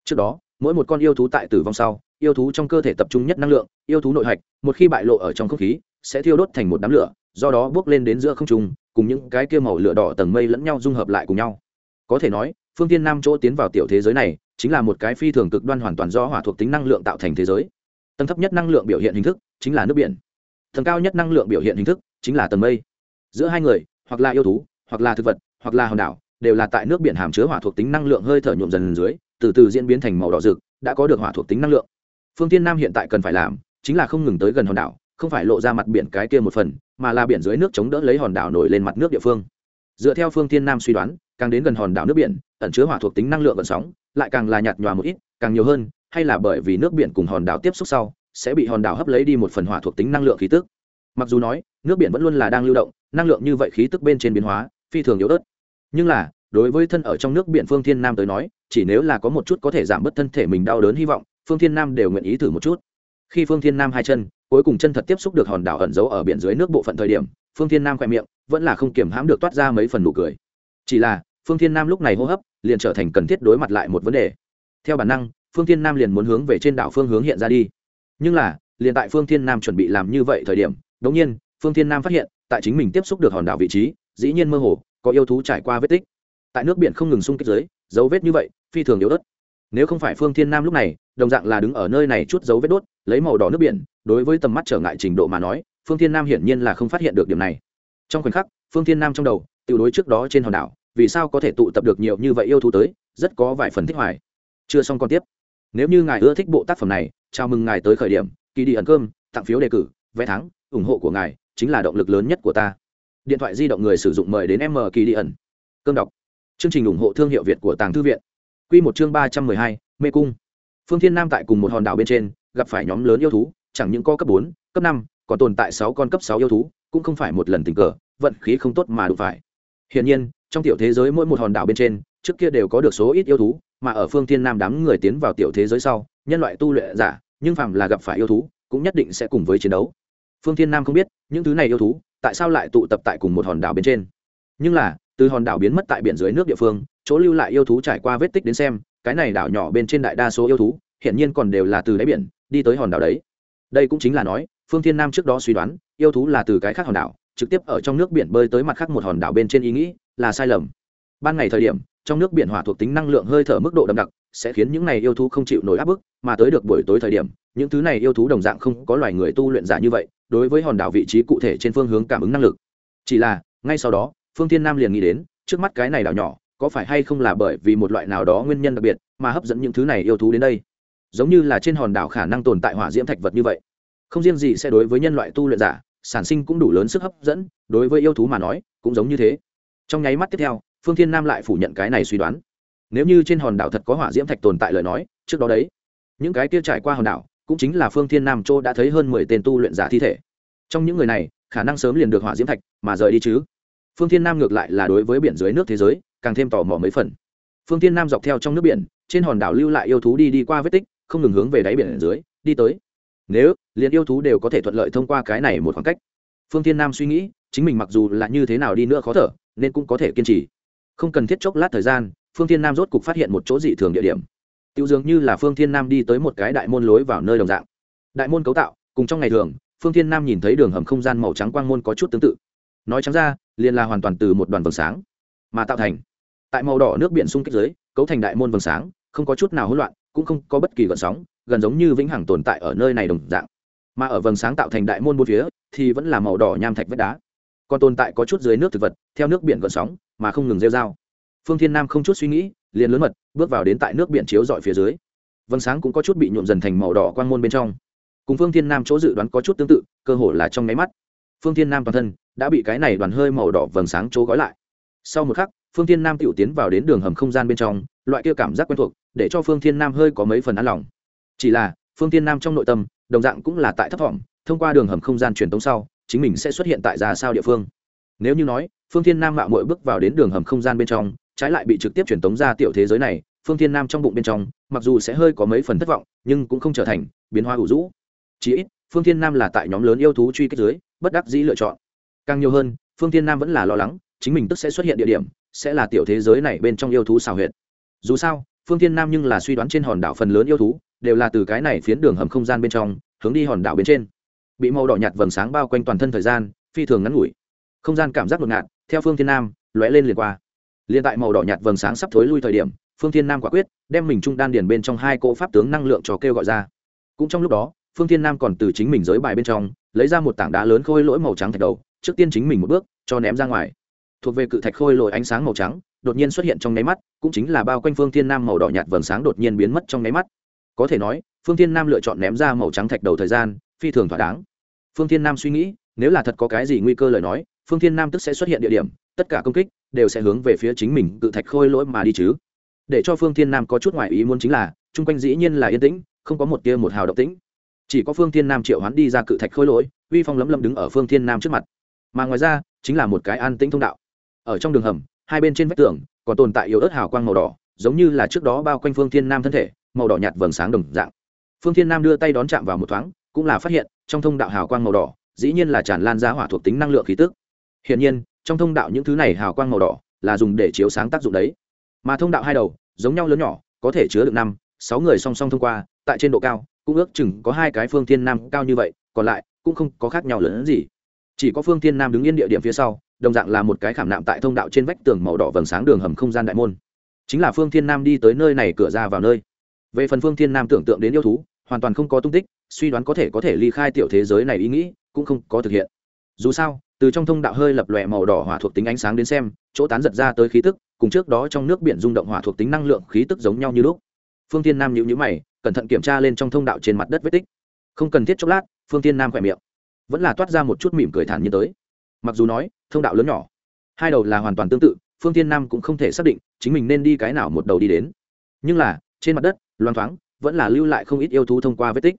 Trước đó, mỗi một con yêu thú tại tử vong sau, yêu thú trong cơ thể tập trung nhất năng lượng, yêu thú nội hạch, một khi bại lộ ở trong không khí, sẽ thiêu đốt thành một đám lửa, do đó bước lên đến giữa không trung, cùng những cái kia màu lửa đỏ tầng mây lẫn nhau dung hợp lại cùng nhau. Có thể nói, phương thiên nam chỗ tiến vào tiểu thế giới này, chính là một cái phi thường cực đoan hoàn toàn do hỏa thuộc tính năng lượng tạo thành thế giới. Tầng thấp nhất năng lượng biểu hiện hình thức, chính là nước biển. Tầng cao nhất năng lượng biểu hiện hình thức, chính là tầng mây. Giữa hai người, hoặc là yêu thú, hoặc là thực vật, hoặc là hòn đảo đều là tại nước biển hàm chứa hỏa thuộc tính năng lượng hơi thở nhuộm dần dưới, từ từ diễn biến thành màu đỏ rực, đã có được hỏa thuộc tính năng lượng. Phương tiên nam hiện tại cần phải làm, chính là không ngừng tới gần hòn đảo, không phải lộ ra mặt biển cái kia một phần, mà là biển dưới nước chống đỡ lấy hòn đảo nổi lên mặt nước địa phương. Dựa theo phương tiên nam suy đoán, càng đến gần hòn đảo nước biển, ẩn chứa hỏa thuộc tính năng lượng vận sóng, lại càng là nhạt nhòa một ít, càng nhiều hơn, hay là bởi vì nước biển cùng hòn đảo tiếp xúc sau, sẽ bị hòn đảo hấp lấy đi một phần hỏa thuộc tính năng lượng khí tức. Mặc dù nói, nước biển vẫn luôn là đang lưu động, năng lượng như vậy khí tức bên trên biến hóa, phi thường yếu ớt nhưng là, đối với thân ở trong nước biển phương thiên nam tới nói, chỉ nếu là có một chút có thể giảm bớt thân thể mình đau đớn hy vọng, phương thiên nam đều nguyện ý thử một chút. Khi phương thiên nam hai chân, cuối cùng chân thật tiếp xúc được hòn đảo ẩn giấu ở biển dưới nước bộ phận thời điểm, phương thiên nam khoe miệng vẫn là không kiểm hãm được toát ra mấy phần nụ cười. Chỉ là, phương thiên nam lúc này hô hấp liền trở thành cần thiết đối mặt lại một vấn đề. Theo bản năng, phương thiên nam liền muốn hướng về trên đảo phương hướng hiện ra đi. Nhưng là, liền tại phương thiên nam chuẩn bị làm như vậy thời điểm đống nhiên, phương thiên nam phát hiện, tại chính mình tiếp xúc được hòn đảo vị trí, dĩ nhiên mơ hồ có yêu thú trải qua vết tích. Tại nước biển không ngừng xung kích dưới, dấu vết như vậy, phi thường yếu ớt. Nếu không phải phương thiên nam lúc này, đồng dạng là đứng ở nơi này chút dấu vết đốt, lấy màu đỏ nước biển, đối với tầm mắt trở ngại trình độ mà nói, phương thiên nam hiển nhiên là không phát hiện được điểm này. Trong khoảnh khắc, phương thiên nam trong đầu tự đối trước đó trên hòn đảo, vì sao có thể tụ tập được nhiều như vậy yêu thú tới, rất có vài phần thích hoài. Chưa xong còn tiếp. Nếu như ngài ưa thích bộ tác phẩm này, chào mừng ngài tới khởi điểm, kỳ đi ẩn cơm, tặng phiếu đề cử, vé thắng, ủng hộ của ngài chính là động lực lớn nhất của ta điện thoại di động người sử dụng mời đến m kỳ đi ẩn. Cơm đọc. Chương trình ủng hộ thương hiệu việt của tàng thư viện. Q một chương ba trăm mười hai, mê cung. Phương thiên nam tại cùng một hòn đảo bên trên, gặp phải nhóm lớn yêu thú, chẳng những có cấp bốn, cấp năm, còn tồn tại sáu con cấp sáu yêu thú, cũng không phải một lần tình cờ, vận khí không tốt mà đụng phải. Hiển nhiên, trong tiểu thế giới mỗi một hòn đảo bên trên, trước kia đều có được số ít yêu thú, mà ở phương thiên nam đám người tiến vào tiểu thế giới sau, nhân loại tu luyện giả, nhưng phàm là gặp phải yêu thú, cũng nhất định sẽ cùng với chiến đấu. Phương thiên nam không biết, những thứ này yêu thú tại sao lại tụ tập tại cùng một hòn đảo bên trên? Nhưng là, từ hòn đảo biến mất tại biển dưới nước địa phương, chỗ lưu lại yêu thú trải qua vết tích đến xem, cái này đảo nhỏ bên trên đại đa số yêu thú, hiển nhiên còn đều là từ đáy biển, đi tới hòn đảo đấy. Đây cũng chính là nói, phương thiên nam trước đó suy đoán, yêu thú là từ cái khác hòn đảo, trực tiếp ở trong nước biển bơi tới mặt khác một hòn đảo bên trên ý nghĩ là sai lầm. Ban ngày thời điểm, trong nước biển hỏa thuộc tính năng lượng hơi thở mức độ đậm đặc, sẽ khiến những này yêu thú không chịu nổi áp bức, mà tới được buổi tối thời điểm, những thứ này yêu thú đồng dạng không có loài người tu luyện giả như vậy đối với hòn đảo vị trí cụ thể trên phương hướng cảm ứng năng lực. Chỉ là, ngay sau đó, phương thiên nam liền nghĩ đến, trước mắt cái này đảo nhỏ, có phải hay không là bởi vì một loại nào đó nguyên nhân đặc biệt, mà hấp dẫn những thứ này yêu thú đến đây? Giống như là trên hòn đảo khả năng tồn tại hỏa diễm thạch vật như vậy. Không riêng gì sẽ đối với nhân loại tu luyện giả, sản sinh cũng đủ lớn sức hấp dẫn, đối với yêu thú mà nói, cũng giống như thế. Trong nháy mắt tiếp theo, phương thiên nam lại phủ nhận cái này suy đoán. Nếu như trên hòn đảo thật có hỏa diễm thạch tồn tại lời nói, trước đó đấy, những cái kia trải qua hòn đảo cũng chính là phương thiên nam châu đã thấy hơn mười tên tu luyện giả thi thể. Trong những người này, khả năng sớm liền được hỏa diễm thạch mà rời đi chứ. Phương thiên nam ngược lại là đối với biển dưới nước thế giới, càng thêm tò mò mấy phần. Phương thiên nam dọc theo trong nước biển, trên hòn đảo lưu lại yêu thú đi đi qua vết tích, không ngừng hướng về đáy biển dưới, đi tới. Nếu, liền yêu thú đều có thể thuận lợi thông qua cái này một khoảng cách. Phương thiên nam suy nghĩ, chính mình mặc dù là như thế nào đi nữa khó thở, nên cũng có thể kiên trì. Không cần thiết chốc lát thời gian, phương thiên nam rốt cục phát hiện một chỗ dị thường địa điểm tiêu dường như là phương thiên nam đi tới một cái đại môn lối vào nơi đồng dạng. Đại môn cấu tạo, cùng trong ngày thường, phương thiên nam nhìn thấy đường hầm không gian màu trắng quang môn có chút tương tự. Nói trắng ra, liền là hoàn toàn từ một đoàn vầng sáng mà tạo thành. Tại màu đỏ nước biển xung kích dưới, cấu thành đại môn vầng sáng, không có chút nào hỗn loạn, cũng không có bất kỳ gợn sóng, gần giống như vĩnh hằng tồn tại ở nơi này đồng dạng. Mà ở vầng sáng tạo thành đại môn bốn phía, thì vẫn là màu đỏ nham thạch vách đá. Còn tồn tại có chút dưới nước thực vật, theo nước biển gợn sóng, mà không ngừng rêu rao. phương thiên nam không chút suy nghĩ liền lớn mật, bước vào đến tại nước biển chiếu dọi phía dưới. Vầng sáng cũng có chút bị nhuộm dần thành màu đỏ quang môn bên trong. Cùng phương thiên nam chỗ dự đoán có chút tương tự, cơ hồ là trong máy mắt. Phương thiên nam toàn thân đã bị cái này đoàn hơi màu đỏ vầng sáng chỗ gói lại. Sau một khắc, phương thiên nam tiểu tiến vào đến đường hầm không gian bên trong, loại kia cảm giác quen thuộc, để cho phương thiên nam hơi có mấy phần an lòng. Chỉ là, phương thiên nam trong nội tâm, đồng dạng cũng là tại thấp thỏm thông qua đường hầm không gian truyền tống sau, chính mình sẽ xuất hiện tại ra sao địa phương. Nếu như nói, phương thiên nam mạo mội bước vào đến đường hầm không gian bên trong trái lại bị trực tiếp truyền tống ra tiểu thế giới này, phương thiên nam trong bụng bên trong, mặc dù sẽ hơi có mấy phần thất vọng, nhưng cũng không trở thành biến hoa hữu rũ. Chỉ ít, phương thiên nam là tại nhóm lớn yêu thú truy kích dưới, bất đắc dĩ lựa chọn. Càng nhiều hơn, phương thiên nam vẫn là lo lắng, chính mình tức sẽ xuất hiện địa điểm, sẽ là tiểu thế giới này bên trong yêu thú xào huyệt. Dù sao, phương thiên nam nhưng là suy đoán trên hòn đảo phần lớn yêu thú, đều là từ cái này phiến đường hầm không gian bên trong, hướng đi hòn đảo bên trên. Bị màu đỏ nhạt vầng sáng bao quanh toàn thân thời gian, phi thường ngắn ngủi. Không gian cảm giác ngột ngạt, theo phương thiên nam, lóe lên liền qua liên tại màu đỏ nhạt vầng sáng sắp thối lui thời điểm, phương thiên nam quả quyết, đem mình trung đan điền bên trong hai cỗ pháp tướng năng lượng cho kêu gọi ra. Cũng trong lúc đó, phương thiên nam còn từ chính mình giới bài bên trong, lấy ra một tảng đá lớn khôi lỗi màu trắng thạch đầu, trước tiên chính mình một bước, cho ném ra ngoài. Thuộc về cự thạch khôi lỗi ánh sáng màu trắng, đột nhiên xuất hiện trong nháy mắt, cũng chính là bao quanh phương thiên nam màu đỏ nhạt vầng sáng đột nhiên biến mất trong nháy mắt. Có thể nói, phương thiên nam lựa chọn ném ra màu trắng thạch đầu thời gian, phi thường thỏa đáng. Phương thiên nam suy nghĩ, nếu là thật có cái gì nguy cơ lời nói, phương thiên nam tức sẽ xuất hiện địa điểm, tất cả công kích đều sẽ hướng về phía chính mình cự thạch khôi lỗi mà đi chứ. Để cho phương thiên nam có chút ngoại ý muốn chính là, chung quanh dĩ nhiên là yên tĩnh, không có một tia một hào động tĩnh. Chỉ có phương thiên nam triệu hoán đi ra cự thạch khôi lỗi, uy phong lấm lấm đứng ở phương thiên nam trước mặt. Mà ngoài ra, chính là một cái an tĩnh thông đạo. Ở trong đường hầm, hai bên trên vách tường còn tồn tại yếu ớt hào quang màu đỏ, giống như là trước đó bao quanh phương thiên nam thân thể, màu đỏ nhạt vầng sáng đồng dạng. Phương thiên nam đưa tay đón chạm vào một thoáng, cũng là phát hiện, trong thông đạo hào quang màu đỏ, dĩ nhiên là tràn lan ra hỏa thuộc tính năng lượng khí tức. Hiện nhiên trong thông đạo những thứ này hào quang màu đỏ là dùng để chiếu sáng tác dụng đấy. Mà thông đạo hai đầu, giống nhau lớn nhỏ, có thể chứa được năm, sáu người song song thông qua, tại trên độ cao, cũng ước chừng có hai cái phương thiên nam cao như vậy, còn lại, cũng không có khác nhau lớn hơn gì. Chỉ có phương thiên nam đứng yên địa điểm phía sau, đồng dạng là một cái khảm nạm tại thông đạo trên vách tường màu đỏ vầng sáng đường hầm không gian đại môn. Chính là phương thiên nam đi tới nơi này cửa ra vào nơi. Về phần phương thiên nam tưởng tượng đến yêu thú, hoàn toàn không có tung tích, suy đoán có thể có thể ly khai tiểu thế giới này ý nghĩ, cũng không có thực hiện. Dù sao từ trong thông đạo hơi lập lòe màu đỏ hỏa thuộc tính ánh sáng đến xem, chỗ tán giật ra tới khí tức, cùng trước đó trong nước biển rung động hỏa thuộc tính năng lượng khí tức giống nhau như lúc. Phương tiên nam nhịu nhữ mày, cẩn thận kiểm tra lên trong thông đạo trên mặt đất vết tích. Không cần thiết chốc lát, phương tiên nam khỏe miệng vẫn là toát ra một chút mỉm cười thản nhiên tới. Mặc dù nói, thông đạo lớn nhỏ, hai đầu là hoàn toàn tương tự, phương tiên nam cũng không thể xác định chính mình nên đi cái nào một đầu đi đến. Nhưng là, trên mặt đất loan thoáng, vẫn là lưu lại không ít yêu thú thông qua vết tích.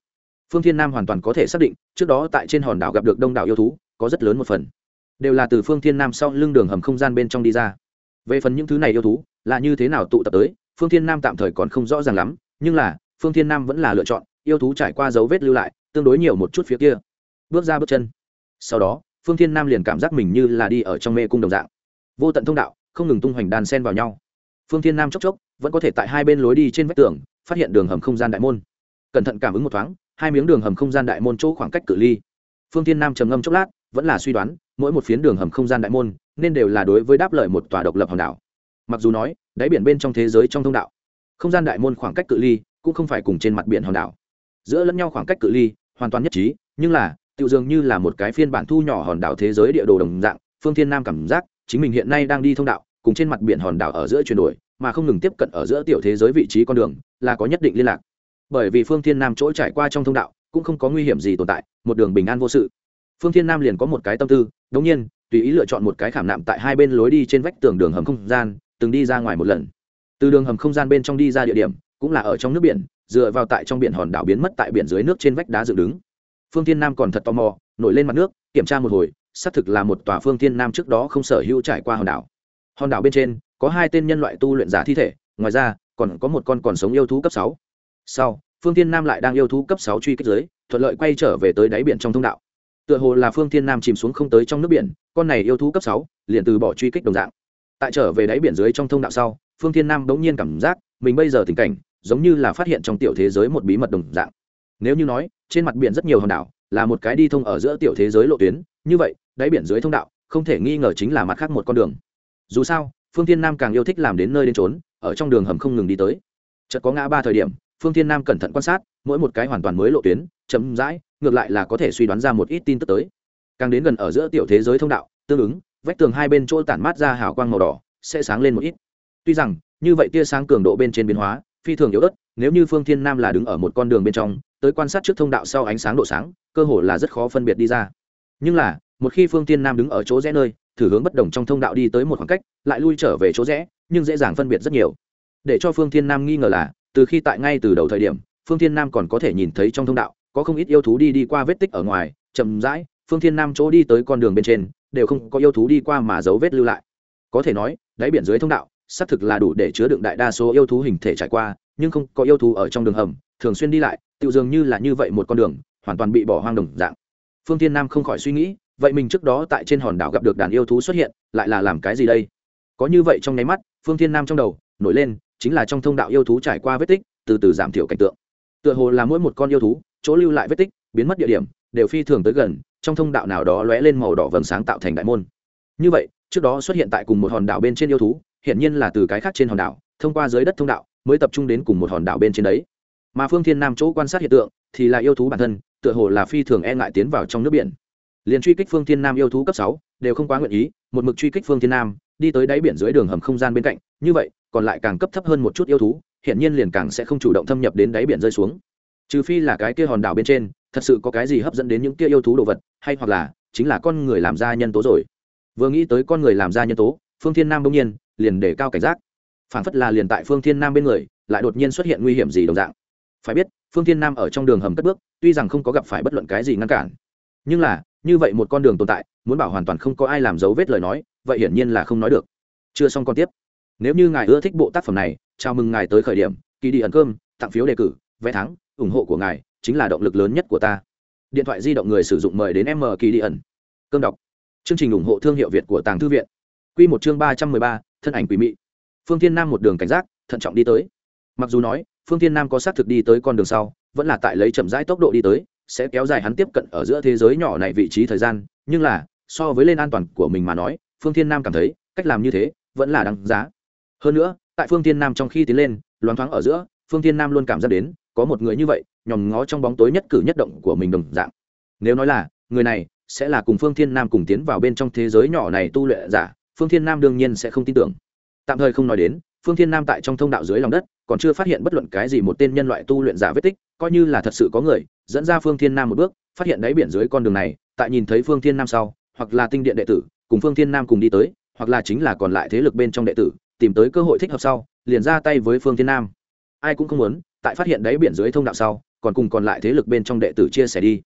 Phương thiên nam hoàn toàn có thể xác định, trước đó tại trên hòn đảo gặp được đông đảo yêu thú có rất lớn một phần. Đều là từ phương thiên nam sau lưng đường hầm không gian bên trong đi ra. Về phần những thứ này yêu thú, là như thế nào tụ tập tới, phương thiên nam tạm thời còn không rõ ràng lắm, nhưng là, phương thiên nam vẫn là lựa chọn, yêu thú trải qua dấu vết lưu lại, tương đối nhiều một chút phía kia. Bước ra bước chân. Sau đó, phương thiên nam liền cảm giác mình như là đi ở trong mê cung đồng dạng. Vô tận thông đạo, không ngừng tung hoành đàn sen vào nhau. Phương thiên nam chốc chốc, vẫn có thể tại hai bên lối đi trên vách tường, phát hiện đường hầm không gian đại môn. Cẩn thận cảm ứng một thoáng, hai miếng đường hầm không gian đại môn chỗ khoảng cách cự ly. Phương thiên nam trầm ngâm chốc lát vẫn là suy đoán, mỗi một phiến đường hầm không gian đại môn nên đều là đối với đáp lợi một tòa độc lập hòn đảo. Mặc dù nói, đáy biển bên trong thế giới trong thông đạo, không gian đại môn khoảng cách cự ly cũng không phải cùng trên mặt biển hòn đảo. Giữa lẫn nhau khoảng cách cự ly hoàn toàn nhất trí, nhưng là tự dường như là một cái phiên bản thu nhỏ hòn đảo thế giới địa đồ đồng dạng, phương thiên nam cảm giác chính mình hiện nay đang đi thông đạo, cùng trên mặt biển hòn đảo ở giữa chuyển đổi, mà không ngừng tiếp cận ở giữa tiểu thế giới vị trí con đường, là có nhất định liên lạc. Bởi vì phương thiên nam chỗ trải qua trong thông đạo cũng không có nguy hiểm gì tồn tại, một đường bình an vô sự phương thiên nam liền có một cái tâm tư đống nhiên, tùy ý lựa chọn một cái khảm nạm tại hai bên lối đi trên vách tường đường hầm không gian, từng đi ra ngoài một lần. Từ đường hầm không gian bên trong đi ra địa điểm, cũng là ở trong nước biển, dựa vào tại trong biển hòn đảo biến mất tại biển dưới nước trên vách đá dựng đứng. Phương thiên nam còn thật tò mò, nổi lên mặt nước, kiểm tra một hồi, xác thực là một tòa phương thiên nam trước đó không sở hữu trải qua hòn đảo. Hòn đảo bên trên, có hai tên nhân loại tu luyện giả thi thể, ngoài ra, còn có một con còn sống yêu thú cấp sáu. Sau, phương thiên nam lại đang yêu thú cấp sáu truy kích dưới, thuận lợi quay trở về tới đáy biển trong thông đạo tựa hồ là phương thiên nam chìm xuống không tới trong nước biển, con này yêu thú cấp sáu, liền từ bỏ truy kích đồng dạng. Tại trở về đáy biển dưới trong thông đạo sau, phương thiên nam bỗng nhiên cảm giác mình bây giờ tình cảnh giống như là phát hiện trong tiểu thế giới một bí mật đồng dạng. Nếu như nói, trên mặt biển rất nhiều hòn đảo là một cái đi thông ở giữa tiểu thế giới lộ tuyến, như vậy, đáy biển dưới thông đạo, không thể nghi ngờ chính là mặt khác một con đường. Dù sao, phương thiên nam càng yêu thích làm đến nơi đến trốn ở trong đường hầm không ngừng đi tới. Chợt có ngã ba thời điểm, phương thiên nam cẩn thận quan sát, mỗi một cái hoàn toàn mới lộ tuyến chấm dãi ngược lại là có thể suy đoán ra một ít tin tức tới. Càng đến gần ở giữa tiểu thế giới thông đạo, tương ứng, vách tường hai bên chỗ tản mát ra hào quang màu đỏ, sẽ sáng lên một ít. Tuy rằng, như vậy tia sáng cường độ bên trên biến hóa, phi thường yếu ớt, nếu như phương thiên nam là đứng ở một con đường bên trong, tới quan sát trước thông đạo sau ánh sáng độ sáng, cơ hồ là rất khó phân biệt đi ra. Nhưng là, một khi phương thiên nam đứng ở chỗ rẽ nơi, thử hướng bất đồng trong thông đạo đi tới một khoảng cách, lại lui trở về chỗ rẽ, nhưng dễ dàng phân biệt rất nhiều. Để cho phương thiên nam nghi ngờ là, từ khi tại ngay từ đầu thời điểm, phương thiên nam còn có thể nhìn thấy trong thông đạo có không ít yêu thú đi đi qua vết tích ở ngoài, chậm rãi, phương thiên nam chỗ đi tới con đường bên trên, đều không có yêu thú đi qua mà dấu vết lưu lại. Có thể nói, đáy biển dưới thông đạo, xác thực là đủ để chứa đựng đại đa số yêu thú hình thể trải qua, nhưng không có yêu thú ở trong đường hầm, thường xuyên đi lại tự dường như là như vậy một con đường, hoàn toàn bị bỏ hoang đồng dạng. Phương thiên nam không khỏi suy nghĩ, vậy mình trước đó tại trên hòn đảo gặp được đàn yêu thú xuất hiện, lại là làm cái gì đây? Có như vậy trong nháy mắt, phương thiên nam trong đầu nổi lên, chính là trong thông đạo yêu thú trải qua vết tích, từ từ giảm thiểu cảnh tượng. Tựa hồ là mỗi một con yêu thú chỗ lưu lại vết tích, biến mất địa điểm, đều phi thường tới gần, trong thông đạo nào đó lóe lên màu đỏ vầng sáng tạo thành đại môn. Như vậy, trước đó xuất hiện tại cùng một hòn đảo bên trên yêu thú hiện nhiên là từ cái khác trên hòn đảo, thông qua dưới đất thông đạo, mới tập trung đến cùng một hòn đảo bên trên đấy. Mà phương thiên nam chỗ quan sát hiện tượng, thì là yêu thú bản thân, tựa hồ là phi thường e ngại tiến vào trong nước biển. Liền truy kích phương thiên nam yêu thú cấp sáu, đều không quá nguyện ý, một mực truy kích phương thiên nam, đi tới đáy biển dưới đường hầm không gian bên cạnh, như vậy, còn lại càng cấp thấp hơn một chút yêu thú hiện nhiên liền càng sẽ không chủ động thâm nhập đến đáy biển rơi xuống trừ phi là cái kia hòn đảo bên trên, thật sự có cái gì hấp dẫn đến những kia yêu thú đồ vật, hay hoặc là chính là con người làm ra nhân tố rồi. Vừa nghĩ tới con người làm ra nhân tố, phương thiên nam bỗng nhiên liền để cao cảnh giác. Phản phất là liền tại phương thiên nam bên người, lại đột nhiên xuất hiện nguy hiểm gì đồng dạng. Phải biết, phương thiên nam ở trong đường hầm cất bước, tuy rằng không có gặp phải bất luận cái gì ngăn cản, nhưng là, như vậy một con đường tồn tại, muốn bảo hoàn toàn không có ai làm dấu vết lời nói, vậy hiển nhiên là không nói được. Chưa xong con tiếp. Nếu như ngài ưa thích bộ tác phẩm này, chào mừng ngài tới khởi điểm kỳ đi ẩn cơm, tặng phiếu đề cử, vé thắng ủng hộ của ngài chính là động lực lớn nhất của ta. Điện thoại di động người sử dụng mời đến m kỳ đi ẩn. Cơm đọc. Chương trình ủng hộ thương hiệu việt của tàng thư viện. Q một chương ba trăm mười ba, thân ảnh quỷ mị. Phương thiên nam một đường cảnh giác, thận trọng đi tới. Mặc dù nói, phương thiên nam có xác thực đi tới con đường sau, vẫn là tại lấy chậm rãi tốc độ đi tới, sẽ kéo dài hắn tiếp cận ở giữa thế giới nhỏ này vị trí thời gian, nhưng là, so với lên an toàn của mình mà nói, phương thiên nam cảm thấy, cách làm như thế, vẫn là đáng giá. Hơn nữa, tại phương thiên nam trong khi tiến lên, loáng thoáng ở giữa, phương thiên nam luôn cảm giác đến có một người như vậy, nhòm ngó trong bóng tối nhất cử nhất động của mình đồng dạng. Nếu nói là, người này sẽ là cùng phương thiên nam cùng tiến vào bên trong thế giới nhỏ này tu luyện giả, phương thiên nam đương nhiên sẽ không tin tưởng. Tạm thời không nói đến, phương thiên nam tại trong thông đạo dưới lòng đất, còn chưa phát hiện bất luận cái gì một tên nhân loại tu luyện giả vết tích, coi như là thật sự có người, dẫn ra phương thiên nam một bước, phát hiện đáy biển dưới con đường này, tại nhìn thấy phương thiên nam sau, hoặc là tinh điện đệ tử, cùng phương thiên nam cùng đi tới, hoặc là chính là còn lại thế lực bên trong đệ tử, tìm tới cơ hội thích hợp sau, liền ra tay với phương thiên nam ai cũng không muốn, tại phát hiện đáy biển dưới thông đạo sau, còn cùng còn lại thế lực bên trong đệ tử chia sẻ đi.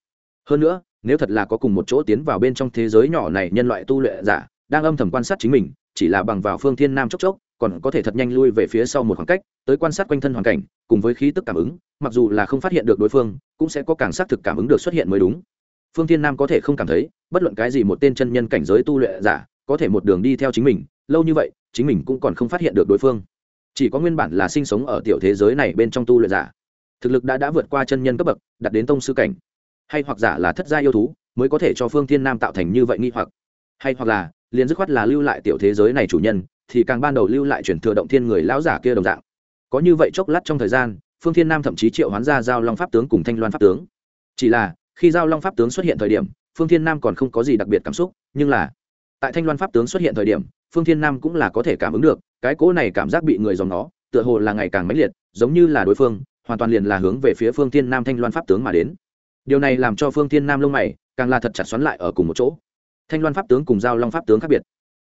Hơn nữa, nếu thật là có cùng một chỗ tiến vào bên trong thế giới nhỏ này nhân loại tu luyện giả, đang âm thầm quan sát chính mình, chỉ là bằng vào phương thiên nam chốc chốc, còn có thể thật nhanh lui về phía sau một khoảng cách, tới quan sát quanh thân hoàn cảnh, cùng với khí tức cảm ứng, mặc dù là không phát hiện được đối phương, cũng sẽ có càng xác thực cảm ứng được xuất hiện mới đúng. Phương thiên nam có thể không cảm thấy, bất luận cái gì một tên chân nhân cảnh giới tu luyện giả, có thể một đường đi theo chính mình, lâu như vậy, chính mình cũng còn không phát hiện được đối phương chỉ có nguyên bản là sinh sống ở tiểu thế giới này bên trong tu luyện giả. Thực lực đã đã vượt qua chân nhân cấp bậc đặt đến tông sư cảnh. Hay hoặc giả là thất gia yêu thú, mới có thể cho phương thiên nam tạo thành như vậy nghi hoặc. Hay hoặc là, liền dứt khoát là lưu lại tiểu thế giới này chủ nhân, thì càng ban đầu lưu lại chuyển thừa động thiên người lão giả kia đồng dạng. Có như vậy chốc lát trong thời gian, phương thiên nam thậm chí triệu hoán ra giao long pháp tướng cùng thanh loan pháp tướng. Chỉ là, khi giao long pháp tướng xuất hiện thời điểm, phương thiên nam còn không có gì đặc biệt cảm xúc, nhưng là, tại thanh loan pháp tướng xuất hiện thời điểm phương thiên nam cũng là có thể cảm ứng được, cái cỗ này cảm giác bị người dòng nó, tựa hồ là ngày càng mãnh liệt, giống như là đối phương, hoàn toàn liền là hướng về phía phương thiên nam thanh loan pháp tướng mà đến. Điều này làm cho phương thiên nam lông mày càng là thật chặt xoắn lại ở cùng một chỗ. Thanh loan pháp tướng cùng giao long pháp tướng khác biệt.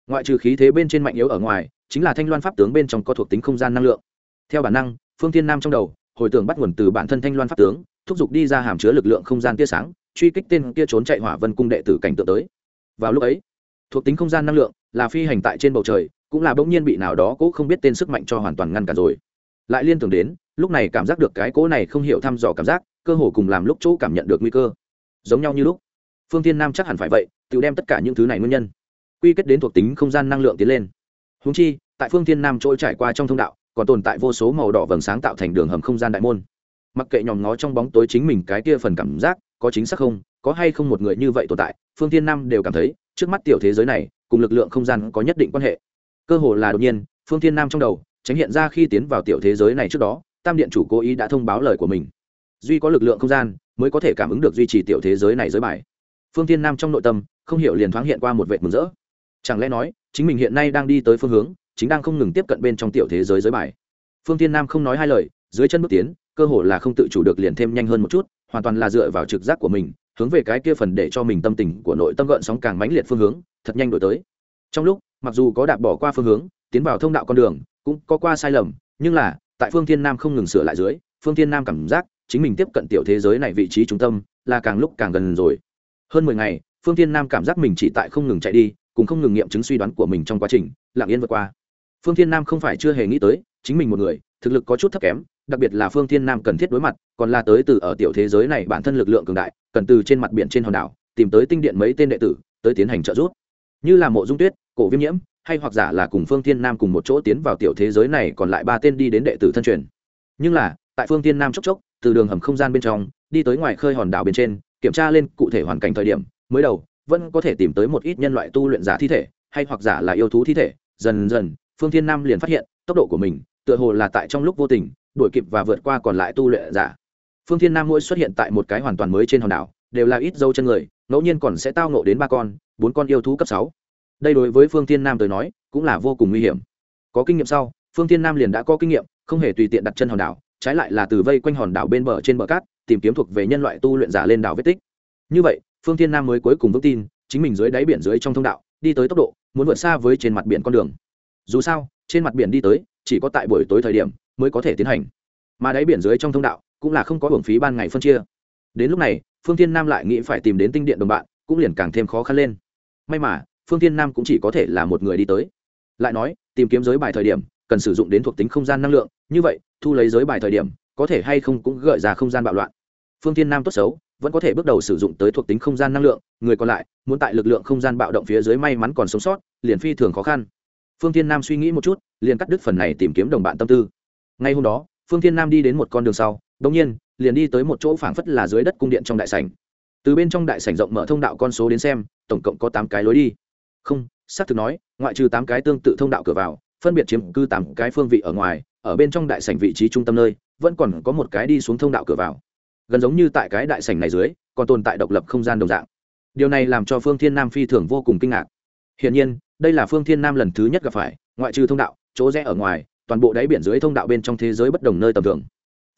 Ngoại trừ khí thế bên trên mạnh yếu ở ngoài, chính là thanh loan pháp tướng bên trong có thuộc tính không gian năng lượng. Theo bản năng, phương thiên nam trong đầu, hồi tưởng bắt nguồn từ bản thân thanh loan pháp tướng, thúc giục đi ra hàm chứa lực lượng không gian tia sáng, truy kích tên kia trốn chạy hỏa vân cung đệ tử cảnh tượng tới. Vào lúc ấy, thuộc tính không gian năng lượng là phi hành tại trên bầu trời, cũng là bỗng nhiên bị nào đó cố không biết tên sức mạnh cho hoàn toàn ngăn cản rồi. Lại liên tưởng đến, lúc này cảm giác được cái cố này không hiểu thăm dò cảm giác, cơ hồ cùng làm lúc chỗ cảm nhận được nguy cơ. Giống nhau như lúc, phương tiên nam chắc hẳn phải vậy, tự đem tất cả những thứ này nguyên nhân, quy kết đến thuộc tính không gian năng lượng tiến lên. Húng chi, tại phương tiên nam trôi trải qua trong thông đạo, còn tồn tại vô số màu đỏ vầng sáng tạo thành đường hầm không gian đại môn. Mặc kệ nhòm ngó trong bóng tối chính mình cái kia phần cảm giác, có chính xác không, có hay không một người như vậy tồn tại, phương tiên nam đều cảm thấy, trước mắt tiểu thế giới này cùng lực lượng không gian có nhất định quan hệ. Cơ hồ là đột nhiên, phương thiên nam trong đầu tránh hiện ra khi tiến vào tiểu thế giới này trước đó, tam điện chủ cố ý đã thông báo lời của mình. Duy có lực lượng không gian mới có thể cảm ứng được duy trì tiểu thế giới này giới bài. Phương thiên nam trong nội tâm không hiểu liền thoáng hiện qua một vệ mừng rỡ. Chẳng lẽ nói, chính mình hiện nay đang đi tới phương hướng, chính đang không ngừng tiếp cận bên trong tiểu thế giới giới bài. Phương thiên nam không nói hai lời, dưới chân bước tiến, cơ hồ là không tự chủ được liền thêm nhanh hơn một chút, hoàn toàn là dựa vào trực giác của mình, hướng về cái kia phần để cho mình tâm tình của nội tâm gợn sóng càng mãnh liệt phương hướng thật nhanh đổi tới. Trong lúc, mặc dù có đạp bỏ qua phương hướng, tiến vào thông đạo con đường, cũng có qua sai lầm, nhưng là, tại phương thiên nam không ngừng sửa lại dưới, phương thiên nam cảm giác chính mình tiếp cận tiểu thế giới này vị trí trung tâm là càng lúc càng gần rồi. Hơn mười ngày, phương thiên nam cảm giác mình chỉ tại không ngừng chạy đi cũng không ngừng nghiệm chứng suy đoán của mình trong quá trình, lặng yên vượt qua. Phương thiên nam không phải chưa hề nghĩ tới, chính mình một người, thực lực có chút thấp kém, đặc biệt là phương thiên nam cần thiết đối mặt, còn là tới từ ở tiểu thế giới này bản thân lực lượng cường đại, cần từ trên mặt biển trên hòn đảo, tìm tới tinh điện mấy tên đệ tử, tới tiến hành trợ giúp như là mộ dung tuyết, cổ viêm nhiễm, hay hoặc giả là cùng phương thiên nam cùng một chỗ tiến vào tiểu thế giới này còn lại ba tên đi đến đệ tử thân truyền. Nhưng là, tại phương thiên nam chốc chốc, từ đường hầm không gian bên trong, đi tới ngoài khơi hòn đảo bên trên, kiểm tra lên cụ thể hoàn cảnh thời điểm, mới đầu, vẫn có thể tìm tới một ít nhân loại tu luyện giả thi thể, hay hoặc giả là yêu thú thi thể. Dần dần, phương thiên nam liền phát hiện, tốc độ của mình, tựa hồ là tại trong lúc vô tình, đuổi kịp và vượt qua còn lại tu luyện giả. Phương thiên nam mỗi xuất hiện tại một cái hoàn toàn mới trên hòn đảo, đều là ít dâu chân người, ngẫu nhiên còn sẽ tao nộ đến ba con bốn con yêu thú cấp sáu. Đây đối với phương thiên nam tới nói, cũng là vô cùng nguy hiểm. Có kinh nghiệm sau, phương thiên nam liền đã có kinh nghiệm, không hề tùy tiện đặt chân hòn đảo, trái lại là từ vây quanh hòn đảo bên bờ trên bờ cát, tìm kiếm thuộc về nhân loại tu luyện giả lên đảo vết tích. Như vậy, phương thiên nam mới cuối cùng vững tin, chính mình dưới đáy biển dưới trong thông đạo, đi tới tốc độ, muốn vượt xa với trên mặt biển con đường. Dù sao, trên mặt biển đi tới, chỉ có tại buổi tối thời điểm mới có thể tiến hành. Mà đáy biển dưới trong thông đạo, cũng là không có hưởng phí ban ngày phân chia. Đến lúc này, phương thiên nam lại nghĩ phải tìm đến tinh điện đồng bạn, cũng liền càng thêm khó khăn lên may mà, phương thiên nam cũng chỉ có thể là một người đi tới. Lại nói, tìm kiếm giới bài thời điểm, cần sử dụng đến thuộc tính không gian năng lượng, như vậy, thu lấy giới bài thời điểm, có thể hay không cũng gợi ra không gian bạo loạn. Phương thiên nam tốt xấu, vẫn có thể bước đầu sử dụng tới thuộc tính không gian năng lượng, người còn lại, muốn tại lực lượng không gian bạo động phía dưới may mắn còn sống sót, liền phi thường khó khăn. Phương thiên nam suy nghĩ một chút, liền cắt đứt phần này tìm kiếm đồng bạn tâm tư. Ngay hôm đó, phương thiên nam đi đến một con đường sau đông nhiên, liền đi tới một chỗ phảng phất là dưới đất cung điện trong đại sảnh từ bên trong đại sảnh rộng mở thông đạo con số đến xem, tổng cộng có tám cái lối đi. Không, xác thực nói, ngoại trừ tám cái tương tự thông đạo cửa vào, phân biệt chiếm cư tám cái phương vị ở ngoài, ở bên trong đại sảnh vị trí trung tâm nơi, vẫn còn có một cái đi xuống thông đạo cửa vào. Gần giống như tại cái đại sảnh này dưới, còn tồn tại độc lập không gian đồng dạng. Điều này làm cho phương thiên nam phi thường vô cùng kinh ngạc. Hiển nhiên, đây là phương thiên nam lần thứ nhất gặp phải, ngoại trừ thông đạo, chỗ rẽ ở ngoài, toàn bộ đáy biển dưới thông đạo bên trong thế giới bất đồng nơi tầm thường.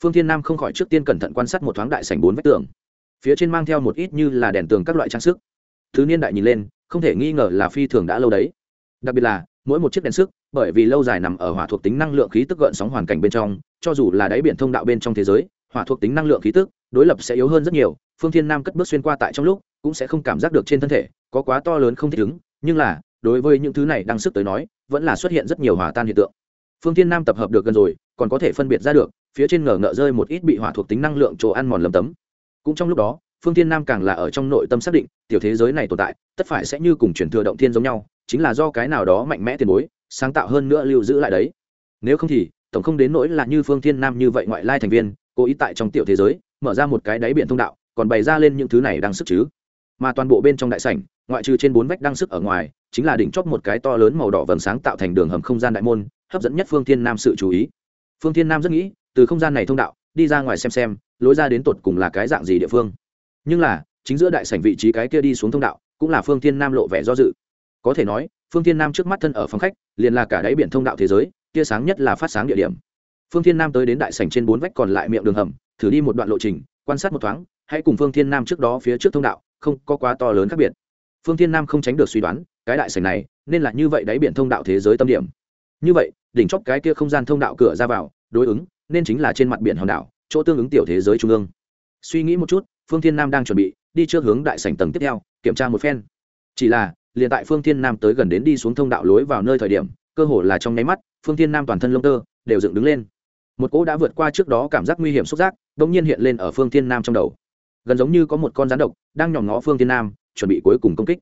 Phương thiên nam không khỏi trước tiên cẩn thận quan sát một thoáng đại sảnh bốn vách tường phía trên mang theo một ít như là đèn tường các loại trang sức. Thứ niên đại nhìn lên, không thể nghi ngờ là phi thường đã lâu đấy. Đặc biệt là, mỗi một chiếc đèn sức, bởi vì lâu dài nằm ở hỏa thuộc tính năng lượng khí tức gợn sóng hoàn cảnh bên trong, cho dù là đáy biển thông đạo bên trong thế giới, hỏa thuộc tính năng lượng khí tức đối lập sẽ yếu hơn rất nhiều. Phương thiên nam cất bước xuyên qua tại trong lúc, cũng sẽ không cảm giác được trên thân thể có quá to lớn không thích ứng, nhưng là, đối với những thứ này đang sức tới nói, vẫn là xuất hiện rất nhiều hỏa tan hiện tượng. Phương thiên nam tập hợp được gần rồi, còn có thể phân biệt ra được, phía trên ngờ ngợ rơi một ít bị hỏa thuộc tính năng lượng chỗ ăn mòn lầm tấm cũng trong lúc đó, phương thiên nam càng là ở trong nội tâm xác định, tiểu thế giới này tồn tại, tất phải sẽ như cùng chuyển thừa động thiên giống nhau, chính là do cái nào đó mạnh mẽ tiền bối, sáng tạo hơn nữa lưu giữ lại đấy. Nếu không thì, tổng không đến nỗi là như phương thiên nam như vậy ngoại lai thành viên, cố ý tại trong tiểu thế giới, mở ra một cái đáy biển thông đạo, còn bày ra lên những thứ này đang sức chứ. Mà toàn bộ bên trong đại sảnh, ngoại trừ trên bốn vách đang sức ở ngoài, chính là đỉnh chóp một cái to lớn màu đỏ vầng sáng tạo thành đường hầm không gian đại môn, hấp dẫn nhất phương thiên nam sự chú ý. Phương thiên nam rất nghĩ, từ không gian này thông đạo, đi ra ngoài xem xem lối ra đến tột cùng là cái dạng gì địa phương. Nhưng là, chính giữa đại sảnh vị trí cái kia đi xuống thông đạo, cũng là phương thiên nam lộ vẻ do dự. Có thể nói, phương thiên nam trước mắt thân ở phòng khách, liền là cả đáy biển thông đạo thế giới, tia sáng nhất là phát sáng địa điểm. Phương thiên nam tới đến đại sảnh trên bốn vách còn lại miệng đường hầm, thử đi một đoạn lộ trình, quan sát một thoáng, hãy cùng phương thiên nam trước đó phía trước thông đạo, không có quá to lớn khác biệt. Phương thiên nam không tránh được suy đoán, cái đại sảnh này, nên là như vậy đáy biển thông đạo thế giới tâm điểm. Như vậy, đỉnh chóp cái kia không gian thông đạo cửa ra vào, đối ứng, nên chính là trên mặt biển hòn đảo chỗ tương ứng tiểu thế giới trung ương. Suy nghĩ một chút, phương thiên nam đang chuẩn bị đi trước hướng đại sảnh tầng tiếp theo, kiểm tra một phen. Chỉ là, liền tại phương thiên nam tới gần đến đi xuống thông đạo lối vào nơi thời điểm, cơ hồ là trong nháy mắt, phương thiên nam toàn thân lông tơ đều dựng đứng lên. Một cỗ đã vượt qua trước đó cảm giác nguy hiểm xúc giác đ ỗ n g nhiên hiện lên ở phương thiên nam trong đầu. Gần giống như có một con rắn độc đang nhòm ngó phương thiên nam, chuẩn bị cuối cùng công kích.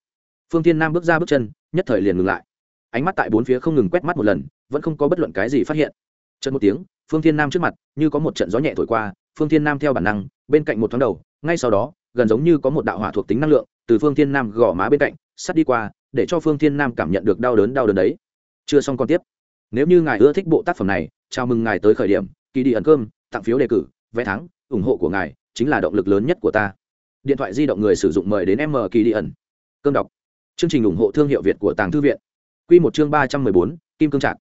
Phương thiên nam bước ra bước chân, nhất thời liền ngừng lại. Ánh mắt tại bốn phía không ngừng quét mắt một lần, vẫn không có bất luận cái gì phát hiện. Chợt một tiếng phương thiên nam trước mặt, như có một trận gió nhẹ thổi qua, phương thiên nam theo bản năng, bên cạnh một thoáng đầu, ngay sau đó, gần giống như có một đạo hỏa thuộc tính năng lượng, từ phương thiên nam gõ má bên cạnh, sắt đi qua, để cho phương thiên nam cảm nhận được đau đớn đau đớn đấy. Chưa xong còn tiếp. Nếu như ngài ưa thích bộ tác phẩm này, chào mừng ngài tới khởi điểm kỳ đi ẩn cơm, tặng phiếu đề cử, vé thắng, ủng hộ của ngài chính là động lực lớn nhất của ta. Điện thoại di động người sử dụng mời đến m kỳ đi ẩn. Cơm đọc. Chương trình ủng hộ thương hiệu việt của tàng thư viện. Q một chương ba trăm mười bốn, kim cương trạc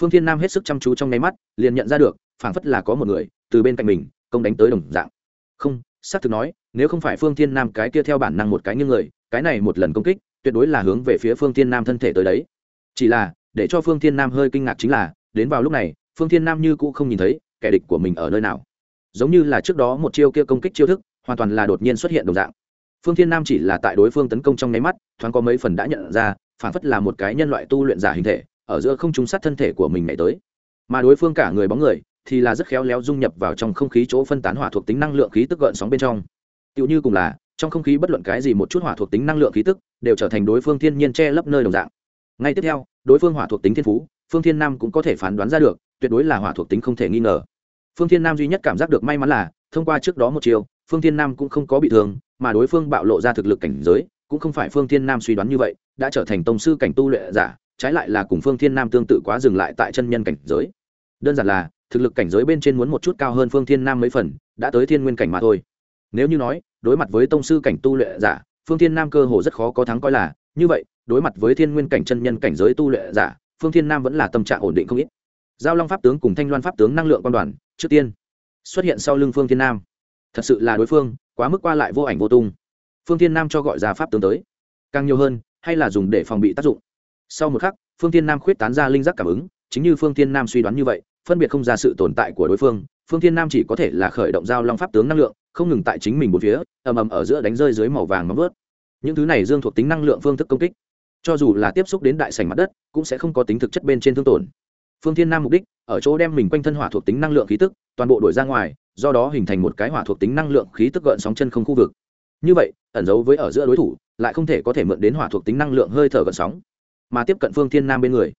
phương thiên nam hết sức chăm chú trong nháy mắt, liền nhận ra được, phảng phất là có một người, từ bên cạnh mình, công đánh tới đồng dạng. Không, xác thực nói, nếu không phải phương thiên nam cái kia theo bản năng một cái như người, cái này một lần công kích, tuyệt đối là hướng về phía phương thiên nam thân thể tới đấy. Chỉ là, để cho phương thiên nam hơi kinh ngạc chính là, đến vào lúc này, phương thiên nam như cũ không nhìn thấy kẻ địch của mình ở nơi nào. Giống như là trước đó một chiêu kia công kích chiêu thức, hoàn toàn là đột nhiên xuất hiện đồng dạng. Phương thiên nam chỉ là tại đối phương tấn công trong nháy mắt, thoáng có mấy phần đã nhận ra phản phất là một cái nhân loại tu luyện giả hình thể ở giữa không trúng sát thân thể của mình nhảy tới. Mà đối phương cả người bóng người thì là rất khéo léo dung nhập vào trong không khí chỗ phân tán hỏa thuộc tính năng lượng khí tức gợn sóng bên trong. Tựu như cùng là, trong không khí bất luận cái gì một chút hỏa thuộc tính năng lượng khí tức đều trở thành đối phương thiên nhiên che lấp nơi đồng dạng. Ngay tiếp theo, đối phương hỏa thuộc tính thiên phú, phương thiên nam cũng có thể phán đoán ra được, tuyệt đối là hỏa thuộc tính không thể nghi ngờ. Phương thiên nam duy nhất cảm giác được may mắn là, thông qua trước đó một chiều phương thiên nam cũng không có bị thương, mà đối phương bạo lộ ra thực lực cảnh giới, cũng không phải phương thiên nam suy đoán như vậy, đã trở thành tông sư cảnh tu luyện giả trái lại là cùng phương thiên nam tương tự quá dừng lại tại chân nhân cảnh giới. Đơn giản là, thực lực cảnh giới bên trên muốn một chút cao hơn phương thiên nam mấy phần, đã tới thiên nguyên cảnh mà thôi. Nếu như nói, đối mặt với tông sư cảnh tu luyện giả, phương thiên nam cơ hồ rất khó có thắng coi là, như vậy, đối mặt với thiên nguyên cảnh chân nhân cảnh giới tu luyện giả, phương thiên nam vẫn là tâm trạng ổn định không ít. Giao long pháp tướng cùng thanh loan pháp tướng năng lượng quan đoàn, trước tiên, xuất hiện sau lưng phương thiên nam. Thật sự là đối phương, quá mức qua lại vô ảnh vô tung. Phương thiên nam cho gọi ra pháp tướng tới. Càng nhiều hơn, hay là dùng để phòng bị tác dụng sau một khắc, phương thiên nam khuyết tán ra linh giác cảm ứng, chính như phương thiên nam suy đoán như vậy, phân biệt không ra sự tồn tại của đối phương phương thiên nam chỉ có thể là khởi động giao long pháp tướng năng lượng, không ngừng tại chính mình một phía, ầm ầm ở giữa đánh rơi dưới màu vàng móng vớt những thứ này dương thuộc tính năng lượng phương thức công kích, cho dù là tiếp xúc đến đại sảnh mặt đất, cũng sẽ không có tính thực chất bên trên thương tổn. Phương thiên nam mục đích, ở chỗ đem mình quanh thân hỏa thuộc tính năng lượng khí tức, toàn bộ đổi ra ngoài, do đó hình thành một cái hỏa thuộc tính năng lượng khí tức gợn sóng chân không khu vực. Như vậy, ẩn giấu với ở giữa đối thủ, lại không thể có thể mượn đến hỏa thuộc tính năng lượng hơi thở gợn sóng mà tiếp cận phương thiên nam bên người.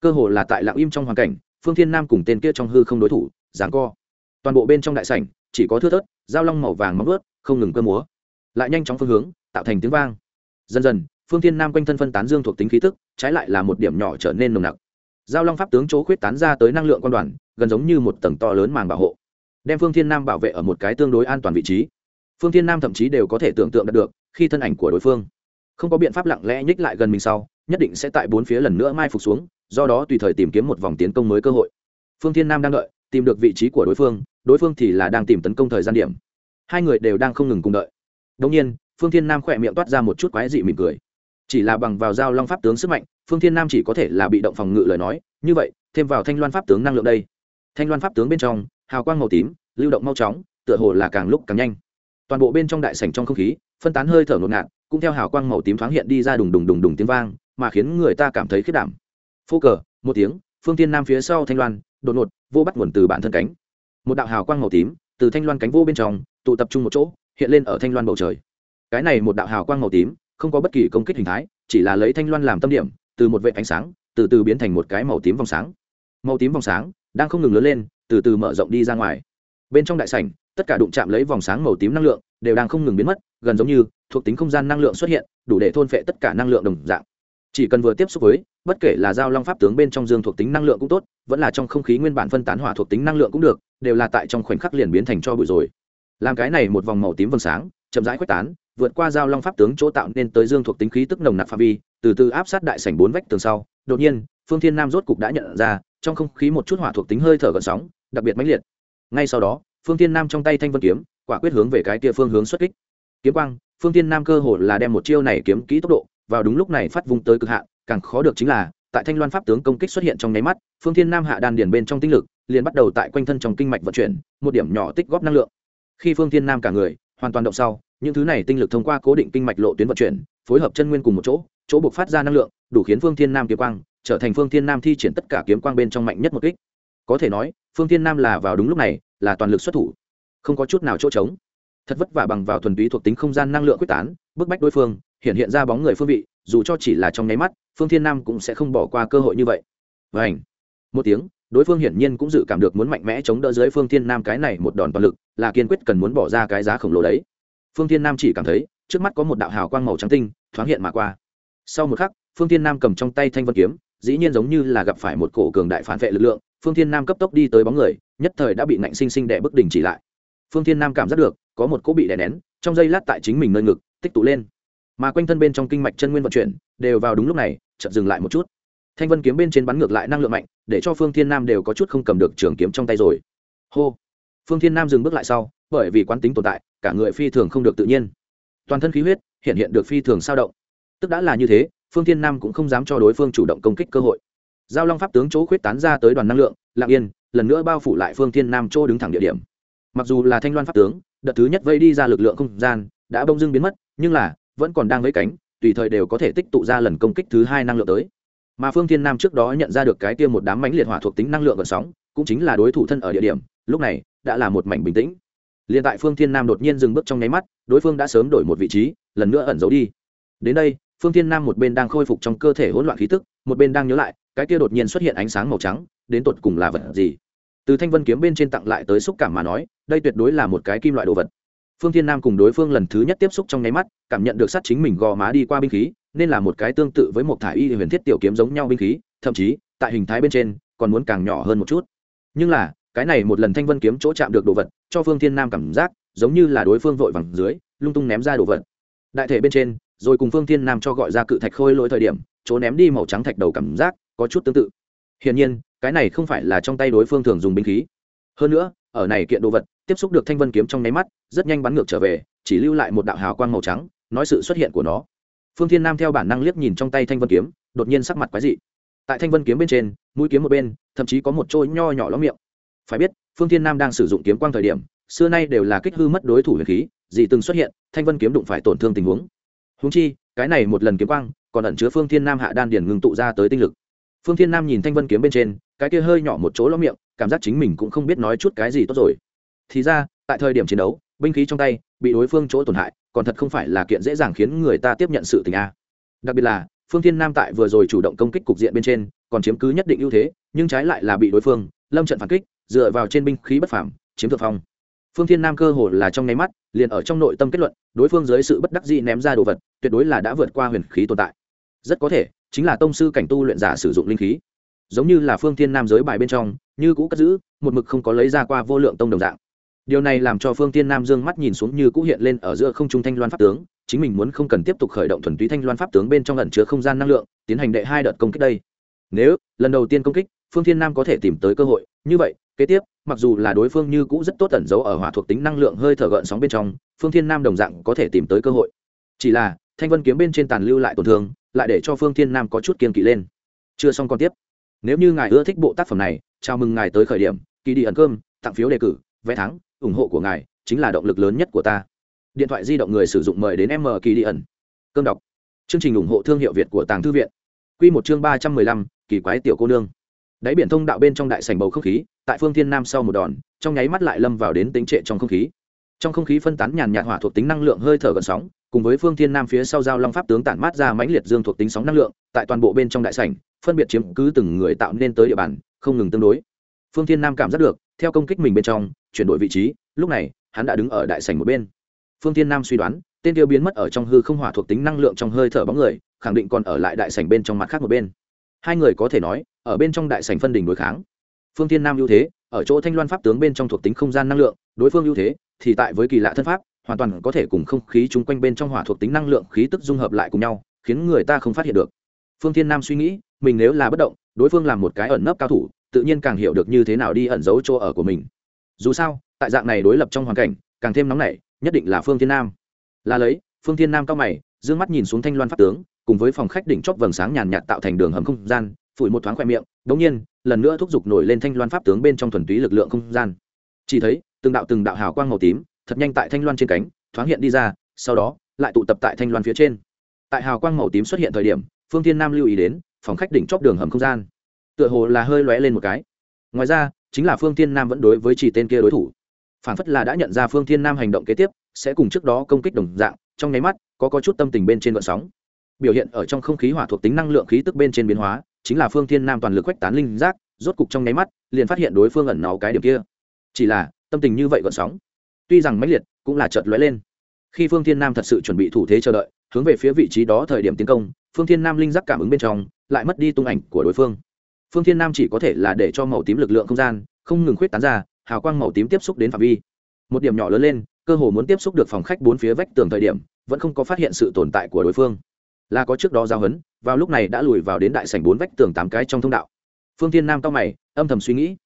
Cơ hồ là tại lặng im trong hoàn cảnh, phương thiên nam cùng tên kia trong hư không đối thủ giáng co. Toàn bộ bên trong đại sảnh, chỉ có thưa thớt, dao long màu vàng móng ướt không ngừng cơ múa. Lại nhanh chóng phương hướng, tạo thành tiếng vang. Dần dần, phương thiên nam quanh thân phân tán dương thuộc tính khí tức, trái lại là một điểm nhỏ trở nên nồng nặc. Giao long pháp tướng chỗ khuyết tán ra tới năng lượng quan đoàn, gần giống như một tầng to lớn màng bảo hộ, đem phương thiên nam bảo vệ ở một cái tương đối an toàn vị trí. Phương thiên nam thậm chí đều có thể tưởng tượng được, khi thân ảnh của đối phương, không có biện pháp lặng lẽ nhích lại gần mình sau nhất định sẽ tại bốn phía lần nữa mai phục xuống, do đó tùy thời tìm kiếm một vòng tiến công mới cơ hội. Phương thiên nam đang đợi, tìm được vị trí của đối phương đối phương thì là đang tìm tấn công thời gian điểm. Hai người đều đang không ngừng cùng đợi. Đông nhiên, phương thiên nam khỏe miệng toát ra một chút quái dị mỉm cười. Chỉ là bằng vào giao long pháp tướng sức mạnh, phương thiên nam chỉ có thể là bị động phòng ngự lời nói. Như vậy, thêm vào thanh loan pháp tướng năng lượng đây. Thanh loan pháp tướng bên trong, hào quang màu tím, lưu động mau chóng, tựa hồ là càng lúc càng nhanh. Toàn bộ bên trong đại sảnh trong không khí, phân tán hơi thở ngột ngạt, cũng theo hào quang màu tím thoáng hiện đi ra đùng đùng đùng đùng tiếng vang mà khiến người ta cảm thấy khiết đảm. Phô cờ, một tiếng, phương tiên nam phía sau thanh loan, đột ngột, vô bắt nguồn từ bản thân cánh. Một đạo hào quang màu tím, từ thanh loan cánh vô bên trong, tụ tập trung một chỗ, hiện lên ở thanh loan bầu trời. Cái này một đạo hào quang màu tím, không có bất kỳ công kích hình thái, chỉ là lấy thanh loan làm tâm điểm, từ một vệ ánh sáng, từ từ biến thành một cái màu tím vòng sáng. Màu tím vòng sáng đang không ngừng lớn lên, từ từ mở rộng đi ra ngoài. Bên trong đại sảnh, tất cả đụng chạm lấy vòng sáng màu tím năng lượng đều đang không ngừng biến mất, gần giống như thuộc tính không gian năng lượng xuất hiện, đủ để thôn phệ tất cả năng lượng đồng dạng chỉ cần vừa tiếp xúc với, bất kể là giao long pháp tướng bên trong dương thuộc tính năng lượng cũng tốt, vẫn là trong không khí nguyên bản phân tán hỏa thuộc tính năng lượng cũng được, đều là tại trong khoảnh khắc liền biến thành cho bụi rồi. Làm cái này một vòng màu tím vầng sáng, chậm rãi khuếch tán, vượt qua giao long pháp tướng chỗ tạo nên tới dương thuộc tính khí tức nồng nặc phạm vi, từ từ áp sát đại sảnh bốn vách tường sau, đột nhiên, phương thiên nam rốt cục đã nhận ra, trong không khí một chút hỏa thuộc tính hơi thở gợn sóng, đặc biệt mãnh liệt. Ngay sau đó, phương thiên nam trong tay thanh vân kiếm, quả quyết hướng về cái kia phương hướng xuất kích. Kiếm quang, phương thiên nam cơ hồ là đem một chiêu này kiếm kỹ tốc độ vào đúng lúc này phát vung tới cực hạn, càng khó được chính là, tại thanh loan pháp tướng công kích xuất hiện trong nháy mắt, phương thiên nam hạ đan điền bên trong tinh lực, liền bắt đầu tại quanh thân trong kinh mạch vận chuyển, một điểm nhỏ tích góp năng lượng. Khi phương thiên nam cả người, hoàn toàn động sau, những thứ này tinh lực thông qua cố định kinh mạch lộ tuyến vận chuyển, phối hợp chân nguyên cùng một chỗ chỗ buộc phát ra năng lượng, đủ khiến phương thiên nam kiếm quang, trở thành phương thiên nam thi triển tất cả kiếm quang bên trong mạnh nhất một kích. Có thể nói, phương thiên nam là vào đúng lúc này, là toàn lực xuất thủ. Không có chút nào chỗ trống. Thật vất vả bằng vào thuần túy thuộc tính không gian năng lượng quyết tán, bức bách đối phương hiện hiện ra bóng người phương vị, dù cho chỉ là trong nháy mắt, phương thiên nam cũng sẽ không bỏ qua cơ hội như vậy. Và ảnh một tiếng, đối phương hiển nhiên cũng dự cảm được muốn mạnh mẽ chống đỡ dưới phương thiên nam cái này một đòn toàn lực, là kiên quyết cần muốn bỏ ra cái giá khổng lồ đấy. Phương thiên nam chỉ cảm thấy, trước mắt có một đạo hào quang màu trắng tinh, thoáng hiện mà qua. Sau một khắc, phương thiên nam cầm trong tay thanh vân kiếm, dĩ nhiên giống như là gặp phải một cổ cường đại phản vệ lực lượng, phương thiên nam cấp tốc đi tới bóng người, nhất thời đã bị nạnh sinh sinh đè bức đình chỉ lại. Phương thiên nam cảm giác được, có một cỗ bị đè nén, trong giây lát tại chính mình nơi ngực, tích tụ lên mà quanh thân bên trong kinh mạch chân nguyên vận chuyển đều vào đúng lúc này, chợt dừng lại một chút. Thanh vân kiếm bên trên bắn ngược lại năng lượng mạnh, để cho phương thiên nam đều có chút không cầm được trường kiếm trong tay rồi. Hô! Phương thiên nam dừng bước lại sau, bởi vì quán tính tồn tại, cả người phi thường không được tự nhiên. Toàn thân khí huyết hiện hiện được phi thường sao động. Tức đã là như thế, phương thiên nam cũng không dám cho đối phương chủ động công kích cơ hội. Giao long pháp tướng chỗ khuyết tán ra tới đoàn năng lượng lạng yên, lần nữa bao phủ lại phương thiên nam chỗ đứng thẳng địa điểm. Mặc dù là thanh loan pháp tướng, đợt thứ nhất vây đi ra lực lượng không gian, đã bông dưng biến mất, nhưng là vẫn còn đang với cánh, tùy thời đều có thể tích tụ ra lần công kích thứ hai năng lượng tới. Mà phương thiên nam trước đó nhận ra được cái kia một đám mánh liệt hỏa thuộc tính năng lượng gần sóng, cũng chính là đối thủ thân ở địa điểm, lúc này, đã là một mảnh bình tĩnh. Liền tại phương thiên nam đột nhiên dừng bước trong nháy mắt, đối phương đã sớm đổi một vị trí, lần nữa ẩn giấu đi. Đến đây, phương thiên nam một bên đang khôi phục trong cơ thể hỗn loạn khí tức, một bên đang nhớ lại, cái kia đột nhiên xuất hiện ánh sáng màu trắng, đến tột cùng là vật gì? Từ thanh vân kiếm bên trên tặng lại tới xúc cảm mà nói, đây tuyệt đối là một cái kim loại đồ vật phương thiên nam cùng đối phương lần thứ nhất tiếp xúc trong nháy mắt, cảm nhận được sát chính mình gò má đi qua binh khí, nên là một cái tương tự với một thải y huyền thiết tiểu kiếm giống nhau binh khí, thậm chí, tại hình thái bên trên, còn muốn càng nhỏ hơn một chút. Nhưng là, cái này một lần thanh vân kiếm chỗ chạm được đồ vật, cho phương thiên nam cảm giác, giống như là đối phương vội vàng dưới, lung tung ném ra đồ vật. Đại thể bên trên, rồi cùng phương thiên nam cho gọi ra cự thạch khôi lỗi thời điểm, chỗ ném đi màu trắng thạch đầu cảm giác, có chút tương tự. Hiển nhiên, cái này không phải là trong tay đối phương thường dùng binh khí. Hơn nữa ở này kiện đồ vật, tiếp xúc được thanh vân kiếm trong nháy mắt, rất nhanh bắn ngược trở về, chỉ lưu lại một đạo hào quang màu trắng, nói sự xuất hiện của nó. Phương thiên nam theo bản năng liếc nhìn trong tay thanh vân kiếm, đột nhiên sắc mặt quái dị. Tại thanh vân kiếm bên trên, mũi kiếm một bên, thậm chí có một trôi nho nhỏ ló miệng. Phải biết, phương thiên nam đang sử dụng kiếm quang thời điểm, xưa nay đều là kích hư mất đối thủ huyền khí, gì từng xuất hiện, thanh vân kiếm đụng phải tổn thương tình huống. Húng chi, cái này một lần kiếm quang, còn ẩn chứa phương thiên nam hạ đan điển ngừng tụ ra tới tinh lực. Phương thiên nam nhìn thanh vân kiếm bên trên, cái kia hơi nhỏ một chỗ ló miệng cảm giác chính mình cũng không biết nói chút cái gì tốt rồi. Thì ra tại thời điểm chiến đấu binh khí trong tay bị đối phương chỗ tổn hại còn thật không phải là kiện dễ dàng khiến người ta tiếp nhận sự tình a. Đặc biệt là phương thiên nam tại vừa rồi chủ động công kích cục diện bên trên còn chiếm cứ nhất định ưu thế nhưng trái lại là bị đối phương lâm trận phản kích dựa vào trên binh khí bất phàm, chiếm thượng phong. Phương thiên nam cơ hồ là trong nháy mắt liền ở trong nội tâm kết luận đối phương dưới sự bất đắc dĩ ném ra đồ vật tuyệt đối là đã vượt qua huyền khí tồn tại. Rất có thể chính là tông sư cảnh tu luyện giả sử dụng linh khí. Giống như là phương thiên nam giới bài bên trong như cũ cất giữ, một mực không có lấy ra qua vô lượng tông đồng dạng. Điều này làm cho phương thiên nam dương mắt nhìn xuống như cũ hiện lên ở giữa không trung thanh loan pháp tướng, chính mình muốn không cần tiếp tục khởi động thuần túy thanh loan pháp tướng bên trong ẩn chứa không gian năng lượng, tiến hành đệ hai đợt công kích đây. Nếu, lần đầu tiên công kích, phương thiên nam có thể tìm tới cơ hội, như vậy, kế tiếp, mặc dù là đối phương như cũ rất tốt tẩn giấu ở hỏa thuộc tính năng lượng hơi thở gợn sóng bên trong, phương thiên nam đồng dạng có thể tìm tới cơ hội. Chỉ là, thanh vân kiếm bên trên tàn lưu lại tổn thương, lại để cho phương thiên nam có chút kiên kỵ lên. Chưa xong còn tiếp. Nếu như ngài ưa thích bộ tác phẩm này chào mừng ngài tới khởi điểm, kỳ đi ẩn cơm, tặng phiếu đề cử, vé thắng, ủng hộ của ngài chính là động lực lớn nhất của ta. Điện thoại di động người sử dụng mời đến m kỳ đi ẩn. Cơm đọc. Chương trình ủng hộ thương hiệu việt của tàng thư viện. Q một chương ba trăm mười lăm, kỳ quái tiểu cô nương. Đáy biển thông đạo bên trong đại sành bầu không khí, tại phương thiên nam sau một đòn, trong nháy mắt lại lâm vào đến tính trệ trong không khí. Trong không khí phân tán nhàn nhạt hỏa thuộc tính năng lượng hơi thở gần sóng, cùng với phương thiên nam phía sau giao long pháp tướng tản mát ra mãnh liệt dương thuộc tính sóng năng lượng, tại toàn bộ bên trong đại sảnh, phân biệt chiếm cứ từng người tạo nên tới địa bàn không ngừng tương đối. Phương thiên nam cảm giác được, theo công kích mình bên trong, chuyển đổi vị trí, lúc này, hắn đã đứng ở đại sảnh một bên. Phương thiên nam suy đoán, tên tiêu biến mất ở trong hư không hỏa thuộc tính năng lượng trong hơi thở bóng người, khẳng định còn ở lại đại sảnh bên trong mặt khác một bên. Hai người có thể nói, ở bên trong đại sảnh phân đỉnh đối kháng. Phương thiên nam ưu thế, ở chỗ thanh loan pháp tướng bên trong thuộc tính không gian năng lượng, đối phương ưu thế, thì tại với kỳ lạ thân pháp, hoàn toàn có thể cùng không khí chung quanh bên trong hỏa thuộc tính năng lượng khí tức dung hợp lại cùng nhau, khiến người ta không phát hiện được. Phương thiên nam suy nghĩ, mình nếu là bất động đối phương làm một cái ẩn nấp cao thủ, tự nhiên càng hiểu được như thế nào đi ẩn giấu chỗ ở của mình. Dù sao, tại dạng này đối lập trong hoàn cảnh, càng thêm nóng nảy, nhất định là phương thiên nam. Là lấy, phương thiên nam cao mày d ư ơ n g mắt nhìn xuống thanh loan pháp tướng, cùng với phòng khách đỉnh chóp vầng sáng nhàn nhạt tạo thành đường hầm không gian, phủi một thoáng khoe miệng đ ỗ n g nhiên, lần nữa thúc giục nổi lên thanh loan pháp tướng bên trong thuần túy lực lượng không gian. Chỉ thấy, từng đạo từng đạo hào quang màu tím, thật nhanh tại thanh loan trên cánh, thoáng hiện đi ra, sau đó, lại tụ tập tại thanh loan phía trên. Tại hào quang màu tím xuất hiện thời điểm, phương thiên nam lưu ý đến phòng khách đỉnh chóp đường hầm không gian. Tựa hồ là hơi lóe lên một cái. Ngoài ra, chính là phương thiên nam vẫn đối với chỉ tên kia đối thủ. Phản phất là đã nhận ra phương thiên nam hành động kế tiếp, sẽ cùng trước đó công kích đồng dạng, trong nháy mắt, có có chút tâm tình bên trên vận sóng. Biểu hiện ở trong không khí hỏa thuộc tính năng lượng khí tức bên trên biến hóa, chính là phương thiên nam toàn lực quách tán linh giác, rốt cục trong nháy mắt, liền phát hiện đối phương ẩn náu cái điểm kia. Chỉ là, tâm tình như vậy gợn sóng. Tuy rằng mãnh liệt, cũng là chợt lóe lên. Khi phương thiên nam thật sự chuẩn bị thủ thế chờ đợi, hướng về phía vị trí đó thời điểm tiến công, phương thiên nam linh giác cảm ứng bên trong lại mất đi tung ảnh của đối phương. Phương thiên nam chỉ có thể là để cho màu tím lực lượng không gian không ngừng khuyết tán ra, hào quang màu tím tiếp xúc đến phạm vi. Một điểm nhỏ lớn lên, cơ hồ muốn tiếp xúc được phòng khách bốn phía vách tường thời điểm, vẫn không có phát hiện sự tồn tại của đối phương. Là có trước đó giao hấn, vào lúc này đã lùi vào đến đại sảnh bốn vách tường tám cái trong thông đạo. Phương thiên nam cao mày, âm thầm suy nghĩ.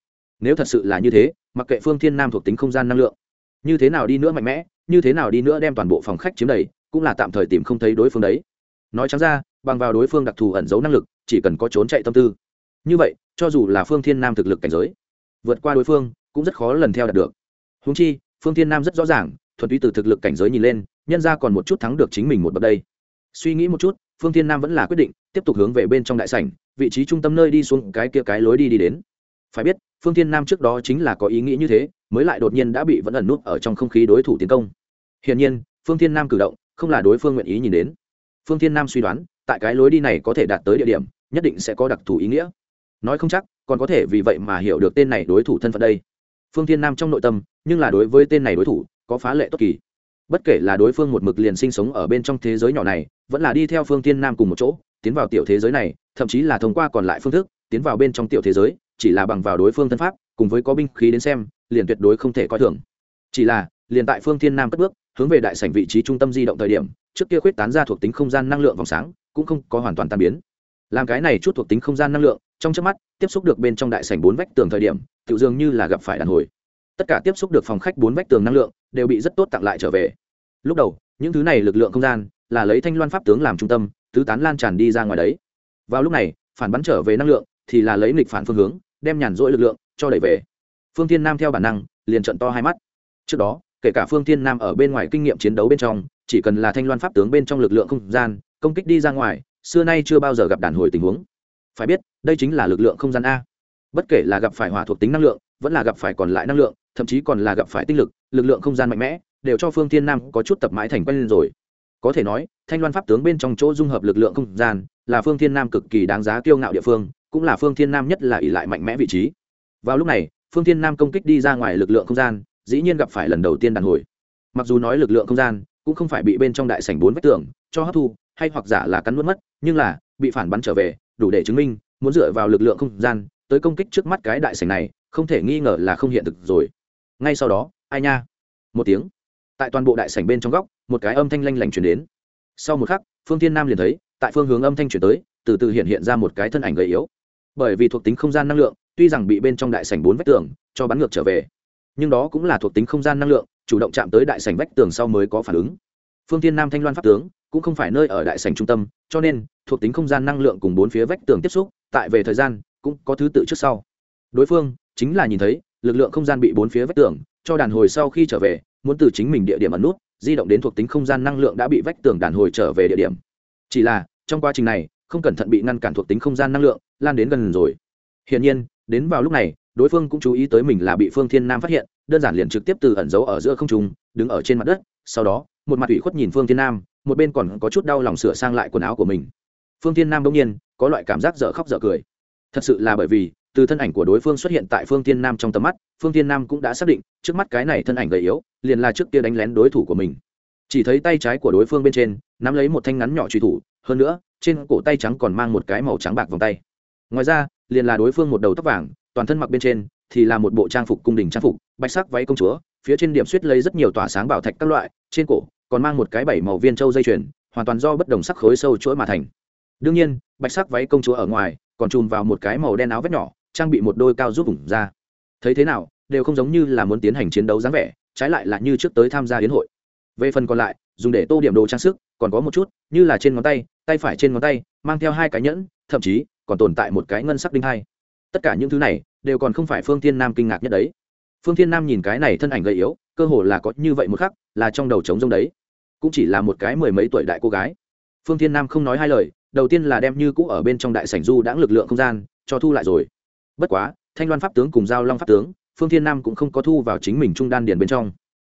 Nếu thật sự là như thế, mặc kệ phương thiên nam thuộc tính không gian năng lượng, như thế nào đi nữa mạnh mẽ, như thế nào đi nữa đem toàn bộ phòng khách chiếm đầy, cũng là tạm thời tìm không thấy đối phương đấy nói trắng ra, bằng vào đối phương đặc thù ẩn giấu năng lực, chỉ cần có trốn chạy tâm tư. Như vậy, cho dù là phương thiên nam thực lực cảnh giới, vượt qua đối phương, cũng rất khó lần theo đạt được. Húng chi, phương thiên nam rất rõ ràng, thuần túy từ thực lực cảnh giới nhìn lên, nhân ra còn một chút thắng được chính mình một bậc đây. Suy nghĩ một chút, phương thiên nam vẫn là quyết định, tiếp tục hướng về bên trong đại sảnh, vị trí trung tâm nơi đi xuống, cái kia cái lối đi đi đến. Phải biết, phương thiên nam trước đó chính là có ý nghĩ như thế, mới lại đột nhiên đã bị vẫn ẩn nút ở trong không khí đối thủ tiến công. Hiển nhiên, phương thiên nam cử động, không là đối phương nguyện ý nhìn đến phương thiên nam suy đoán, tại cái lối đi này có thể đạt tới địa điểm, nhất định sẽ có đặc thù ý nghĩa. Nói không chắc, còn có thể vì vậy mà hiểu được tên này đối thủ thân phận đây. Phương thiên nam trong nội tâm, nhưng là đối với tên này đối thủ, có phá lệ tốt kỳ. Bất kể là đối phương một mực liền sinh sống ở bên trong thế giới nhỏ này, vẫn là đi theo phương Thiên nam cùng một chỗ, tiến vào tiểu thế giới này, thậm chí là thông qua còn lại phương thức, tiến vào bên trong tiểu thế giới, chỉ là bằng vào đối phương thân pháp, cùng với có binh khí đến xem, liền tuyệt đối không thể coi thường. Chỉ là, liền tại phương thiên nam cất bước, hướng về đại sảnh vị trí trung tâm di động thời điểm trước kia khuyết tán ra thuộc tính không gian năng lượng vòng sáng, cũng không có hoàn toàn tan biến. Làm cái này chút thuộc tính không gian năng lượng, trong chớp mắt, tiếp xúc được bên trong đại sảnh bốn vách tường thời điểm, tự dường như là gặp phải đàn hồi. Tất cả tiếp xúc được phòng khách bốn vách tường năng lượng, đều bị rất tốt tặng lại trở về. Lúc đầu, những thứ này lực lượng không gian, là lấy thanh loan pháp tướng làm trung tâm, tứ tán lan tràn đi ra ngoài đấy. Vào lúc này, phản bắn trở về năng lượng, thì là lấy nghịch phản phương hướng, đem nhàn rỗi lực lượng cho đẩy về. Phương thiên nam theo bản năng, liền trận to hai mắt. Trước đó, kể cả phương thiên nam ở bên ngoài kinh nghiệm chiến đấu bên trong chỉ cần là thanh loan pháp tướng bên trong lực lượng không gian, công kích đi ra ngoài, xưa nay chưa bao giờ gặp đàn hồi tình huống. Phải biết, đây chính là lực lượng không gian a. Bất kể là gặp phải hỏa thuộc tính năng lượng, vẫn là gặp phải còn lại năng lượng, thậm chí còn là gặp phải tinh lực lực lượng không gian mạnh mẽ, đều cho phương thiên nam có chút tập mãi thành quen lên rồi. Có thể nói, thanh loan pháp tướng bên trong chỗ dung hợp lực lượng không gian, là phương thiên nam cực kỳ đáng giá kiêu ngạo địa phương, cũng là phương thiên nam nhất là ỷ lại mạnh mẽ vị trí. Vào lúc này, phương thiên nam công kích đi ra ngoài lực lượng không gian, dĩ nhiên gặp phải lần đầu tiên đàn hồi. Mặc dù nói lực lượng không gian cũng không phải bị bên trong đại sảnh bốn vách tường cho hấp thu, hay hoặc giả là cắn nuốt mất, nhưng là, bị phản bắn trở về, đủ để chứng minh, muốn dựa vào lực lượng không gian, tới công kích trước mắt cái đại sảnh này, không thể nghi ngờ là không hiện thực rồi. Ngay sau đó, ai nha? Một tiếng. Tại toàn bộ đại sảnh bên trong góc, một cái âm thanh lanh lảnh chuyển đến. Sau một khắc, phương thiên nam liền thấy, tại phương hướng âm thanh chuyển tới, từ từ hiện hiện ra một cái thân ảnh gầy yếu. Bởi vì thuộc tính không gian năng lượng, tuy rằng bị bên trong đại sảnh bốn vách tường cho bắn ngược trở về, nhưng đó cũng là thuộc tính không gian năng lượng chủ động chạm tới đại sảnh vách tường sau mới có phản ứng. Phương thiên nam thanh loan pháp tướng cũng không phải nơi ở đại sảnh trung tâm, cho nên, thuộc tính không gian năng lượng cùng bốn phía vách tường tiếp xúc, tại về thời gian, cũng có thứ tự trước sau. Đối phương chính là nhìn thấy, lực lượng không gian bị bốn phía vách tường, cho đàn hồi sau khi trở về, muốn từ chính mình địa điểm ẩn nút, di động đến thuộc tính không gian năng lượng đã bị vách tường đàn hồi trở về địa điểm. Chỉ là, trong quá trình này, không cẩn thận bị ngăn cản thuộc tính không gian năng lượng, lan đến gần rồi. Hiển nhiên, đến vào lúc này đối phương cũng chú ý tới mình là bị phương thiên nam phát hiện, đơn giản liền trực tiếp từ ẩn giấu ở giữa không trung, đứng ở trên mặt đất, sau đó, một mặt ủy khuất nhìn phương thiên nam, một bên còn có chút đau lòng sửa sang lại quần áo của mình. Phương thiên nam đông nhiên, có loại cảm giác dở khóc dở cười. Thật sự là bởi vì, từ thân ảnh của đối phương xuất hiện tại phương thiên nam trong tầm mắt, phương thiên nam cũng đã xác định, trước mắt cái này thân ảnh gầy yếu, liền là trước kia đánh lén đối thủ của mình. Chỉ thấy tay trái của đối phương bên trên, nắm lấy một thanh ngắn nhỏ truy thủ, hơn nữa, trên cổ tay trắng còn mang một cái màu trắng bạc vòng tay. Ngoài ra, liền là đối phương một đầu tóc vàng toàn thân mặc bên trên thì là một bộ trang phục cung đình trang phục, bạch sắc váy công chúa, phía trên điểm suýt lấy rất nhiều tỏa sáng bảo thạch các loại, trên cổ còn mang một cái bảy màu viên châu dây chuyền, hoàn toàn do bất đồng sắc khối sâu chuỗi mà thành. Đương nhiên, bạch sắc váy công chúa ở ngoài còn chùm vào một cái màu đen áo vét nhỏ, trang bị một đôi cao giúp vùng ra thấy thế nào, đều không giống như là muốn tiến hành chiến đấu dáng vẻ, trái lại là như trước tới tham gia hiến hội. Về phần còn lại, dùng để tô điểm đồ trang sức, còn có một chút, như là trên ngón tay tay phải trên ngón tay, mang theo hai cái nhẫn, thậm chí còn tồn tại một cái ngân sắc đinh hai tất cả những thứ này đều còn không phải phương thiên nam kinh ngạc nhất đấy. Phương thiên nam nhìn cái này thân ảnh gầy yếu, cơ hồ là có như vậy một khắc, là trong đầu trống rông đấy. Cũng chỉ là một cái mười mấy tuổi đại cô gái. Phương thiên nam không nói hai lời, đầu tiên là đem như cũ ở bên trong đại sảnh du đãng lực lượng không gian cho thu lại rồi. Bất quá, thanh loan pháp tướng cùng giao long pháp tướng, phương thiên nam cũng không có thu vào chính mình trung đan điền bên trong.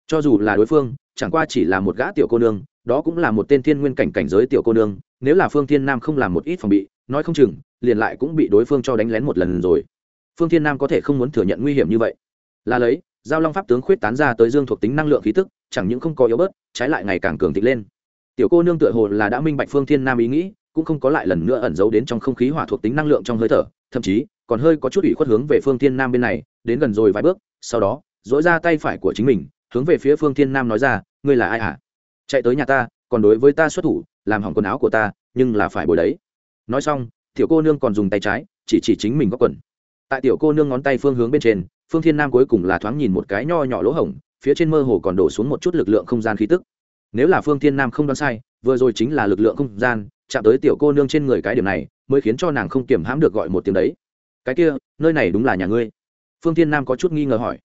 Cho dù là đối phương, chẳng qua chỉ là một gã tiểu cô nương, đó cũng là một tên thiên nguyên cảnh cảnh giới tiểu cô nương, nếu là phương thiên nam không làm một ít phòng bị, nói không chừng liền lại cũng bị đối phương cho đánh lén một lần rồi. Phương thiên nam có thể không muốn thừa nhận nguy hiểm như vậy. Là lấy, giao long pháp tướng khuyết tán ra tới dương thuộc tính năng lượng khí tức, chẳng những không có yếu bớt, trái lại ngày càng cường thịnh lên. Tiểu cô nương tựa hồ là đã minh bạch phương thiên nam ý nghĩ, cũng không có lại lần nữa ẩn giấu đến trong không khí hỏa thuộc tính năng lượng trong hơi thở, thậm chí, còn hơi có chút ủy khuất hướng về phương thiên nam bên này, đến gần rồi vài bước, sau đó dỗi ra tay phải của chính mình, hướng về phía phương thiên nam nói ra, ngươi là ai hả chạy tới nhà ta, còn đối với ta xuất thủ, làm hỏng quần áo của ta, nhưng là phải bồi đấy. Nói xong tiểu cô nương còn dùng tay trái, chỉ chỉ chính mình góc quần. Tại tiểu cô nương ngón tay phương hướng bên trên, phương thiên nam cuối cùng là thoáng nhìn một cái nho nhỏ lỗ hổng, phía trên mơ hồ còn đổ xuống một chút lực lượng không gian khí tức. Nếu là phương thiên nam không đoán sai, vừa rồi chính là lực lượng không gian, chạm tới tiểu cô nương trên người cái điểm này, mới khiến cho nàng không kiểm hãm được gọi một tiếng đấy. Cái kia, nơi này đúng là nhà ngươi? Phương thiên nam có chút nghi ngờ hỏi.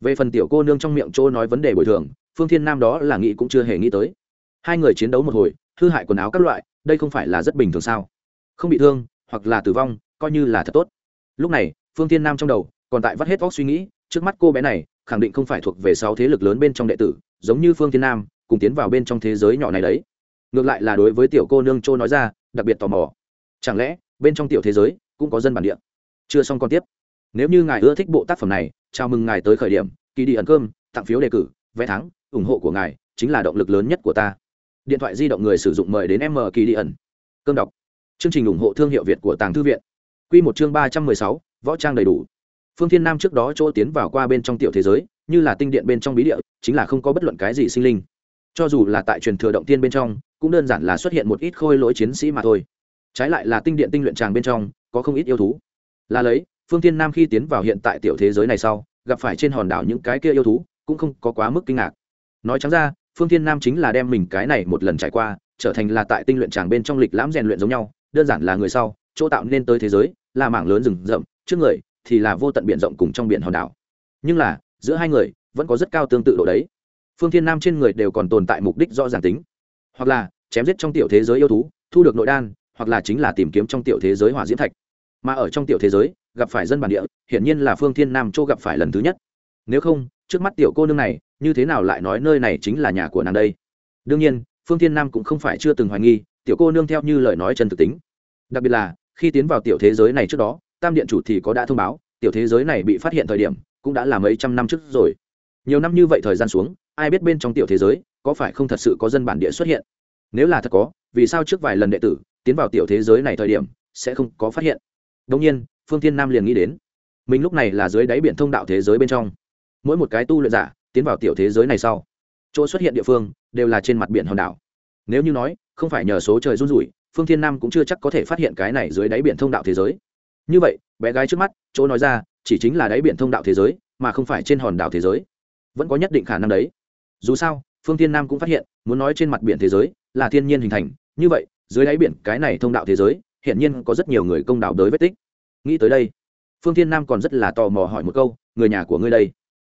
Về phần tiểu cô nương trong miệng chỗ nói vấn đề bồi thường, phương thiên nam đó là nghĩ cũng chưa hề nghĩ tới. Hai người chiến đấu một hồi, hư hại quần áo các loại, đây không phải là rất bình thường sao? Không bị thương hoặc là tử vong, coi như là thật tốt. Lúc này, phương thiên nam trong đầu còn tại vắt hết vóc suy nghĩ, trước mắt cô bé này khẳng định không phải thuộc về sáu thế lực lớn bên trong đệ tử, giống như phương thiên nam, cùng tiến vào bên trong thế giới nhỏ này đấy. Ngược lại là đối với tiểu cô nương châu nói ra, đặc biệt tò mò. Chẳng lẽ, bên trong tiểu thế giới cũng có dân bản địa? Chưa xong còn tiếp. Nếu như ngài ưa thích bộ tác phẩm này, chào mừng ngài tới khởi điểm kỳ đi ẩn cơm, tặng phiếu đề cử, vé thắng, ủng hộ của ngài chính là động lực lớn nhất của ta. Điện thoại di động người sử dụng mời đến m kỳ đi ẩn. Cơm đọc chương trình ủng hộ thương hiệu việt của tàng thư viện. Quy một chương ba trăm mười sáu, võ trang đầy đủ. Phương thiên nam trước đó chỗ tiến vào qua bên trong tiểu thế giới, như là tinh điện bên trong bí địa, chính là không có bất luận cái gì sinh linh. Cho dù là tại truyền thừa động tiên bên trong, cũng đơn giản là xuất hiện một ít khôi lỗi chiến sĩ mà thôi. Trái lại là tinh điện tinh luyện tràng bên trong, có không ít yêu thú. Là lấy, phương Thiên nam khi tiến vào hiện tại tiểu thế giới này sau, gặp phải trên hòn đảo những cái kia yêu thú, cũng không có quá mức kinh ngạc. Nói trắng ra, phương Thiên nam chính là đem mình cái này một lần trải qua, trở thành là tại tinh luyện tràng bên trong lịch lãm rèn luyện giống nhau đơn giản là người sau, chỗ tạo nên tới thế giới, là mảng lớn rừng rậm, trước người thì là vô tận biển rộng cùng trong biển hòn đảo. Nhưng là, giữa hai người vẫn có rất cao tương tự độ đấy. Phương thiên nam trên người đều còn tồn tại mục đích rõ ràng tính. Hoặc là, chém giết trong tiểu thế giới yêu thú, thu được nội đan, hoặc là chính là tìm kiếm trong tiểu thế giới hỏa diễm thạch. Mà ở trong tiểu thế giới, gặp phải dân bản địa, hiển nhiên là phương thiên nam châu gặp phải lần thứ nhất. Nếu không, trước mắt tiểu cô nương này, như thế nào lại nói nơi này chính là nhà của nàng đây? Đương nhiên, phương thiên nam cũng không phải chưa từng hoài nghi tiểu cô nương theo như lời nói chân thực tính. Đặc biệt là, khi tiến vào tiểu thế giới này trước đó, tam điện chủ thì có đã thông báo, tiểu thế giới này bị phát hiện thời điểm, cũng đã là mấy trăm năm trước rồi. Nhiều năm như vậy thời gian xuống, ai biết bên trong tiểu thế giới, có phải không thật sự có dân bản địa xuất hiện? Nếu là thật có, vì sao trước vài lần đệ tử, tiến vào tiểu thế giới này thời điểm, sẽ không có phát hiện? Đông nhiên, phương thiên nam liền nghĩ đến, mình lúc này là dưới đáy biển thông đạo thế giới bên trong. Mỗi một cái tu luyện giả, tiến vào tiểu thế giới này sau, chỗ xuất hiện địa phương, đều là trên mặt biển hòn đảo nếu như nói, không phải nhờ số trời run rủi, phương thiên nam cũng chưa chắc có thể phát hiện cái này dưới đáy biển thông đạo thế giới. Như vậy, bé gái trước mắt, chỗ nói ra, chỉ chính là đáy biển thông đạo thế giới, mà không phải trên hòn đảo thế giới. Vẫn có nhất định khả năng đấy. Dù sao, phương thiên nam cũng phát hiện, muốn nói trên mặt biển thế giới, là thiên nhiên hình thành. Như vậy, dưới đáy biển, cái này thông đạo thế giới hiện nhiên có rất nhiều người công đạo đới vết tích. Nghĩ tới đây, phương thiên nam còn rất là tò mò hỏi một câu, người nhà của ngươi đây?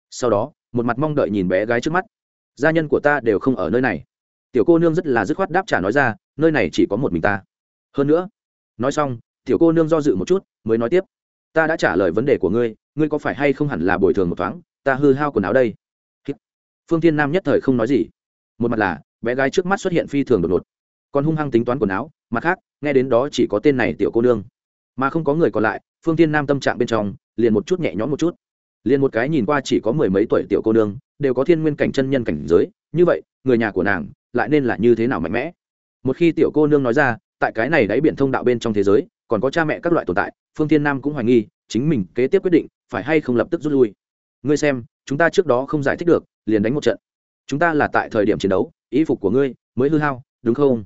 Sau đó, một mặt mong đợi nhìn bé gái trước mắt. Gia nhân của ta đều không ở nơi này tiểu cô nương rất là dứt khoát đáp trả nói ra, nơi này chỉ có một mình ta. Hơn nữa, nói xong, tiểu cô nương do dự một chút, mới nói tiếp, ta đã trả lời vấn đề của ngươi ngươi có phải hay không hẳn là bồi thường một thoáng, ta hư hao quần áo đây? Phương thiên nam nhất thời không nói gì. Một mặt là, bé gái trước mắt xuất hiện phi thường đột ngột, còn hung hăng tính toán quần áo, mặt khác, nghe đến đó chỉ có tên này tiểu cô nương. Mà không có người còn lại, phương tiên nam tâm trạng bên trong, liền một chút nhẹ nhõm một chút. Liền một cái nhìn qua chỉ có mười mấy tuổi tiểu cô nương, đều có thiên nguyên cảnh chân nhân cảnh giới, như vậy, người nhà của nàng lại nên là như thế nào mạnh mẽ? Một khi tiểu cô nương nói ra, tại cái này đáy biển thông đạo bên trong thế giới, còn có cha mẹ các loại tồn tại, phương tiên nam cũng hoài nghi, chính mình kế tiếp quyết định phải hay không lập tức rút lui. Ngươi xem, chúng ta trước đó không giải thích được, liền đánh một trận. Chúng ta là tại thời điểm chiến đấu ý phục của ngươi mới hư hao, đúng không?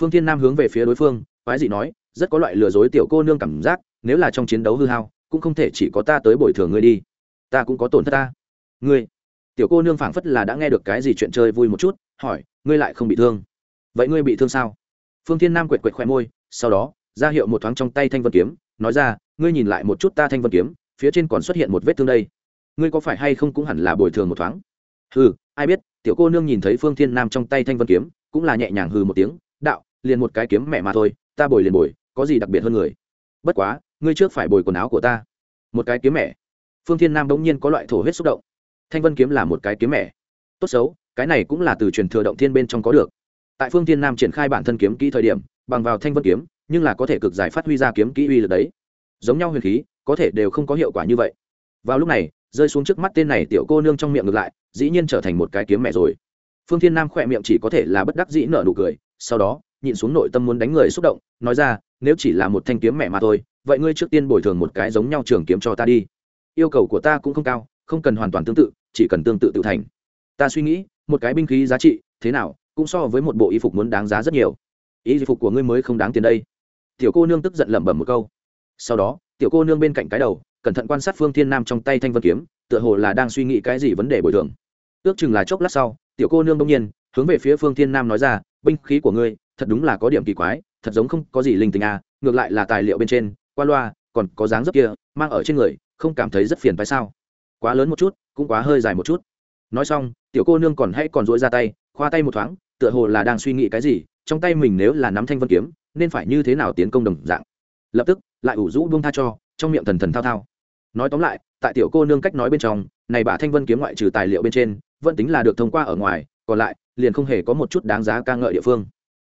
Phương thiên nam hướng về phía đối phương, quái dị nói, rất có loại lừa dối tiểu cô nương cảm giác, nếu là trong chiến đấu hư hao, cũng không thể chỉ có ta tới bồi thường ngươi đi. Ta cũng có tổn thất ta. Ngươi, tiểu cô nương phảng phất là đã nghe được cái gì chuyện chơi vui một chút hỏi, ngươi lại không bị thương? Vậy ngươi bị thương sao? Phương thiên nam quệt quệt khoe môi, sau đó, ra hiệu một thoáng trong tay thanh vân kiếm, nói ra, ngươi nhìn lại một chút ta thanh vân kiếm, phía trên còn xuất hiện một vết thương đây. Ngươi có phải hay không cũng hẳn là bồi thường một thoáng? Hừ, ai biết. Tiểu cô nương nhìn thấy phương thiên nam trong tay thanh vân kiếm, cũng là nhẹ nhàng hừ một tiếng, đạo, liền một cái kiếm mẹ mà thôi, ta bồi liền bồi, có gì đặc biệt hơn người? Bất quá, ngươi trước phải bồi quần áo của ta. Một cái kiếm mẹ. Phương thiên nam bỗng nhiên có loại thổ huyết xúc động. Thanh vân kiếm là một cái kiếm mẹ. Tốt xấu cái này cũng là từ truyền thừa động thiên bên trong có được. Tại phương thiên nam triển khai bản thân kiếm kỹ thời điểm, bằng vào thanh vân kiếm, nhưng là có thể cực giải phát huy ra kiếm kỹ uy lực đấy. Giống nhau huyền khí, có thể đều không có hiệu quả như vậy. Vào lúc này, rơi xuống trước mắt tên này tiểu cô nương trong miệng ngược lại, dĩ nhiên trở thành một cái kiếm mẹ rồi. Phương thiên nam khỏe miệng chỉ có thể là bất đắc dĩ nở nụ cười, sau đó, nhịn xuống nội tâm muốn đánh người xúc động, nói ra, nếu chỉ là một thanh kiếm mẹ mà thôi, vậy ngươi trước tiên bồi thường một cái giống nhau trường kiếm cho ta đi. Yêu cầu của ta cũng không cao, không cần hoàn toàn tương tự, chỉ cần tương tự tự thành. Ta suy nghĩ một cái binh khí giá trị thế nào, cũng so với một bộ y phục muốn đáng giá rất nhiều. Y phục của ngươi mới không đáng tiền đây. Tiểu cô nương tức giận lẩm bẩm một câu. Sau đó, tiểu cô nương bên cạnh cái đầu, cẩn thận quan sát phương thiên nam trong tay thanh vân kiếm, tựa hồ là đang suy nghĩ cái gì vấn đề bồi thường. Ước chừng là chốc lát sau, tiểu cô nương đông nhiên, hướng về phía phương thiên nam nói ra, binh khí của ngươi, thật đúng là có điểm kỳ quái, thật giống không có gì linh tinh à ngược lại là tài liệu bên trên, qua loa, còn có dáng dấp kia, mang ở trên người, không cảm thấy rất phiền phải sao? Quá lớn một chút, cũng quá hơi dài một chút nói xong, tiểu cô nương còn hay còn dỗi ra tay, khoa tay một thoáng, tựa hồ là đang suy nghĩ cái gì, trong tay mình nếu là nắm thanh vân kiếm, nên phải như thế nào tiến công đồng dạng. Lập tức, lại ủ rũ buông tha cho, trong miệng thần thần thao thao. Nói tóm lại, tại tiểu cô nương cách nói bên trong, này bà thanh vân kiếm ngoại trừ tài liệu bên trên, vẫn tính là được thông qua ở ngoài, còn lại, liền không hề có một chút đáng giá ca ngợi địa phương.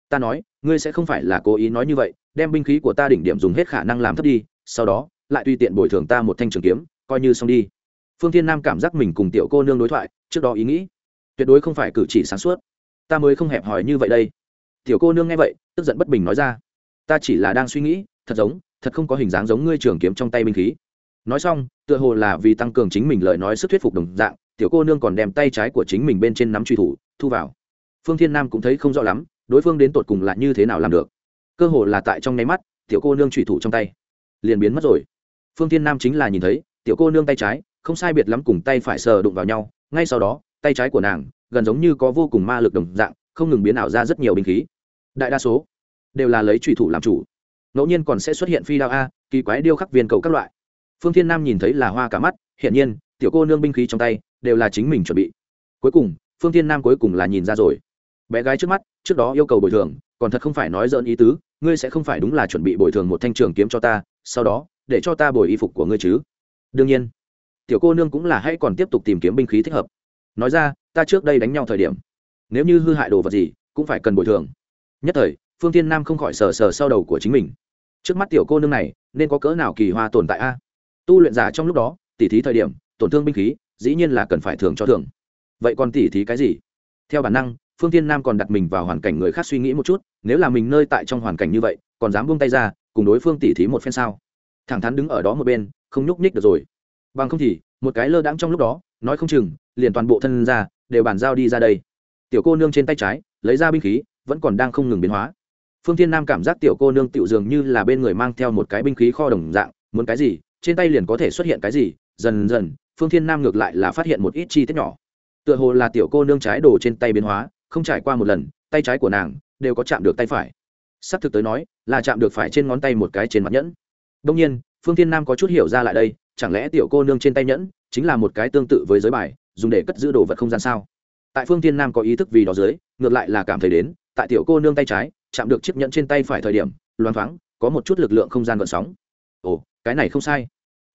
Ta nói, ngươi sẽ không phải là cố ý nói như vậy, đem binh khí của ta đỉnh điểm dùng hết khả năng làm thấp đi, sau đó, lại tùy tiện bồi thường ta một thanh trường kiếm, coi như xong đi phương thiên nam cảm giác mình cùng tiểu cô nương đối thoại, trước đó ý nghĩ, tuyệt đối không phải cử chỉ sáng suốt. Ta mới không hẹp hòi như vậy đây. Tiểu cô nương nghe vậy, tức giận bất bình nói ra. Ta chỉ là đang suy nghĩ, thật giống, thật không có hình dáng giống ngươi trường kiếm trong tay binh khí. Nói xong, tựa hồ là vì tăng cường chính mình lời nói sức thuyết phục đồng dạng, tiểu cô nương còn đem tay trái của chính mình bên trên nắm truy thủ, thu vào. Phương thiên nam cũng thấy không rõ lắm, đối phương đến tột cùng là như thế nào làm được. Cơ hồ là tại trong nháy mắt, tiểu cô nương truy thủ trong tay, liền biến mất rồi. Phương thiên nam chính là nhìn thấy, tiểu cô nương tay trái không sai biệt lắm cùng tay phải sờ đụng vào nhau, ngay sau đó, tay trái của nàng, gần giống như có vô cùng ma lực đồng dạng, không ngừng biến ảo ra rất nhiều binh khí. Đại đa số đều là lấy trùy thủ làm chủ. Ngẫu nhiên còn sẽ xuất hiện phi đao a, kỳ quái điêu khắc viên cầu các loại. Phương thiên nam nhìn thấy là hoa cả mắt hiện nhiên, tiểu cô nương binh khí trong tay đều là chính mình chuẩn bị. Cuối cùng, phương thiên nam cuối cùng là nhìn ra rồi. Bé gái trước mắt, trước đó yêu cầu bồi thường, còn thật không phải nói dỡn ý tứ, ngươi sẽ không phải đúng là chuẩn bị bồi thường một thanh trường kiếm cho ta, sau đó, để cho ta bồi y phục của ngươi chứ. Đương nhiên tiểu cô nương cũng là hãy còn tiếp tục tìm kiếm binh khí thích hợp. Nói ra, ta trước đây đánh nhau thời điểm, nếu như hư hại đồ vật gì, cũng phải cần bồi thường. Nhất thời, phương tiên nam không khỏi sờ sờ sau đầu của chính mình. Trước mắt tiểu cô nương này, nên có cỡ nào kỳ hoa tồn tại a? Tu luyện giả trong lúc đó, tỉ thí thời điểm, tổn thương binh khí, dĩ nhiên là cần phải thường cho thường vậy còn tỉ thí cái gì? Theo bản năng, phương tiên nam còn đặt mình vào hoàn cảnh người khác suy nghĩ một chút, nếu là mình nơi tại trong hoàn cảnh như vậy, còn dám buông tay ra, cùng đối phương tỉ thí một phen sao? Thẳng thắn đứng ở đó một bên, không nhúc nhích được rồi bằng không thì, một cái lơ đãng trong lúc đó, nói không chừng, liền toàn bộ thân ra đều bàn giao đi ra đây. Tiểu cô nương trên tay trái, lấy ra binh khí, vẫn còn đang không ngừng biến hóa. Phương thiên nam cảm giác tiểu cô nương tiểu dường như là bên người mang theo một cái binh khí kho đồng dạng, muốn cái gì, trên tay liền có thể xuất hiện cái gì, dần dần, phương thiên nam ngược lại là phát hiện một ít chi tiết nhỏ. Tựa hồ là tiểu cô nương trái đồ trên tay biến hóa, không trải qua một lần, tay trái của nàng đều có chạm được tay phải. Sắp thực tới nói, là chạm được phải trên ngón tay một cái trên mặt nhẫn. Đông nhiên phương thiên nam có chút hiểu ra lại đây, chẳng lẽ tiểu cô nương trên tay nhẫn chính là một cái tương tự với giới bài, dùng để cất giữ đồ vật không gian sao? Tại phương thiên nam có ý thức vì đó dưới, ngược lại là cảm thấy đến, tại tiểu cô nương tay trái, chạm được chiếc nhẫn trên tay phải thời điểm loan thoáng, có một chút lực lượng không gian gợn sóng. Ồ, cái này không sai.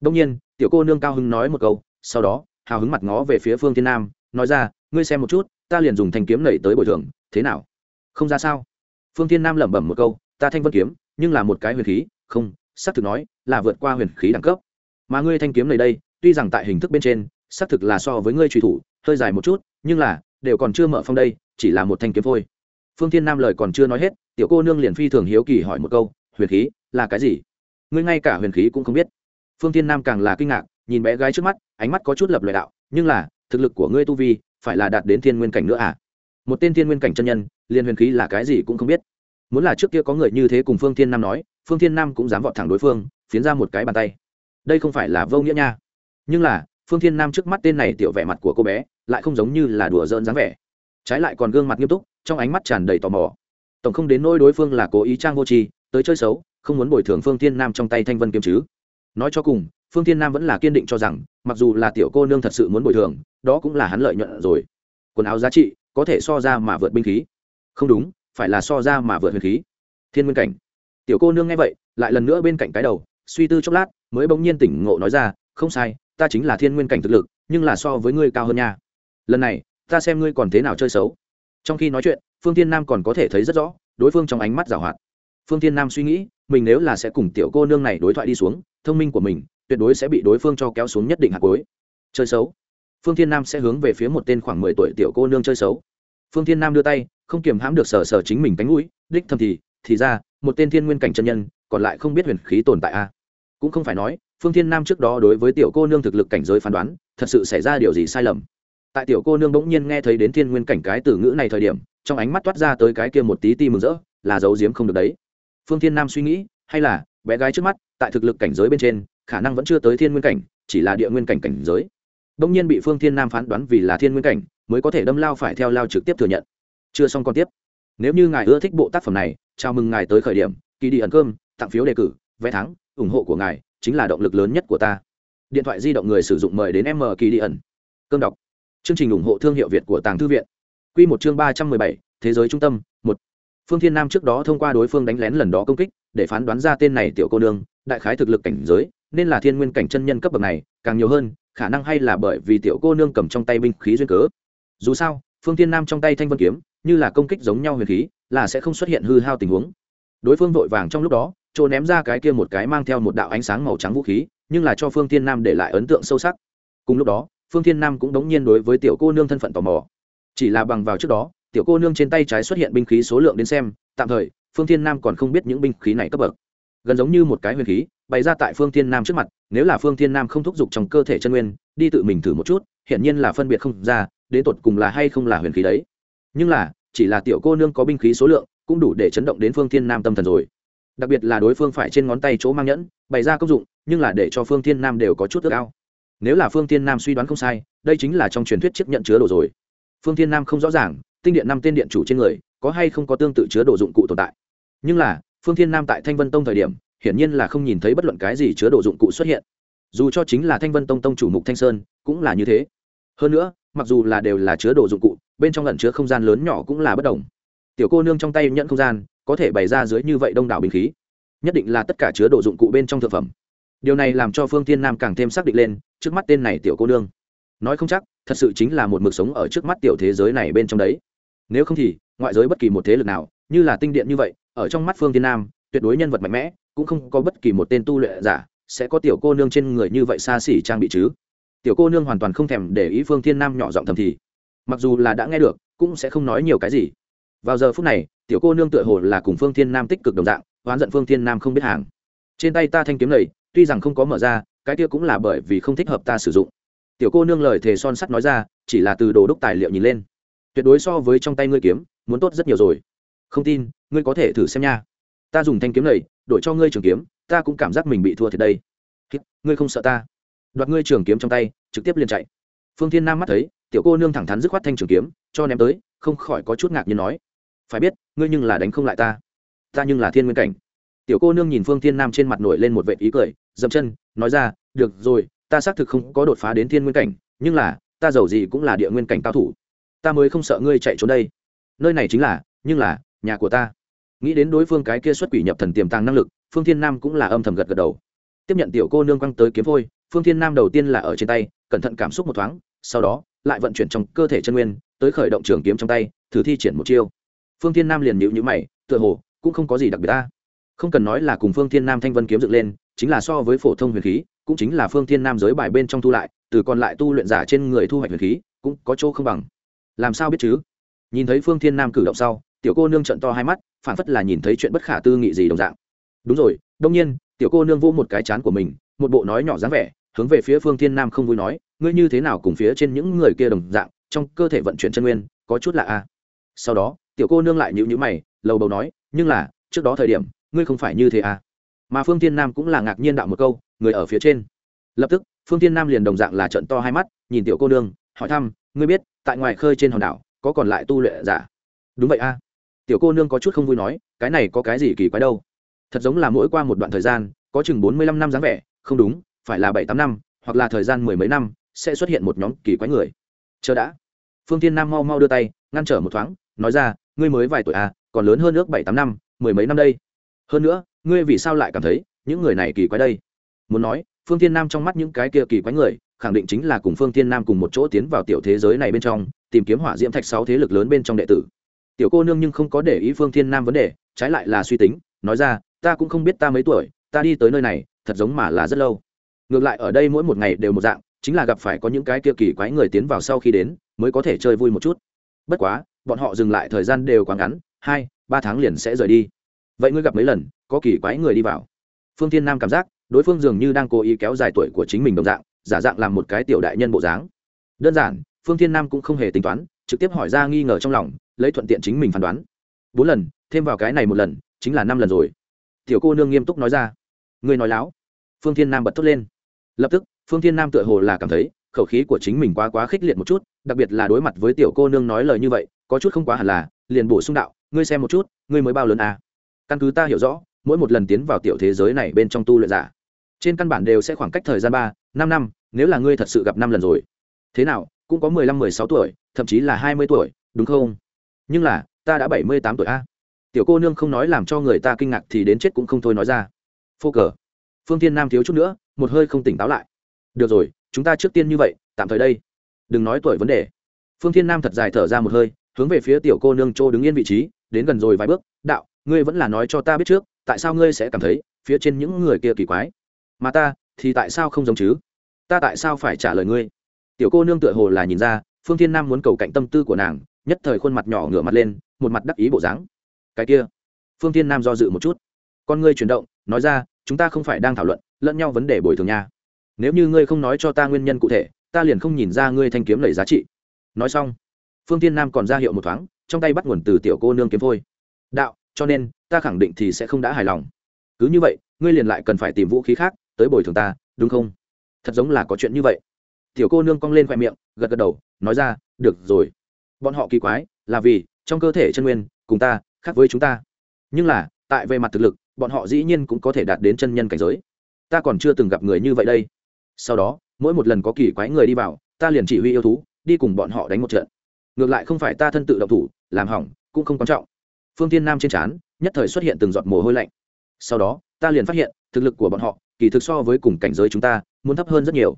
Đông nhiên, tiểu cô nương cao hứng nói một câu, sau đó, hào hứng mặt ngó về phía phương thiên nam, nói ra, ngươi xem một chút, ta liền dùng thanh kiếm nảy tới bồi thường, thế nào? Không ra sao? Phương thiên nam lẩm bẩm một câu, ta thanh vân kiếm, nhưng là một cái huyền khí, không xác thực nói là vượt qua huyền khí đẳng cấp. Mà ngươi thanh kiếm này đây, tuy rằng tại hình thức bên trên, xác thực là so với ngươi truy thủ, hơi dài một chút, nhưng là, đều còn chưa mở phong đây, chỉ là một thanh kiếm thôi. Phương thiên nam lời còn chưa nói hết, tiểu cô nương liền phi thường hiếu kỳ hỏi một câu, huyền khí là cái gì? Ngươi ngay cả huyền khí cũng không biết. Phương thiên nam càng là kinh ngạc, nhìn bé gái trước mắt, ánh mắt có chút lập loại đạo, nhưng là, thực lực của ngươi tu vi phải là đạt đến thiên nguyên cảnh nữa à? Một tên thiên nguyên cảnh chân nhân, liền huyền khí là cái gì cũng không biết. Muốn là trước kia có người như thế cùng phương thiên nam nói phương thiên nam cũng dám vọt thẳng đối phương, phiến ra một cái bàn tay. Đây không phải là vô nghĩa nha. Nhưng là, phương thiên nam trước mắt tên này tiểu vẻ mặt của cô bé, lại không giống như là đùa giỡn dáng vẻ. Trái lại còn gương mặt nghiêm túc, trong ánh mắt tràn đầy tò mò. Tổng không đến nỗi đối phương là cố ý trang vô tri, tới chơi xấu, không muốn bồi thường phương thiên nam trong tay thanh vân kiếm chứ. Nói cho cùng, phương thiên nam vẫn là kiên định cho rằng, mặc dù là tiểu cô nương thật sự muốn bồi thường, đó cũng là hắn lợi nhuận rồi. Quần áo giá trị, có thể so ra mà vượt binh khí. Không đúng, phải là so ra mà vượt huyền khí. Thiên nguyên cảnh tiểu cô nương nghe vậy, lại lần nữa bên cạnh cái đầu, suy tư chốc lát, mới bỗng nhiên tỉnh ngộ nói ra, không sai, ta chính là thiên nguyên cảnh thực lực, nhưng là so với ngươi cao hơn nha. Lần này, ta xem ngươi còn thế nào chơi xấu. Trong khi nói chuyện, phương tiên nam còn có thể thấy rất rõ, đối phương trong ánh mắt giảo hoạt. Phương tiên nam suy nghĩ, mình nếu là sẽ cùng tiểu cô nương này đối thoại đi xuống, thông minh của mình, tuyệt đối sẽ bị đối phương cho kéo xuống nhất định hạt cối chơi xấu. Phương tiên nam sẽ hướng về phía một tên khoảng mười tuổi tiểu cô nương chơi xấu. Phương tiên nam đưa tay, không kiềm hãm được sờ sờ chính mình cánh mũi, đích thầm thì thì ra, một tên thiên nguyên cảnh chân nhân, còn lại không biết huyền khí tồn tại a. Cũng không phải nói, phương thiên nam trước đó đối với tiểu cô nương thực lực cảnh giới phán đoán, thật sự xảy ra điều gì sai lầm. Tại tiểu cô nương bỗng nhiên nghe thấy đến thiên nguyên cảnh cái từ ngữ này thời điểm, trong ánh mắt toát ra tới cái kia một tí ti mừng rỡ, là giấu giếm không được đấy. Phương thiên nam suy nghĩ, hay là, bé gái trước mắt, tại thực lực cảnh giới bên trên, khả năng vẫn chưa tới thiên nguyên cảnh, chỉ là địa nguyên cảnh cảnh giới. Bỗng nhiên bị phương thiên nam phán đoán vì là thiên nguyên cảnh, mới có thể đâm lao phải theo lao trực tiếp thừa nhận. Chưa xong còn tiếp nếu như ngài ưa thích bộ tác phẩm này, chào mừng ngài tới khởi điểm, kỳ đi ẩn cơm, tặng phiếu đề cử, vé thắng, ủng hộ của ngài chính là động lực lớn nhất của ta. Điện thoại di động người sử dụng mời đến m kỳ đi ẩn. Cơm đọc. Chương trình ủng hộ thương hiệu việt của tàng thư viện. Q một chương ba trăm mười bảy, thế giới trung tâm, một. Phương thiên nam trước đó thông qua đối phương đánh lén lần đó công kích, để phán đoán ra tên này tiểu cô nương, đại khái thực lực cảnh giới, nên là thiên nguyên cảnh chân nhân cấp bậc này, càng nhiều hơn, khả năng hay là bởi vì tiểu cô nương cầm trong tay binh khí duyên cớ. Dù sao, phương thiên nam trong tay thanh vân kiếm như là công kích giống nhau huyền khí, là sẽ không xuất hiện hư hao tình huống. Đối phương vội vàng trong lúc đó trồ ném ra cái kia một cái mang theo một đạo ánh sáng màu trắng vũ khí, nhưng là cho phương thiên nam để lại ấn tượng sâu sắc. Cùng lúc đó, phương thiên nam cũng đống nhiên đối với tiểu cô nương thân phận tò mò. Chỉ là bằng vào trước đó, tiểu cô nương trên tay trái xuất hiện binh khí số lượng đến xem, tạm thời, phương thiên nam còn không biết những binh khí này cấp bậc. Gần giống như một cái huyền khí, bày ra tại phương thiên nam trước mặt, nếu là phương thiên nam không thúc giục trong cơ thể chân nguyên, đi tự mình thử một chút hiện nhiên là phân biệt không ra, đến tột cùng là hay không là huyền khí đấy nhưng là, chỉ là tiểu cô nương có binh khí số lượng, cũng đủ để chấn động đến phương thiên nam tâm thần rồi. Đặc biệt là đối phương phải trên ngón tay chỗ mang nhẫn, bày ra công dụng, nhưng là để cho phương thiên nam đều có chút ước ao. Nếu là phương thiên nam suy đoán không sai, đây chính là trong truyền thuyết chiếc nhận chứa đồ rồi. Phương thiên nam không rõ ràng, tinh điện năm tên điện chủ trên người, có hay không có tương tự chứa đồ dụng cụ tồn tại. Nhưng là, phương thiên nam tại thanh vân tông thời điểm, hiển nhiên là không nhìn thấy bất luận cái gì chứa đồ dụng cụ xuất hiện. Dù cho chính là thanh vân tông tông chủ mục thanh sơn, cũng là như thế. Hơn nữa, mặc dù là đều là chứa đồ dụng cụ bên trong lẩn chứa không gian lớn nhỏ cũng là bất đồng. Tiểu cô nương trong tay nhận không gian, có thể bày ra dưới như vậy đông đảo bình khí. Nhất định là tất cả chứa đồ dụng cụ bên trong thực phẩm. Điều này làm cho phương tiên nam càng thêm xác định lên, trước mắt tên này tiểu cô nương. Nói không chắc, thật sự chính là một mực sống ở trước mắt tiểu thế giới này bên trong đấy. Nếu không thì, ngoại giới bất kỳ một thế lực nào, như là tinh điện như vậy, ở trong mắt phương tiên nam, tuyệt đối nhân vật mạnh mẽ, cũng không có bất kỳ một tên tu luyện giả sẽ có tiểu cô nương trên người như vậy xa xỉ trang bị chứ. Tiểu cô nương hoàn toàn không thèm để ý phương thiên nam nhỏ giọng thầm thì mặc dù là đã nghe được, cũng sẽ không nói nhiều cái gì. Vào giờ phút này, tiểu cô nương tựa hồ là cùng phương thiên nam tích cực đồng dạng, oán giận phương thiên nam không biết hàng. Trên tay ta thanh kiếm này, tuy rằng không có mở ra, cái kia cũng là bởi vì không thích hợp ta sử dụng. Tiểu cô nương lời thề son sắt nói ra, chỉ là từ đồ đúc tài liệu nhìn lên. Tuyệt đối so với trong tay ngươi kiếm, muốn tốt rất nhiều rồi. Không tin, ngươi có thể thử xem nha. Ta dùng thanh kiếm này, đổi cho ngươi trường kiếm, ta cũng cảm giác mình bị thua thiệt đây. Ngươi không sợ ta. Đoạt ngươi trường kiếm trong tay, trực tiếp liền chạy. Phương thiên nam mắt thấy tiểu cô nương thẳng thắn dứt khoát thanh trường kiếm cho ném tới không khỏi có chút ngạc nhiên nói phải biết ngươi nhưng là đánh không lại ta. Ta nhưng là thiên nguyên cảnh. Tiểu cô nương nhìn phương thiên nam trên mặt nổi lên một vệ ý cười dậm chân nói ra được rồi ta xác thực không có đột phá đến thiên nguyên cảnh nhưng là ta giàu gì cũng là địa nguyên cảnh cao thủ. Ta mới không sợ ngươi chạy trốn đây. Nơi này chính là nhưng là nhà của ta. Nghĩ đến đối phương cái kia xuất quỷ nhập thần tiềm tàng năng lực phương thiên nam cũng là âm thầm gật gật đầu. Tiếp nhận tiểu cô nương quăng tới kiếm vôi, phương thiên nam đầu tiên là ở trên tay cẩn thận cảm xúc một thoáng sau đó lại vận chuyển trong cơ thể chân nguyên, tới khởi động trường kiếm trong tay, thử thi triển một chiêu. Phương thiên nam liền nhịu nhữ mày, tựa hồ, cũng không có gì đặc biệt ta không cần nói là cùng phương thiên nam thanh vân kiếm dựng lên, chính là so với phổ thông huyền khí, cũng chính là phương thiên nam giới bài bên trong thu lại, từ còn lại tu luyện giả trên người thu hoạch huyền khí, cũng có chỗ không bằng. Làm sao biết chứ? Nhìn thấy phương thiên nam cử động sau, tiểu cô nương trận to hai mắt, phản phất là nhìn thấy chuyện bất khả tư nghị gì đồng dạng. Đúng rồi đông nhiên, tiểu cô nương vỗ một cái chán của mình, một bộ nói nhỏ dáng vẻ, hướng về phía phương thiên nam không vui nói ngươi như thế nào cùng phía trên những người kia đồng dạng, trong cơ thể vận chuyển chân nguyên, có chút là a sau đó, tiểu cô nương lại nhịu nhữ mày, lầu bầu nói, nhưng là, trước đó thời điểm, ngươi không phải như thế à? Mà phương thiên nam cũng là ngạc nhiên đạo một câu, người ở phía trên. Lập tức, phương thiên nam liền đồng dạng là trận to hai mắt, nhìn tiểu cô nương, hỏi thăm, ngươi biết, tại ngoài khơi trên hòn đảo, có còn lại tu luyện giả? Đúng vậy a à. tiểu cô nương có chút không vui nói, cái này có cái gì kỳ quái đâu? Thật giống là mỗi qua một đoạn thời gian, có chừng bốn mươi lăm năm dáng vẻ, không đúng, phải là bảy tám năm, hoặc là thời gian mười mấy năm sẽ xuất hiện một nhóm kỳ quái người. Chờ đã. Phương tiên nam mau mau đưa tay, ngăn trở một thoáng, nói ra, ngươi mới vài tuổi à còn lớn hơn nước bảy tám năm, mười mấy năm đây. Hơn nữa, ngươi vì sao lại cảm thấy những người này kỳ quái đây? Muốn nói, phương tiên nam trong mắt những cái kia kỳ quái người, khẳng định chính là cùng phương tiên nam cùng một chỗ tiến vào tiểu thế giới này bên trong, tìm kiếm hỏa diễm thạch sáu thế lực lớn bên trong đệ tử. Tiểu cô nương nhưng không có để ý phương tiên nam vấn đề, trái lại là suy tính, nói ra, ta cũng không biết ta mấy tuổi, ta đi tới nơi này, thật giống mà là rất lâu. Ngược lại ở đây mỗi một ngày đều một dạng chính là gặp phải có những cái kia kỳ quái người tiến vào sau khi đến, mới có thể chơi vui một chút. Bất quá, bọn họ dừng lại thời gian đều quá ngắn, hai, ba tháng liền sẽ rời đi. Vậy ngươi gặp mấy lần, có kỳ quái người đi vào? Phương thiên nam cảm giác, đối phương dường như đang cố ý kéo dài tuổi của chính mình đồng dạng, giả dạng làm một cái tiểu đại nhân bộ dáng. Đơn giản, phương thiên nam cũng không hề tính toán, trực tiếp hỏi ra nghi ngờ trong lòng, lấy thuận tiện chính mình phán đoán. Bốn lần, thêm vào cái này một lần, chính là năm lần rồi. Tiểu cô nương nghiêm túc nói ra. Ngươi nói láo. Phương thiên nam bật thốt lên. Lập tức phương thiên nam tựa hồ là cảm thấy, khẩu khí của chính mình quá quá khích liệt một chút, đặc biệt là đối mặt với tiểu cô nương nói lời như vậy, có chút không quá hẳn là, liền bổ sung đạo, ngươi xem một chút, ngươi mới bao lớn à. căn cứ ta hiểu rõ, mỗi một lần tiến vào tiểu thế giới này bên trong tu luyện giả, trên căn bản đều sẽ khoảng cách thời gian ba, năm năm, nếu là ngươi thật sự gặp năm lần rồi. Thế nào, cũng có mười lăm, mười sáu tuổi, thậm chí là hai mươi tuổi, đúng không? Nhưng là, ta đã bảy mươi tám tuổi a. Tiểu cô nương không nói làm cho người ta kinh ngạc thì đến chết cũng không thôi nói ra. Phô cờ. Phương Thiên nam thiếu chút nữa, một hơi không tỉnh táo lại được rồi, chúng ta trước tiên như vậy, tạm thời đây. Đừng nói tuổi vấn đề. Phương thiên nam thật dài thở ra một hơi, hướng về phía tiểu cô nương chỗ đứng yên vị trí, đến gần rồi vài bước, đạo, ngươi vẫn là nói cho ta biết trước, tại sao ngươi sẽ cảm thấy phía trên những người kia kỳ quái? Mà ta, thì tại sao không giống chứ? Ta tại sao phải trả lời ngươi? Tiểu cô nương tựa hồ là nhìn ra, phương thiên nam muốn cầu cạnh tâm tư của nàng, nhất thời khuôn mặt nhỏ ngửa mặt lên, một mặt đắc ý bộ dáng. Cái kia. Phương thiên nam do dự một chút. Con ngươi chuyển động, nói ra, chúng ta không phải đang thảo luận, lẫn nhau vấn đề bồi thường nha nếu như ngươi không nói cho ta nguyên nhân cụ thể, ta liền không nhìn ra ngươi thanh kiếm lầy giá trị. Nói xong, phương thiên nam còn ra hiệu một thoáng, trong tay bắt nguồn từ tiểu cô nương kiếm phôi. Đạo, cho nên, ta khẳng định thì sẽ không đã hài lòng. Cứ như vậy, ngươi liền lại cần phải tìm vũ khí khác tới bồi thường ta, đúng không? Thật giống là có chuyện như vậy. Tiểu cô nương cong lên khoe miệng, gật gật đầu, nói ra, được rồi. Bọn họ kỳ quái là vì trong cơ thể chân nguyên cùng ta khác với chúng ta. Nhưng là, tại về mặt thực lực, bọn họ dĩ nhiên cũng có thể đạt đến chân nhân cảnh giới. Ta còn chưa từng gặp người như vậy đây sau đó, mỗi một lần có kỳ quái người đi vào, ta liền chỉ huy yêu thú, đi cùng bọn họ đánh một trận. Ngược lại không phải ta thân tự động thủ, làm hỏng, cũng không quan trọng. Phương tiên nam trên trán, nhất thời xuất hiện từng giọt mồ hôi lạnh. Sau đó, ta liền phát hiện, thực lực của bọn họ, kỳ thực so với cùng cảnh giới chúng ta, muốn thấp hơn rất nhiều.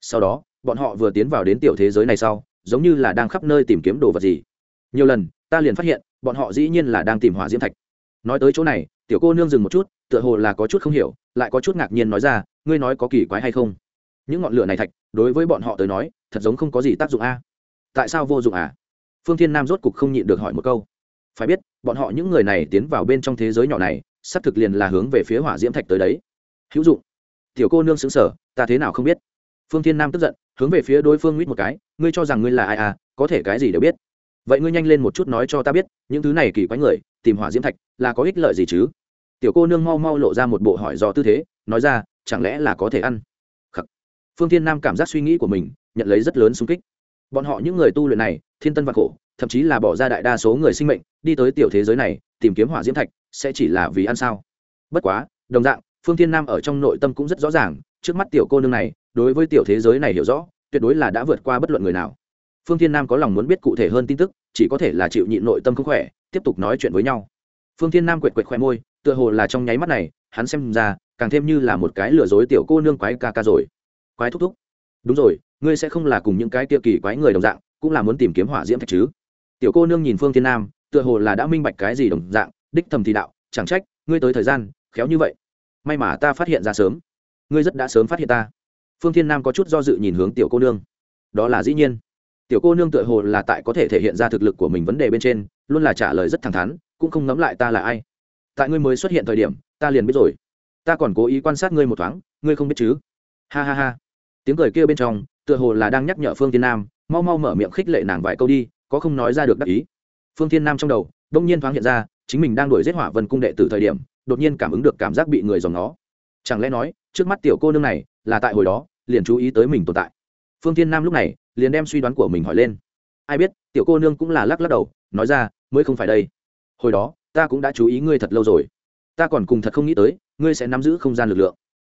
Sau đó, bọn họ vừa tiến vào đến tiểu thế giới này sau, giống như là đang khắp nơi tìm kiếm đồ vật gì. Nhiều lần, ta liền phát hiện, bọn họ dĩ nhiên là đang tìm hỏa diễm thạch. Nói tới chỗ này, tiểu cô nương dừng một chút, tựa hồ là có chút không hiểu, lại có chút ngạc nhiên nói ra, ngươi nói có kỳ quái hay không? Những ngọn lửa này thạch, đối với bọn họ tới nói, thật giống không có gì tác dụng a. Tại sao vô dụng à? Phương thiên nam rốt cục không nhịn được hỏi một câu. Phải biết, bọn họ những người này tiến vào bên trong thế giới nhỏ này, sắp thực liền là hướng về phía hỏa diễm thạch tới đấy. Hữu dụng. Tiểu cô nương xứng sở ta thế nào không biết. Phương thiên nam tức giận, hướng về phía đối phương mít một cái, ngươi cho rằng ngươi là ai à có thể cái gì đều biết. Vậy ngươi nhanh lên một chút nói cho ta biết, những thứ này kỳ quái người, tìm hỏa diễm thạch, là có ích lợi gì chứ? Tiểu cô nương mau mau lộ ra một bộ hỏi do tư thế, nói ra, chẳng lẽ là có thể ăn? Phương thiên nam cảm giác suy nghĩ của mình, nhận lấy rất lớn xung kích. Bọn họ những người tu luyện này, thiên tân và khổ, thậm chí là bỏ ra đại đa số người sinh mệnh, đi tới tiểu thế giới này, tìm kiếm hỏa diễm thạch, sẽ chỉ là vì ăn sao. Bất quá, đồng dạng, phương thiên nam ở trong nội tâm cũng rất rõ ràng, trước mắt tiểu cô nương này, đối với tiểu thế giới này hiểu rõ, tuyệt đối là đã vượt qua bất luận người nào. Phương thiên nam có lòng muốn biết cụ thể hơn tin tức, chỉ có thể là chịu nhịn nội tâm không khỏe, tiếp tục nói chuyện với nhau. Phương thiên nam quệt quệt khoe môi, tựa hồ là trong nháy mắt này, hắn xem ra, càng thêm như là một cái lừa dối tiểu cô nương quái ca ca rồi quái thúc thúc. Đúng rồi, ngươi sẽ không là cùng những cái kia kỳ quái người đồng dạng, cũng là muốn tìm kiếm hỏa diễm thạch chứ? Tiểu cô nương nhìn phương thiên nam, tựa hồ là đã minh bạch cái gì đồng dạng, đích thầm thì đạo, chẳng trách, ngươi tới thời gian, khéo như vậy. May mà ta phát hiện ra sớm. Ngươi rất đã sớm phát hiện ta. Phương thiên nam có chút do dự nhìn hướng tiểu cô nương. Đó là dĩ nhiên. Tiểu cô nương tựa hồ là tại có thể thể hiện ra thực lực của mình vấn đề bên trên, luôn là trả lời rất thẳng thắn, cũng không ngẫm lại ta là ai. Tại ngươi mới xuất hiện thời điểm, ta liền biết rồi. Ta còn cố ý quan sát ngươi một thoáng, ngươi không biết chứ? Ha ha ha tiếng cười kia bên trong, tựa hồ là đang nhắc nhở phương thiên nam, mau mau mở miệng khích lệ nàng vài câu đi, có không nói ra được đắc ý. Phương thiên nam trong đầu, đông nhiên thoáng hiện ra, chính mình đang đuổi giết hỏa vân cung đệ từ thời điểm, đột nhiên cảm ứng được cảm giác bị người dòng nó chẳng lẽ nói, trước mắt tiểu cô nương này, là tại hồi đó, liền chú ý tới mình tồn tại. Phương thiên nam lúc này, liền đem suy đoán của mình hỏi lên. Ai biết, tiểu cô nương cũng là lắc lắc đầu, nói ra, mới không phải đây. Hồi đó, ta cũng đã chú ý ngươi thật lâu rồi. Ta còn cùng thật không nghĩ tới, ngươi sẽ nắm giữ không gian lực lượng.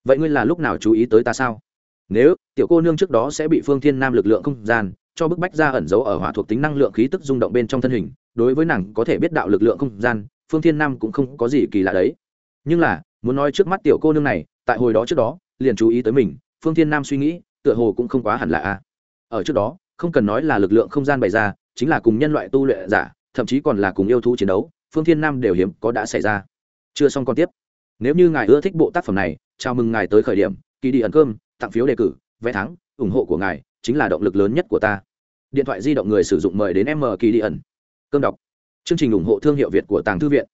Vậy ngươi là lúc nào chú ý tới ta sao? Nếu, tiểu cô nương trước đó sẽ bị phương thiên nam lực lượng không gian, cho bức bách ra ẩn giấu ở hỏa thuộc tính năng lượng khí tức rung động bên trong thân hình, đối với nàng có thể biết đạo lực lượng không gian, phương thiên nam cũng không có gì kỳ lạ đấy. Nhưng là, muốn nói trước mắt tiểu cô nương này, tại hồi đó trước đó, liền chú ý tới mình, phương thiên nam suy nghĩ, tựa hồ cũng không quá hẳn là a. Ở trước đó, không cần nói là lực lượng không gian bày ra, chính là cùng nhân loại tu luyện giả, thậm chí còn là cùng yêu thú chiến đấu, phương thiên nam đều hiếm có đã xảy ra. Chưa xong còn tiếp. Nếu như ngài ưa thích bộ tác phẩm này, chào mừng ngài tới khởi điểm kỳ đi ẩn cơm tặng phiếu đề cử, vé thắng, ủng hộ của ngài chính là động lực lớn nhất của ta. Điện thoại di động người sử dụng mời đến m kỳ đi ẩn. Cơm đọc. Chương trình ủng hộ thương hiệu việt của tàng thư viện.